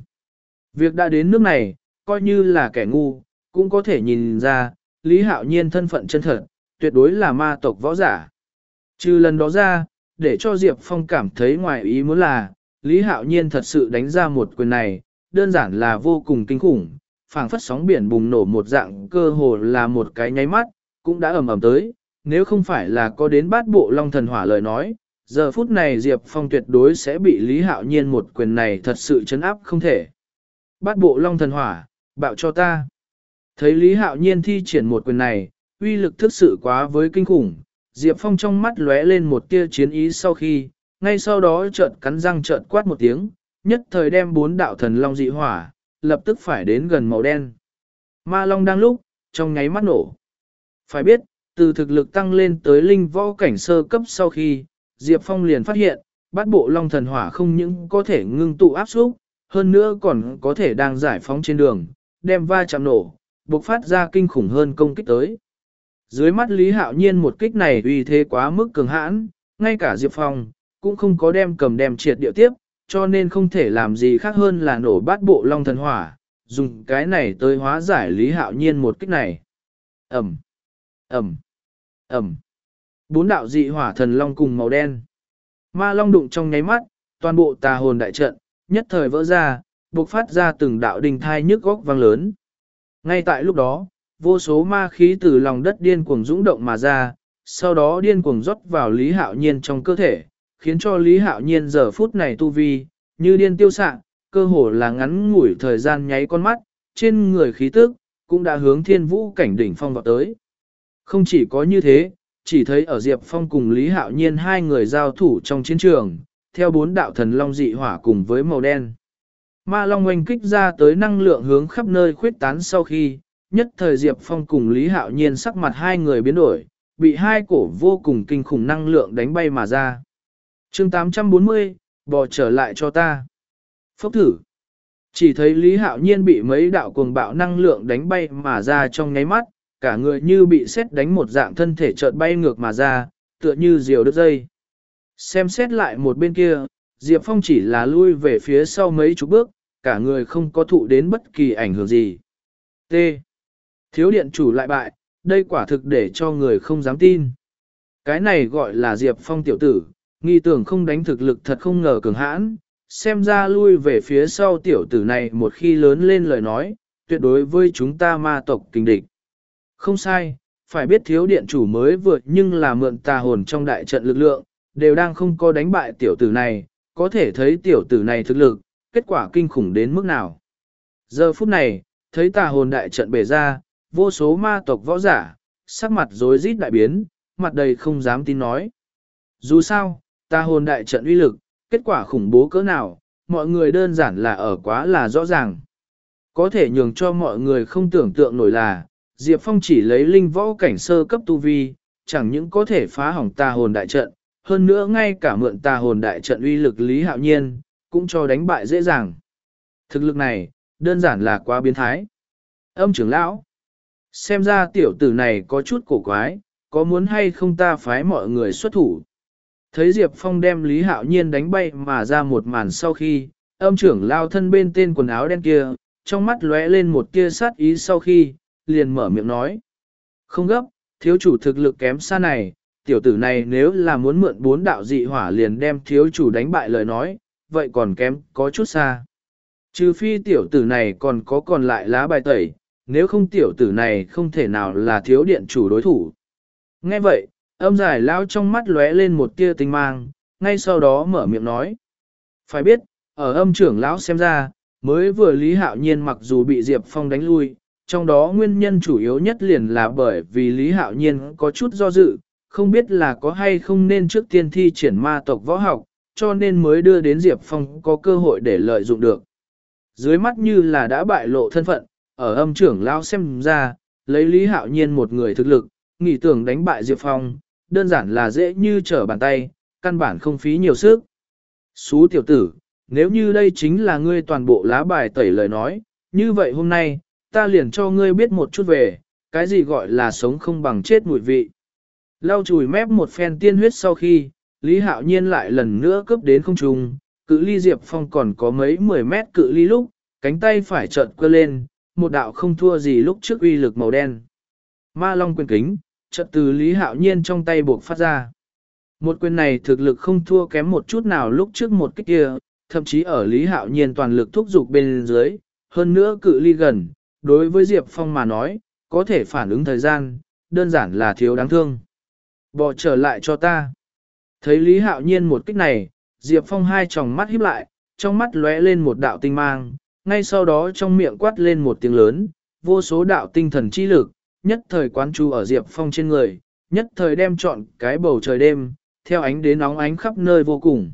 Việc đã đến nước này, coi như là kẻ ngu, cũng có thể nhìn ra, Lý Hạo Nhiên thân phận chân thật, tuyệt đối là ma tộc võ giả. Trừ lần đó ra, để cho Diệp Phong cảm thấy ngoài ý muốn là, Lý Hạo Nhiên thật sự đánh ra một quyền này, đơn giản là vô cùng kinh khủng, phảng phất sóng biển bùng nổ một dạng cơ hồ là một cái nháy mắt, cũng đã ầm ầm tới, nếu không phải là có đến bát bộ long thần hỏa lời nói, giờ phút này Diệp Phong tuyệt đối sẽ bị Lý Hạo Nhiên một quyền này thật sự chấn áp không thể. Bát bộ long thần hỏa, bạo cho ta. Thấy Lý Hạo Nhiên thi triển một quyền này, uy lực thực sự quá với kinh khủng, Diệp Phong trong mắt lóe lên một tia chiến ý sau khi, ngay sau đó chợt cắn răng chợt quát một tiếng, nhất thời đem bốn đạo thần long dị hỏa, lập tức phải đến gần màu đen. Ma long đang lúc, trong nháy mắt nổ. Phải biết, từ thực lực tăng lên tới linh võ cảnh sơ cấp sau khi, Diệp Phong liền phát hiện, bát bộ long thần hỏa không những có thể ngưng tụ áp xúc, hơn nữa còn có thể đang giải phóng trên đường, đem va chạm nổ, bộc phát ra kinh khủng hơn công kích tới. Dưới mắt Lý Hạo Nhiên một kích này uy thế quá mức cường hãn, ngay cả Diệp Phong, cũng không có đem cầm đem triệt điệu tiếp, cho nên không thể làm gì khác hơn là nổ bát bộ long thần hỏa, dùng cái này tới hóa giải Lý Hạo Nhiên một kích này. Ẩm, Ẩm, Ẩm. Bốn đạo dị hỏa thần long cùng màu đen. Ma long đụng trong nháy mắt, toàn bộ tà hồn đại trận, nhất thời vỡ ra, bộc phát ra từng đạo đình thai nhức góc vang lớn. Ngay tại lúc đó, vô số ma khí từ lòng đất điên cuồng dũng động mà ra, sau đó điên cuồng rót vào Lý Hạo Nhiên trong cơ thể, khiến cho Lý Hạo Nhiên giờ phút này tu vi, như điên tiêu sạng, cơ hồ là ngắn ngủi thời gian nháy con mắt, trên người khí tức, cũng đã hướng thiên vũ cảnh đỉnh phong vào tới. Không chỉ có như thế, chỉ thấy ở Diệp Phong cùng Lý Hạo Nhiên hai người giao thủ trong chiến trường, theo bốn đạo thần long dị hỏa cùng với màu đen. Ma long oanh kích ra tới năng lượng hướng khắp nơi khuyết tán sau khi, nhất thời Diệp Phong cùng Lý Hạo Nhiên sắc mặt hai người biến đổi, bị hai cổ vô cùng kinh khủng năng lượng đánh bay mà ra chương 840, bỏ trở lại cho ta. Phốc thử. Chỉ thấy Lý Hạo Nhiên bị mấy đạo cuồng bạo năng lượng đánh bay mà ra trong nháy mắt, cả người như bị xét đánh một dạng thân thể chợt bay ngược mà ra, tựa như diều đứt dây. Xem xét lại một bên kia, Diệp Phong chỉ là lui về phía sau mấy chục bước, cả người không có thụ đến bất kỳ ảnh hưởng gì. T. Thiếu điện chủ lại bại, đây quả thực để cho người không dám tin. Cái này gọi là Diệp Phong tiểu tử, nghi tưởng không đánh thực lực thật không ngờ cường hãn, xem ra lui về phía sau tiểu tử này một khi lớn lên lời nói, tuyệt đối với chúng ta ma tộc kinh địch. Không sai, phải biết thiếu điện chủ mới vượt nhưng là mượn tà hồn trong đại trận lực lượng, đều đang không có đánh bại tiểu tử này, có thể thấy tiểu tử này thực lực, kết quả kinh khủng đến mức nào. Giờ phút này, thấy tà hồn đại trận bể ra, vô số ma tộc võ giả, sắc mặt rối rít đại biến, mặt đầy không dám tin nói. Dù sao, Ta hồn đại trận uy lực, kết quả khủng bố cỡ nào, mọi người đơn giản là ở quá là rõ ràng. Có thể nhường cho mọi người không tưởng tượng nổi là, Diệp Phong chỉ lấy linh võ cảnh sơ cấp tu vi, chẳng những có thể phá hỏng Ta hồn đại trận, hơn nữa ngay cả mượn Ta hồn đại trận uy lực Lý Hạo Nhiên, cũng cho đánh bại dễ dàng. Thực lực này, đơn giản là quá biến thái. Âm trưởng lão, xem ra tiểu tử này có chút cổ quái, có muốn hay không ta phái mọi người xuất thủ. Thấy Diệp Phong đem Lý Hạo Nhiên đánh bay mà ra một màn sau khi, âm trưởng lao thân bên tên quần áo đen kia, trong mắt lóe lên một tia sát ý sau khi, liền mở miệng nói. Không gấp, thiếu chủ thực lực kém xa này, tiểu tử này nếu là muốn mượn bốn đạo dị hỏa liền đem thiếu chủ đánh bại lời nói, vậy còn kém có chút xa. Trừ phi tiểu tử này còn có còn lại lá bài tẩy, nếu không tiểu tử này không thể nào là thiếu điện chủ đối thủ. Nghe vậy, âm giải lao trong mắt lóe lên một tia tinh mang, ngay sau đó mở miệng nói. Phải biết, ở âm trưởng lão xem ra, mới vừa Lý Hạo Nhiên mặc dù bị Diệp Phong đánh lui, trong đó nguyên nhân chủ yếu nhất liền là bởi vì Lý Hạo Nhiên có chút do dự, không biết là có hay không nên trước tiên thi triển ma tộc võ học, cho nên mới đưa đến Diệp Phong có cơ hội để lợi dụng được. Dưới mắt như là đã bại lộ thân phận, ở âm trưởng lao xem ra, lấy Lý Hạo Nhiên một người thực lực, nghĩ tưởng đánh bại Diệp Phong, đơn giản là dễ như trở bàn tay, căn bản không phí nhiều sức. Xú tiểu tử, nếu như đây chính là ngươi toàn bộ lá bài tẩy lời nói, như vậy hôm nay, ta liền cho ngươi biết một chút về, cái gì gọi là sống không bằng chết mùi vị. Lau chùi mép một phen tiên huyết sau khi, Lý Hạo Nhiên lại lần nữa cướp đến không trung, cự ly Diệp Phong còn có mấy mười mét cự ly lúc, cánh tay phải trợn quơ lên, một đạo không thua gì lúc trước uy lực màu đen. Ma Long quyền kính, chợt từ Lý Hạo Nhiên trong tay buộc phát ra. Một quyền này thực lực không thua kém một chút nào lúc trước một kích kia, thậm chí ở Lý Hạo Nhiên toàn lực thúc giục bên dưới, hơn nữa cự ly gần, đối với Diệp Phong mà nói, có thể phản ứng thời gian, đơn giản là thiếu đáng thương. Bỏ trở lại cho ta. Thấy Lý Hạo Nhiên một kích này, Diệp Phong hai tròng mắt híp lại, trong mắt lóe lên một đạo tinh mang, ngay sau đó trong miệng quát lên một tiếng lớn, vô số đạo tinh thần chi lực, nhất thời quán chú ở Diệp Phong trên người, nhất thời đem trọn cái bầu trời đêm, theo ánh đến nóng ánh khắp nơi vô cùng.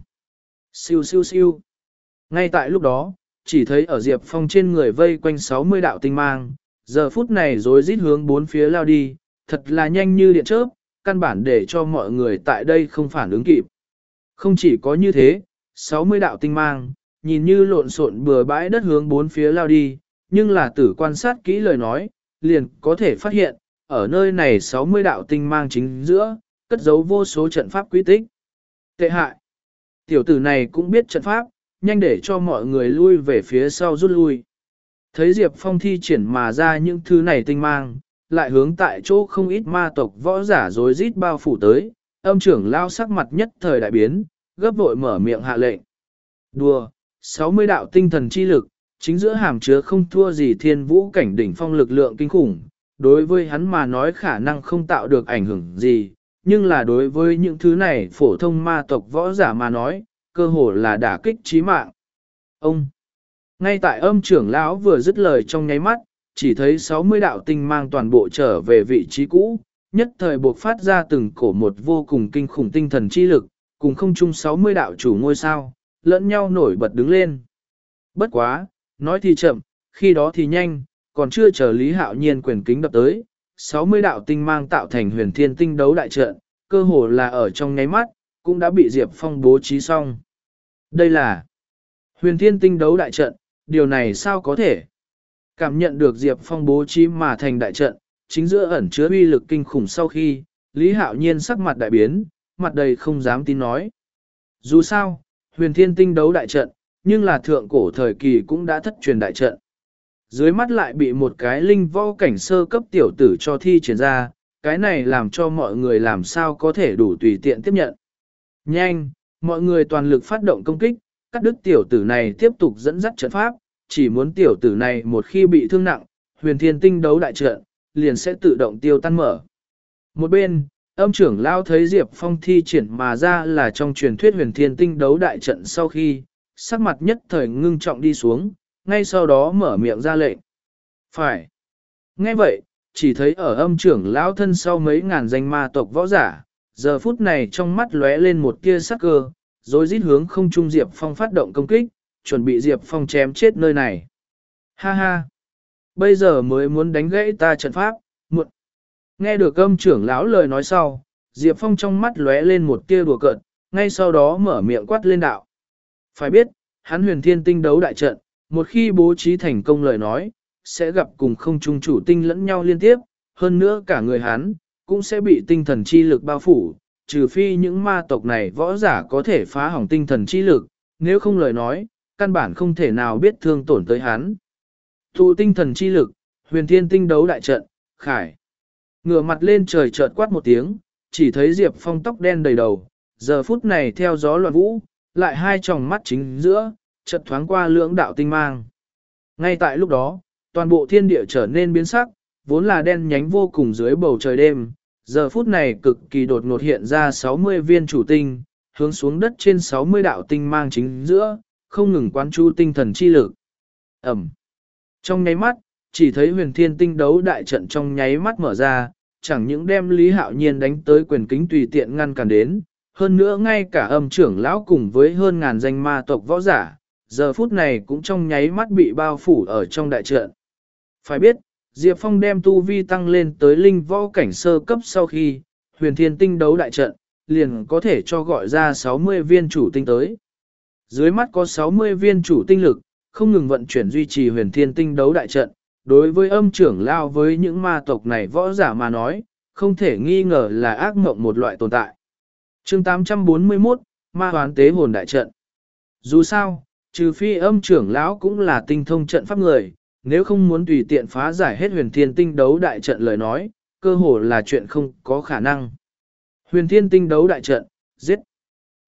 Siêu siêu siêu. Ngay tại lúc đó, chỉ thấy ở Diệp Phong trên người vây quanh 60 đạo tinh mang, giờ phút này rối rít hướng bốn phía lao đi, thật là nhanh như điện chớp, căn bản để cho mọi người tại đây không phản ứng kịp. Không chỉ có như thế, 60 đạo tinh mang, nhìn như lộn xộn bừa bãi đất hướng bốn phía lao đi, nhưng là tử quan sát kỹ lời nói, liền có thể phát hiện, ở nơi này 60 đạo tinh mang chính giữa, cất giấu vô số trận pháp quy tích. Tệ hại. Tiểu tử này cũng biết trận pháp, nhanh để cho mọi người lui về phía sau rút lui. Thấy Diệp Phong thi triển mà ra những thứ này tinh mang, lại hướng tại chỗ không ít ma tộc võ giả rối rít bao phủ tới, âm trưởng lao sắc mặt nhất thời đại biến, gấp vội mở miệng hạ lệnh. Đùa, 60 đạo tinh thần chi lực, chính giữa hàm chứa không thua gì thiên vũ cảnh đỉnh phong lực lượng kinh khủng, đối với hắn mà nói khả năng không tạo được ảnh hưởng gì, nhưng là đối với những thứ này phổ thông ma tộc võ giả mà nói, cơ hồ là đả kích chí mạng. Ông! Ngay tại âm trưởng lão vừa dứt lời trong nháy mắt, chỉ thấy 60 đạo tinh mang toàn bộ trở về vị trí cũ, nhất thời buộc phát ra từng cổ một vô cùng kinh khủng tinh thần chi lực, cùng không chung 60 đạo chủ ngôi sao, lẫn nhau nổi bật đứng lên. Bất quá, nói thì chậm, khi đó thì nhanh, còn chưa chờ Lý Hạo Nhiên quyền kính đập tới, 60 đạo tinh mang tạo thành huyền thiên tinh đấu đại trận, cơ hồ là ở trong nháy mắt, cũng đã bị Diệp Phong bố trí xong. Đây là huyền thiên tinh đấu đại trận, điều này sao có thể? Cảm nhận được Diệp Phong bố trí mà thành đại trận, chính giữa ẩn chứa uy lực kinh khủng sau khi, Lý Hạo Nhiên sắc mặt đại biến, mặt đầy không dám tin nói. Dù sao, huyền thiên tinh đấu đại trận, nhưng là thượng cổ thời kỳ cũng đã thất truyền đại trận. Dưới mắt lại bị một cái linh võ cảnh sơ cấp tiểu tử cho thi triển ra, cái này làm cho mọi người làm sao có thể đủ tùy tiện tiếp nhận. Nhanh, mọi người toàn lực phát động công kích, cắt đứt tiểu tử này tiếp tục dẫn dắt trận pháp, chỉ muốn tiểu tử này một khi bị thương nặng, huyền thiên tinh đấu đại trận, liền sẽ tự động tiêu tan mở. Một bên, âm trưởng lao thấy Diệp Phong thi triển mà ra là trong truyền thuyết huyền thiên tinh đấu đại trận sau khi, sắc mặt nhất thời ngưng trọng đi xuống, ngay sau đó mở miệng ra lệnh. Phải. Nghe vậy, chỉ thấy ở âm trưởng lão thân sau mấy ngàn danh ma tộc võ giả, giờ phút này trong mắt lóe lên một tia sắc cơ, rồi rít hướng không trung Diệp Phong phát động công kích, chuẩn bị Diệp Phong chém chết nơi này. Ha ha! Bây giờ mới muốn đánh gãy ta trận pháp, muộn. Nghe được âm trưởng lão lời nói sau, Diệp Phong trong mắt lóe lên một tia đùa cợt, ngay sau đó mở miệng quát lên đạo. Phải biết, hắn huyền thiên tinh đấu đại trận, một khi bố trí thành công lời nói, sẽ gặp cùng không trung chủ tinh lẫn nhau liên tiếp, hơn nữa cả người hắn, cũng sẽ bị tinh thần chi lực bao phủ, trừ phi những ma tộc này võ giả có thể phá hỏng tinh thần chi lực, nếu không lời nói, căn bản không thể nào biết thương tổn tới hắn. Thu tinh thần chi lực, huyền thiên tinh đấu đại trận, khải. Ngửa mặt lên trời chợt quát một tiếng, chỉ thấy Diệp Phong tóc đen đầy đầu, giờ phút này theo gió loạn vũ, lại hai tròng mắt chính giữa, chợt thoáng qua lưỡng đạo tinh mang. Ngay tại lúc đó, toàn bộ thiên địa trở nên biến sắc, vốn là đen nhánh vô cùng dưới bầu trời đêm, giờ phút này cực kỳ đột ngột hiện ra 60 viên chủ tinh, hướng xuống đất trên 60 đạo tinh mang chính giữa, không ngừng quán chú tinh thần chi lực. Ẩm. Trong nháy mắt, chỉ thấy huyền thiên tinh đấu đại trận trong nháy mắt mở ra, chẳng những đem Lý Hạo Nhiên đánh tới quyền kính tùy tiện ngăn cản đến, hơn nữa ngay cả âm trưởng lão cùng với hơn ngàn danh ma tộc võ giả, giờ phút này cũng trong nháy mắt bị bao phủ ở trong đại trận. Phải biết, Diệp Phong đem tu vi tăng lên tới linh võ cảnh sơ cấp sau khi, huyền thiên tinh đấu đại trận, liền có thể cho gọi ra 60 viên chủ tinh tới. Dưới mắt có 60 viên chủ tinh lực, không ngừng vận chuyển duy trì huyền thiên tinh đấu đại trận, đối với âm trưởng lao với những ma tộc này võ giả mà nói, không thể nghi ngờ là ác mộng một loại tồn tại chương 841, Ma hoán tế hồn đại trận. Dù sao, trừ phi âm trưởng lão cũng là tinh thông trận pháp người, nếu không muốn tùy tiện phá giải hết huyền thiên tinh đấu đại trận lời nói, cơ hồ là chuyện không có khả năng. Huyền thiên tinh đấu đại trận, giết.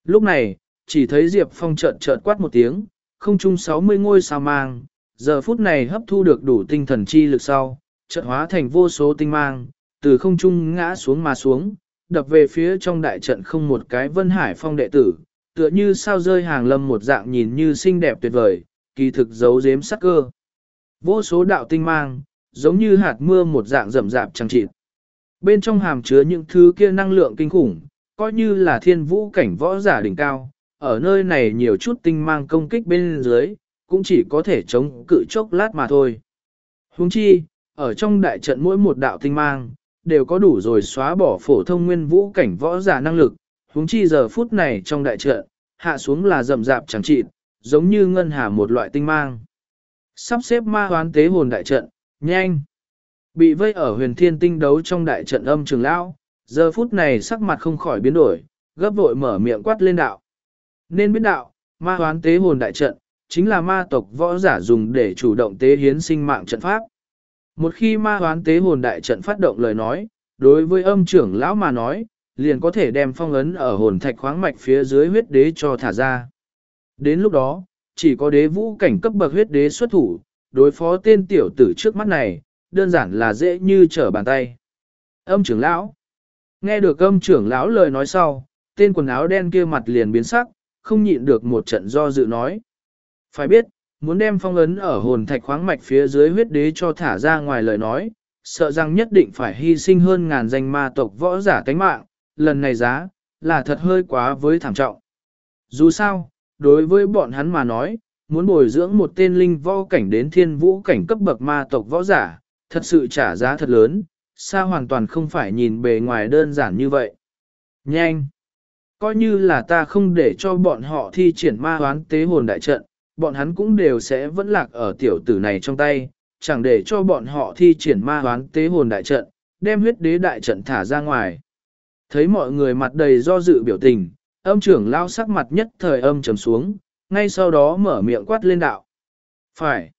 Lúc này, chỉ thấy Diệp Phong trận trận quát một tiếng, không chung 60 ngôi sao mang, giờ phút này hấp thu được đủ tinh thần chi lực sau, trận hóa thành vô số tinh mang, từ không trung ngã xuống mà xuống, đập về phía trong đại trận không một cái vân hải phong đệ tử, tựa như sao rơi hàng lâm một dạng nhìn như xinh đẹp tuyệt vời, kỳ thực giấu giếm sắc cơ. Vô số đạo tinh mang, giống như hạt mưa một dạng rậm rạp trăng trịt. Bên trong hàm chứa những thứ kia năng lượng kinh khủng, coi như là thiên vũ cảnh võ giả đỉnh cao, ở nơi này nhiều chút tinh mang công kích bên dưới, cũng chỉ có thể chống cự chốc lát mà thôi. Huống chi, ở trong đại trận mỗi một đạo tinh mang, đều có đủ rồi xóa bỏ phổ thông nguyên vũ cảnh võ giả năng lực, huống chi giờ phút này trong đại trận, hạ xuống là rậm rạp chẳng trị giống như ngân hà một loại tinh mang. Sắp xếp ma hoán tế hồn đại trận, nhanh. Bị vây ở huyền thiên tinh đấu trong đại trận âm trường lão, giờ phút này sắc mặt không khỏi biến đổi, gấp vội mở miệng quát lên đạo. Nên biết đạo, ma hoán tế hồn đại trận, chính là ma tộc võ giả dùng để chủ động tế hiến sinh mạng trận pháp. Một khi ma hoán tế hồn đại trận phát động lời nói, đối với âm trưởng lão mà nói, liền có thể đem phong ấn ở hồn thạch khoáng mạch phía dưới huyết đế cho thả ra. Đến lúc đó, chỉ có đế vũ cảnh cấp bậc huyết đế xuất thủ, đối phó tên tiểu tử trước mắt này, đơn giản là dễ như trở bàn tay. Âm trưởng lão. Nghe được âm trưởng lão lời nói sau, tên quần áo đen kia mặt liền biến sắc, không nhịn được một trận do dự nói. Phải biết, muốn đem phong ấn ở hồn thạch khoáng mạch phía dưới huyết đế cho thả ra ngoài lời nói, sợ rằng nhất định phải hy sinh hơn ngàn danh ma tộc võ giả tánh mạng, lần này giá, là thật hơi quá với thảm trọng. Dù sao, đối với bọn hắn mà nói, muốn bồi dưỡng một tên linh võ cảnh đến thiên vũ cảnh cấp bậc ma tộc võ giả, thật sự trả giá thật lớn, xa hoàn toàn không phải nhìn bề ngoài đơn giản như vậy. Nhanh! Coi như là ta không để cho bọn họ thi triển ma hoán tế hồn đại trận, bọn hắn cũng đều sẽ vẫn lạc ở tiểu tử này trong tay, chẳng để cho bọn họ thi triển ma hoán tế hồn đại trận, đem huyết đế đại trận thả ra ngoài. Thấy mọi người mặt đầy do dự biểu tình, âm trưởng lao sắc mặt nhất thời âm trầm xuống, ngay sau đó mở miệng quát lên đạo. Phải.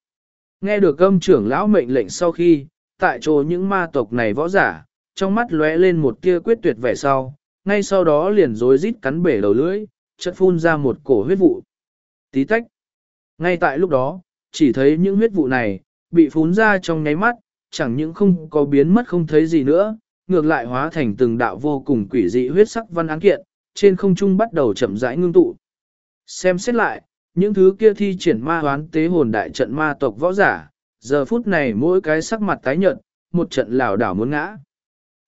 Nghe được âm trưởng lão mệnh lệnh sau khi, tại chỗ những ma tộc này võ giả, trong mắt lóe lên một tia quyết tuyệt vẻ sau, ngay sau đó liền rối rít cắn bể đầu lưỡi, chợt phun ra một cổ huyết vụ. Tí tách. Ngay tại lúc đó, chỉ thấy những huyết vụ này, bị phun ra trong nháy mắt, chẳng những không có biến mất không thấy gì nữa, ngược lại hóa thành từng đạo vô cùng quỷ dị huyết sắc văn án kiện, trên không trung bắt đầu chậm rãi ngưng tụ. Xem xét lại, những thứ kia thi triển ma hoán tế hồn đại trận ma tộc võ giả, giờ phút này mỗi cái sắc mặt tái nhợt, một trận lảo đảo muốn ngã.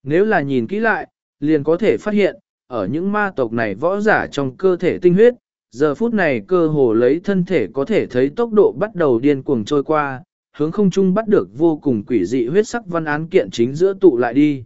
Nếu là nhìn kỹ lại, liền có thể phát hiện, ở những ma tộc này võ giả trong cơ thể tinh huyết, giờ phút này cơ hồ lấy thân thể có thể thấy tốc độ bắt đầu điên cuồng trôi qua, hướng không trung bắt được vô cùng quỷ dị huyết sắc văn án kiện chính giữa tụ lại đi.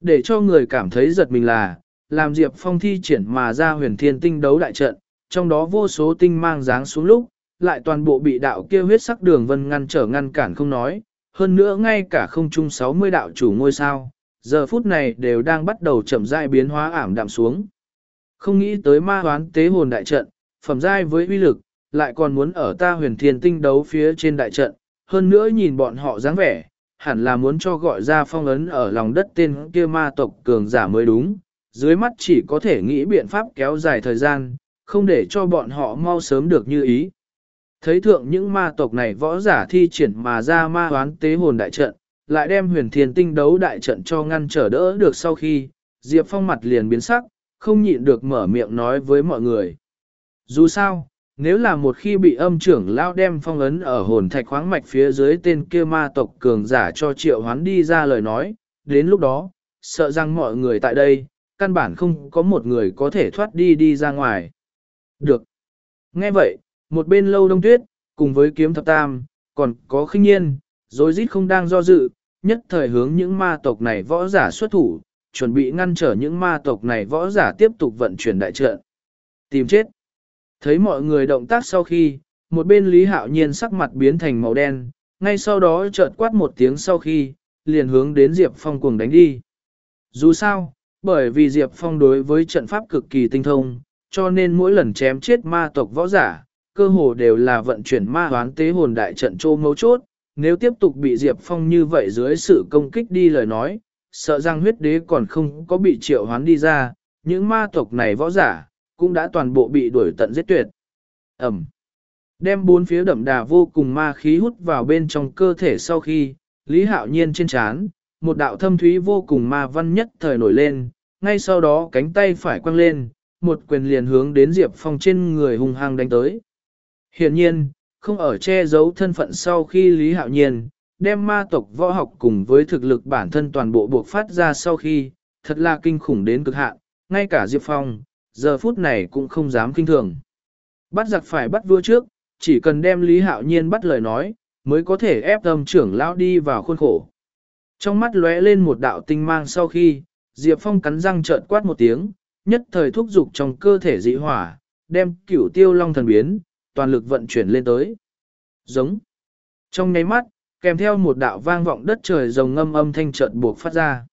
Để cho người cảm thấy giật mình là, làm Diệp Phong thi triển mà ra huyền thiên tinh đấu đại trận, trong đó vô số tinh mang dáng xuống lúc, lại toàn bộ bị đạo kia huyết sắc đường vân ngăn trở ngăn cản không nói, hơn nữa ngay cả không trung 60 đạo chủ ngôi sao, giờ phút này đều đang bắt đầu chậm rãi biến hóa ảm đạm xuống. Không nghĩ tới ma hoán tế hồn đại trận, phẩm giai với uy lực, lại còn muốn ở ta huyền thiên tinh đấu phía trên đại trận, hơn nữa nhìn bọn họ dáng vẻ, hẳn là muốn cho gọi ra phong ấn ở lòng đất tên kia ma tộc cường giả mới đúng, dưới mắt chỉ có thể nghĩ biện pháp kéo dài thời gian, không để cho bọn họ mau sớm được như ý. Thấy thượng những ma tộc này võ giả thi triển mà ra ma hoán tế hồn đại trận, lại đem huyền thiên tinh đấu đại trận cho ngăn trở đỡ được sau khi, Diệp Phong mặt liền biến sắc, không nhịn được mở miệng nói với mọi người. Dù sao, nếu là một khi bị âm trưởng lao đem phong ấn ở hồn thạch khoáng mạch phía dưới tên kia ma tộc cường giả cho triệu hoán đi ra lời nói, đến lúc đó, sợ rằng mọi người tại đây, căn bản không có một người có thể thoát đi đi ra ngoài. Được. Nghe vậy, một bên lâu đông tuyết, cùng với kiếm thập tam, còn có khinh nhiên, rồi rít không đang do dự, nhất thời hướng những ma tộc này võ giả xuất thủ, chuẩn bị ngăn trở những ma tộc này võ giả tiếp tục vận chuyển đại trận. Tìm chết. Thấy mọi người động tác sau khi, một bên Lý Hạo Nhiên sắc mặt biến thành màu đen, ngay sau đó chợt quát một tiếng sau khi, liền hướng đến Diệp Phong cuồng đánh đi. Dù sao, bởi vì Diệp Phong đối với trận pháp cực kỳ tinh thông, cho nên mỗi lần chém chết ma tộc võ giả, cơ hồ đều là vận chuyển ma hoán tế hồn đại trận trô mấu chốt, nếu tiếp tục bị Diệp Phong như vậy dưới sự công kích đi lời nói, sợ rằng huyết đế còn không có bị triệu hoán đi ra, những ma tộc này võ giả, cũng đã toàn bộ bị đuổi tận giết tuyệt. Ẩm. Đem bốn phía đậm đà vô cùng ma khí hút vào bên trong cơ thể sau khi, Lý Hạo Nhiên trên chán, một đạo thâm thúy vô cùng ma văn nhất thời nổi lên, ngay sau đó cánh tay phải quăng lên, một quyền liền hướng đến Diệp Phong trên người hung hăng đánh tới. Hiện nhiên, không ở che giấu thân phận sau khi Lý Hạo Nhiên, đem ma tộc võ học cùng với thực lực bản thân toàn bộ buộc phát ra sau khi, thật là kinh khủng đến cực hạn, ngay cả Diệp Phong, giờ phút này cũng không dám kinh thường. Bắt giặc phải bắt vua trước, chỉ cần đem Lý Hạo Nhiên bắt lời nói, mới có thể ép tâm trưởng lão đi vào khuôn khổ. Trong mắt lóe lên một đạo tinh mang sau khi, Diệp Phong cắn răng trợn quát một tiếng, nhất thời thúc dục trong cơ thể dị hỏa, đem cửu tiêu long thần biến, toàn lực vận chuyển lên tới. Giống. Trong nháy mắt, kèm theo một đạo vang vọng đất trời rồng ngâm âm thanh chợt buộc phát ra.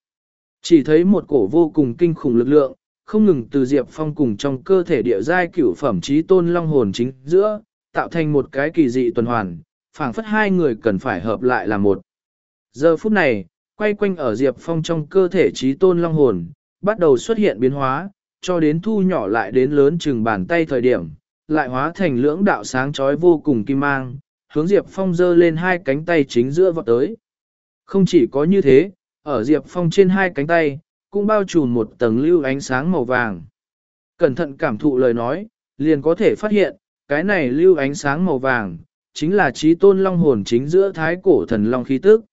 Chỉ thấy một cổ vô cùng kinh khủng lực lượng, không ngừng từ Diệp Phong cùng trong cơ thể địa giai cửu phẩm trí tôn long hồn chính giữa, tạo thành một cái kỳ dị tuần hoàn, phảng phất hai người cần phải hợp lại là một. Giờ phút này, quay quanh ở Diệp Phong trong cơ thể trí tôn long hồn, bắt đầu xuất hiện biến hóa, cho đến thu nhỏ lại đến lớn chừng bàn tay thời điểm, lại hóa thành lưỡng đạo sáng chói vô cùng kim mang, hướng Diệp Phong giơ lên hai cánh tay chính giữa vọt tới. Không chỉ có như thế, ở Diệp Phong trên hai cánh tay, cũng bao trùm một tầng lưu ánh sáng màu vàng. Cẩn thận cảm thụ lời nói, liền có thể phát hiện, cái này lưu ánh sáng màu vàng, chính là trí tôn long hồn chính giữa thái cổ thần long khí tức.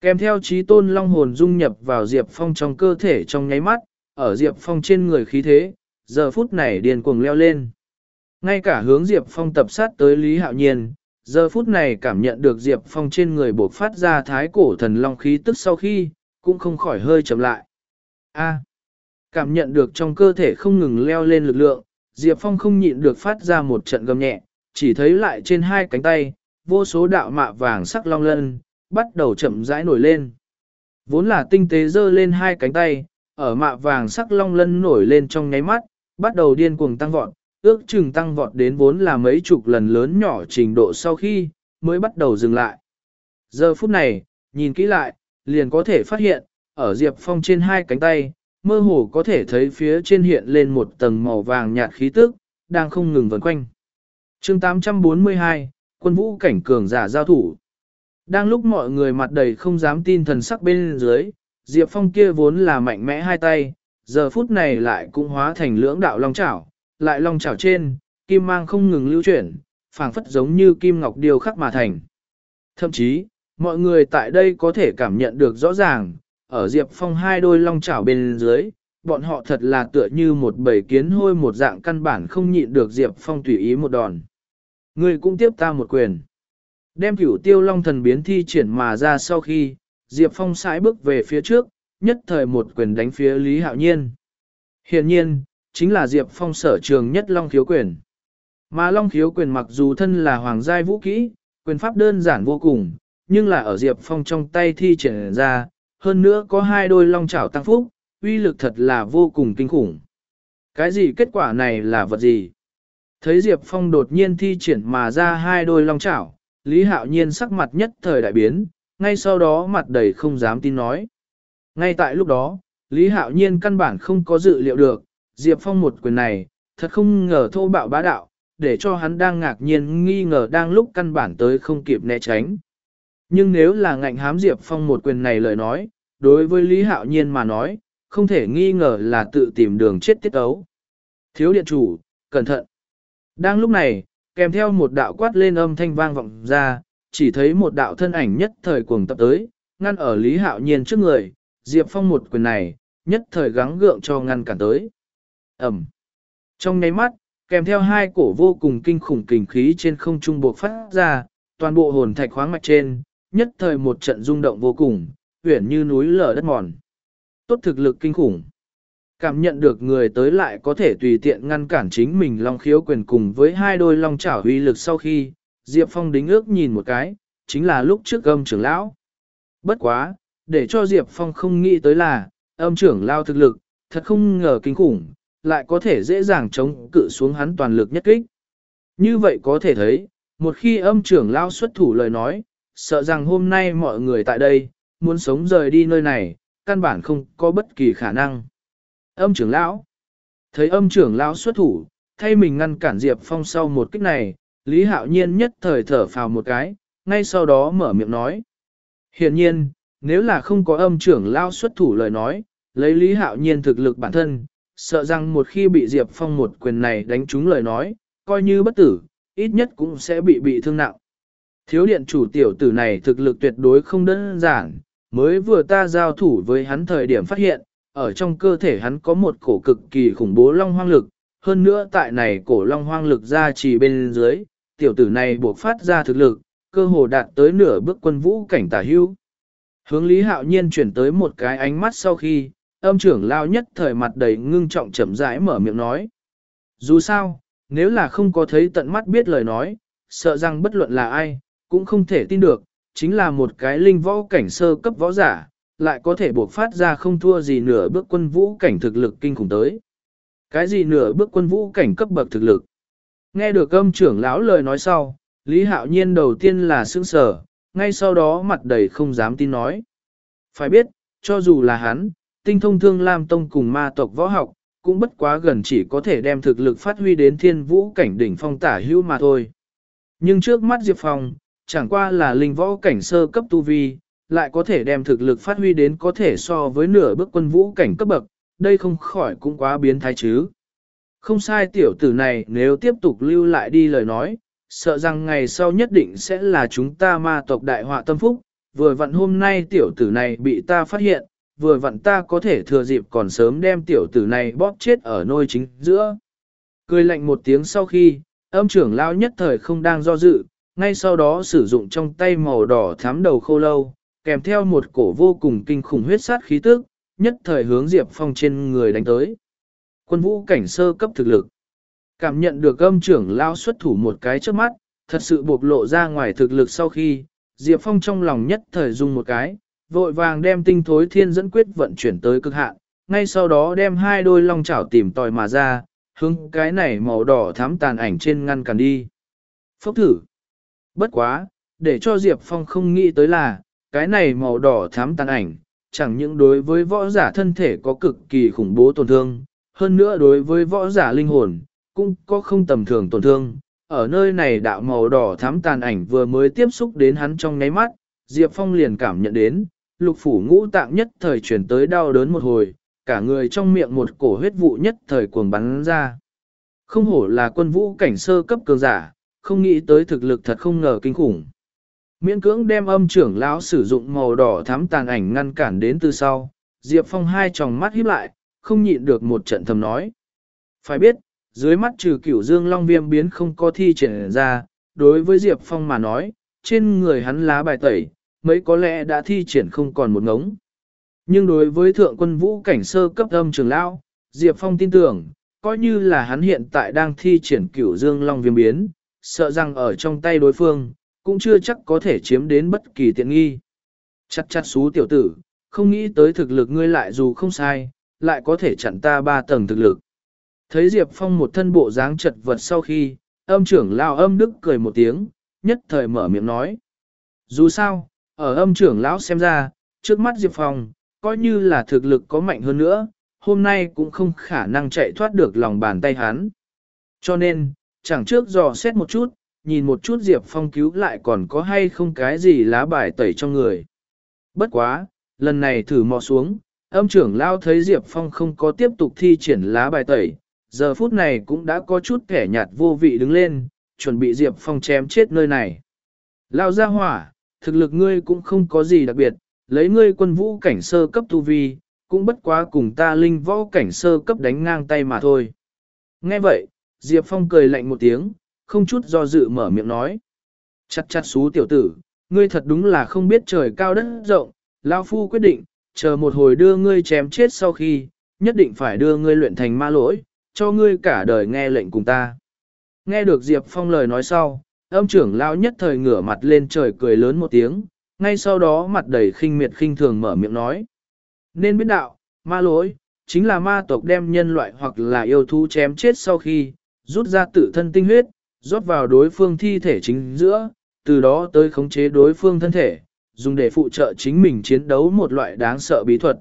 Kèm theo trí tôn long hồn dung nhập vào Diệp Phong trong cơ thể trong nháy mắt, ở Diệp Phong trên người khí thế, giờ phút này điền cuồng leo lên. Ngay cả hướng Diệp Phong tập sát tới Lý Hạo Nhiên, giờ phút này cảm nhận được Diệp Phong trên người bộc phát ra thái cổ thần long khí tức sau khi, cũng không khỏi hơi chậm lại. A. cảm nhận được trong cơ thể không ngừng leo lên lực lượng, Diệp Phong không nhịn được phát ra một trận gầm nhẹ, chỉ thấy lại trên hai cánh tay, vô số đạo mạ vàng sắc long lân, bắt đầu chậm rãi nổi lên. Vốn là tinh tế dơ lên hai cánh tay, ở mạ vàng sắc long lân nổi lên trong nháy mắt, bắt đầu điên cuồng tăng vọt, ước chừng tăng vọt đến vốn là mấy chục lần lớn nhỏ trình độ sau khi, mới bắt đầu dừng lại. Giờ phút này, nhìn kỹ lại, liền có thể phát hiện, ở Diệp Phong trên hai cánh tay, mơ hồ có thể thấy phía trên hiện lên một tầng màu vàng nhạt khí tức, đang không ngừng vần quanh. chương 842, quân vũ cảnh cường giả giao thủ. Đang lúc mọi người mặt đầy không dám tin thần sắc bên dưới, Diệp Phong kia vốn là mạnh mẽ hai tay, giờ phút này lại cũng hóa thành lưỡng đạo long chảo, lại long chảo trên, kim mang không ngừng lưu chuyển, phảng phất giống như kim ngọc điều khắc mà thành. Thậm chí, mọi người tại đây có thể cảm nhận được rõ ràng, ở Diệp Phong hai đôi long chảo bên dưới, bọn họ thật là tựa như một bầy kiến hôi một dạng căn bản không nhịn được Diệp Phong tùy ý một đòn. Người cũng tiếp ta một quyền. Đem cửu tiêu long thần biến thi triển mà ra sau khi, Diệp Phong sải bước về phía trước, nhất thời một quyền đánh phía Lý Hạo Nhiên. Hiện nhiên, chính là Diệp Phong sở trường nhất long khiếu quyền. Mà long khiếu quyền mặc dù thân là hoàng giai vũ kỹ, quyền pháp đơn giản vô cùng, nhưng là ở Diệp Phong trong tay thi triển ra, hơn nữa có hai đôi long chảo tăng phúc, uy lực thật là vô cùng kinh khủng. Cái gì kết quả này là vật gì? Thấy Diệp Phong đột nhiên thi triển mà ra hai đôi long chảo, Lý Hạo Nhiên sắc mặt nhất thời đại biến, ngay sau đó mặt đầy không dám tin nói. Ngay tại lúc đó, Lý Hạo Nhiên căn bản không có dự liệu được, Diệp Phong một quyền này, thật không ngờ thô bạo bá đạo, để cho hắn đang ngạc nhiên nghi ngờ đang lúc căn bản tới không kịp né tránh. Nhưng nếu là ngạnh hám Diệp Phong một quyền này lời nói, đối với Lý Hạo Nhiên mà nói, không thể nghi ngờ là tự tìm đường chết tiết ấu. Thiếu điện chủ, cẩn thận. Đang lúc này, kèm theo một đạo quát lên âm thanh vang vọng ra, chỉ thấy một đạo thân ảnh nhất thời cuồng tập tới, ngăn ở Lý Hạo Nhiên trước người, Diệp Phong một quyền này, nhất thời gắng gượng cho ngăn cản tới. Ẩm. Trong nháy mắt, kèm theo hai cổ vô cùng kinh khủng kình khí trên không trung buộc phát ra, toàn bộ hồn thạch khoáng mạch trên, nhất thời một trận rung động vô cùng, uyển như núi lở đất mòn. Tốt thực lực kinh khủng. Cảm nhận được người tới lại có thể tùy tiện ngăn cản chính mình long khiếu quyền cùng với hai đôi long chảo huy lực sau khi, Diệp Phong đính ước nhìn một cái, chính là lúc trước âm trưởng lão. Bất quá, để cho Diệp Phong không nghĩ tới là, âm trưởng lao thực lực, thật không ngờ kinh khủng, lại có thể dễ dàng chống cự xuống hắn toàn lực nhất kích. Như vậy có thể thấy, một khi âm trưởng lao xuất thủ lời nói, sợ rằng hôm nay mọi người tại đây, muốn sống rời đi nơi này, căn bản không có bất kỳ khả năng. Âm trưởng lão, thấy âm trưởng lão xuất thủ, thay mình ngăn cản Diệp Phong sau một kích này, Lý Hạo Nhiên nhất thời thở phào một cái, ngay sau đó mở miệng nói. Hiện nhiên, nếu là không có âm trưởng lão xuất thủ lời nói, lấy Lý Hạo Nhiên thực lực bản thân, sợ rằng một khi bị Diệp Phong một quyền này đánh trúng lời nói, coi như bất tử, ít nhất cũng sẽ bị bị thương nặng. Thiếu điện chủ tiểu tử này thực lực tuyệt đối không đơn giản, mới vừa ta giao thủ với hắn thời điểm phát hiện, ở trong cơ thể hắn có một cổ cực kỳ khủng bố long hoang lực, hơn nữa tại này cổ long hoang lực ra chỉ bên dưới, tiểu tử này buộc phát ra thực lực, cơ hồ đạt tới nửa bước quân vũ cảnh tả hưu. Hướng Lý Hạo Nhiên chuyển tới một cái ánh mắt sau khi, âm trưởng lao nhất thời mặt đầy ngưng trọng chậm rãi mở miệng nói. Dù sao, nếu là không có thấy tận mắt biết lời nói, sợ rằng bất luận là ai, cũng không thể tin được, chính là một cái linh võ cảnh sơ cấp võ giả, lại có thể buộc phát ra không thua gì nửa bước quân vũ cảnh thực lực kinh khủng tới. Cái gì nửa bước quân vũ cảnh cấp bậc thực lực? Nghe được âm trưởng lão lời nói sau, Lý Hạo Nhiên đầu tiên là sững sờ, ngay sau đó mặt đầy không dám tin nói. Phải biết, cho dù là hắn, tinh thông thương Lam Tông cùng ma tộc võ học, cũng bất quá gần chỉ có thể đem thực lực phát huy đến thiên vũ cảnh đỉnh phong tả hữu mà thôi. Nhưng trước mắt Diệp Phong, chẳng qua là linh võ cảnh sơ cấp tu vi, lại có thể đem thực lực phát huy đến có thể so với nửa bước quân vũ cảnh cấp bậc, đây không khỏi cũng quá biến thái chứ. Không sai tiểu tử này nếu tiếp tục lưu lại đi lời nói, sợ rằng ngày sau nhất định sẽ là chúng ta ma tộc đại họa tâm phúc, vừa vặn hôm nay tiểu tử này bị ta phát hiện, vừa vặn ta có thể thừa dịp còn sớm đem tiểu tử này bóp chết ở nôi chính giữa. Cười lạnh một tiếng sau khi, âm trưởng lao nhất thời không đang do dự, ngay sau đó sử dụng trong tay màu đỏ thám đầu khô lâu, kèm theo một cổ vô cùng kinh khủng huyết sát khí tức, nhất thời hướng Diệp Phong trên người đánh tới. Quân vũ cảnh sơ cấp thực lực. Cảm nhận được âm trưởng lao xuất thủ một cái trước mắt, thật sự bộc lộ ra ngoài thực lực sau khi, Diệp Phong trong lòng nhất thời dùng một cái, vội vàng đem tinh thối thiên dẫn quyết vận chuyển tới cực hạn, ngay sau đó đem hai đôi long chảo tìm tòi mà ra, hướng cái này màu đỏ thắm tàn ảnh trên ngăn cản đi. Phốc thử. Bất quá, để cho Diệp Phong không nghĩ tới là, cái này màu đỏ thắm tàn ảnh, chẳng những đối với võ giả thân thể có cực kỳ khủng bố tổn thương, hơn nữa đối với võ giả linh hồn, cũng có không tầm thường tổn thương. Ở nơi này đạo màu đỏ thắm tàn ảnh vừa mới tiếp xúc đến hắn trong nháy mắt, Diệp Phong liền cảm nhận đến, lục phủ ngũ tạng nhất thời chuyển tới đau đớn một hồi, cả người trong miệng một cổ huyết vụ nhất thời cuồng bắn ra. Không hổ là quân vũ cảnh sơ cấp cường giả, không nghĩ tới thực lực thật không ngờ kinh khủng. Miễn cưỡng đem âm trưởng lão sử dụng màu đỏ thắm tàn ảnh ngăn cản đến từ sau, Diệp Phong hai tròng mắt híp lại, không nhịn được một trận thầm nói. Phải biết, dưới mắt trừ cửu dương long viêm biến không có thi triển ra, đối với Diệp Phong mà nói, trên người hắn lá bài tẩy, mấy có lẽ đã thi triển không còn một ngống. Nhưng đối với thượng quân vũ cảnh sơ cấp âm trường lão, Diệp Phong tin tưởng, coi như là hắn hiện tại đang thi triển cửu dương long viêm biến, sợ rằng ở trong tay đối phương, cũng chưa chắc có thể chiếm đến bất kỳ tiện nghi. chặt chặt xú tiểu tử, không nghĩ tới thực lực ngươi lại dù không sai, lại có thể chặn ta ba tầng thực lực. Thấy Diệp Phong một thân bộ dáng chật vật sau khi, âm trưởng lao âm đức cười một tiếng, nhất thời mở miệng nói. Dù sao, ở âm trưởng lão xem ra, trước mắt Diệp Phong, coi như là thực lực có mạnh hơn nữa, hôm nay cũng không khả năng chạy thoát được lòng bàn tay hắn. Cho nên, chẳng trước dò xét một chút, nhìn một chút Diệp Phong cứu lại còn có hay không cái gì lá bài tẩy trong người. Bất quá, lần này thử mò xuống, âm trưởng lao thấy Diệp Phong không có tiếp tục thi triển lá bài tẩy, giờ phút này cũng đã có chút kẻ nhạt vô vị đứng lên, chuẩn bị Diệp Phong chém chết nơi này. Lao ra hỏa, thực lực ngươi cũng không có gì đặc biệt, lấy ngươi quân vũ cảnh sơ cấp tu vi, cũng bất quá cùng ta linh võ cảnh sơ cấp đánh ngang tay mà thôi. Nghe vậy, Diệp Phong cười lạnh một tiếng, không chút do dự mở miệng nói. Chặt chặt xú tiểu tử, ngươi thật đúng là không biết trời cao đất rộng, Lao Phu quyết định, chờ một hồi đưa ngươi chém chết sau khi, nhất định phải đưa ngươi luyện thành ma lỗi, cho ngươi cả đời nghe lệnh cùng ta. Nghe được Diệp Phong lời nói sau, âm trưởng lao nhất thời ngửa mặt lên trời cười lớn một tiếng, ngay sau đó mặt đầy khinh miệt khinh thường mở miệng nói. Nên biết đạo, ma lỗi, chính là ma tộc đem nhân loại hoặc là yêu thú chém chết sau khi, rút ra tự thân tinh huyết, rót vào đối phương thi thể chính giữa, từ đó tới khống chế đối phương thân thể, dùng để phụ trợ chính mình chiến đấu một loại đáng sợ bí thuật.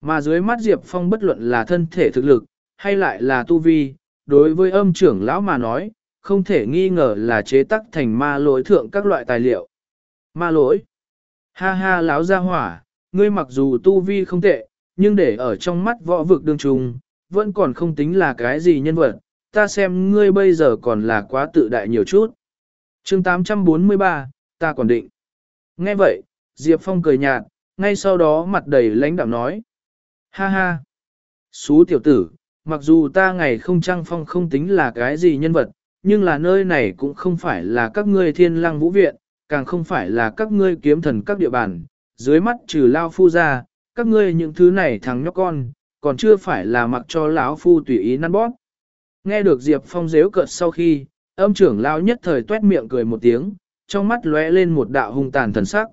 Mà dưới mắt Diệp Phong bất luận là thân thể thực lực, hay lại là tu vi, đối với âm trưởng lão mà nói, không thể nghi ngờ là chế tắc thành ma lỗi thượng các loại tài liệu. Ma lỗi. Ha ha lão gia hỏa, ngươi mặc dù tu vi không tệ, nhưng để ở trong mắt võ vực đương trùng, vẫn còn không tính là cái gì nhân vật, ta xem ngươi bây giờ còn là quá tự đại nhiều chút. chương 843, ta còn định. Nghe vậy, Diệp Phong cười nhạt, ngay sau đó mặt đầy lãnh đạm nói. Ha ha! Xú tiểu tử, mặc dù ta ngày không trăng phong không tính là cái gì nhân vật, nhưng là nơi này cũng không phải là các ngươi thiên lăng vũ viện, càng không phải là các ngươi kiếm thần các địa bàn, dưới mắt trừ lao phu ra, các ngươi những thứ này thằng nhóc con, còn chưa phải là mặc cho lão phu tùy ý năn bóp. Nghe được Diệp Phong dếu cợt sau khi, âm trưởng lao nhất thời tuét miệng cười một tiếng, trong mắt lóe lên một đạo hung tàn thần sắc.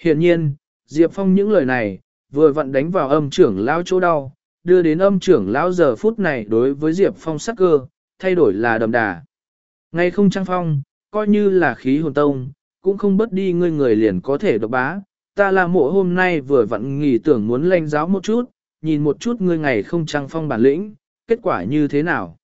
Hiển nhiên, Diệp Phong những lời này, vừa vặn đánh vào âm trưởng lao chỗ đau, đưa đến âm trưởng lão giờ phút này đối với Diệp Phong sắc cơ, thay đổi là đầm đà. Ngay không trang phong, coi như là khí hồn tông, cũng không bất đi ngươi người liền có thể độc bá. Ta là mộ hôm nay vừa vặn nghỉ tưởng muốn lanh giáo một chút, nhìn một chút ngươi ngày không trang phong bản lĩnh, kết quả như thế nào.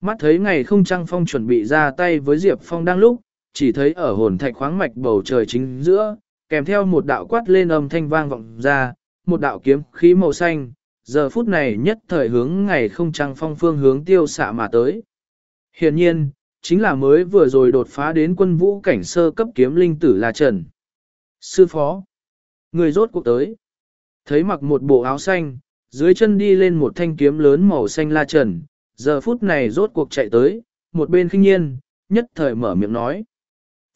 Mắt thấy ngày không trang phong chuẩn bị ra tay với Diệp Phong đang lúc, chỉ thấy ở hồn thạch khoáng mạch bầu trời chính giữa, kèm theo một đạo quát lên âm thanh vang vọng ra, một đạo kiếm khí màu xanh, giờ phút này nhất thời hướng ngày không trăng phong phương hướng tiêu xạ mà tới. Hiện nhiên, chính là mới vừa rồi đột phá đến quân vũ cảnh sơ cấp kiếm linh tử là Trần. Sư phó, người rốt cuộc tới. Thấy mặc một bộ áo xanh, dưới chân đi lên một thanh kiếm lớn màu xanh la trần, giờ phút này rốt cuộc chạy tới, một bên khinh nhiên, nhất thời mở miệng nói.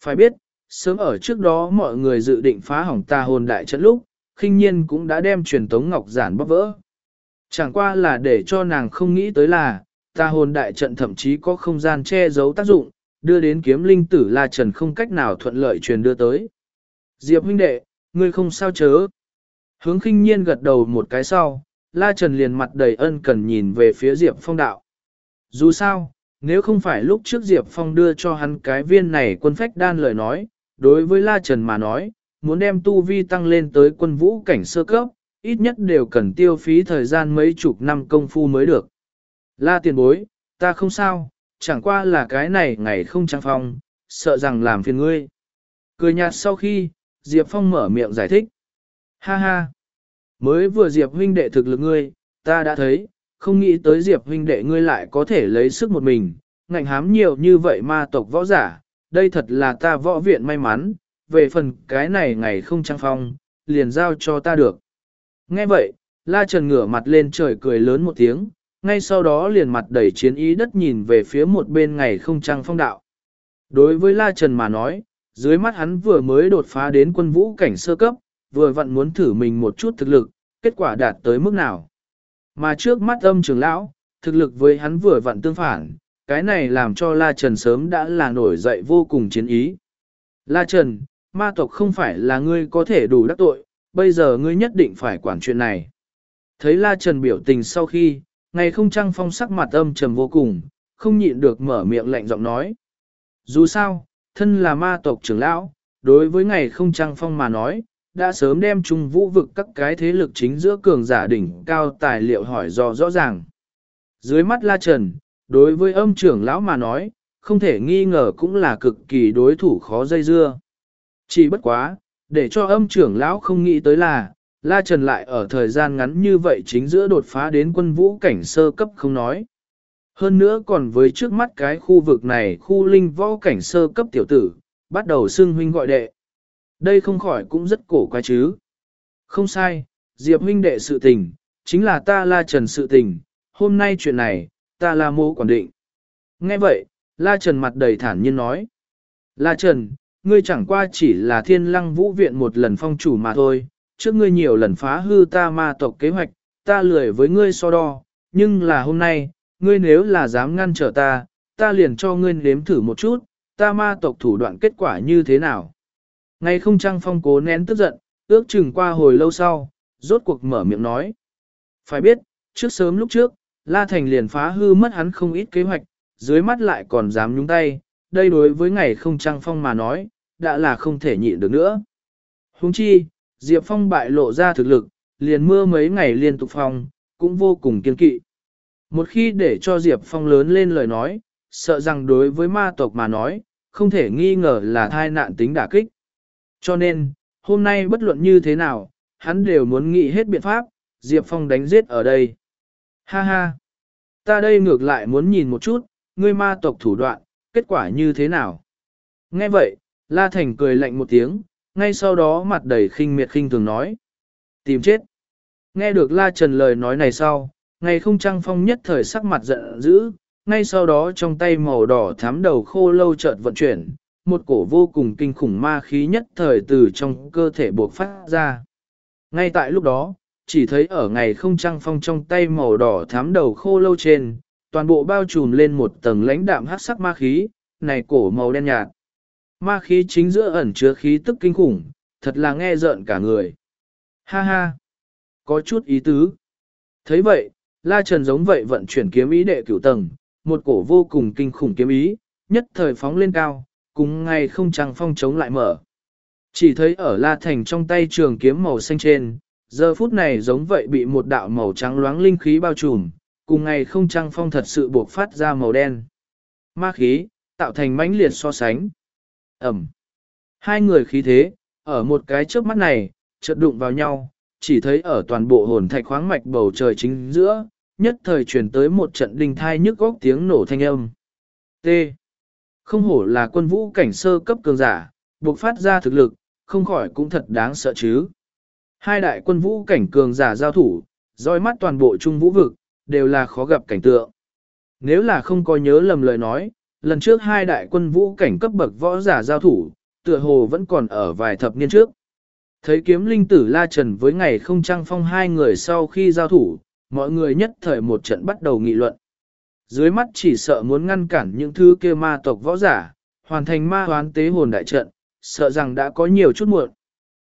Phải biết, sớm ở trước đó mọi người dự định phá hỏng ta hồn đại trận lúc, khinh nhiên cũng đã đem truyền tống ngọc giản bóp vỡ. Chẳng qua là để cho nàng không nghĩ tới là, ta hồn đại trận thậm chí có không gian che giấu tác dụng, đưa đến kiếm linh tử La Trần không cách nào thuận lợi truyền đưa tới. Diệp huynh đệ, ngươi không sao chớ. Hướng khinh nhiên gật đầu một cái sau, La Trần liền mặt đầy ân cần nhìn về phía Diệp phong đạo. Dù sao, nếu không phải lúc trước Diệp Phong đưa cho hắn cái viên này quân phách đan lời nói, đối với La Trần mà nói, muốn đem tu vi tăng lên tới quân vũ cảnh sơ cấp, ít nhất đều cần tiêu phí thời gian mấy chục năm công phu mới được. La tiền bối, ta không sao, chẳng qua là cái này ngày không trang phong, sợ rằng làm phiền ngươi. Cười nhạt sau khi, Diệp Phong mở miệng giải thích. Ha ha! Mới vừa Diệp huynh đệ thực lực ngươi, ta đã thấy, không nghĩ tới Diệp huynh đệ ngươi lại có thể lấy sức một mình, ngạnh hám nhiều như vậy ma tộc võ giả, đây thật là ta võ viện may mắn, về phần cái này ngày không trang phong, liền giao cho ta được. Nghe vậy, La Trần ngửa mặt lên trời cười lớn một tiếng, ngay sau đó liền mặt đầy chiến ý đất nhìn về phía một bên ngày không trang phong đạo. Đối với La Trần mà nói, dưới mắt hắn vừa mới đột phá đến quân vũ cảnh sơ cấp, vừa vặn muốn thử mình một chút thực lực, kết quả đạt tới mức nào. Mà trước mắt âm trưởng lão, thực lực với hắn vừa vặn tương phản, cái này làm cho La Trần sớm đã là nổi dậy vô cùng chiến ý. La Trần, ma tộc không phải là ngươi có thể đủ đắc tội, bây giờ ngươi nhất định phải quản chuyện này. Thấy La Trần biểu tình sau khi, ngày không trăng phong sắc mặt âm trầm vô cùng, không nhịn được mở miệng lạnh giọng nói. Dù sao, thân là ma tộc trưởng lão, đối với ngày không trăng phong mà nói, đã sớm đem trung vũ vực các cái thế lực chính giữa cường giả đỉnh cao tài liệu hỏi do rõ ràng. Dưới mắt La Trần, đối với âm trưởng lão mà nói, không thể nghi ngờ cũng là cực kỳ đối thủ khó dây dưa. Chỉ bất quá, để cho âm trưởng lão không nghĩ tới là, La Trần lại ở thời gian ngắn như vậy chính giữa đột phá đến quân vũ cảnh sơ cấp không nói. Hơn nữa còn với trước mắt cái khu vực này khu linh võ cảnh sơ cấp tiểu tử, bắt đầu xưng huynh gọi đệ. Đây không khỏi cũng rất cổ quái chứ. Không sai, Diệp huynh đệ sự tình, chính là ta La Trần sự tình, hôm nay chuyện này, ta La mô quản định. Nghe vậy, La Trần mặt đầy thản nhiên nói. La Trần, ngươi chẳng qua chỉ là thiên lăng vũ viện một lần phong chủ mà thôi, trước ngươi nhiều lần phá hư ta ma tộc kế hoạch, ta lười với ngươi so đo, nhưng là hôm nay, ngươi nếu là dám ngăn trở ta, ta liền cho ngươi nếm thử một chút, ta ma tộc thủ đoạn kết quả như thế nào. Ngày không trăng phong cố nén tức giận, ước chừng qua hồi lâu sau, rốt cuộc mở miệng nói. Phải biết, trước sớm lúc trước, La Thành liền phá hư mất hắn không ít kế hoạch, dưới mắt lại còn dám nhúng tay, đây đối với ngày không trăng phong mà nói, đã là không thể nhịn được nữa. Huống chi, Diệp Phong bại lộ ra thực lực, liền mưa mấy ngày liên tục phong, cũng vô cùng kiên kỵ. Một khi để cho Diệp Phong lớn lên lời nói, sợ rằng đối với ma tộc mà nói, không thể nghi ngờ là thai nạn tính đả kích. Cho nên, hôm nay bất luận như thế nào, hắn đều muốn nghĩ hết biện pháp, Diệp Phong đánh giết ở đây. Ha ha! Ta đây ngược lại muốn nhìn một chút, ngươi ma tộc thủ đoạn, kết quả như thế nào? Nghe vậy, La Thành cười lạnh một tiếng, ngay sau đó mặt đầy khinh miệt khinh thường nói. Tìm chết. Nghe được La Trần lời nói này sau, ngày không trăng phong nhất thời sắc mặt giận dữ, ngay sau đó trong tay màu đỏ thám đầu khô lâu chợt vận chuyển, một cổ vô cùng kinh khủng ma khí nhất thời từ trong cơ thể buộc phát ra. Ngay tại lúc đó, chỉ thấy ở ngày không trăng phong trong tay màu đỏ thám đầu khô lâu trên, toàn bộ bao trùm lên một tầng lãnh đạm hắc sắc ma khí, này cổ màu đen nhạt. Ma khí chính giữa ẩn chứa khí tức kinh khủng, thật là nghe rợn cả người. Ha ha! Có chút ý tứ. thấy vậy, La Trần giống vậy vận chuyển kiếm ý đệ cửu tầng, một cổ vô cùng kinh khủng kiếm ý, nhất thời phóng lên cao, cùng ngay không trăng phong chống lại mở. Chỉ thấy ở La Thành trong tay trường kiếm màu xanh trên, giờ phút này giống vậy bị một đạo màu trắng loáng linh khí bao trùm, cùng ngày không trăng phong thật sự buộc phát ra màu đen. Ma khí, tạo thành mãnh liệt so sánh. Ẩm. Hai người khí thế, ở một cái trước mắt này, chợt đụng vào nhau, chỉ thấy ở toàn bộ hồn thạch khoáng mạch bầu trời chính giữa, nhất thời truyền tới một trận đình thai nhức góc tiếng nổ thanh âm. T. Không hổ là quân vũ cảnh sơ cấp cường giả, buộc phát ra thực lực, không khỏi cũng thật đáng sợ chứ. Hai đại quân vũ cảnh cường giả giao thủ, roi mắt toàn bộ trung vũ vực, đều là khó gặp cảnh tượng. Nếu là không có nhớ lầm lời nói, lần trước hai đại quân vũ cảnh cấp bậc võ giả giao thủ, tựa hồ vẫn còn ở vài thập niên trước. Thấy kiếm linh tử La Trần với ngày không trăng phong hai người sau khi giao thủ, mọi người nhất thời một trận bắt đầu nghị luận. Dưới mắt chỉ sợ muốn ngăn cản những thứ kia ma tộc võ giả, hoàn thành ma hoán tế hồn đại trận, sợ rằng đã có nhiều chút muộn.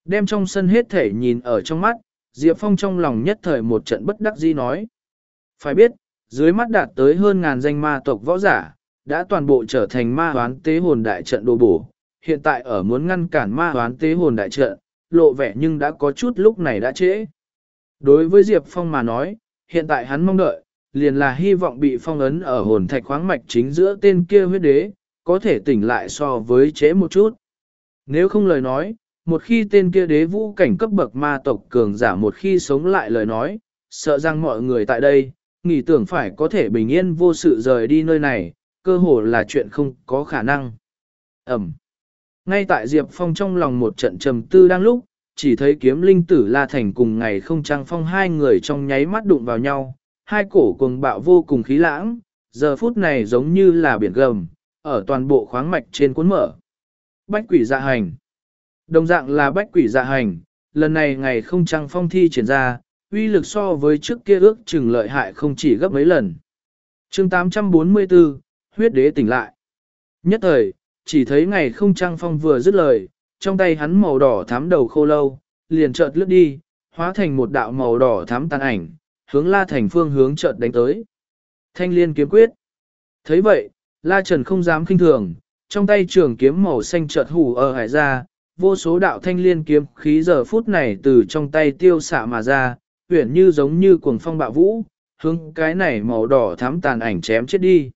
Đem trong sân hết thể nhìn ở trong mắt, Diệp Phong trong lòng nhất thời một trận bất đắc dĩ nói. Phải biết, Dưới mắt đạt tới hơn ngàn danh ma tộc võ giả, đã toàn bộ trở thành ma hoán tế hồn đại trận đồ bổ. Hiện tại ở muốn ngăn cản ma hoán tế hồn đại trận, lộ vẻ nhưng đã có chút lúc này đã trễ. Đối với Diệp Phong mà nói, hiện tại hắn mong đợi, liền là hy vọng bị phong ấn ở hồn thạch khoáng mạch chính giữa tên kia huyết đế, có thể tỉnh lại so với trễ một chút. Nếu không lời nói, một khi tên kia đế vũ cảnh cấp bậc ma tộc cường giả một khi sống lại lời nói, sợ rằng mọi người tại đây, nghĩ tưởng phải có thể bình yên vô sự rời đi nơi này, cơ hồ là chuyện không có khả năng. Ẩm. Ngay tại Diệp Phong trong lòng một trận trầm tư đang lúc, chỉ thấy kiếm linh tử La Thành cùng ngày không trang phong hai người trong nháy mắt đụng vào nhau, hai cổ cuồng bạo vô cùng khí lãng, giờ phút này giống như là biển gầm, ở toàn bộ khoáng mạch trên cuốn mở. Bách quỷ dạ hành. Đồng dạng là bách quỷ dạ hành, lần này ngày không trang phong thi triển ra, uy lực so với trước kia ước chừng lợi hại không chỉ gấp mấy lần. chương 844, huyết đế tỉnh lại. Nhất thời, chỉ thấy ngày không trang phong vừa dứt lời, trong tay hắn màu đỏ thám đầu khô lâu, liền chợt lướt đi, hóa thành một đạo màu đỏ thám tàn ảnh, hướng La Thành phương hướng chợt đánh tới. Thanh liên kiếm quyết. thấy vậy, La Trần không dám kinh thường, trong tay trường kiếm màu xanh chợt hủ ở hải ra, vô số đạo thanh liên kiếm khí giờ phút này từ trong tay tiêu xạ mà ra, huyển như giống như cuồng phong bạo vũ, hướng cái này màu đỏ thám tàn ảnh chém chết đi.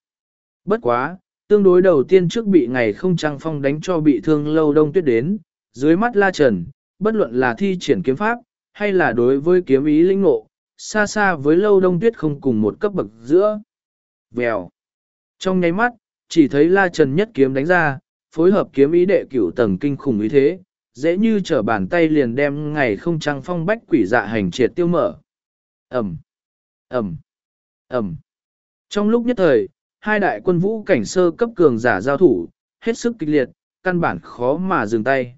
Bất quá, tương đối đầu tiên trước bị ngày không trăng phong đánh cho bị thương lâu đông tuyết đến, dưới mắt la trần, bất luận là thi triển kiếm pháp, hay là đối với kiếm ý linh ngộ, xa xa với lâu đông tuyết không cùng một cấp bậc giữa. Vèo. Trong nháy mắt, chỉ thấy la trần nhất kiếm đánh ra, phối hợp kiếm ý đệ cửu tầng kinh khủng ý thế, dễ như trở bàn tay liền đem ngày không trăng phong bách quỷ dạ hành triệt tiêu mở. Ẩm, Ẩm, Ẩm. Trong lúc nhất thời, hai đại quân vũ cảnh sơ cấp cường giả giao thủ, hết sức kịch liệt, căn bản khó mà dừng tay.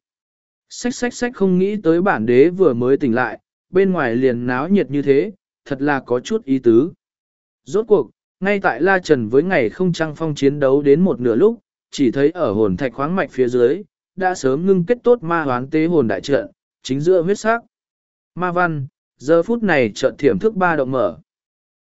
Xách xách xách không nghĩ tới bản đế vừa mới tỉnh lại, bên ngoài liền náo nhiệt như thế, thật là có chút ý tứ. Rốt cuộc, ngay tại La Trần với ngày không trăng phong chiến đấu đến một nửa lúc, chỉ thấy ở hồn thạch khoáng mạch phía dưới, đã sớm ngưng kết tốt ma hoán tế hồn đại trận, chính giữa huyết sắc. Ma văn, giờ phút này trận thiểm thức ba động mở.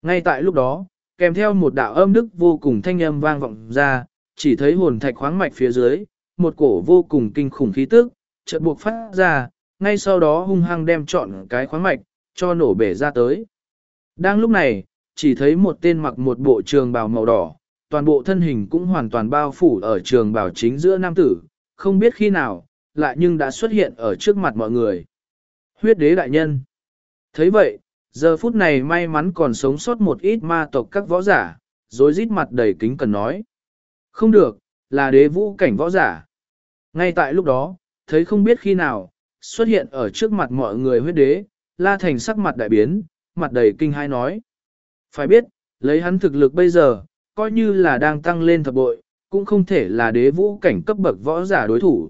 Ngay tại lúc đó, kèm theo một đạo âm đức vô cùng thanh âm vang vọng ra, chỉ thấy hồn thạch khoáng mạch phía dưới, một cổ vô cùng kinh khủng khí tức, chợt buộc phát ra, ngay sau đó hung hăng đem trọn cái khoáng mạch, cho nổ bể ra tới. Đang lúc này, chỉ thấy một tên mặc một bộ trường bào màu đỏ, toàn bộ thân hình cũng hoàn toàn bao phủ ở trường bào chính giữa nam tử, không biết khi nào, lại nhưng đã xuất hiện ở trước mặt mọi người. Huyết đế đại nhân. thấy vậy, giờ phút này may mắn còn sống sót một ít ma tộc các võ giả, rồi rít mặt đầy kính cần nói. Không được, là đế vũ cảnh võ giả. Ngay tại lúc đó, thấy không biết khi nào, xuất hiện ở trước mặt mọi người huyết đế, la thành sắc mặt đại biến, mặt đầy kinh hai nói. Phải biết, lấy hắn thực lực bây giờ, coi như là đang tăng lên thập bội, cũng không thể là đế vũ cảnh cấp bậc võ giả đối thủ.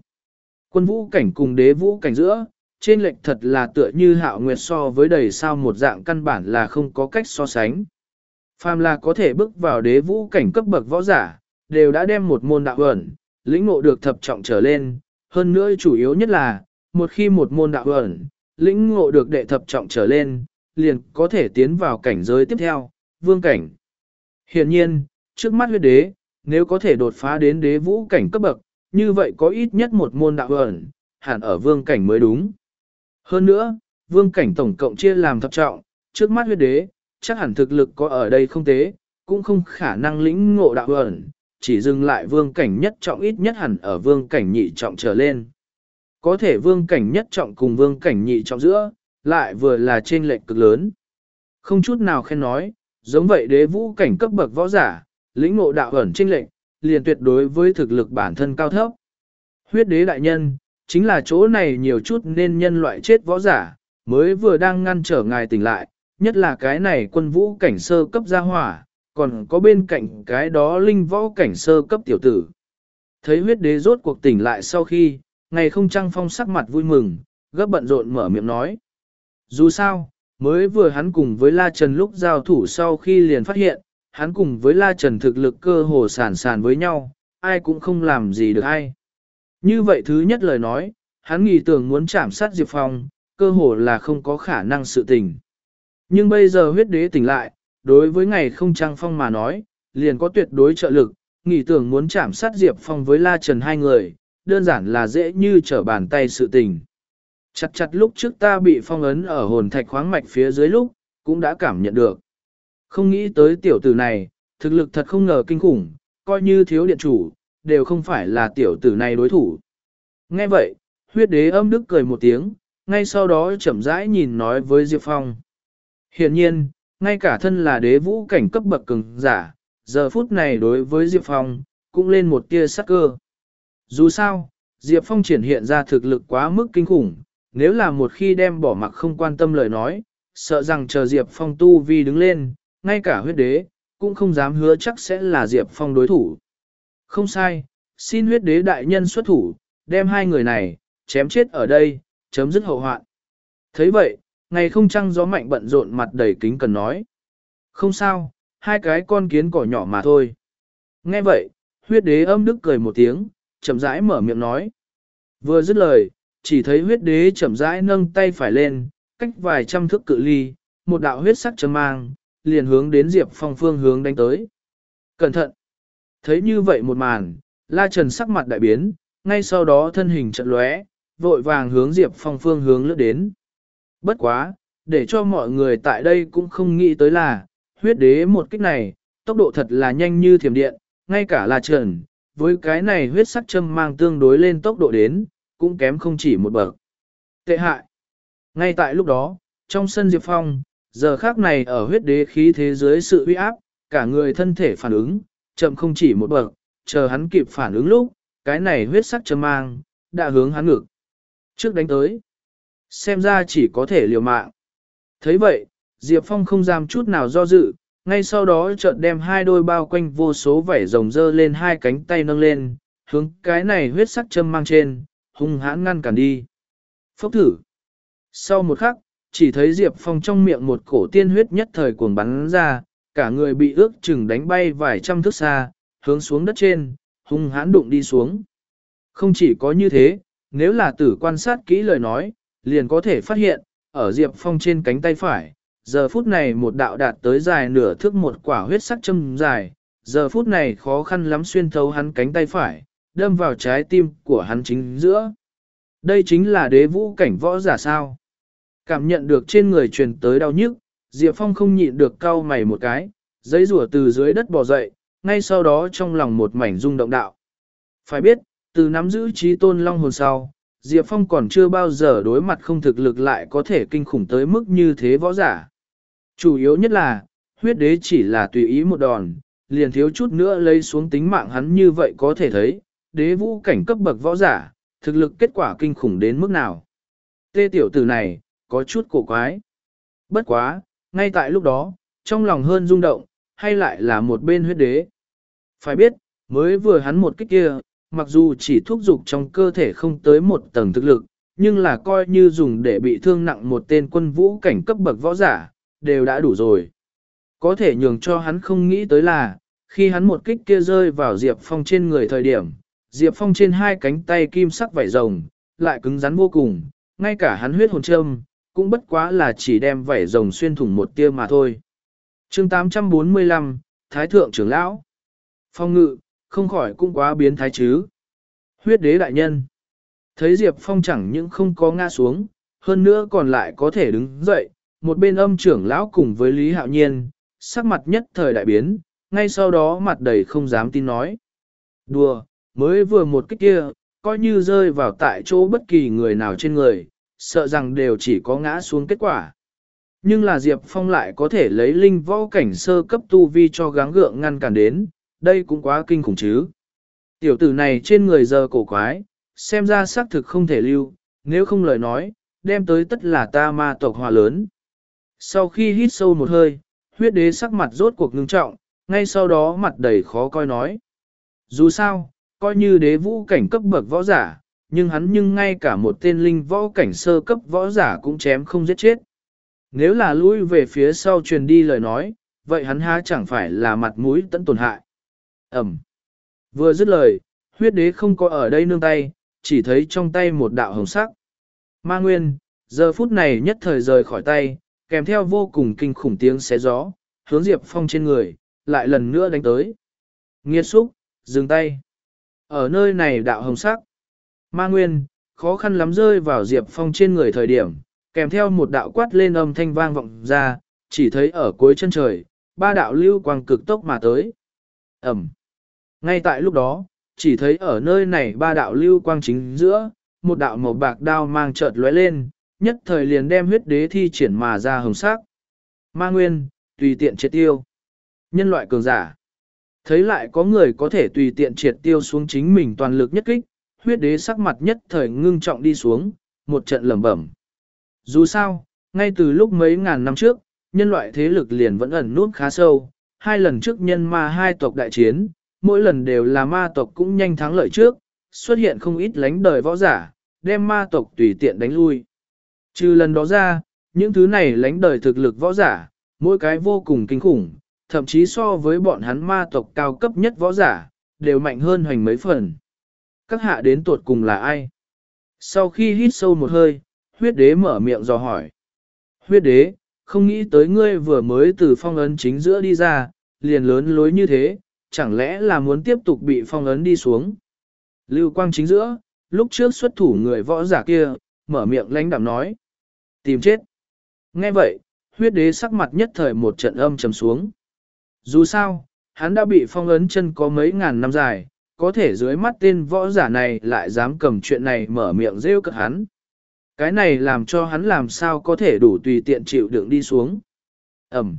Quân vũ cảnh cùng đế vũ cảnh giữa, trên lệch thật là tựa như hạo nguyệt so với đầy sao một dạng căn bản là không có cách so sánh. Phàm là có thể bước vào đế vũ cảnh cấp bậc võ giả, đều đã đem một môn đạo ẩn, lĩnh ngộ được thập trọng trở lên, hơn nữa chủ yếu nhất là, một khi một môn đạo ẩn, lĩnh ngộ được đệ thập trọng trở lên, liền có thể tiến vào cảnh giới tiếp theo, vương cảnh. Hiện nhiên, trước mắt huyết đế, nếu có thể đột phá đến đế vũ cảnh cấp bậc, như vậy có ít nhất một môn đạo ẩn, hẳn ở vương cảnh mới đúng. Hơn nữa, vương cảnh tổng cộng chia làm thập trọng, trước mắt huyết đế, chắc hẳn thực lực có ở đây không tế, cũng không khả năng lĩnh ngộ đạo ẩn, chỉ dừng lại vương cảnh nhất trọng ít nhất hẳn ở vương cảnh nhị trọng trở lên. Có thể vương cảnh nhất trọng cùng vương cảnh nhị trọng giữa, lại vừa là trên lệch cực lớn. Không chút nào khen nói, giống vậy đế vũ cảnh cấp bậc võ giả, lĩnh ngộ đạo ẩn trên lệnh, liền tuyệt đối với thực lực bản thân cao thấp. Huyết đế đại nhân, chính là chỗ này nhiều chút nên nhân loại chết võ giả, mới vừa đang ngăn trở ngài tỉnh lại, nhất là cái này quân vũ cảnh sơ cấp gia hỏa, còn có bên cạnh cái đó linh võ cảnh sơ cấp tiểu tử. Thấy huyết đế rốt cuộc tỉnh lại sau khi, ngày không trăng phong sắc mặt vui mừng, gấp bận rộn mở miệng nói. Dù sao, mới vừa hắn cùng với La Trần lúc giao thủ sau khi liền phát hiện, hắn cùng với La Trần thực lực cơ hồ sản sản với nhau, ai cũng không làm gì được ai. Như vậy thứ nhất lời nói, hắn nghĩ tưởng muốn chạm sát Diệp Phong, cơ hồ là không có khả năng sự tình. Nhưng bây giờ huyết đế tỉnh lại, đối với ngày không trăng phong mà nói, liền có tuyệt đối trợ lực, nghĩ tưởng muốn chạm sát Diệp Phong với La Trần hai người, đơn giản là dễ như trở bàn tay sự tình. Chặt chặt lúc trước ta bị phong ấn ở hồn thạch khoáng mạch phía dưới lúc, cũng đã cảm nhận được. Không nghĩ tới tiểu tử này, thực lực thật không ngờ kinh khủng, coi như thiếu điện chủ, đều không phải là tiểu tử này đối thủ. Nghe vậy, huyết đế âm đức cười một tiếng, ngay sau đó chậm rãi nhìn nói với Diệp Phong. Hiện nhiên, ngay cả thân là đế vũ cảnh cấp bậc cường giả, giờ phút này đối với Diệp Phong, cũng lên một tia sắc cơ. Dù sao, Diệp Phong triển hiện ra thực lực quá mức kinh khủng, nếu là một khi đem bỏ mặc không quan tâm lời nói, sợ rằng chờ Diệp Phong tu vi đứng lên, ngay cả huyết đế, cũng không dám hứa chắc sẽ là Diệp Phong đối thủ. Không sai, xin huyết đế đại nhân xuất thủ, đem hai người này, chém chết ở đây, chấm dứt hậu hoạn. thấy vậy, ngày không trăng gió mạnh bận rộn mặt đầy kính cần nói. Không sao, hai cái con kiến cỏ nhỏ mà thôi. Nghe vậy, huyết đế âm đức cười một tiếng, chậm rãi mở miệng nói. Vừa dứt lời, chỉ thấy huyết đế chậm rãi nâng tay phải lên, cách vài trăm thước cự ly, một đạo huyết sắc chấm mang, liền hướng đến Diệp Phong phương hướng đánh tới. Cẩn thận! Thấy như vậy một màn, La Trần sắc mặt đại biến, ngay sau đó thân hình chợt lóe, vội vàng hướng Diệp Phong phương hướng lướt đến. Bất quá, để cho mọi người tại đây cũng không nghĩ tới là, huyết đế một kích này, tốc độ thật là nhanh như thiểm điện, ngay cả La Trần, với cái này huyết sắc châm mang tương đối lên tốc độ đến, cũng kém không chỉ một bậc. Tệ hại! Ngay tại lúc đó, trong sân Diệp Phong, giờ khác này ở huyết đế khí thế giới sự uy áp, cả người thân thể phản ứng, chậm không chỉ một bậc, chờ hắn kịp phản ứng lúc, cái này huyết sắc châm mang, đã hướng hắn ngực. Trước đánh tới, xem ra chỉ có thể liều mạng. thấy vậy, Diệp Phong không dám chút nào do dự, ngay sau đó chợt đem hai đôi bao quanh vô số vảy rồng dơ lên hai cánh tay nâng lên, hướng cái này huyết sắc châm mang trên, hung hãn ngăn cản đi. Phốc thử. Sau một khắc, chỉ thấy Diệp Phong trong miệng một cổ tiên huyết nhất thời cuồng bắn ra, cả người bị ước chừng đánh bay vài trăm thước xa, hướng xuống đất trên, hung hãn đụng đi xuống. Không chỉ có như thế, nếu là tử quan sát kỹ lời nói, liền có thể phát hiện, ở Diệp Phong trên cánh tay phải, giờ phút này một đạo đạt tới dài nửa thước một quả huyết sắc châm dài, giờ phút này khó khăn lắm xuyên thấu hắn cánh tay phải, đâm vào trái tim của hắn chính giữa. Đây chính là đế vũ cảnh võ giả sao. Cảm nhận được trên người truyền tới đau nhức, Diệp Phong không nhịn được cau mày một cái, giấy rủa từ dưới đất bò dậy, ngay sau đó trong lòng một mảnh rung động đạo. Phải biết, từ nắm giữ trí tôn long hồn sau, Diệp Phong còn chưa bao giờ đối mặt không thực lực lại có thể kinh khủng tới mức như thế võ giả. Chủ yếu nhất là, huyết đế chỉ là tùy ý một đòn, liền thiếu chút nữa lấy xuống tính mạng hắn như vậy có thể thấy, đế vũ cảnh cấp bậc võ giả, thực lực kết quả kinh khủng đến mức nào. Tê tiểu tử này, có chút cổ quái. Bất quá, ngay tại lúc đó, trong lòng hơn rung động, hay lại là một bên huyết đế. Phải biết, mới vừa hắn một kích kia, mặc dù chỉ thúc dục trong cơ thể không tới một tầng thực lực, nhưng là coi như dùng để bị thương nặng một tên quân vũ cảnh cấp bậc võ giả, đều đã đủ rồi. Có thể nhường cho hắn không nghĩ tới là, khi hắn một kích kia rơi vào Diệp Phong trên người thời điểm, Diệp Phong trên hai cánh tay kim sắc vảy rồng, lại cứng rắn vô cùng, ngay cả hắn huyết hồn châm, cũng bất quá là chỉ đem vảy rồng xuyên thủng một tia mà thôi. chương 845, Thái Thượng trưởng Lão Phong ngự, không khỏi cũng quá biến thái chứ. Huyết đế đại nhân. Thấy Diệp Phong chẳng những không có ngã xuống, hơn nữa còn lại có thể đứng dậy, một bên âm trưởng lão cùng với Lý Hạo Nhiên, sắc mặt nhất thời đại biến, ngay sau đó mặt đầy không dám tin nói. Đùa, mới vừa một kích kia, coi như rơi vào tại chỗ bất kỳ người nào trên người, sợ rằng đều chỉ có ngã xuống kết quả. Nhưng là Diệp Phong lại có thể lấy linh võ cảnh sơ cấp tu vi cho gắng gượng ngăn cản đến, đây cũng quá kinh khủng chứ. Tiểu tử này trên người giờ cổ quái, xem ra xác thực không thể lưu, nếu không lời nói, đem tới tất là ta ma tộc hòa lớn. Sau khi hít sâu một hơi, huyết đế sắc mặt rốt cuộc ngưng trọng, ngay sau đó mặt đầy khó coi nói. Dù sao, coi như đế vũ cảnh cấp bậc võ giả, nhưng hắn nhưng ngay cả một tên linh võ cảnh sơ cấp võ giả cũng chém không giết chết. Nếu là lui về phía sau truyền đi lời nói, vậy hắn há chẳng phải là mặt mũi tận tổn hại. Ẩm. Vừa dứt lời, huyết đế không có ở đây nương tay, chỉ thấy trong tay một đạo hồng sắc. Ma Nguyên, giờ phút này nhất thời rời khỏi tay, kèm theo vô cùng kinh khủng tiếng xé gió, hướng Diệp Phong trên người, lại lần nữa đánh tới. Nghiệt xúc, dừng tay. Ở nơi này đạo hồng sắc. Ma Nguyên, khó khăn lắm rơi vào Diệp Phong trên người thời điểm, kèm theo một đạo quát lên âm thanh vang vọng ra, chỉ thấy ở cuối chân trời, ba đạo lưu quang cực tốc mà tới. Ẩm. Ngay tại lúc đó, chỉ thấy ở nơi này ba đạo lưu quang chính giữa, một đạo màu bạc đao mang chợt lóe lên, nhất thời liền đem huyết đế thi triển mà ra hồng sắc. Ma nguyên, tùy tiện triệt tiêu. Nhân loại cường giả. Thấy lại có người có thể tùy tiện triệt tiêu xuống chính mình toàn lực nhất kích, huyết đế sắc mặt nhất thời ngưng trọng đi xuống, một trận lẩm bẩm. Dù sao, ngay từ lúc mấy ngàn năm trước, nhân loại thế lực liền vẫn ẩn nút khá sâu, hai lần trước nhân ma hai tộc đại chiến, mỗi lần đều là ma tộc cũng nhanh thắng lợi trước, xuất hiện không ít lánh đời võ giả, đem ma tộc tùy tiện đánh lui. Trừ lần đó ra, những thứ này lánh đời thực lực võ giả, mỗi cái vô cùng kinh khủng, thậm chí so với bọn hắn ma tộc cao cấp nhất võ giả, đều mạnh hơn hoành mấy phần. Các hạ đến tuột cùng là ai? Sau khi hít sâu một hơi, huyết đế mở miệng dò hỏi. Huyết đế, không nghĩ tới ngươi vừa mới từ phong ấn chính giữa đi ra, liền lớn lối như thế, chẳng lẽ là muốn tiếp tục bị phong ấn đi xuống. Lưu quang chính giữa, lúc trước xuất thủ người võ giả kia, mở miệng lãnh đạm nói. Tìm chết. Nghe vậy, huyết đế sắc mặt nhất thời một trận âm trầm xuống. Dù sao, hắn đã bị phong ấn chân có mấy ngàn năm dài, có thể dưới mắt tên võ giả này lại dám cầm chuyện này mở miệng rêu cợt hắn. Cái này làm cho hắn làm sao có thể đủ tùy tiện chịu đựng đi xuống. Ẩm.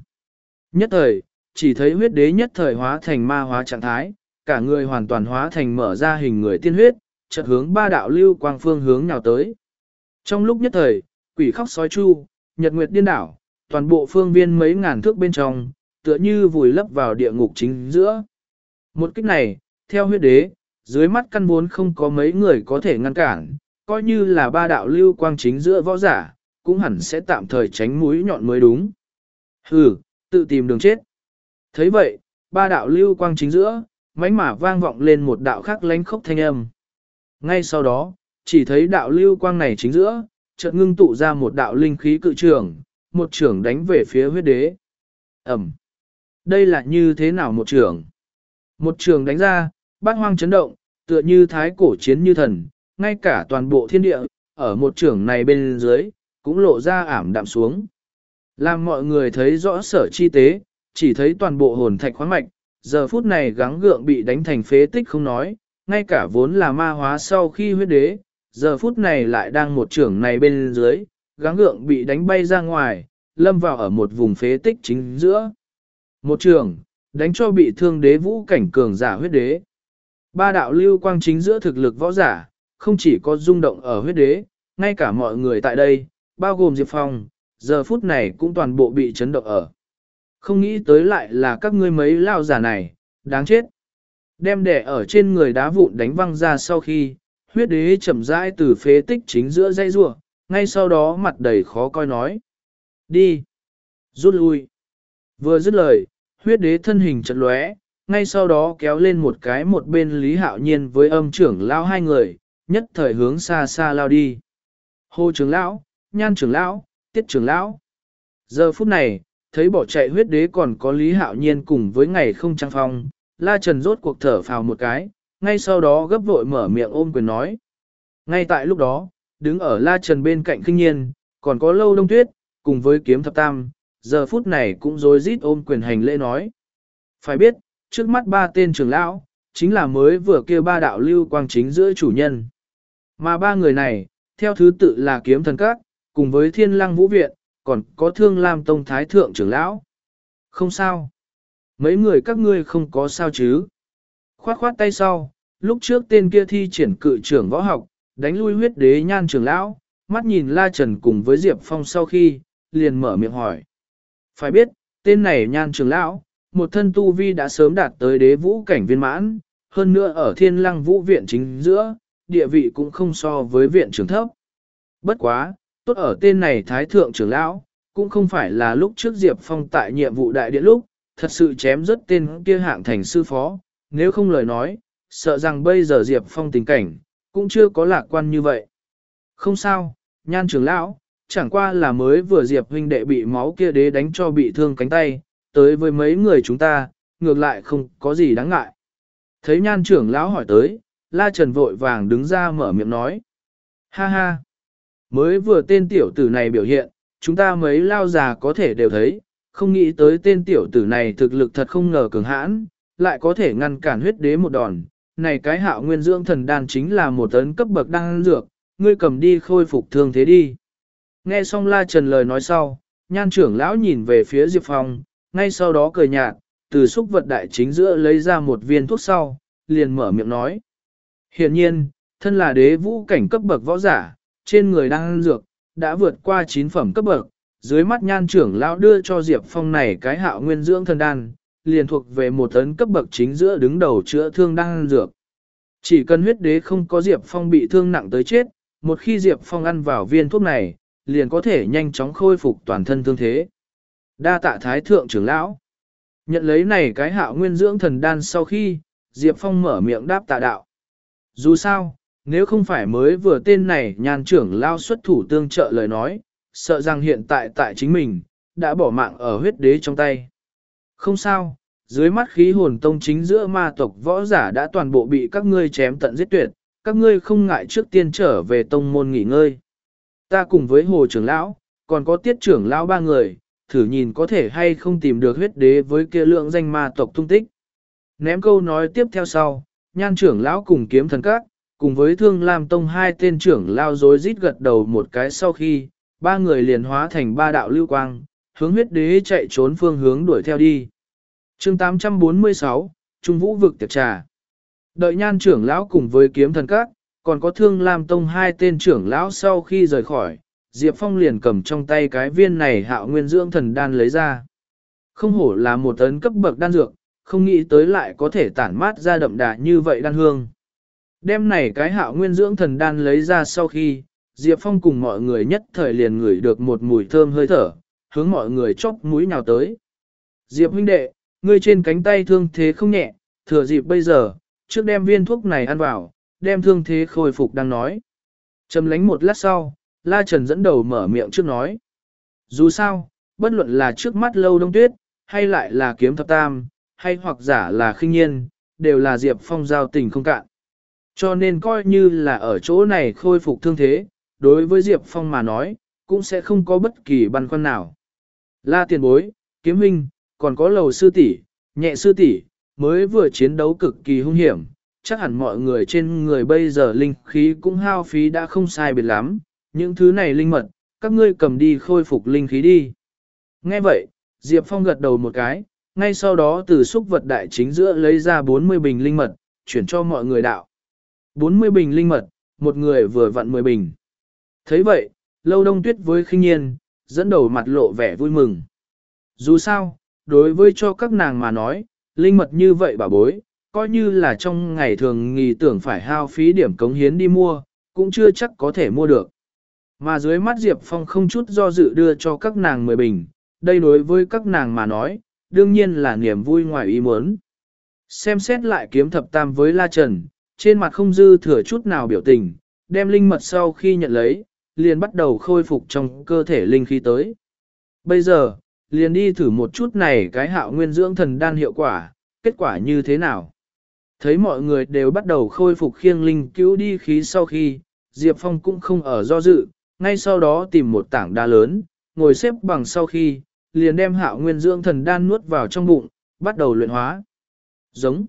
Nhất thời, chỉ thấy huyết đế nhất thời hóa thành ma hóa trạng thái, cả người hoàn toàn hóa thành mở ra hình người tiên huyết, chợt hướng ba đạo lưu quang phương hướng nào tới. Trong lúc nhất thời, quỷ khóc sói chu, nhật nguyệt điên đảo, toàn bộ phương viên mấy ngàn thước bên trong, tựa như vùi lấp vào địa ngục chính giữa. Một kích này, theo huyết đế, dưới mắt căn vốn không có mấy người có thể ngăn cản, coi như là ba đạo lưu quang chính giữa võ giả, cũng hẳn sẽ tạm thời tránh mũi nhọn mới đúng. Hừ, tự tìm đường chết. thấy vậy, ba đạo lưu quang chính giữa, mánh mả vang vọng lên một đạo khác lánh khốc thanh âm. Ngay sau đó, chỉ thấy đạo lưu quang này chính giữa, chợt ngưng tụ ra một đạo linh khí cự trường, một trường đánh về phía huyết đế. Ẩm. Đây là như thế nào một trường? Một trường đánh ra, bát hoang chấn động, tựa như thái cổ chiến như thần, ngay cả toàn bộ thiên địa, ở một trường này bên dưới, cũng lộ ra ảm đạm xuống. Làm mọi người thấy rõ sở chi tế, chỉ thấy toàn bộ hồn thạch khoáng mạch, giờ phút này gắng gượng bị đánh thành phế tích không nói, ngay cả vốn là ma hóa sau khi huyết đế, giờ phút này lại đang một trường này bên dưới, gắng gượng bị đánh bay ra ngoài, lâm vào ở một vùng phế tích chính giữa. Một trường, đánh cho bị thương đế vũ cảnh cường giả huyết đế. Ba đạo lưu quang chính giữa thực lực võ giả, không chỉ có rung động ở huyết đế, ngay cả mọi người tại đây, bao gồm Diệp Phong, giờ phút này cũng toàn bộ bị chấn động ở. Không nghĩ tới lại là các ngươi mấy lao giả này, đáng chết. Đem đẻ ở trên người đá vụn đánh văng ra sau khi, huyết đế chậm rãi từ phế tích chính giữa dây rua, ngay sau đó mặt đầy khó coi nói. Đi! Rút lui! Vừa dứt lời, huyết đế thân hình chật lóe, ngay sau đó kéo lên một cái một bên Lý Hạo Nhiên với âm trưởng lão hai người, nhất thời hướng xa xa lao đi. Hồ trưởng lão, nhan trưởng lão, tiết trưởng lão. Giờ phút này, thấy bỏ chạy huyết đế còn có Lý Hạo Nhiên cùng với ngày không trang phong, La Trần rốt cuộc thở phào một cái, ngay sau đó gấp vội mở miệng ôm quyền nói. Ngay tại lúc đó, đứng ở La Trần bên cạnh kinh nhiên, còn có lâu đông tuyết, cùng với kiếm thập tam, giờ phút này cũng rối rít ôm quyền hành lễ nói. Phải biết, trước mắt ba tên trưởng lão, chính là mới vừa kia ba đạo lưu quang chính giữa chủ nhân. Mà ba người này, theo thứ tự là kiếm thần các, cùng với thiên lăng vũ viện, còn có thương lam tông thái thượng trưởng lão. Không sao. Mấy người các ngươi không có sao chứ. Khoát khoát tay sau, lúc trước tên kia thi triển cự trưởng võ học, đánh lui huyết đế nhan trưởng lão, mắt nhìn La Trần cùng với Diệp Phong sau khi, liền mở miệng hỏi. Phải biết, tên này nhan trưởng lão, một thân tu vi đã sớm đạt tới đế vũ cảnh viên mãn, hơn nữa ở thiên lăng vũ viện chính giữa, địa vị cũng không so với viện trưởng thấp. Bất quá, tốt ở tên này thái thượng trưởng lão, cũng không phải là lúc trước Diệp Phong tại nhiệm vụ đại điện lúc, thật sự chém rất tên kia hạng thành sư phó, nếu không lời nói, sợ rằng bây giờ Diệp Phong tình cảnh, cũng chưa có lạc quan như vậy. Không sao, nhan trưởng lão, chẳng qua là mới vừa Diệp huynh đệ bị máu kia đế đánh cho bị thương cánh tay, tới với mấy người chúng ta, ngược lại không có gì đáng ngại. Thấy nhan trưởng lão hỏi tới, La Trần vội vàng đứng ra mở miệng nói. Ha ha! Mới vừa tên tiểu tử này biểu hiện, chúng ta mấy lao già có thể đều thấy, không nghĩ tới tên tiểu tử này thực lực thật không ngờ cường hãn, lại có thể ngăn cản huyết đế một đòn. Này cái hạo nguyên dưỡng thần đan chính là một tấn cấp bậc đan dược, ngươi cầm đi khôi phục thương thế đi. Nghe xong La Trần lời nói sau, nhan trưởng lão nhìn về phía Diệp Phong, ngay sau đó cười nhạt, từ xúc vật đại chính giữa lấy ra một viên thuốc sau, liền mở miệng nói. Hiện nhiên, thân là đế vũ cảnh cấp bậc võ giả, trên người đang ăn dược, đã vượt qua 9 phẩm cấp bậc, dưới mắt nhan trưởng lão đưa cho Diệp Phong này cái hạo nguyên dưỡng thần đan, liền thuộc về một tấn cấp bậc chính giữa đứng đầu chữa thương đang ăn dược. Chỉ cần huyết đế không có Diệp Phong bị thương nặng tới chết, một khi Diệp Phong ăn vào viên thuốc này, liền có thể nhanh chóng khôi phục toàn thân thương thế. Đa tạ thái thượng trưởng lão. Nhận lấy này cái hạo nguyên dưỡng thần đan sau khi, Diệp Phong mở miệng đáp tạ đạo. Dù sao, nếu không phải mới vừa tên này nhan trưởng lao xuất thủ tương trợ lời nói, sợ rằng hiện tại tại chính mình, đã bỏ mạng ở huyết đế trong tay. Không sao, dưới mắt khí hồn tông chính giữa ma tộc võ giả đã toàn bộ bị các ngươi chém tận giết tuyệt, các ngươi không ngại trước tiên trở về tông môn nghỉ ngơi. Ta cùng với hồ trưởng lão, còn có tiết trưởng lão ba người, thử nhìn có thể hay không tìm được huyết đế với kia lượng danh ma tộc tung tích. Ném câu nói tiếp theo sau, nhan trưởng lão cùng kiếm thần các, cùng với thương lam tông hai tên trưởng lao dối rít gật đầu một cái sau khi, ba người liền hóa thành ba đạo lưu quang, hướng huyết đế chạy trốn phương hướng đuổi theo đi. chương 846, Trung Vũ vực tiệc trà. Đợi nhan trưởng lão cùng với kiếm thần các, còn có thương lam tông hai tên trưởng lão sau khi rời khỏi, Diệp Phong liền cầm trong tay cái viên này hạo nguyên dưỡng thần đan lấy ra. Không hổ là một tấn cấp bậc đan dược, không nghĩ tới lại có thể tản mát ra đậm đà như vậy đan hương. Đêm này cái hạo nguyên dưỡng thần đan lấy ra sau khi, Diệp Phong cùng mọi người nhất thời liền ngửi được một mùi thơm hơi thở, hướng mọi người chóc mũi nhào tới. Diệp huynh đệ, ngươi trên cánh tay thương thế không nhẹ, thừa dịp bây giờ, trước đem viên thuốc này ăn vào, đem thương thế khôi phục đang nói. Chầm lánh một lát sau, La Trần dẫn đầu mở miệng trước nói. Dù sao, bất luận là trước mắt lâu đông tuyết, hay lại là kiếm thập tam, hay hoặc giả là khinh nhiên, đều là Diệp Phong giao tình không cạn. Cho nên coi như là ở chỗ này khôi phục thương thế, đối với Diệp Phong mà nói, cũng sẽ không có bất kỳ băn khoăn nào. La tiền bối, kiếm huynh, còn có lầu sư tỷ, nhẹ sư tỷ, mới vừa chiến đấu cực kỳ hung hiểm, chắc hẳn mọi người trên người bây giờ linh khí cũng hao phí đã không sai biệt lắm, những thứ này linh mật, các ngươi cầm đi khôi phục linh khí đi. Nghe vậy, Diệp Phong gật đầu một cái, ngay sau đó từ xúc vật đại chính giữa lấy ra 40 bình linh mật, chuyển cho mọi người đạo. 40 bình linh mật, một người vừa vặn 10 bình. thấy vậy, lâu đông tuyết với khinh nhiên, dẫn đầu mặt lộ vẻ vui mừng. Dù sao, đối với cho các nàng mà nói, linh mật như vậy bà bối, coi như là trong ngày thường nghỉ tưởng phải hao phí điểm cống hiến đi mua, cũng chưa chắc có thể mua được. Mà dưới mắt Diệp Phong không chút do dự đưa cho các nàng 10 bình, đây đối với các nàng mà nói, đương nhiên là niềm vui ngoài ý muốn. Xem xét lại kiếm thập tam với La Trần, trên mặt không dư thừa chút nào biểu tình, đem linh mật sau khi nhận lấy, liền bắt đầu khôi phục trong cơ thể linh khí tới. Bây giờ, liền đi thử một chút này cái hạo nguyên dưỡng thần đan hiệu quả, kết quả như thế nào. Thấy mọi người đều bắt đầu khôi phục khiêng linh cứu đi khí sau khi, Diệp Phong cũng không ở do dự, ngay sau đó tìm một tảng đá lớn, ngồi xếp bằng sau khi, liền đem hạo nguyên dưỡng thần đan nuốt vào trong bụng, bắt đầu luyện hóa. Giống.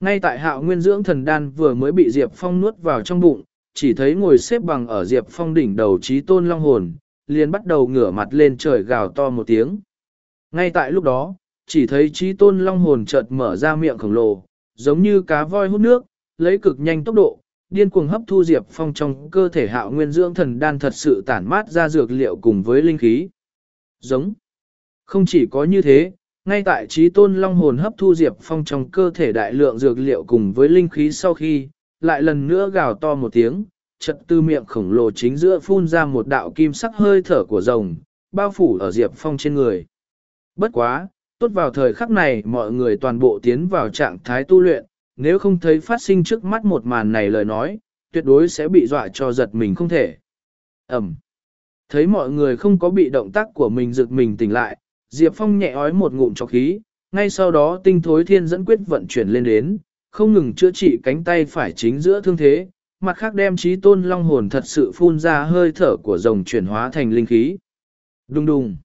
Ngay tại hạo nguyên dưỡng thần đan vừa mới bị Diệp Phong nuốt vào trong bụng, chỉ thấy ngồi xếp bằng ở Diệp Phong đỉnh đầu trí tôn long hồn, liền bắt đầu ngửa mặt lên trời gào to một tiếng. Ngay tại lúc đó, chỉ thấy trí tôn long hồn chợt mở ra miệng khổng lồ, giống như cá voi hút nước, lấy cực nhanh tốc độ, điên cuồng hấp thu Diệp Phong trong cơ thể hạo nguyên dưỡng thần đan thật sự tản mát ra dược liệu cùng với linh khí. Giống. Không chỉ có như thế, ngay tại trí tôn long hồn hấp thu Diệp Phong trong cơ thể đại lượng dược liệu cùng với linh khí sau khi, lại lần nữa gào to một tiếng, chật tư miệng khổng lồ chính giữa phun ra một đạo kim sắc hơi thở của rồng, bao phủ ở Diệp Phong trên người. Bất quá, tốt vào thời khắc này mọi người toàn bộ tiến vào trạng thái tu luyện, nếu không thấy phát sinh trước mắt một màn này lời nói, tuyệt đối sẽ bị dọa cho giật mình không thể. Ẩm. Thấy mọi người không có bị động tác của mình giật mình tỉnh lại, Diệp Phong nhẹ ói một ngụm cho khí, ngay sau đó tinh thối thiên dẫn quyết vận chuyển lên đến, không ngừng chữa trị cánh tay phải chính giữa thương thế, mặt khác đem trí tôn long hồn thật sự phun ra hơi thở của rồng chuyển hóa thành linh khí. Đùng đùng.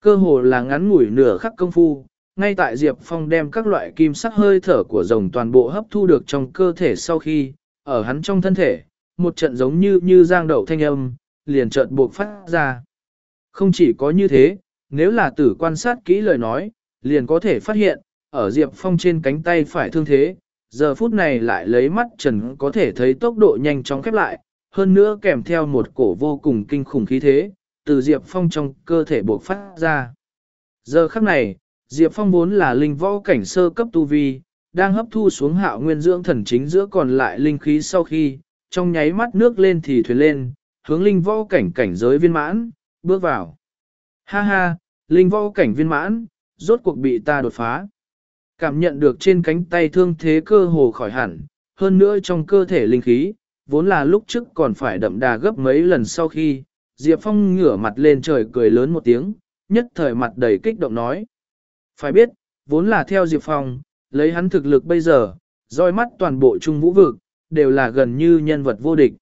Cơ hồ là ngắn ngủi nửa khắc công phu, ngay tại Diệp Phong đem các loại kim sắc hơi thở của rồng toàn bộ hấp thu được trong cơ thể sau khi, ở hắn trong thân thể, một trận giống như như giang đậu thanh âm, liền chợt buộc phát ra. Không chỉ có như thế, nếu là tử quan sát kỹ lời nói, liền có thể phát hiện, ở Diệp Phong trên cánh tay phải thương thế, giờ phút này lại lấy mắt trần có thể thấy tốc độ nhanh chóng khép lại, hơn nữa kèm theo một cổ vô cùng kinh khủng khí thế, từ Diệp Phong trong cơ thể buộc phát ra. Giờ khắc này, Diệp Phong vốn là linh võ cảnh sơ cấp tu vi, đang hấp thu xuống hạo nguyên dưỡng thần chính giữa còn lại linh khí sau khi, trong nháy mắt nước lên thì thuyền lên, hướng linh võ cảnh cảnh giới viên mãn, bước vào. Ha ha, linh võ cảnh viên mãn, rốt cuộc bị ta đột phá. Cảm nhận được trên cánh tay thương thế cơ hồ khỏi hẳn, hơn nữa trong cơ thể linh khí, vốn là lúc trước còn phải đậm đà gấp mấy lần sau khi, Diệp Phong ngửa mặt lên trời cười lớn một tiếng, nhất thời mặt đầy kích động nói. Phải biết, vốn là theo Diệp Phong, lấy hắn thực lực bây giờ, roi mắt toàn bộ trung vũ vực, đều là gần như nhân vật vô địch.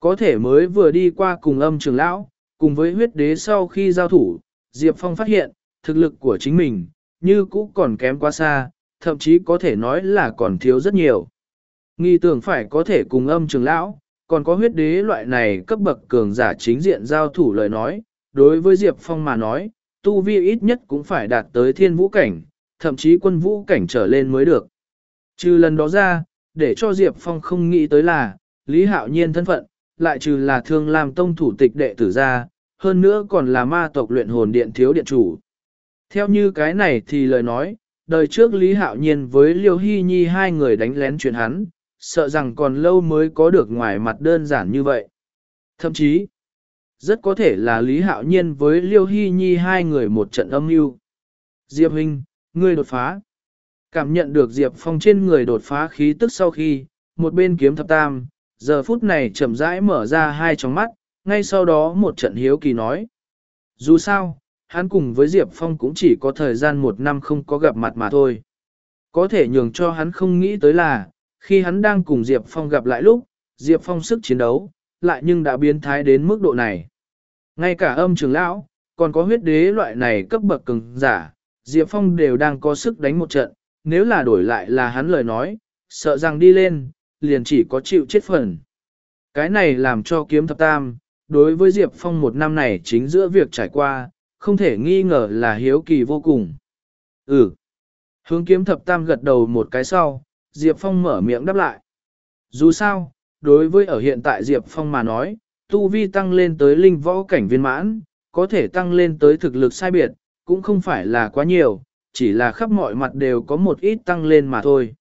Có thể mới vừa đi qua cùng âm trường lão, cùng với huyết đế sau khi giao thủ, Diệp Phong phát hiện, thực lực của chính mình, như cũ còn kém quá xa, thậm chí có thể nói là còn thiếu rất nhiều. Nghi tưởng phải có thể cùng âm trường lão, còn có huyết đế loại này cấp bậc cường giả chính diện giao thủ lời nói, đối với Diệp Phong mà nói, tu vi ít nhất cũng phải đạt tới thiên vũ cảnh, thậm chí quân vũ cảnh trở lên mới được. Trừ lần đó ra, để cho Diệp Phong không nghĩ tới là, Lý Hạo Nhiên thân phận, lại trừ là thương làm tông thủ tịch đệ tử ra, hơn nữa còn là ma tộc luyện hồn điện thiếu điện chủ. Theo như cái này thì lời nói, đời trước Lý Hạo Nhiên với Liêu Hy Nhi hai người đánh lén chuyện hắn, sợ rằng còn lâu mới có được ngoài mặt đơn giản như vậy. Thậm chí, rất có thể là Lý Hạo Nhiên với Liêu Hy Nhi hai người một trận âm mưu. Diệp Hinh ngươi đột phá. Cảm nhận được Diệp Phong trên người đột phá khí tức sau khi, một bên kiếm thập tam, giờ phút này chậm rãi mở ra hai tròng mắt, ngay sau đó một trận hiếu kỳ nói. Dù sao, hắn cùng với Diệp Phong cũng chỉ có thời gian một năm không có gặp mặt mà thôi. Có thể nhường cho hắn không nghĩ tới là, khi hắn đang cùng Diệp Phong gặp lại lúc, Diệp Phong sức chiến đấu, lại nhưng đã biến thái đến mức độ này. Ngay cả âm trường lão, còn có huyết đế loại này cấp bậc cường giả, Diệp Phong đều đang có sức đánh một trận, nếu là đổi lại là hắn lời nói, sợ rằng đi lên, liền chỉ có chịu chết phần. Cái này làm cho kiếm thập tam, đối với Diệp Phong một năm này chính giữa việc trải qua, không thể nghi ngờ là hiếu kỳ vô cùng. Ừ. Hướng kiếm thập tam gật đầu một cái sau, Diệp Phong mở miệng đáp lại. Dù sao, đối với ở hiện tại Diệp Phong mà nói, tu vi tăng lên tới linh võ cảnh viên mãn, có thể tăng lên tới thực lực sai biệt, cũng không phải là quá nhiều, chỉ là khắp mọi mặt đều có một ít tăng lên mà thôi.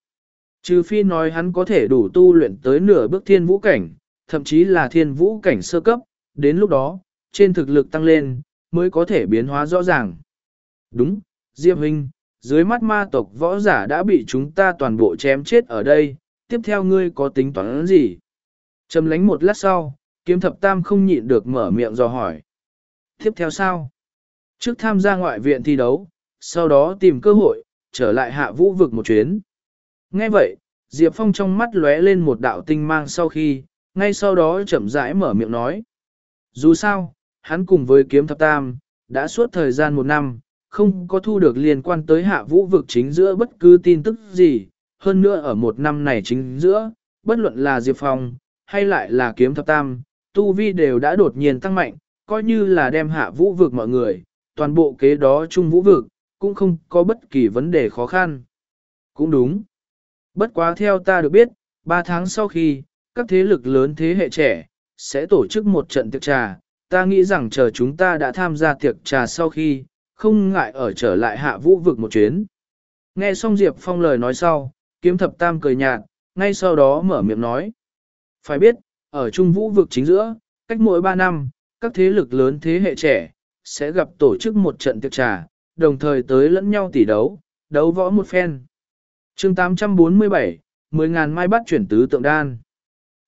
Trừ phi nói hắn có thể đủ tu luyện tới nửa bước thiên vũ cảnh, thậm chí là thiên vũ cảnh sơ cấp, đến lúc đó, trên thực lực tăng lên, mới có thể biến hóa rõ ràng. Đúng, Diệp Huynh, dưới mắt ma tộc võ giả đã bị chúng ta toàn bộ chém chết ở đây, tiếp theo ngươi có tính toán gì? Trầm lánh một lát sau, kiếm thập tam không nhịn được mở miệng dò hỏi. Tiếp theo sao? Trước tham gia ngoại viện thi đấu, sau đó tìm cơ hội, trở lại hạ vũ vực một chuyến. Nghe vậy, Diệp Phong trong mắt lóe lên một đạo tinh mang sau khi, ngay sau đó chậm rãi mở miệng nói. Dù sao, hắn cùng với kiếm thập tam, đã suốt thời gian một năm, không có thu được liên quan tới hạ vũ vực chính giữa bất cứ tin tức gì, hơn nữa ở một năm này chính giữa, bất luận là Diệp Phong, hay lại là kiếm thập tam, tu vi đều đã đột nhiên tăng mạnh, coi như là đem hạ vũ vực mọi người, toàn bộ kế đó chung vũ vực, cũng không có bất kỳ vấn đề khó khăn. Cũng đúng. Bất quá theo ta được biết, 3 tháng sau khi, các thế lực lớn thế hệ trẻ, sẽ tổ chức một trận tiệc trà, ta nghĩ rằng chờ chúng ta đã tham gia tiệc trà sau khi, không ngại ở trở lại hạ vũ vực một chuyến. Nghe xong Diệp Phong lời nói sau, kiếm thập tam cười nhạt, ngay sau đó mở miệng nói. Phải biết, ở Trung Vũ vực chính giữa, cách mỗi 3 năm, các thế lực lớn thế hệ trẻ, sẽ gặp tổ chức một trận tiệc trà, đồng thời tới lẫn nhau tỉ đấu, đấu võ một phen. chương 847, 10.000 mai bắt chuyển tứ tượng đan.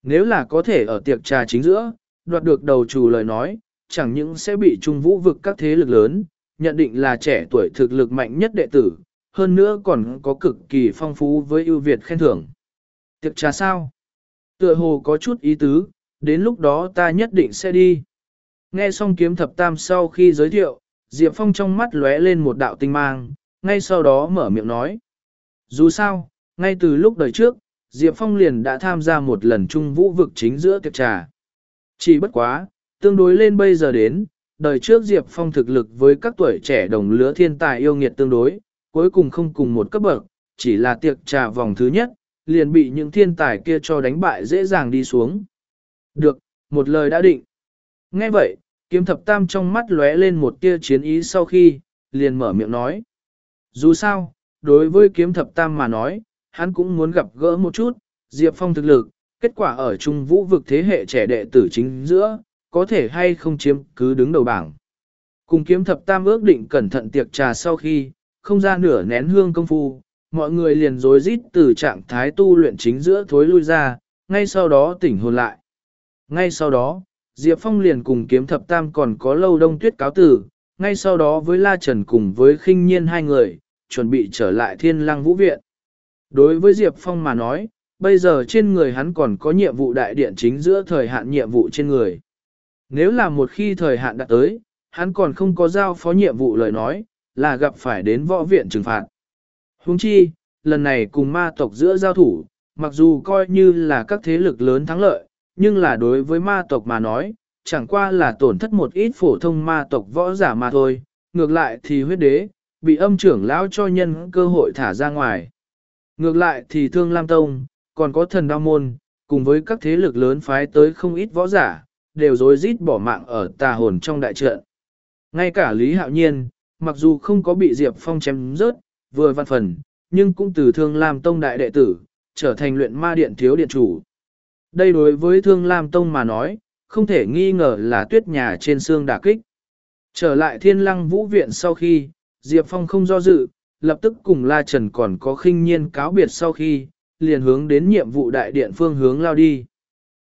Nếu là có thể ở tiệc trà chính giữa, đoạt được đầu chủ lời nói, chẳng những sẽ bị Trung Vũ vực các thế lực lớn, nhận định là trẻ tuổi thực lực mạnh nhất đệ tử, hơn nữa còn có cực kỳ phong phú với ưu việt khen thưởng. Tiệc trà sao? Tựa hồ có chút ý tứ, đến lúc đó ta nhất định sẽ đi. Nghe xong kiếm thập tam sau khi giới thiệu, Diệp Phong trong mắt lóe lên một đạo tinh mang, ngay sau đó mở miệng nói. Dù sao, ngay từ lúc đời trước, Diệp Phong liền đã tham gia một lần chung vũ vực chính giữa tiệc trà. Chỉ bất quá, tương đối lên bây giờ đến, đời trước Diệp Phong thực lực với các tuổi trẻ đồng lứa thiên tài yêu nghiệt tương đối, cuối cùng không cùng một cấp bậc, chỉ là tiệc trà vòng thứ nhất, liền bị những thiên tài kia cho đánh bại dễ dàng đi xuống. Được, một lời đã định. Nghe vậy, kiếm thập tam trong mắt lóe lên một tia chiến ý sau khi, liền mở miệng nói. Dù sao, đối với kiếm thập tam mà nói, hắn cũng muốn gặp gỡ một chút, Diệp Phong thực lực, kết quả ở Trung Vũ vực thế hệ trẻ đệ tử chính giữa, có thể hay không chiếm cứ đứng đầu bảng. Cùng kiếm thập tam ước định cẩn thận tiệc trà sau khi, không ra nửa nén hương công phu, mọi người liền rối rít từ trạng thái tu luyện chính giữa thối lui ra, ngay sau đó tỉnh hồn lại. Ngay sau đó, Diệp Phong liền cùng kiếm thập tam còn có lâu đông tuyết cáo tử, ngay sau đó với La Trần cùng với khinh nhiên hai người, chuẩn bị trở lại thiên lăng vũ viện. Đối với Diệp Phong mà nói, bây giờ trên người hắn còn có nhiệm vụ đại điện chính giữa thời hạn nhiệm vụ trên người. Nếu là một khi thời hạn đã tới, hắn còn không có giao phó nhiệm vụ lời nói, là gặp phải đến võ viện trừng phạt. Huống chi, lần này cùng ma tộc giữa giao thủ, mặc dù coi như là các thế lực lớn thắng lợi, nhưng là đối với ma tộc mà nói, chẳng qua là tổn thất một ít phổ thông ma tộc võ giả mà thôi, ngược lại thì huyết đế, bị âm trưởng lão cho nhân cơ hội thả ra ngoài. Ngược lại thì thương Lam Tông, còn có thần đao môn, cùng với các thế lực lớn phái tới không ít võ giả, đều rối rít bỏ mạng ở tà hồn trong đại trận. Ngay cả Lý Hạo Nhiên, mặc dù không có bị Diệp Phong chém rớt, vừa văn phần, nhưng cũng từ Thương Lam Tông đại đệ tử, trở thành luyện ma điện thiếu điện chủ. Đây đối với Thương Lam Tông mà nói, không thể nghi ngờ là tuyết nhà trên xương đả kích. Trở lại thiên lăng vũ viện sau khi, Diệp Phong không do dự, lập tức cùng La Trần còn có khinh nhiên cáo biệt sau khi, liền hướng đến nhiệm vụ đại điện phương hướng lao đi.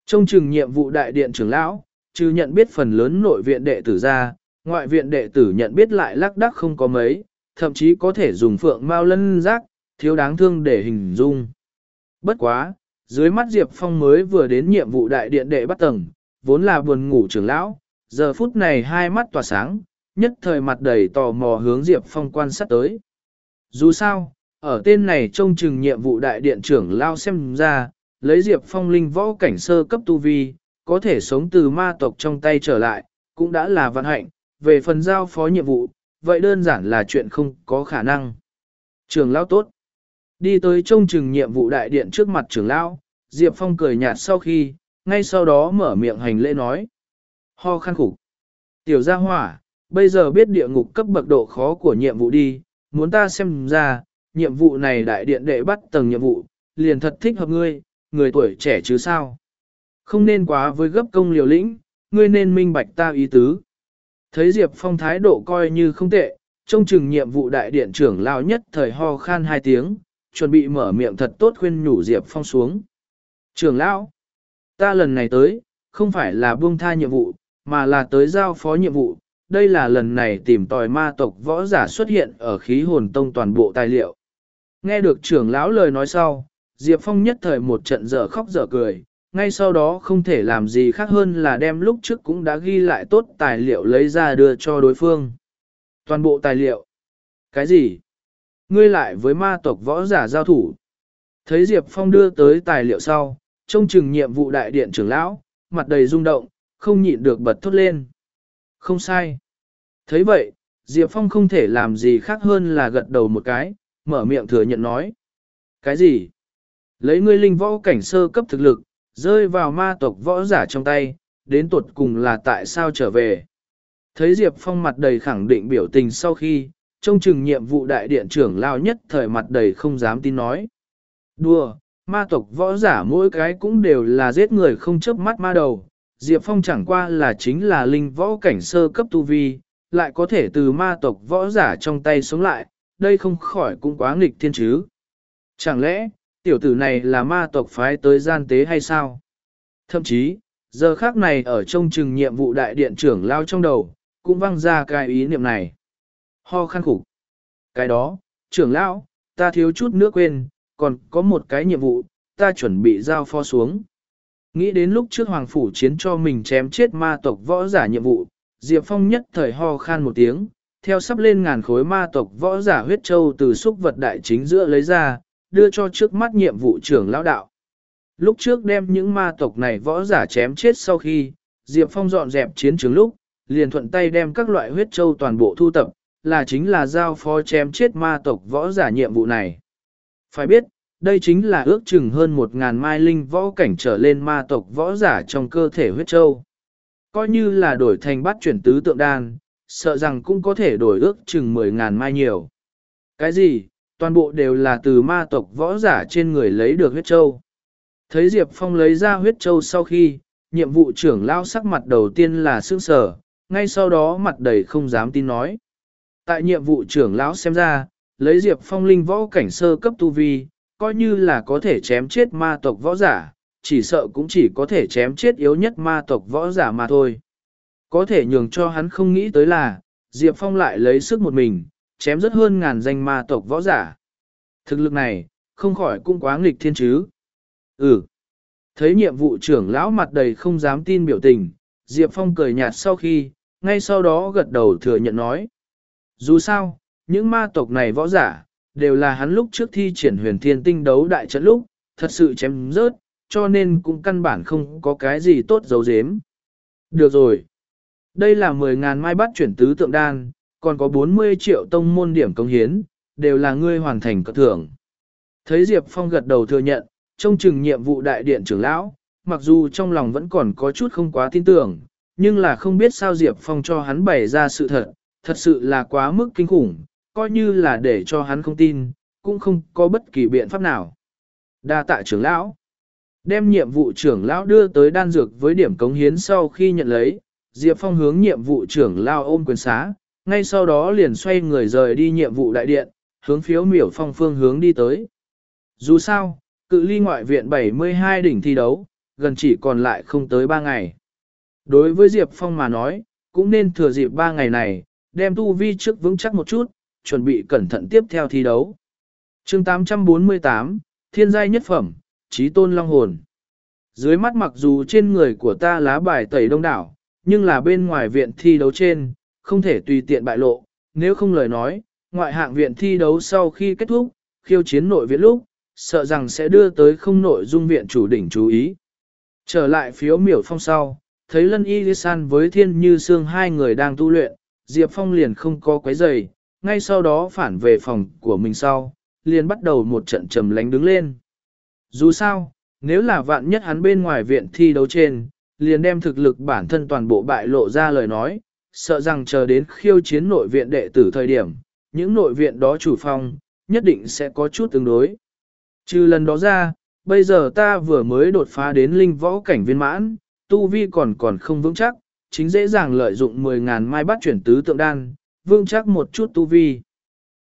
Trong chừng nhiệm vụ đại điện trưởng lão, trừ nhận biết phần lớn nội viện đệ tử ra, ngoại viện đệ tử nhận biết lại lắc đắc không có mấy, thậm chí có thể dùng phượng mao lân rác, thiếu đáng thương để hình dung. Bất quá, dưới mắt Diệp Phong mới vừa đến nhiệm vụ đại điện đệ bắt tầng, vốn là buồn ngủ trưởng lão, giờ phút này hai mắt tỏa sáng, nhất thời mặt đầy tò mò hướng Diệp Phong quan sát tới. Dù sao, ở tên này trông chừng nhiệm vụ đại điện trưởng lao xem ra, lấy Diệp Phong linh võ cảnh sơ cấp tu vi, có thể sống từ ma tộc trong tay trở lại, cũng đã là vận hạnh, về phần giao phó nhiệm vụ, vậy đơn giản là chuyện không có khả năng. trường lão tốt. Đi tới trông chừng nhiệm vụ đại điện trước mặt trưởng lão, Diệp Phong cười nhạt sau khi, ngay sau đó mở miệng hành lễ nói. Ho khăn khủng. Tiểu gia hỏa, bây giờ biết địa ngục cấp bậc độ khó của nhiệm vụ đi, muốn ta xem ra, nhiệm vụ này đại điện đệ bắt tầng nhiệm vụ, liền thật thích hợp ngươi, người tuổi trẻ chứ sao. Không nên quá với gấp công liều lĩnh, ngươi nên minh bạch ta ý tứ. Thấy Diệp Phong thái độ coi như không tệ, trông chừng nhiệm vụ đại điện trưởng lao nhất thời ho khan hai tiếng, chuẩn bị mở miệng thật tốt khuyên nhủ Diệp Phong xuống. Trưởng lão, ta lần này tới, không phải là buông tha nhiệm vụ, mà là tới giao phó nhiệm vụ. Đây là lần này tìm tòi ma tộc võ giả xuất hiện ở khí hồn tông toàn bộ tài liệu. Nghe được trưởng lão lời nói sau, Diệp Phong nhất thời một trận dở khóc dở cười, ngay sau đó không thể làm gì khác hơn là đem lúc trước cũng đã ghi lại tốt tài liệu lấy ra đưa cho đối phương. Toàn bộ tài liệu. Cái gì? Ngươi lại với ma tộc võ giả giao thủ. Thấy Diệp Phong đưa tới tài liệu sau, trông chừng nhiệm vụ đại điện trưởng lão, mặt đầy rung động, không nhịn được bật thốt lên. Không sai. Thấy vậy, Diệp Phong không thể làm gì khác hơn là gật đầu một cái, mở miệng thừa nhận nói. Cái gì? Lấy ngươi linh võ cảnh sơ cấp thực lực, rơi vào ma tộc võ giả trong tay, đến tuột cùng là tại sao trở về. Thấy Diệp Phong mặt đầy khẳng định biểu tình sau khi, trông chừng nhiệm vụ đại điện trưởng lao nhất thời mặt đầy không dám tin nói. Đùa, ma tộc võ giả mỗi cái cũng đều là giết người không chớp mắt ma đầu. Diệp Phong chẳng qua là chính là linh võ cảnh sơ cấp tu vi, lại có thể từ ma tộc võ giả trong tay sống lại, đây không khỏi cũng quá nghịch thiên chứ. Chẳng lẽ, tiểu tử này là ma tộc phái tới gian tế hay sao? Thậm chí, giờ khác này ở trong chừng nhiệm vụ đại điện trưởng lao trong đầu, cũng văng ra cái ý niệm này. Ho khăn khủng. Cái đó, trưởng lão, ta thiếu chút nữa quên, còn có một cái nhiệm vụ, ta chuẩn bị giao phó xuống. Nghĩ đến lúc trước Hoàng Phủ chiến cho mình chém chết ma tộc võ giả nhiệm vụ, Diệp Phong nhất thời ho khan một tiếng, theo sắp lên ngàn khối ma tộc võ giả huyết châu từ xúc vật đại chính giữa lấy ra, đưa cho trước mắt nhiệm vụ trưởng lão đạo. Lúc trước đem những ma tộc này võ giả chém chết sau khi, Diệp Phong dọn dẹp chiến trường lúc, liền thuận tay đem các loại huyết châu toàn bộ thu tập, là chính là giao phó chém chết ma tộc võ giả nhiệm vụ này. Phải biết, đây chính là ước chừng hơn một ngàn mai linh võ cảnh trở lên ma tộc võ giả trong cơ thể huyết châu. Coi như là đổi thành bắt chuyển tứ tượng đan, sợ rằng cũng có thể đổi ước chừng mười ngàn mai nhiều. Cái gì, toàn bộ đều là từ ma tộc võ giả trên người lấy được huyết châu. Thấy Diệp Phong lấy ra huyết châu sau khi, nhiệm vụ trưởng lao sắc mặt đầu tiên là sương sở, ngay sau đó mặt đầy không dám tin nói. Tại nhiệm vụ trưởng lão xem ra, lấy Diệp Phong linh võ cảnh sơ cấp tu vi, coi như là có thể chém chết ma tộc võ giả, chỉ sợ cũng chỉ có thể chém chết yếu nhất ma tộc võ giả mà thôi. Có thể nhường cho hắn không nghĩ tới là, Diệp Phong lại lấy sức một mình, chém rất hơn ngàn danh ma tộc võ giả. Thực lực này, không khỏi cũng quá nghịch thiên chứ. Ừ. Thấy nhiệm vụ trưởng lão mặt đầy không dám tin biểu tình, Diệp Phong cười nhạt sau khi, ngay sau đó gật đầu thừa nhận nói. Dù sao, những ma tộc này võ giả, đều là hắn lúc trước thi triển huyền thiên tinh đấu đại trận lúc, thật sự chém rớt, cho nên cũng căn bản không có cái gì tốt giấu giếm. Được rồi. Đây là 10.000 mai bắt chuyển tứ tượng đan, còn có 40 triệu tông môn điểm công hiến, đều là ngươi hoàn thành cơ thưởng. Thấy Diệp Phong gật đầu thừa nhận, trong chừng nhiệm vụ đại điện trưởng lão, mặc dù trong lòng vẫn còn có chút không quá tin tưởng, nhưng là không biết sao Diệp Phong cho hắn bày ra sự thật, thật sự là quá mức kinh khủng, coi như là để cho hắn không tin, cũng không có bất kỳ biện pháp nào. Đa tạ trưởng lão, đem nhiệm vụ trưởng lão đưa tới đan dược với điểm cống hiến sau khi nhận lấy, Diệp Phong hướng nhiệm vụ trưởng lão ôm quyền xá, ngay sau đó liền xoay người rời đi nhiệm vụ đại điện, hướng phiếu miểu phong phương hướng đi tới. Dù sao, cự ly ngoại viện 72 đỉnh thi đấu, gần chỉ còn lại không tới 3 ngày. Đối với Diệp Phong mà nói, cũng nên thừa dịp 3 ngày này, đem tu vi trước vững chắc một chút, chuẩn bị cẩn thận tiếp theo thi đấu. chương 848, Thiên giai nhất phẩm, trí tôn long hồn. Dưới mắt mặc dù trên người của ta lá bài tẩy đông đảo, nhưng là bên ngoài viện thi đấu trên, không thể tùy tiện bại lộ, nếu không lời nói, ngoại hạng viện thi đấu sau khi kết thúc, khiêu chiến nội viện lúc, sợ rằng sẽ đưa tới không nội dung viện chủ đỉnh chú ý. Trở lại phiếu miểu phong sau, thấy lân y san với thiên như xương hai người đang tu luyện, Diệp Phong liền không có quấy giày, ngay sau đó phản về phòng của mình sau, liền bắt đầu một trận trầm lánh đứng lên. Dù sao, nếu là vạn nhất hắn bên ngoài viện thi đấu trên, liền đem thực lực bản thân toàn bộ bại lộ ra lời nói, sợ rằng chờ đến khiêu chiến nội viện đệ tử thời điểm, những nội viện đó chủ phong, nhất định sẽ có chút tương đối. Trừ lần đó ra, bây giờ ta vừa mới đột phá đến linh võ cảnh viên mãn, tu vi còn còn không vững chắc, chính dễ dàng lợi dụng 10.000 mai bắt chuyển tứ tượng đan, vững chắc một chút tu vi.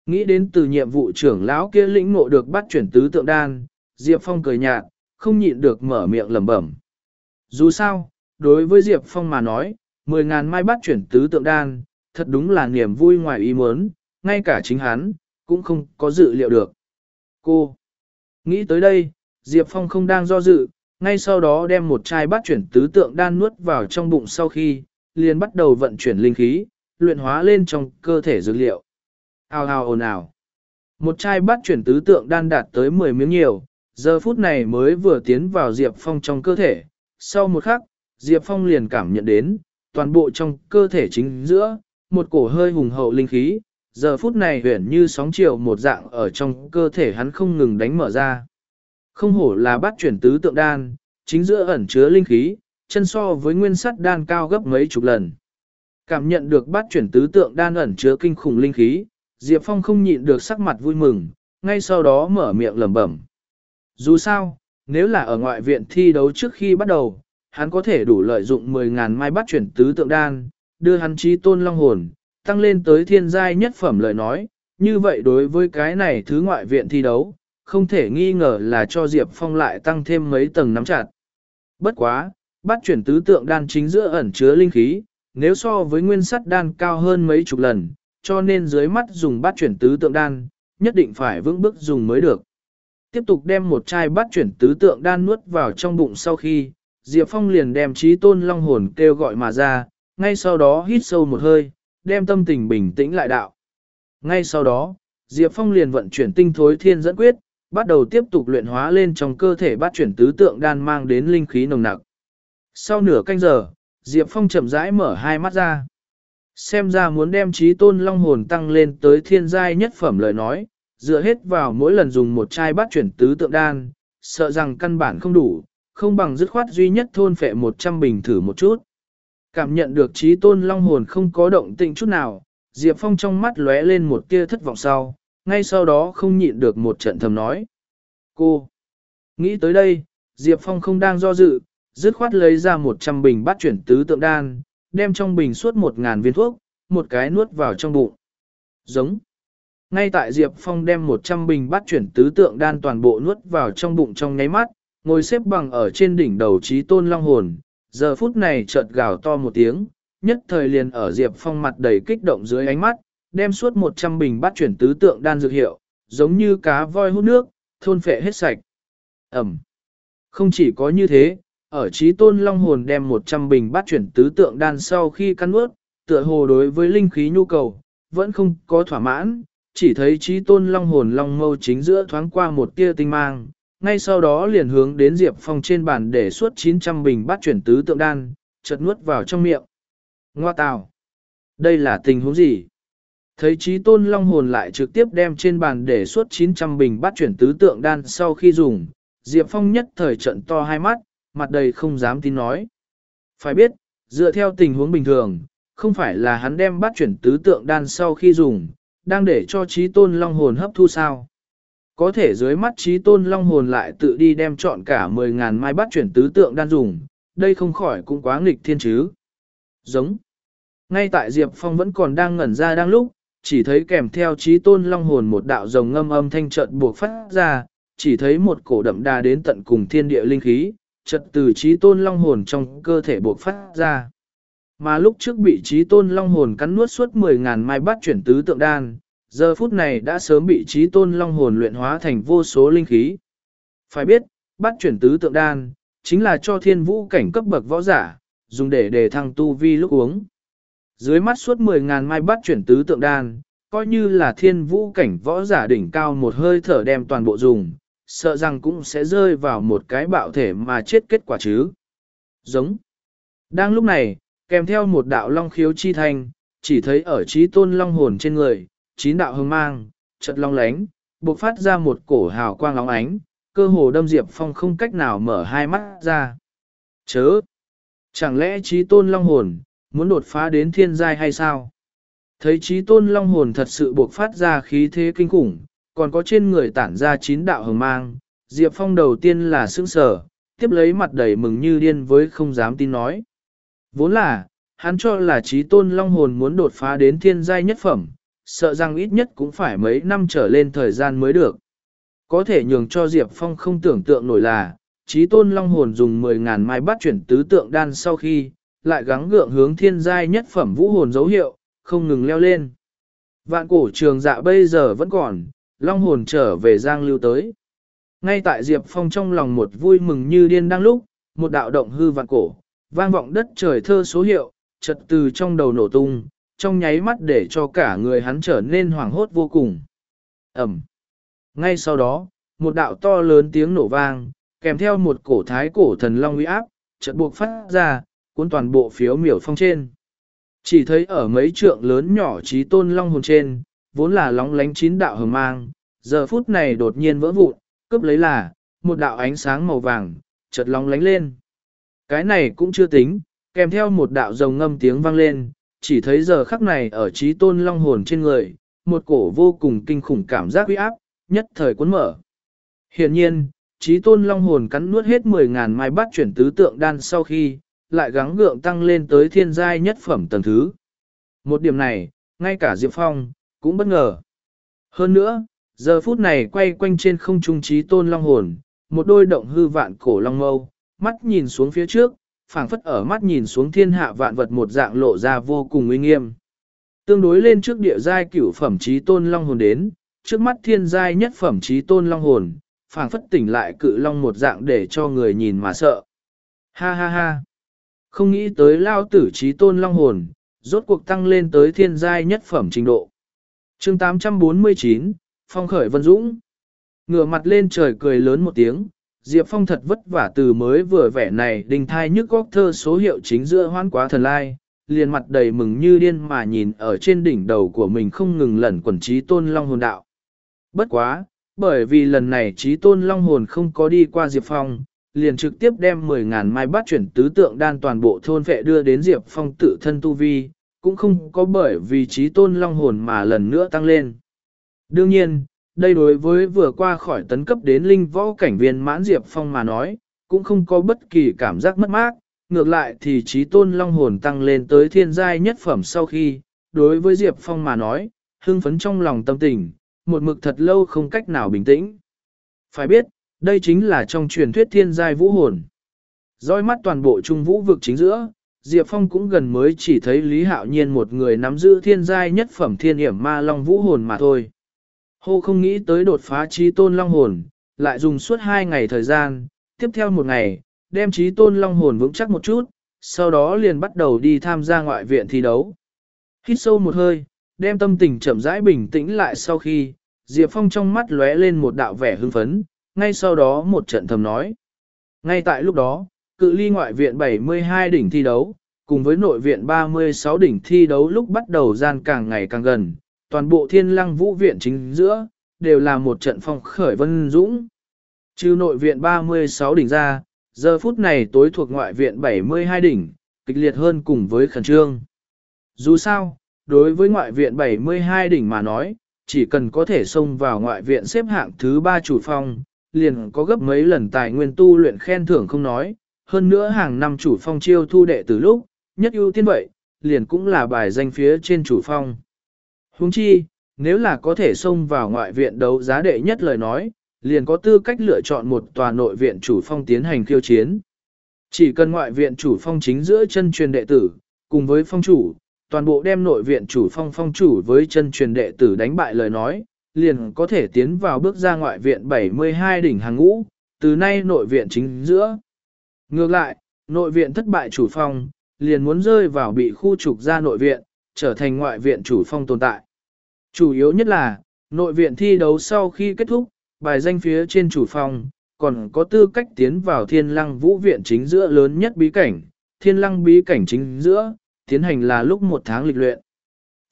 Nghĩ đến từ nhiệm vụ trưởng lão kia lĩnh ngộ được bắt chuyển tứ tượng đan, Diệp Phong cười nhạt, không nhịn được mở miệng lẩm bẩm. Dù sao, đối với Diệp Phong mà nói, Mười ngàn mai bắt chuyển tứ tượng đan, thật đúng là niềm vui ngoài ý muốn, ngay cả chính hắn, cũng không có dự liệu được. Cô! Nghĩ tới đây, Diệp Phong không đang do dự, ngay sau đó đem một chai bắt chuyển tứ tượng đan nuốt vào trong bụng sau khi, liền bắt đầu vận chuyển linh khí, luyện hóa lên trong cơ thể dược liệu. Ao ao ồn ào. Một chai bắt chuyển tứ tượng đan đạt tới 10 miếng nhiều, giờ phút này mới vừa tiến vào Diệp Phong trong cơ thể. Sau một khắc, Diệp Phong liền cảm nhận đến, toàn bộ trong cơ thể chính giữa, một cổ hơi hùng hậu linh khí, giờ phút này huyển như sóng chiều một dạng ở trong cơ thể hắn không ngừng đánh mở ra. Không hổ là bắt chuyển tứ tượng đan, chính giữa ẩn chứa linh khí, chân so với nguyên sắt đan cao gấp mấy chục lần. Cảm nhận được bắt chuyển tứ tượng đan ẩn chứa kinh khủng linh khí, Diệp Phong không nhịn được sắc mặt vui mừng, ngay sau đó mở miệng lẩm bẩm. Dù sao, nếu là ở ngoại viện thi đấu trước khi bắt đầu, hắn có thể đủ lợi dụng 10.000 mai bắt chuyển tứ tượng đan, đưa hắn trí tôn long hồn, tăng lên tới thiên giai nhất phẩm lời nói, như vậy đối với cái này thứ ngoại viện thi đấu, không thể nghi ngờ là cho Diệp Phong lại tăng thêm mấy tầng nắm chặt. Bất quá, bắt chuyển tứ tượng đan chính giữa ẩn chứa linh khí, nếu so với nguyên sắt đan cao hơn mấy chục lần, cho nên dưới mắt dùng bát chuyển tứ tượng đan, nhất định phải vững bước dùng mới được. Tiếp tục đem một chai bát chuyển tứ tượng đan nuốt vào trong bụng sau khi, Diệp Phong liền đem trí tôn long hồn kêu gọi mà ra, ngay sau đó hít sâu một hơi, đem tâm tình bình tĩnh lại đạo. Ngay sau đó, Diệp Phong liền vận chuyển tinh thối thiên dẫn quyết, bắt đầu tiếp tục luyện hóa lên trong cơ thể bát chuyển tứ tượng đan mang đến linh khí nồng nặc. Sau nửa canh giờ, Diệp Phong chậm rãi mở hai mắt ra. Xem ra muốn đem trí tôn long hồn tăng lên tới thiên giai nhất phẩm lời nói, dựa hết vào mỗi lần dùng một chai bát chuyển tứ tượng đan, sợ rằng căn bản không đủ, không bằng dứt khoát duy nhất thôn phệ 100 bình thử một chút. Cảm nhận được trí tôn long hồn không có động tĩnh chút nào, Diệp Phong trong mắt lóe lên một tia thất vọng sau, ngay sau đó không nhịn được một trận thầm nói. Cô! Nghĩ tới đây, Diệp Phong không đang do dự, dứt khoát lấy ra 100 bình bát chuyển tứ tượng đan, đem trong bình suốt 1.000 viên thuốc, một cái nuốt vào trong bụng. Giống! Ngay tại Diệp Phong đem 100 bình bát chuyển tứ tượng đan toàn bộ nuốt vào trong bụng trong nháy mắt, ngồi xếp bằng ở trên đỉnh đầu trí tôn long hồn, giờ phút này chợt gào to một tiếng, nhất thời liền ở Diệp Phong mặt đầy kích động dưới ánh mắt, đem suốt 100 bình bát chuyển tứ tượng đan dược hiệu, giống như cá voi hút nước, thôn phệ hết sạch. Ẩm. Không chỉ có như thế, ở trí tôn long hồn đem 100 bình bát chuyển tứ tượng đan sau khi căn ướt, tựa hồ đối với linh khí nhu cầu, vẫn không có thỏa mãn, chỉ thấy trí tôn long hồn long mâu chính giữa thoáng qua một tia tinh mang, ngay sau đó liền hướng đến Diệp Phong trên bàn để suốt 900 bình bát chuyển tứ tượng đan, chợt nuốt vào trong miệng. Ngoa tào! Đây là tình huống gì? Thấy trí tôn long hồn lại trực tiếp đem trên bàn để suốt 900 bình bát chuyển tứ tượng đan sau khi dùng, Diệp Phong nhất thời trận to hai mắt, mặt đầy không dám tin nói. Phải biết, dựa theo tình huống bình thường, không phải là hắn đem bát chuyển tứ tượng đan sau khi dùng, đang để cho trí tôn long hồn hấp thu sao. Có thể dưới mắt trí tôn long hồn lại tự đi đem chọn cả 10.000 mai bắt chuyển tứ tượng đan dùng, đây không khỏi cũng quá nghịch thiên chứ. Giống. Ngay tại Diệp Phong vẫn còn đang ngẩn ra đang lúc, chỉ thấy kèm theo trí tôn long hồn một đạo rồng ngâm âm thanh trận buộc phát ra, chỉ thấy một cổ đậm đà đến tận cùng thiên địa linh khí, trật từ trí tôn long hồn trong cơ thể buộc phát ra. Mà lúc trước bị trí tôn long hồn cắn nuốt suốt 10.000 mai bắt chuyển tứ tượng đan, giờ phút này đã sớm bị trí tôn long hồn luyện hóa thành vô số linh khí. Phải biết, bắt chuyển tứ tượng đan, chính là cho thiên vũ cảnh cấp bậc võ giả, dùng để đề thăng tu vi lúc uống. Dưới mắt suốt 10.000 mai bắt chuyển tứ tượng đan, coi như là thiên vũ cảnh võ giả đỉnh cao một hơi thở đem toàn bộ dùng, sợ rằng cũng sẽ rơi vào một cái bạo thể mà chết kết quả chứ. Giống. Đang lúc này, kèm theo một đạo long khiếu chi thanh, chỉ thấy ở trí tôn long hồn trên người, chín đạo hương mang, chật long lánh, bộc phát ra một cổ hào quang long ánh, cơ hồ đâm Diệp Phong không cách nào mở hai mắt ra. Chớ! Chẳng lẽ trí tôn long hồn, muốn đột phá đến thiên giai hay sao? Thấy trí tôn long hồn thật sự buộc phát ra khí thế kinh khủng, còn có trên người tản ra chín đạo hồng mang, Diệp Phong đầu tiên là sững sở, tiếp lấy mặt đầy mừng như điên với không dám tin nói. Vốn là, hắn cho là trí tôn long hồn muốn đột phá đến thiên giai nhất phẩm, sợ rằng ít nhất cũng phải mấy năm trở lên thời gian mới được. Có thể nhường cho Diệp Phong không tưởng tượng nổi là, trí tôn long hồn dùng 10.000 mai bắt chuyển tứ tượng đan sau khi, lại gắng gượng hướng thiên giai nhất phẩm vũ hồn dấu hiệu, không ngừng leo lên. Vạn cổ trường dạ bây giờ vẫn còn, long hồn trở về giang lưu tới. Ngay tại Diệp Phong trong lòng một vui mừng như điên đang lúc, một đạo động hư vạn cổ, vang vọng đất trời thơ số hiệu, chật từ trong đầu nổ tung, trong nháy mắt để cho cả người hắn trở nên hoảng hốt vô cùng. Ẩm. Ngay sau đó, một đạo to lớn tiếng nổ vang, kèm theo một cổ thái cổ thần long uy áp, chợt buộc phát ra, cuốn toàn bộ phiếu miểu phong trên. Chỉ thấy ở mấy trượng lớn nhỏ trí tôn long hồn trên, vốn là lóng lánh chín đạo hồng mang, giờ phút này đột nhiên vỡ vụn, cướp lấy là, một đạo ánh sáng màu vàng, chợt lóng lánh lên. Cái này cũng chưa tính, kèm theo một đạo rồng ngâm tiếng vang lên, chỉ thấy giờ khắc này ở trí tôn long hồn trên người, một cổ vô cùng kinh khủng cảm giác uy áp, nhất thời cuốn mở. Hiện nhiên, trí tôn long hồn cắn nuốt hết 10.000 mai bát chuyển tứ tượng đan sau khi, lại gắng gượng tăng lên tới thiên giai nhất phẩm tầng thứ. Một điểm này, ngay cả Diệp Phong, cũng bất ngờ. Hơn nữa, giờ phút này quay quanh trên không trung trí tôn long hồn, một đôi động hư vạn cổ long mâu, mắt nhìn xuống phía trước, phảng phất ở mắt nhìn xuống thiên hạ vạn vật một dạng lộ ra vô cùng uy nghiêm. Tương đối lên trước địa giai cửu phẩm trí tôn long hồn đến, trước mắt thiên giai nhất phẩm trí tôn long hồn, phảng phất tỉnh lại cự long một dạng để cho người nhìn mà sợ. Ha ha ha! Không nghĩ tới lao tử trí tôn long hồn, rốt cuộc tăng lên tới thiên giai nhất phẩm trình độ. chương 849, Phong khởi Vân Dũng. Ngửa mặt lên trời cười lớn một tiếng, Diệp Phong thật vất vả từ mới vừa vẻ này đình thai nhức góc thơ số hiệu chính giữa hoan quá thần lai, liền mặt đầy mừng như điên mà nhìn ở trên đỉnh đầu của mình không ngừng lẩn quẩn trí tôn long hồn đạo. Bất quá, bởi vì lần này trí tôn long hồn không có đi qua Diệp Phong, liền trực tiếp đem 10.000 mai bát chuyển tứ tượng đan toàn bộ thôn vệ đưa đến Diệp Phong tự thân tu vi, cũng không có bởi vì trí tôn long hồn mà lần nữa tăng lên. Đương nhiên, đây đối với vừa qua khỏi tấn cấp đến linh võ cảnh viên mãn Diệp Phong mà nói, cũng không có bất kỳ cảm giác mất mát, ngược lại thì trí tôn long hồn tăng lên tới thiên giai nhất phẩm sau khi, đối với Diệp Phong mà nói, hưng phấn trong lòng tâm tình, một mực thật lâu không cách nào bình tĩnh. Phải biết, đây chính là trong truyền thuyết thiên giai vũ hồn. Dõi mắt toàn bộ trung vũ vực chính giữa, Diệp Phong cũng gần mới chỉ thấy Lý Hạo Nhiên một người nắm giữ thiên giai nhất phẩm thiên hiểm ma long vũ hồn mà thôi. Hô không nghĩ tới đột phá trí tôn long hồn, lại dùng suốt hai ngày thời gian, tiếp theo một ngày, đem trí tôn long hồn vững chắc một chút, sau đó liền bắt đầu đi tham gia ngoại viện thi đấu. Hít sâu một hơi, đem tâm tình chậm rãi bình tĩnh lại sau khi, Diệp Phong trong mắt lóe lên một đạo vẻ hưng phấn, ngay sau đó một trận thầm nói. Ngay tại lúc đó, cự ly ngoại viện 72 đỉnh thi đấu, cùng với nội viện 36 đỉnh thi đấu lúc bắt đầu gian càng ngày càng gần, toàn bộ thiên lăng vũ viện chính giữa, đều là một trận phong khởi vân dũng. Trừ nội viện 36 đỉnh ra, giờ phút này tối thuộc ngoại viện 72 đỉnh, kịch liệt hơn cùng với khẩn trương. Dù sao, đối với ngoại viện 72 đỉnh mà nói, chỉ cần có thể xông vào ngoại viện xếp hạng thứ 3 chủ phong, liền có gấp mấy lần tài nguyên tu luyện khen thưởng không nói, hơn nữa hàng năm chủ phong chiêu thu đệ từ lúc, nhất ưu tiên vậy, liền cũng là bài danh phía trên chủ phong. Huống chi, nếu là có thể xông vào ngoại viện đấu giá đệ nhất lời nói, liền có tư cách lựa chọn một tòa nội viện chủ phong tiến hành khiêu chiến. Chỉ cần ngoại viện chủ phong chính giữa chân truyền đệ tử, cùng với phong chủ, toàn bộ đem nội viện chủ phong phong chủ với chân truyền đệ tử đánh bại lời nói, liền có thể tiến vào bước ra ngoại viện 72 đỉnh hàng ngũ, từ nay nội viện chính giữa. Ngược lại, nội viện thất bại chủ phong, liền muốn rơi vào bị khu trục ra nội viện, trở thành ngoại viện chủ phong tồn tại. Chủ yếu nhất là, nội viện thi đấu sau khi kết thúc, bài danh phía trên chủ phong, còn có tư cách tiến vào thiên lăng vũ viện chính giữa lớn nhất bí cảnh, thiên lăng bí cảnh chính giữa, tiến hành là lúc một tháng lịch luyện.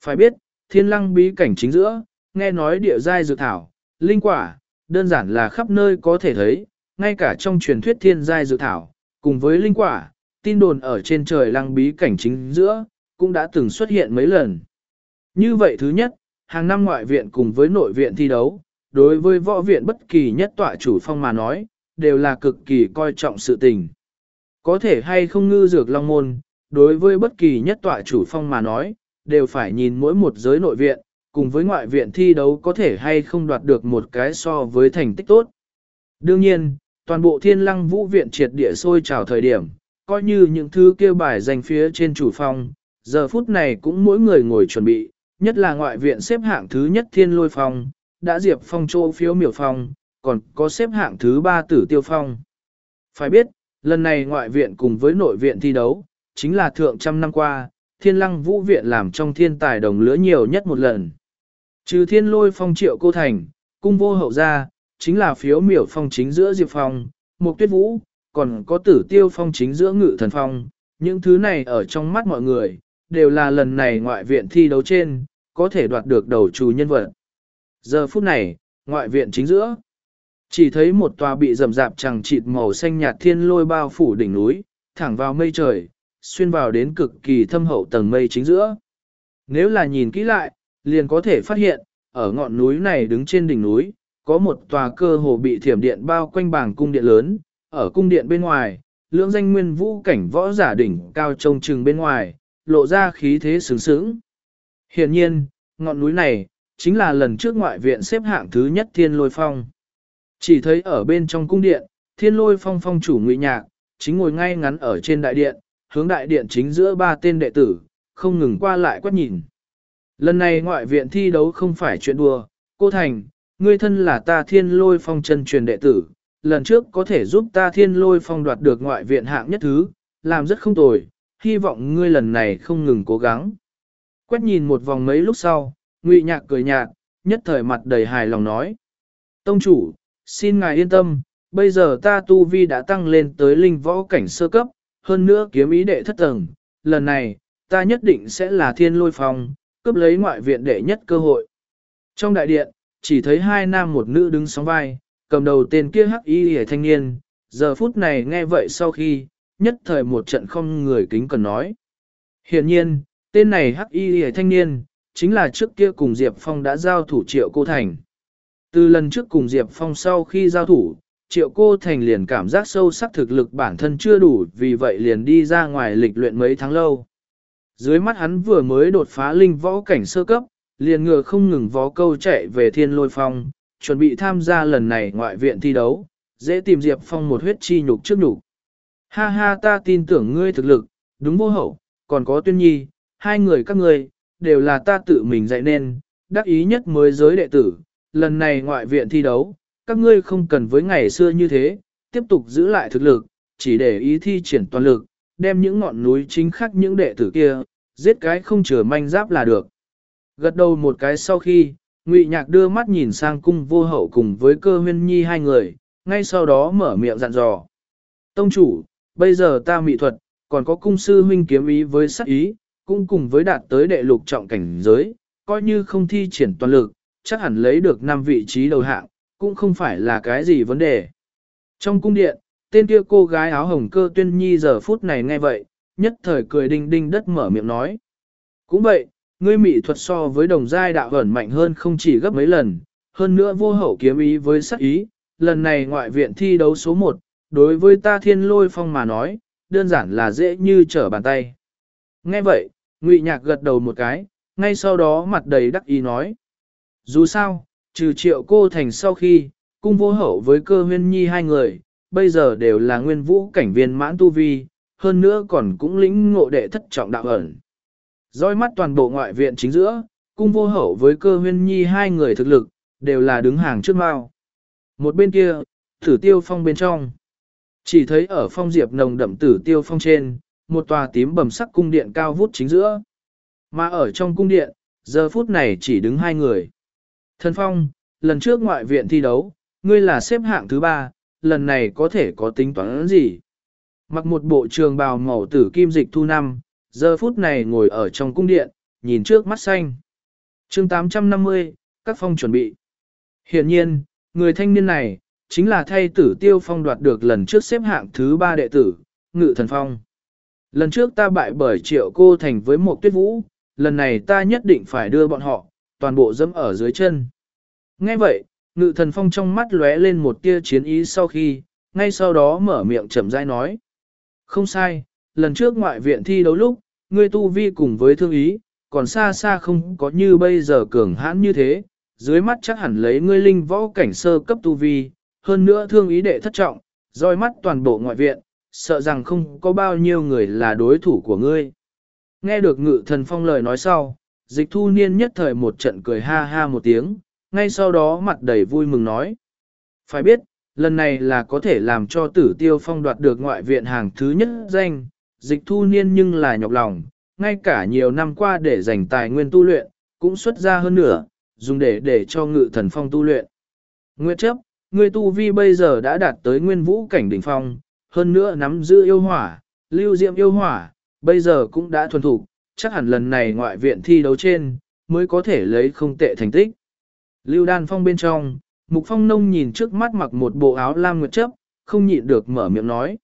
Phải biết, thiên lăng bí cảnh chính giữa, nghe nói địa giai dược thảo, linh quả, đơn giản là khắp nơi có thể thấy, ngay cả trong truyền thuyết thiên giai dược thảo, cùng với linh quả, tin đồn ở trên trời lăng bí cảnh chính giữa, cũng đã từng xuất hiện mấy lần. Như vậy thứ nhất, hàng năm ngoại viện cùng với nội viện thi đấu, đối với võ viện bất kỳ nhất tọa chủ phong mà nói, đều là cực kỳ coi trọng sự tình. Có thể hay không ngư dược long môn, đối với bất kỳ nhất tọa chủ phong mà nói, đều phải nhìn mỗi một giới nội viện, cùng với ngoại viện thi đấu có thể hay không đoạt được một cái so với thành tích tốt. Đương nhiên, toàn bộ thiên lăng vũ viện triệt địa sôi trào thời điểm, coi như những thứ kêu bài dành phía trên chủ phong, giờ phút này cũng mỗi người ngồi chuẩn bị, nhất là ngoại viện xếp hạng thứ nhất thiên lôi phong, đã diệp phong châu phiếu miểu phong, còn có xếp hạng thứ ba tử tiêu phong. Phải biết, lần này ngoại viện cùng với nội viện thi đấu, chính là thượng trăm năm qua, thiên lăng vũ viện làm trong thiên tài đồng lứa nhiều nhất một lần. Trừ thiên lôi phong triệu cô thành, cung vô hậu gia, chính là phiếu miểu phong chính giữa diệp phong, mục tuyết vũ, còn có tử tiêu phong chính giữa ngự thần phong, những thứ này ở trong mắt mọi người, đều là lần này ngoại viện thi đấu trên, có thể đoạt được đầu chủ nhân vật. Giờ phút này, ngoại viện chính giữa, chỉ thấy một tòa bị rầm rạp chẳng chịt màu xanh nhạt thiên lôi bao phủ đỉnh núi, thẳng vào mây trời, xuyên vào đến cực kỳ thâm hậu tầng mây chính giữa. Nếu là nhìn kỹ lại, liền có thể phát hiện, ở ngọn núi này đứng trên đỉnh núi, có một tòa cơ hồ bị thiểm điện bao quanh bảng cung điện lớn, ở cung điện bên ngoài, lưỡng danh nguyên vũ cảnh võ giả đỉnh cao trông chừng bên ngoài, lộ ra khí thế sướng sướng. Hiện nhiên, ngọn núi này, chính là lần trước ngoại viện xếp hạng thứ nhất thiên lôi phong. Chỉ thấy ở bên trong cung điện, thiên lôi phong phong chủ ngụy nhạc, chính ngồi ngay ngắn ở trên đại điện, hướng đại điện chính giữa ba tên đệ tử, không ngừng qua lại quét nhìn. Lần này ngoại viện thi đấu không phải chuyện đùa, cô Thành, ngươi thân là ta thiên lôi phong chân truyền đệ tử, lần trước có thể giúp ta thiên lôi phong đoạt được ngoại viện hạng nhất thứ, làm rất không tồi, hy vọng ngươi lần này không ngừng cố gắng. Quét nhìn một vòng mấy lúc sau, ngụy nhạc cười nhạt, nhất thời mặt đầy hài lòng nói. Tông chủ, xin ngài yên tâm, bây giờ ta tu vi đã tăng lên tới linh võ cảnh sơ cấp, hơn nữa kiếm ý đệ thất tầng, lần này, ta nhất định sẽ là thiên lôi phong, cướp lấy ngoại viện đệ nhất cơ hội. Trong đại điện, chỉ thấy hai nam một nữ đứng sóng vai, cầm đầu tên kia hắc y hề thanh niên, giờ phút này nghe vậy sau khi, nhất thời một trận không người kính cần nói. Hiện nhiên, tên này hắc y hề thanh niên, chính là trước kia cùng Diệp Phong đã giao thủ triệu cô thành. Từ lần trước cùng Diệp Phong sau khi giao thủ, triệu cô thành liền cảm giác sâu sắc thực lực bản thân chưa đủ vì vậy liền đi ra ngoài lịch luyện mấy tháng lâu. Dưới mắt hắn vừa mới đột phá linh võ cảnh sơ cấp, liền ngừa không ngừng vó câu chạy về thiên lôi phong, chuẩn bị tham gia lần này ngoại viện thi đấu, dễ tìm Diệp Phong một huyết chi nhục trước nhục. Ha ha ta tin tưởng ngươi thực lực, đúng vô hậu, còn có tuyên nhi, hai người các ngươi, đều là ta tự mình dạy nên, đắc ý nhất mới giới đệ tử, lần này ngoại viện thi đấu, các ngươi không cần với ngày xưa như thế, tiếp tục giữ lại thực lực, chỉ để ý thi triển toàn lực, đem những ngọn núi chính khắc những đệ tử kia, giết cái không chừa manh giáp là được. Gật đầu một cái sau khi, Ngụy Nhạc đưa mắt nhìn sang cung vô hậu cùng với cơ huyên nhi hai người, ngay sau đó mở miệng dặn dò. Tông chủ, bây giờ ta mỹ thuật, còn có cung sư huynh kiếm ý với sắc ý, cũng cùng với đạt tới đệ lục trọng cảnh giới, coi như không thi triển toàn lực, chắc hẳn lấy được 5 vị trí đầu hạng, cũng không phải là cái gì vấn đề. Trong cung điện, tên kia cô gái áo hồng cơ tuyên nhi giờ phút này nghe vậy, nhất thời cười đinh đinh đất mở miệng nói. Cũng vậy, ngươi mỹ thuật so với đồng giai đạo ẩn mạnh hơn không chỉ gấp mấy lần, hơn nữa vô hậu kiếm ý với sắc ý, lần này ngoại viện thi đấu số 1, đối với ta thiên lôi phong mà nói, đơn giản là dễ như trở bàn tay. Nghe vậy, Ngụy Nhạc gật đầu một cái, ngay sau đó mặt đầy đắc ý nói. Dù sao, trừ triệu cô thành sau khi, cung vô hậu với cơ huyên nhi hai người, bây giờ đều là nguyên vũ cảnh viên mãn tu vi, hơn nữa còn cũng lĩnh ngộ đệ thất trọng đạo ẩn. Dõi mắt toàn bộ ngoại viện chính giữa, cung vô hậu với cơ huyên nhi hai người thực lực, đều là đứng hàng trước mao. Một bên kia, thử tiêu phong bên trong. Chỉ thấy ở phong diệp nồng đậm tử tiêu phong trên, một tòa tím bầm sắc cung điện cao vút chính giữa. Mà ở trong cung điện, giờ phút này chỉ đứng hai người. Thần Phong, lần trước ngoại viện thi đấu, ngươi là xếp hạng thứ ba, lần này có thể có tính toán gì? Mặc một bộ trường bào màu tử kim dịch thu năm, giờ phút này ngồi ở trong cung điện, nhìn trước mắt xanh. chương 850, các phong chuẩn bị. Hiện nhiên, người thanh niên này, chính là thay tử tiêu phong đoạt được lần trước xếp hạng thứ ba đệ tử, ngự thần phong. Lần trước ta bại bởi triệu cô thành với một tuyết vũ, lần này ta nhất định phải đưa bọn họ, toàn bộ dẫm ở dưới chân. Nghe vậy, ngự thần phong trong mắt lóe lên một tia chiến ý sau khi, ngay sau đó mở miệng chậm rãi nói. Không sai, lần trước ngoại viện thi đấu lúc, ngươi tu vi cùng với thương ý, còn xa xa không có như bây giờ cường hãn như thế, dưới mắt chắc hẳn lấy ngươi linh võ cảnh sơ cấp tu vi, hơn nữa thương ý đệ thất trọng, roi mắt toàn bộ ngoại viện, sợ rằng không có bao nhiêu người là đối thủ của ngươi. Nghe được ngự thần phong lời nói sau, dịch thu niên nhất thời một trận cười ha ha một tiếng, ngay sau đó mặt đầy vui mừng nói. Phải biết, lần này là có thể làm cho tử tiêu phong đoạt được ngoại viện hàng thứ nhất danh, dịch thu niên nhưng là nhọc lòng, ngay cả nhiều năm qua để dành tài nguyên tu luyện, cũng xuất ra hơn nữa, dùng để để cho ngự thần phong tu luyện. Nguyệt chấp, người tu vi bây giờ đã đạt tới nguyên vũ cảnh đỉnh phong, hơn nữa nắm giữ yêu hỏa, lưu diệm yêu hỏa, bây giờ cũng đã thuần thục, chắc hẳn lần này ngoại viện thi đấu trên, mới có thể lấy không tệ thành tích. Lưu đan phong bên trong, mục phong nông nhìn trước mắt mặc một bộ áo lam nguyệt chấp, không nhịn được mở miệng nói.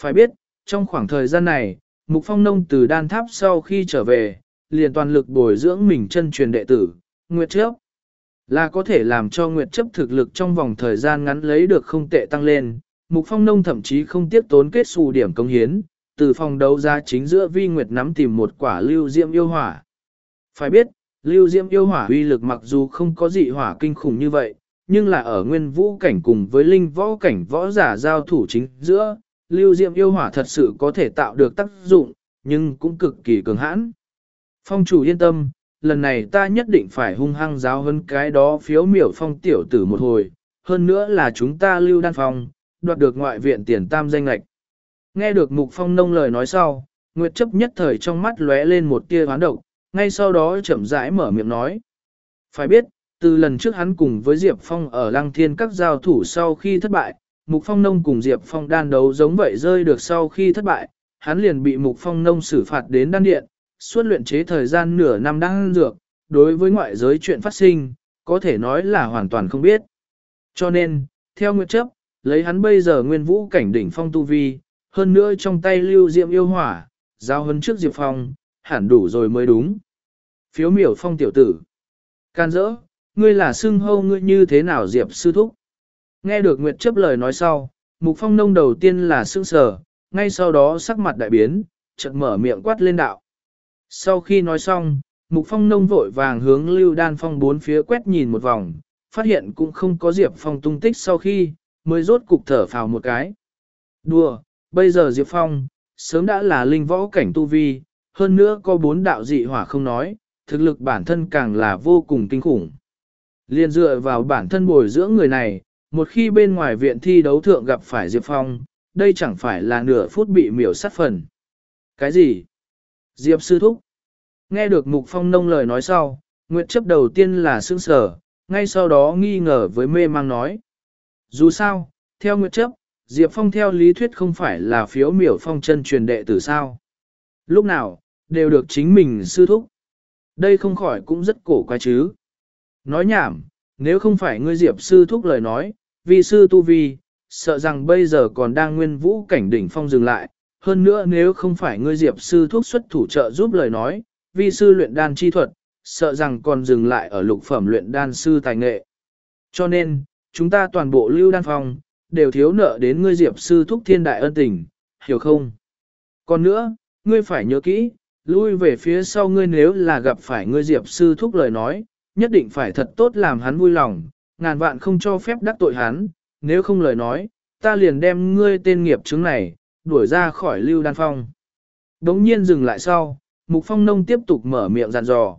Phải biết, trong khoảng thời gian này, mục phong nông từ đan tháp sau khi trở về, liền toàn lực bồi dưỡng mình chân truyền đệ tử, nguyệt chấp. Là có thể làm cho nguyệt chấp thực lực trong vòng thời gian ngắn lấy được không tệ tăng lên, mục phong nông thậm chí không tiếp tốn kết xù điểm công hiến, từ phòng đấu ra chính giữa vi nguyệt nắm tìm một quả lưu diễm yêu hỏa. Phải biết, lưu diễm yêu hỏa uy lực mặc dù không có dị hỏa kinh khủng như vậy, nhưng là ở nguyên vũ cảnh cùng với linh võ cảnh võ giả giao thủ chính giữa, lưu diễm yêu hỏa thật sự có thể tạo được tác dụng, nhưng cũng cực kỳ cường hãn. Phong chủ yên tâm, lần này ta nhất định phải hung hăng giáo hơn cái đó phiếu miểu phong tiểu tử một hồi, hơn nữa là chúng ta lưu đan phong, đoạt được ngoại viện tiền tam danh lạch. Nghe được Mục Phong nông lời nói sau, Nguyệt chấp nhất thời trong mắt lóe lên một tia hoán độc, ngay sau đó chậm rãi mở miệng nói. Phải biết, từ lần trước hắn cùng với Diệp Phong ở Lăng Thiên các giao thủ sau khi thất bại, Mục Phong Nông cùng Diệp Phong đan đấu giống vậy rơi được sau khi thất bại, hắn liền bị Mục Phong Nông xử phạt đến đan điện, suốt luyện chế thời gian nửa năm đang dược, đối với ngoại giới chuyện phát sinh, có thể nói là hoàn toàn không biết. Cho nên, theo Nguyệt chấp, lấy hắn bây giờ nguyên vũ cảnh đỉnh phong tu vi, hơn nữa trong tay lưu diệm yêu hỏa, giao hấn trước Diệp Phong, hẳn đủ rồi mới đúng. Phiếu miểu phong tiểu tử. Can dỡ, ngươi là xưng hâu ngươi như thế nào Diệp sư thúc. Nghe được Nguyệt chấp lời nói sau, Mục Phong nông đầu tiên là sững sờ, ngay sau đó sắc mặt đại biến, chợt mở miệng quát lên đạo. Sau khi nói xong, Mục Phong nông vội vàng hướng Lưu Đan Phong bốn phía quét nhìn một vòng, phát hiện cũng không có Diệp Phong tung tích sau khi, mới rốt cục thở phào một cái. Đùa, bây giờ Diệp Phong, sớm đã là linh võ cảnh tu vi, hơn nữa có bốn đạo dị hỏa không nói, thực lực bản thân càng là vô cùng kinh khủng. Liên dựa vào bản thân bồi dưỡng người này, một khi bên ngoài viện thi đấu thượng gặp phải Diệp Phong, đây chẳng phải là nửa phút bị miểu sát phần. Cái gì? Diệp sư thúc. Nghe được Mục Phong nông lời nói sau, Nguyệt chấp đầu tiên là sương sở, ngay sau đó nghi ngờ với mê mang nói. Dù sao, theo Nguyệt chấp, Diệp Phong theo lý thuyết không phải là phiếu miểu phong chân truyền đệ tử sao. Lúc nào, đều được chính mình sư thúc. Đây không khỏi cũng rất cổ quái chứ. Nói nhảm, nếu không phải ngươi Diệp sư thúc lời nói, vì sư tu vi, sợ rằng bây giờ còn đang nguyên vũ cảnh đỉnh phong dừng lại. Hơn nữa nếu không phải ngươi Diệp sư thúc xuất thủ trợ giúp lời nói, vi sư luyện đan chi thuật, sợ rằng còn dừng lại ở lục phẩm luyện đan sư tài nghệ. Cho nên, chúng ta toàn bộ lưu đan phong, đều thiếu nợ đến ngươi diệp sư thúc thiên đại ân tình, hiểu không? Còn nữa, ngươi phải nhớ kỹ, lui về phía sau ngươi nếu là gặp phải ngươi diệp sư thúc lời nói, nhất định phải thật tốt làm hắn vui lòng, ngàn vạn không cho phép đắc tội hắn, nếu không lời nói, ta liền đem ngươi tên nghiệp chứng này, đuổi ra khỏi lưu đan phong. Đống nhiên dừng lại sau, Mục Phong Nông tiếp tục mở miệng dặn dò.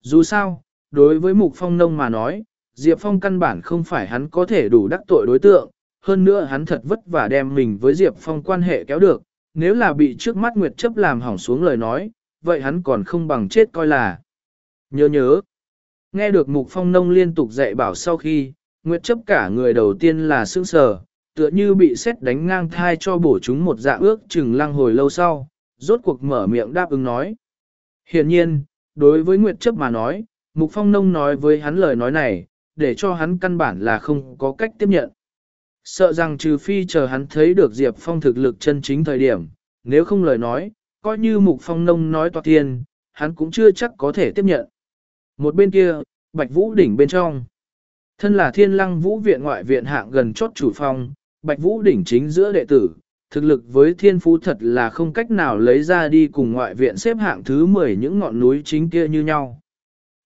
Dù sao, đối với Mục Phong Nông mà nói, Diệp Phong căn bản không phải hắn có thể đủ đắc tội đối tượng, hơn nữa hắn thật vất vả đem mình với Diệp Phong quan hệ kéo được, nếu là bị trước mắt Nguyệt chấp làm hỏng xuống lời nói, vậy hắn còn không bằng chết coi là. Nhớ nhớ, nghe được Mục Phong Nông liên tục dạy bảo sau khi, Nguyệt chấp cả người đầu tiên là sững sờ, tựa như bị xét đánh ngang thai cho bổ chúng một dạ ước chừng lăng hồi lâu sau, rốt cuộc mở miệng đáp ứng nói. Hiện nhiên, đối với Nguyệt chấp mà nói, Mục Phong Nông nói với hắn lời nói này, để cho hắn căn bản là không có cách tiếp nhận. Sợ rằng trừ phi chờ hắn thấy được Diệp Phong thực lực chân chính thời điểm, nếu không lời nói, coi như Mục Phong Nông nói toạc tiền hắn cũng chưa chắc có thể tiếp nhận. Một bên kia, Bạch Vũ đỉnh bên trong. Thân là thiên lăng vũ viện ngoại viện hạng gần chốt chủ phong, Bạch Vũ đỉnh chính giữa đệ tử, thực lực với thiên phú thật là không cách nào lấy ra đi cùng ngoại viện xếp hạng thứ 10 những ngọn núi chính kia như nhau.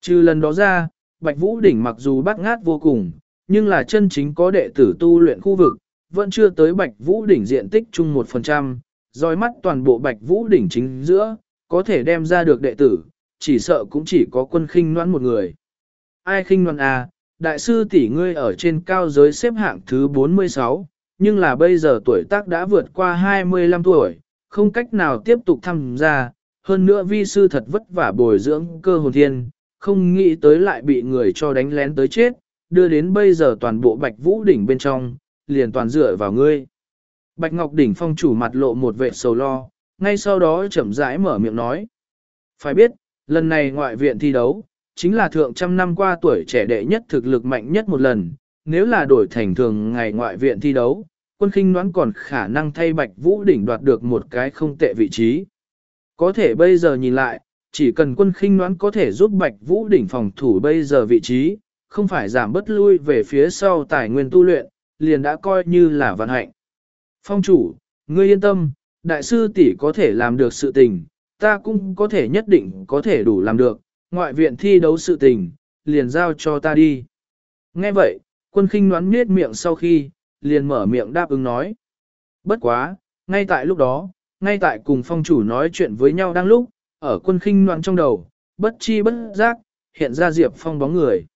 Trừ lần đó ra, Bạch Vũ đỉnh mặc dù bắt ngát vô cùng, nhưng là chân chính có đệ tử tu luyện khu vực, vẫn chưa tới Bạch Vũ đỉnh diện tích chung 1%, dòi mắt toàn bộ Bạch Vũ đỉnh chính giữa, có thể đem ra được đệ tử, chỉ sợ cũng chỉ có quân khinh noãn một người. Ai khinh noãn à, đại sư tỷ ngươi ở trên cao giới xếp hạng thứ 46, nhưng là bây giờ tuổi tác đã vượt qua 25 tuổi, không cách nào tiếp tục tham gia, hơn nữa vi sư thật vất vả bồi dưỡng cơ hồn thiên, không nghĩ tới lại bị người cho đánh lén tới chết, đưa đến bây giờ toàn bộ bạch vũ đỉnh bên trong, liền toàn dựa vào ngươi. Bạch Ngọc Đỉnh phong chủ mặt lộ một vệ sầu lo, ngay sau đó chậm rãi mở miệng nói. Phải biết, lần này ngoại viện thi đấu, chính là thượng trăm năm qua tuổi trẻ đệ nhất thực lực mạnh nhất một lần, nếu là đổi thành thường ngày ngoại viện thi đấu, quân khinh đoán còn khả năng thay Bạch Vũ đỉnh đoạt được một cái không tệ vị trí. Có thể bây giờ nhìn lại, chỉ cần quân khinh đoán có thể giúp Bạch Vũ đỉnh phòng thủ bây giờ vị trí, không phải giảm bất lui về phía sau tài nguyên tu luyện, liền đã coi như là vận hạnh. Phong chủ, ngươi yên tâm, đại sư tỷ có thể làm được sự tình, ta cũng có thể nhất định có thể đủ làm được, ngoại viện thi đấu sự tình, liền giao cho ta đi. Nghe vậy, quân khinh đoán miết miệng sau khi, liền mở miệng đáp ứng nói. Bất quá, ngay tại lúc đó, ngay tại cùng phong chủ nói chuyện với nhau đang lúc, ở quân khinh đoán trong đầu, bất chi bất giác, hiện ra Diệp Phong bóng người.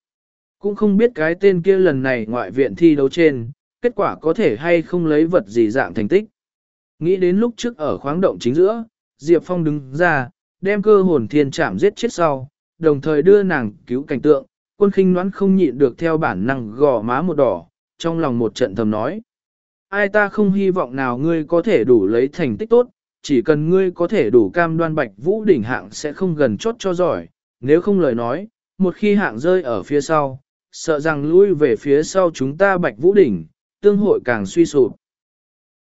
Cũng không biết cái tên kia lần này ngoại viện thi đấu trên, kết quả có thể hay không lấy vật gì dạng thành tích. Nghĩ đến lúc trước ở khoáng động chính giữa, Diệp Phong đứng ra, đem cơ hồn thiên chạm giết chết sau, đồng thời đưa nàng cứu cảnh tượng, quân khinh noãn không nhịn được theo bản năng gò má một đỏ, trong lòng một trận thầm nói. Ai ta không hy vọng nào ngươi có thể đủ lấy thành tích tốt, chỉ cần ngươi có thể đủ cam đoan bạch vũ đỉnh hạng sẽ không gần chốt cho giỏi, nếu không lời nói, một khi hạng rơi ở phía sau, sợ rằng lui về phía sau chúng ta bạch vũ đỉnh, tương hội càng suy sụp.